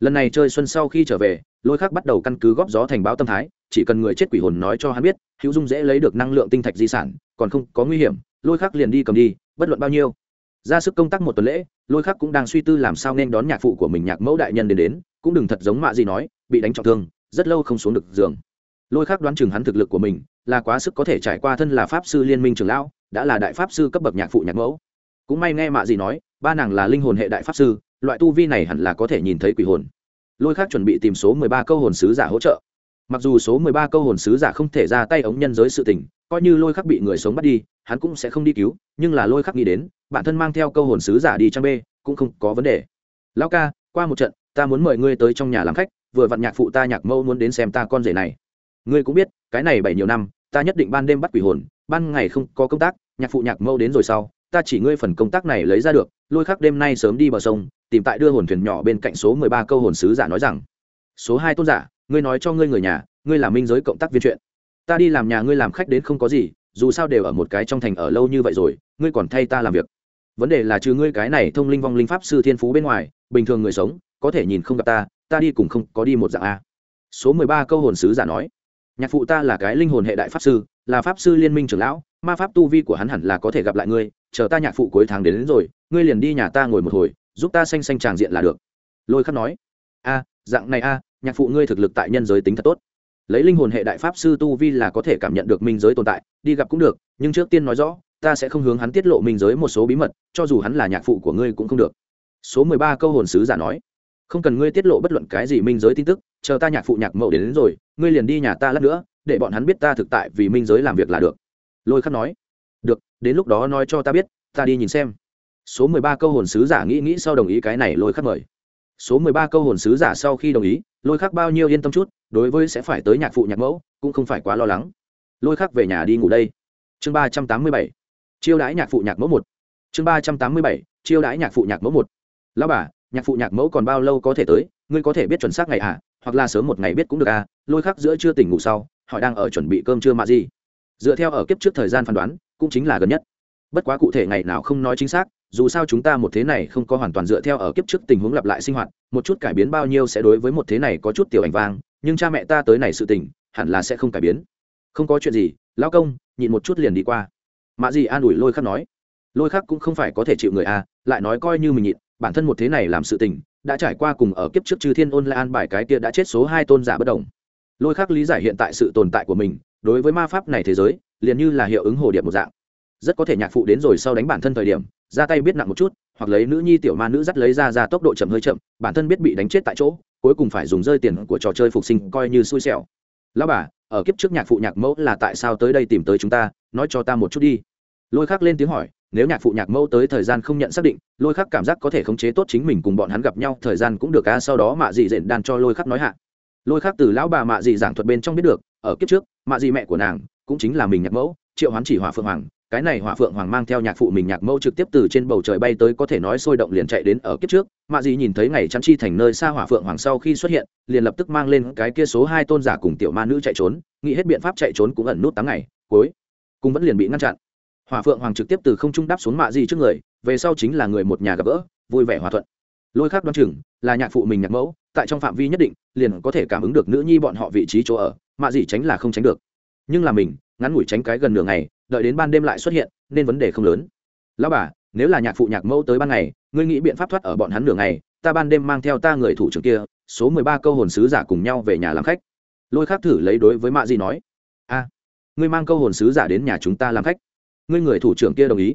Lần này chơi xuân sau khi trở về, lôi khắc bắt đầu căn cứ góp gió thành báo tâm thái, chỉ cần người chết quỷ hồn nói cho hắn biết, hữu dung dễ lấy được năng lượng tinh thạch di sản, còn không có nguy hiểm, lôi khắc liền đi cầm đi, bất luận bao nhiêu. Ra sức công tác một tuần lễ, lôi khắc cũng đang suy tư làm sao nên đón nhạc phụ của mình nhạc mẫu đại nhân đến đến, cũng đừng thật giống mạ gì nói, bị đánh trọng thương, rất lâu không xuống được giường lôi khác đoán chừng hắn thực lực của mình, là quá sức có thể trải qua thân là pháp sư liên minh trường lão, đã là đại pháp sư cấp bậc nhạc phụ nhạc mẫu. Cũng may nghe mạ gì nói, ba nàng là linh hồn hệ đại pháp sư, loại tu vi này hẳn là có thể nhìn thấy quỷ hồn. Lôi khác chuẩn bị tìm số mười ba câu hồn sứ giả hỗ trợ. Mặc dù số mười ba câu hồn sứ giả không thể ra tay ống nhân giới sự tình, coi như lôi khắc bị người sống bắt đi, hắn cũng sẽ không đi cứu, nhưng là lôi khắc nghĩ đến, bản thân mang theo câu hồn sứ giả đi trang b, cũng không có vấn đề. Lao ca, qua một trận, ta muốn mời ngươi tới trong nhà làm khách, vừa vặn nhạc phụ ta nhạc mẫu muốn đến xem ta con rể này ngươi cũng biết, cái này bảy nhiều năm, ta nhất định ban đêm bắt quỷ hồn, ban ngày không có công tác, nhạc phụ nhạc mâu đến rồi sau, ta chỉ ngươi phần công tác này lấy ra được, lôi khắc đêm nay sớm đi bờ sông, tìm tại đưa hồn thuyền nhỏ bên cạnh số mười ba câu hồn sứ giả nói rằng, số hai tôn giả, ngươi nói cho ngươi người nhà, ngươi là minh giới cộng tác viên chuyện. Ta đi làm nhà ngươi làm khách đến không có gì, dù sao đều ở một cái trong thành ở lâu như vậy rồi, ngươi còn thay ta làm việc. Vấn đề là trừ ngươi cái này thông linh vong linh pháp sư thiên phú bên ngoài, bình thường người sống, có thể nhìn không gặp ta ta đi cùng không có đi một dạng a. Số mười ba câu hồn sứ giả nói nhạc phụ ta là cái linh hồn hệ đại pháp sư là pháp sư liên minh trưởng lão ma pháp tu vi của hắn hẳn là có thể gặp lại ngươi chờ ta nhạc phụ cuối tháng đến, đến rồi ngươi liền đi nhà ta ngồi một hồi giúp ta xanh xanh tràng diện là được. Lôi khắc nói. A dạng này a nhạc phụ ngươi thực lực tại nhân giới tính thật tốt. Lấy linh hồn hệ đại pháp sư tu vi là có thể cảm nhận được minh giới tồn tại đi gặp cũng được nhưng trước tiên nói rõ ta sẽ không hướng hắn tiết lộ minh giới một số bí mật cho dù hắn là nhạc phụ của ngươi cũng không được. Số mười ba câu hồn sứ giả nói. Không cần ngươi tiết lộ bất luận cái gì minh giới tin tức chờ ta nhạc phụ nhạc mẫu đến, đến rồi ngươi liền đi nhà ta lát nữa để bọn hắn biết ta thực tại vì minh giới làm việc là được. Lôi khắc nói. Được đến lúc đó nói cho ta biết ta đi nhìn xem. Số mười ba câu hồn sứ giả nghĩ nghĩ sau đồng ý cái này lôi khắc mời. Số mười ba câu hồn sứ giả sau khi đồng ý lôi khắc bao nhiêu yên tâm chút đối với sẽ phải tới nhạc phụ nhạc mẫu cũng không phải quá lo lắng. Lôi khắc về nhà đi ngủ đây. Chương ba trăm tám mươi bảy. Chiêu đãi nhạc phụ nhạc mẫu một. Chương ba trăm tám mươi bảy. Chiêu đãi nhạc phụ nhạc mẫu một. Lao bà nhạc phụ nhạc mẫu còn bao lâu có thể tới? Ngươi có thể biết chuẩn xác ngày à? Hoặc là sớm một ngày biết cũng được à lôi khắc giữa chưa tỉnh ngủ sau, họ đang ở chuẩn bị cơm trưa mạ gì. Dựa theo ở kiếp trước thời gian phán đoán, cũng chính là gần nhất. Bất quá cụ thể ngày nào không nói chính xác, dù sao chúng ta một thế này không có hoàn toàn dựa theo ở kiếp trước tình huống lặp lại sinh hoạt, một chút cải biến bao nhiêu sẽ đối với một thế này có chút tiểu ảnh vang, nhưng cha mẹ ta tới này sự tình, hẳn là sẽ không cải biến. Không có chuyện gì, lão công, nhịn một chút liền đi qua. Mạ gì an ủi lôi khắc nói. Lôi khắc cũng không phải có thể chịu người a lại nói coi như mình nhịn, bản thân một thế này làm sự tình đã trải qua cùng ở kiếp trước chư thiên ôn lại an bài cái kia đã chết số hai tôn giả bất đồng. Lôi khắc lý giải hiện tại sự tồn tại của mình, đối với ma pháp này thế giới, liền như là hiệu ứng hồ điệp một dạng. Rất có thể nhạc phụ đến rồi sau đánh bản thân thời điểm, ra tay biết nặng một chút, hoặc lấy nữ nhi tiểu ma nữ dắt lấy ra ra tốc độ chậm hơi chậm, bản thân biết bị đánh chết tại chỗ, cuối cùng phải dùng rơi tiền của trò chơi phục sinh coi như xui xẻo. Lão bà, ở kiếp trước nhạc phụ nhạc mẫu là tại sao tới đây tìm tới chúng ta? Nói cho ta một chút đi. Lôi khắc lên tiếng hỏi nếu nhạc phụ nhạc mẫu tới thời gian không nhận xác định, lôi khắc cảm giác có thể khống chế tốt chính mình cùng bọn hắn gặp nhau, thời gian cũng được ca sau đó mạ dị dện đan cho lôi khắc nói hạ. Lôi khắc từ lão bà mạ dị giảng thuật bên trong biết được, ở kiếp trước, mạ dị mẹ của nàng cũng chính là mình nhạc mẫu, triệu hoán chỉ hỏa phượng hoàng, cái này hỏa phượng hoàng mang theo nhạc phụ mình nhạc mẫu trực tiếp từ trên bầu trời bay tới có thể nói sôi động liền chạy đến ở kiếp trước. Mạ dị nhìn thấy ngày chắn chi thành nơi xa hỏa phượng hoàng sau khi xuất hiện, liền lập tức mang lên cái kia số hai tôn giả cùng tiểu ma nữ chạy trốn, nghĩ hết biện pháp chạy trốn cũng ẩn nút tám ngày, cuối, cùng vẫn liền bị ngăn chặn hỏa phượng hoàng trực tiếp từ không trung đáp xuống mạ dị trước người, về sau chính là người một nhà gặp gỡ, vui vẻ hòa thuận. Lôi khác đoán chừng là nhạc phụ mình nhạc mẫu, tại trong phạm vi nhất định, liền có thể cảm ứng được nữ nhi bọn họ vị trí chỗ ở, mạ dị tránh là không tránh được. Nhưng là mình, ngắn ngủi tránh cái gần nửa ngày, đợi đến ban đêm lại xuất hiện, nên vấn đề không lớn. Lão bà, nếu là nhạc phụ nhạc mẫu tới ban ngày, ngươi nghĩ biện pháp thoát ở bọn hắn nửa ngày, ta ban đêm mang theo ta người thủ trưởng kia, số mười ba câu hồn sứ giả cùng nhau về nhà làm khách. Lôi khác thử lấy đối với mạ di nói, a, ngươi mang câu hồn sứ giả đến nhà chúng ta làm khách ngươi người thủ trưởng kia đồng ý.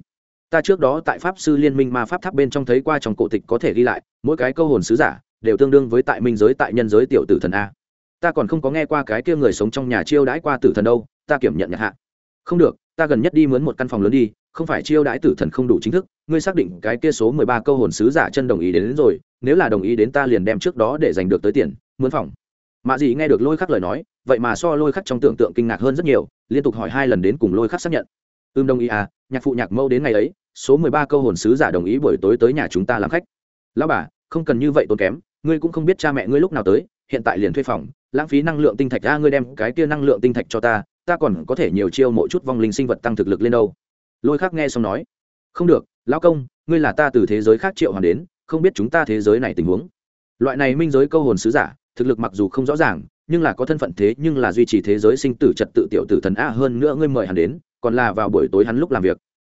Ta trước đó tại pháp sư liên minh ma pháp tháp bên trong thấy qua trong cổ tịch có thể ghi lại mỗi cái câu hồn sứ giả đều tương đương với tại minh giới tại nhân giới tiểu tử thần a. Ta còn không có nghe qua cái kia người sống trong nhà chiêu đãi qua tử thần đâu ta kiểm nhận nhật hạ. Không được ta gần nhất đi mướn một căn phòng lớn đi không phải chiêu đãi tử thần không đủ chính thức ngươi xác định cái kia số mười ba câu hồn sứ giả chân đồng ý đến, đến rồi nếu là đồng ý đến ta liền đem trước đó để giành được tới tiền mướn phòng. Mạ dị nghe được lôi khắc lời nói vậy mà so lôi khắc trong tưởng tượng kinh ngạc hơn rất nhiều liên tục hỏi hai lần đến cùng lôi khắc xác nhận ưm đồng ý à nhạc phụ nhạc mẫu đến ngày ấy, số mười ba câu hồn sứ giả đồng ý buổi tối tới nhà chúng ta làm khách. Lão bà, không cần như vậy tốn kém, ngươi cũng không biết cha mẹ ngươi lúc nào tới, hiện tại liền thuê phòng, lãng phí năng lượng tinh thạch ra, ngươi đem cái kia năng lượng tinh thạch cho ta ta còn có thể nhiều chiêu mỗi chút vong linh sinh vật tăng thực lực lên đâu. Lôi khác nghe xong nói, không được, lão công, ngươi là ta từ thế giới khác triệu hoàn đến, không biết chúng ta thế giới này tình huống. Loại này minh giới câu hồn sứ giả, thực lực mặc dù không rõ ràng, nhưng là có thân phận thế, nhưng là duy trì thế giới sinh tử trật tự tiểu tử thần a hơn nữa ngươi mời hắn đến còn là vào buổi tối hắn lúc làm việc.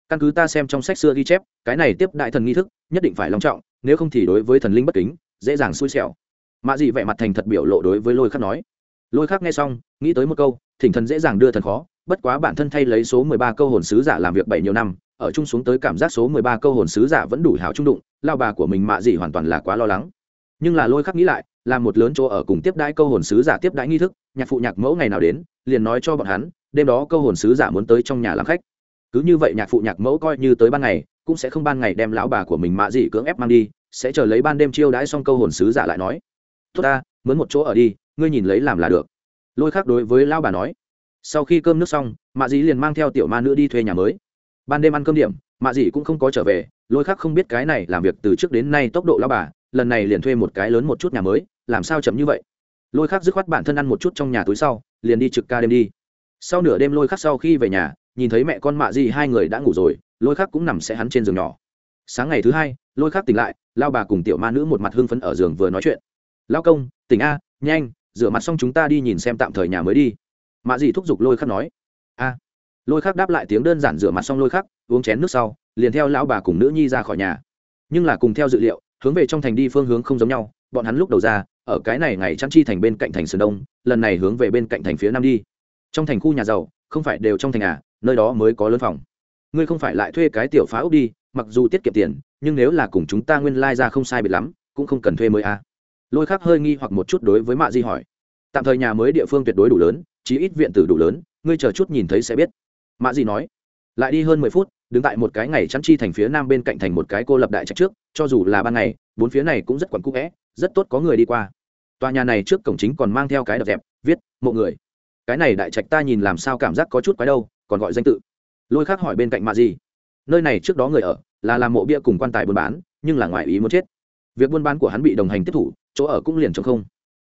Căn cứ ta xem trong sách xưa ghi chép, cái này tiếp đại thần nghi thức, nhất định phải long trọng, nếu không thì đối với thần linh bất kính, dễ dàng xui xẻo. Mạ dị vẻ mặt thành thật biểu lộ đối với lôi khắc nói. Lôi khắc nghe xong, nghĩ tới một câu, thỉnh thần dễ dàng đưa thần khó, bất quá bản thân thay lấy số mười ba câu hồn sứ giả làm việc bảy nhiều năm, ở chung xuống tới cảm giác số mười ba câu hồn sứ giả vẫn đủ hào trung đụng, lao bà của mình mạ dị hoàn toàn là quá lo lắng. Nhưng là lôi khắc nghĩ lại là một lớn chỗ ở cùng tiếp đãi câu hồn sứ giả tiếp đãi nghi thức, nhạc phụ nhạc mẫu ngày nào đến, liền nói cho bọn hắn đêm đó câu hồn sứ giả muốn tới trong nhà làm khách. Cứ như vậy nhạc phụ nhạc mẫu coi như tới ban ngày, cũng sẽ không ban ngày đem lão bà của mình mạ dị cưỡng ép mang đi, sẽ chờ lấy ban đêm chiêu đãi xong câu hồn sứ giả lại nói, tốt ta, mướn một chỗ ở đi, ngươi nhìn lấy làm là được. Lôi khác đối với lão bà nói. Sau khi cơm nước xong, mạ dị liền mang theo tiểu ma nữ đi thuê nhà mới. Ban đêm ăn cơm điểm, mạ dị cũng không có trở về, lôi khác không biết cái này làm việc từ trước đến nay tốc độ lão bà, lần này liền thuê một cái lớn một chút nhà mới, làm sao chậm như vậy? Lôi khác dứt khoát bản thân ăn một chút trong nhà túi sau, liền đi trực ca đêm đi sau nửa đêm lôi khắc sau khi về nhà, nhìn thấy mẹ con mạ di hai người đã ngủ rồi, lôi khắc cũng nằm sẽ hắn trên giường nhỏ. Sáng ngày thứ hai, lôi khắc tỉnh lại, lao bà cùng tiểu ma nữ một mặt hưng phấn ở giường vừa nói chuyện. Lao công, tỉnh a, nhanh, rửa mặt xong chúng ta đi nhìn xem tạm thời nhà mới đi. Mạ di thúc giục lôi khắc nói. A. Lôi khắc đáp lại tiếng đơn giản rửa mặt xong lôi khắc, uống chén nước sau, liền theo lão bà cùng nữ nhi ra khỏi nhà. Nhưng là cùng theo dự liệu, hướng về trong thành đi phương hướng không giống nhau, bọn hắn lúc đầu ra, ở cái này ngày chăn chi thành bên cạnh thành sơn đông, lần này hướng về bên cạnh thành phía nam đi trong thành khu nhà giàu, không phải đều trong thành à nơi đó mới có lớn phòng. Ngươi không phải lại thuê cái tiểu phá úc đi, mặc dù tiết kiệm tiền, nhưng nếu là cùng chúng ta nguyên lai、like、ra không sai biệt lắm, cũng không cần thuê mới à. lôi khác hơi nghi hoặc một chút đối với mạ di hỏi. Tạm thời nhà mới địa phương tuyệt đối đủ lớn, chí ít viện tử đủ lớn, ngươi chờ chút nhìn thấy sẽ biết. Mạ di nói. Lại đi hơn mười phút, đứng tại một cái ngày chăn chi thành phía nam bên cạnh thành một cái cô lập đại trạch trước, cho dù là ban ngày, bốn phía này cũng rất quẩn cũ vẽ, rất tốt có người đi qua. Tòa nhà này trước cổng chính còn mang theo cái đập dẹp, viết, mộ người cái này đại trạch ta nhìn làm sao cảm giác có chút quái đâu, còn gọi danh tự. Lôi khác hỏi bên cạnh mạ gì nơi này trước đó người ở, là làm mộ bia cùng quan tài buôn bán, nhưng là ngoài ý muốn chết. Việc buôn bán của hắn bị đồng hành tiếp thủ, chỗ ở cũng liền trong không.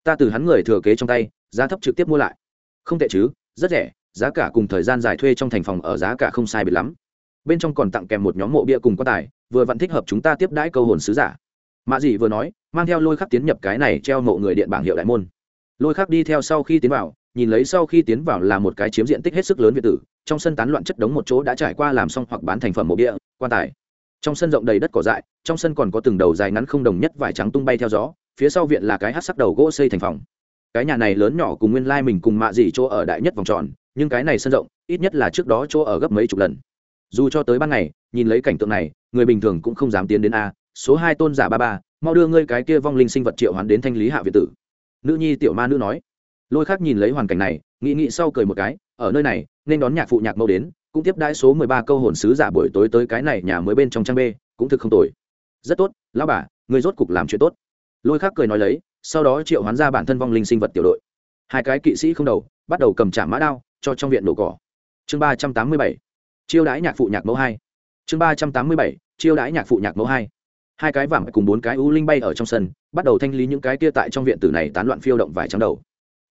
Ta từ hắn người thừa kế trong tay, giá thấp trực tiếp mua lại. Không tệ chứ, rất rẻ, giá cả cùng thời gian dài thuê trong thành phòng ở giá cả không sai biệt lắm. Bên trong còn tặng kèm một nhóm mộ bia cùng quan tài, vừa vặn thích hợp chúng ta tiếp đãi câu hồn sứ giả. Mạ dị vừa nói, mang theo lôi khắc tiến nhập cái này treo mộ người điện bảng hiệu đại môn lôi khác đi theo sau khi tiến vào, nhìn lấy sau khi tiến vào là một cái chiếm diện tích hết sức lớn việt tử, trong sân tán loạn chất đống một chỗ đã trải qua làm xong hoặc bán thành phẩm mộ địa quan tài. Trong sân rộng đầy đất cỏ dại, trong sân còn có từng đầu dài ngắn không đồng nhất vải trắng tung bay theo gió, phía sau viện là cái hát sắc đầu gỗ xây thành phòng. Cái nhà này lớn nhỏ cùng nguyên lai mình cùng mạ dị chỗ ở đại nhất vòng tròn, nhưng cái này sân rộng, ít nhất là trước đó chỗ ở gấp mấy chục lần. Dù cho tới ban ngày, nhìn lấy cảnh tượng này, người bình thường cũng không dám tiến đến a, số hai tôn giả ba ba, mau đưa ngươi cái kia vong linh sinh vật triệu hoán đến thanh lý hạ viện tử nữ nhi tiểu ma nữ nói. Lôi khác nhìn lấy hoàn cảnh này, nghĩ nghĩ sau cười một cái, ở nơi này, nên đón nhạc phụ nhạc mẫu đến, cũng tiếp đãi số mười ba câu hồn sứ giả buổi tối tới cái này nhà mới bên trong trang b, cũng thực không tồi. Rất tốt, lão bà người rốt cục làm chuyện tốt. Lôi khác cười nói lấy, sau đó triệu hoán ra bản thân vong linh sinh vật tiểu đội. Hai cái kỵ sĩ không đầu, bắt đầu cầm trả mã đao, cho trong viện nổ cỏ. Chương ba trăm tám mươi bảy, chiêu đãi nhạc phụ nhạc mẫu hai. Chương ba trăm tám mươi bảy, chiêu đãi nhạc phụ nhạc mẫu hai hai cái vảm cùng bốn cái u linh bay ở trong sân, bắt đầu thanh lý những cái kia tại trong viện tử này tán loạn phiêu động vài trắng đầu.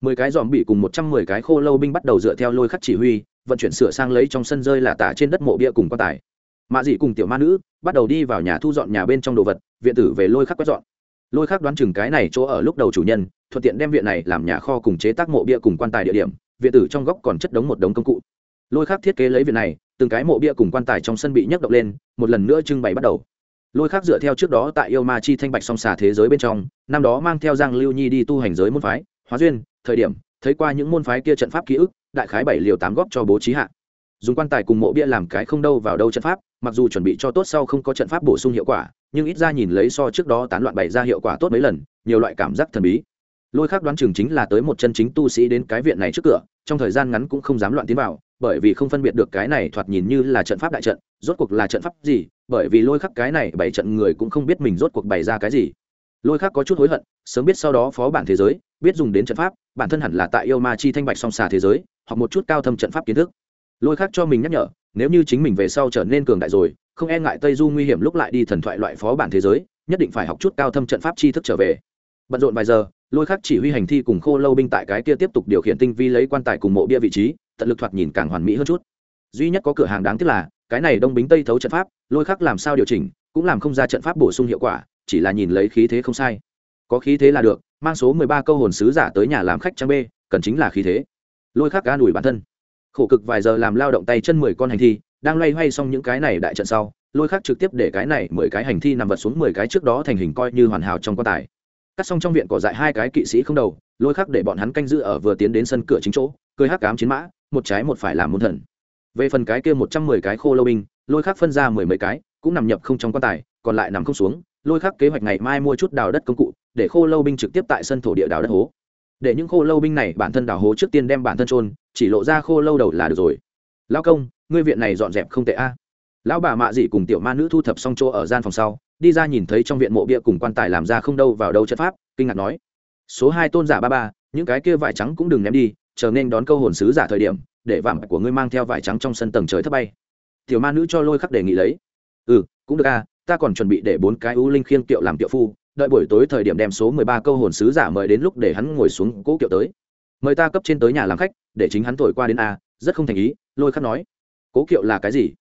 Mười cái dòm bị cùng một trăm mười cái khô lâu binh bắt đầu dựa theo lôi khắc chỉ huy, vận chuyển sửa sang lấy trong sân rơi là tả trên đất mộ bia cùng quan tài. Mạ dị cùng tiểu ma nữ bắt đầu đi vào nhà thu dọn nhà bên trong đồ vật, viện tử về lôi khắc quét dọn. Lôi khắc đoán chừng cái này chỗ ở lúc đầu chủ nhân, thuận tiện đem viện này làm nhà kho cùng chế tác mộ bia cùng quan tài địa điểm, viện tử trong góc còn chất đống một đống công cụ. Lôi khắc thiết kế lấy viện này, từng cái mộ bia cùng quan tài trong sân bị nhấc động lên, một lần nữa trưng bày bắt đầu lôi khắc dựa theo trước đó tại yêu ma chi thanh bạch song xà thế giới bên trong, năm đó mang theo giang lưu nhi đi tu hành giới môn phái, hóa duyên, thời điểm, thấy qua những môn phái kia trận pháp ký ức, đại khái bảy liều tám góp cho bố trí hạ. Dùng quan tài cùng mộ bia làm cái không đâu vào đâu trận pháp, mặc dù chuẩn bị cho tốt sau không có trận pháp bổ sung hiệu quả, nhưng ít ra nhìn lấy so trước đó tán loạn bày ra hiệu quả tốt mấy lần, nhiều loại cảm giác thần bí. Lôi khác đoán chừng chính là tới một chân chính tu sĩ đến cái viện này trước cửa, trong thời gian ngắn cũng không dám loạn tiến vào, bởi vì không phân biệt được cái này thoạt nhìn như là trận pháp đại trận, rốt cuộc là trận pháp gì bởi vì lôi khắc cái này bảy trận người cũng không biết mình rốt cuộc bày ra cái gì. Lôi khắc có chút hối hận, sớm biết sau đó phó bản thế giới, biết dùng đến trận pháp, bản thân hẳn là tại yêu ma chi thanh bạch song xà thế giới hoặc một chút cao thâm trận pháp kiến thức. Lôi khắc cho mình nhắc nhở, nếu như chính mình về sau trở nên cường đại rồi, không e ngại tây du nguy hiểm lúc lại đi thần thoại loại phó bản thế giới, nhất định phải học chút cao thâm trận pháp tri thức trở về. Bận rộn vài giờ, lôi khắc chỉ huy hành thi cùng khô lâu binh tại cái kia tiếp tục điều khiển tinh vi lấy quan tài cùng mộ bia vị trí, tận lực thoạt nhìn càng hoàn mỹ hơn chút. Duy nhất có cửa hàng đáng tiếc là cái này đông bính tây thấu trận pháp, lôi khắc làm sao điều chỉnh, cũng làm không ra trận pháp bổ sung hiệu quả, chỉ là nhìn lấy khí thế không sai. Có khí thế là được, mang số mười ba câu hồn sứ giả tới nhà làm khách trang b cần chính là khí thế. Lôi khắc ga đùi bản thân. Khổ cực vài giờ làm lao động tay chân mười con hành thi, đang loay hoay xong những cái này đại trận sau, lôi khắc trực tiếp để cái này mười cái hành thi nằm vật xuống mười cái trước đó thành hình coi như hoàn hảo trong quan tài. Cắt xong trong viện cỏ dại hai cái kỵ sĩ không đầu, lôi khắc để bọn hắn canh giữ ở vừa tiến đến sân cửa chính chỗ, cười hắc cám chiến mã, một trái một phải làm môn thần về phần cái kia một trăm mười cái khô lâu binh, lôi khắc phân ra mười mấy cái, cũng nằm nhập không trong quan tài, còn lại nằm không xuống, lôi khắc kế hoạch ngày mai mua chút đào đất công cụ, để khô lâu binh trực tiếp tại sân thổ địa đào đất hố. Để những khô lâu binh này bản thân đào hố trước tiên đem bản thân trôn chỉ lộ ra khô lâu đầu là được rồi. Lao công, ngươi viện này dọn dẹp không tệ a. Lão bà mạ dị cùng tiểu ma nữ thu thập xong chỗ ở gian phòng sau, đi ra nhìn thấy trong viện mộ bia cùng quan tài làm ra không đâu vào đâu chất pháp, kinh ngạc nói. Số hai tôn giả ba ba, những cái kia vải trắng cũng đừng ném đi, chờ nên đón câu hồn sứ giả thời điểm để vảm của ngươi mang theo vải trắng trong sân tầng trời thấp bay. Tiểu ma nữ cho lôi khắc đề nghị lấy. Ừ cũng được à, ta còn chuẩn bị để bốn cái ưu linh khiêng kiệu làm kiệu phu đợi buổi tối thời điểm đem số mười ba câu hồn sứ giả mời đến lúc để hắn ngồi xuống cỗ kiệu tới. Mời ta cấp trên tới nhà làm khách để chính hắn thổi qua đến a rất không thành ý lôi khắc nói. Cố kiệu là cái gì?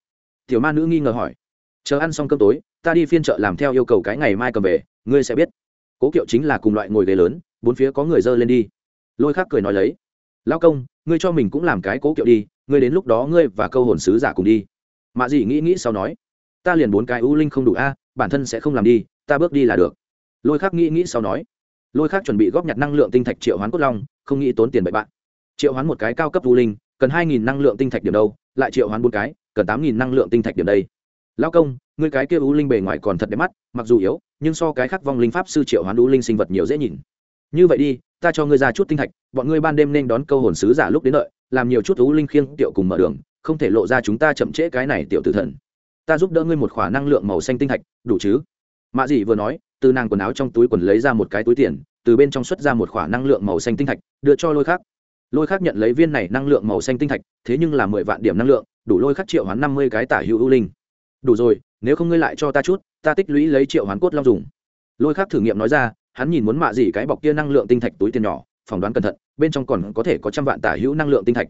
Tiểu ma nữ nghi ngờ hỏi. Chờ ăn xong cơm tối ta đi phiên chợ làm theo yêu cầu cái ngày mai cầm về ngươi sẽ biết. Cố kiệu chính là cùng loại ngồi ghế lớn bốn phía có người dơ lên đi. Lôi khắc cười nói lấy. Lao công ngươi cho mình cũng làm cái cố kiệu đi, ngươi đến lúc đó ngươi và câu hồn sứ giả cùng đi. Mạ dị nghĩ nghĩ sau nói, ta liền bốn cái ưu linh không đủ a, bản thân sẽ không làm đi, ta bước đi là được. Lôi khắc nghĩ nghĩ sau nói, lôi khắc chuẩn bị góp nhặt năng lượng tinh thạch triệu hoán cốt long, không nghĩ tốn tiền bậy bạn. Triệu hoán một cái cao cấp ưu linh, cần hai nghìn năng lượng tinh thạch điểm đâu, lại triệu hoán bốn cái, cần tám nghìn năng lượng tinh thạch điểm đây. Lao công, ngươi cái kia ưu linh bề ngoài còn thật đẹp mắt, mặc dù yếu, nhưng so cái khác vong linh pháp sư triệu hoán ưu linh sinh vật nhiều dễ nhìn như vậy đi, ta cho ngươi ra chút tinh thạch, bọn ngươi ban đêm nên đón câu hồn sứ giả lúc đến đợi, làm nhiều chút thú linh khiêng tiểu cùng mở đường, không thể lộ ra chúng ta chậm trễ cái này tiểu tử thần. Ta giúp đỡ ngươi một khỏa năng lượng màu xanh tinh thạch, đủ chứ? Mạ dị vừa nói, từ nàng quần áo trong túi quần lấy ra một cái túi tiền, từ bên trong xuất ra một khỏa năng lượng màu xanh tinh thạch, đưa cho lôi khắc. Lôi khắc nhận lấy viên này năng lượng màu xanh tinh thạch, thế nhưng là mười vạn điểm năng lượng, đủ lôi khắc triệu hoán năm mươi cái tả hữu ưu linh. Đủ rồi, nếu không ngươi lại cho ta chút, ta tích lũy lấy triệu hoán cốt long dùng. Lôi khắc thử nghiệm nói ra hắn nhìn muốn mạ gì cái bọc kia năng lượng tinh thạch túi tiền nhỏ, phỏng đoán cẩn thận, bên trong còn có thể có trăm vạn tả hữu năng lượng tinh thạch.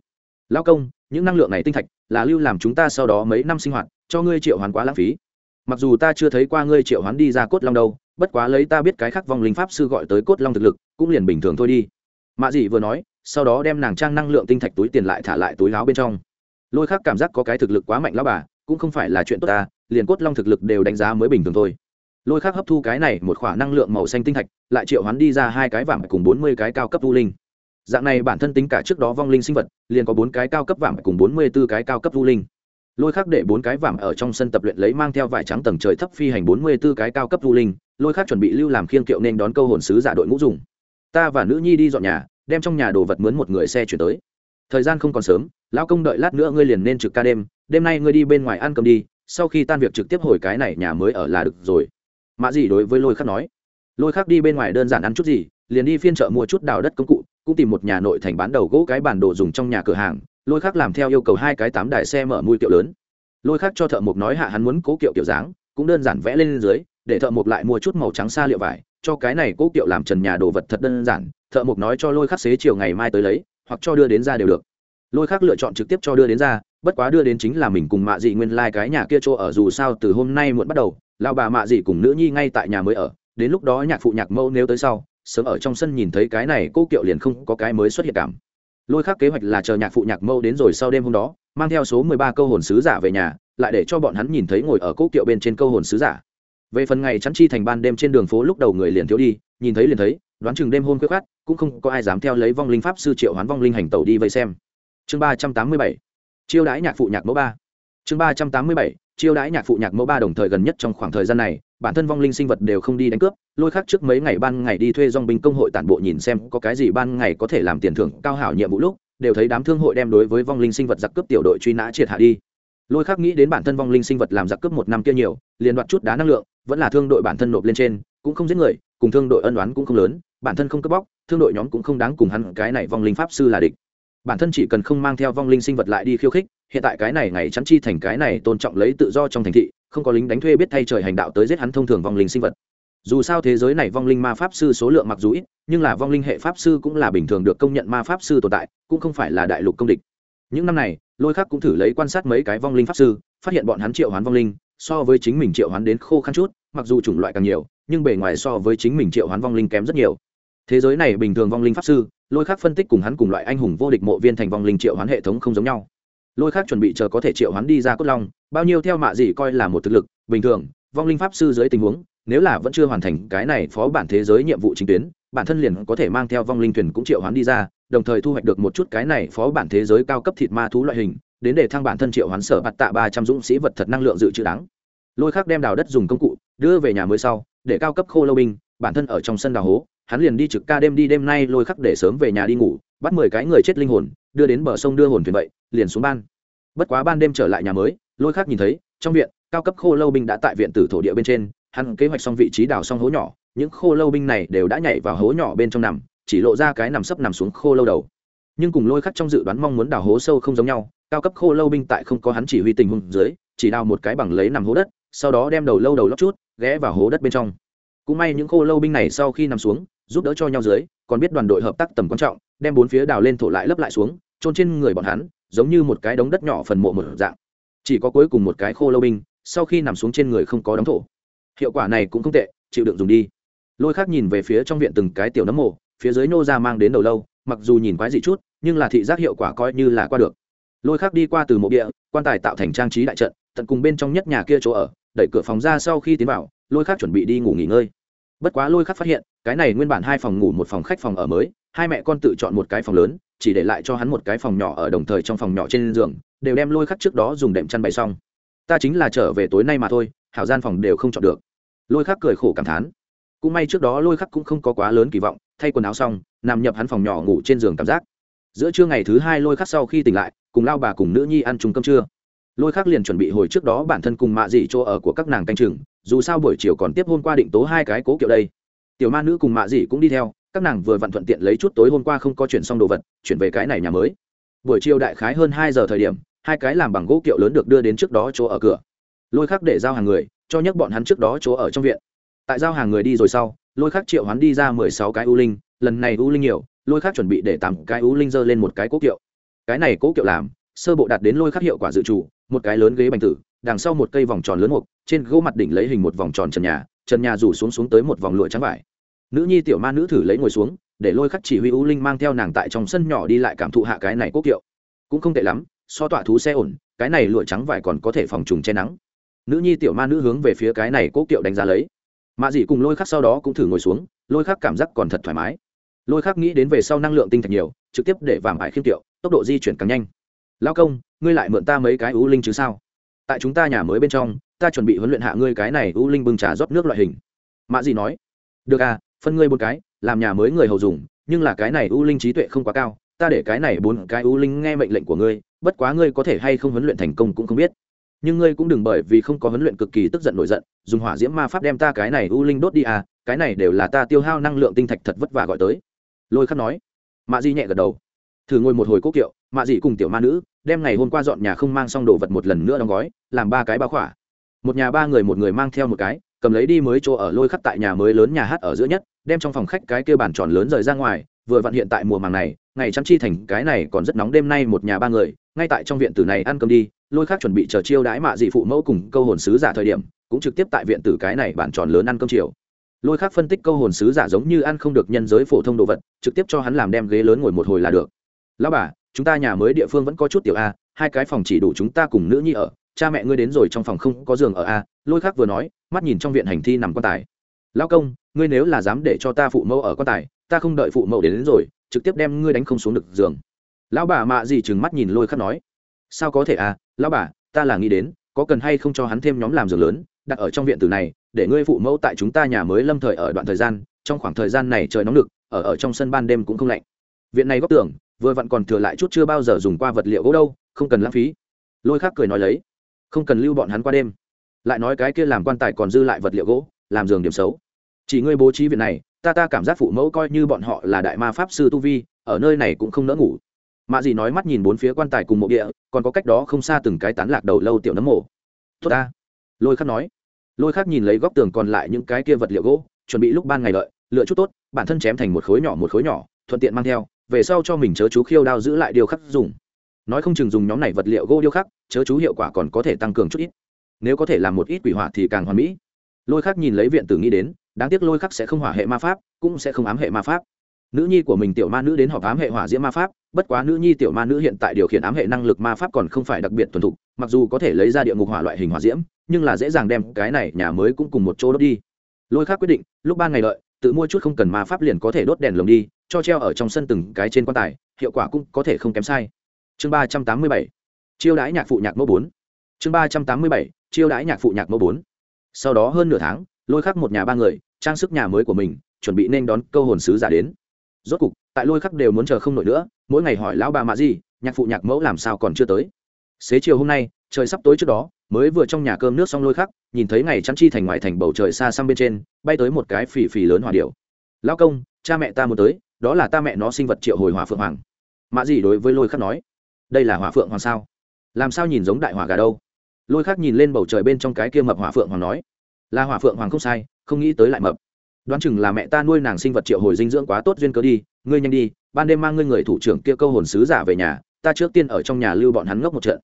Lao công, những năng lượng này tinh thạch là lưu làm chúng ta sau đó mấy năm sinh hoạt, cho ngươi triệu hoán quá lãng phí. Mặc dù ta chưa thấy qua ngươi triệu hoán đi ra cốt long đâu, bất quá lấy ta biết cái khác vong linh pháp sư gọi tới cốt long thực lực, cũng liền bình thường thôi đi. Mạ dị vừa nói, sau đó đem nàng trang năng lượng tinh thạch túi tiền lại thả lại túi láo bên trong. Lôi khác cảm giác có cái thực lực quá mạnh lao bà, cũng không phải là chuyện tốt ta, liền cốt long thực lực đều đánh giá mới bình thường thôi lôi khác hấp thu cái này một khoả năng lượng màu xanh tinh thạch, lại triệu hoán đi ra hai cái vàng cùng bốn mươi cái cao cấp vu linh. Dạng này bản thân tính cả trước đó vong linh sinh vật, liền có bốn cái cao cấp vàng cùng bốn mươi b ố cái cao cấp vu linh. Lôi khác để bốn cái vàng ở trong sân tập luyện lấy mang theo vải trắng tầng trời thấp phi hành bốn mươi b ố cái cao cấp vu linh, lôi khác chuẩn bị lưu làm khiên kiệu nên đón câu hồn sứ giả đội ngũ dùng. Ta và nữ nhi đi dọn nhà, đem trong nhà đồ vật mướn một người xe chuyển tới. Thời gian không còn sớm, lão công đợi lát nữa ngươi liền nên trực ca đêm đêm nay ngươi đi bên ngoài ăn cơm đi, sau khi tan việc trực tiếp hồi cái này nhà mới ở là được rồi mạ gì đối với lôi khắc nói, lôi khắc đi bên ngoài đơn giản ăn chút gì, liền đi phiên chợ mua chút đào đất công cụ, cũng tìm một nhà nội thành bán đầu gỗ cái bản đồ dùng trong nhà cửa hàng. Lôi khắc làm theo yêu cầu hai cái tám đài xe mở mui kiệu lớn. Lôi khắc cho thợ mộc nói hạ hắn muốn cố kiệu kiểu dáng, cũng đơn giản vẽ lên dưới, để thợ mộc lại mua chút màu trắng xa liệu vải, cho cái này cố kiệu làm trần nhà đồ vật thật đơn giản, thợ mộc nói cho lôi khắc xế chiều ngày mai tới lấy, hoặc cho đưa đến ra đều được. Lôi khắc lựa chọn trực tiếp cho đưa đến ra, bất quá đưa đến chính là mình cùng mạ dị nguyên lai、like、cái nhà kia chỗ ở, dù sao từ hôm nay muộn bắt đầu lao bà mạ dị cùng nữ nhi ngay tại nhà mới ở, đến lúc đó nhạc phụ nhạc mẫu nếu tới sau, sớm ở trong sân nhìn thấy cái này, cô kiệu liền không có cái mới xuất hiện cảm. Lôi khác kế hoạch là chờ nhạc phụ nhạc mẫu đến rồi sau đêm hôm đó, mang theo số mười ba câu hồn sứ giả về nhà, lại để cho bọn hắn nhìn thấy ngồi ở cỗ kiệu bên trên câu hồn sứ giả. Về phần ngày chắn chi thành ban đêm trên đường phố lúc đầu người liền thiếu đi, nhìn thấy liền thấy, đoán chừng đêm hôm quyết khát cũng không có ai dám theo lấy vong linh pháp sư triệu hoán vong linh hành tẩu đi vây xem. Chương ba trăm tám mươi bảy. Chiêu đãi nhạc phụ nhạc mẫu ba chương ba trăm tám mươi bảy, chiêu đãi nhạc phụ nhạc mẫu ba đồng thời gần nhất trong khoảng thời gian này, bản thân vong linh sinh vật đều không đi đánh cướp, lôi khác trước mấy ngày ban ngày đi thuê dong binh công hội tản bộ nhìn xem có cái gì ban ngày có thể làm tiền thưởng cao hảo nhiệm vụ lúc, đều thấy đám thương hội đem đối với vong linh sinh vật giặc cướp tiểu đội truy nã triệt hạ đi. Lôi khác nghĩ đến bản thân vong linh sinh vật làm giặc cướp một năm kia nhiều, liền đoạt chút đá năng lượng, vẫn là thương đội bản thân nộp lên trên, cũng không giết người, cùng thương đội ân oán cũng không lớn, bản thân không cướp bóc, thương đội nhóm cũng không đáng cùng hắn, cái này vong linh pháp sư là địch. Bản thân chỉ cần không mang theo vong linh sinh vật lại đi khiêu khích hiện tại cái này ngày chắn chi thành cái này tôn trọng lấy tự do trong thành thị, không có lính đánh thuê biết thay trời hành đạo tới giết hắn thông thường vong linh sinh vật. Dù sao thế giới này vong linh ma pháp sư số lượng mặc dù ít, nhưng là vong linh hệ pháp sư cũng là bình thường được công nhận ma pháp sư tồn tại, cũng không phải là đại lục công địch. Những năm này, lôi khắc cũng thử lấy quan sát mấy cái vong linh pháp sư, phát hiện bọn hắn triệu hoán vong linh, so với chính mình triệu hoán đến khô khăn chút, mặc dù chủng loại càng nhiều, nhưng bề ngoài so với chính mình triệu hoán vong linh kém rất nhiều. Thế giới này bình thường vong linh pháp sư, lôi khắc phân tích cùng hắn cùng loại anh hùng vô địch mộ viên thành vong linh triệu hoán hệ thống không giống nhau lôi khác chuẩn bị chờ có thể triệu hoán đi ra cốt long, bao nhiêu theo mạ gì coi là một thực lực, bình thường, vong linh pháp sư dưới tình huống, nếu là vẫn chưa hoàn thành cái này phó bản thế giới nhiệm vụ chính tuyến, bản thân liền có thể mang theo vong linh thuyền cũng triệu hoán đi ra, đồng thời thu hoạch được một chút cái này phó bản thế giới cao cấp thịt ma thú loại hình, đến để thăng bản thân triệu hoán sở bạt tạ ba trăm dũng sĩ vật thật năng lượng dự trữ đáng. Lôi khác đem đào đất dùng công cụ, đưa về nhà mới sau, để cao cấp khô lâu binh, bản thân ở trong sân đào hố, hắn liền đi trực ca đêm đi đêm nay lôi khắc để sớm về nhà đi ngủ, bắt mười cái người chết linh hồn, đưa đến bờ sông đưa hồn thuyền vậy liền xuống ban. Bất quá ban đêm trở lại nhà mới, lôi khác nhìn thấy, trong viện, cao cấp khô lâu binh đã tại viện tử thổ địa bên trên, hắn kế hoạch xong vị trí đào xong hố nhỏ, những khô lâu binh này đều đã nhảy vào hố nhỏ bên trong nằm, chỉ lộ ra cái nằm sấp nằm xuống khô lâu đầu. Nhưng cùng lôi khắc trong dự đoán mong muốn đào hố sâu không giống nhau, cao cấp khô lâu binh tại không có hắn chỉ huy tình huống dưới, chỉ đào một cái bằng lấy nằm hố đất, sau đó đem đầu lâu đầu lóc chút, ghé vào hố đất bên trong. Cũng may những khô lâu binh này sau khi nằm xuống, giúp đỡ cho nhau dưới, còn biết đoàn đội hợp tác tầm quan trọng, đem bốn phía đào lên thổ lại lấp lại xuống trôn trên người bọn hắn giống như một cái đống đất nhỏ phần mộ một dạng. Chỉ có cuối cùng một cái khô lâu binh, sau khi nằm xuống trên người không có đóng thổ. Hiệu quả này cũng không tệ, chịu đựng dùng đi. Lôi khác nhìn về phía trong viện từng cái tiểu nấm mộ, phía dưới nô ra mang đến đầu lâu, mặc dù nhìn quái dị chút, nhưng là thị giác hiệu quả coi như là qua được. Lôi khác đi qua từ mộ địa, quan tài tạo thành trang trí đại trận, tận cùng bên trong nhất nhà kia chỗ ở, đẩy cửa phòng ra sau khi tiến vào, lôi khác chuẩn bị đi ngủ nghỉ ngơi bất quá lôi khắc phát hiện, cái này nguyên bản hai phòng ngủ một phòng khách phòng ở mới, hai mẹ con tự chọn một cái phòng lớn, chỉ để lại cho hắn một cái phòng nhỏ ở đồng thời trong phòng nhỏ trên giường, đều đem lôi khắc trước đó dùng đệm chăn bày xong. Ta chính là trở về tối nay mà thôi, hảo gian phòng đều không chọn được. Lôi khắc cười khổ cảm thán. Cũng may trước đó lôi khắc cũng không có quá lớn kỳ vọng, thay quần áo xong, nằm nhập hắn phòng nhỏ ngủ trên giường cảm giác. Giữa trưa ngày thứ hai lôi khắc sau khi tỉnh lại, cùng lao bà cùng nữ nhi ăn chung cơm trưa lôi khác liền chuẩn bị hồi trước đó bản thân cùng mạ dị chỗ ở của các nàng canh chừng, dù sao buổi chiều còn tiếp hôm qua định tố hai cái cố kiệu đây. Tiểu ma nữ cùng mạ dị cũng đi theo, các nàng vừa vặn thuận tiện lấy chút tối hôm qua không có chuyển xong đồ vật, chuyển về cái này nhà mới. Buổi chiều đại khái hơn hai giờ thời điểm, hai cái làm bằng gỗ kiệu lớn được đưa đến trước đó chỗ ở cửa. Lôi khắc để giao hàng người, cho nhắc bọn hắn trước đó chỗ ở trong viện. Tại giao hàng người đi rồi sau, lôi khắc triệu hắn đi ra mười sáu cái u linh, lần này u linh nhiều, lôi khắc chuẩn bị để tám cái u linh dơ lên một cái cố kiệu. Cái này cố kiệu làm, sơ bộ đạt đến lôi khắc hiệu quả dự trù một cái lớn ghế bành tử, đằng sau một cây vòng tròn lớn mục, trên gỗ mặt đỉnh lấy hình một vòng tròn trần nhà trần nhà rủ xuống xuống tới một vòng lụa trắng vải. Nữ nhi tiểu ma nữ thử lấy ngồi xuống, để lôi khắc chỉ huy u linh mang theo nàng tại trong sân nhỏ đi lại cảm thụ hạ cái này quốc kiệu. Cũng không tệ lắm, so tọa thú xe ổn, cái này lụa trắng vải còn có thể phòng trùng che nắng. Nữ nhi tiểu ma nữ hướng về phía cái này quốc kiệu đánh giá lấy. Mạ dị cùng lôi khắc sau đó cũng thử ngồi xuống, lôi khắc cảm giác còn thật thoải mái. Lôi khắc nghĩ đến về sau năng lượng tinh thạch nhiều, trực tiếp để vàng ải khiêm tiệu, tốc độ di chuyển càng nhanh lao công, ngươi lại mượn ta mấy cái u linh chứ sao? Tại chúng ta nhà mới bên trong, ta chuẩn bị huấn luyện hạ ngươi cái này u linh bưng trà rót nước loại hình. Mạ dị nói, được à phân ngươi một cái, làm nhà mới người hầu dùng, nhưng là cái này u linh trí tuệ không quá cao, ta để cái này bốn cái u linh nghe mệnh lệnh của ngươi, bất quá ngươi có thể hay không huấn luyện thành công cũng không biết. Nhưng ngươi cũng đừng bởi vì không có huấn luyện cực kỳ tức giận nổi giận, dùng hỏa diễm ma pháp đem ta cái này u linh đốt đi à cái này đều là ta tiêu hao năng lượng tinh thạch thật vất vả gọi tới. Lôi khắc nói. Mạ di nhẹ gật đầu thử ngồi một hồi cố kiệu, mạ dị cùng tiểu ma nữ, đem ngày hôm qua dọn nhà không mang xong đồ vật một lần nữa đóng gói, làm ba cái bao khỏa. Một nhà ba người một người mang theo một cái, cầm lấy đi mới chỗ ở lôi khắc tại nhà mới lớn nhà hát ở giữa nhất, đem trong phòng khách cái kia bàn tròn lớn rời ra ngoài, vừa vặn hiện tại mùa màng này, ngày chăm chi thành cái này còn rất nóng đêm nay một nhà ba người, ngay tại trong viện tử này ăn cơm đi, lôi khắc chuẩn bị chờ chiêu đãi mạ dị phụ mẫu cùng câu hồn sứ giả thời điểm, cũng trực tiếp tại viện tử cái này bàn tròn lớn ăn cơm chiều. Lôi khắc phân tích câu hồn sứ giả giống như ăn không được nhân giới phổ thông đồ vật, trực tiếp cho hắn làm đem ghế lớn ngồi một hồi là được lão bà chúng ta nhà mới địa phương vẫn có chút tiểu a hai cái phòng chỉ đủ chúng ta cùng nữ nhi ở cha mẹ ngươi đến rồi trong phòng không có giường ở a lôi khác vừa nói mắt nhìn trong viện hành thi nằm quan tài. Lão công ngươi nếu là dám để cho ta phụ mẫu ở quan tài ta không đợi phụ mẫu đến, đến rồi trực tiếp đem ngươi đánh không xuống được giường. Lão bà mạ gì chừng mắt nhìn lôi khắc nói. Sao có thể à lão bà ta là nghĩ đến có cần hay không cho hắn thêm nhóm làm giường lớn đặt ở trong viện từ này để ngươi phụ mẫu tại chúng ta nhà mới lâm thời ở đoạn thời gian trong khoảng thời gian này trời nóng lực ở ở trong sân ban đêm cũng không lạnh. Viện này góc tưởng vừa vặn còn thừa lại chút chưa bao giờ dùng qua vật liệu gỗ đâu, không cần lãng phí. Lôi khác cười nói lấy, không cần lưu bọn hắn qua đêm. Lại nói cái kia làm quan tài còn dư lại vật liệu gỗ, làm giường điểm xấu. Chỉ ngươi bố trí viện này, ta ta cảm giác phụ mẫu coi như bọn họ là đại ma pháp sư tu vi, ở nơi này cũng không nỡ ngủ. Mạ gì nói mắt nhìn bốn phía quan tài cùng mộ địa, còn có cách đó không xa từng cái tán lạc đầu lâu tiểu nấm mộ. Tốt ta. Lôi khắc nói. Lôi khắc nhìn lấy góc tường còn lại những cái kia vật liệu gỗ, chuẩn bị lúc ban ngày lợi lựa chút tốt, bản thân chém thành một khối nhỏ một khối nhỏ, thuận tiện mang theo về sau cho mình chớ chú khiêu đao giữ lại điều khắc dùng. Nói không chừng dùng nhóm này vật liệu gỗ điêu khắc chớ chú hiệu quả còn có thể tăng cường chút ít. Nếu có thể làm một ít quỷ hỏa thì càng hoàn mỹ. Lôi khắc nhìn lấy viện tử nghĩ đến đáng tiếc lôi khắc sẽ không hỏa hệ ma pháp cũng sẽ không ám hệ ma pháp. Nữ nhi của mình tiểu ma nữ đến họp ám hệ hỏa diễm ma pháp bất quá nữ nhi tiểu ma nữ hiện tại điều khiển ám hệ năng lực ma pháp còn không phải đặc biệt thuần thục mặc dù có thể lấy ra địa ngục hỏa loại hình hỏa diễm nhưng là dễ dàng đem cái này nhà mới cũng cùng một chỗ đốt đi. Lôi khác quyết định lúc ban ngày lợi, tự mua chút không cần ma pháp liền có thể đốt đèn lồng đi cho treo ở trong sân từng cái trên quan tài, hiệu quả cũng có thể không kém sai. Chương ba trăm tám mươi bảy, chiêu đãi nhạc phụ nhạc mẫu bốn. Chương ba trăm tám mươi bảy, chiêu đãi nhạc phụ nhạc mẫu bốn. Sau đó hơn nửa tháng, lôi khắc một nhà ba người, trang sức nhà mới của mình, chuẩn bị nên đón câu hồn sứ giả đến. Rốt cục, tại lôi khắc đều muốn chờ không nổi nữa, mỗi ngày hỏi lão bà mạ gì, nhạc phụ nhạc mẫu làm sao còn chưa tới. Xế chiều hôm nay, trời sắp tối trước đó, mới vừa trong nhà cơm nước xong lôi khắc, nhìn thấy ngày chăn chi thành ngoài thành bầu trời xa xăm bên trên, bay tới một cái phì phì lớn hòa điệu lão công, cha mẹ ta muốn tới đó là ta mẹ nó sinh vật triệu hồi hỏa phượng hoàng. Mạ gì đối với lôi khắc nói, đây là hỏa phượng hoàng sao? Làm sao nhìn giống đại hỏa gà đâu? Lôi khắc nhìn lên bầu trời bên trong cái kia mập hỏa phượng hoàng nói, là hỏa phượng hoàng không sai, không nghĩ tới lại mập. Đoán chừng là mẹ ta nuôi nàng sinh vật triệu hồi dinh dưỡng quá tốt duyên cớ đi, ngươi nhanh đi, ban đêm mang ngươi người thủ trưởng kia câu hồn sứ giả về nhà, ta trước tiên ở trong nhà lưu bọn hắn ngốc một trận.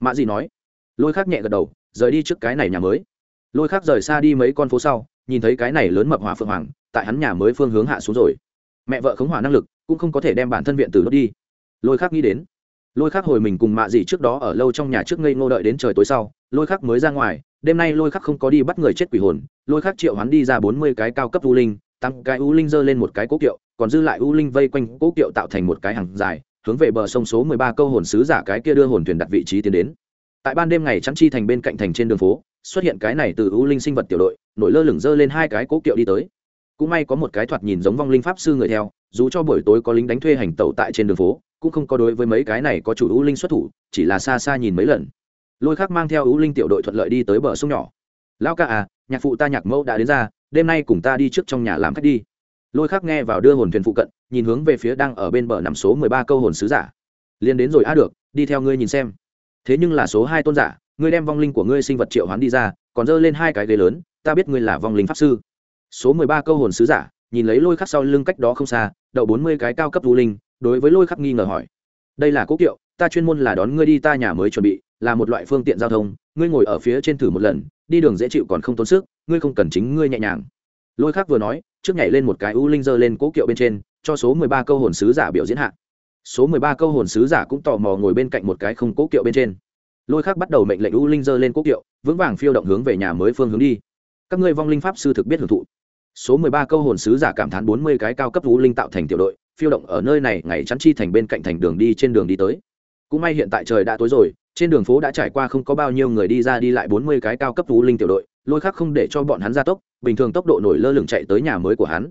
Mạ gì nói. Lôi khắc nhẹ gật đầu, rời đi trước cái này nhà mới. Lôi khắc rời xa đi mấy con phố sau, nhìn thấy cái này lớn mập hỏa phượng hoàng, tại hắn nhà mới phương hướng hạ xuống rồi mẹ vợ khống hỏa năng lực cũng không có thể đem bản thân viện tử đốt đi. Lôi khác nghĩ đến, lôi khác hồi mình cùng mạ dì trước đó ở lâu trong nhà trước ngây ngô đợi đến trời tối sau, lôi khác mới ra ngoài, đêm nay lôi khắc không có đi bắt người chết quỷ hồn, lôi khắc triệu hắn đi ra bốn mươi cái cao cấp u linh tăng cái u linh giơ lên một cái cố kiệu, còn dư lại u linh vây quanh cố kiệu tạo thành một cái hàng dài, hướng về bờ sông số mười ba câu hồn sứ giả cái kia đưa hồn thuyền đặt vị trí tiến đến. Tại ban đêm ngày chắn chi thành bên cạnh thành trên đường phố, xuất hiện cái này từ u linh sinh vật tiểu đội, nổi lơ lửng dơ lên hai cái cố kiệu đi tới cũng may có một cái thoạt nhìn giống vong linh pháp sư người theo, dù cho buổi tối có lính đánh thuê hành tẩu tại trên đường phố, cũng không có đối với mấy cái này có chủ ưu linh xuất thủ, chỉ là xa xa nhìn mấy lần. Lôi khác mang theo ưu linh tiểu đội thuận lợi đi tới bờ sông nhỏ. Lão ca à nhạc phụ ta nhạc mẫu đã đến ra, đêm nay cùng ta đi trước trong nhà làm khách đi. Lôi khác nghe vào đưa hồn thuyền phụ cận, nhìn hướng về phía đang ở bên bờ nằm số mười ba câu hồn sứ giả. Liền đến rồi a được, đi theo ngươi nhìn xem. Thế nhưng là số hai tôn giả, ngươi đem vong linh của ngươi sinh vật triệu hoán đi ra, còn dơ lên hai cái ghế lớn, ta biết ngươi là vong linh pháp sư số mười ba câu hồn sứ giả, nhìn lấy lôi khắc sau lưng cách đó không xa, đậu bốn mươi cái cao cấp vũ linh, đối với lôi khắc nghi ngờ hỏi. Đây là cố kiệu, ta chuyên môn là đón ngươi đi ta nhà mới chuẩn bị, là một loại phương tiện giao thông, ngươi ngồi ở phía trên thử một lần, đi đường dễ chịu còn không tốn sức, ngươi không cần chính ngươi nhẹ nhàng. Lôi khắc vừa nói, trước nhảy lên một cái u linh dơ lên cố kiệu bên trên, cho số mười ba câu hồn sứ giả biểu diễn hạ. Số mười ba câu hồn sứ giả cũng tò mò ngồi bên cạnh một cái không cố kiệu bên trên. Lôi khắc bắt đầu mệnh lệnh u linh dơ lên cố kiệu, vững vàng phiêu động hướng về nhà mới phương hướng đi. Các ngươi vong linh pháp sư thực biết hưởng thụ số mười ba câu hồn sứ giả cảm thán bốn mươi cái cao cấp thú linh tạo thành tiểu đội, phiêu động ở nơi này, ngày chắn chi thành bên cạnh thành đường đi trên đường đi tới. Cũng may hiện tại trời đã tối rồi, trên đường phố đã trải qua không có bao nhiêu người đi ra đi lại bốn mươi cái cao cấp thú linh tiểu đội, lôi khác không để cho bọn hắn ra tốc, bình thường tốc độ nổi lơ lửng chạy tới nhà mới của hắn.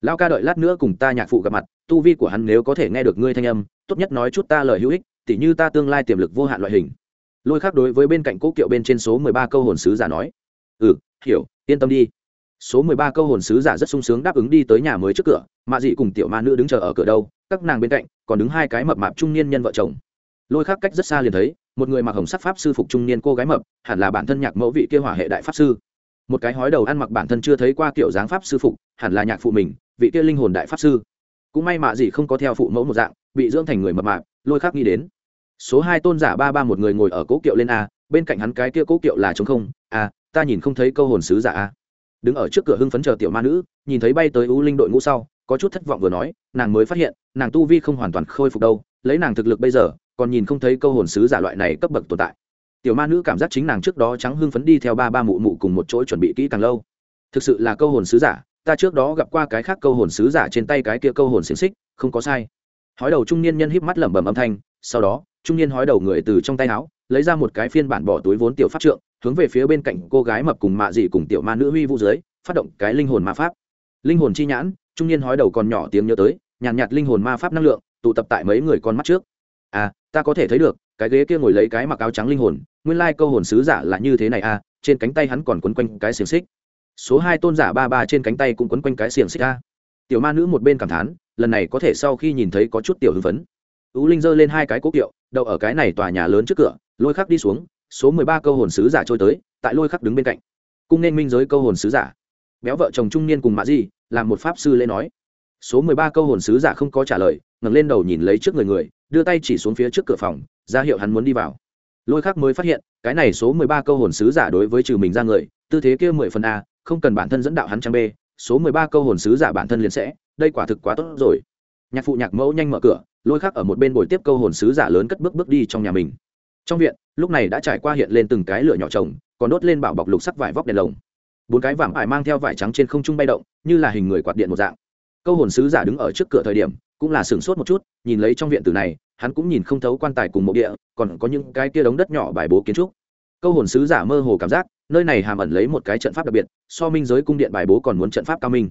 Lao ca đợi lát nữa cùng ta nhạc phụ gặp mặt, tu vi của hắn nếu có thể nghe được ngươi thanh âm, tốt nhất nói chút ta lời hữu ích, tỉ như ta tương lai tiềm lực vô hạn loại hình. Lôi khác đối với bên cạnh cố kiệu bên trên số mười ba câu hồn sứ giả nói. Ừ hiểu, yên tâm đi số mười ba câu hồn sứ giả rất sung sướng đáp ứng đi tới nhà mới trước cửa, mạ dị cùng tiểu ma nữ đứng chờ ở cửa đâu, các nàng bên cạnh, còn đứng hai cái mập mạp trung niên nhân vợ chồng. Lôi khác cách rất xa liền thấy, một người mặc hồng sắc pháp sư phục trung niên cô gái mập, hẳn là bản thân nhạc mẫu vị kia hỏa hệ đại pháp sư. Một cái hói đầu ăn mặc bản thân chưa thấy qua kiểu dáng pháp sư phục, hẳn là nhạc phụ mình, vị kia linh hồn đại pháp sư. Cũng may mạ gì không có theo phụ mẫu một dạng, bị dưỡng thành người mập mạp, lôi khác nghĩ đến. Số hai tôn giả ba ba một người ngồi ở cố kiệu lên a, bên cạnh hắn cái kia cố kiệu là chống không, a, ta nhìn không thấy câu hồn sứ giả a đứng ở trước cửa hưng phấn chờ tiểu ma nữ, nhìn thấy bay tới u linh đội ngũ sau, có chút thất vọng vừa nói, nàng mới phát hiện, nàng tu vi không hoàn toàn khôi phục đâu, lấy nàng thực lực bây giờ, còn nhìn không thấy câu hồn sứ giả loại này cấp bậc tồn tại. Tiểu ma nữ cảm giác chính nàng trước đó trắng hưng phấn đi theo ba ba mụ mụ cùng một chỗ chuẩn bị kỹ càng lâu. Thực sự là câu hồn sứ giả, ta trước đó gặp qua cái khác câu hồn sứ giả trên tay cái kia câu hồn xiềng xích, không có sai. Hói đầu trung niên nhân híp mắt lẩm bẩm âm thanh, sau đó, trung niên hói đầu người từ trong tay áo, lấy ra một cái phiên bản bỏ túi vốn tiểu pháp trượng hướng về phía bên cạnh cô gái mập cùng mạ dị cùng tiểu ma nữ huy vũ dưới phát động cái linh hồn ma pháp. Linh hồn chi nhãn trung niên hói đầu còn nhỏ tiếng nhớ tới nhàn nhạt, nhạt linh hồn ma pháp năng lượng tụ tập tại mấy người con mắt trước. À ta có thể thấy được cái ghế kia ngồi lấy cái mặc áo trắng linh hồn nguyên lai câu hồn sứ giả là như thế này à trên cánh tay hắn còn quấn quanh cái xiềng xích. Số hai tôn giả ba ba trên cánh tay cũng quấn quanh cái xiềng xích a. Tiểu ma nữ một bên cảm thán lần này có thể sau khi nhìn thấy có chút tiểu hưng phấn. Tú linh giơ lên hai cái cố kiệu đậu ở cái này tòa nhà lớn trước cửa lôi khắc đi xuống số mười ba câu hồn sứ giả trôi tới, tại lôi khắc đứng bên cạnh. Cung nên minh giới câu hồn sứ giả. Béo vợ chồng trung niên cùng mạ di, làm một pháp sư lễ nói. Số mười ba câu hồn sứ giả không có trả lời, ngẩng lên đầu nhìn lấy trước người người, đưa tay chỉ xuống phía trước cửa phòng, ra hiệu hắn muốn đi vào. Lôi khắc mới phát hiện, cái này số mười ba câu hồn sứ giả đối với trừ mình ra người, tư thế kia mười phần a, không cần bản thân dẫn đạo hắn trang b số mười ba câu hồn sứ giả bản thân liền sẽ, đây quả thực quá tốt rồi. Nhạc phụ nhạc mẫu nhanh mở cửa, lôi khắc ở một bên bồi tiếp câu hồn sứ giả lớn cất bước bước đi trong nhà mình trong viện, lúc này đã trải qua hiện lên từng cái lửa nhỏ trồng, còn đốt lên bảo bọc lục sắc vải vóc đèn lồng. Bốn cái vảm ải mang theo vải trắng trên không trung bay động, như là hình người quạt điện một dạng. Câu hồn sứ giả đứng ở trước cửa thời điểm, cũng là sửng sốt một chút, nhìn lấy trong viện tử này, hắn cũng nhìn không thấu quan tài cùng mộ địa, còn có những cái kia đống đất nhỏ bài bố kiến trúc. Câu hồn sứ giả mơ hồ cảm giác, nơi này hàm ẩn lấy một cái trận pháp đặc biệt, so minh giới cung điện bài bố còn muốn trận pháp cao minh.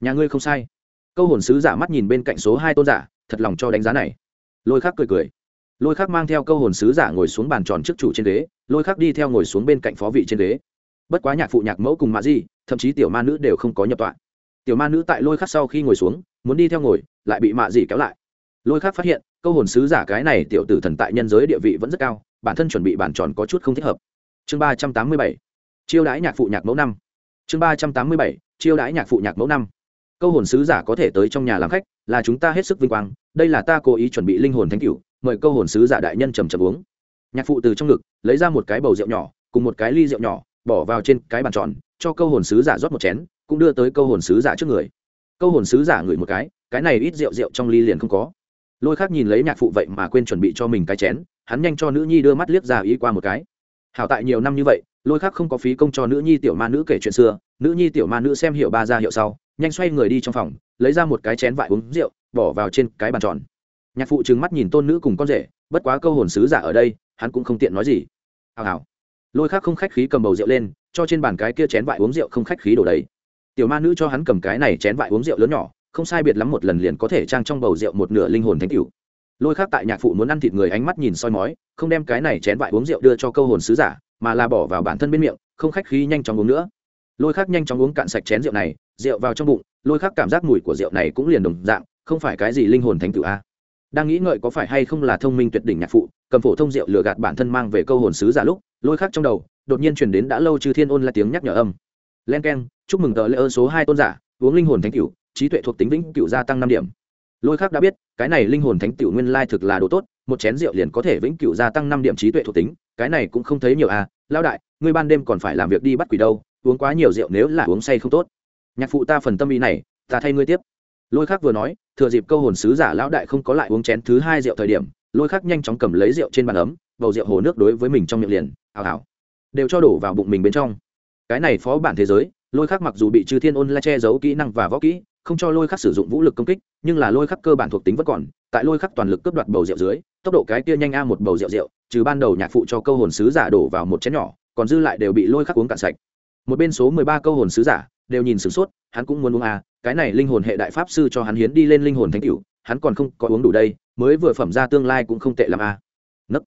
Nhà ngươi không sai. Câu hồn sứ giả mắt nhìn bên cạnh số hai tôn giả, thật lòng cho đánh giá này. Lôi khắc cười cười lôi khắc mang theo câu hồn sứ giả ngồi xuống bàn tròn trước chủ trên ghế, lôi khắc đi theo ngồi xuống bên cạnh phó vị trên ghế. Bất quá nhạc phụ nhạc mẫu cùng mạ di, thậm chí tiểu ma nữ đều không có nhập tọa. Tiểu ma nữ tại lôi khắc sau khi ngồi xuống, muốn đi theo ngồi, lại bị mạ di kéo lại. Lôi khắc phát hiện, câu hồn sứ giả cái này tiểu tử thần tại nhân giới địa vị vẫn rất cao, bản thân chuẩn bị bàn tròn có chút không thích hợp. Chương ba trăm tám mươi bảy, chiêu đãi nhạc phụ nhạc mẫu năm. Chương ba trăm tám mươi bảy, chiêu đãi nhạc phụ nhạc mẫu năm. Câu hồn sứ giả có thể tới trong nhà làm khách, là chúng ta hết sức vinh quang, đây là ta cố ý chuẩn bị linh hồn thánh cửu mời câu hồn sứ giả đại nhân trầm trầm uống. Nhạc phụ từ trong ngực, lấy ra một cái bầu rượu nhỏ, cùng một cái ly rượu nhỏ, bỏ vào trên cái bàn tròn, cho câu hồn sứ giả rót một chén, cũng đưa tới câu hồn sứ giả trước người. Câu hồn sứ giả ngửi một cái cái này ít rượu rượu trong ly liền không có. Lôi khác nhìn lấy nhạc phụ vậy mà quên chuẩn bị cho mình cái chén, hắn nhanh cho nữ nhi đưa mắt liếc ra ý qua một cái. Hảo tại nhiều năm như vậy, lôi khác không có phí công cho nữ nhi tiểu ma nữ kể chuyện xưa, nữ nhi tiểu ma nữ xem hiểu ba ra hiệu sau, nhanh xoay người đi trong phòng, lấy ra một cái chén vải uống rượu, bỏ vào trên cái bàn tròn nhạc phụ trừng mắt nhìn tôn nữ cùng con rể, bất quá câu hồn sứ giả ở đây, hắn cũng không tiện nói gì. Hào hào. Lôi khác không khách khí cầm bầu rượu lên, cho trên bàn cái kia chén vại uống rượu không khách khí đổ đầy. Tiểu ma nữ cho hắn cầm cái này chén vại uống rượu lớn nhỏ, không sai biệt lắm một lần liền có thể trang trong bầu rượu một nửa linh hồn thánh cửu. Lôi khác tại nhạc phụ muốn ăn thịt người ánh mắt nhìn soi mói, không đem cái này chén vại uống rượu đưa cho câu hồn sứ giả, mà là bỏ vào bản thân bên miệng, không khách khí nhanh chóng uống nữa. Lôi khác nhanh chóng uống cạn sạch chén rượu này, rượu vào trong bụng, lôi khác cảm giác mùi của rượu này cũng liền đồng dạng, không phải cái gì linh hồn thánh cửu a đang nghĩ ngợi có phải hay không là thông minh tuyệt đỉnh nhạc phụ, cầm phổ thông rượu lừa gạt bản thân mang về câu hồn sứ giả lúc, lôi khắc trong đầu, đột nhiên chuyển đến đã lâu chư thiên ôn là tiếng nhắc nhở âm. Len k e n chúc mừng tờ lễ ơn số hai tôn giả, uống linh hồn thánh cựu trí tuệ thuộc tính vĩnh cửu gia tăng năm điểm. Lôi khắc đã biết, cái này linh hồn thánh cựu nguyên lai thực là đồ tốt, một chén rượu liền có thể vĩnh cửu gia tăng năm điểm trí tuệ thuộc tính, cái này cũng không thấy nhiều à lao đại, ngươi ban đêm còn phải làm việc đi bắt quỷ đâu, uống quá nhiều rượu nếu là uống say không tốt. Nhạc phụ ta phần tâm ý này, ta thay ngươi tiếp lôi khác vừa nói, thừa dịp câu hồn sứ giả lão đại không có lại uống chén thứ hai rượu thời điểm, lôi khác nhanh chóng cầm lấy rượu trên bàn ấm, bầu rượu hồ nước đối với mình trong miệng liền ảo ảo đều cho đổ vào bụng mình bên trong. Cái này phó bản thế giới, lôi khắc mặc dù bị chư thiên ôn la che giấu kỹ năng và võ kỹ, không cho lôi khắc sử dụng vũ lực công kích, nhưng là lôi khắc cơ bản thuộc tính vẫn còn, tại lôi khắc toàn lực cướp đoạt bầu rượu dưới, tốc độ cái kia nhanh a một bầu rượu rượu, trừ ban đầu nhạc phụ cho câu hồn sứ giả đổ vào một chén nhỏ, còn dư lại đều bị lôi khắc uống cạn sạch. Một bên số mười ba câu hồn sứ giả, đều nhìn sửng sốt, hắn cũng muốn uống a cái này linh hồn hệ đại pháp sư cho hắn hiến đi lên linh hồn thánh cửu, hắn còn không có uống đủ đây, mới vừa phẩm ra tương lai cũng không tệ làm a à. nấc.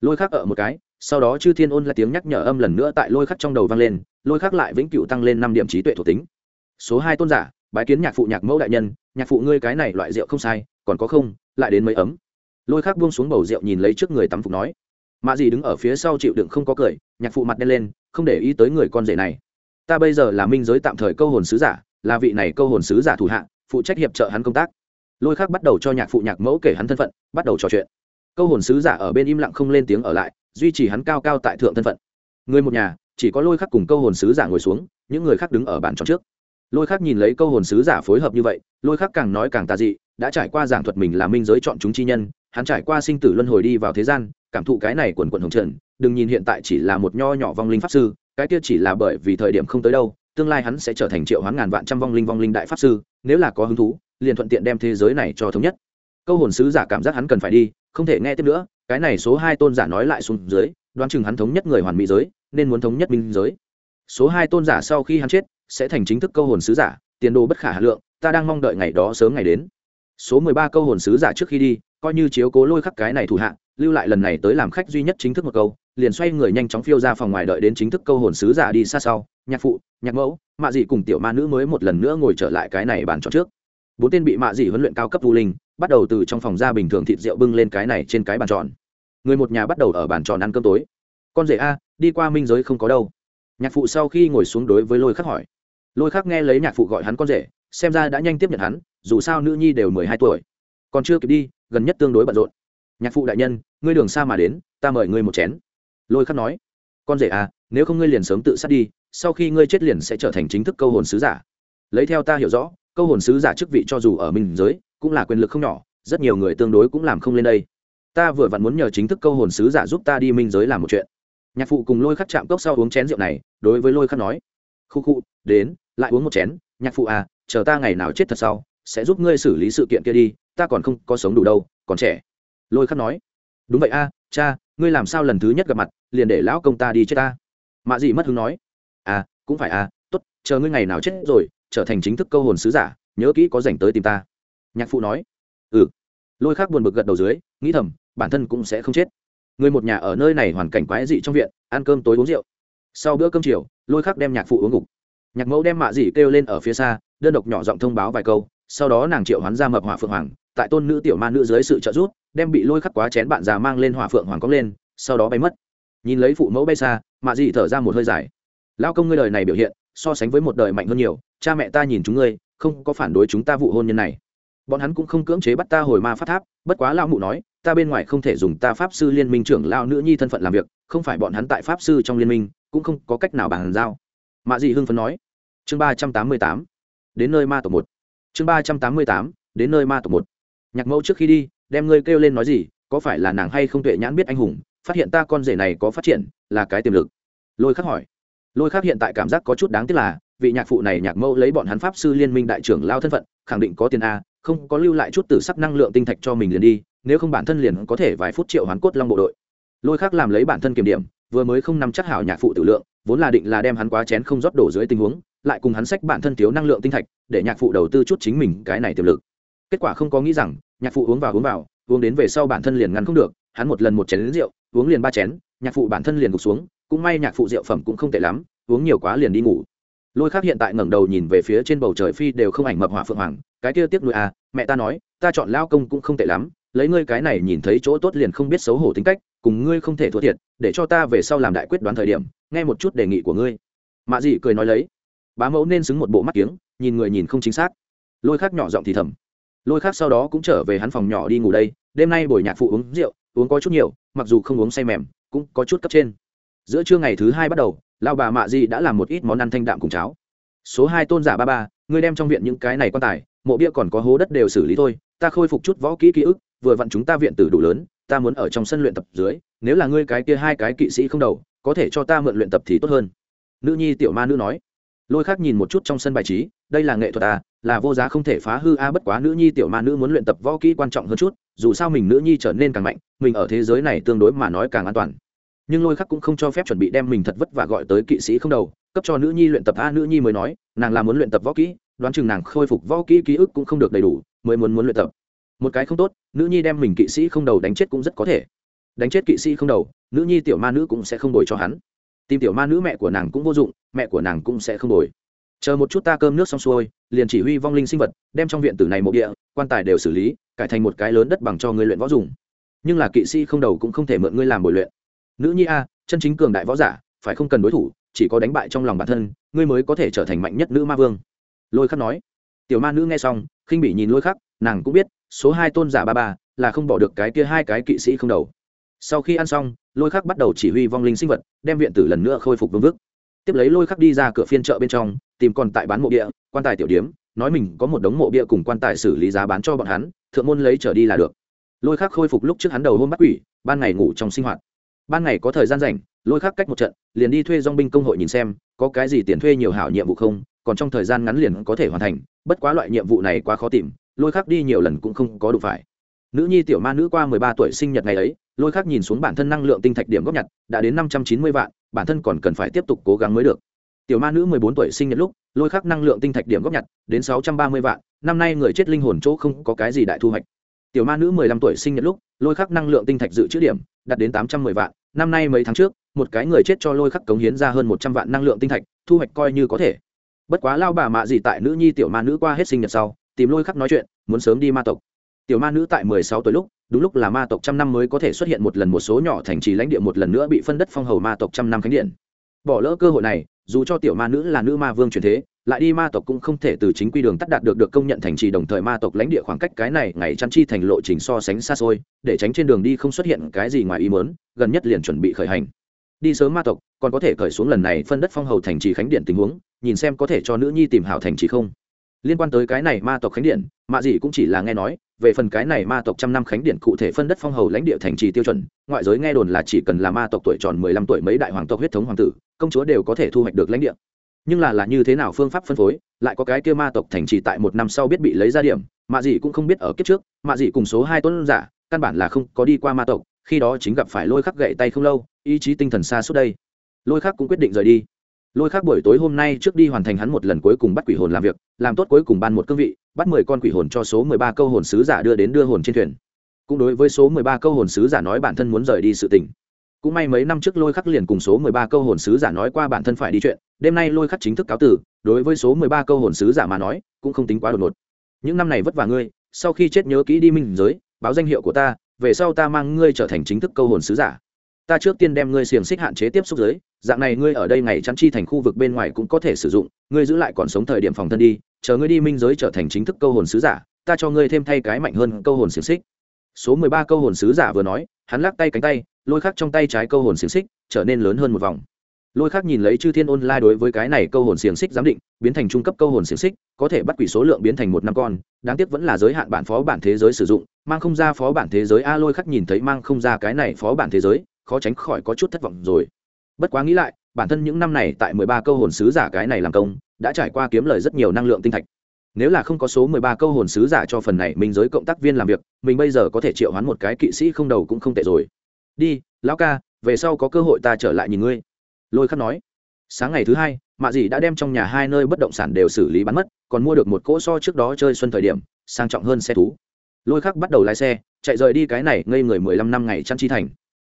Lôi khắc ở một cái, sau đó chư thiên ôn là tiếng nhắc nhở âm lần nữa tại lôi khắc trong đầu vang lên, lôi khắc lại vĩnh cửu tăng lên năm điểm trí tuệ thuộc tính. Số hai tôn giả, bái kiến nhạc phụ nhạc mẫu đại nhân, nhạc phụ ngươi cái này loại rượu không sai, còn có không, lại đến mấy ấm. Lôi khắc buông xuống bầu rượu nhìn lấy trước người tắm phục nói. Mạ gì đứng ở phía sau chịu đựng không có cười, nhạc phụ mặt đen lên, không để ý tới người con rể này. Ta bây giờ là minh giới tạm thời câu hồn sứ giả là vị này câu hồn sứ giả thủ hạ, phụ trách hiệp trợ hắn công tác. Lôi khắc bắt đầu cho nhạc phụ nhạc mẫu kể hắn thân phận, bắt đầu trò chuyện. Câu hồn sứ giả ở bên im lặng không lên tiếng ở lại, duy trì hắn cao cao tại thượng thân phận. Người một nhà, chỉ có lôi khắc cùng câu hồn sứ giả ngồi xuống, những người khác đứng ở bàn tròn trước. Lôi khắc nhìn lấy câu hồn sứ giả phối hợp như vậy, lôi khắc càng nói càng tà dị, đã trải qua giảng thuật mình là minh giới chọn chúng chi nhân, hắn trải qua sinh tử luân hồi đi vào thế gian, cảm thụ cái này quần quần hồng trần, đừng nhìn hiện tại chỉ là một nho nhỏ vong linh pháp sư, cái kia chỉ là bởi vì thời điểm không tới đâu tương lai hắn sẽ trở thành triệu hoán ngàn vạn trăm vong linh vong linh đại pháp sư, nếu là có hứng thú, liền thuận tiện đem thế giới này cho thống nhất. Câu hồn sứ giả cảm giác hắn cần phải đi, không thể nghe tiếp nữa, cái này số hai tôn giả nói lại xuống dưới, đoán chừng hắn thống nhất người hoàn mỹ giới, nên muốn thống nhất minh giới. Số hai tôn giả sau khi hắn chết, sẽ thành chính thức câu hồn sứ giả, tiền đồ bất khả hà lượng, ta đang mong đợi ngày đó sớm ngày đến. Số mười ba câu hồn sứ giả trước khi đi, coi như chiếu cố lôi khắc cái này thủ hạ, lưu lại lần này tới làm khách duy nhất chính thức một câu liền xoay người nhanh chóng phiêu ra phòng ngoài đợi đến chính thức câu hồn sứ giả đi xa sau, nhạc phụ, nhạc mẫu, mạ dị cùng tiểu ma nữ mới một lần nữa ngồi trở lại cái này bàn tròn trước. Bốn tên bị mạ dị huấn luyện cao cấp du linh, bắt đầu từ trong phòng ra bình thường thịt rượu bưng lên cái này trên cái bàn tròn. Người một nhà bắt đầu ở bàn tròn ăn cơm tối. Con rể a, đi qua minh giới không có đâu. Nhạc phụ sau khi ngồi xuống đối với lôi khắc hỏi. Lôi khắc nghe lấy nhạc phụ gọi hắn con rể, xem ra đã nhanh tiếp nhận hắn, dù sao nữ nhi đều mười hai tuổi. Còn chưa kịp đi, gần nhất tương đối bận rộn. Nhạc phụ đại nhân, ngươi đường xa mà đến, ta mời ngươi một chén lôi khắc nói, con rể à nếu không ngươi liền sớm tự sát đi, sau khi ngươi chết liền sẽ trở thành chính thức câu hồn sứ giả. Lấy theo ta hiểu rõ, câu hồn sứ giả chức vị cho dù ở minh giới cũng là quyền lực không nhỏ, rất nhiều người tương đối cũng làm không lên đây. Ta vừa vặn muốn nhờ chính thức câu hồn sứ giả giúp ta đi minh giới làm một chuyện. Nhạc phụ cùng lôi khắc chạm cốc sau uống chén rượu này, đối với lôi khắc nói, khu khu, đến, lại uống một chén. Nhạc phụ à chờ ta ngày nào chết thật sau, sẽ giúp ngươi xử lý sự kiện kia đi, ta còn không có sống đủ đâu, còn trẻ. Lôi khắc nói, đúng vậy a, cha ngươi làm sao lần thứ nhất gặp mặt, liền để lão công ta đi chết ta? Mạ dị mất hứng nói. À cũng phải à t ố t chờ ngươi ngày nào chết rồi, trở thành chính thức câu hồn sứ giả, nhớ kỹ có dành tới tìm ta. Nhạc phụ nói. Ừ. Lôi khắc buồn bực gật đầu dưới, nghĩ thầm, bản thân cũng sẽ không chết. Người một nhà ở nơi này hoàn cảnh quái dị trong viện, ăn cơm tối uống rượu. Sau bữa cơm chiều, lôi khắc đem nhạc phụ uống ngục. Nhạc mẫu đem mạ dị kêu lên ở phía xa, đơn độc nhỏ giọng thông báo vài câu, sau đó nàng triệu hoán ra mập hỏa phượng hoàng tại tôn nữ tiểu ma nữ dưới sự trợ giúp, đem bị lôi khắc quá chén bạn già mang lên hỏa phượng hoàng cong lên, sau đó bay mất. Nhìn lấy phụ mẫu bay xa, mạ dị thở ra một hơi dài. Lao công ngươi đời này biểu hiện, so sánh với một đời mạnh hơn nhiều, cha mẹ ta nhìn chúng ngươi, không có phản đối chúng ta vụ hôn nhân này. Bọn hắn cũng không cưỡng chế bắt ta hồi ma phát tháp, bất quá lao mụ nói, ta bên ngoài không thể dùng ta pháp sư liên minh trưởng lao nữ nhi thân phận làm việc, không phải bọn hắn tại pháp sư trong liên minh, cũng không có cách nào bàn giao. Mạ dị hưng phấn nói. Chương ba trăm tám mươi tám. Đến nơi ma tổ một. Chương ba trăm tám mươi tám. Đến nơi ma tổ một nhạc mẫu trước khi đi, đem ngươi kêu lên nói gì, có phải là nàng hay không tuệ nhãn biết anh hùng, phát hiện ta con rể này có phát triển, là cái tiềm lực. Lôi khắc hỏi. Lôi khắc hiện tại cảm giác có chút đáng tiếc là, vị nhạc phụ này nhạc mẫu lấy bọn hắn pháp sư liên minh đại trưởng lao thân phận, khẳng định có tiền a, không có lưu lại chút tử sắc năng lượng tinh thạch cho mình liền đi, nếu không bản thân liền có thể vài phút triệu hoán cốt long bộ đội. Lôi khác làm lấy bản thân kiểm điểm, vừa mới không nắm chắc hảo nhạc phụ tử lượng, vốn là định là đem hắn quá chén không rót đổ dưới tình huống, lại cùng hắn sách bản thân thiếu năng lượng tinh thạch, để nhạc phụ đầu tư chút chính mình cái này tiềm lực kết quả không có nghĩ rằng, nhạc phụ uống vào uống vào, uống đến về sau bản thân liền ngăn không được, hắn một lần một chén đến rượu, uống liền ba chén, nhạc phụ bản thân liền gục xuống, cũng may nhạc phụ rượu phẩm cũng không tệ lắm, uống nhiều quá liền đi ngủ. Lôi khác hiện tại ngẩng đầu nhìn về phía trên bầu trời phi đều không ảnh mập hỏa phượng hoàng, cái kia tiếc nuôi à mẹ ta nói, ta chọn lao công cũng không tệ lắm, lấy ngươi cái này nhìn thấy chỗ tốt liền không biết xấu hổ tính cách, cùng ngươi không thể thua thiệt, để cho ta về sau làm đại quyết đoán thời điểm, nghe một chút đề nghị của ngươi. Mạ dị cười nói lấy. Bá mẫu nên xứng một bộ mắt kiếng, nhìn người nhìn không chính xác. Lôi khác nhỏ giọng thì thầm lôi khác sau đó cũng trở về hắn phòng nhỏ đi ngủ đây, đêm nay buổi nhạc phụ uống rượu, uống có chút nhiều, mặc dù không uống say mềm, cũng có chút cấp trên. Giữa trưa ngày thứ hai bắt đầu lao bà mạ Di đã làm một ít món ăn thanh đạm cùng cháo. Số hai tôn giả ba ba, ngươi đem trong viện những cái này quan tài, mộ bia còn có hố đất đều xử lý thôi, ta khôi phục chút võ kỹ ký ức, vừa vặn chúng ta viện tử đủ lớn, ta muốn ở trong sân luyện tập dưới, nếu là ngươi cái kia hai cái kỵ sĩ không đầu, có thể cho ta mượn luyện tập thì tốt hơn. Nữ nhi tiểu ma nữ nói lôi khác nhìn một chút trong sân bài trí, đây là nghệ thuật à là vô giá không thể phá hư a, bất quá nữ nhi tiểu ma nữ muốn luyện tập võ kỹ quan trọng hơn chút, dù sao mình nữ nhi trở nên càng mạnh, mình ở thế giới này tương đối mà nói càng an toàn. Nhưng lôi khắc cũng không cho phép chuẩn bị đem mình thật vất vả gọi tới kỵ sĩ không đầu, cấp cho nữ nhi luyện tập a, nữ nhi mới nói, nàng là muốn luyện tập võ kỹ, đoán chừng nàng khôi phục võ kỹ ký ức cũng không được đầy đủ, mới muốn muốn luyện tập. Một cái không tốt, nữ nhi đem mình kỵ sĩ không đầu đánh chết cũng rất có thể. Đánh chết kỵ sĩ không đầu, nữ nhi tiểu ma nữ cũng sẽ không đổi cho hắn tìm tiểu ma nữ mẹ của nàng cũng vô dụng, mẹ của nàng cũng sẽ không đổi. Chờ một chút ta cơm nước xong xuôi, liền chỉ huy vong linh sinh vật, đem trong viện tử này mộ địa, quan tài đều xử lý, cải thành một cái lớn đất bằng cho người luyện võ dùng. Nhưng là kỵ sĩ không đầu cũng không thể mượn ngươi làm bồi luyện. Nữ nhi a, chân chính cường đại võ giả, phải không cần đối thủ, chỉ có đánh bại trong lòng bản thân, ngươi mới có thể trở thành mạnh nhất nữ ma vương. Lôi khắc nói. Tiểu ma nữ nghe xong, khinh bị nhìn lôi khắc, nàng cũng biết, số hai tôn giả ba ba là không bỏ được cái kia hai cái kỵ sĩ không đầu sau khi ăn xong, lôi khắc bắt đầu chỉ huy vong linh sinh vật, đem viện tử lần nữa khôi phục vương vức. Tiếp lấy lôi khắc đi ra cửa phiên chợ bên trong, tìm còn tại bán mộ địa quan tài tiểu điếm, nói mình có một đống mộ bia cùng quan tài xử lý giá bán cho bọn hắn, thượng môn lấy trở đi là được. Lôi khắc khôi phục lúc trước hắn đầu hôm bắt quỷ, ban ngày ngủ trong sinh hoạt. Ban ngày có thời gian rảnh, lôi khắc cách một trận, liền đi thuê dong binh công hội nhìn xem, có cái gì tiền thuê nhiều hảo nhiệm vụ không, còn trong thời gian ngắn liền có thể hoàn thành, bất quá loại nhiệm vụ này quá khó tìm, lôi khắc đi nhiều lần cũng không có đủ phải. Nữ nhi tiểu ma nữ qua mười ba tuổi sinh nhật ngày ấy lôi khắc nhìn xuống bản thân năng lượng tinh thạch điểm góp nhặt, đã đến năm trăm chín mươi vạn, bản thân còn cần phải tiếp tục cố gắng mới được. Tiểu ma nữ mười bốn tuổi sinh nhật lúc, lôi khắc năng lượng tinh thạch điểm góp nhặt, đến sáu trăm ba mươi vạn, năm nay người chết linh hồn chỗ không có cái gì đại thu hoạch. Tiểu ma nữ mười lăm tuổi sinh nhật lúc, lôi khắc năng lượng tinh thạch dự trữ điểm, đạt đến tám trăm mười vạn, năm nay mấy tháng trước, một cái người chết cho lôi khắc cống hiến ra hơn một trăm vạn năng lượng tinh thạch, thu hoạch coi như có thể. Bất quá lao bà mạ gì tại nữ nhi tiểu ma nữ qua hết sinh nhật sau, tìm lôi khắc nói chuyện, muốn sớm đi ma tộc. Tiểu ma nữ tại mười sáu tuổi lúc đúng lúc là ma tộc trăm năm mới có thể xuất hiện một lần một số nhỏ thành trì lãnh địa một lần nữa bị phân đất phong hầu ma tộc trăm năm khánh điện. Bỏ lỡ cơ hội này, dù cho tiểu ma nữ là nữ ma vương truyền thế, lại đi ma tộc cũng không thể từ chính quy đường tắt đạt được được công nhận thành trì đồng thời ma tộc lãnh địa khoảng cách cái này ngày chăn chi thành lộ trình so sánh xa xôi, để tránh trên đường đi không xuất hiện cái gì ngoài ý mớn gần nhất liền chuẩn bị khởi hành. Đi sớm ma tộc, còn có thể khởi xuống lần này phân đất phong hầu thành trì khánh điện tình huống, nhìn xem có thể cho nữ nhi tìm hảo thành trì không liên quan tới cái này ma tộc khánh điện, mạ dị cũng chỉ là nghe nói, về phần cái này ma tộc trăm năm khánh điện cụ thể phân đất phong hầu lãnh địa thành trì tiêu chuẩn, ngoại giới nghe đồn là chỉ cần là ma tộc tuổi tròn mười lăm tuổi mấy đại hoàng tộc huyết thống hoàng tử, công chúa đều có thể thu hoạch được lãnh địa. Nhưng là là như thế nào phương pháp phân phối, lại có cái kia ma tộc thành trì tại một năm sau biết bị lấy ra điểm, mạ dị cũng không biết ở kiếp trước, mạ dị cùng số hai tuấn giả, căn bản là không có đi qua ma tộc, khi đó chính gặp phải lôi khắc gậy tay không lâu, ý chí tinh thần xa suốt đây. Lôi khắc cũng quyết định rời đi lôi khắc buổi tối hôm nay trước đi hoàn thành hắn một lần cuối cùng bắt quỷ hồn làm việc, làm tốt cuối cùng ban một cương vị, bắt mười con quỷ hồn cho số mười ba câu hồn sứ giả đưa đến đưa hồn trên thuyền. Cũng đối với số mười ba câu hồn sứ giả nói bản thân muốn rời đi sự tình. Cũng may mấy năm trước lôi khắc liền cùng số mười ba câu hồn sứ giả nói qua bản thân phải đi chuyện, đêm nay lôi khắc chính thức cáo tử đối với số mười ba câu hồn sứ giả mà nói, cũng không tính quá đột ngột. Những năm này vất vả ngươi, sau khi chết nhớ kỹ đi minh giới, báo danh hiệu của ta, về sau ta mang ngươi trở thành chính thức câu hồn sứ giả. Ta trước tiên đem ngươi xiềng xích hạn chế tiếp xúc giới dạng này ngươi ở đây ngày chăn chi thành khu vực bên ngoài cũng có thể sử dụng, ngươi giữ lại còn sống thời điểm phòng thân đi, chờ ngươi đi minh giới trở thành chính thức câu hồn sứ giả, ta cho ngươi thêm thay cái mạnh hơn câu hồn xiềng xích. Số mười ba câu hồn sứ giả vừa nói, hắn lắc tay cánh tay, lôi khắc trong tay trái câu hồn xiềng xích, trở nên lớn hơn một vòng. Lôi khắc nhìn lấy chư thiên online đối với cái này câu hồn xiềng xích giám định, biến thành trung cấp câu hồn xiềng xích, có thể bắt quỷ số lượng biến thành một năm con, đáng tiếc vẫn là giới hạn bản phó bản thế giới sử dụng, mang không ra phó bản thế giới. A lôi khắc nhìn thấy mang không ra cái này phó bản thế giới, khó tránh khỏi có chút thất vọng rồi bất quá nghĩ lại, bản thân những năm này tại mười ba câu hồn sứ giả cái này làm công, đã trải qua kiếm lời rất nhiều năng lượng tinh thạch. Nếu là không có số mười ba câu hồn sứ giả cho phần này mình giới cộng tác viên làm việc, mình bây giờ có thể triệu hoán một cái kỵ sĩ không đầu cũng không tệ rồi. Đi, lão ca, về sau có cơ hội ta trở lại nhìn ngươi. Lôi khắc nói. Sáng ngày thứ hai, mạ dì đã đem trong nhà hai nơi bất động sản đều xử lý bắn mất, còn mua được một cỗ so trước đó chơi xuân thời điểm, sang trọng hơn xe thú. Lôi khắc bắt đầu lái xe, chạy rời đi cái này ngây người mười lăm năm ngày chăn chi thành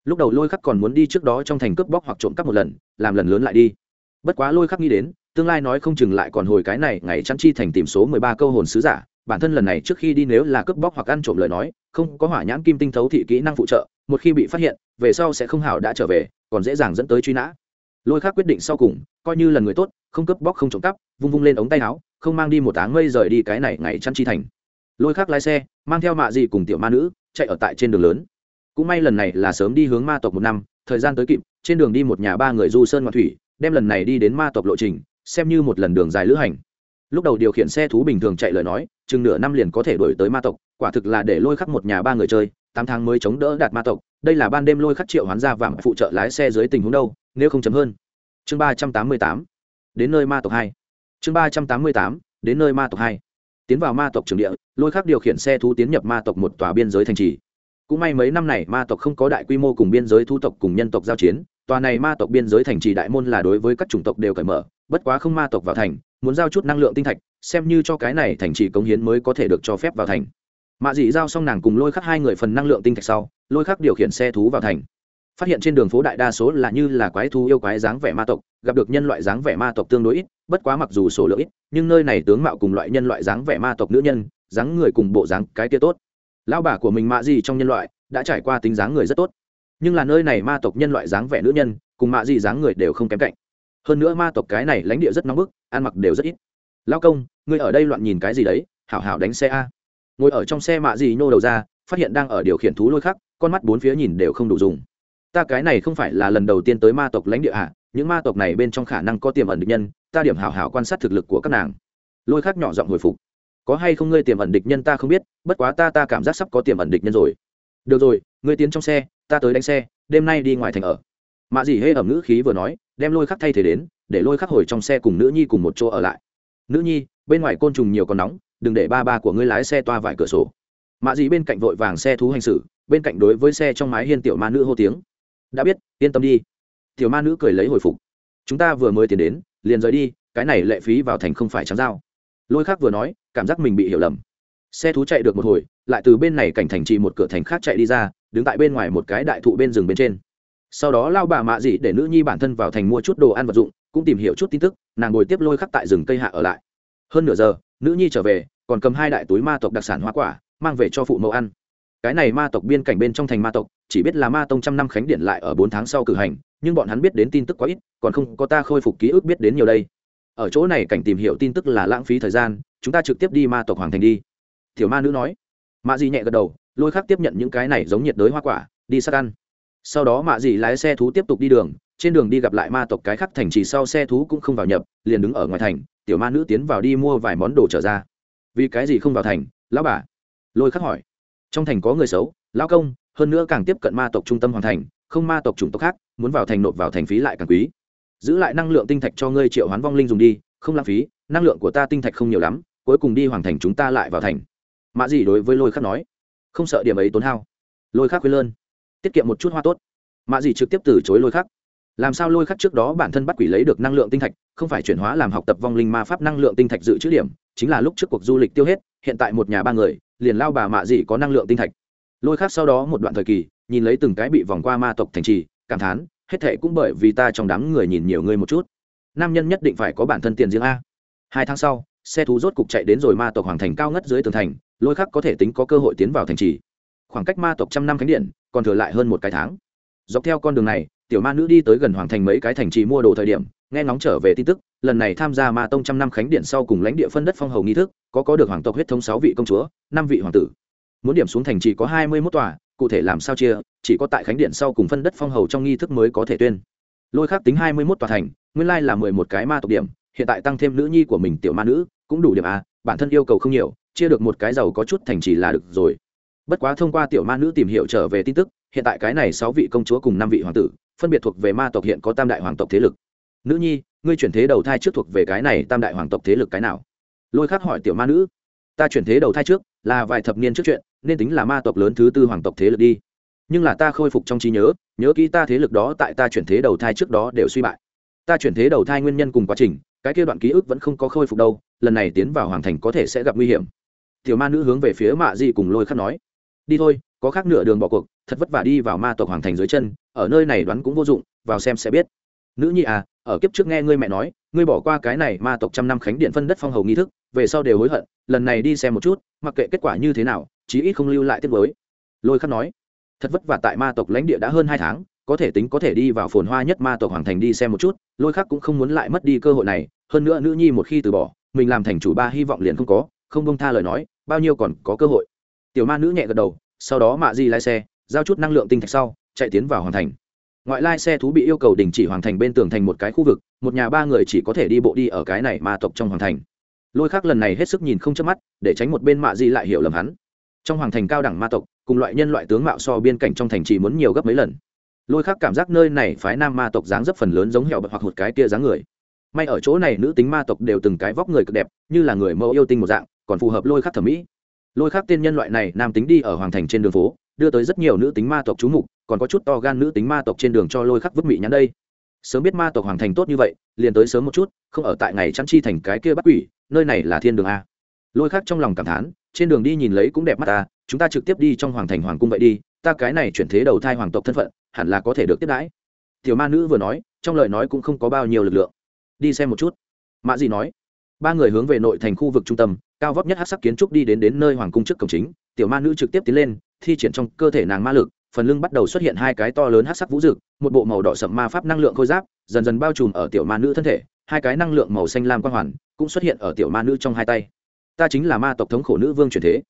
lúc đầu lôi khắc còn muốn đi trước đó trong thành cướp bóc hoặc trộm cắp một lần, làm lần lớn lại đi. Bất quá lôi khắc nghĩ đến, tương lai nói không chừng lại còn hồi cái này ngày chăn chi thành tìm số mười ba câu hồn sứ giả. Bản thân lần này trước khi đi nếu là cướp bóc hoặc ăn trộm lời nói, không có hỏa nhãn kim tinh thấu thị kỹ năng phụ trợ, một khi bị phát hiện, về sau sẽ không hảo đã trở về, còn dễ dàng dẫn tới truy nã. Lôi khác quyết định sau cùng, coi như lần người tốt, không cướp bóc không trộm cắp, vung vung lên ống tay áo, không mang đi một áng mây rời đi cái này ngày chăn chi thành. Lôi khác lái xe, mang theo mạ dị cùng tiểu ma nữ, chạy ở tại trên đường lớn cũng may lần này là sớm đi hướng ma tộc một năm, thời gian tới kịp, trên đường đi một nhà ba người du sơn ngoại thủy, đem lần này đi đến ma tộc lộ trình, xem như một lần đường dài lữ hành. Lúc đầu điều khiển xe thú bình thường chạy lời nói, chừng nửa năm liền có thể đổi tới ma tộc, quả thực là để lôi khắc một nhà ba người chơi, tám tháng mới chống đỡ đạt ma tộc. Đây là ban đêm lôi khắc triệu hoán ra vàng phụ trợ lái xe dưới tình huống đâu, nếu không chấm hơn. Chương ba trăm tám mươi tám. Đến nơi ma tộc hai. Chương ba trăm tám mươi tám. Đến nơi ma tộc hai. Tiến vào ma tộc trường địa, lôi khắc điều khiển xe thú tiến nhập ma tộc một tòa biên giới thành trì cũng may mấy năm này ma tộc không có đại quy mô cùng biên giới thu tộc cùng nhân tộc giao chiến, tòa này ma tộc biên giới thành trì đại môn là đối với các chủng tộc đều cởi mở, bất quá không ma tộc vào thành, muốn giao chút năng lượng tinh thạch, xem như cho cái này thành trì cống hiến mới có thể được cho phép vào thành. Mạ dị giao xong nàng cùng lôi khắc hai người phần năng lượng tinh thạch sau, lôi khắc điều khiển xe thú vào thành. Phát hiện trên đường phố đại đa số là như là quái thú yêu quái dáng vẻ ma tộc, gặp được nhân loại dáng vẻ ma tộc tương đối ít, bất quá mặc dù số lượng ít, nhưng nơi này tướng mạo cùng loại nhân loại dáng vẻ ma tộc nữ nhân, dáng người cùng bộ dáng cái kia tốt lão bà của mình mạ gì trong nhân loại, đã trải qua tính dáng người rất tốt. Nhưng là nơi này ma tộc nhân loại dáng vẻ nữ nhân, cùng mạ gì dáng người đều không kém cạnh. Hơn nữa ma tộc cái này lãnh địa rất nóng bức, ăn mặc đều rất ít. Lao công, ngươi ở đây loạn nhìn cái gì đấy, hảo hảo đánh xe a. Ngồi ở trong xe mạ gì nhô đầu ra, phát hiện đang ở điều khiển thú lôi khắc, con mắt bốn phía nhìn đều không đủ dùng. Ta cái này không phải là lần đầu tiên tới ma tộc lãnh địa hạ những ma tộc này bên trong khả năng có tiềm ẩn địch nhân, ta điểm hảo hảo quan sát thực lực của các nàng. Lôi khắc nhỏ giọng hồi phục có hay không ngươi tiềm ẩn địch nhân ta không biết, bất quá ta ta cảm giác sắp có tiềm ẩn địch nhân rồi. Được rồi, ngươi tiến trong xe, ta tới đánh xe, đêm nay đi ngoài thành ở. Mạ dì hễ ẩm ngữ khí vừa nói, đem lôi khắc thay thế đến, để lôi khắc hồi trong xe cùng nữ nhi cùng một chỗ ở lại. Nữ nhi, bên ngoài côn trùng nhiều còn nóng, đừng để ba ba của ngươi lái xe toa vải cửa sổ. Mạ dì bên cạnh vội vàng xe thú hành xử, bên cạnh đối với xe trong mái hiên tiểu ma nữ hô tiếng. Đã biết, yên tâm đi. Tiểu ma nữ cười lấy hồi phục. Chúng ta vừa mới tiến đến, liền rời đi, cái này lệ phí vào thành không phải trắng dao. Lôi khắc vừa nói cảm giác mình bị hiểu lầm. Xe thú chạy được một hồi, lại từ bên này cảnh thành trì một cửa thành khác chạy đi ra, đứng tại bên ngoài một cái đại thụ bên rừng bên trên. Sau đó lao bà mạ dị để nữ nhi bản thân vào thành mua chút đồ ăn vật dụng, cũng tìm hiểu chút tin tức, nàng ngồi tiếp lôi khắc tại rừng cây hạ ở lại. Hơn nửa giờ, nữ nhi trở về, còn cầm hai đại túi ma tộc đặc sản hoa quả, mang về cho phụ mẫu ăn. Cái này ma tộc biên cảnh bên trong thành ma tộc, chỉ biết là ma tông trăm năm khánh điện lại ở bốn tháng sau cử hành, nhưng bọn hắn biết đến tin tức quá ít, còn không có ta khôi phục ký ức biết đến nhiều đây. Ở chỗ này cảnh tìm hiểu tin tức là lãng phí thời gian chúng ta trực tiếp đi ma tộc hoàng thành đi. Tiểu ma nữ nói. Mạ dị nhẹ gật đầu, lôi khắc tiếp nhận những cái này giống nhiệt đới hoa quả, đi sát ăn. Sau đó mạ dị lái xe thú tiếp tục đi đường, trên đường đi gặp lại ma tộc cái khắc thành trì sau xe thú cũng không vào nhập, liền đứng ở ngoài thành, tiểu ma nữ tiến vào đi mua vài món đồ trở ra. Vì cái gì không vào thành, lão bà? Lôi khắc hỏi. Trong thành có người xấu, lão công, hơn nữa càng tiếp cận ma tộc trung tâm hoàn thành, không ma tộc chủng tộc khác, muốn vào thành nộp vào thành phí lại càng quý. Giữ lại năng lượng tinh thạch cho ngươi triệu hoán vong linh dùng đi, không lãng phí, năng lượng của ta tinh thạch không nhiều lắm cuối cùng đi hoàn thành chúng ta lại vào thành. Mạ gì đối với lôi khắc nói, không sợ điểm ấy tốn hao. Lôi khắc khuyên lơn, tiết kiệm một chút hoa tốt. Mạ gì trực tiếp từ chối lôi khắc. Làm sao lôi khắc trước đó bản thân bắt quỷ lấy được năng lượng tinh thạch, không phải chuyển hóa làm học tập vong linh ma pháp năng lượng tinh thạch dự trữ điểm, chính là lúc trước cuộc du lịch tiêu hết, hiện tại một nhà ba người, liền lao bà mạ gì có năng lượng tinh thạch. Lôi khắc sau đó một đoạn thời kỳ, nhìn lấy từng cái bị vòng qua ma tộc thành trì, cảm thán, hết thệ cũng bởi vì ta trong đám người nhìn nhiều người một chút. Nam nhân nhất định phải có bản thân tiền riêng a. Hai tháng sau xe thú rốt cục chạy đến rồi ma tộc hoàng thành cao ngất dưới tường thành, lôi khắc có thể tính có cơ hội tiến vào thành trì. Khoảng cách ma tộc trăm năm khánh điện, còn thừa lại hơn một cái tháng. Dọc theo con đường này, tiểu ma nữ đi tới gần hoàng thành mấy cái thành trì mua đồ thời điểm, nghe ngóng trở về tin tức, lần này tham gia ma tông trăm năm khánh điện sau cùng lãnh địa phân đất phong hầu nghi thức, có có được hoàng tộc huyết thống sáu vị công chúa, năm vị hoàng tử. Muốn điểm xuống thành trì có hai mươi mốt tòa, cụ thể làm sao chia, chỉ có tại khánh điện sau cùng phân đất phong hầu trong nghi thức mới có thể tuyên. Lôi khắc tính hai mươi mốt tòa thành, nguyên lai là mười một cái ma tộc điểm hiện tại tăng thêm nữ nhi của mình tiểu ma nữ, cũng đủ điểm a, bản thân yêu cầu không nhiều, chia được một cái giàu có chút thành trì là được rồi. Bất quá thông qua tiểu ma nữ tìm hiểu trở về tin tức, hiện tại cái này sáu vị công chúa cùng năm vị hoàng tử, phân biệt thuộc về ma tộc hiện có tam đại hoàng tộc thế lực. Nữ nhi, ngươi chuyển thế đầu thai trước thuộc về cái này tam đại hoàng tộc thế lực cái nào? Lôi khắc hỏi tiểu ma nữ. Ta chuyển thế đầu thai trước, là vài thập niên trước chuyện, nên tính là ma tộc lớn thứ tư hoàng tộc thế lực đi. Nhưng là ta khôi phục trong trí nhớ nhớ kỹ ta thế lực đó tại ta chuyển thế đầu thai trước đó đều suy bại. Ta chuyển thế đầu thai nguyên nhân cùng quá trình cái kia đoạn ký ức vẫn không có khôi phục đâu, lần này tiến vào hoàng thành có thể sẽ gặp nguy hiểm. Tiểu ma nữ hướng về phía mạ di cùng lôi khắc nói, đi thôi, có khác nửa đường bỏ cuộc, thật vất vả đi vào ma tộc hoàng thành dưới chân, ở nơi này đoán cũng vô dụng, vào xem sẽ biết. Nữ nhi à ở kiếp trước nghe ngươi mẹ nói, ngươi bỏ qua cái này ma tộc trăm năm khánh điện phân đất phong hầu nghi thức, về sau đều hối hận, lần này đi xem một chút, mặc kệ kết quả như thế nào, chí ít không lưu lại tiết mới lôi khắc nói, thật vất vả tại ma tộc lãnh địa đã hơn hai tháng có thể tính có thể đi vào phồn hoa nhất ma tộc hoàng thành đi xem một chút, lôi khắc cũng không muốn lại mất đi cơ hội này, hơn nữa nữ nhi một khi từ bỏ, mình làm thành chủ ba hy vọng liền không có, không bông tha lời nói, bao nhiêu còn có cơ hội. Tiểu ma nữ nhẹ gật đầu, sau đó mạ di lái xe, giao chút năng lượng tinh thạch sau, chạy tiến vào hoàng thành. Ngoại lai xe thú bị yêu cầu đình chỉ hoàng thành bên tường thành một cái khu vực, một nhà ba người chỉ có thể đi bộ đi ở cái này ma tộc trong hoàng thành. Lôi khác lần này hết sức nhìn không chớp mắt, để tránh một bên mạ di lại hiểu lầm hắn. Trong hoàng thành cao đẳng ma tộc, cùng loại nhân loại tướng mạo so biên cảnh trong thành chỉ muốn nhiều gấp mấy lần lôi khác cảm giác nơi này phái nam ma tộc dáng rất phần lớn giống hẹo bật hoặc một cái tia dáng người. May ở chỗ này nữ tính ma tộc đều từng cái vóc người cực đẹp, như là người mẫu yêu tinh một dạng, còn phù hợp lôi khắc thẩm mỹ. Lôi khắc tên nhân loại này nam tính đi ở hoàng thành trên đường phố, đưa tới rất nhiều nữ tính ma tộc trú mục, còn có chút to gan nữ tính ma tộc trên đường cho lôi khắc vứt mị nhắn đây. Sớm biết ma tộc hoàng thành tốt như vậy, liền tới sớm một chút, không ở tại ngày chăn chi thành cái kia bắt quỷ, nơi này là thiên đường a. Lôi khắc trong lòng cảm thán, trên đường đi nhìn lấy cũng đẹp mắt ta, chúng ta trực tiếp đi trong hoàng thành hoàng cung vậy đi, ta cái này chuyển thế đầu thai hoàng tộc thân phận hẳn là có thể được tiếp đãi. Tiểu ma nữ vừa nói, trong lời nói cũng không có bao nhiêu lực lượng. Đi xem một chút. Mã dì nói, ba người hướng về nội thành khu vực trung tâm, cao vóc nhất hát sắc kiến trúc đi đến đến nơi hoàng cung trước cổng chính. Tiểu ma nữ trực tiếp tiến lên, thi triển trong cơ thể nàng ma lực, phần lưng bắt đầu xuất hiện hai cái to lớn hát sắc vũ rực một bộ màu đỏ sậm ma pháp năng lượng khôi giáp, dần dần bao trùm ở tiểu ma nữ thân thể. Hai cái năng lượng màu xanh lam quang hoàn cũng xuất hiện ở tiểu ma nữ trong hai tay. Ta chính là ma tộc thống khổ nữ vương truyền thế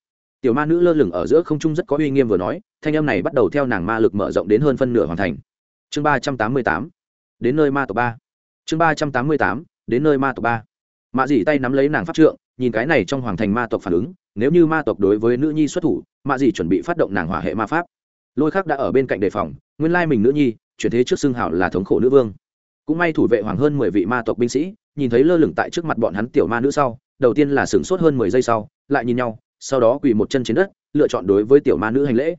tiểu ma nữ lơ lửng ở giữa không trung rất có uy nghiêm vừa nói, thanh âm này bắt đầu theo nàng ma lực mở rộng đến hơn phân nửa hoàn thành. Chương ba trăm tám mươi tám, đến nơi ma tộc ba. Chương ba trăm tám mươi tám, đến nơi ma tộc ba. Mạ dì tay nắm lấy nàng pháp trượng, nhìn cái này trong hoàng thành ma tộc phản ứng, nếu như ma tộc đối với nữ nhi xuất thủ, mạ dì chuẩn bị phát động nàng hỏa hệ ma pháp. Lôi khắc đã ở bên cạnh đề phòng, nguyên lai mình nữ nhi, chuyển thế trước xưng hảo là thống khổ nữ vương. Cũng may thủ vệ hoàng hơn mười vị ma tộc binh sĩ, nhìn thấy lơ lửng tại trước mặt bọn hắn tiểu ma nữ sau, đầu tiên là sửng sốt hơn mười giây sau, lại nhìn nhau sau đó quỳ một chân trên đất, lựa chọn đối với tiểu ma nữ hành lễ.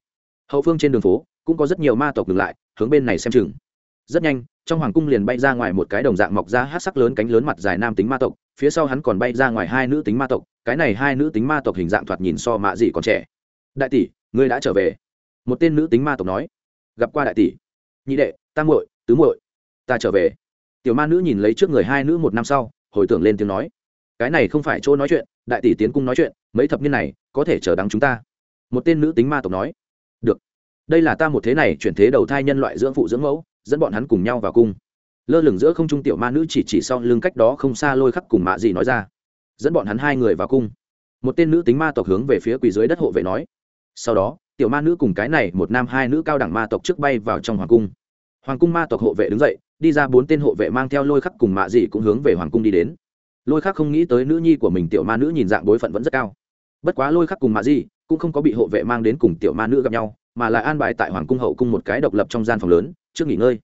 Hậu phương trên đường phố, cũng có rất nhiều ma tộc ngừng lại, hướng bên này xem chừng. Rất nhanh, trong hoàng cung liền bay ra ngoài một cái đồng dạng mọc ra hát sắc lớn cánh lớn mặt dài nam tính ma tộc, phía sau hắn còn bay ra ngoài hai nữ tính ma tộc, cái này hai nữ tính ma tộc hình dạng thoạt nhìn so mạ dị còn trẻ. Đại tỷ, ngươi đã trở về. Một tên nữ tính ma tộc nói. Gặp qua đại tỷ. Nhị đệ tam muội, tứ muội. Ta trở về. Tiểu ma nữ nhìn lấy trước người hai nữ một năm sau, hồi tưởng lên tiếng nói cái này không phải chỗ nói chuyện, đại tỷ tiến cung nói chuyện, mấy thập niên này, có thể chờ đắng chúng ta. Một tên nữ tính ma tộc nói. Được. Đây là ta một thế này, chuyển thế đầu thai nhân loại dưỡng phụ dưỡng mẫu, dẫn bọn hắn cùng nhau vào cung. Lơ lửng giữa không trung tiểu ma nữ chỉ chỉ sau lưng cách đó không xa lôi khắc cùng mạ gì nói ra. Dẫn bọn hắn hai người vào cung. Một tên nữ tính ma tộc hướng về phía quỳ dưới đất hộ vệ nói. Sau đó, tiểu ma nữ cùng cái này một nam hai nữ cao đẳng ma tộc trước bay vào trong hoàng cung. Hoàng cung ma tộc hộ vệ đứng dậy, đi ra bốn tên hộ vệ mang theo lôi khắc cùng mạ dị cũng hướng về hoàng cung đi đến lôi khắc không nghĩ tới nữ nhi của mình tiểu ma nữ nhìn dạng bối phận vẫn rất cao. Bất quá lôi khắc cùng mạ Di cũng không có bị hộ vệ mang đến cùng tiểu ma nữ gặp nhau, mà lại an bài tại hoàng cung hậu cung một cái độc lập trong gian phòng lớn, trước nghỉ ngơi.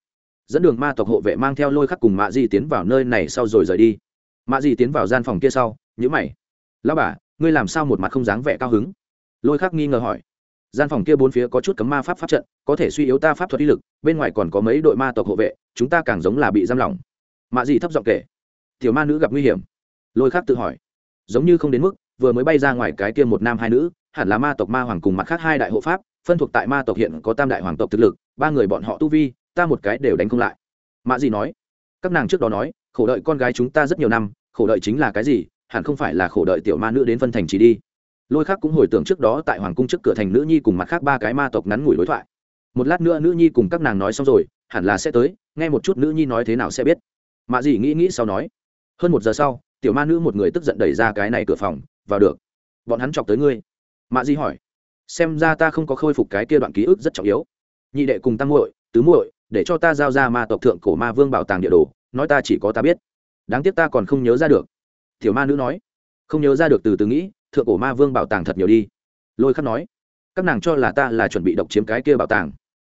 Dẫn đường ma tộc hộ vệ mang theo lôi khắc cùng mạ di tiến vào nơi này sau rồi rời đi. Mạ di tiến vào gian phòng kia sau nhữ mày. Lao bà, ngươi làm sao một mặt không dáng vẻ cao hứng? Lôi khắc nghi ngờ hỏi. Gian phòng kia bốn phía có chút cấm ma pháp pháp trận, có thể suy yếu ta pháp thuật uy lực, bên ngoài còn có mấy đội ma tộc hộ vệ, chúng ta càng giống là bị giam lỏng. Mạ di thấp giọng kể tiểu ma nữ gặp nguy hiểm. Lôi khắc tự hỏi, giống như không đến mức, vừa mới bay ra ngoài cái kia một nam hai nữ, hẳn là ma tộc ma hoàng cùng mặt khác hai đại hộ pháp, phân thuộc tại ma tộc hiện có tam đại hoàng tộc thực lực, ba người bọn họ tu vi, ta một cái đều đánh không lại. Mạ gì nói, các nàng trước đó nói, khổ đợi con gái chúng ta rất nhiều năm, khổ đợi chính là cái gì, hẳn không phải là khổ đợi tiểu ma nữ đến phân thành chỉ đi. Lôi khác cũng hồi tưởng trước đó tại hoàng cung trước cửa thành nữ nhi cùng mặt khác ba cái ma tộc ngắn ngủi đối thoại. Một lát nữa nữ nhi cùng các nàng nói xong rồi, hẳn là sẽ tới, nghe một chút nữ nhi nói thế nào sẽ biết. Mạ Dị nghĩ nghĩ sau nói hơn một giờ sau, tiểu ma nữ một người tức giận đẩy ra cái này cửa phòng, vào được. Bọn hắn chọc tới ngươi. Mạ di hỏi. Xem ra ta không có khôi phục cái kia đoạn ký ức rất trọng yếu. Nhị đệ cùng tăng muội, tứ muội, để cho ta giao ra ma tộc thượng cổ ma vương bảo tàng địa đồ, nói ta chỉ có ta biết. Đáng tiếc ta còn không nhớ ra được. Tiểu ma nữ nói. Không nhớ ra được từ từ nghĩ, thượng cổ ma vương bảo tàng thật nhiều đi. Lôi khắc nói. Các nàng cho là ta là chuẩn bị độc chiếm cái kia bảo tàng.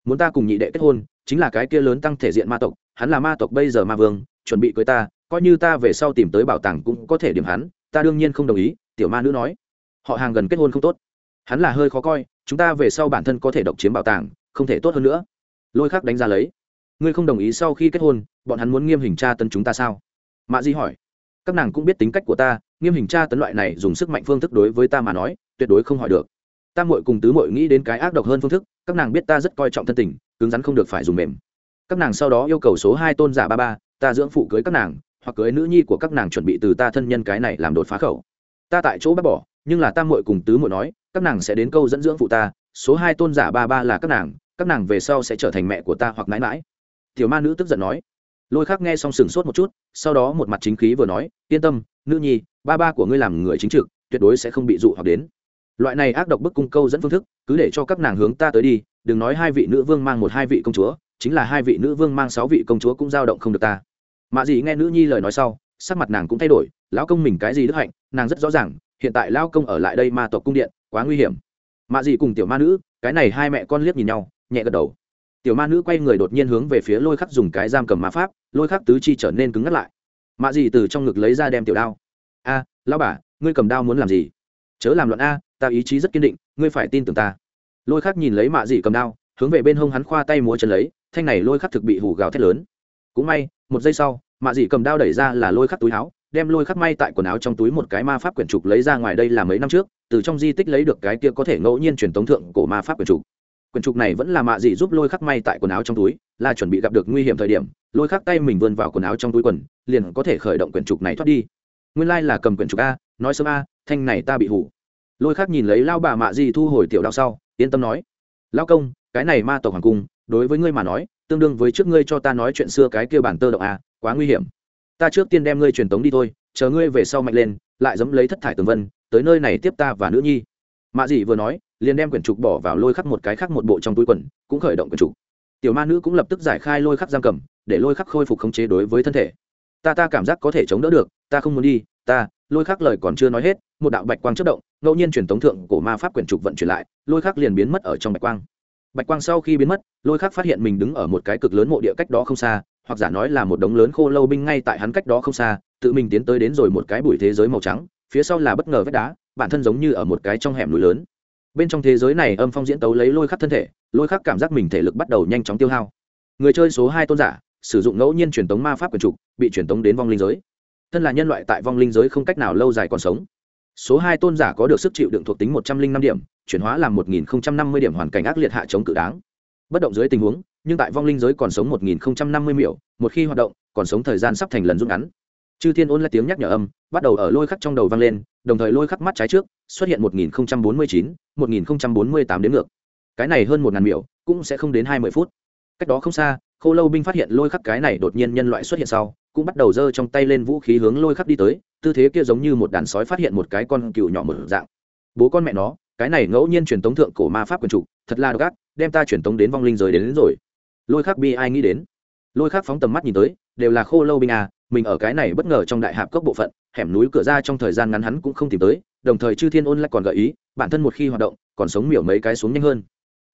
Muốn ta cùng nhị đệ kết hôn, chính là cái kia lớn tăng thể diện ma tộc, hắn là ma tộc bây giờ ma vương, chuẩn bị cưới ta coi như ta về sau tìm tới bảo tàng cũng có thể điểm hắn, ta đương nhiên không đồng ý, tiểu ma nữ nói. Họ hàng gần kết hôn không tốt. Hắn là hơi khó coi, chúng ta về sau bản thân có thể độc chiếm bảo tàng, không thể tốt hơn nữa. Lôi khắc đánh giá lấy. Ngươi không đồng ý sau khi kết hôn, bọn hắn muốn nghiêm hình tra tấn chúng ta sao? Mạ di hỏi. Các nàng cũng biết tính cách của ta, nghiêm hình tra tấn loại này dùng sức mạnh phương thức đối với ta mà nói, tuyệt đối không hỏi được. Ta muội cùng tứ muội nghĩ đến cái ác độc hơn phương thức, các nàng biết ta rất coi trọng thân tình, cứng rắn không được phải dùng mềm. Các nàng sau đó yêu cầu số hai tôn giả ba ba, ta dưỡng phụ cưới các nàng hoặc cưới nữ nhi của các nàng chuẩn bị từ ta thân nhân cái này làm đột phá khẩu. Ta tại chỗ bác bỏ, nhưng là tam muội cùng tứ muội nói, các nàng sẽ đến câu dẫn dưỡng phụ ta, số hai tôn giả ba ba là các nàng các nàng về sau sẽ trở thành mẹ của ta hoặc mãi mãi. Tiểu ma nữ tức giận nói. Lôi khắc nghe xong sừng sốt một chút, sau đó một mặt chính khí vừa nói, yên tâm, nữ nhi, ba ba của ngươi làm người chính trực, tuyệt đối sẽ không bị dụ hoặc đến. Loại này ác độc bức cung câu dẫn phương thức, cứ để cho các nàng hướng ta tới đi, đừng nói hai vị nữ vương mang một hai vị công chúa, chính là hai vị nữ vương mang sáu vị công chúa cũng giao động không được ta mạ dị nghe nữ nhi lời nói sau, sắc mặt nàng cũng thay đổi, lão công mình cái gì đức hạnh, nàng rất rõ ràng, hiện tại lão công ở lại đây ma tộc cung điện, quá nguy hiểm. Mạ dị cùng tiểu ma nữ, cái này hai mẹ con liếc nhìn nhau, nhẹ gật đầu. Tiểu ma nữ quay người đột nhiên hướng về phía lôi khắc dùng cái giam cầm ma pháp, lôi khắc tứ chi trở nên cứng ngắt lại. Mạ dị từ trong ngực lấy ra đem tiểu đao. A, lão bà, ngươi cầm đao muốn làm gì? Chớ làm luận a, ta ý chí rất kiên định, ngươi phải tin tưởng ta. Lôi khắc nhìn lấy mạ dị cầm đao, hướng về bên hông hắn khoa tay múa chân lấy, thanh này lôi khắc thực bị hủ gào thét lớn cũng may, một giây sau, mạ dị cầm đao đẩy ra là lôi khắc túi áo, đem lôi khắc may tại quần áo trong túi một cái ma pháp quyển trục lấy ra ngoài đây là mấy năm trước, từ trong di tích lấy được cái kia có thể ngẫu nhiên truyền tống thượng cổ ma pháp quyển trục. Quyển trục này vẫn là mạ dị giúp lôi khắc may tại quần áo trong túi, là chuẩn bị gặp được nguy hiểm thời điểm, lôi khắc tay mình vươn vào quần áo trong túi quần, liền có thể khởi động quyển trục này thoát đi. Nguyên lai、like、là cầm quyển trục a, nói sớm a, thanh này ta bị hủ. Lôi khắc nhìn lấy lao bà mạ dị thu hồi tiểu đạo sau, yên tâm nói, lao công, cái này ma tộc hoàng cung, đối với ngươi mà nói tương đương với trước ngươi cho ta nói chuyện xưa cái kia bản tơ động a à, quá nguy hiểm. Ta trước tiên đem ngươi truyền tống đi thôi, chờ ngươi về sau mạnh lên, lại dẫm lấy thất thải tường vân, tới nơi này tiếp ta và nữ nhi. Mạ dị vừa nói, liền đem quyển trục bỏ vào lôi khắc một cái khác một bộ trong túi quần, cũng khởi động quyển trục. Tiểu ma nữ cũng lập tức giải khai lôi khắc giam cầm, để lôi khắc khôi phục khống chế đối với thân thể. Ta ta cảm giác có thể chống đỡ được, ta không muốn đi, ta. Lôi khắc lời còn chưa nói hết, một đạo bạch quang chớp động, ngẫu nhiên truyền tống thượng cổ ma pháp quyển trục vận chuyển lại, lôi khắc liền biến mất ở trong bạch quang bạch quang sau khi biến mất, lôi khắc phát hiện mình đứng ở một cái cực lớn mộ địa cách đó không xa, hoặc giả nói là một đống lớn khô lâu binh ngay tại hắn cách đó không xa, tự mình tiến tới đến rồi một cái bụi thế giới màu trắng, phía sau là bất ngờ vách đá, bản thân giống như ở một cái trong hẻm núi lớn. Bên trong thế giới này âm phong diễn tấu lấy lôi khắc thân thể, lôi khắc cảm giác mình thể lực bắt đầu nhanh chóng tiêu hao. Người chơi số hai tôn giả, sử dụng ngẫu nhiên truyền tống ma pháp quyền trục, bị truyền tống đến vong linh giới. Thân là nhân loại tại vong linh giới không cách nào lâu dài còn sống. Số hai tôn giả có được sức chịu đựng thuộc tính một trăm linh năm điểm chuyển hóa làm một nghìn năm mươi điểm hoàn cảnh ác liệt hạ chống cự đáng. Bất động dưới tình huống, nhưng tại vong linh giới còn sống một nghìn năm mươi miểu, một khi hoạt động, còn sống thời gian sắp thành lần rút ngắn. Chư thiên ôn lại tiếng nhắc nhở âm, bắt đầu ở lôi khắc trong đầu vang lên, đồng thời lôi khắc mắt trái trước, xuất hiện một nghìn bốn mươi chín, một nghìn bốn mươi tám đến ngược. Cái này hơn một ngàn miểu, cũng sẽ không đến hai mươi phút. Cách đó không xa, khô lâu binh phát hiện lôi khắc cái này đột nhiên nhân loại xuất hiện sau, cũng bắt đầu giơ trong tay lên vũ khí hướng lôi khắc đi tới, tư thế kia giống như một đàn sói phát hiện một cái con cừu nhỏ một dạng. Bố con mẹ nó cái này ngẫu nhiên truyền tống thượng cổ ma pháp quyền chủ thật là độc ác đem ta truyền tống đến vong linh giới đến, đến rồi. Lôi khắc bi ai nghĩ đến? Lôi khắc phóng tầm mắt nhìn tới đều là khô lâu binh à mình ở cái này bất ngờ trong đại hạp cốc bộ phận hẻm núi cửa ra trong thời gian ngắn hắn cũng không tìm tới đồng thời chư thiên ôn lại còn gợi ý bản thân một khi hoạt động còn sống miểu mấy cái xuống nhanh hơn.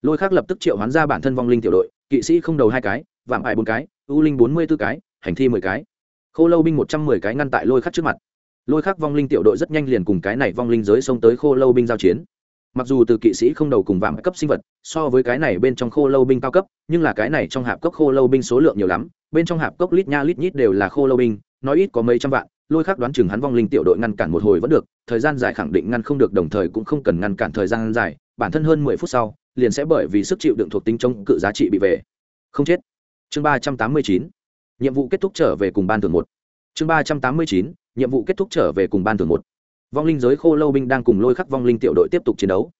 Lôi khắc lập tức triệu hoán ra bản thân vong linh tiểu đội kỵ sĩ không đầu hai cái vạm ải bốn cái u linh bốn mươi b ố cái hành thi mười cái. Khô lâu binh một trăm mười cái ngăn tại lôi khắc trước mặt. Lôi khắc vong linh tiểu đội rất nhanh liền cùng cái này vong linh giới xông tới khô lâu binh giao chiến mặc dù từ kỵ sĩ không đầu cùng vàng cấp sinh vật, so với cái này bên trong khô lâu binh cao cấp, nhưng là cái này trong hạp cốc khô lâu binh số lượng nhiều lắm, bên trong hạp cốc lít nha lít nhít đều là khô lâu binh, nói ít có mấy trăm vạn, lôi khắc đoán chừng hắn vong linh tiểu đội ngăn cản một hồi vẫn được, thời gian dài khẳng định ngăn không được đồng thời cũng không cần ngăn cản thời gian dài, bản thân hơn mười phút sau, liền sẽ bởi vì sức chịu đựng thuộc tính chống cự giá trị bị về. Không chết. Chương ba trăm tám mươi chín. Nhiệm vụ kết thúc trở về cùng ban thường một. Chương ba trăm tám mươi chín, nhiệm vụ kết thúc trở về cùng ban thường một vong linh giới khô lâu binh đang cùng lôi khắc vong linh tiểu đội tiếp tục chiến đấu.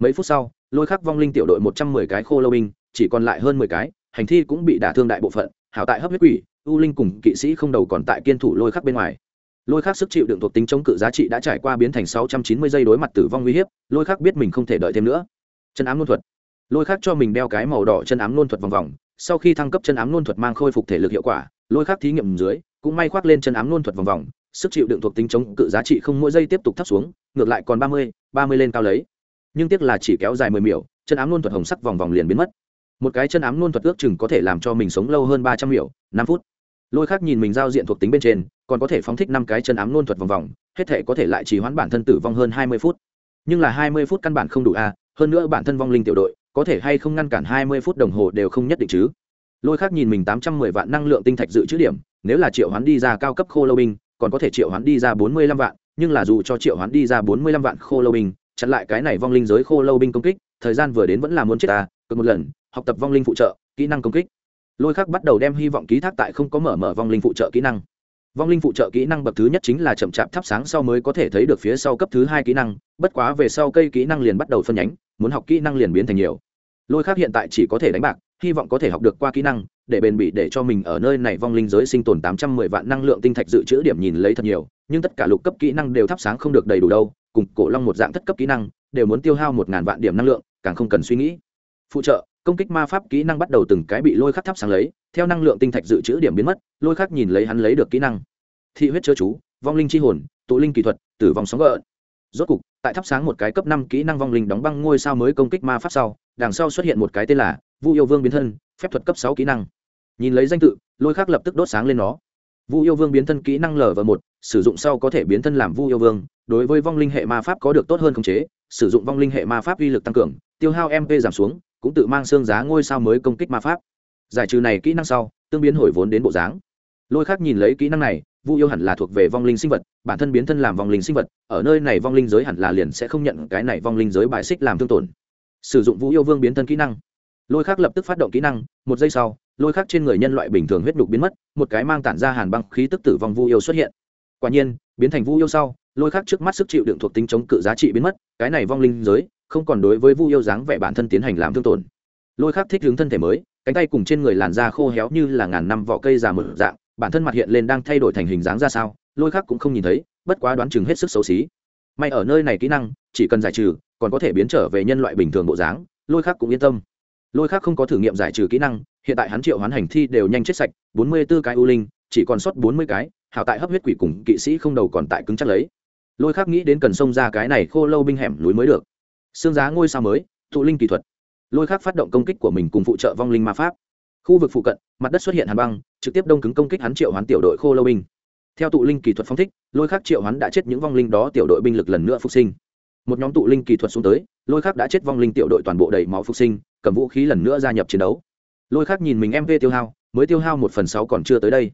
Mấy phút sau, lôi khắc vong linh tiểu đội một trăm mười cái khô lâu binh, chỉ còn lại hơn mười cái, hành thi cũng bị đả thương đại bộ phận, hảo tại hấp huyết quỷ, u linh cùng kỵ sĩ không đầu còn tại kiên thủ lôi khắc bên ngoài. Lôi khắc sức chịu đựng thuộc tính chống cự giá trị đã trải qua biến thành sáu trăm chín mươi giây đối mặt tử vong uy hiếp, lôi khắc biết mình không thể đợi thêm nữa. Chân ám luân thuật. Lôi khắc cho mình đeo cái màu đỏ chân ám luân thuật vòng vòng, sau khi thăng cấp chân ám luân thuật mang khôi phục thể lực hiệu quả, lôi khắc thí nghiệm dưới, cũng may khoác lên chân ám luân thuật vòng vòng sức chịu đựng thuộc tính chống cự giá trị không mỗi giây tiếp tục thấp xuống, ngược lại còn ba mươi ba mươi lên cao lấy. Nhưng tiếc là chỉ kéo dài mười miểu, chân ám luân thuật hồng sắc vòng vòng liền biến mất. Một cái chân ám luân thuật ước chừng có thể làm cho mình sống lâu hơn ba trăm miểu, năm phút. Lôi khác nhìn mình giao diện thuộc tính bên trên, còn có thể phóng thích năm cái chân ám luân thuật vòng vòng, hết thể có thể lại chỉ hoãn bản thân tử vong hơn hai mươi phút. Nhưng là hai mươi phút căn bản không đủ a, hơn nữa bản thân vong linh tiểu đội, có thể hay không ngăn cản hai mươi phút đồng hồ đều không nhất định chứ. Lôi khác nhìn mình tám trăm mười vạn năng lượng tinh thạch dự trữ điểm, nếu là triệu hoán đi ra cao cấp khô lâu binh còn có thể triệu hoán đi ra bốn mươi lăm vạn, nhưng là dù cho triệu hoán đi ra bốn mươi lăm vạn khô lâu binh, chặn lại cái này vong linh giới khô lâu binh công kích, thời gian vừa đến vẫn là muốn chết ta cực một lần, học tập vong linh phụ trợ, kỹ năng công kích. Lôi khắc bắt đầu đem hy vọng ký thác tại không có mở mở vong linh phụ trợ kỹ năng. Vong linh phụ trợ kỹ năng bậc thứ nhất chính là chậm chạp thắp sáng sau mới có thể thấy được phía sau cấp thứ hai kỹ năng, bất quá về sau cây kỹ năng liền bắt đầu phân nhánh, muốn học kỹ năng liền biến thành nhiều. Lôi khắc hiện tại chỉ có thể đánh bạc, hy vọng có thể học được qua kỹ năng để bền bỉ để cho mình ở nơi này vong linh giới sinh tồn tám trăm mười vạn năng lượng tinh thạch dự trữ điểm nhìn lấy thật nhiều, nhưng tất cả lục cấp kỹ năng đều thắp sáng không được đầy đủ đâu, cùng cổ long một dạng thất cấp kỹ năng, đều muốn tiêu hao một ngàn vạn điểm năng lượng, càng không cần suy nghĩ. Phụ trợ, công kích ma pháp kỹ năng bắt đầu từng cái bị lôi khắc thắp sáng lấy, theo năng lượng tinh thạch dự trữ điểm biến mất, lôi khắc nhìn lấy hắn lấy được kỹ năng. Thị huyết chớ chú, vong linh chi hồn, tụ linh kỹ thuật, tử vong sóng gợn. Rốt cục, tại thắp sáng một cái cấp năm kỹ năng vong linh đóng băng ngôi sao mới công kích ma pháp sau, đằng sau xuất hiện một cái tên là vu yêu vương biến thân, phép thuật cấp sáu kỹ năng nhìn lấy danh tự, lôi khắc lập tức đốt sáng lên nó. Vu yêu vương biến thân kỹ năng lv một, sử dụng sau có thể biến thân làm vu yêu vương, đối với vong linh hệ ma pháp có được tốt hơn khống chế, sử dụng vong linh hệ ma pháp uy lực tăng cường, tiêu hao mp giảm xuống, cũng tự mang xương giá ngôi sao mới công kích ma pháp. Giải trừ này kỹ năng sau, tương biến hồi vốn đến bộ dáng. Lôi khác nhìn lấy kỹ năng này, vu yêu hẳn là thuộc về vong linh sinh vật, bản thân biến thân làm vong linh sinh vật, ở nơi này vong linh giới hẳn là liền sẽ không nhận cái này vong linh giới bài xích làm thương tổn. Sử dụng vu yêu vương biến thân kỹ năng. Lôi khác lập tức phát động kỹ năng, một giây sau lôi khắc trên người nhân loại bình thường huyết đục biến mất, một cái mang tản ra hàn băng khí tức tử vong vu yêu xuất hiện. Quả nhiên, biến thành vu yêu sau, lôi khắc trước mắt sức chịu đựng thuộc tính chống cự giá trị biến mất, cái này vong linh giới, không còn đối với vu yêu dáng vẻ bản thân tiến hành làm thương tổn. Lôi khắc thích hướng thân thể mới, cánh tay cùng trên người làn da khô héo như là ngàn năm vỏ cây già mở dạng, bản thân mặt hiện lên đang thay đổi thành hình dáng ra sao, lôi khắc cũng không nhìn thấy, bất quá đoán chừng hết sức xấu xí. May ở nơi này kỹ năng, chỉ cần giải trừ, còn có thể biến trở về nhân loại bình thường bộ dáng, lôi khắc cũng yên tâm. Lôi khắc không có thử nghiệm giải trừ kỹ năng hiện tại hắn triệu hoán hành thi đều nhanh chết sạch, bốn mươi b ố cái u linh, chỉ còn sót bốn mươi cái, hảo tại hấp huyết quỷ cùng kỵ sĩ không đầu còn tại cứng chắc lấy. Lôi khác nghĩ đến cần xông ra cái này khô lâu binh hẻm núi mới được. Xương giá ngôi sao mới, thụ linh kỹ thuật. Lôi khác phát động công kích của mình cùng phụ trợ vong linh ma pháp. Khu vực phụ cận, mặt đất xuất hiện hàn băng, trực tiếp đông cứng công kích hắn triệu hoán tiểu đội khô lâu binh. Theo tụ linh kỹ thuật phong thích, lôi khác triệu hoán đã chết những vong linh đó tiểu đội binh lực lần nữa phục sinh. Một nhóm tụ linh kỹ thuật xuống tới, lôi khác đã chết vong linh tiểu đội toàn bộ đầy máu phục sinh, cầm vũ khí lần nữa gia nhập chiến đấu lôi khác nhìn mình mv tiêu hao, mới tiêu hao một phần sáu còn chưa tới đây.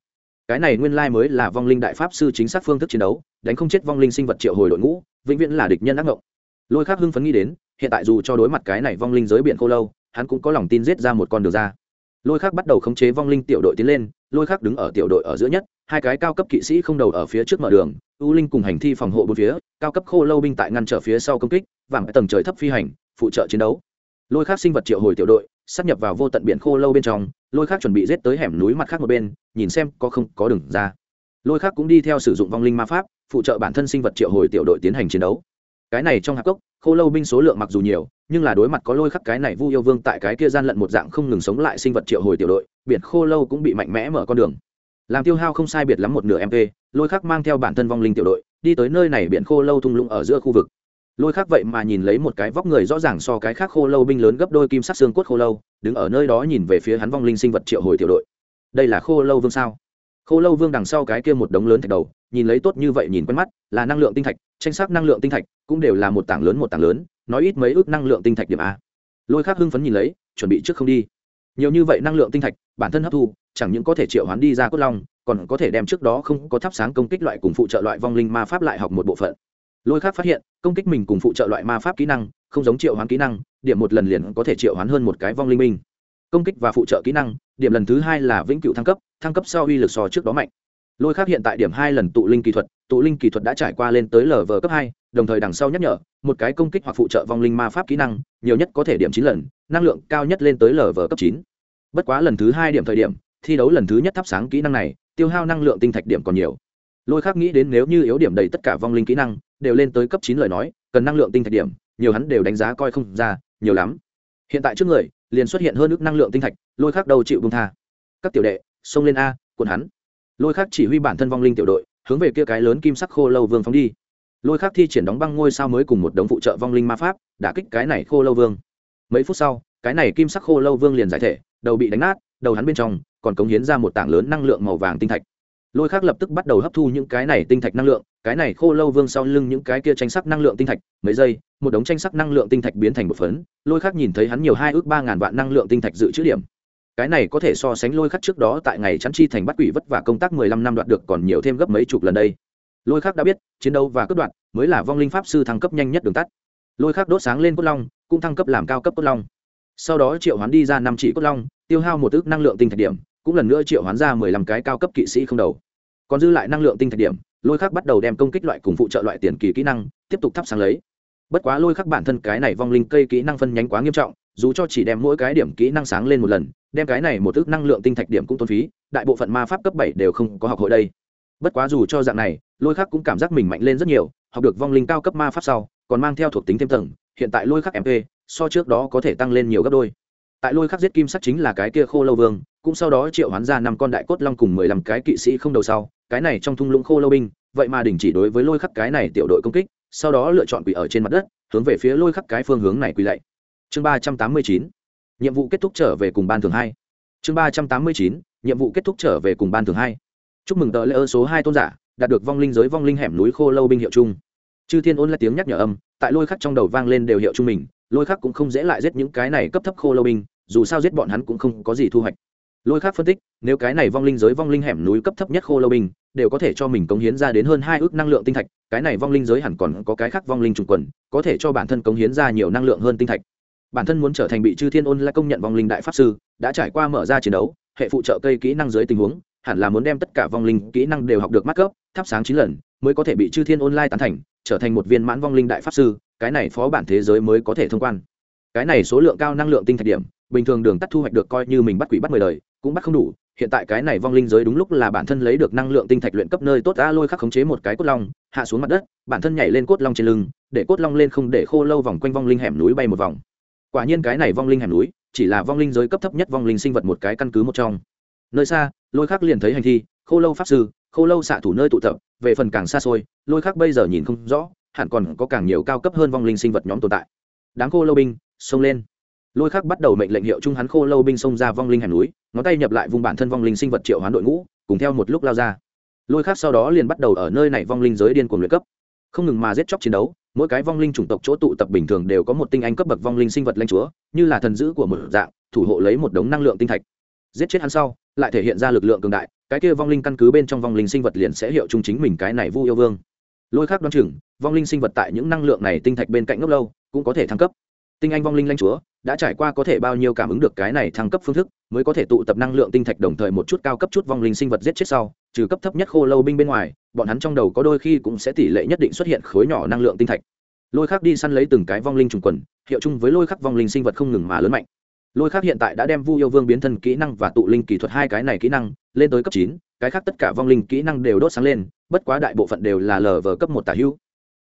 Cái này nguyên lai mới là vong linh đại pháp sư chính xác phương thức chiến đấu, đánh không chết vong linh sinh vật triệu hồi đội ngũ, vĩnh viễn là địch nhân ác ngộng. Lôi khác hưng phấn nghĩ đến, hiện tại dù cho đối mặt cái này vong linh giới biển khô lâu, hắn cũng có lòng tin giết ra một con đường ra. Lôi khác bắt đầu khống chế vong linh tiểu đội tiến lên, lôi khác đứng ở tiểu đội ở giữa nhất, hai cái cao cấp kỵ sĩ không đầu ở phía trước mở đường, u linh cùng hành thi phòng hộ bốn phía, cao cấp khô lâu binh tại ngăn trở phía sau công kích, vàng tầng trời thấp phi hành, phụ trợ chiến đấu. Lôi khác sinh vật triệu hồi tiểu đội sắp nhập vào vô tận biển khô lâu bên trong, lôi khác chuẩn bị rết tới hẻm núi mặt khác một bên, nhìn xem có không có đường ra. Lôi khác cũng đi theo sử dụng vong linh ma pháp, phụ trợ bản thân sinh vật triệu hồi tiểu đội tiến hành chiến đấu. Cái này trong hạp cốc, khô lâu binh số lượng mặc dù nhiều, nhưng là đối mặt có lôi khắc cái này vu yêu vương tại cái kia gian lận một dạng không ngừng sống lại sinh vật triệu hồi tiểu đội, biển khô lâu cũng bị mạnh mẽ mở con đường. Làm tiêu hao không sai biệt lắm một nửa mp lôi khắc mang theo bản thân vong linh tiểu đội, đi tới nơi này biển khô lâu thung lũng ở giữa khu vực lôi khác vậy mà nhìn lấy một cái vóc người rõ ràng so cái khác khô lâu binh lớn gấp đôi kim sắc xương cốt khô lâu, đứng ở nơi đó nhìn về phía hắn vong linh sinh vật triệu hồi tiểu đội. Đây là khô lâu vương sao? Khô lâu vương đằng sau cái kia một đống lớn thạch đầu, nhìn lấy tốt như vậy nhìn quen mắt, là năng lượng tinh thạch, tranh sắc năng lượng tinh thạch, cũng đều là một tảng lớn một tảng lớn, nói ít mấy ước năng lượng tinh thạch điểm a. Lôi khác hưng phấn nhìn lấy, chuẩn bị trước không đi. Nhiều như vậy năng lượng tinh thạch, bản thân hấp thu, chẳng những có thể triệu hoán đi ra cốt long, còn có thể đem trước đó không có thắp sáng công kích loại cùng phụ trợ loại vong linh ma pháp lại học một bộ phận lôi khác phát hiện, công kích mình cùng phụ trợ loại ma pháp kỹ năng, không giống triệu hoán kỹ năng, điểm một lần liền có thể triệu hoán hơn một cái vong linh minh. Công kích và phụ trợ kỹ năng, điểm lần thứ hai là vĩnh cửu thăng cấp thăng cấp sau uy lực so trước đó mạnh. Lôi khác hiện tại điểm hai lần tụ linh kỹ thuật, tụ linh kỹ thuật đã trải qua lên tới lv cấp hai, đồng thời đằng sau nhắc nhở, một cái công kích hoặc phụ trợ vong linh ma pháp kỹ năng, nhiều nhất có thể điểm chín lần, năng lượng cao nhất lên tới lv cấp chín. Bất quá lần thứ hai điểm thời điểm, thi đấu lần thứ nhất thắp sáng kỹ năng này, tiêu hao năng lượng tinh thạch điểm còn nhiều. Lôi khác nghĩ đến nếu như yếu điểm đầy tất cả vong linh kỹ năng đều lên tới cấp chín lời nói, cần năng lượng tinh thạch điểm, nhiều hắn đều đánh giá coi không ra, nhiều lắm. Hiện tại trước người, liền xuất hiện hơn nước năng lượng tinh thạch, lôi khác đầu chịu bung tha. Các tiểu đệ, xông lên a cuốn hắn. Lôi khác chỉ huy bản thân vong linh tiểu đội, hướng về kia cái lớn kim sắc khô lâu vương phóng đi. Lôi khác thi triển đóng băng ngôi sao mới cùng một đống phụ trợ vong linh ma pháp đã kích cái này khô lâu vương. Mấy phút sau, cái này kim sắc khô lâu vương liền giải thể, đầu bị đánh nát, đầu hắn bên trong, còn cống hiến ra một tảng lớn năng lượng màu vàng tinh thạch lôi khác lập tức bắt đầu hấp thu những cái này tinh thạch năng lượng, cái này khô lâu vương sau lưng những cái kia tranh sắc năng lượng tinh thạch, mấy giây, một đống tranh sắc năng lượng tinh thạch biến thành một phấn, lôi khác nhìn thấy hắn nhiều hai ước ba ngàn vạn năng lượng tinh thạch dự trữ điểm. Cái này có thể so sánh lôi khắc trước đó tại ngày chắn chi thành bắt quỷ vất vả công tác mười lăm năm đoạt được còn nhiều thêm gấp mấy chục lần đây. Lôi khắc đã biết, chiến đấu và cướp đoạt mới là vong linh pháp sư thăng cấp nhanh nhất đường tắt. Lôi khắc đốt sáng lên cốt long, cũng thăng cấp làm cao cấp cốt long. Sau đó triệu hoán đi ra năm chỉ cốt long, tiêu hao một ước năng lượng tinh thạch điểm cũng lần nữa triệu hoán ra mười lăm cái cao cấp kỵ sĩ không đầu. Còn dư lại năng lượng tinh thạch điểm, lôi khắc bắt đầu đem công kích loại cùng phụ trợ loại tiền kỳ kỹ năng, tiếp tục thắp sáng lấy. Bất quá lôi khắc bản thân cái này vong linh cây kỹ năng phân nhánh quá nghiêm trọng, dù cho chỉ đem mỗi cái điểm kỹ năng sáng lên một lần, đem cái này một ước năng lượng tinh thạch điểm cũng tốn phí, đại bộ phận ma pháp cấp bảy đều không có học hội đây. Bất quá dù cho dạng này, lôi khắc cũng cảm giác mình mạnh lên rất nhiều, học được vong linh cao cấp ma pháp sau, còn mang theo thuộc tính thêm tầng, hiện tại lôi khắc mp so trước đó có thể tăng lên nhiều gấp đôi tại lôi khắc giết kim sắc chính là cái kia khô lâu vương, cũng sau đó triệu hoán ra năm con đại cốt long cùng mười lăm cái kỵ sĩ không đầu sau, cái này trong thung lũng khô lâu binh, vậy mà đình chỉ đối với lôi khắc cái này tiểu đội công kích, sau đó lựa chọn quỷ ở trên mặt đất, hướng về phía lôi khắc cái phương hướng này quỳ lạy. Chương ba trăm tám mươi chín, nhiệm vụ kết thúc trở về cùng ban thường hai. Chương ba trăm tám mươi chín, nhiệm vụ kết thúc trở về cùng ban thường hai. Chúc mừng tờ lễ ơn số hai tôn giả, đạt được vong linh giới vong linh hẻm núi khô lâu binh hiệu chung. Chư thiên ôn là tiếng nhắc nhở âm, tại lôi khắc trong đầu vang lên đều hiệu chung mình, lôi khắc cũng không dễ lại giết những cái này cấp thấp khô lâu binh dù sao giết bọn hắn cũng không có gì thu hoạch. Lôi khắc phân tích, nếu cái này vong linh giới vong linh hẻm núi cấp thấp nhất khô lâu binh đều có thể cho mình cống hiến ra đến hơn hai ước năng lượng tinh thạch, cái này vong linh giới hẳn còn có cái khác vong linh trùng quần, có thể cho bản thân cống hiến ra nhiều năng lượng hơn tinh thạch. Bản thân muốn trở thành bị chư thiên ôn lại công nhận vong linh đại pháp sư, đã trải qua mở ra chiến đấu, hệ phụ trợ cây kỹ năng dưới tình huống, hẳn là muốn đem tất cả vong linh kỹ năng đều học được mắt cấp, thắp sáng chín lần, mới có thể bị chư thiên online tán thành, trở thành một viên mãn vong linh đại pháp sư, cái này phó bản thế giới mới có thể thông quan. Cái này số lượng cao năng lượng tinh thạch điểm bình thường đường tắt thu hoạch được coi như mình bắt quỷ bắt mười đời, cũng bắt không đủ, hiện tại cái này vong linh giới đúng lúc là bản thân lấy được năng lượng tinh thạch luyện cấp nơi tốt, a lôi khắc khống chế một cái cốt long, hạ xuống mặt đất, bản thân nhảy lên cốt long trên lưng, để cốt long lên không để khô lâu vòng quanh vong linh hẻm núi bay một vòng. Quả nhiên cái này vong linh hẻm núi, chỉ là vong linh giới cấp thấp nhất vong linh sinh vật một cái căn cứ một trong. Nơi xa, lôi khắc liền thấy hành thi, khô lâu pháp sư, khô lâu xạ thủ nơi tụ tập, về phần càng xa xôi, lôi khắc bây giờ nhìn không rõ, hẳn còn có càng nhiều cao cấp hơn vong linh sinh vật nhóm tồn tại. Đáng khô lâu binh, xông lên lôi khắc bắt đầu mệnh lệnh hiệu trung hắn khô lâu binh xông ra vong linh hẻm núi, ngón tay nhập lại vùng bản thân vong linh sinh vật triệu hoán đội ngũ, cùng theo một lúc lao ra. Lôi khắc sau đó liền bắt đầu ở nơi này vong linh giới điên cuồng luyện cấp. Không ngừng mà giết chóc chiến đấu, mỗi cái vong linh chủng tộc chỗ tụ tập bình thường đều có một tinh anh cấp bậc vong linh sinh vật lanh chúa, như là thần dữ của một dạng, thủ hộ lấy một đống năng lượng tinh thạch. Giết chết hắn sau, lại thể hiện ra lực lượng cường đại, cái kia vong linh căn cứ bên trong vong linh sinh vật liền sẽ hiệu chung chính mình cái này vu yêu vương. Lôi khác đoán chừng, vong linh sinh vật tại những năng lượng này tinh thạch bên cạnh ngốc lâu, cũng có thể thăng cấp tinh anh vong linh lanh chúa, đã trải qua có thể bao nhiêu cảm ứng được cái này thăng cấp phương thức, mới có thể tụ tập năng lượng tinh thạch đồng thời một chút cao cấp chút vong linh sinh vật giết chết sau, trừ cấp thấp nhất khô lâu binh bên ngoài, bọn hắn trong đầu có đôi khi cũng sẽ tỷ lệ nhất định xuất hiện khối nhỏ năng lượng tinh thạch. Lôi khác đi săn lấy từng cái vong linh trùng quần, hiệu chung với lôi khắc vong linh sinh vật không ngừng mà lớn mạnh. Lôi khác hiện tại đã đem vu yêu vương biến thân kỹ năng và tụ linh kỹ thuật hai cái này kỹ năng, lên tới cấp chín, cái khác tất cả vong linh kỹ năng đều đốt sáng lên, bất quá đại bộ phận đều là lờ vờ cấp một tả hữu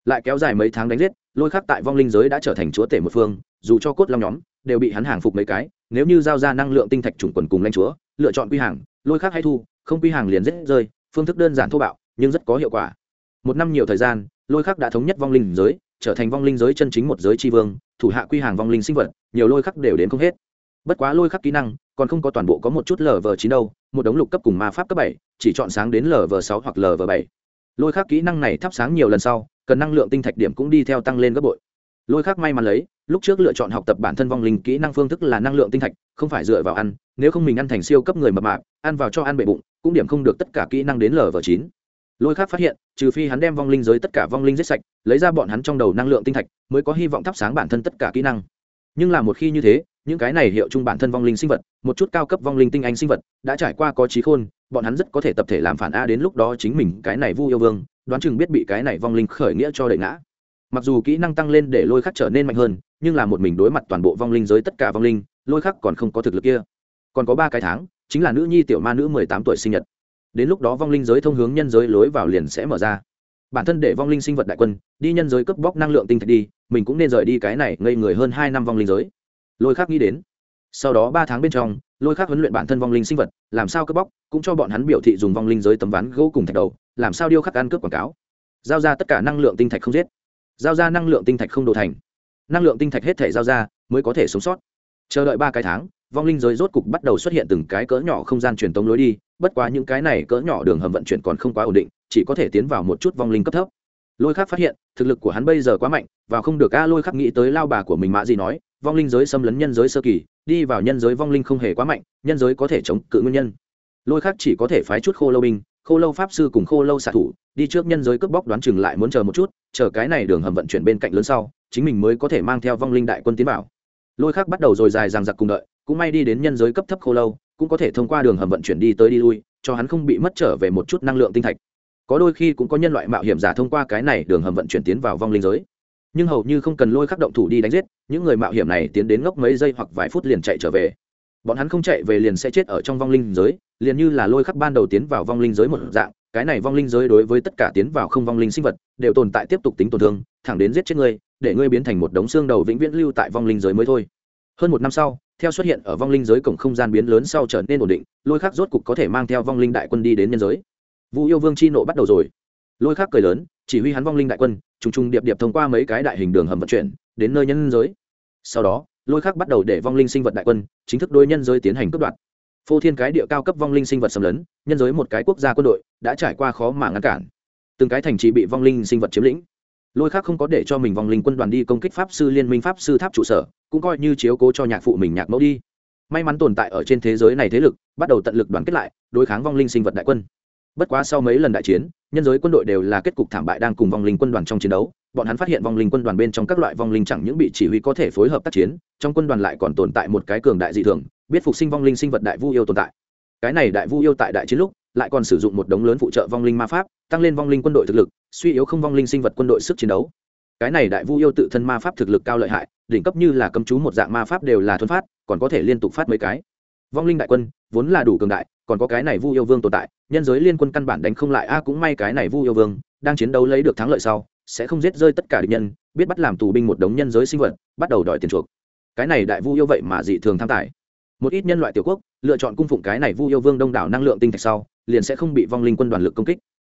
lại kéo dài mấy tháng đánh giết, lôi khắc tại vong linh giới đã trở thành chúa tể một phương, dù cho cốt long nhóm đều bị hắn hàng phục mấy cái, nếu như giao ra năng lượng tinh thạch chủng quần cùng lanh chúa, lựa chọn quy hàng, lôi khắc hay thu, không quy hàng liền giết rơi, phương thức đơn giản thô bạo, nhưng rất có hiệu quả. Một năm nhiều thời gian, lôi khắc đã thống nhất vong linh giới, trở thành vong linh giới chân chính một giới tri vương, thủ hạ quy hàng vong linh sinh vật, nhiều lôi khắc đều đến không hết. Bất quá lôi khắc kỹ năng còn không có toàn bộ có một chút lv chín đâu, một đống lục cấp cùng ma pháp cấp bảy, chỉ chọn sáng đến lv sáu hoặc lv bảy lôi khác kỹ năng này thắp sáng nhiều lần sau, cần năng lượng tinh thạch điểm cũng đi theo tăng lên gấp bội. Lôi khác may mắn lấy, lúc trước lựa chọn học tập bản thân vong linh kỹ năng phương thức là năng lượng tinh thạch, không phải dựa vào ăn, nếu không mình ăn thành siêu cấp người mập mạp, ăn vào cho ăn bệ bụng, cũng điểm không được tất cả kỹ năng đến lv chín. Lôi khác phát hiện, trừ phi hắn đem vong linh giới tất cả vong linh giết sạch, lấy ra bọn hắn trong đầu năng lượng tinh thạch, mới có hy vọng thắp sáng bản thân tất cả kỹ năng. Nhưng là một khi như thế, những cái này hiệu chung bản thân vong linh sinh vật, một chút cao cấp vong linh tinh anh sinh vật, đã trải qua có trí khôn bọn hắn rất có thể tập thể làm phản a đến lúc đó chính mình cái này vu yêu vương, đoán chừng biết bị cái này vong linh khởi nghĩa cho đẩy ngã. Mặc dù kỹ năng tăng lên để lôi khắc trở nên mạnh hơn, nhưng là một mình đối mặt toàn bộ vong linh giới tất cả vong linh, lôi khắc còn không có thực lực kia. Còn có ba cái tháng, chính là nữ nhi tiểu ma nữ mười tám tuổi sinh nhật. Đến lúc đó vong linh giới thông hướng nhân giới lối vào liền sẽ mở ra. Bản thân để vong linh sinh vật đại quân, đi nhân giới cướp bóc năng lượng tinh thạch đi, mình cũng nên rời đi cái này ngây người hơn hai năm vong linh giới. Lôi khắc nghĩ đến, sau đó ba tháng bên trong lôi khắc huấn luyện bản thân vong linh sinh vật, làm sao cướp bóc, cũng cho bọn hắn biểu thị dùng vong linh giới tấm ván gỗ cùng thạch đầu, làm sao điêu khắc ăn cướp quảng cáo. Giao ra tất cả năng lượng tinh thạch không giết. Giao ra năng lượng tinh thạch không đồ thành. Năng lượng tinh thạch hết thể giao ra, mới có thể sống sót. Chờ đợi ba cái tháng, vong linh giới rốt cục bắt đầu xuất hiện từng cái cỡ nhỏ không gian truyền tống lối đi, bất quá những cái này cỡ nhỏ đường hầm vận chuyển còn không quá ổn định, chỉ có thể tiến vào một chút vong linh cấp thấp. Lôi khắc phát hiện, thực lực của hắn bây giờ quá mạnh, và không được a lôi khắc nghĩ tới lao bà của mình mạ gì nói vong linh giới xâm lấn nhân giới sơ kỳ, đi vào nhân giới vong linh không hề quá mạnh, nhân giới có thể chống cự nguyên nhân. Lôi khắc chỉ có thể phái chút khô lâu binh, khô lâu pháp sư cùng khô lâu xạ thủ, đi trước nhân giới cướp bóc đoán chừng lại muốn chờ một chút, chờ cái này đường hầm vận chuyển bên cạnh lớn sau, chính mình mới có thể mang theo vong linh đại quân tiến vào. Lôi khắc bắt đầu rồi dài ràng giặc cùng đợi, cũng may đi đến nhân giới cấp thấp khô lâu, cũng có thể thông qua đường hầm vận chuyển đi tới đi lui, cho hắn không bị mất trở về một chút năng lượng tinh thạch. Có đôi khi cũng có nhân loại mạo hiểm giả thông qua cái này đường hầm vận chuyển tiến vào vong linh giới nhưng hầu như không cần lôi khắc động thủ đi đánh giết, những người mạo hiểm này tiến đến ngốc mấy giây hoặc vài phút liền chạy trở về. Bọn hắn không chạy về liền sẽ chết ở trong vong linh giới, liền như là lôi khắc ban đầu tiến vào vong linh giới một dạng, cái này vong linh giới đối với tất cả tiến vào không vong linh sinh vật, đều tồn tại tiếp tục tính tổn thương, thẳng đến giết chết ngươi, để ngươi biến thành một đống xương đầu vĩnh viễn lưu tại vong linh giới mới thôi. Hơn một năm sau, theo xuất hiện ở vong linh giới cổng không gian biến lớn sau trở nên ổn định, lôi khắc rốt cục có thể mang theo vong linh đại quân đi đến nhân giới. Vũ yêu vương chi nộ bắt đầu rồi. Lôi khắc cười lớn chỉ huy hắn vong linh đại quân, trùng trùng điệp điệp thông qua mấy cái đại hình đường hầm vận chuyển, đến nơi nhân giới. Sau đó, lôi khắc bắt đầu để vong linh sinh vật đại quân, chính thức đôi nhân giới tiến hành cướp đoạt. Phô thiên cái địa cao cấp vong linh sinh vật xâm lấn, nhân giới một cái quốc gia quân đội đã trải qua khó mà ngăn cản. Từng cái thành trì bị vong linh sinh vật chiếm lĩnh. Lôi khác không có để cho mình vong linh quân đoàn đi công kích pháp sư, liên minh pháp sư, tháp trụ sở, cũng coi như chiếu cố cho nhạc phụ mình nhạc mẫu đi. May mắn tồn tại ở trên thế giới này thế lực, bắt đầu tận lực đoàn kết lại, đối kháng vong linh sinh vật đại quân. Bất quá sau mấy lần đại chiến nhân giới quân đội đều là kết cục thảm bại đang cùng vong linh quân đoàn trong chiến đấu, bọn hắn phát hiện vong linh quân đoàn bên trong các loại vong linh chẳng những bị chỉ huy có thể phối hợp tác chiến, trong quân đoàn lại còn tồn tại một cái cường đại dị thường, biết phục sinh vong linh sinh vật đại vu yêu tồn tại. Cái này đại vu yêu tại đại chiến lúc, lại còn sử dụng một đống lớn phụ trợ vong linh ma pháp, tăng lên vong linh quân đội thực lực, suy yếu không vong linh sinh vật quân đội sức chiến đấu. Cái này đại vu yêu tự thân ma pháp thực lực cao lợi hại, đỉnh cấp như là cấm chú một dạng ma pháp đều là thuần phát, còn có thể liên tục phát mấy cái. Vong linh đại quân, vốn là đủ cường đại còn có cái này vu yêu vương tồn tại, nhân giới liên quân căn bản đánh không lại, a, cũng may cái này vu yêu vương đang chiến đấu lấy được thắng lợi sau, sẽ không giết rơi tất cả địch nhân, biết bắt làm tù binh một đống nhân giới sinh vật, bắt đầu đòi tiền chuộc. Cái này đại vu yêu vậy mà dị thường tham tài. Một ít nhân loại tiểu quốc lựa chọn cung phụng cái này vu yêu vương đông đảo năng lượng tinh thạch sau, liền sẽ không bị vong linh quân đoàn lực công kích.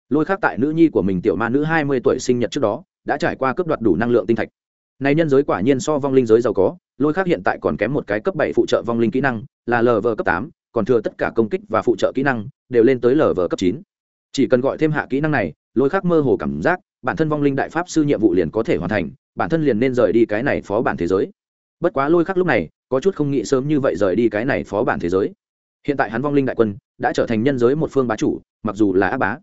Lôi khác tại nữ nhi của mình tiểu ma nữ hai mươi tuổi sinh nhật trước đó, đã trải qua cướp đoạt đủ năng lượng tinh thạch. Này nhân giới quả nhiên so vong linh giới giàu có, lôi khác hiện tại còn kém một cái cấp bảy phụ trợ vong linh kỹ năng, là lv cấp tám còn thừa tất cả công kích và phụ trợ kỹ năng, đều lên tới lờ vờ cấp chín. Chỉ cần gọi thêm hạ kỹ năng này, lôi khác mơ hồ cảm giác, bản thân vong linh đại pháp sư nhiệm vụ liền có thể hoàn thành, bản thân liền nên rời đi cái này phó bản thế giới. Bất quá lôi khắc lúc này, có chút không nghĩ sớm như vậy rời đi cái này phó bản thế giới. Hiện tại hắn vong linh đại quân đã trở thành nhân giới một phương bá chủ, mặc dù là ác bá.